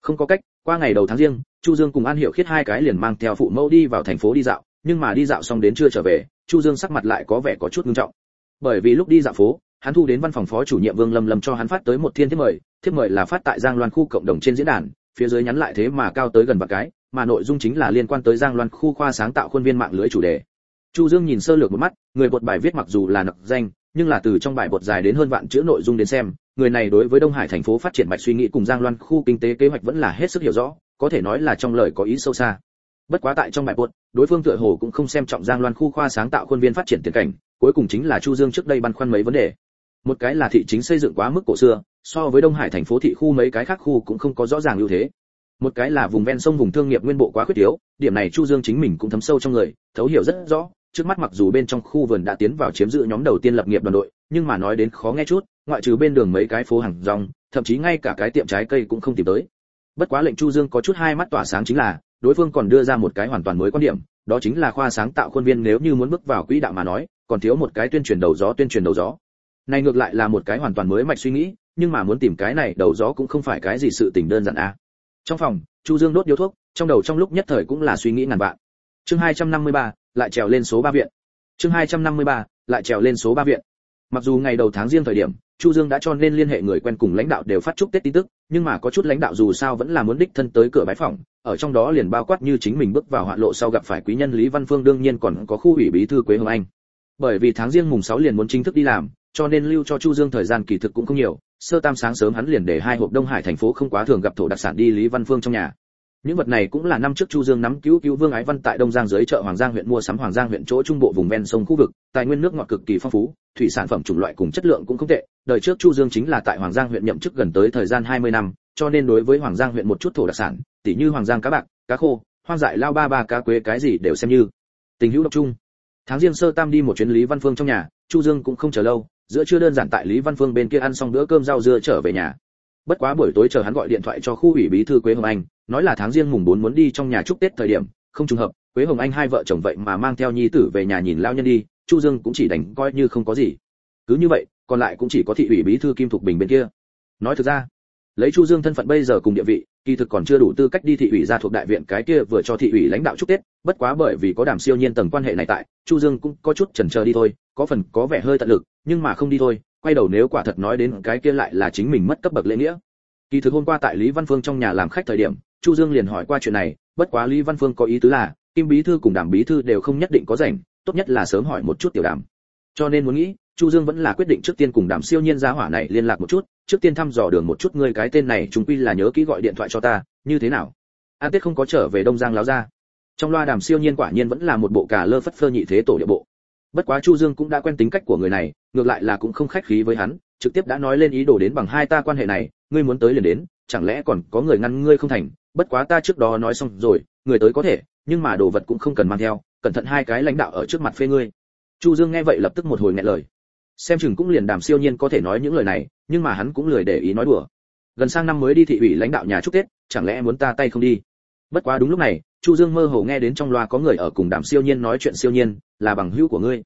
Không có cách, qua ngày đầu tháng riêng, chu dương cùng an hiệu khiết hai cái liền mang theo phụ mẫu đi vào thành phố đi dạo, nhưng mà đi dạo xong đến chưa trở về, chu dương sắc mặt lại có vẻ có chút nghiêm trọng. Bởi vì lúc đi dạo phố, hắn thu đến văn phòng phó chủ nhiệm vương lâm lâm cho hắn phát tới một thiên thiết mời thiết mời là phát tại giang loan khu cộng đồng trên diễn đàn phía dưới nhắn lại thế mà cao tới gần vạn cái, mà nội dung chính là liên quan tới giang loan khu khoa sáng tạo khuôn viên mạng lưới chủ đề. Chu dương nhìn sơ lược một mắt, người bột bài viết mặc dù là nặc danh, nhưng là từ trong bài bột dài đến hơn vạn chữ nội dung đến xem, người này đối với đông hải thành phố phát triển mạch suy nghĩ cùng giang loan khu kinh tế kế hoạch vẫn là hết sức hiểu rõ, có thể nói là trong lời có ý sâu xa. Bất quá tại trong bài bột, đối phương tựa hồ cũng không xem trọng giang loan khu khoa sáng tạo khuôn viên phát triển tiền cảnh, cuối cùng chính là chu dương trước đây băn khoăn mấy vấn đề một cái là thị chính xây dựng quá mức cổ xưa, so với đông hải thành phố thị khu mấy cái khác khu cũng không có rõ ràng ưu thế. Một cái là vùng ven sông vùng thương nghiệp nguyên bộ quá khuyết yếu, điểm này chu dương chính mình cũng thấm sâu trong người, thấu hiểu rất rõ, trước mắt mặc dù bên trong khu vườn đã tiến vào chiếm giữ nhóm đầu tiên lập nghiệp đoàn đội, nhưng mà nói đến khó nghe chút, ngoại trừ bên đường mấy cái phố hàng rong, thậm chí ngay cả cái tiệm trái cây cũng không tìm tới. Bất quá lệnh chu dương có chút hai mắt tỏa sáng chính là, đối phương còn đưa ra một cái hoàn toàn mới quan điểm, đó chính là khoa sáng tạo khuôn viên nếu như muốn bước vào quỹ đạo mà nói, còn thiếu một cái tuyên truyền đầu gió tuyên truyền đầu gió này ngược lại là một cái hoàn toàn mới mạch suy nghĩ nhưng mà muốn tìm cái này đầu gió cũng không phải cái gì sự tình đơn giản à. Trong phòng chu dương đốt điếu thuốc trong đầu trong lúc nhất thời cũng là suy nghĩ ngàn vạn. Chương 253, lại trèo lên số ba viện. Chương 253, lại trèo lên số ba viện. Mặc dù ngày đầu tháng riêng thời điểm chu dương đã cho nên liên hệ người quen cùng lãnh đạo đều phát chúc tết tin tức nhưng mà có chút lãnh đạo dù sao vẫn là muốn đích thân tới cửa bái phòng ở trong đó liền bao quát như chính mình bước vào hoạn lộ sau gặp phải quý nhân lý văn phương đương nhiên còn có khu ủy bí thư quế hồng anh. Bởi vì tháng riêng mùng 6 liền muốn chính thức đi làm cho nên lưu cho chu dương thời gian kỳ thực cũng không nhiều, sơ tam sáng sớm hắn liền để hai hộp đông hải thành phố không quá thường gặp thổ đặc sản đi lý văn phương trong nhà. Những vật này cũng là năm trước chu dương nắm cứu cứu vương ái văn tại đông giang dưới chợ hoàng giang huyện mua sắm hoàng giang huyện chỗ trung bộ vùng ven sông khu vực, tài nguyên nước ngọt cực kỳ phong phú, thủy sản phẩm chủng loại cùng chất lượng cũng không tệ, đời trước chu dương chính là tại hoàng giang huyện nhậm chức gần tới thời gian 20 năm, cho nên đối với hoàng giang huyện một chút thổ đặc sản, tỉ như hoàng giang cá bạc, cá khô, hoang dại lao ba ba cá quế cái gì đều xem như. Tình hữu độc chung. Tháng riêng sơ tam đi một chuyến lý văn phương trong nhà, chu dương cũng không chờ lâu giữa chưa đơn giản tại lý văn phương bên kia ăn xong bữa cơm rau dưa trở về nhà. Bất quá buổi tối chờ hắn gọi điện thoại cho khu ủy bí thư quế hồng anh, nói là tháng riêng mùng bốn muốn đi trong nhà chúc tết thời điểm, không trùng hợp, quế hồng anh hai vợ chồng vậy mà mang theo nhi tử về nhà nhìn lao nhân đi, chu dương cũng chỉ đành coi như không có gì. Cứ như vậy, còn lại cũng chỉ có thị ủy bí thư kim thục bình bên kia. Nói thực ra, lấy chu dương thân phận bây giờ cùng địa vị, kỳ thực còn chưa đủ tư cách đi thị ủy ra thuộc đại viện cái kia vừa cho thị ủy lãnh đạo chúc tết, bất quá bởi vì có đàm siêu nhiên tầng quan hệ này tại, chu dương cũng có chút chần chờ đi thôi, có phần có vẻ hơi tận lực nhưng mà không đi thôi, quay đầu nếu quả thật nói đến cái kia lại là chính mình mất cấp bậc lễ nghĩa. Kỳ thực hôm qua tại lý văn phương trong nhà làm khách thời điểm, chu dương liền hỏi qua chuyện này, bất quá lý văn phương có ý tứ là, kim bí thư cùng đàm bí thư đều không nhất định có rảnh, tốt nhất là sớm hỏi một chút tiểu đàm. Cho nên muốn nghĩ, chu dương vẫn là quyết định trước tiên cùng đàm siêu nhiên gia hỏa này liên lạc một chút, trước tiên thăm dò đường một chút ngươi cái tên này, chúng quy là nhớ kỹ gọi điện thoại cho ta, như thế nào? An tết không có trở về đông giang láo ra. Trong loa đàm siêu nhiên quả nhiên vẫn là một bộ cà lơ phất phơ nhị thế tổ địa bộ. Bất quá chu dương cũng đã quen tính cách của người này ngược lại là cũng không khách khí với hắn, trực tiếp đã nói lên ý đồ đến bằng hai ta quan hệ này, ngươi muốn tới liền đến, chẳng lẽ còn có người ngăn ngươi không thành? Bất quá ta trước đó nói xong rồi, người tới có thể, nhưng mà đồ vật cũng không cần mang theo, cẩn thận hai cái lãnh đạo ở trước mặt phê ngươi. Chu dương nghe vậy lập tức một hồi nghẹn lời. Xem chừng cũng liền đàm siêu nhiên có thể nói những lời này, nhưng mà hắn cũng lười để ý nói đùa. Gần sang năm mới đi thị ủy lãnh đạo nhà chúc tết, chẳng lẽ muốn ta tay không đi? Bất quá đúng lúc này, chu dương mơ hồ nghe đến trong loa có người ở cùng đàm siêu nhiên nói chuyện siêu nhiên, là bằng hữu của ngươi.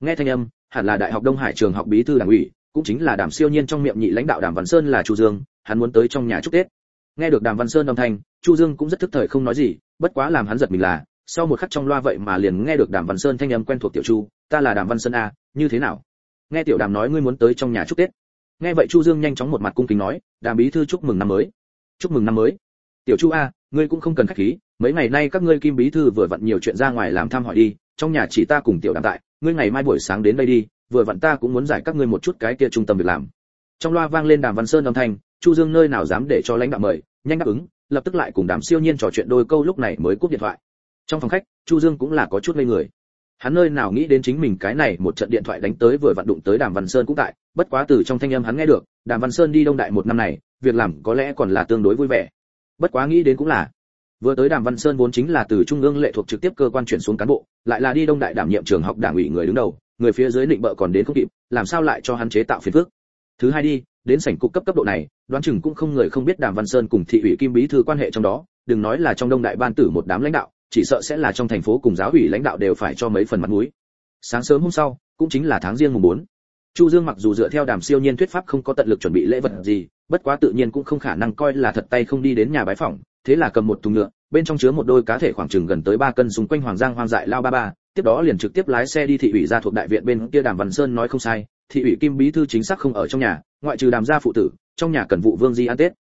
Nghe thanh âm hẳn là đại học đông hải trường học bí thư đảng ủy, cũng chính là đàm siêu nhiên trong miệng nhị lãnh đạo đàm văn sơn là chu dương, hắn muốn tới trong nhà chúc tết. Nghe được đàm văn sơn âm thanh, chu dương cũng rất thức thời không nói gì, bất quá làm hắn giật mình là, sau một khắc trong loa vậy mà liền nghe được đàm văn sơn thanh âm quen thuộc tiểu chu, ta là đàm văn sơn a, như thế nào? Nghe tiểu đàm nói ngươi muốn tới trong nhà chúc tết. Nghe vậy chu dương nhanh chóng một mặt cung kính nói, đàm bí thư chúc mừng năm mới, chúc mừng năm mới. Tiểu chu a, ngươi cũng không cần khách khí, mấy ngày nay các ngươi kim bí thư vừa vặn nhiều chuyện ra ngoài làm thăm hỏi đi, trong nhà chỉ ta cùng tiểu đàm tại ngươi ngày mai buổi sáng đến đây đi, vừa vặn ta cũng muốn giải các ngươi một chút cái kia trung tâm việc làm. Trong loa vang lên đàm văn sơn âm thanh, chu dương nơi nào dám để cho lãnh đạo mời, nhanh đáp ứng, lập tức lại cùng đàm siêu nhiên trò chuyện đôi câu lúc này mới cúp điện thoại. Trong phòng khách, chu dương cũng là có chút ngây người. Hắn nơi nào nghĩ đến chính mình cái này một trận điện thoại đánh tới vừa vặn đụng tới đàm văn sơn cũng tại, bất quá từ trong thanh âm hắn nghe được, đàm văn sơn đi đông đại một năm này, việc làm có lẽ còn là tương đối vui vẻ. Bất quá nghĩ đến cũng là vừa tới đàm văn sơn vốn chính là từ trung ương lệ thuộc trực tiếp cơ quan chuyển xuống cán bộ lại là đi đông đại đảm nhiệm trường học đảng ủy người đứng đầu người phía dưới định bợ còn đến không kịp làm sao lại cho hắn chế tạo phiền phức? Thứ hai đi đến sảnh cục cấp cấp độ này đoán chừng cũng không người không biết đàm văn sơn cùng thị ủy kim bí thư quan hệ trong đó đừng nói là trong đông đại ban tử một đám lãnh đạo chỉ sợ sẽ là trong thành phố cùng giáo ủy lãnh đạo đều phải cho mấy phần mặt mũi. Sáng sớm hôm sau cũng chính là tháng riêng mùng bốn, chu dương mặc dù dựa theo đàm siêu nhiên thuyết pháp không có tận lực chuẩn bị lễ vật gì bất quá tự nhiên cũng không khả năng coi là thật tay không đi đến nhà bái phỏng thế là cầm một thùng nhựa, bên trong chứa một đôi cá thể khoảng chừng gần tới 3 cân xung quanh hoàng giang hoang dại lao ba ba, tiếp đó liền trực tiếp lái xe đi thị ủy ra thuộc đại viện bên kia đàm văn sơn nói không sai, thị ủy kim bí thư chính xác không ở trong nhà, ngoại trừ đàm gia phụ tử, trong nhà cần vụ vương di ăn tết.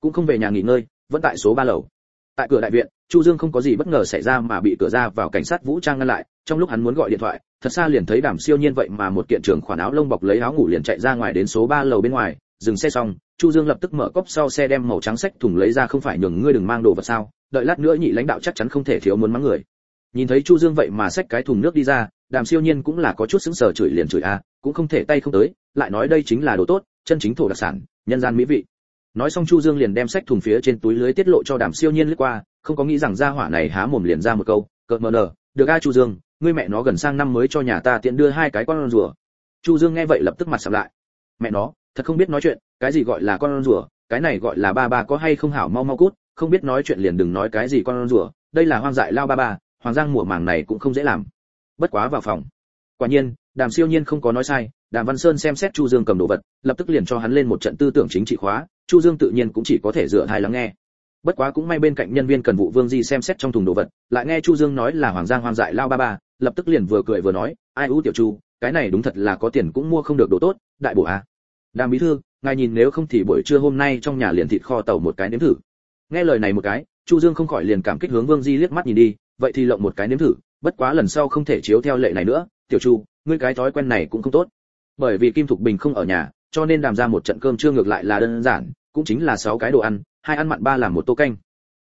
Cũng không về nhà nghỉ ngơi, vẫn tại số ba lầu. Tại cửa đại viện, chu dương không có gì bất ngờ xảy ra mà bị cửa ra vào cảnh sát vũ trang ngăn lại, trong lúc hắn muốn gọi điện thoại, thật xa liền thấy đàm siêu nhiên vậy mà một kiện trưởng khoản áo lông bọc lấy áo ngủ liền chạy ra ngoài đến số ba lầu bên ngoài, dừng xe xong chu dương lập tức mở cốc sau xe đem màu trắng sách thùng lấy ra, không phải nhường ngươi đừng mang đồ vật sao? Đợi lát nữa nhị lãnh đạo chắc chắn không thể thiếu muốn mắng người. Nhìn thấy chu dương vậy mà xách cái thùng nước đi ra, đàm siêu nhiên cũng là có chút sững sờ, chửi liền chửi a cũng không thể tay không tới, lại nói đây chính là đồ tốt, chân chính thổ đặc sản, nhân gian mỹ vị. Nói xong chu dương liền đem sách thùng phía trên túi lưới tiết lộ cho đàm siêu nhiên lướt qua, không có nghĩ rằng gia hỏa này há mồm liền ra một câu, cợt mờ nở được a chu dương, ngươi mẹ nó gần sang năm mới cho nhà ta tiện đưa hai cái con rùa. Chu dương nghe vậy lập tức mặt sầm lại, mẹ nó thật không biết nói chuyện, cái gì gọi là con rùa, cái này gọi là ba ba có hay không hảo mau mau cút, không biết nói chuyện liền đừng nói cái gì con rùa, đây là hoang dại lao ba ba, hoàng giang mùa màng này cũng không dễ làm. Bất quá vào phòng. Quả nhiên, đàm siêu nhiên không có nói sai, đàm văn sơn xem xét chu dương cầm đồ vật, lập tức liền cho hắn lên một trận tư tưởng chính trị khóa, chu dương tự nhiên cũng chỉ có thể dựa hai lắng nghe. Bất quá cũng may bên cạnh nhân viên cần vụ vương di xem xét trong thùng đồ vật, lại nghe chu dương nói là hoàng giang hoang dại lao ba ba, lập tức liền vừa cười vừa nói, ai ú tiểu chu, cái này đúng thật là có tiền cũng mua không được đồ tốt, đại bổ à đàm bí thư, ngài nhìn nếu không thì buổi trưa hôm nay trong nhà liền thịt kho tàu một cái nếm thử. Nghe lời này một cái, chu dương không khỏi liền cảm kích hướng vương di liếc mắt nhìn đi, vậy thì lộng một cái nếm thử, bất quá lần sau không thể chiếu theo lệ này nữa. Tiểu chu, ngươi cái thói quen này cũng không tốt. Bởi vì kim thục bình không ở nhà, cho nên đàm ra một trận cơm trưa ngược lại là đơn giản, cũng chính là sáu cái đồ ăn, hai ăn mặn ba làm một tô canh.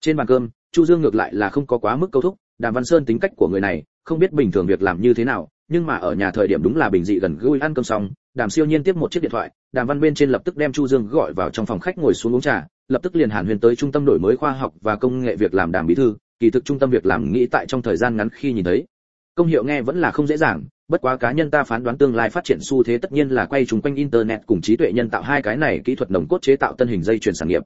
Trên bàn cơm, chu dương ngược lại là không có quá mức câu thúc, đàm văn sơn tính cách của người này, không biết bình thường việc làm như thế nào nhưng mà ở nhà thời điểm đúng là bình dị gần gũi ăn cơm xong, đàm siêu nhiên tiếp một chiếc điện thoại, đàm văn bên trên lập tức đem chu dương gọi vào trong phòng khách ngồi xuống uống trà, lập tức liền hàn huyền tới trung tâm đổi mới khoa học và công nghệ việc làm đàm bí thư, kỳ thực trung tâm việc làm nghĩ tại trong thời gian ngắn khi nhìn thấy. Công hiệu nghe vẫn là không dễ dàng, bất quá cá nhân ta phán đoán tương lai phát triển xu thế tất nhiên là quay trùng quanh internet cùng trí tuệ nhân tạo hai cái này kỹ thuật nồng cốt chế tạo tân hình dây chuyển sản nghiệp.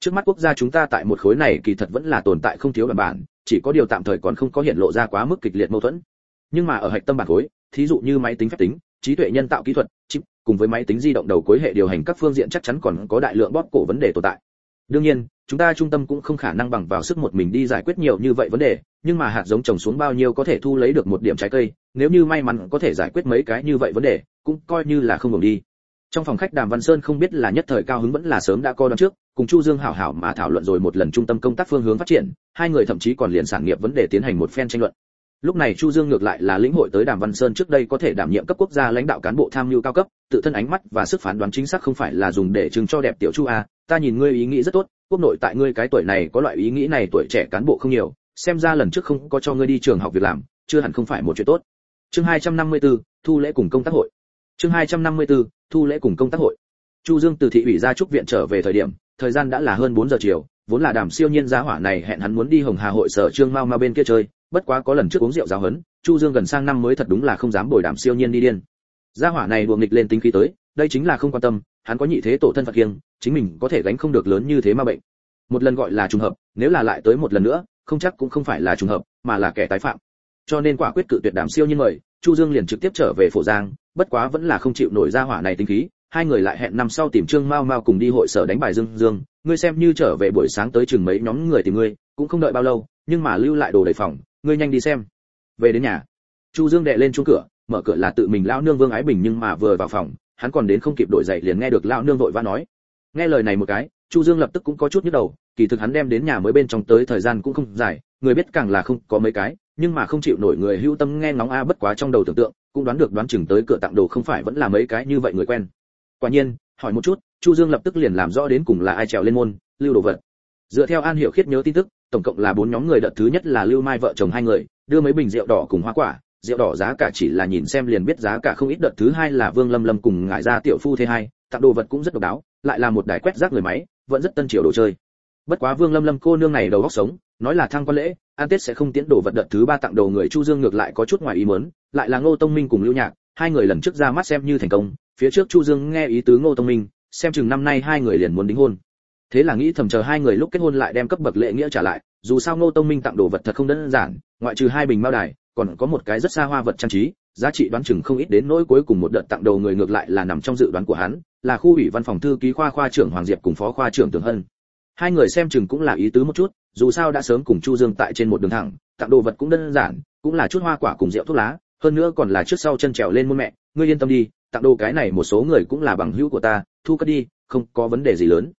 Trước mắt quốc gia chúng ta tại một khối này kỳ thật vẫn là tồn tại không thiếu bản bản, chỉ có điều tạm thời còn không có hiện lộ ra quá mức kịch liệt mâu thuẫn nhưng mà ở hạch tâm bản khối, thí dụ như máy tính phép tính, trí tuệ nhân tạo kỹ thuật, chip, cùng với máy tính di động đầu cuối hệ điều hành các phương diện chắc chắn còn có đại lượng bóp cổ vấn đề tồn tại. Đương nhiên, chúng ta trung tâm cũng không khả năng bằng vào sức một mình đi giải quyết nhiều như vậy vấn đề, nhưng mà hạt giống trồng xuống bao nhiêu có thể thu lấy được một điểm trái cây, nếu như may mắn có thể giải quyết mấy cái như vậy vấn đề, cũng coi như là không ngừng đi. Trong phòng khách đàm văn sơn không biết là nhất thời cao hứng vẫn là sớm đã coi đoán trước, cùng chu dương hảo hảo mà thảo luận rồi một lần trung tâm công tác phương hướng phát triển, hai người thậm chí còn liền sản nghiệp vấn đề tiến hành một phen tranh luận lúc này chu dương ngược lại là lĩnh hội tới đàm văn sơn trước đây có thể đảm nhiệm cấp quốc gia lãnh đạo cán bộ tham mưu cao cấp tự thân ánh mắt và sức phán đoán chính xác không phải là dùng để chứng cho đẹp tiểu chu a ta nhìn ngươi ý nghĩ rất tốt quốc nội tại ngươi cái tuổi này có loại ý nghĩ này tuổi trẻ cán bộ không nhiều xem ra lần trước không có cho ngươi đi trường học việc làm chưa hẳn không phải một chuyện tốt. Chương 254, thu lễ cùng công tác hội. Chương 254, thu lễ cùng công tác hội. Chu dương từ thị ủy ra trúc viện trở về thời điểm thời gian đã là hơn 4 giờ chiều vốn là đàm siêu nhiên gia hỏa này hẹn hắn muốn đi hồng hà hội sở trương mau mau bên kia chơi bất quá có lần trước uống rượu giáo hấn chu dương gần sang năm mới thật đúng là không dám bồi đảm siêu nhiên đi điên. Gia hỏa này đùa nghịch lên tính khí tới, đây chính là không quan tâm, hắn có nhị thế tổ thân phật kiêng, chính mình có thể gánh không được lớn như thế mà bệnh. Một lần gọi là trùng hợp, nếu là lại tới một lần nữa, không chắc cũng không phải là trùng hợp, mà là kẻ tái phạm. Cho nên quả quyết cự tuyệt đảm siêu nhiên mời, chu dương liền trực tiếp trở về phổ giang, bất quá vẫn là không chịu nổi gia hỏa này tính khí, hai người lại hẹn năm sau tìm trương mao mao cùng đi hội sở đánh bài dương dương, ngươi xem như trở về buổi sáng tới chừng mấy nhóm người tìm ngươi, cũng không đợi bao lâu, nhưng mà lưu lại đồ đầy phòng ngươi nhanh đi xem. Về đến nhà, chu dương đệ lên chuông cửa, mở cửa là tự mình lão nương vương ái bình nhưng mà vừa vào phòng, hắn còn đến không kịp đổi dậy liền nghe được lão nương vội vã nói. Nghe lời này một cái, chu dương lập tức cũng có chút nhức đầu, kỳ thực hắn đem đến nhà mới bên trong tới thời gian cũng không dài, người biết càng là không có mấy cái, nhưng mà không chịu nổi người hưu tâm nghe ngóng a, bất quá trong đầu tưởng tượng, cũng đoán được đoán chừng tới cửa tặng đồ không phải vẫn là mấy cái như vậy người quen. Quả nhiên, hỏi một chút, chu dương lập tức liền làm rõ đến cùng là ai trèo lên môn, lưu đồ vật. Dựa theo an hiểu khiết nhớ tin tức tổng cộng là bốn nhóm người. Đợt thứ nhất là lưu mai vợ chồng hai người, đưa mấy bình rượu đỏ cùng hoa quả. Rượu đỏ giá cả chỉ là nhìn xem liền biết giá cả không ít. Đợt thứ hai là vương lâm lâm cùng ngải gia tiểu phu thế hai, tặng đồ vật cũng rất độc đáo, lại là một đài quét rác người máy, vẫn rất tân triều đồ chơi. Bất quá vương lâm lâm cô nương này đầu óc sống, nói là thăng quan lễ an tết sẽ không tiến đồ vật. Đợt thứ ba tặng đồ người chu dương ngược lại có chút ngoài ý muốn, lại là ngô tông minh cùng lưu nhạc, hai người lần trước ra mắt xem như thành công. Phía trước chu dương nghe ý tứ ngô tông minh, xem chừng năm nay hai người liền muốn đính hôn thế là nghĩ thầm chờ hai người lúc kết hôn lại đem cấp bậc lễ nghĩa trả lại, dù sao ngô tông minh tặng đồ vật thật không đơn giản, ngoại trừ hai bình mao đài, còn có một cái rất xa hoa vật trang trí, giá trị đoán chừng không ít đến nỗi cuối cùng một đợt tặng đầu người ngược lại là nằm trong dự đoán của hắn, là khu ủy văn phòng thư ký khoa khoa trưởng hoàng diệp cùng phó khoa trưởng tường hân. Hai người xem chừng cũng là ý tứ một chút, dù sao đã sớm cùng chu dương tại trên một đường thẳng, tặng đồ vật cũng đơn giản, cũng là chút hoa quả cùng rượu thuốc lá, hơn nữa còn là trước sau chân trèo lên muôn mẹ, ngươi yên tâm đi, tặng đồ cái này một số người cũng là bằng hữu của ta, thu cất đi, không có vấn đề gì lớn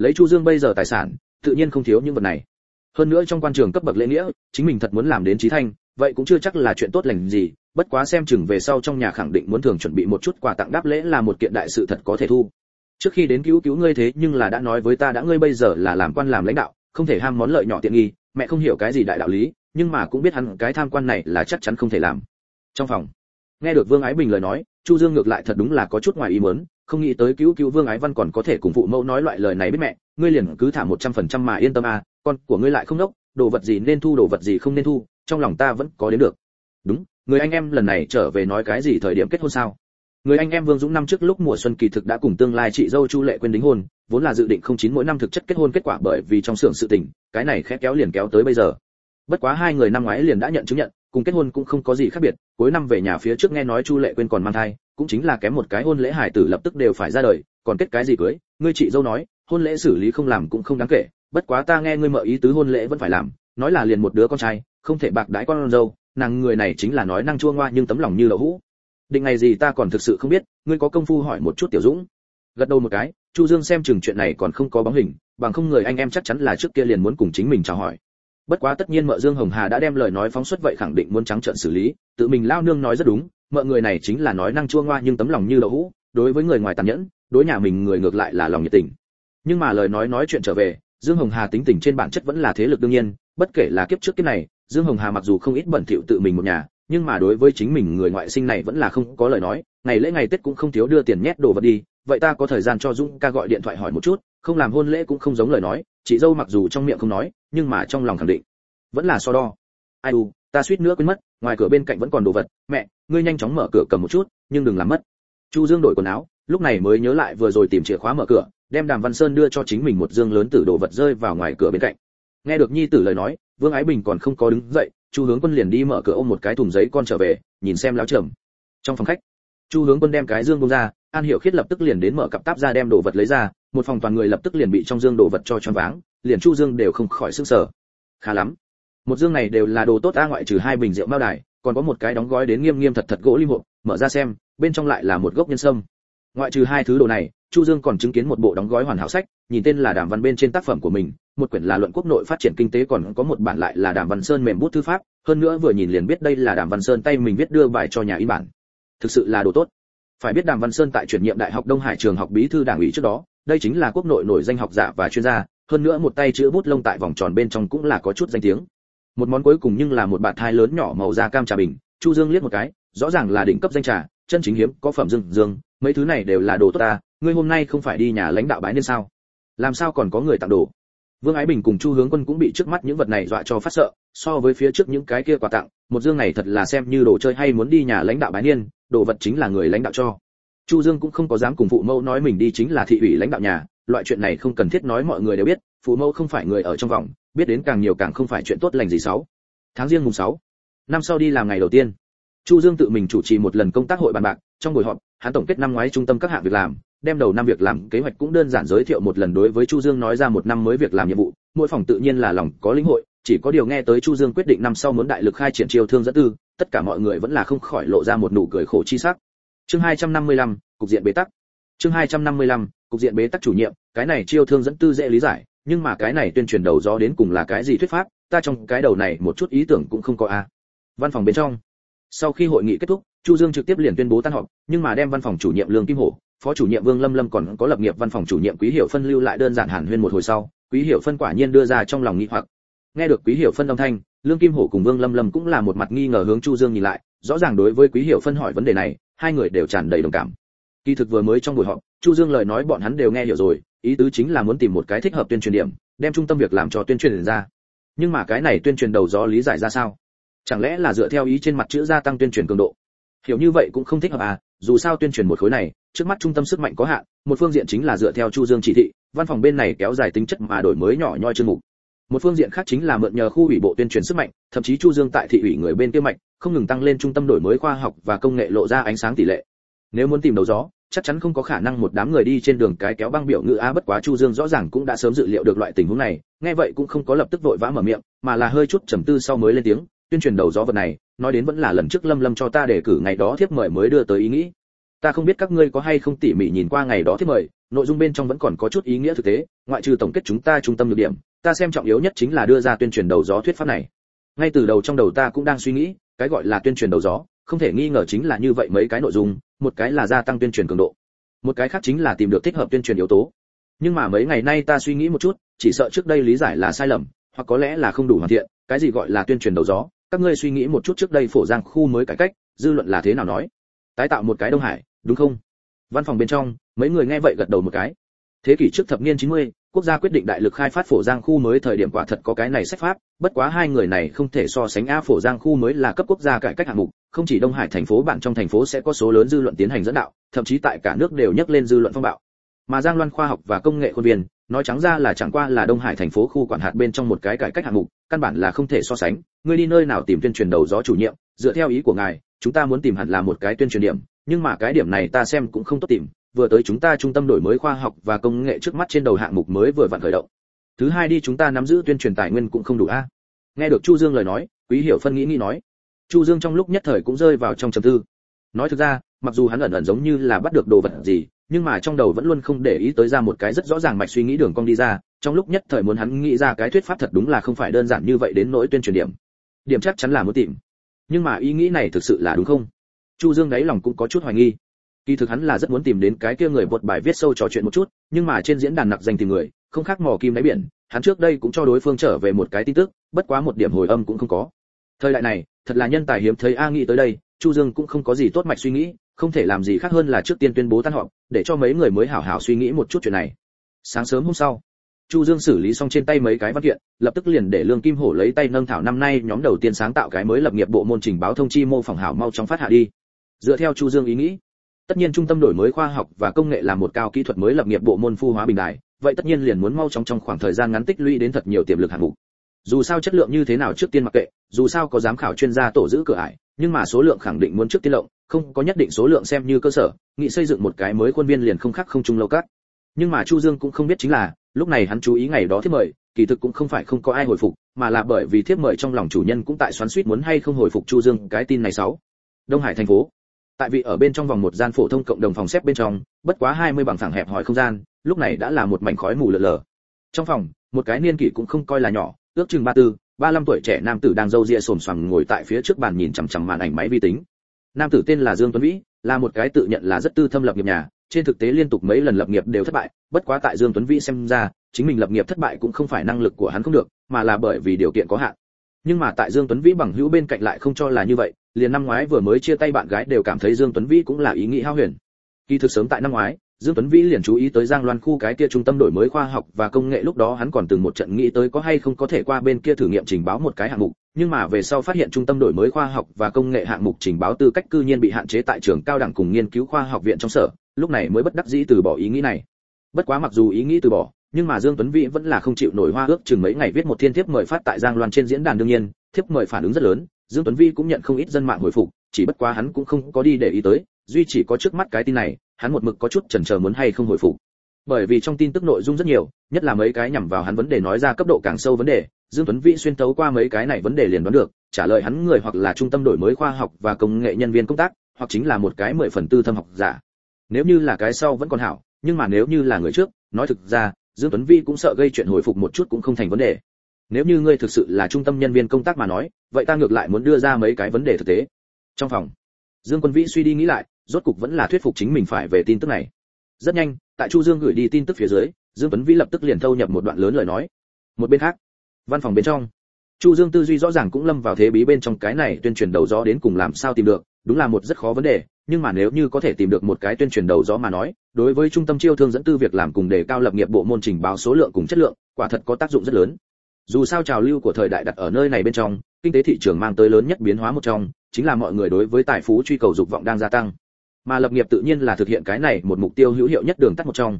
lấy chu dương bây giờ tài sản, tự nhiên không thiếu những vật này. Hơn nữa trong quan trường cấp bậc lễ nghĩa, chính mình thật muốn làm đến trí thanh, vậy cũng chưa chắc là chuyện tốt lành gì, bất quá xem chừng về sau trong nhà khẳng định muốn thường chuẩn bị một chút quà tặng đáp lễ là một kiện đại sự thật có thể thu. Trước khi đến cứu cứu ngươi thế, nhưng là đã nói với ta đã ngươi bây giờ là làm quan làm lãnh đạo, không thể ham món lợi nhỏ tiện nghi, mẹ không hiểu cái gì đại đạo lý, nhưng mà cũng biết hắn cái tham quan này là chắc chắn không thể làm. Trong phòng, nghe được vương ái bình lời nói chu dương ngược lại thật đúng là có chút ngoài ý muốn, không nghĩ tới cứu cứu vương ái văn còn có thể cùng phụ mẫu nói loại lời này biết mẹ, ngươi liền cứ thả một trăm phần trăm mà yên tâm à con của ngươi lại không đốc, đồ vật gì nên thu, đồ vật gì không nên thu, trong lòng ta vẫn có đến được. Đúng, người anh em lần này trở về nói cái gì thời điểm kết hôn sao? Người anh em vương dũng năm trước lúc mùa xuân kỳ thực đã cùng tương lai chị dâu chu lệ quên đính hôn, vốn là dự định không chín mỗi năm thực chất kết hôn kết quả bởi vì trong xưởng sự tình, cái này khẽ kéo liền kéo tới bây giờ. Bất quá hai người năm ngoái liền đã nhận chứng nhận cùng kết hôn cũng không có gì khác biệt, cuối năm về nhà phía trước nghe nói chu lệ quên còn mang thai, cũng chính là kém một cái hôn lễ hải tử lập tức đều phải ra đời, còn kết cái gì cưới, ngươi chị dâu nói, hôn lễ xử lý không làm cũng không đáng kể, bất quá ta nghe ngươi mợ ý tứ hôn lễ vẫn phải làm, nói là liền một đứa con trai, không thể bạc đãi con dâu, nàng người này chính là nói năng chua ngoa nhưng tấm lòng như lậu hũ. Định ngày gì ta còn thực sự không biết, ngươi có công phu hỏi một chút tiểu dũng. Gật đầu một cái, chu dương xem chừng chuyện này còn không có bóng hình, bằng không người anh em chắc chắn là trước kia liền muốn cùng chính mình chào hỏi bất quá tất nhiên mợ dương hồng hà đã đem lời nói phóng xuất vậy khẳng định muốn trắng trợn xử lý, tự mình lao nương nói rất đúng, mợ người này chính là nói năng chua ngoa nhưng tấm lòng như đậu hũ, đối với người ngoài tàn nhẫn, đối nhà mình người ngược lại là lòng nhiệt tình. Nhưng mà lời nói nói chuyện trở về, dương hồng hà tính tình trên bản chất vẫn là thế lực đương nhiên, bất kể là kiếp trước kiếp này, dương hồng hà mặc dù không ít bẩn thỉu tự mình một nhà, nhưng mà đối với chính mình người ngoại sinh này vẫn là không có lời nói, ngày lễ ngày tết cũng không thiếu đưa tiền nhét đồ vật đi, vậy ta có thời gian cho dũng ca gọi điện thoại hỏi một chút, không làm hôn lễ cũng không giống lời nói chị dâu mặc dù trong miệng không nói, nhưng mà trong lòng khẳng định. Vẫn là so đo. Ai u, ta suýt nữa quên mất, ngoài cửa bên cạnh vẫn còn đồ vật. Mẹ, ngươi nhanh chóng mở cửa cầm một chút, nhưng đừng làm mất. Chu dương đổi quần áo, lúc này mới nhớ lại vừa rồi tìm chìa khóa mở cửa, đem đàm văn sơn đưa cho chính mình một dương lớn tử đồ vật rơi vào ngoài cửa bên cạnh. Nghe được nhi tử lời nói, vương ái bình còn không có đứng dậy, chu hướng quân liền đi mở cửa ôm một cái thùng giấy con trở về, nhìn xem láo trầm. Trong phòng khách, chu hướng quân đem cái dương bông ra an hiểu khiết lập tức liền đến mở cặp táp ra đem đồ vật lấy ra, một phòng toàn người lập tức liền bị trong dương đồ vật cho choáng váng, liền chu dương đều không khỏi sức sở khá lắm. Một dương này đều là đồ tốt a ngoại trừ hai bình rượu mao đài, còn có một cái đóng gói đến nghiêm nghiêm thật thật gỗ lim hộp, mở ra xem, bên trong lại là một gốc nhân sâm. Ngoại trừ hai thứ đồ này, chu dương còn chứng kiến một bộ đóng gói hoàn hảo sách, nhìn tên là đàm văn bên trên tác phẩm của mình, một quyển là luận quốc nội phát triển kinh tế còn có một bản lại là đàm văn sơn mềm bút thư pháp, hơn nữa vừa nhìn liền biết đây là đàm văn sơn tay mình viết đưa bài cho nhà in bản. Thực sự là đồ tốt phải biết đàm văn sơn tại chuyển nhiệm đại học đông hải trường học bí thư đảng ủy trước đó, đây chính là quốc nội nổi danh học giả và chuyên gia, hơn nữa một tay chữ bút lông tại vòng tròn bên trong cũng là có chút danh tiếng. Một món cuối cùng nhưng là một bạt thai lớn nhỏ màu da cam trà bình, chu dương liếc một cái, rõ ràng là đỉnh cấp danh trà, chân chính hiếm, có phẩm dương dương, mấy thứ này đều là đồ tốt ta, ngươi hôm nay không phải đi nhà lãnh đạo bái nên sao? Làm sao còn có người tặng đồ? Vương ái bình cùng chu hướng quân cũng bị trước mắt những vật này dọa cho phát sợ, so với phía trước những cái kia quà tặng, một dương này thật là xem như đồ chơi hay muốn đi nhà lãnh đạo bái niên đồ vật chính là người lãnh đạo cho chu dương cũng không có dám cùng phụ mẫu nói mình đi chính là thị ủy lãnh đạo nhà, loại chuyện này không cần thiết nói mọi người đều biết, phụ mẫu không phải người ở trong vòng, biết đến càng nhiều càng không phải chuyện tốt lành gì sáu tháng riêng mùng 6. năm sau đi làm ngày đầu tiên chu dương tự mình chủ trì một lần công tác hội bàn bạc, trong buổi họp, hắn tổng kết năm ngoái trung tâm các hạng việc làm, đem đầu năm việc làm kế hoạch cũng đơn giản giới thiệu một lần đối với chu dương nói ra một năm mới việc làm nhiệm vụ, mỗi phòng tự nhiên là lòng có lĩnh hội chỉ có điều nghe tới chu dương quyết định năm sau muốn đại lực khai triển chiêu thương dẫn tư tất cả mọi người vẫn là không khỏi lộ ra một nụ cười khổ chi sắc. Chương 255, cục diện bế tắc. Chương 255, cục diện bế tắc chủ nhiệm cái này chiêu thương dẫn tư dễ lý giải nhưng mà cái này tuyên truyền đầu gió đến cùng là cái gì thuyết pháp ta trong cái đầu này một chút ý tưởng cũng không có a. Văn phòng bên trong. Sau khi hội nghị kết thúc chu dương trực tiếp liền tuyên bố tan họp nhưng mà đem văn phòng chủ nhiệm lương kim hổ phó chủ nhiệm vương lâm lâm còn có lập nghiệp văn phòng chủ nhiệm quý hiểu phân lưu lại đơn giản hàn huyên một hồi sau quý hiểu phân quả nhiên đưa ra trong lòng nghi hoặc nghe được quý hiểu phân âm thanh, lương kim hổ cùng vương lâm lâm cũng là một mặt nghi ngờ hướng chu dương nhìn lại, rõ ràng đối với quý hiểu phân hỏi vấn đề này, hai người đều tràn đầy đồng cảm. Kỳ thực vừa mới trong buổi họp, chu dương lời nói bọn hắn đều nghe hiểu rồi, ý tứ chính là muốn tìm một cái thích hợp tuyên truyền điểm, đem trung tâm việc làm cho tuyên truyền ra. Nhưng mà cái này tuyên truyền đầu gió lý giải ra sao? Chẳng lẽ là dựa theo ý trên mặt chữ gia tăng tuyên truyền cường độ? Hiểu như vậy cũng không thích hợp à dù sao tuyên truyền một khối này, trước mắt trung tâm sức mạnh có hạn, một phương diện chính là dựa theo chu dương chỉ thị, văn phòng bên này kéo dài tính chất mà đổi mới nhỏ nhoi chương mục một phương diện khác chính là mượn nhờ khu ủy bộ tuyên truyền sức mạnh, thậm chí chu dương tại thị ủy người bên kia mạnh, không ngừng tăng lên trung tâm đổi mới khoa học và công nghệ lộ ra ánh sáng tỷ lệ. Nếu muốn tìm đầu gió, chắc chắn không có khả năng một đám người đi trên đường cái kéo băng biểu ngữ a bất quá chu dương rõ ràng cũng đã sớm dự liệu được loại tình huống này, nghe vậy cũng không có lập tức vội vã mở miệng, mà là hơi chút trầm tư sau mới lên tiếng, tuyên truyền đầu gió vật này, nói đến vẫn là lần trước lâm lâm cho ta đề cử ngày đó thiếp mời mới đưa tới ý nghĩ. Ta không biết các ngươi có hay không tỉ mỉ nhìn qua ngày đó thiếp mời, nội dung bên trong vẫn còn có chút ý nghĩa thực tế, ngoại trừ tổng kết chúng ta trung tâm được điểm ta xem trọng yếu nhất chính là đưa ra tuyên truyền đầu gió thuyết pháp này. Ngay từ đầu trong đầu ta cũng đang suy nghĩ cái gọi là tuyên truyền đầu gió không thể nghi ngờ chính là như vậy mấy cái nội dung một cái là gia tăng tuyên truyền cường độ một cái khác chính là tìm được thích hợp tuyên truyền yếu tố. Nhưng mà mấy ngày nay ta suy nghĩ một chút chỉ sợ trước đây lý giải là sai lầm hoặc có lẽ là không đủ hoàn thiện cái gì gọi là tuyên truyền đầu gió các ngươi suy nghĩ một chút trước đây phổ giang khu mới cải cách dư luận là thế nào nói? Tái tạo một cái đông hải đúng không? Văn phòng bên trong mấy người nghe vậy gật đầu một cái. Thế kỷ trước thập niên 90, quốc gia quyết định đại lực khai phát phổ giang khu mới thời điểm quả thật có cái này sách pháp, bất quá hai người này không thể so sánh a phổ giang khu mới là cấp quốc gia cải cách hạng mục, không chỉ đông hải thành phố bạn trong thành phố sẽ có số lớn dư luận tiến hành dẫn đạo, thậm chí tại cả nước đều nhắc lên dư luận phong bạo. Mà giang loan khoa học và công nghệ khuôn viên, nói trắng ra là chẳng qua là đông hải thành phố khu quản hạt bên trong một cái cải cách hạng mục, căn bản là không thể so sánh. Ngươi đi nơi nào tìm tuyên truyền đầu gió chủ nhiệm, dựa theo ý của ngài, chúng ta muốn tìm hẳn là một cái tuyên truyền điểm, nhưng mà cái điểm này ta xem cũng không tốt tìm vừa tới chúng ta trung tâm đổi mới khoa học và công nghệ trước mắt trên đầu hạng mục mới vừa vặn khởi động. Thứ hai đi chúng ta nắm giữ tuyên truyền tài nguyên cũng không đủ a. Nghe được chu dương lời nói, quý hiểu phân nghĩ nghĩ nói. Chu dương trong lúc nhất thời cũng rơi vào trong trầm tư. Nói thực ra, mặc dù hắn ẩn ẩn giống như là bắt được đồ vật gì, nhưng mà trong đầu vẫn luôn không để ý tới ra một cái rất rõ ràng mạch suy nghĩ đường cong đi ra, trong lúc nhất thời muốn hắn nghĩ ra cái thuyết pháp thật đúng là không phải đơn giản như vậy đến nỗi tuyên truyền điểm. Điểm chắc chắn là muốn tìm. Nhưng mà ý nghĩ này thực sự là đúng không? Chu dương đáy lòng cũng có chút hoài nghi kỳ thực hắn là rất muốn tìm đến cái kia người bột bài viết sâu trò chuyện một chút, nhưng mà trên diễn đàn nặc danh tìm người, không khác mò kim đáy biển, hắn trước đây cũng cho đối phương trở về một cái tin tức, bất quá một điểm hồi âm cũng không có. Thời đại này, thật là nhân tài hiếm thấy a nghĩ tới đây, chu dương cũng không có gì tốt mạch suy nghĩ, không thể làm gì khác hơn là trước tiên tuyên bố tan họp, để cho mấy người mới hảo hảo suy nghĩ một chút chuyện này. Sáng sớm hôm sau, chu dương xử lý xong trên tay mấy cái văn kiện, lập tức liền để lương kim hổ lấy tay nâng thảo năm nay nhóm đầu tiên sáng tạo cái mới lập nghiệp bộ môn trình báo thông chi mô phỏng hảo mau chóng phát hạ đi. Dựa theo chu dương ý nghĩ tất nhiên trung tâm đổi mới khoa học và công nghệ là một cao kỹ thuật mới lập nghiệp bộ môn phu hóa bình đại, vậy tất nhiên liền muốn mau chóng trong khoảng thời gian ngắn tích lũy đến thật nhiều tiềm lực hạng mục. Dù sao chất lượng như thế nào trước tiên mặc kệ, dù sao có giám khảo chuyên gia tổ giữ cửa ải, nhưng mà số lượng khẳng định muốn trước tiên lộng, không có nhất định số lượng xem như cơ sở nghị xây dựng một cái mới khuôn viên liền không khác không chung lâu cắt nhưng mà chu dương cũng không biết chính là, lúc này hắn chú ý ngày đó thiết mời, kỳ thực cũng không phải không có ai hồi phục, mà là bởi vì thiết mời trong lòng chủ nhân cũng tại xoắn suýt muốn hay không hồi phục chu dương cái tin này sáu. Đông hải thành phố tại vị ở bên trong vòng một gian phổ thông cộng đồng phòng xếp bên trong, bất quá 20 bằng phẳng hẹp hỏi không gian, lúc này đã là một mảnh khói mù lờ lờ trong phòng, một cái niên kỷ cũng không coi là nhỏ, ước chừng ba tư, ba lăm tuổi trẻ nam tử đang râu ria xồm xoàm ngồi tại phía trước bàn nhìn chằm chằm màn ảnh máy vi tính. Nam tử tên là dương tuấn vĩ, là một cái tự nhận là rất tư thâm lập nghiệp nhà, trên thực tế liên tục mấy lần lập nghiệp đều thất bại, bất quá tại dương tuấn vĩ xem ra, chính mình lập nghiệp thất bại cũng không phải năng lực của hắn không được, mà là bởi vì điều kiện có hạn nhưng mà tại dương tuấn vĩ bằng hữu bên cạnh lại không cho là như vậy liền năm ngoái vừa mới chia tay bạn gái đều cảm thấy dương tuấn vĩ cũng là ý nghĩ hao huyền kỳ thực sớm tại năm ngoái Dương Tuấn Vĩ liền chú ý tới Giang Loan khu cái kia trung tâm đổi mới khoa học và công nghệ lúc đó hắn còn từng một trận nghĩ tới có hay không có thể qua bên kia thử nghiệm trình báo một cái hạng mục, nhưng mà về sau phát hiện trung tâm đổi mới khoa học và công nghệ hạng mục trình báo tư cách cư nhiên bị hạn chế tại trường cao đẳng cùng nghiên cứu khoa học viện trong sở, lúc này mới bất đắc dĩ từ bỏ ý nghĩ này. Bất quá mặc dù ý nghĩ từ bỏ, nhưng mà Dương Tuấn Vĩ vẫn là không chịu nổi hoa ước chừng mấy ngày viết một thiên thiếp mời phát tại Giang Loan trên diễn đàn đương nhiên, thiếp mời phản ứng rất lớn, Dương Tuấn Vĩ cũng nhận không ít dân mạng hồi phục, chỉ bất quá hắn cũng không có đi để ý tới, duy chỉ có trước mắt cái tin này, hắn một mực có chút chần chờ muốn hay không hồi phục. Bởi vì trong tin tức nội dung rất nhiều, nhất là mấy cái nhằm vào hắn vấn đề nói ra cấp độ càng sâu vấn đề, Dương Tuấn Vĩ xuyên tấu qua mấy cái này vấn đề liền đoán được, trả lời hắn người hoặc là trung tâm đổi mới khoa học và công nghệ nhân viên công tác, hoặc chính là một cái mười phần tư thâm học giả. Nếu như là cái sau vẫn còn hảo, nhưng mà nếu như là người trước, nói thực ra, Dương Tuấn Vi cũng sợ gây chuyện hồi phục một chút cũng không thành vấn đề. Nếu như ngươi thực sự là trung tâm nhân viên công tác mà nói, vậy ta ngược lại muốn đưa ra mấy cái vấn đề thực tế. Trong phòng, Dương Quân Vĩ suy đi nghĩ lại, rốt cục vẫn là thuyết phục chính mình phải về tin tức này. Rất nhanh, tại Chu Dương gửi đi tin tức phía dưới, Dương Tuấn Vĩ lập tức liền thâu nhập một đoạn lớn lời nói. Một bên khác, văn phòng bên trong, Chu Dương tư duy rõ ràng cũng lâm vào thế bí bên trong cái này tuyên truyền đầu rõ đến cùng làm sao tìm được, đúng là một rất khó vấn đề, nhưng mà nếu như có thể tìm được một cái tuyên truyền đầu gió mà nói, đối với trung tâm chiêu thương dẫn tư việc làm cùng đề cao lập nghiệp bộ môn trình báo số lượng cùng chất lượng, quả thật có tác dụng rất lớn. Dù sao trào lưu của thời đại đặt ở nơi này bên trong, kinh tế thị trường mang tới lớn nhất biến hóa một trong, chính là mọi người đối với tài phú truy cầu dục vọng đang gia tăng. Mà lập nghiệp tự nhiên là thực hiện cái này một mục tiêu hữu hiệu nhất đường tắt một trong.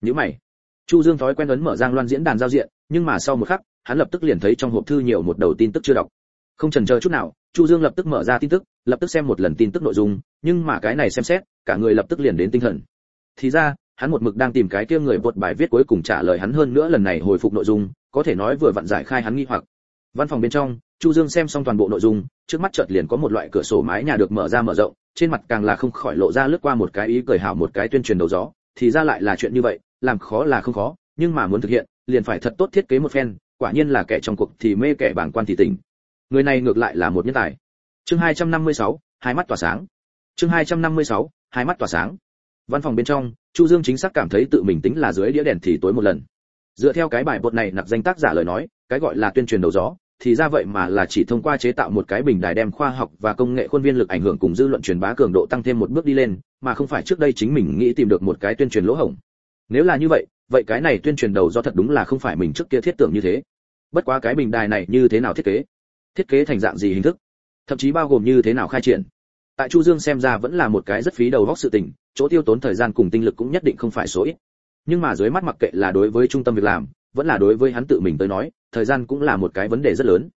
Những mày, Chu Dương thói quen ấn mở Giang Loan diễn đàn giao diện, nhưng mà sau một khắc, hắn lập tức liền thấy trong hộp thư nhiều một đầu tin tức chưa đọc. Không chần chờ chút nào, Chu Dương lập tức mở ra tin tức, lập tức xem một lần tin tức nội dung, nhưng mà cái này xem xét, cả người lập tức liền đến tinh thần. Thì ra, hắn một mực đang tìm cái kia người bột bài viết cuối cùng trả lời hắn hơn nữa lần này hồi phục nội dung, có thể nói vừa vặn giải khai hắn nghi hoặc. Văn phòng bên trong, Chu Dương xem xong toàn bộ nội dung, trước mắt chợt liền có một loại cửa sổ mái nhà được mở ra mở rộng, trên mặt càng là không khỏi lộ ra lướt qua một cái ý cười hảo một cái tuyên truyền đầu gió, thì ra lại là chuyện như vậy, làm khó là không khó, nhưng mà muốn thực hiện, liền phải thật tốt thiết kế một phen, quả nhiên là kẻ trong cuộc thì mê kẻ bảng quan thì tỉnh. Người này ngược lại là một nhân tài. Chương 256, hai mắt tỏa sáng. Chương 256, hai mắt tỏa sáng. Văn phòng bên trong, Chu Dương chính xác cảm thấy tự mình tính là dưới đĩa đèn thì tối một lần. Dựa theo cái bài bột này nặc danh tác giả lời nói, cái gọi là tuyên truyền đầu gió, thì ra vậy mà là chỉ thông qua chế tạo một cái bình đài đem khoa học và công nghệ khuôn viên lực ảnh hưởng cùng dư luận truyền bá cường độ tăng thêm một bước đi lên, mà không phải trước đây chính mình nghĩ tìm được một cái tuyên truyền lỗ hổng. Nếu là như vậy, vậy cái này tuyên truyền đầu do thật đúng là không phải mình trước kia thiết tưởng như thế. Bất quá cái bình đài này như thế nào thiết kế? Thiết kế thành dạng gì hình thức? Thậm chí bao gồm như thế nào khai triển? Tại Chu Dương xem ra vẫn là một cái rất phí đầu óc sự tình, chỗ tiêu tốn thời gian cùng tinh lực cũng nhất định không phải số ít. Nhưng mà dưới mắt mặc kệ là đối với trung tâm việc làm, vẫn là đối với hắn tự mình tới nói, thời gian cũng là một cái vấn đề rất lớn.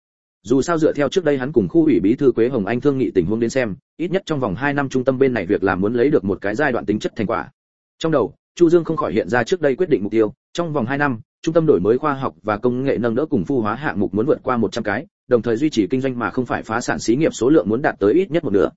Dù sao dựa theo trước đây hắn cùng khu ủy bí thư Quế Hồng Anh thương nghị tình huống đến xem, ít nhất trong vòng 2 năm trung tâm bên này việc làm muốn lấy được một cái giai đoạn tính chất thành quả. Trong đầu, Chu Dương không khỏi hiện ra trước đây quyết định mục tiêu, trong vòng 2 năm, trung tâm đổi mới khoa học và công nghệ nâng đỡ cùng phu hóa hạng mục muốn vượt qua 100 cái, đồng thời duy trì kinh doanh mà không phải phá sản xí nghiệp số lượng muốn đạt tới ít nhất một nửa.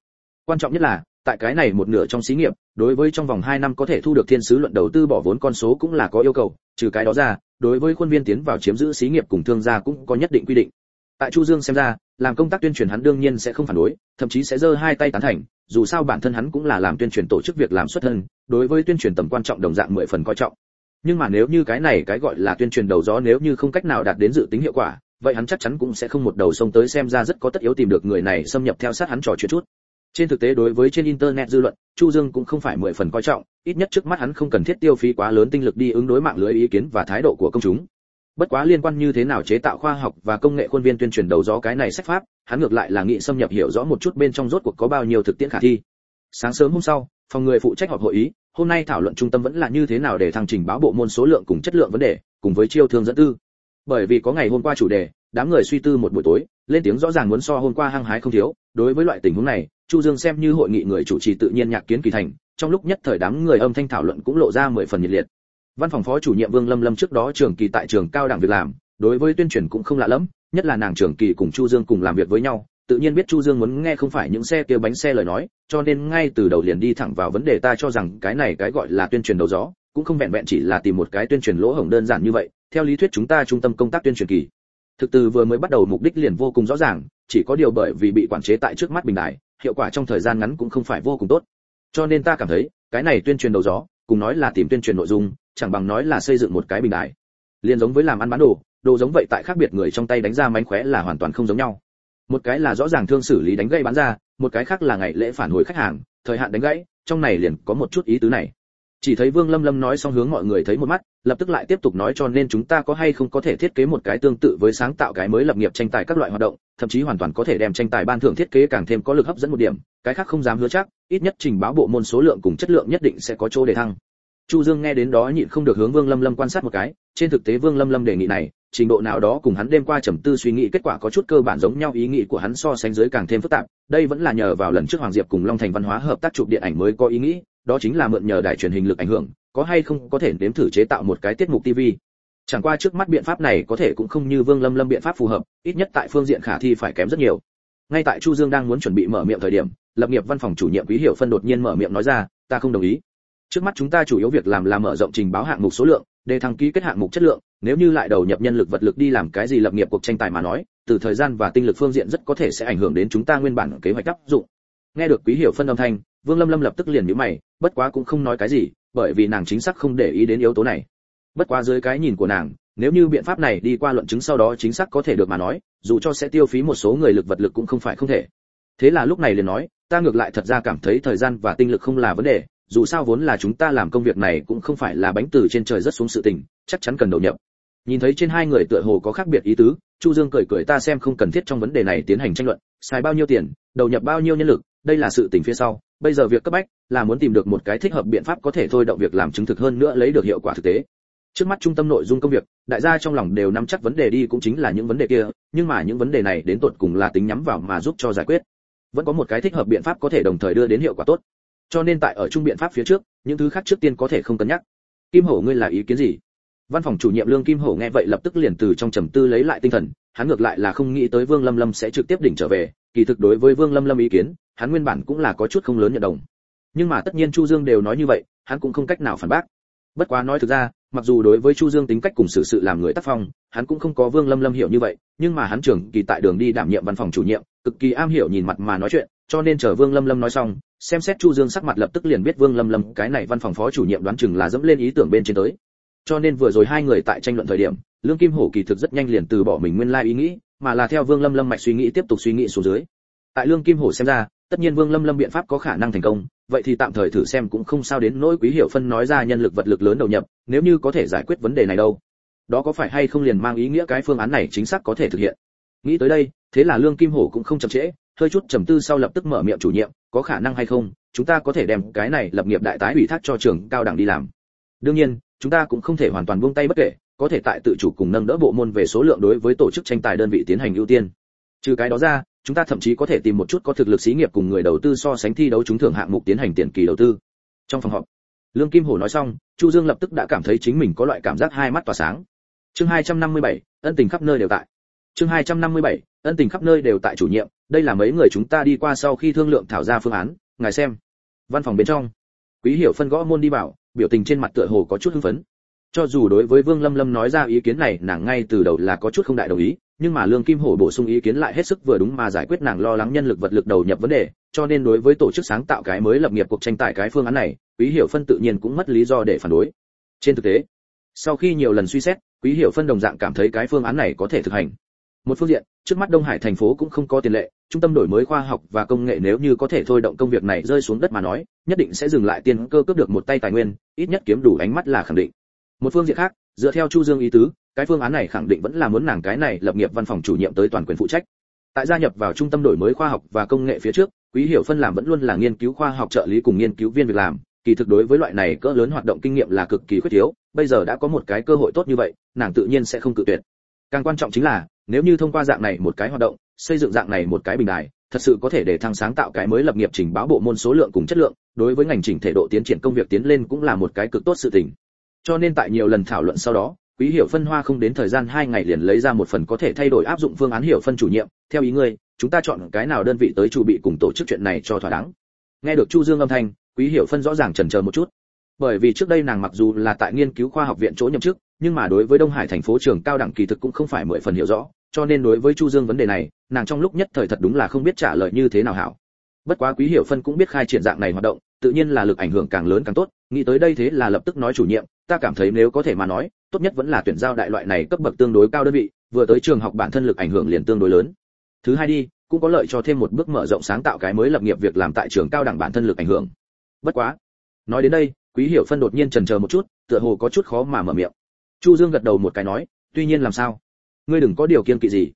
Quan trọng nhất là, tại cái này một nửa trong xí nghiệp, đối với trong vòng 2 năm có thể thu được thiên sứ luận đầu tư bỏ vốn con số cũng là có yêu cầu, trừ cái đó ra, đối với khuôn viên tiến vào chiếm giữ xí nghiệp cùng thương gia cũng có nhất định quy định. Tại Chu Dương xem ra, làm công tác tuyên truyền hắn đương nhiên sẽ không phản đối, thậm chí sẽ giơ hai tay tán thành, dù sao bản thân hắn cũng là làm tuyên truyền tổ chức việc làm xuất thân, đối với tuyên truyền tầm quan trọng đồng dạng mười phần coi trọng. Nhưng mà nếu như cái này cái gọi là tuyên truyền đầu gió nếu như không cách nào đạt đến dự tính hiệu quả, vậy hắn chắc chắn cũng sẽ không một đầu sông tới xem ra rất có tất yếu tìm được người này xâm nhập theo sát hắn trò chuyện chút. Trên thực tế đối với trên internet dư luận, Chu Dương cũng không phải mười phần coi trọng, ít nhất trước mắt hắn không cần thiết tiêu phí quá lớn tinh lực đi ứng đối mạng lưới ý kiến và thái độ của công chúng. Bất quá liên quan như thế nào chế tạo khoa học và công nghệ khuôn viên tuyên truyền đầu gió cái này sách pháp, hắn ngược lại là nghị xâm nhập hiểu rõ một chút bên trong rốt cuộc có bao nhiêu thực tiễn khả thi. Sáng sớm hôm sau, phòng người phụ trách họp hội ý, hôm nay thảo luận trung tâm vẫn là như thế nào để thăng trình báo bộ môn số lượng cùng chất lượng vấn đề, cùng với chiêu thương dẫn tư. Bởi vì có ngày hôm qua chủ đề, đám người suy tư một buổi tối, lên tiếng rõ ràng muốn so hôm qua hăng hái không thiếu, đối với loại tình huống này, Chu Dương xem như hội nghị người chủ trì tự nhiên nhạc kiến kỳ thành, trong lúc nhất thời đám người âm thanh thảo luận cũng lộ ra mười phần nhiệt liệt. Văn phòng phó chủ nhiệm Vương Lâm Lâm trước đó trường kỳ tại trường cao đẳng việc làm, đối với tuyên truyền cũng không lạ lắm, nhất là nàng trường kỳ cùng Chu Dương cùng làm việc với nhau, tự nhiên biết Chu Dương muốn nghe không phải những xe kia bánh xe lời nói, cho nên ngay từ đầu liền đi thẳng vào vấn đề ta cho rằng cái này cái gọi là tuyên truyền đầu gió, cũng không vẹn vẹn chỉ là tìm một cái tuyên truyền lỗ hổng đơn giản như vậy, theo lý thuyết chúng ta trung tâm công tác tuyên truyền kỳ. Thực từ vừa mới bắt đầu mục đích liền vô cùng rõ ràng, chỉ có điều bởi vì bị quản chế tại trước mắt bình đại, hiệu quả trong thời gian ngắn cũng không phải vô cùng tốt. Cho nên ta cảm thấy, cái này tuyên truyền đầu gió, cùng nói là tìm tuyên truyền nội dung, chẳng bằng nói là xây dựng một cái bình đại. Liên giống với làm ăn bán đồ, đồ giống vậy tại khác biệt người trong tay đánh ra mánh khóe là hoàn toàn không giống nhau một cái là rõ ràng thương xử lý đánh gãy bán ra, một cái khác là ngày lễ phản hồi khách hàng, thời hạn đánh gãy, trong này liền có một chút ý tứ này. Chỉ thấy vương lâm lâm nói xong hướng mọi người thấy một mắt, lập tức lại tiếp tục nói cho nên chúng ta có hay không có thể thiết kế một cái tương tự với sáng tạo cái mới lập nghiệp tranh tài các loại hoạt động, thậm chí hoàn toàn có thể đem tranh tài ban thưởng thiết kế càng thêm có lực hấp dẫn một điểm, cái khác không dám hứa chắc, ít nhất trình báo bộ môn số lượng cùng chất lượng nhất định sẽ có chỗ để thăng. Chu dương nghe đến đó nhịn không được hướng vương lâm lâm quan sát một cái, trên thực tế vương lâm lâm đề nghị này trình độ nào đó cùng hắn đêm qua trầm tư suy nghĩ kết quả có chút cơ bản giống nhau ý nghĩ của hắn so sánh dưới càng thêm phức tạp đây vẫn là nhờ vào lần trước hoàng diệp cùng long thành văn hóa hợp tác chụp điện ảnh mới có ý nghĩ đó chính là mượn nhờ đài truyền hình lực ảnh hưởng có hay không có thể nếm thử chế tạo một cái tiết mục TV. Chẳng qua trước mắt biện pháp này có thể cũng không như Vương Lâm Lâm biện pháp phù hợp, ít nhất tại phương diện khả thi phải kém rất nhiều. Ngay tại Chu Dương đang muốn chuẩn bị mở miệng thời điểm, lập nghiệp văn phòng chủ nhiệm Quý Hiểu Phân đột nhiên mở miệng nói ra, ta không đồng ý. Trước mắt chúng ta chủ yếu việc làm là mở rộng trình báo hạng mục số lượng, để thăng ký kết hạng mục chất lượng, nếu như lại đầu nhập nhân lực vật lực đi làm cái gì lập nghiệp cuộc tranh tài mà nói, từ thời gian và tinh lực phương diện rất có thể sẽ ảnh hưởng đến chúng ta nguyên bản kế hoạch áp dụng. Nghe được Quý Hiểu Phân âm thanh, Vương Lâm Lâm lập tức liền nhíu mày, bất quá cũng không nói cái gì, bởi vì nàng chính xác không để ý đến yếu tố này. Bất quá dưới cái nhìn của nàng, nếu như biện pháp này đi qua luận chứng sau đó chính xác có thể được mà nói, dù cho sẽ tiêu phí một số người lực vật lực cũng không phải không thể. Thế là lúc này liền nói, ta ngược lại thật ra cảm thấy thời gian và tinh lực không là vấn đề, dù sao vốn là chúng ta làm công việc này cũng không phải là bánh từ trên trời rất xuống sự tình, chắc chắn cần đầu nhập. Nhìn thấy trên hai người tựa hồ có khác biệt ý tứ, Chu Dương cười cười ta xem không cần thiết trong vấn đề này tiến hành tranh luận, xài bao nhiêu tiền, đầu nhập bao nhiêu nhân lực, đây là sự tình phía sau, bây giờ việc cấp bách là muốn tìm được một cái thích hợp biện pháp có thể thôi động việc làm chứng thực hơn nữa lấy được hiệu quả thực tế. Trước mắt trung tâm nội dung công việc đại gia trong lòng đều nắm chắc vấn đề đi cũng chính là những vấn đề kia nhưng mà những vấn đề này đến tột cùng là tính nhắm vào mà giúp cho giải quyết. Vẫn có một cái thích hợp biện pháp có thể đồng thời đưa đến hiệu quả tốt. Cho nên tại ở trung biện pháp phía trước những thứ khác trước tiên có thể không cân nhắc. Kim hổ ngươi là ý kiến gì? Văn phòng chủ nhiệm lương kim hổ nghe vậy lập tức liền từ trong trầm tư lấy lại tinh thần hắn ngược lại là không nghĩ tới vương lâm lâm sẽ trực tiếp đỉnh trở về kỳ thực đối với vương lâm lâm ý kiến hắn nguyên bản cũng là có chút không lớn nhận đồng. Nhưng mà tất nhiên chu dương đều nói như vậy hắn cũng không cách nào phản bác. Bất quá nói thực ra mặc dù đối với chu dương tính cách cùng xử sự, sự làm người tác phong hắn cũng không có vương lâm lâm hiểu như vậy nhưng mà hắn trưởng kỳ tại đường đi đảm nhiệm văn phòng chủ nhiệm cực kỳ am hiểu nhìn mặt mà nói chuyện cho nên chờ vương lâm lâm nói xong xem xét chu dương sắc mặt lập tức liền biết vương lâm lâm cái này văn phòng phó chủ nhiệm đoán chừng là dẫm lên ý tưởng bên trên tới cho nên vừa rồi hai người tại tranh luận thời điểm, lương kim hổ kỳ thực rất nhanh liền từ bỏ mình nguyên lai ý nghĩ, mà là theo vương lâm lâm mạch suy nghĩ tiếp tục suy nghĩ xuống dưới. Tại lương kim hổ xem ra, tất nhiên vương lâm lâm biện pháp có khả năng thành công, vậy thì tạm thời thử xem cũng không sao đến nỗi quý hiểu phân nói ra nhân lực vật lực lớn đầu nhập, nếu như có thể giải quyết vấn đề này đâu. Đó có phải hay không liền mang ý nghĩa cái phương án này chính xác có thể thực hiện? Nghĩ tới đây, thế là lương kim hổ cũng không chậm trễ, hơi chút trầm tư sau lập tức mở miệng chủ nhiệm, có khả năng hay không, chúng ta có thể đem cái này lập nghiệp đại tái ủy thác cho trường cao đẳng đi làm. Đương nhiên chúng ta cũng không thể hoàn toàn buông tay bất kể có thể tại tự chủ cùng nâng đỡ bộ môn về số lượng đối với tổ chức tranh tài đơn vị tiến hành ưu tiên. Trừ cái đó ra chúng ta thậm chí có thể tìm một chút có thực lực xí nghiệp cùng người đầu tư so sánh thi đấu trúng thưởng hạng mục tiến hành tiền kỳ đầu tư. Trong phòng họp lương kim hổ nói xong chu dương lập tức đã cảm thấy chính mình có loại cảm giác hai mắt tỏa sáng. Chương 257, ân tình khắp nơi đều tại. Chương 257, ân tình khắp nơi đều tại chủ nhiệm đây là mấy người chúng ta đi qua sau khi thương lượng thảo ra phương án ngài xem. Văn phòng bên trong quý hiểu phân gõ môn đi bảo biểu tình trên mặt tựa hồ có chút hưng phấn. Cho dù đối với vương lâm lâm nói ra ý kiến này, nàng ngay từ đầu là có chút không đại đồng ý, nhưng mà lương kim hổ bổ sung ý kiến lại hết sức vừa đúng mà giải quyết nàng lo lắng nhân lực vật lực đầu nhập vấn đề, cho nên đối với tổ chức sáng tạo cái mới lập nghiệp cuộc tranh tài cái phương án này, quý hiểu phân tự nhiên cũng mất lý do để phản đối. Trên thực tế, sau khi nhiều lần suy xét, quý hiểu phân đồng dạng cảm thấy cái phương án này có thể thực hành. Một phương diện, trước mắt đông hải thành phố cũng không có tiền lệ trung tâm đổi mới khoa học và công nghệ nếu như có thể thôi động công việc này rơi xuống đất mà nói, nhất định sẽ dừng lại tiền cơ cướp được một tay tài nguyên, ít nhất kiếm đủ ánh mắt là khẳng định. Một phương diện khác, dựa theo chu dương ý tứ, cái phương án này khẳng định vẫn là muốn nàng cái này lập nghiệp văn phòng chủ nhiệm tới toàn quyền phụ trách. Tại gia nhập vào trung tâm đổi mới khoa học và công nghệ phía trước, quý hiểu phân làm vẫn luôn là nghiên cứu khoa học trợ lý cùng nghiên cứu viên việc làm, kỳ thực đối với loại này cỡ lớn hoạt động kinh nghiệm là cực kỳ khuyết thiếu, bây giờ đã có một cái cơ hội tốt như vậy, nàng tự nhiên sẽ không cự tuyệt. Càng quan trọng chính là, nếu như thông qua dạng này một cái hoạt động xây dựng dạng này một cái bình đài, thật sự có thể để thăng sáng tạo cái mới lập nghiệp trình báo bộ môn số lượng cùng chất lượng, đối với ngành chỉnh thể độ tiến triển công việc tiến lên cũng là một cái cực tốt sự tình. Cho nên tại nhiều lần thảo luận sau đó, quý hiểu phân hoa không đến thời gian hai ngày liền lấy ra một phần có thể thay đổi áp dụng phương án hiểu phân chủ nhiệm, theo ý ngươi, chúng ta chọn cái nào đơn vị tới chủ bị cùng tổ chức chuyện này cho thỏa đáng. Nghe được chu dương âm thanh, quý hiểu phân rõ ràng chần chờ một chút. Bởi vì trước đây nàng mặc dù là tại nghiên cứu khoa học viện chỗ nhậm chức, nhưng mà đối với đông hải thành phố trường cao đẳng kỳ thực cũng không phải mười phần hiểu rõ cho nên đối với chu dương vấn đề này, nàng trong lúc nhất thời thật đúng là không biết trả lời như thế nào hảo. Bất quá quý hiểu phân cũng biết khai triển dạng này hoạt động, tự nhiên là lực ảnh hưởng càng lớn càng tốt, nghĩ tới đây thế là lập tức nói chủ nhiệm, ta cảm thấy nếu có thể mà nói, tốt nhất vẫn là tuyển giao đại loại này cấp bậc tương đối cao đơn vị, vừa tới trường học bản thân lực ảnh hưởng liền tương đối lớn. Thứ hai đi, cũng có lợi cho thêm một bước mở rộng sáng tạo cái mới lập nghiệp việc làm tại trường cao đẳng bản thân lực ảnh hưởng. Bất quá, nói đến đây, quý hiểu phân đột nhiên chần chờ một chút, tựa hồ có chút khó mà mở miệng. Chu dương gật đầu một cái nói, tuy nhiên làm sao? Ngươi đừng có điều kiên kỵ gì.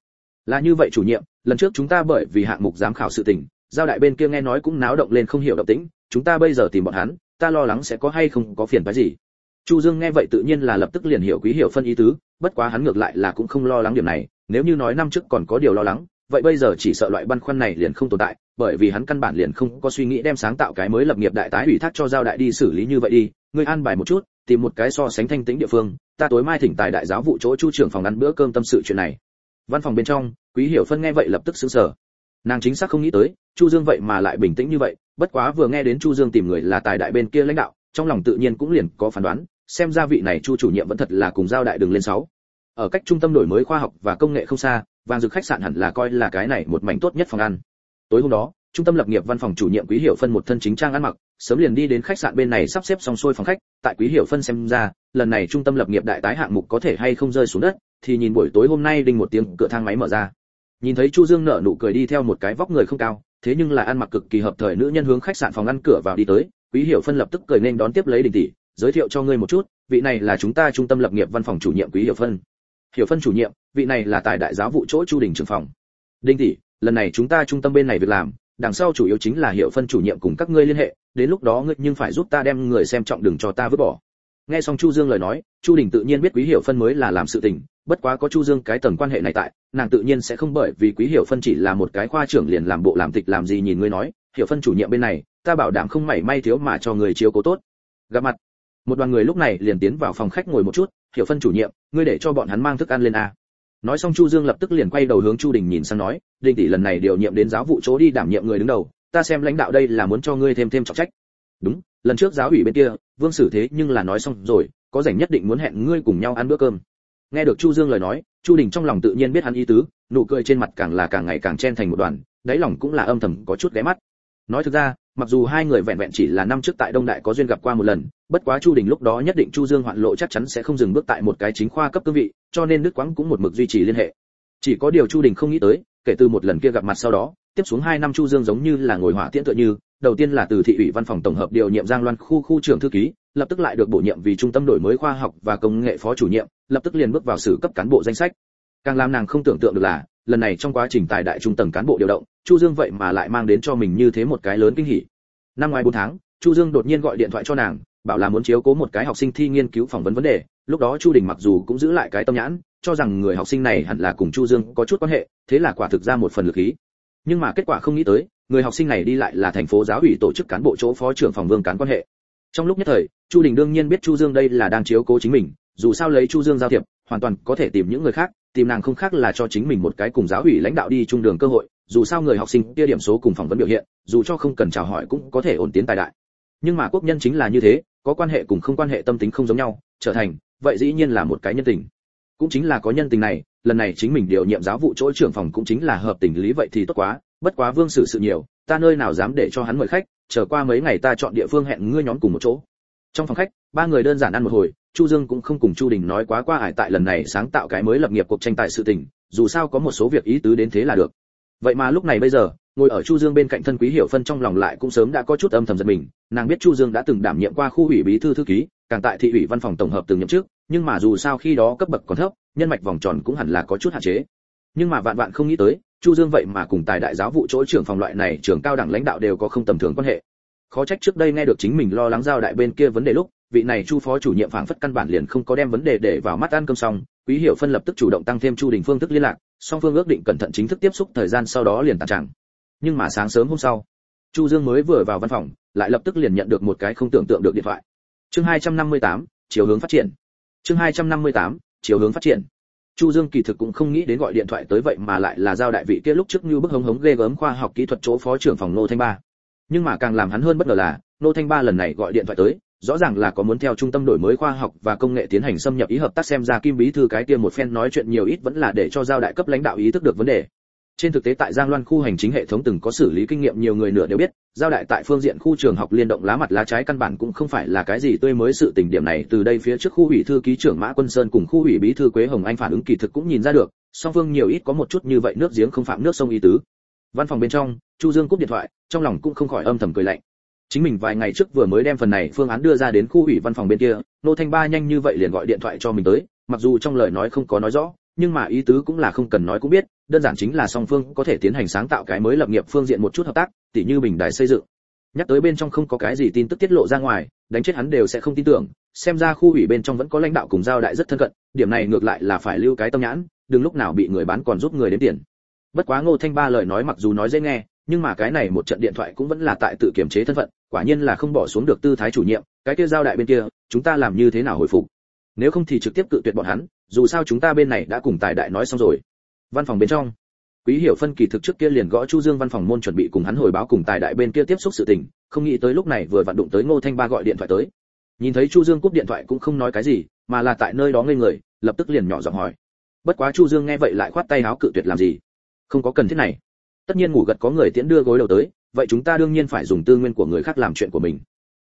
Là như vậy chủ nhiệm, lần trước chúng ta bởi vì hạng mục giám khảo sự tình, giao đại bên kia nghe nói cũng náo động lên không hiểu động tĩnh, chúng ta bây giờ tìm bọn hắn, ta lo lắng sẽ có hay không có phiền phái gì. Chu dương nghe vậy tự nhiên là lập tức liền hiểu quý hiểu phân ý tứ, bất quá hắn ngược lại là cũng không lo lắng điểm này, nếu như nói năm trước còn có điều lo lắng, vậy bây giờ chỉ sợ loại băn khoăn này liền không tồn tại, bởi vì hắn căn bản liền không có suy nghĩ đem sáng tạo cái mới lập nghiệp đại tái ủy thác cho giao đại đi xử lý như vậy đi, ngươi an bài một chút tìm một cái so sánh thanh tĩnh địa phương, ta tối mai thỉnh tài đại giáo vụ chỗ chu trưởng phòng ăn bữa cơm tâm sự chuyện này. Văn phòng bên trong, quý hiểu phân nghe vậy lập tức sững sờ. Nàng chính xác không nghĩ tới, chu dương vậy mà lại bình tĩnh như vậy, bất quá vừa nghe đến chu dương tìm người là tài đại bên kia lãnh đạo, trong lòng tự nhiên cũng liền có phán đoán, xem ra vị này chu chủ nhiệm vẫn thật là cùng giao đại đường lên sáu. Ở cách trung tâm đổi mới khoa học và công nghệ không xa, vàng dược khách sạn hẳn là coi là cái này một mảnh tốt nhất phòng ăn. Tối hôm đó trung tâm lập nghiệp văn phòng chủ nhiệm quý hiểu phân một thân chính trang ăn mặc, sớm liền đi đến khách sạn bên này sắp xếp xong xuôi phòng khách, tại quý hiểu phân xem ra, lần này trung tâm lập nghiệp đại tái hạng mục có thể hay không rơi xuống đất, thì nhìn buổi tối hôm nay đinh một tiếng cửa thang máy mở ra. Nhìn thấy chu dương nở nụ cười đi theo một cái vóc người không cao, thế nhưng là ăn mặc cực kỳ hợp thời nữ nhân hướng khách sạn phòng ăn cửa vào đi tới, quý hiểu phân lập tức cười nên đón tiếp lấy đình tỷ, giới thiệu cho ngươi một chút, vị này là chúng ta trung tâm lập nghiệp văn phòng chủ nhiệm quý hiểu phân. Hiểu phân chủ nhiệm, vị này là tài đại giáo vụ chỗ chu đình trưởng phòng. Đinh tỷ, lần này chúng ta trung tâm bên này việc làm đằng sau chủ yếu chính là hiệu phân chủ nhiệm cùng các ngươi liên hệ, đến lúc đó ngươi nhưng phải giúp ta đem người xem trọng đừng cho ta vứt bỏ. Nghe xong chu dương lời nói, chu đình tự nhiên biết quý hiểu phân mới là làm sự tình, bất quá có chu dương cái tầng quan hệ này tại, nàng tự nhiên sẽ không bởi vì quý hiểu phân chỉ là một cái khoa trưởng liền làm bộ làm tịch làm gì nhìn ngươi nói, hiểu phân chủ nhiệm bên này, ta bảo đảm không mảy may thiếu mà cho người chiếu cố tốt. Gặp mặt, một đoàn người lúc này liền tiến vào phòng khách ngồi một chút, hiểu phân chủ nhiệm, ngươi để cho bọn hắn mang thức ăn lên a nói xong chu dương lập tức liền quay đầu hướng chu đình nhìn sang nói, Đình tỷ, lần này điều nhiệm đến giáo vụ chỗ đi đảm nhiệm người đứng đầu, ta xem lãnh đạo đây là muốn cho ngươi thêm thêm trọng trách. Đúng, lần trước giáo ủy bên kia, vương xử thế nhưng là nói xong rồi, có rảnh nhất định muốn hẹn ngươi cùng nhau ăn bữa cơm. Nghe được chu dương lời nói, chu đình trong lòng tự nhiên biết hắn ý tứ, nụ cười trên mặt càng là càng ngày càng chen thành một đoàn, đáy lòng cũng là âm thầm có chút ghé mắt nói thực ra, mặc dù hai người vẹn vẹn chỉ là năm trước tại đông đại có duyên gặp qua một lần, bất quá chu đình lúc đó nhất định chu dương hoạn lộ chắc chắn sẽ không dừng bước tại một cái chính khoa cấp cương vị, cho nên đức quãng cũng một mực duy trì liên hệ. Chỉ có điều chu đình không nghĩ tới, kể từ một lần kia gặp mặt sau đó, tiếp xuống hai năm chu dương giống như là ngồi hỏa tiễn tựa như, đầu tiên là từ thị ủy văn phòng tổng hợp điều nhiệm giang loan khu khu trưởng thư ký, lập tức lại được bổ nhiệm vì trung tâm đổi mới khoa học và công nghệ phó chủ nhiệm, lập tức liền bước vào sử cấp cán bộ danh sách. Càng làm nàng không tưởng tượng được là lần này trong quá trình tài đại trung tầng cán bộ điều động, chu dương vậy mà lại mang đến cho mình như thế một cái lớn kinh hỉ. Năm ngoài 4 tháng, chu dương đột nhiên gọi điện thoại cho nàng, bảo là muốn chiếu cố một cái học sinh thi nghiên cứu phỏng vấn vấn đề, lúc đó chu đình mặc dù cũng giữ lại cái tâm nhãn, cho rằng người học sinh này hẳn là cùng chu dương có chút quan hệ, thế là quả thực ra một phần lực khí. Nhưng mà kết quả không nghĩ tới, người học sinh này đi lại là thành phố giáo ủy tổ chức cán bộ chỗ phó trưởng phòng vương cán quan hệ. Trong lúc nhất thời, chu đình đương nhiên biết chu dương đây là đang chiếu cố chính mình dù sao lấy chu dương giao thiệp, hoàn toàn có thể tìm những người khác, tìm nàng không khác là cho chính mình một cái cùng giáo ủy lãnh đạo đi chung đường cơ hội, dù sao người học sinh kia điểm số cùng phỏng vấn biểu hiện, dù cho không cần chào hỏi cũng có thể ổn tiến tài đại. Nhưng mà quốc nhân chính là như thế, có quan hệ cùng không quan hệ tâm tính không giống nhau, trở thành, vậy dĩ nhiên là một cái nhân tình. Cũng chính là có nhân tình này, lần này chính mình điều nhiệm giáo vụ chỗ trưởng phòng cũng chính là hợp tình lý vậy thì tốt quá, bất quá vương xử sự nhiều, ta nơi nào dám để cho hắn mời khách, chờ qua mấy ngày ta chọn địa phương hẹn ngươi nhóm cùng một chỗ. Trong phòng khách, ba người đơn giản ăn một hồi chu dương cũng không cùng chu đình nói quá qua ải tại lần này sáng tạo cái mới lập nghiệp cuộc tranh tài sự tình, dù sao có một số việc ý tứ đến thế là được. Vậy mà lúc này bây giờ, ngồi ở chu dương bên cạnh thân quý hiểu phân trong lòng lại cũng sớm đã có chút âm thầm giật mình, nàng biết chu dương đã từng đảm nhiệm qua khu ủy bí thư thư ký, càng tại thị ủy văn phòng tổng hợp từng nhậm chức, nhưng mà dù sao khi đó cấp bậc còn thấp, nhân mạch vòng tròn cũng hẳn là có chút hạn chế. Nhưng mà vạn vạn không nghĩ tới, chu dương vậy mà cùng tài đại giáo vụ chỗ trưởng phòng loại này trưởng cao đẳng lãnh đạo đều có không tầm thường quan hệ. Khó trách trước đây nghe được chính mình lo lắng giao đại bên kia vấn đề lúc vị này chu phó chủ nhiệm phảng phất căn bản liền không có đem vấn đề để vào mắt ăn cơm xong quý hiểu phân lập tức chủ động tăng thêm chu đình phương thức liên lạc song phương ước định cẩn thận chính thức tiếp xúc thời gian sau đó liền tàn trạng nhưng mà sáng sớm hôm sau chu dương mới vừa vào văn phòng lại lập tức liền nhận được một cái không tưởng tượng được điện thoại. Chương 258, chiều hướng phát triển. Chương 258, chiều hướng phát triển. Chu dương kỳ thực cũng không nghĩ đến gọi điện thoại tới vậy mà lại là giao đại vị kia lúc trước như bức hống hống ghê gớm khoa học kỹ thuật chỗ phó trưởng phòng nô thanh ba. Nhưng mà càng làm hắn hơn bất ngờ là nô thanh ba lần này gọi điện thoại tới rõ ràng là có muốn theo trung tâm đổi mới khoa học và công nghệ tiến hành xâm nhập ý hợp tác xem ra kim bí thư cái kia một phen nói chuyện nhiều ít vẫn là để cho giao đại cấp lãnh đạo ý thức được vấn đề. Trên thực tế tại giang loan khu hành chính hệ thống từng có xử lý kinh nghiệm nhiều người nửa đều biết, giao đại tại phương diện khu trường học liên động lá mặt lá trái căn bản cũng không phải là cái gì tươi mới sự tình điểm này, từ đây phía trước khu ủy thư ký trưởng mã quân sơn cùng khu ủy bí thư quế hồng anh phản ứng kỳ thực cũng nhìn ra được, song phương nhiều ít có một chút như vậy nước giếng không phạm nước sông y tứ. Văn phòng bên trong, chu dương cúp điện thoại, trong lòng cũng không khỏi âm thầm cười lạnh chính mình vài ngày trước vừa mới đem phần này phương án đưa ra đến khu ủy văn phòng bên kia, nô thanh ba nhanh như vậy liền gọi điện thoại cho mình tới, mặc dù trong lời nói không có nói rõ, nhưng mà ý tứ cũng là không cần nói cũng biết, đơn giản chính là song phương có thể tiến hành sáng tạo cái mới lập nghiệp phương diện một chút hợp tác, tỉ như bình đài xây dựng. Nhắc tới bên trong không có cái gì tin tức tiết lộ ra ngoài, đánh chết hắn đều sẽ không tin tưởng, xem ra khu ủy bên trong vẫn có lãnh đạo cùng giao đại rất thân cận, điểm này ngược lại là phải lưu cái tâm nhãn, đừng lúc nào bị người bán còn giúp người đến tiền. Bất quá ngô thanh ba lời nói mặc dù nói dễ nghe nhưng mà cái này một trận điện thoại cũng vẫn là tại tự kiểm chế thân phận, quả nhiên là không bỏ xuống được tư thái chủ nhiệm, cái kia giao đại bên kia, chúng ta làm như thế nào hồi phục? Nếu không thì trực tiếp cự tuyệt bọn hắn, dù sao chúng ta bên này đã cùng tài đại nói xong rồi. Văn phòng bên trong, quý hiểu phân kỳ thực trước kia liền gõ chu dương văn phòng môn chuẩn bị cùng hắn hồi báo cùng tài đại bên kia tiếp xúc sự tình, không nghĩ tới lúc này vừa vặn đụng tới ngô thanh ba gọi điện thoại tới. Nhìn thấy chu dương cúp điện thoại cũng không nói cái gì, mà là tại nơi đó ngây người, lập tức liền nhỏ giọng hỏi. Bất quá chu dương nghe vậy lại khoát tay áo cự tuyệt làm gì? Không có cần thiết này tất nhiên ngủ gật có người tiễn đưa gối đầu tới, vậy chúng ta đương nhiên phải dùng tư nguyên của người khác làm chuyện của mình.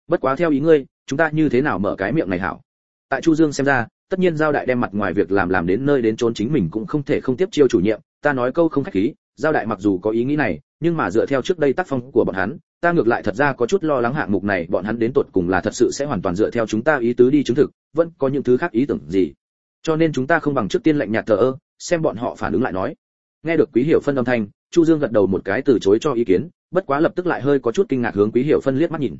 Bất quá theo ý ngươi, chúng ta như thế nào mở cái miệng này hảo? Tại chu dương xem ra, tất nhiên giao đại đem mặt ngoài việc làm làm đến nơi đến trốn chính mình cũng không thể không tiếp chiêu chủ nhiệm, ta nói câu không khách khí, giao đại mặc dù có ý nghĩ này, nhưng mà dựa theo trước đây tác phong của bọn hắn, ta ngược lại thật ra có chút lo lắng hạng mục này, bọn hắn đến tột cùng là thật sự sẽ hoàn toàn dựa theo chúng ta ý tứ đi chứng thực, vẫn có những thứ khác ý tưởng gì. Cho nên chúng ta không bằng trước tiên lệnh nhạt thờ ơ, xem bọn họ phản ứng lại nói. Nghe được quý hiểu phân âm thanh chu dương gật đầu một cái từ chối cho ý kiến, bất quá lập tức lại hơi có chút kinh ngạc hướng quý hiểu phân liếc mắt nhìn.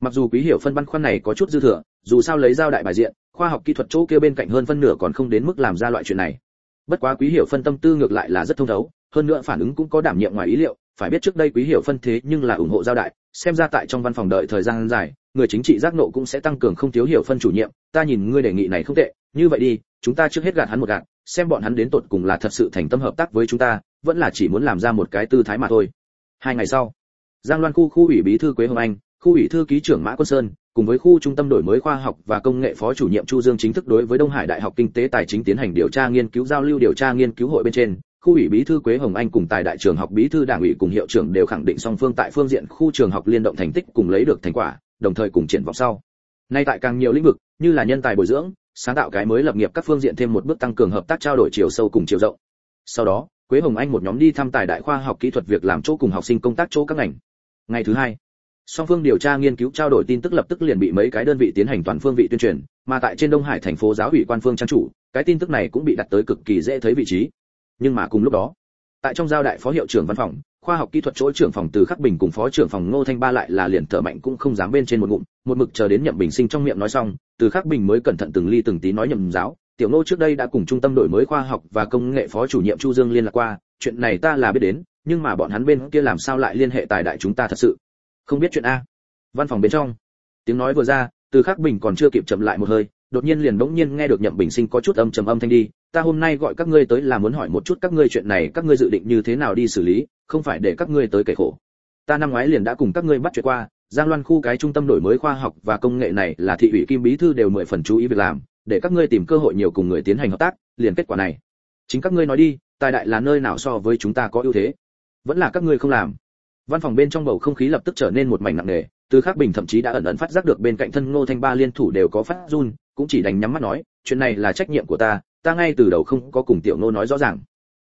Mặc dù quý hiểu phân băn khoăn này có chút dư thừa, dù sao lấy giao đại bài diện, khoa học kỹ thuật chỗ kia bên cạnh hơn phân nửa còn không đến mức làm ra loại chuyện này. Bất quá quý hiểu phân tâm tư ngược lại là rất thông thấu, hơn nữa phản ứng cũng có đảm nhiệm ngoài ý liệu, phải biết trước đây quý hiểu phân thế nhưng là ủng hộ giao đại, xem ra tại trong văn phòng đợi thời gian dài, người chính trị giác nộ cũng sẽ tăng cường không thiếu hiểu phân chủ nhiệm, ta nhìn ngươi đề nghị này không tệ, như vậy đi, chúng ta trước hết gạt hắn một gạt xem bọn hắn đến tột cùng là thật sự thành tâm hợp tác với chúng ta, vẫn là chỉ muốn làm ra một cái tư thái mà thôi. Hai ngày sau, giang loan khu khu ủy bí thư quế hồng anh, khu ủy thư ký trưởng mã quân sơn, cùng với khu trung tâm đổi mới khoa học và công nghệ phó chủ nhiệm chu dương chính thức đối với đông hải đại học kinh tế tài chính tiến hành điều tra nghiên cứu giao lưu điều tra nghiên cứu hội bên trên, khu ủy bí thư quế hồng anh cùng tài đại trường học bí thư đảng ủy cùng hiệu trưởng đều khẳng định song phương tại phương diện khu trường học liên động thành tích cùng lấy được thành quả, đồng thời cùng triển vọng sau. Nay tại càng nhiều lĩnh vực, như là nhân tài bồi dưỡng sáng tạo cái mới lập nghiệp các phương diện thêm một bước tăng cường hợp tác trao đổi chiều sâu cùng chiều rộng. Sau đó, quế hồng anh một nhóm đi thăm tài đại khoa học kỹ thuật việc làm chỗ cùng học sinh công tác chỗ các ngành. Ngày thứ hai, song phương điều tra nghiên cứu trao đổi tin tức lập tức liền bị mấy cái đơn vị tiến hành toàn phương vị tuyên truyền, mà tại trên đông hải thành phố giáo ủy quan phương trang chủ, cái tin tức này cũng bị đặt tới cực kỳ dễ thấy vị trí. Nhưng mà cùng lúc đó, tại trong giao đại phó hiệu trưởng văn phòng khoa học kỹ thuật chỗ trưởng phòng từ khắc bình cùng phó trưởng phòng ngô thanh ba lại là liền thở mạnh cũng không dám bên trên một ngụm, một mực chờ đến nhậm bình sinh trong miệng nói xong, từ khắc bình mới cẩn thận từng ly từng tí nói nhậm giáo, tiểu nô trước đây đã cùng trung tâm đổi mới khoa học và công nghệ phó chủ nhiệm chu dương liên lạc qua, chuyện này ta là biết đến, nhưng mà bọn hắn bên kia làm sao lại liên hệ tài đại chúng ta thật sự? Không biết chuyện a. Văn phòng bên trong, tiếng nói vừa ra, từ khắc bình còn chưa kịp chậm lại một hơi, đột nhiên liền bỗng nhiên nghe được nhậm bình sinh có chút âm trầm âm thanh đi ta hôm nay gọi các ngươi tới là muốn hỏi một chút các ngươi chuyện này, các ngươi dự định như thế nào đi xử lý, không phải để các ngươi tới kể khổ. Ta năm ngoái liền đã cùng các ngươi bắt chuyện qua, giang loan khu cái trung tâm đổi mới khoa học và công nghệ này là thị ủy kim bí thư đều mười phần chú ý việc làm, để các ngươi tìm cơ hội nhiều cùng người tiến hành hợp tác, liền kết quả này. Chính các ngươi nói đi, tài đại là nơi nào so với chúng ta có ưu thế? Vẫn là các ngươi không làm. Văn phòng bên trong bầu không khí lập tức trở nên một mảnh nặng nề, từ khắc bình thậm chí đã ẩn ẩn phát giác được bên cạnh thân ngô thanh ba liên thủ đều có phát run, cũng chỉ đành nhắm mắt nói, chuyện này là trách nhiệm của ta ta ngay từ đầu không có cùng tiểu nô nói rõ ràng.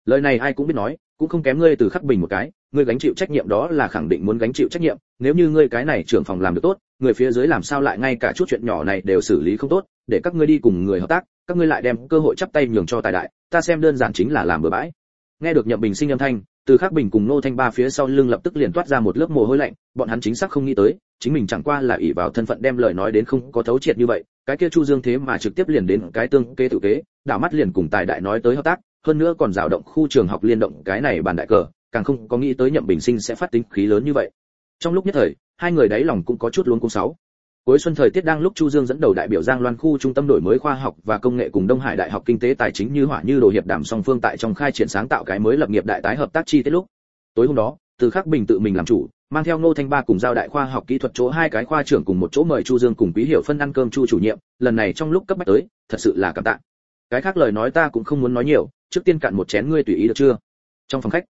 Lời này ai cũng biết nói, cũng không kém ngươi từ khắc bình một cái, ngươi gánh chịu trách nhiệm đó là khẳng định muốn gánh chịu trách nhiệm, nếu như ngươi cái này trưởng phòng làm được tốt, người phía dưới làm sao lại ngay cả chút chuyện nhỏ này đều xử lý không tốt, để các ngươi đi cùng người hợp tác, các ngươi lại đem cơ hội chắp tay nhường cho tài đại, ta xem đơn giản chính là làm bừa bãi. Nghe được nhậm bình sinh âm thanh từ khắc bình cùng nô thanh ba phía sau lưng lập tức liền toát ra một lớp mồ hôi lạnh, bọn hắn chính xác không nghĩ tới, chính mình chẳng qua là ỷ vào thân phận đem lời nói đến không có thấu triệt như vậy, cái kia chu dương thế mà trực tiếp liền đến cái tương kê tự kế, đảo mắt liền cùng tài đại nói tới hợp tác, hơn nữa còn rào động khu trường học liên động cái này bàn đại cờ, càng không có nghĩ tới nhậm bình sinh sẽ phát tính khí lớn như vậy. Trong lúc nhất thời, hai người đáy lòng cũng có chút luống cuống sáu cuối xuân thời tiết đang lúc chu dương dẫn đầu đại biểu giang loan khu trung tâm đổi mới khoa học và công nghệ cùng đông hải đại học kinh tế tài chính như hỏa như đồ hiệp đàm song phương tại trong khai triển sáng tạo cái mới lập nghiệp đại tái hợp tác chi tiết lúc. Tối hôm đó, từ khắc bình tự mình làm chủ, mang theo ngô thanh ba cùng giao đại khoa học kỹ thuật chỗ hai cái khoa trưởng cùng một chỗ mời chu dương cùng quý hiểu phân ăn cơm chu chủ nhiệm, lần này trong lúc cấp bách tới, thật sự là cảm tạ. Cái khác lời nói ta cũng không muốn nói nhiều, trước tiên cạn một chén ngươi tùy ý được chưa? Trong phòng khách,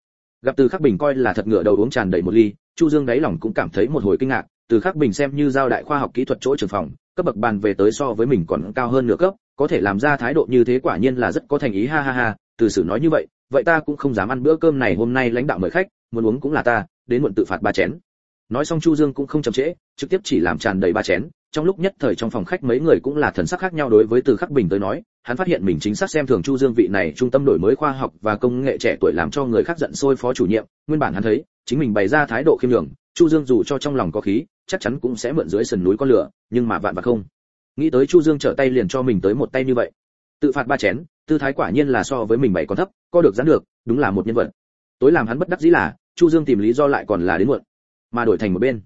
gặp từ khắc bình coi là thật ngựa đầu uống tràn đầy một ly, chu dương đáy lòng cũng cảm thấy một hồi kinh ngạc từ khắc bình xem như giao đại khoa học kỹ thuật chỗ trường phòng, cấp bậc bàn về tới so với mình còn cao hơn nửa cấp, có thể làm ra thái độ như thế quả nhiên là rất có thành ý, ha ha ha, từ sử nói như vậy vậy ta cũng không dám ăn bữa cơm này hôm nay lãnh đạo mời khách, muốn uống cũng là ta, đến muộn tự phạt ba chén. Nói xong chu dương cũng không chậm trễ, trực tiếp chỉ làm tràn đầy ba chén, trong lúc nhất thời trong phòng khách mấy người cũng là thần sắc khác nhau đối với từ khắc bình tới nói, hắn phát hiện mình chính xác xem thường chu dương vị này trung tâm đổi mới khoa học và công nghệ trẻ tuổi làm cho người khác giận sôi phó chủ nhiệm, nguyên bản hắn thấy, chính mình bày ra thái độ khiêm nhường, chu dương dù cho trong lòng có khí chắc chắn cũng sẽ mượn dưới sườn núi con lửa, nhưng mà vạn vạn không. Nghĩ tới chu dương trở tay liền cho mình tới một tay như vậy. Tự phạt ba chén, tư thái quả nhiên là so với mình bảy còn thấp, co được gián được, đúng là một nhân vật. Tối làm hắn bất đắc dĩ là, chu dương tìm lý do lại còn là đến muộn, mà đổi thành một bên.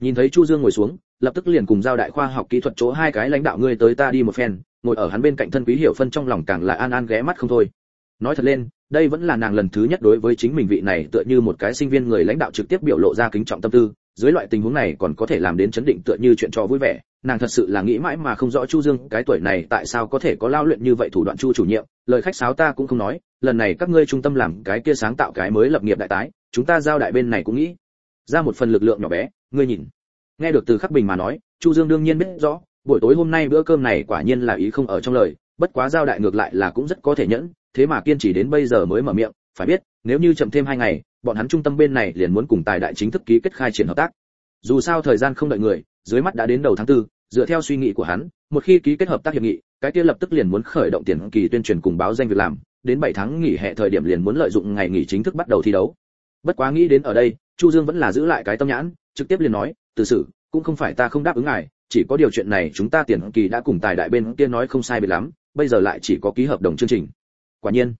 Nhìn thấy chu dương ngồi xuống, lập tức liền cùng giao đại khoa học kỹ thuật chỗ hai cái lãnh đạo ngươi tới ta đi một phen, ngồi ở hắn bên cạnh thân quý hiểu phân trong lòng càng là an an ghé mắt không thôi. Nói thật lên, đây vẫn là nàng lần thứ nhất đối với chính mình vị này tựa như một cái sinh viên người lãnh đạo trực tiếp biểu lộ ra kính trọng tâm tư dưới loại tình huống này còn có thể làm đến chấn định tựa như chuyện trò vui vẻ. Nàng thật sự là nghĩ mãi mà không rõ chu dương, cái tuổi này tại sao có thể có lao luyện như vậy thủ đoạn chu chủ nhiệm. Lời khách sáo ta cũng không nói, lần này các ngươi trung tâm làm cái kia sáng tạo cái mới lập nghiệp đại tái, chúng ta giao đại bên này cũng nghĩ. Ra một phần lực lượng nhỏ bé, ngươi nhìn. Nghe được từ khắc bình mà nói, chu dương đương nhiên biết rõ, buổi tối hôm nay bữa cơm này quả nhiên là ý không ở trong lời, bất quá giao đại ngược lại là cũng rất có thể nhẫn, thế mà kiên trì đến bây giờ mới mở miệng phải biết, nếu như chậm thêm hai ngày, bọn hắn trung tâm bên này liền muốn cùng tài đại chính thức ký kết khai triển hợp tác. Dù sao thời gian không đợi người, dưới mắt đã đến đầu tháng tư, dựa theo suy nghĩ của hắn, một khi ký kết hợp tác hiệp nghị, cái kia lập tức liền muốn khởi động tiền kỳ tuyên truyền cùng báo danh việc làm, đến 7 tháng nghỉ hè thời điểm liền muốn lợi dụng ngày nghỉ chính thức bắt đầu thi đấu. Bất quá nghĩ đến ở đây, chu dương vẫn là giữ lại cái tâm nhãn, trực tiếp liền nói, từ sự, cũng không phải ta không đáp ứng ngài, chỉ có điều chuyện này chúng ta tiền kỳ đã cùng tài đại bên kia nói không sai biệt lắm, bây giờ lại chỉ có ký hợp đồng chương trình. Quả nhiên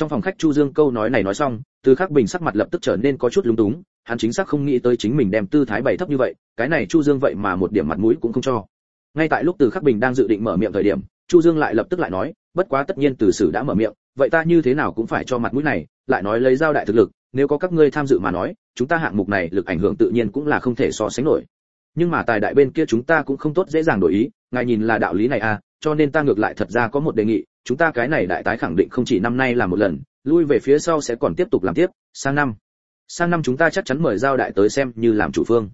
trong phòng khách chu dương câu nói này nói xong, từ khắc bình sắc mặt lập tức trở nên có chút lúng túng, hắn chính xác không nghĩ tới chính mình đem tư thái bày thấp như vậy, cái này chu dương vậy mà một điểm mặt mũi cũng không cho. Ngay tại lúc từ khắc bình đang dự định mở miệng thời điểm, chu dương lại lập tức lại nói, bất quá tất nhiên từ sử đã mở miệng, vậy ta như thế nào cũng phải cho mặt mũi này, lại nói lấy giao đại thực lực, nếu có các ngươi tham dự mà nói, chúng ta hạng mục này lực ảnh hưởng tự nhiên cũng là không thể so sánh nổi. Nhưng mà tài đại bên kia chúng ta cũng không tốt dễ dàng đổi ý, ngài nhìn là đạo lý này à cho nên ta ngược lại thật ra có một đề nghị chúng ta cái này đại tái khẳng định không chỉ năm nay là một lần, lui về phía sau sẽ còn tiếp tục làm tiếp, sang năm. Sang năm chúng ta chắc chắn mời giao đại tới xem như làm chủ phương.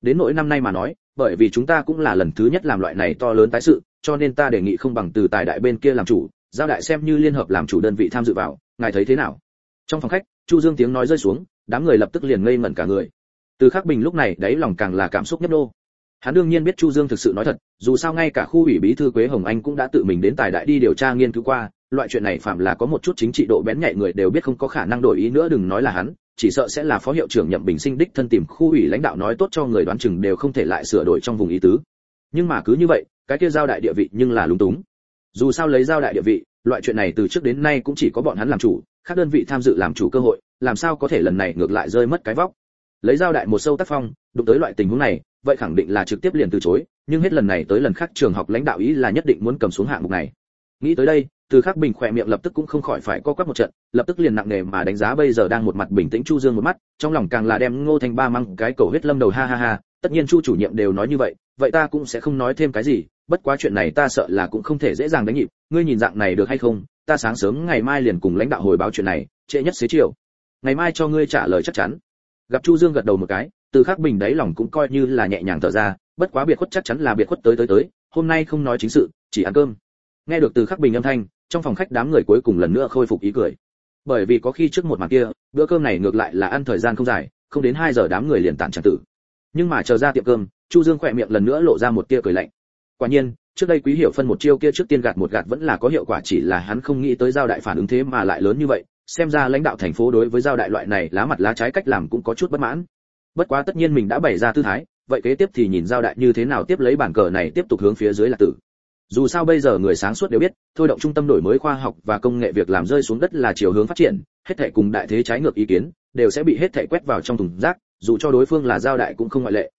Đến nỗi năm nay mà nói, bởi vì chúng ta cũng là lần thứ nhất làm loại này to lớn tái sự, cho nên ta đề nghị không bằng từ tài đại bên kia làm chủ, giao đại xem như liên hợp làm chủ đơn vị tham dự vào, ngài thấy thế nào? Trong phòng khách, chu dương tiếng nói rơi xuống, đám người lập tức liền ngây ngẩn cả người. Từ khắc bình lúc này, đáy lòng càng là cảm xúc nhấp nô hắn đương nhiên biết chu dương thực sự nói thật, dù sao ngay cả khu ủy bí thư quế hồng anh cũng đã tự mình đến tài đại đi điều tra nghiên cứu qua, loại chuyện này phạm là có một chút chính trị độ bén nhạy người đều biết không có khả năng đổi ý nữa, đừng nói là hắn, chỉ sợ sẽ là phó hiệu trưởng nhậm bình sinh đích thân tìm khu ủy lãnh đạo nói tốt cho người đoán chừng đều không thể lại sửa đổi trong vùng ý tứ. Nhưng mà cứ như vậy, cái kia giao đại địa vị nhưng là lúng túng. Dù sao lấy giao đại địa vị, loại chuyện này từ trước đến nay cũng chỉ có bọn hắn làm chủ các đơn vị tham dự làm chủ cơ hội, làm sao có thể lần này ngược lại rơi mất cái vóc. Lấy giao đại một sâu tác phong, đụng tới loại tình huống này vậy khẳng định là trực tiếp liền từ chối, nhưng hết lần này tới lần khác trường học lãnh đạo ý là nhất định muốn cầm xuống hạng mục này. Nghĩ tới đây, từ khắc bình khỏe miệng lập tức cũng không khỏi phải co quắp một trận, lập tức liền nặng nề mà đánh giá bây giờ đang một mặt bình tĩnh chu dương một mắt, trong lòng càng là đem ngô thành ba măng cái cầu huyết lâm đầu ha ha ha, tất nhiên chu chủ nhiệm đều nói như vậy vậy ta cũng sẽ không nói thêm cái gì, bất quá chuyện này ta sợ là cũng không thể dễ dàng đánh nhịp, ngươi nhìn dạng này được hay không, ta sáng sớm ngày mai liền cùng lãnh đạo hồi báo chuyện này, trễ nhất xế chiều. Ngày mai cho ngươi trả lời chắc chắn. Gặp chu dương gật đầu một cái từ khắc bình đáy lòng cũng coi như là nhẹ nhàng thở ra, bất quá biệt khuất chắc chắn là biệt khuất tới tới tới, hôm nay không nói chính sự, chỉ ăn cơm. Nghe được từ khắc bình âm thanh, trong phòng khách đám người cuối cùng lần nữa khôi phục ý cười. Bởi vì có khi trước một màn kia, bữa cơm này ngược lại là ăn thời gian không dài, không đến 2 giờ đám người liền tản tràn tử. Nhưng mà chờ ra tiệm cơm, chu dương khỏe miệng lần nữa lộ ra một tia cười lạnh. Quả nhiên, trước đây quý hiểu phân một chiêu kia trước tiên gạt một gạt vẫn là có hiệu quả, chỉ là hắn không nghĩ tới giao đại phản ứng thế mà lại lớn như vậy, xem ra lãnh đạo thành phố đối với giao đại loại này lá mặt lá trái cách làm cũng có chút bất mãn bất quá tất nhiên mình đã bày ra tư thái, vậy kế tiếp thì nhìn giao đại như thế nào tiếp lấy bản cờ này tiếp tục hướng phía dưới là tử. Dù sao bây giờ người sáng suốt đều biết, thôi động trung tâm đổi mới khoa học và công nghệ việc làm rơi xuống đất là chiều hướng phát triển, hết thảy cùng đại thế trái ngược ý kiến, đều sẽ bị hết thảy quét vào trong thùng rác, dù cho đối phương là giao đại cũng không ngoại lệ.